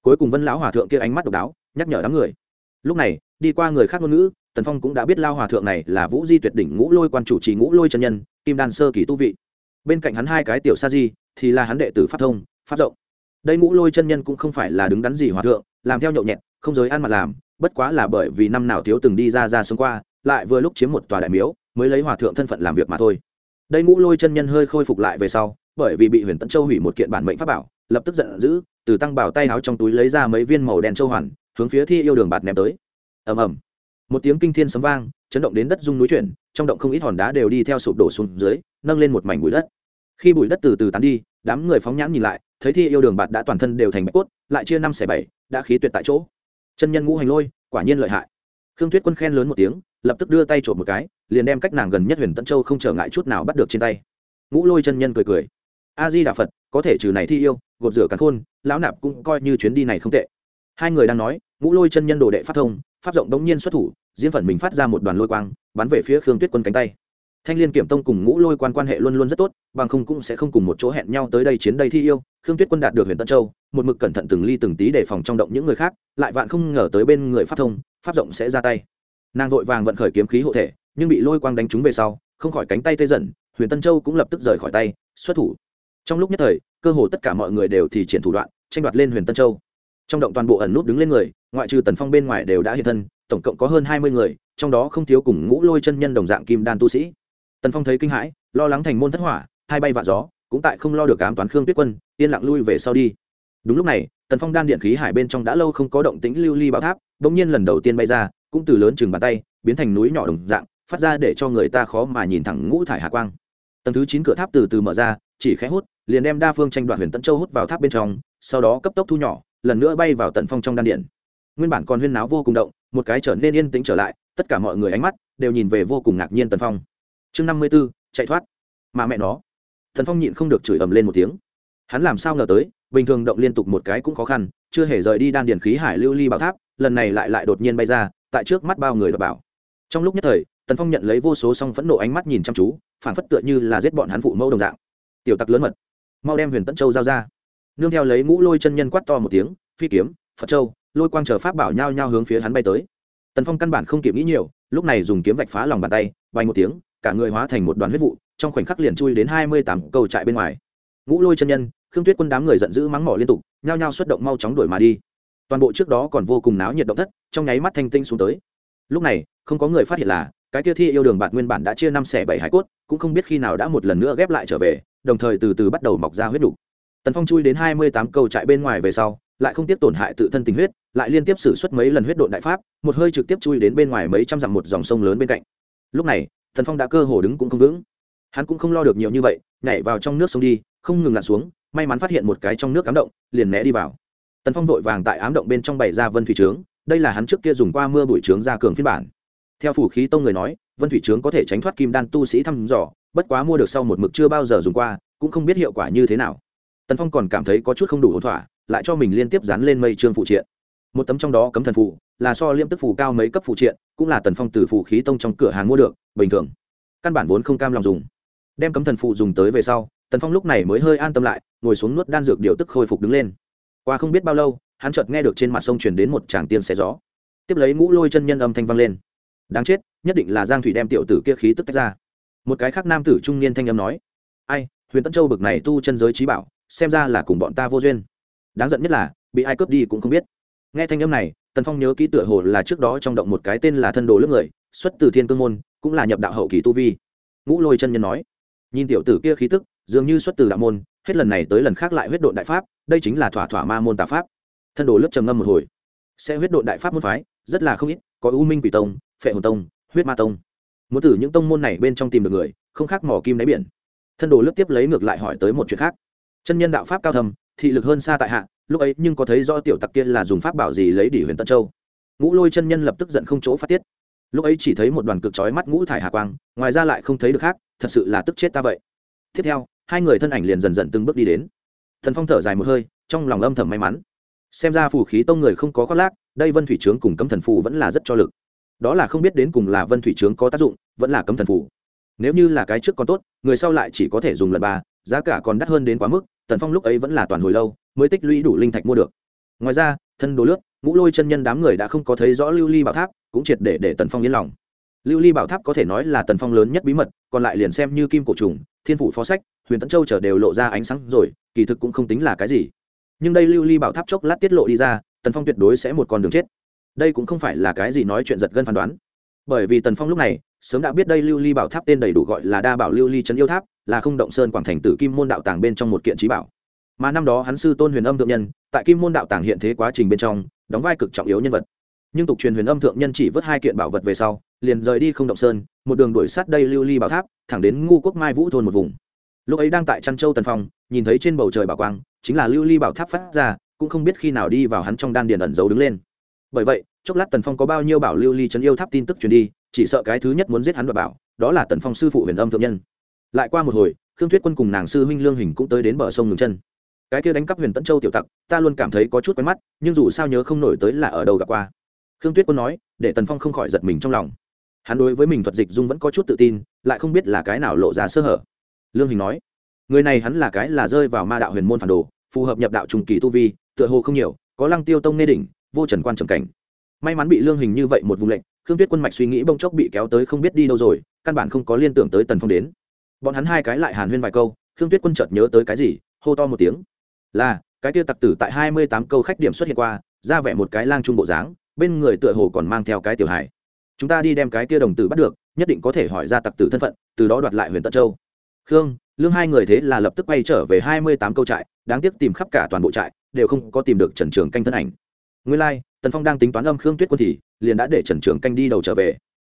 Cuối cùng vân lão hòa thượng kia ánh mắt độc đáo, nhắc nhở đám người. Lúc này, đi qua người khác ngôn ngữ, tần phong cũng đã biết lao hòa thượng này là vũ di tuyệt đỉnh ngũ lôi quan chủ trì ngũ lôi chân nhân, kim đan sơ kỳ tu vị. Bên cạnh hắn hai cái tiểu sa di, thì là hắn đệ tử pháp thông, pháp rộng. Đây ngũ lôi chân nhân cũng không phải là đứng đắn gì hòa thượng, làm theo nhậu nhẹt, không giới ăn mặt làm, bất quá là bởi vì năm nào thiếu từng đi ra ra sống qua lại vừa lúc chiếm một tòa đại miếu, mới lấy hòa thượng thân phận làm việc mà thôi. Đây ngũ lôi chân nhân hơi khôi phục lại về sau, bởi vì bị huyền tấn châu hủy một kiện bản mệnh pháp bảo, lập tức giận dữ, từ tăng bảo tay áo trong túi lấy ra mấy viên màu đen châu hoàn, hướng phía thi yêu đường bạt ném tới. Ầm ầm. Một tiếng kinh thiên sấm vang, chấn động đến đất rung núi chuyển, trong động không ít hòn đá đều đi theo sụp đổ xuống dưới, nâng lên một mảnh bụi đất. Khi bụi đất từ từ tán đi, đám người phóng nhãn nhìn lại, thấy thi yêu đường bạt đã toàn thân đều thành bạch cốt, lại chia năm xẻ bảy, đã khí tuyệt tại chỗ. Chân nhân ngũ hành lôi, quả nhiên lợi hại. Khương tuyết quân khen lớn một tiếng lập tức đưa tay trộm một cái, liền đem cách nàng gần nhất huyền tân châu không trở ngại chút nào bắt được trên tay. Ngũ lôi chân nhân cười cười. A di đà phật, có thể trừ này thi yêu, gột rửa cắn khôn, lão nạp cũng coi như chuyến đi này không tệ. Hai người đang nói, ngũ lôi chân nhân đồ đệ phát thông, pháp rộng đống nhiên xuất thủ, diễn phần mình phát ra một đoàn lôi quang, bắn về phía khương tuyết quân cánh tay. Thanh liên kiểm tông cùng ngũ lôi quan quan hệ luôn luôn rất tốt, bằng không cũng sẽ không cùng một chỗ hẹn nhau tới đây chiến đây thi yêu. Khương tuyết quân đạt được huyền tân châu, một mực cẩn thận từng ly từng tí để phòng trong động những người khác, lại vạn không ngờ tới bên người pháp thông, pháp rộng sẽ ra tay nàng vội vàng vận khởi kiếm khí hộ thể, nhưng bị lôi quang đánh trúng về sau, không khỏi cánh tay tê dần, huyền tân châu cũng lập tức rời khỏi tay, xuất thủ. Trong lúc nhất thời, cơ hồ tất cả mọi người đều thì triển thủ đoạn, tranh đoạt lên huyền tân châu. Trong động toàn bộ ẩn nút đứng lên người, ngoại trừ tần phong bên ngoài đều đã hiện thân, tổng cộng có hơn hai mươi người, trong đó không thiếu cùng ngũ lôi chân nhân đồng dạng kim đan tu sĩ. Tần phong thấy kinh hãi, lo lắng thành môn thất hỏa, hai bay vạ gió, cũng tại không lo được ám toán khương tuyết quân, yên lặng lui về sau đi. Đúng lúc này, tần phong đan điện khí hải bên trong đã lâu không có động tĩnh lưu ly bảo tháp đ ỗ n g nhiên lần đầu tiên bay ra cũng từ lớn chừng bàn tay, biến thành núi nhỏ đồng dạng, phát ra để cho người ta khó mà nhìn thẳng ngũ thải hạ quang. Tầng thứ chín cửa tháp từ từ mở ra, chỉ khẽ hút, liền đem đa phương tranh đoạt huyền tấn châu hút vào tháp bên trong, sau đó cấp tốc thu nhỏ, lần nữa bay vào tận phong trong đan điện. Nguyên bản còn huyên náo vô cùng động, một cái trở nên yên tĩnh trở lại, tất cả mọi người ánh mắt đều nhìn về vô cùng ngạc nhiên tần phong. Chương năm mươi b ố chạy thoát. Mà mẹ nó thần phong nhịn không được chửi ầm lên một tiếng. Hắn làm sao ngờ tới, bình thường động liên tục một cái cũng khó khăn, chưa hề rời đi đan điền khí hải lưu ly bảo tháp, lần này lại lại đột nhiên bay ra tại trước mắt bao người đọc bảo. Trong lúc nhất thời, tần phong nhận lấy vô số song phẫn nộ ánh mắt nhìn chăm chú phản phất tựa như là giết bọn hắn phụ mẫu đồng dạng. Tiểu tặc lớn mật. Mau đem huyền tẫn châu giao ra. Nương theo lấy ngũ lôi chân nhân quát to một tiếng, phi kiếm, phật châu, lôi quang chờ pháp bảo nhao nhao hướng phía hắn bay tới. Tần phong căn bản không kịp nghĩ nhiều, lúc này dùng kiếm vạch phá lòng bàn tay bay một tiếng, cả người hóa thành một đoàn huyết vụ, trong khoảnh khắc liền chui đến hai mươi tám cầu trại bên ngoài. Ngũ lôi chân nhân, khương tuyết quân đám người giận dữ mắng mỏ liên tục, nhao nhao xuất động mau chóng đuổi mà đi toàn bộ trước đó còn vô cùng náo nhiệt động thất, trong nháy mắt thanh tinh xuống tới. Lúc này, không có người phát hiện là, cái kia thi yêu đường bạt nguyên bản đã chia năm xẻ bảy hải cốt, cũng không biết khi nào đã một lần nữa ghép lại trở về, đồng thời từ từ bắt đầu mọc ra huyết đủ. tần phong chui đến hai mươi tám cầu trại bên ngoài về sau, lại không tiếp tổn hại tự thân tình huyết, lại liên tiếp xử suất mấy lần huyết độn đại pháp, một hơi trực tiếp chui đến bên ngoài mấy trăm dặm một dòng sông lớn bên cạnh. Lúc này, tần phong đã cơ hồ đứng cũng không vững. Hắn cũng không lo được nhiều như vậy, nhảy vào trong nước sông đi, không ngừng lặn xuống, may mắn phát hiện một cái trong nước cám động, liền né đi vào tần phong vội vàng tại ám động bên trong bày ra vân thủy trướng, đây là hắn trước kia dùng qua mưa bụi trướng ra cường phiên bản. Theo phủ khí tông người nói, vân thủy trướng có thể tránh thoát kim đan tu sĩ thăm dò, bất quá mua được sau một mực chưa bao giờ dùng qua, cũng không biết hiệu quả như thế nào. Tần phong còn cảm thấy có chút không đủ hỗn thỏa, lại cho mình liên tiếp dán lên mây trương phụ triện. Một tấm trong đó cấm thần phụ, là so liêm tức phù cao mấy cấp phụ triện, cũng là tần phong từ phụ khí tông trong cửa hàng mua được, bình thường. Căn bản vốn không cam lòng dùng. Đem cấm thần phụ dùng tới về sau, tần phong lúc này mới hơi an tâm lại, ngồi xuống nuốt đan dược điều tức khôi phục đứng lên qua không biết bao lâu, hắn chợt nghe được trên mặt sông truyền đến một tràng tiên xé gió. Tiếp lấy ngũ lôi chân nhân âm thanh vang lên. Đáng chết, nhất định là giang thủy đem tiểu tử kia khí tức tách ra. Một cái khác nam tử trung niên thanh âm nói, ai, huyền tân châu bực này tu chân giới trí bảo, xem ra là cùng bọn ta vô duyên. Đáng giận nhất là, bị ai cướp đi cũng không biết. Nghe thanh âm này, tần phong nhớ ký tựa hồ là trước đó trong động một cái tên là thân đồ lướt người, xuất từ thiên cương môn, cũng là nhập đạo hậu kỳ tu vi. Ngũ lôi chân nhân nói, nhìn tiểu tử kia khí tức, dường như xuất từ đạo môn hết lần này tới lần khác lại huyết độn đại pháp, đây chính là thỏa thỏa ma môn tà pháp. Thân đồ lướt trầm ngâm một hồi. Sẽ huyết độn đại pháp môn phái, rất là không ít, có u minh quỷ tông, phệ hồn tông, huyết ma tông. Muốn từ những tông môn này bên trong tìm được người, không khác mỏ kim đáy biển. Thân đồ lướt tiếp lấy ngược lại hỏi tới một chuyện khác. Chân nhân đạo pháp cao thầm thị lực hơn xa tại hạ, lúc ấy nhưng có thấy do tiểu tặc kia là dùng pháp bảo gì lấy đỉ huyền tân châu. Ngũ lôi chân nhân lập tức giận không chỗ phát tiết. Lúc ấy chỉ thấy một đoàn cực chói mắt ngũ thải hà quang, ngoài ra lại không thấy được khác, thật sự là tức chết ta vậy. Tiếp theo hai người thân ảnh liền dần dần từng bước đi đến. Thần phong thở dài một hơi, trong lòng âm thầm may mắn. Xem ra phù khí tông người không có khoác lác, đây vân thủy trướng cùng cấm thần phù vẫn là rất cho lực. Đó là không biết đến cùng là vân thủy trướng có tác dụng, vẫn là cấm thần phù. Nếu như là cái trước còn tốt, người sau lại chỉ có thể dùng lần ba, giá cả còn đắt hơn đến quá mức tần phong lúc ấy vẫn là toàn hồi lâu, mới tích lũy đủ linh thạch mua được. Ngoài ra, thân đồ lướt, ngũ lôi chân nhân đám người đã không có thấy rõ lưu ly bảo tháp, cũng triệt để để tần phong yên lòng. Lưu ly bảo tháp có thể nói là tần phong lớn nhất bí mật, còn lại liền xem như kim cổ trùng thiên phủ phó sách, huyền tấn châu trở đều lộ ra ánh sáng rồi, kỳ thực cũng không tính là cái gì. Nhưng đây lưu ly bảo tháp chốc lát tiết lộ đi ra, tần phong tuyệt đối sẽ một con đường chết. Đây cũng không phải là cái gì nói chuyện giật gân phán đoán. Bởi vì tần phong lúc này, sớm đã biết đây lưu ly bảo tháp tên đầy đủ gọi là đa bảo lưu ly trấn yêu tháp, là không động sơn quảng thành tử kim môn đạo tàng bên trong một kiện trí bảo. Mà năm đó hắn sư tôn huyền âm thượng nhân, tại kim môn đạo tàng hiện thế quá trình bên trong, đóng vai cực trọng yếu nhân vật. Nhưng tục truyền huyền âm thượng nhân chỉ vớt hai kiện bảo vật về sau, liền rời đi không động sơn một đường đuổi sát đây lưu ly bảo tháp, thẳng đến ngu quốc mai vũ thôn một vùng. Lúc ấy đang tại trăn châu tần phong, nhìn thấy trên bầu trời bảo quang, chính là lưu ly bảo tháp phát ra, cũng không biết khi nào đi vào hắn trong đan điền ẩn giấu đứng lên. Bởi vậy, chốc lát tần phong có bao nhiêu bảo lưu ly trấn yêu tháp tin tức truyền đi, chỉ sợ cái thứ nhất muốn giết hắn và bảo, đó là tần phong sư phụ huyền âm thượng nhân. Lại qua một hồi, khương tuyết quân cùng nàng sư huynh lương hình cũng tới đến bờ sông ngừng chân. Cái kia đánh cắp huyền tẫn châu tiểu tặc, ta luôn cảm thấy có chút quen mắt, nhưng dù sao nhớ không nổi tới là ở đâu gặp qua. Khương tuyết quân nói, để tần phong không khỏi giật mình trong lòng hắn đối với mình thuật dịch dung vẫn có chút tự tin, lại không biết là cái nào lộ ra sơ hở. Lương hình nói, người này hắn là cái là rơi vào ma đạo huyền môn phản đồ, phù hợp nhập đạo trùng kỳ tu vi, tựa hồ không nhiều, có lăng tiêu tông nê đỉnh, vô trần quan trầm cảnh. May mắn bị lương hình như vậy một vùng lệnh, khương tuyết quân mạch suy nghĩ bông chốc bị kéo tới không biết đi đâu rồi, căn bản không có liên tưởng tới tần phong đến. Bọn hắn hai cái lại hàn huyên vài câu, khương tuyết quân chợt nhớ tới cái gì, hô to một tiếng. Là, cái kia tặc tử tại hai mươi tám câu khách điểm xuất hiện qua, ra vẻ một cái lang trung bộ dáng, bên người tựa hồ còn mang theo cái tiểu hải chúng ta đi đem cái kia đồng tử bắt được nhất định có thể hỏi ra tặc tử thân phận từ đó đoạt lại huyền tận châu. Khương lương hai người thế là lập tức quay trở về hai mươi tám câu trại đáng tiếc tìm khắp cả toàn bộ trại đều không có tìm được trần trường canh thân ảnh. Nguyên lai、like, tần phong đang tính toán âm khương tuyết quân thì liền đã để trần trường canh đi đầu trở về.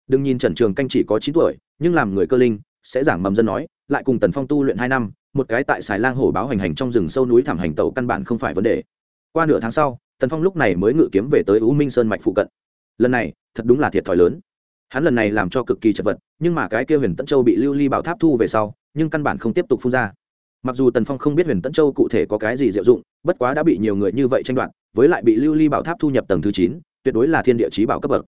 Đừng nhìn trần trường canh chỉ có chín tuổi nhưng làm người cơ linh sẽ giảng mầm dân nói lại cùng tần phong tu luyện hai năm một cái tại xài lang hổ báo hành hành trong rừng sâu núi thảm hành tàu căn bản không phải vấn đề. Qua nửa tháng sau tần phong lúc này mới ngự kiếm về tới u minh sơn mạch phụ cận. Lần này thật đúng là thiệt thòi lớn. Hắn lần này làm cho cực kỳ chật vật, nhưng mà cái kia huyền tẫn châu bị lưu ly bảo tháp thu về sau, nhưng căn bản không tiếp tục phun ra. Mặc dù tần phong không biết huyền Tẫn châu cụ thể có cái gì diệu dụng, bất quá đã bị nhiều người như vậy tranh đoạt, với lại bị lưu ly bảo tháp thu nhập tầng thứ chín, tuyệt đối là thiên địa chí bảo cấp bậc.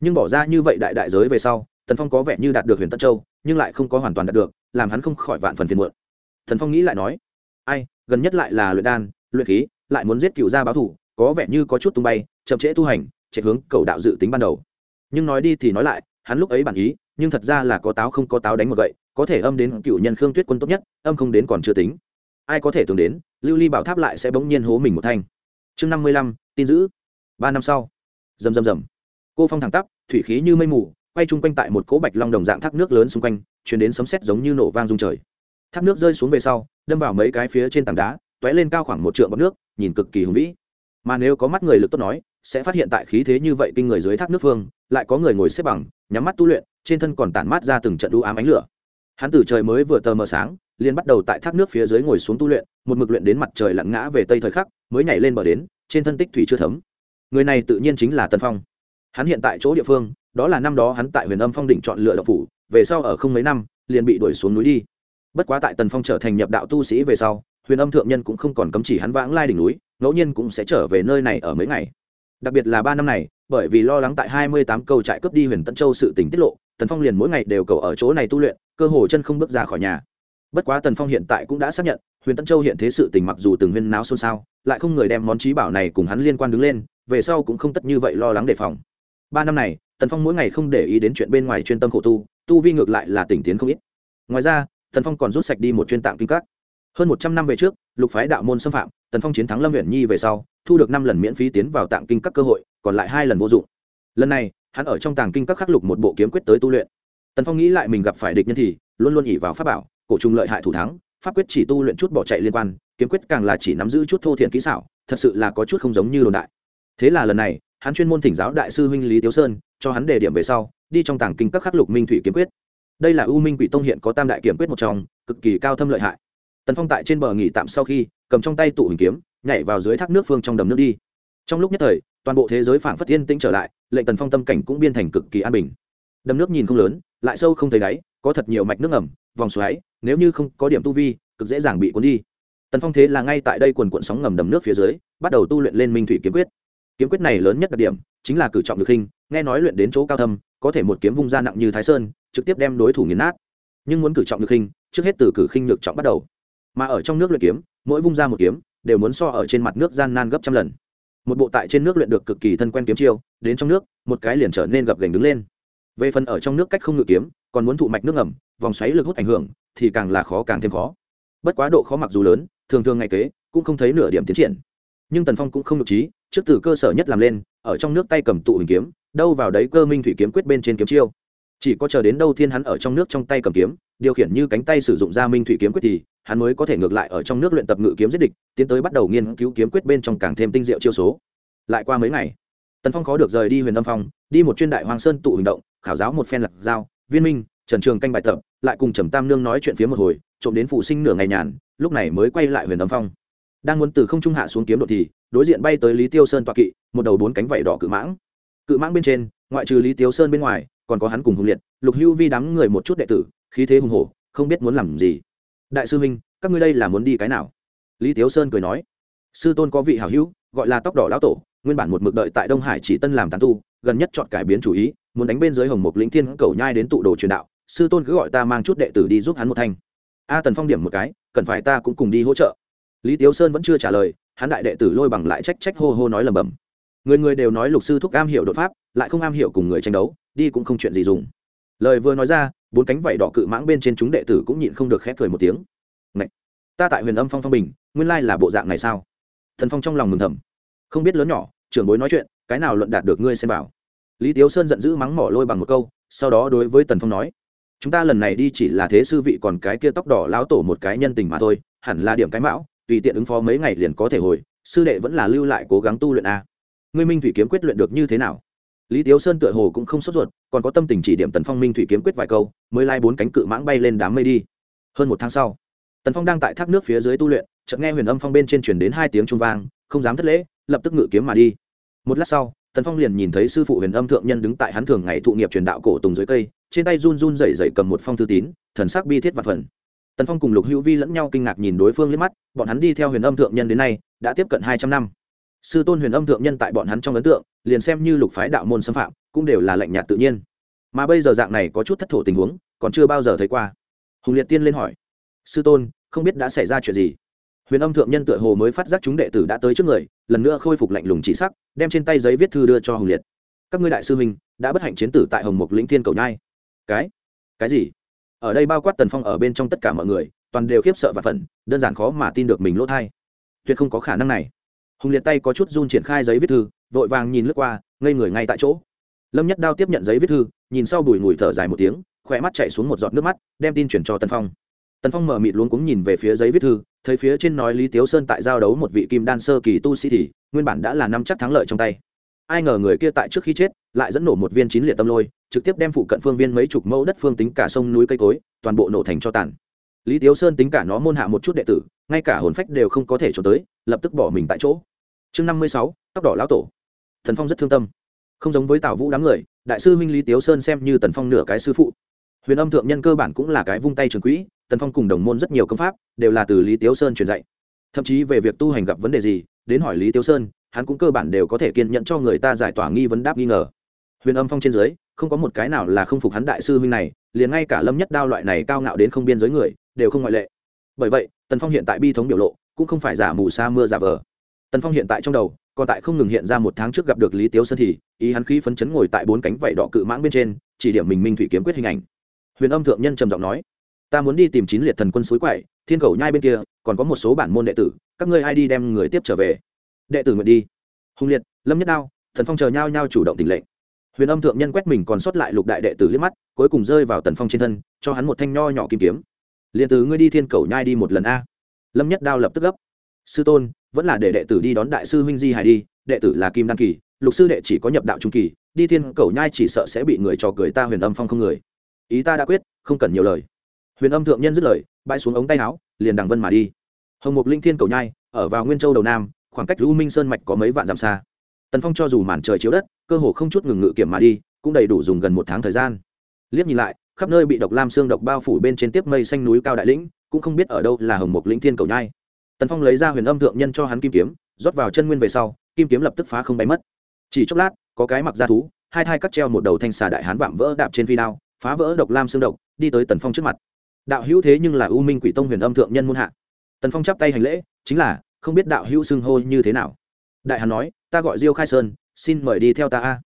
Nhưng bỏ ra như vậy đại đại giới về sau, tần phong có vẻ như đạt được huyền Tẫn châu, nhưng lại không có hoàn toàn đạt được, làm hắn không khỏi vạn phần phiền muộn. Thần phong nghĩ lại nói, ai, gần nhất lại là luyện đan, luyện khí, lại muốn giết cựu gia báo thủ, có vẻ như có chút tung bay, chậm trễ tu hành, chạy hướng cầu đạo dự tính ban đầu nhưng nói đi thì nói lại, hắn lúc ấy bản ý, nhưng thật ra là có táo không có táo đánh một gậy, có thể âm đến cựu nhân khương tuyết quân tốt nhất, âm không đến còn chưa tính. Ai có thể tưởng đến, lưu ly bảo tháp lại sẽ bỗng nhiên hố mình một thanh. Chương năm mươi lăm, tin giữ ba năm sau. Rầm rầm rầm. Cô phong thẳng tắp, thủy khí như mây mù, quay chung quanh tại một cỗ bạch long đồng dạng thác nước lớn xung quanh, chuyển đến sấm sét giống như nổ vang rung trời. Thác nước rơi xuống về sau, đâm vào mấy cái phía trên tảng đá t ó é lên cao khoảng một trượng bọc nước, nhìn cực kỳ hùng vĩ. Mà nếu có mắt người lực tốt nói sẽ phát hiện tại khí thế như vậy kinh người dưới thác nước phương, lại có người ngồi xếp bằng, nhắm mắt tu luyện, trên thân còn tản mát ra từng trận đu ám ánh lửa. Hắn từ trời mới vừa tờ mờ sáng, liền bắt đầu tại thác nước phía dưới ngồi xuống tu luyện, một mực luyện đến mặt trời lặn ngã về tây thời khắc, mới nhảy lên bờ đến, trên thân tích thủy chưa thấm. Người này tự nhiên chính là tân phong. Hắn hiện tại chỗ địa phương, đó là năm đó hắn tại huyền âm phong đỉnh chọn lựa độc phủ, về sau ở không mấy năm, liền bị đuổi xuống núi đi. Bất quá tại tần phong trở thành nhập đạo tu sĩ về sau, huyền âm thượng nhân cũng không còn cấm chỉ hắn vãng lai đỉnh núi, ngẫu nhiên cũng sẽ trở về nơi này ở mấy ngày đặc biệt là ba năm này, bởi vì lo lắng tại hai mươi tám câu trại cướp đi huyền tân châu sự tỉnh tiết lộ, tần phong liền mỗi ngày đều cầu ở chỗ này tu luyện, cơ hồ chân không bước ra khỏi nhà. Bất quá tần phong hiện tại cũng đã xác nhận, huyền tân châu hiện thế sự tình mặc dù từng huyên náo xôn xao, lại không người đem món trí bảo này cùng hắn liên quan đứng lên, về sau cũng không tất như vậy lo lắng đề phòng. Ba năm này, tần phong mỗi ngày không để ý đến chuyện bên ngoài chuyên tâm khổ tu tu vi ngược lại là tỉnh tiến không ít. Ngoài ra, tần phong còn rút sạch đi một chuyên tạng kinh các. Hơn một trăm năm về trước, lục phái đạo môn xâm phạm, tần phong chiến thắng lâm huyện nhi về sau thu được năm lần miễn phí tiến vào tạng kinh các cơ hội, còn lại hai lần vô dụng. Lần này, hắn ở trong tàng kinh các khắc lục một bộ kiếm quyết tới tu luyện. Tần phong nghĩ lại mình gặp phải địch nhân thì luôn luôn ỉ vào pháp bảo, cổ trùng lợi hại thủ thắng, pháp quyết chỉ tu luyện chút bỏ chạy liên quan, kiếm quyết càng là chỉ nắm giữ chút thô thiện kỹ xảo, thật sự là có chút không giống như đồn đại. Thế là lần này, hắn chuyên môn thỉnh giáo đại sư huynh lý tiếu sơn, cho hắn đề điểm về sau, đi trong tàng kinh các khắc lục minh thủy kiếm quyết. Đây là u minh quỷ tông hiện có tam đại kiểm quyết một trong, cực kỳ cao thâm lợi hại. Tần phong tại trên bờ nghỉ tạm sau khi, cầm trong tay tụ hình kiếm nhảy vào dưới thác nước phương trong đầm nước đi. Trong lúc nhất thời, toàn bộ thế giới phảng phất tiên tĩnh trở lại, lệnh tần phong tâm cảnh cũng biên thành cực kỳ an bình. Đầm nước nhìn không lớn, lại sâu không thấy đáy, có thật nhiều mạch nước ẩm vòng xoáy, nếu như không có điểm tu vi, cực dễ dàng bị cuốn đi. Tần phong thế là ngay tại đây quần cuộn sóng ngầm đầm nước phía dưới, bắt đầu tu luyện lên minh thủy kiếm quyết. Kiếm quyết này lớn nhất đặc điểm, chính là cử trọng được hình, nghe nói luyện đến chỗ cao thâm, có thể một kiếm vung ra nặng như thái sơn, trực tiếp đem đối thủ nghiền nát. Nhưng muốn cử trọng được hình, trước hết từ cử khinh nhược trọng bắt đầu. Mà ở trong nước luyện kiếm, mỗi vung ra một kiếm đều muốn so ở trên mặt nước gian nan gấp trăm lần. Một bộ tại trên nước luyện được cực kỳ thân quen kiếm chiêu, đến trong nước, một cái liền trở nên gập gành đứng lên. Về phần ở trong nước cách không ngự kiếm, còn muốn thụ mạch nước ngầm, vòng xoáy lực hút ảnh hưởng, thì càng là khó càng thêm khó. Bất quá độ khó mặc dù lớn, thường thường ngày kế, cũng không thấy nửa điểm tiến triển. Nhưng tần phong cũng không được trí, trước từ cơ sở nhất làm lên, ở trong nước tay cầm tụ hình kiếm, đâu vào đấy cơ minh thủy kiếm quyết bên trên kiếm chiêu. Chỉ có chờ đến đâu thiên hắn ở trong nước trong tay cầm kiếm, điều khiển như cánh tay sử dụng ra minh thủy kiếm quyết thì hắn mới có thể ngược lại ở trong nước luyện tập ngự kiếm giết địch, tiến tới bắt đầu nghiên cứu kiếm quyết bên trong càng thêm tinh diệu chiêu số. Lại qua mấy ngày, tần phong khó được rời đi huyền âm phong, đi một chuyên đại hoàng sơn tụ hình động, khảo giáo một phen lạc giao, viên minh, trần trường canh bài tập, lại cùng trầm tam nương nói chuyện phía một hồi, trộm đến phụ sinh nửa ngày nhàn, lúc này mới quay lại huyền âm phong. Đang muốn từ không trung hạ xuống kiếm đột thì, đối diện bay tới lý tiêu sơn toạ kỵ, một đầu bốn cánh vảy đỏ cự mãng. Cự mãng bên trên, ngoại trừ lý tiêu sơn bên ngoài, còn có hắn cùng hùng liệt, lục hưu vi đám người một chút đệ tử, khí thế hùng hổ, không biết muốn làm gì đại sư minh các ngươi đây là muốn đi cái nào? Lý tiếu sơn cười nói, sư tôn có vị hảo hữu, gọi là tóc đỏ lão tổ, nguyên bản một mực đợi tại đông hải chỉ tân làm tán tu, gần nhất chọn cải biến chủ ý, muốn đánh bên dưới hồng mục lĩnh thiên cầu nhai đến tụ đồ truyền đạo, sư tôn cứ gọi ta mang chút đệ tử đi giúp hắn một thanh. A tần phong điểm một cái, cần phải ta cũng cùng đi hỗ trợ. Lý tiếu sơn vẫn chưa trả lời, hắn đại đệ tử lôi bằng lại trách trách hô hô nói lầm bầm người người đều nói lục sư thúc am hiểu đột pháp, lại không am hiểu cùng người tranh đấu, đi cũng không chuyện gì dùng lời vừa nói ra, bốn cánh vảy đỏ cự mãng bên trên chúng đệ tử cũng nhịn không được khép cười một tiếng. Ngậy! ta tại huyền âm phong phong bình, nguyên lai là bộ dạng này sao? Thần phong trong lòng mừng thầm. Không biết lớn nhỏ, trưởng bối nói chuyện, cái nào luận đạt được ngươi xem bảo lý tiếu sơn giận dữ mắng mỏ lôi bằng một câu, sau đó đối với tần phong nói, chúng ta lần này đi chỉ là thế sư vị còn cái kia tóc đỏ lão tổ một cái nhân tình mà thôi, hẳn là điểm cái mão, tùy tiện ứng phó mấy ngày liền có thể hồi, sư đệ vẫn là lưu lại cố gắng tu luyện a. Ngươi minh thủy kiếm quyết luyện được như thế nào? Lý tiếu sơn tựa hồ cũng không sốt ruột, còn có tâm tình chỉ điểm tần phong minh thủy kiếm quyết vài câu, mới lai bốn cánh cự mãng bay lên đám mây đi. Hơn một tháng sau, tần phong đang tại thác nước phía dưới tu luyện, chợt nghe huyền âm phong bên trên chuyển đến hai tiếng trung vang, không dám thất lễ, lập tức ngự kiếm mà đi. Một lát sau, tần phong liền nhìn thấy sư phụ huyền âm thượng nhân đứng tại hắn thường ngày thụ nghiệp truyền đạo cổ tùng dưới cây, trên tay run run rẩy rẩy cầm một phong thư tín, thần sắc bi thiết và phần. Tần phong cùng lục hữu vi lẫn nhau kinh ngạc nhìn đối phương liếc mắt, bọn hắn đi theo huyền âm thượng nhân đến nay, đã tiếp cận hai trăm năm sư tôn huyền âm thượng nhân tại bọn hắn trong ấn tượng, liền xem như lục phái đạo môn xâm phạm, cũng đều là lạnh nhạt tự nhiên. Mà bây giờ dạng này có chút thất thổ tình huống, còn chưa bao giờ thấy qua. Hùng liệt tiên lên hỏi, sư tôn, không biết đã xảy ra chuyện gì? Huyền âm thượng nhân tựa hồ mới phát giác chúng đệ tử đã tới trước người, lần nữa khôi phục lạnh lùng chỉ sắc, đem trên tay giấy viết thư đưa cho hùng liệt. Các ngươi đại sư huynh, đã bất hạnh chiến tử tại hồng mục lĩnh thiên cầu nhai. Cái? Cái gì? Ở đây bao quát tần phong ở bên trong tất cả mọi người, toàn đều khiếp sợ và phẫn, đơn giản khó mà tin được mình lỗ thai. Tuyệt không có khả năng này hùng liệt tay có chút run triển khai giấy viết thư, vội vàng nhìn lướt qua, ngây người ngay tại chỗ. Lâm nhất đao tiếp nhận giấy viết thư, nhìn sau bùi ngùi thở dài một tiếng, khỏe mắt chạy xuống một giọt nước mắt, đem tin chuyển cho tần phong. Tần phong mở mịt luống cuống nhìn về phía giấy viết thư, thấy phía trên nói lý tiếu sơn tại giao đấu một vị kim đan sơ kỳ tu sĩ thì, nguyên bản đã là năm chắc thắng lợi trong tay. Ai ngờ người kia tại trước khi chết, lại dẫn nổ một viên chín liệt tâm lôi, trực tiếp đem phụ cận phương viên mấy chục mẫu đất phương tính cả sông núi cây cối, toàn bộ nổ thành cho tàn. Lý tiếu sơn tính cả nó môn hạ một chút đệ tử, ngay cả hồn phách đều không có thể trốn tới, lập tức bỏ mình tại chỗ chương năm mươi sáu, tóc đỏ lão tổ. Thần phong rất thương tâm. Không giống với tào vũ đám người, đại sư minh lý tiếu sơn xem như tần phong nửa cái sư phụ. Huyền âm thượng nhân cơ bản cũng là cái vung tay trường quỹ, tần phong cùng đồng môn rất nhiều công pháp đều là từ lý tiếu sơn truyền dạy. Thậm chí về việc tu hành gặp vấn đề gì, đến hỏi lý tiếu sơn, hắn cũng cơ bản đều có thể kiên nhận cho người ta giải tỏa nghi vấn đáp nghi ngờ. Huyền âm phong trên dưới, không có một cái nào là không phục hắn đại sư huynh này, liền ngay cả lâm nhất đao loại này cao ngạo đến không biên giới người, đều không ngoại lệ. Bởi vậy, tần phong hiện tại bi thống biểu lộ, cũng không phải giả mù sa mưa giả vờ tần phong hiện tại trong đầu, còn tại không ngừng hiện ra một tháng trước gặp được lý tiếu sơn thì, ý hắn khí phấn chấn ngồi tại bốn cánh vảy đỏ cự mãng bên trên, chỉ điểm mình minh thủy kiếm quyết hình ảnh. Huyền âm thượng nhân trầm giọng nói, ta muốn đi tìm chín liệt thần quân suối quậy, thiên cầu nhai bên kia, còn có một số bản môn đệ tử, các ngươi ai đi đem người tiếp trở về? Đệ tử nguyện đi. Hùng liệt, lâm nhất đao. Thần phong chờ nhau nhau chủ động tỉnh lệnh. Huyền âm thượng nhân quét mình còn sót lại lục đại đệ tử liếc mắt, cuối cùng rơi vào tần phong trên thân, cho hắn một thanh nho nhỏ kim kiếm. Liền từ ngươi đi thiên cầu nhai đi một lần a. Lâm nhất đao lập tức gấp. Sư tôn vẫn là để đệ tử đi đón đại sư huynh di hải đi, đệ tử là kim đăng kỳ, lục sư đệ chỉ có nhập đạo trung kỳ, đi thiên cầu nhai chỉ sợ sẽ bị người trò cười ta huyền âm phong không người. Ý ta đã quyết, không cần nhiều lời. Huyền âm thượng nhân dứt lời bay xuống ống tay áo, liền đằng vân mà đi. Hồng mục linh thiên cầu nhai, ở vào nguyên châu đầu nam, khoảng cách u minh sơn mạch có mấy vạn dặm xa. Tần phong cho dù màn trời chiếu đất, cơ hồ không chút ngừng ngự kiểm mà đi, cũng đầy đủ dùng gần một tháng thời gian. Liếc nhìn lại, khắp nơi bị độc lam xương độc bao phủ bên trên tiếp mây xanh núi cao đại lĩnh, cũng không biết ở đâu là hồng mục lĩnh thiên cầu nhai tần phong lấy ra huyền âm thượng nhân cho hắn kim kiếm, rót vào chân nguyên về sau, kim kiếm lập tức phá không bay mất. Chỉ chốc lát, có cái mặc ra thú, hai thai cắt treo một đầu thanh xà đại hán vạm vỡ đạp trên phi đao, phá vỡ độc lam xương độc, đi tới tần phong trước mặt. Đạo hữu thế nhưng là u minh quỷ tông huyền âm thượng nhân muôn hạ. Tần phong chắp tay hành lễ, chính là, không biết đạo hữu xưng hô như thế nào. Đại hán nói, ta gọi diêu khai sơn, xin mời đi theo ta a.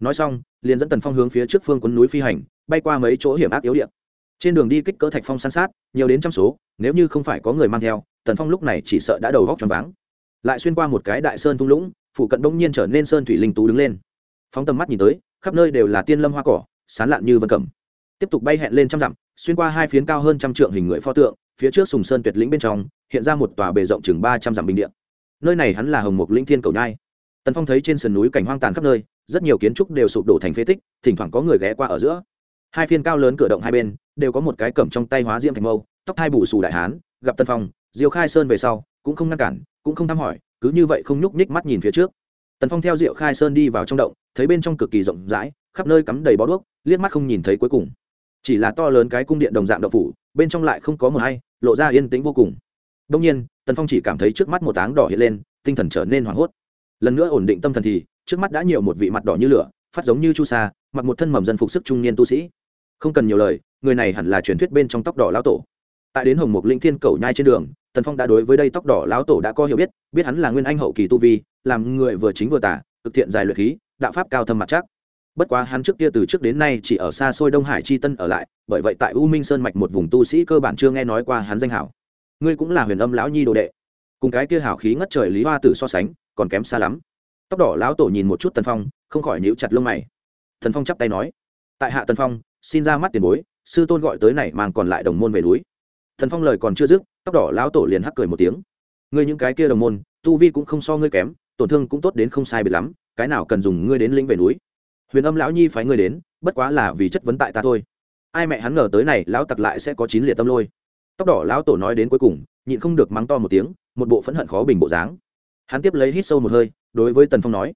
Nói xong, liền dẫn tần phong hướng phía trước phương quấn núi phi hành, bay qua mấy chỗ hiểm ác yếu điện trên đường đi kích cỡ thạch phong san sát, nhiều đến trăm số, nếu như không phải có người mang theo tần phong lúc này chỉ sợ đã đầu góc tròn váng. Lại xuyên qua một cái đại sơn thung lũng phụ cận đông nhiên trở nên sơn thủy linh tú đứng lên. Phóng tầm mắt nhìn tới, khắp nơi đều là tiên lâm hoa cỏ, sán lạn như vân cẩm. Tiếp tục bay hẹn lên trăm dặm, xuyên qua hai phiến cao hơn trăm trượng hình người pho tượng, phía trước sùng sơn tuyệt lĩnh bên trong, hiện ra một tòa bề rộng chừng ba trăm dặm bình điện nơi này hắn là hồng mục linh thiên cầu nhai. Tần phong thấy trên sườn núi cảnh hoang tàn khắp nơi, rất nhiều kiến trúc đều sụp đổ thành phế tích, thỉnh thoảng có người ghé qua ở giữa. Hai phiên cao lớn cửa động hai bên, đều có một cái cầm trong tay hóa diễm thành mâu, tóc hai bù xù đại hán, gặp tân phong diêu khai sơn về sau, cũng không ngăn cản, cũng không thăm hỏi, cứ như vậy không nhúc nhích mắt nhìn phía trước. Tần phong theo diệu khai sơn đi vào trong động, thấy bên trong cực kỳ rộng rãi, khắp nơi cắm đầy bó đuốc, liếc mắt không nhìn thấy cuối cùng. Chỉ là to lớn cái cung điện đồng dạng động phủ, bên trong lại không có mờ hay, lộ ra yên tĩnh vô cùng. Đông nhiên, tần phong chỉ cảm thấy trước mắt một áng đỏ hiện lên, tinh thần trở nên hoảng hốt. Lần nữa ổn định tâm thần thì, trước mắt đã nhiều một vị mặt đỏ như lửa, phát giống như chu sa, mặc một thân mầm dân phục sức trung niên tu sĩ. Không cần nhiều lời, người này hẳn là truyền thuyết bên trong tóc đỏ lão tổ. Tại đến hồng mục linh thiên cầu nhai trên đường tần phong đã đối với đây tóc đỏ lão tổ đã có hiểu biết biết hắn là nguyên anh hậu kỳ tu vi, làm người vừa chính vừa tả thực thiện dài luyện khí, đạo pháp cao thâm mặt chắc. Bất quá hắn trước kia từ trước đến nay chỉ ở xa xôi đông hải chi tân ở lại, bởi vậy tại u minh sơn mạch một vùng tu sĩ cơ bản chưa nghe nói qua hắn danh hảo. Ngươi cũng là huyền âm lão nhi đồ đệ. Cùng cái kia hảo khí ngất trời lý hoa tử so sánh, còn kém xa lắm. Tóc đỏ lão tổ nhìn một chút tần phong, không khỏi níu chặt lông mày. Thần phong chắp tay nói, tại hạ tần phong, xin ra mắt tiền bối, sư tôn gọi tới này mang còn lại đồng môn về núi thần phong lời còn chưa dứt, tóc đỏ lão tổ liền hắc cười một tiếng. Ngươi những cái kia đồng môn, tu vi cũng không so ngươi kém, tổn thương cũng tốt đến không sai biệt lắm, cái nào cần dùng ngươi đến lĩnh về núi? Huyền âm lão nhi phái ngươi đến, bất quá là vì chất vấn tại ta thôi. Ai mẹ hắn ngờ tới này, lão tặc lại sẽ có chín liệt tâm lôi. Tóc đỏ lão tổ nói đến cuối cùng, nhịn không được mắng to một tiếng, một bộ phẫn hận khó bình bộ dáng. Hắn tiếp lấy hít sâu một hơi, đối với tần phong nói,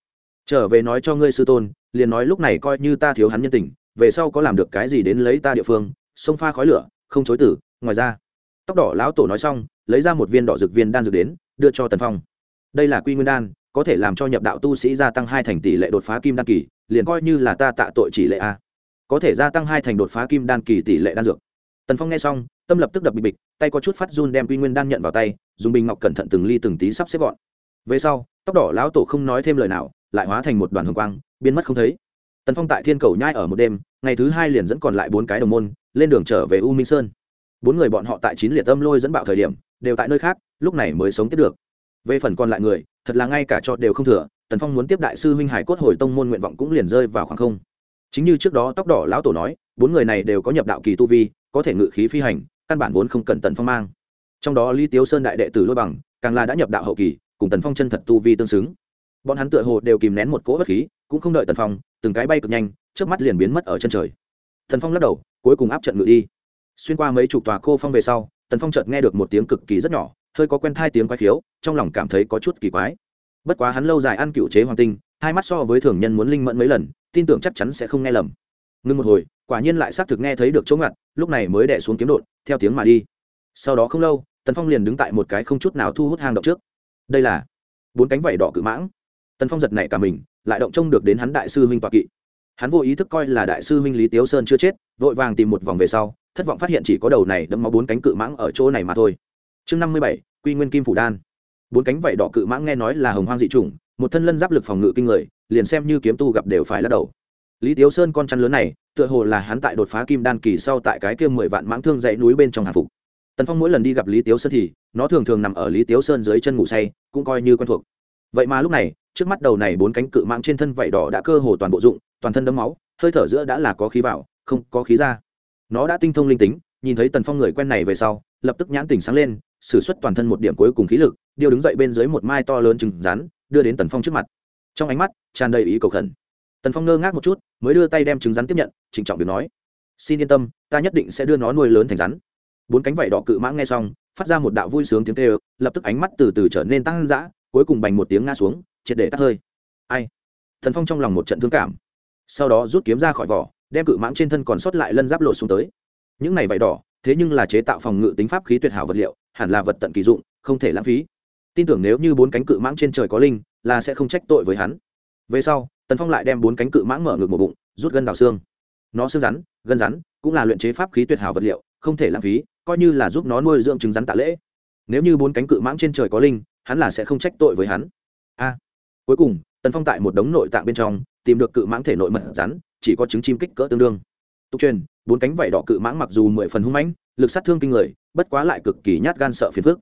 trở về nói cho ngươi sư tôn, liền nói lúc này coi như ta thiếu hắn nhân tình, về sau có làm được cái gì đến lấy ta địa phương, sông pha khói lửa, không chối tử, ngoài ra tóc đỏ lão tổ nói xong, lấy ra một viên đỏ dược viên đan dược đến, đưa cho tần phong. Đây là quy nguyên đan, có thể làm cho nhập đạo tu sĩ gia tăng hai thành tỷ lệ đột phá kim đan kỳ, liền coi như là ta tạ tội chỉ lệ a. Có thể gia tăng hai thành đột phá kim đan kỳ tỷ lệ đan dược. Tần phong nghe xong, tâm lập tức đập bịch bịch, tay có chút phát run đem quy nguyên đan nhận vào tay, dùng bình ngọc cẩn thận từng ly từng tí sắp xếp gọn. Về sau, tóc đỏ lão tổ không nói thêm lời nào, lại hóa thành một đoàn hồng quang, biến mất không thấy. Tần phong tại thiên cầu nhai ở một đêm, ngày thứ hai liền dẫn còn lại bốn cái đồng môn, lên đường trở về u minh sơn bốn người bọn họ tại chín liệt âm lôi dẫn bạo thời điểm, đều tại nơi khác, lúc này mới sống tiếp được. Về phần còn lại người, thật là ngay cả cho đều không thừa, tần phong muốn tiếp đại sư huynh hải cốt hồi tông môn nguyện vọng cũng liền rơi vào khoảng không. Chính như trước đó tóc đỏ lão tổ nói, bốn người này đều có nhập đạo kỳ tu vi, có thể ngự khí phi hành, căn bản vốn không cần tần phong mang. Trong đó lý tiếu sơn đại đệ tử lôi bằng, càng là đã nhập đạo hậu kỳ, cùng tần phong chân thật tu vi tương xứng. Bọn hắn tựa hồ đều kìm nén một cỗ bất khí, cũng không đợi tần phong, từng cái bay cực nhanh trước mắt liền biến mất ở chân trời. Tần phong lắc đầu, cuối cùng áp trận ngự đi xuyên qua mấy chục tòa cô phong về sau, tần phong chợt nghe được một tiếng cực kỳ rất nhỏ, hơi có quen thai tiếng quái khiếu, trong lòng cảm thấy có chút kỳ quái. Bất quá hắn lâu dài ăn cựu chế hoàng tinh, hai mắt so với thường nhân muốn linh mẫn mấy lần, tin tưởng chắc chắn sẽ không nghe lầm. Ngưng một hồi, quả nhiên lại xác thực nghe thấy được chỗ ngặt, lúc này mới đẻ xuống kiếm đột, theo tiếng mà đi. Sau đó không lâu, tần phong liền đứng tại một cái không chút nào thu hút hang động trước. Đây là bốn cánh vảy đỏ cự mãng. Tần phong giật nảy cả mình, lại động trông được đến hắn đại sư huynh toạ kỵ. Hắn vô ý thức coi là đại sư huynh lý tiếu sơn chưa chết, vội vàng tìm một vòng về sau thất vọng phát hiện chỉ có đầu này đẫm máu bốn cánh cự mãng ở chỗ này mà thôi. Chương năm mươi bảy, quy nguyên kim phủ đan. Bốn cánh vảy đỏ cự mãng nghe nói là hồng hoang dị chủng, một thân lân giáp lực phòng ngự kinh người, liền xem như kiếm tu gặp đều phải lắc đầu. Lý tiếu sơn con chăn lớn này, tựa hồ là hắn tại đột phá kim đan kỳ sau tại cái kia mười vạn mãng thương dãy núi bên trong hàng phục. Tần phong mỗi lần đi gặp lý tiếu sơn thì, nó thường thường nằm ở lý tiếu sơn dưới chân ngủ say, cũng coi như quen thuộc. Vậy mà lúc này, trước mắt đầu này bốn cánh cự mãng trên thân vảy đỏ đã cơ hồ toàn bộ dụng, toàn thân đấm máu, hơi thở giữa đã là có khí vào, không có khí ra nó đã tinh thông linh tính, nhìn thấy tần phong người quen này về sau, lập tức nhãn tỉnh sáng lên s ử suất toàn thân một điểm cuối cùng khí lực, điêu đứng dậy bên dưới một mai to lớn chừng rắn, đưa đến tần phong trước mặt. Trong ánh mắt, tràn đầy ý cầu khẩn. Tần phong ngơ ngác một chút, mới đưa tay đem trứng rắn tiếp nhận trịnh trọng việc nói, xin yên tâm, ta nhất định sẽ đưa nó nuôi lớn thành rắn. Bốn cánh vảy đỏ cự mãng nghe xong, phát ra một đạo vui sướng tiếng kêu, lập tức ánh mắt từ từ trở nên tăng dã, cuối cùng bành một tiếng ngã xuống, triệt để tắt hơi. Ai? Thần phong trong lòng một trận thương cảm, sau đó rút kiếm ra khỏi vỏ đem cự mãng trên thân còn sót lại lân giáp lột xuống tới. Những này vảy đỏ, thế nhưng là chế tạo phòng ngự tính pháp khí tuyệt hảo vật liệu, hẳn là vật tận kỳ dụng, không thể lãng phí. Tin tưởng nếu như bốn cánh cự mãng trên trời có linh, là sẽ không trách tội với hắn. Về sau, tần phong lại đem bốn cánh cự mãng mở ngược một bụng, rút gân đào xương. Nó xương rắn, gân rắn, cũng là luyện chế pháp khí tuyệt hảo vật liệu, không thể lãng phí, coi như là giúp nó nuôi dưỡng trứng rắn tạ lễ. Nếu như bốn cánh cự mãng trên trời có linh, hắn là sẽ không trách tội với hắn. A. Cuối cùng, tần phong tại một đống nội tạng bên trong, tìm được cự mãng thể nội mật rắn chỉ có trứng chim kích cỡ tương đương. Tục truyền, bốn cánh vảy đỏ cự mãng mặc dù mười phần hung mãnh, lực sát thương kinh người, bất quá lại cực kỳ nhát gan sợ phiền phức.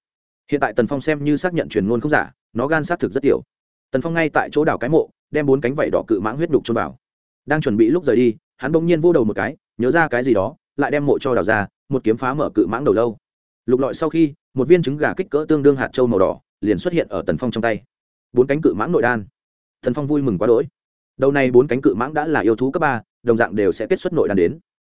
Hiện tại tần phong xem như xác nhận truyền ngôn không giả, nó gan sát thực rất tiểu. Tần phong ngay tại chỗ đào cái mộ, đem bốn cánh vảy đỏ cự mãng huyết đục trôn vào. Đang chuẩn bị lúc rời đi, hắn bỗng nhiên vô đầu một cái, nhớ ra cái gì đó, lại đem mộ cho đào ra, một kiếm phá mở cự mãng đầu lâu. Lục lọi sau khi, một viên trứng gà kích cỡ tương đương hạt trâu màu đỏ, liền xuất hiện ở tần phong trong tay. Bốn cánh cự mãng nội đan. Tần phong vui mừng quá đỗi đầu này bốn cánh cự mãng đã là yêu thú cấp ba, đồng dạng đều sẽ kết xuất nội đàn đến.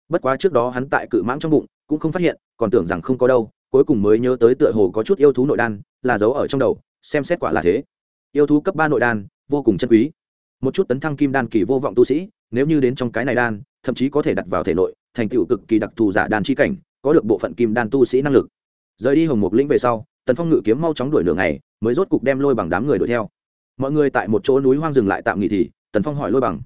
Bất quá trước đó hắn tại cự mãng trong bụng cũng không phát hiện, còn tưởng rằng không có đâu, cuối cùng mới nhớ tới tựa hồ có chút yêu thú nội đan, là giấu ở trong đầu, xem xét quả là thế. Yêu thú cấp ba nội đan, vô cùng chân quý. Một chút tấn thăng kim đan kỳ vô vọng tu sĩ, nếu như đến trong cái này đan, thậm chí có thể đặt vào thể nội, thành tựu cực kỳ đặc thù giả đan chi cảnh, có được bộ phận kim đan tu sĩ năng lực. Rời đi hồng mục lĩnh về sau, tần phong ngự kiếm mau chóng đuổi lửa ngày, mới rốt cục đem lôi bằng đám người đuổi theo. Mọi người tại một chỗ núi hoang dừng lại tạm nghỉ thì tần phong hỏi lôi bằng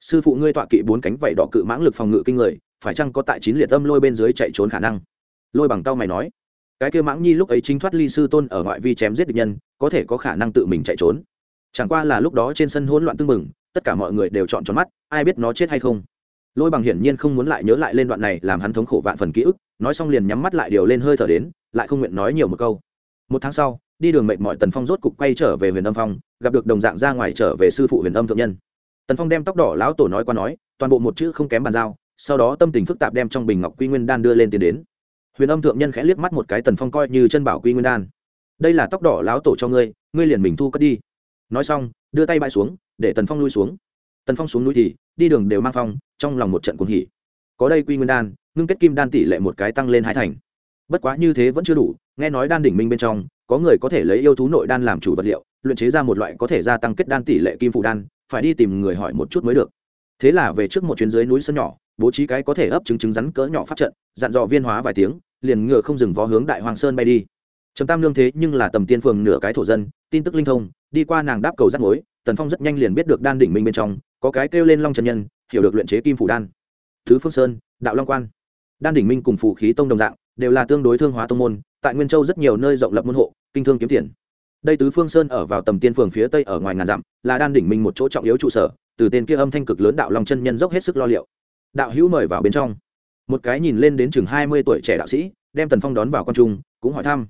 sư phụ ngươi tọa kỵ bốn cánh vảy đỏ cự mãng lực phòng ngự kinh người phải chăng có tại chín liệt âm lôi bên dưới chạy trốn khả năng lôi bằng tao mày nói cái kia mãng nhi lúc ấy chính thoát ly sư tôn ở ngoại vi chém giết địch nhân có thể có khả năng tự mình chạy trốn chẳng qua là lúc đó trên sân hỗn loạn tưng bừng tất cả mọi người đều chọn tròn mắt ai biết nó chết hay không lôi bằng hiển nhiên không muốn lại nhớ lại lên đoạn này làm hắn thống khổ vạn phần ký ức nói xong liền nhắm mắt lại điều lên hơi thở đến lại không nguyện nói nhiều một câu một tháng sau đi đường mệt mỏi tần phong rốt cục quay trở về huyền âm phong gặp được đồng dạng ra ngoài trở về sư phụ huyền âm thượng nhân tần phong đem tóc đỏ lão tổ nói qua nói, toàn bộ một chữ không kém bàn giao, sau đó tâm tình phức tạp đem trong bình ngọc quy nguyên đan đưa lên tiền đến. Huyền âm thượng nhân khẽ liếc mắt một cái tần phong coi như chân bảo quy nguyên đan. Đây là tóc đỏ lão tổ cho ngươi ngươi liền mình thu cất đi. Nói xong, đưa tay bãi xuống, để tần phong lui xuống. Tần phong xuống núi thì, đi đường đều mang phong, trong lòng một trận cuồng hỉ. Có đây quy nguyên đan, ngưng kết kim đan tỷ lệ một cái tăng lên hai thành. Bất quá như thế vẫn chưa đủ, nghe nói đan đỉnh minh bên trong, có người có thể lấy yêu thú nội đan làm chủ vật liệu, luyện chế ra một loại có thể gia tăng kết đan tỷ lệ kim phụ đan phải đi tìm người hỏi một chút mới được. Thế là về trước một chuyến dưới núi sân nhỏ, bố trí cái có thể ấp trứng trứng rắn cỡ nhỏ phát trận, dặn dò viên hóa vài tiếng, liền ngựa không dừng vó hướng đại hoàng sơn bay đi. Trầm tam lương thế nhưng là tầm tiên phường nửa cái thổ dân, tin tức linh thông, đi qua nàng đáp cầu rắt mối, tần phong rất nhanh liền biết được đan đỉnh minh bên trong, có cái kêu lên long trần nhân, hiểu được luyện chế kim phủ đan. Thứ phương sơn, đạo long quan. Đan đỉnh minh cùng phủ khí tông đồng dạng, đều là tương đối thương hóa tông môn, tại nguyên châu rất nhiều nơi rộng lập môn hộ, kinh thương kiếm tiền đây tứ phương sơn ở vào tầm tiên phường phía tây ở ngoài ngàn dặm, là đan đỉnh minh một chỗ trọng yếu trụ sở, từ tên kia âm thanh cực lớn đạo long chân nhân dốc hết sức lo liệu. Đạo hữu mời vào bên trong. Một cái nhìn lên đến chừng hai mươi tuổi trẻ đạo sĩ, đem tần phong đón vào con trung, cũng hỏi thăm.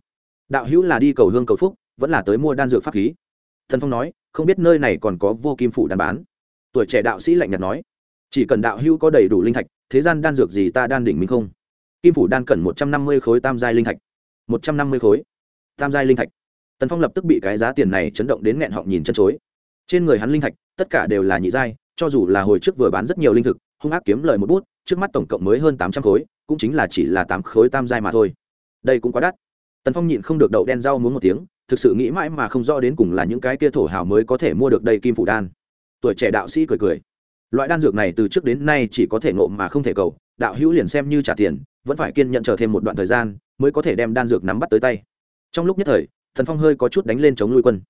Đạo hữu là đi cầu hương cầu phúc, vẫn là tới mua đan dược pháp khí? Thần phong nói, không biết nơi này còn có vô kim phủ đan bán. Tuổi trẻ đạo sĩ lạnh nhạt nói, chỉ cần đạo hữu có đầy đủ linh thạch, thế gian đan dược gì ta đan đỉnh minh không? Kim phủ đan cần một trăm năm mươi khối tam giai linh thạch. Một trăm năm mươi khối. Tam giai linh thạch tần phong lập tức bị cái giá tiền này chấn động đến nghẹn họng nhìn chân chối. Trên người hắn linh thạch, tất cả đều là nhị giai, cho dù là hồi trước vừa bán rất nhiều linh thực, hung ác kiếm lời một bút, trước mắt tổng cộng mới hơn tám trăm khối, cũng chính là chỉ là tám khối tam giai mà thôi. Đây cũng quá đắt. Tần phong nhịn không được đậu đen rau muốn một tiếng, thực sự nghĩ mãi mà không rõ đến cùng là những cái kia thổ hào mới có thể mua được đây kim phủ đan. Tuổi trẻ đạo sĩ cười cười. Loại đan dược này từ trước đến nay chỉ có thể ngộ mà không thể cầu, đạo hữu liền xem như trả tiền, vẫn phải kiên nhận chờ thêm một đoạn thời gian, mới có thể đem đan dược nắm bắt tới tay. Trong lúc nhất thời thần phong hơi có chút đánh lên chống nuôi quân.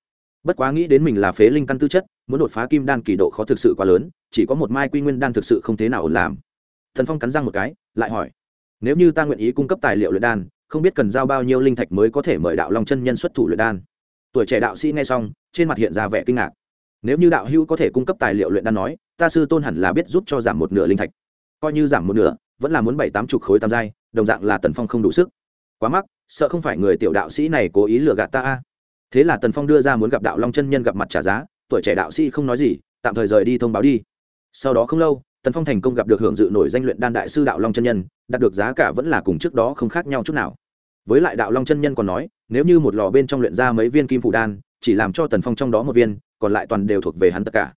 Bất quá nghĩ đến mình là phế linh căn tư chất, muốn đột phá kim đan kỳ độ khó thực sự quá lớn, chỉ có một mai quy nguyên đan thực sự không thế nào ổn làm. Thần phong cắn răng một cái, lại hỏi, nếu như ta nguyện ý cung cấp tài liệu luyện đan, không biết cần giao bao nhiêu linh thạch mới có thể mời đạo long chân nhân xuất thủ luyện đan? Tuổi trẻ đạo sĩ nghe xong, trên mặt hiện ra vẻ kinh ngạc. Nếu như đạo hữu có thể cung cấp tài liệu luyện đan nói, ta sư tôn hẳn là biết giúp cho giảm một nửa linh thạch. Coi như giảm một nửa, vẫn là muốn bảy tám chục khối tam giai, đồng dạng là tần phong không đủ sức quá mắc, sợ không phải người tiểu đạo sĩ này cố ý lừa gạt ta a. Thế là tần phong đưa ra muốn gặp đạo long chân nhân gặp mặt trả giá, tuổi trẻ đạo sĩ không nói gì, tạm thời rời đi thông báo đi. Sau đó không lâu, tần phong thành công gặp được hưởng dự nổi danh luyện đan đại sư đạo long chân nhân, đạt được giá cả vẫn là cùng trước đó không khác nhau chút nào. Với lại đạo long chân nhân còn nói, nếu như một lò bên trong luyện ra mấy viên kim phủ đan, chỉ làm cho tần phong trong đó một viên, còn lại toàn đều thuộc về hắn tất cả.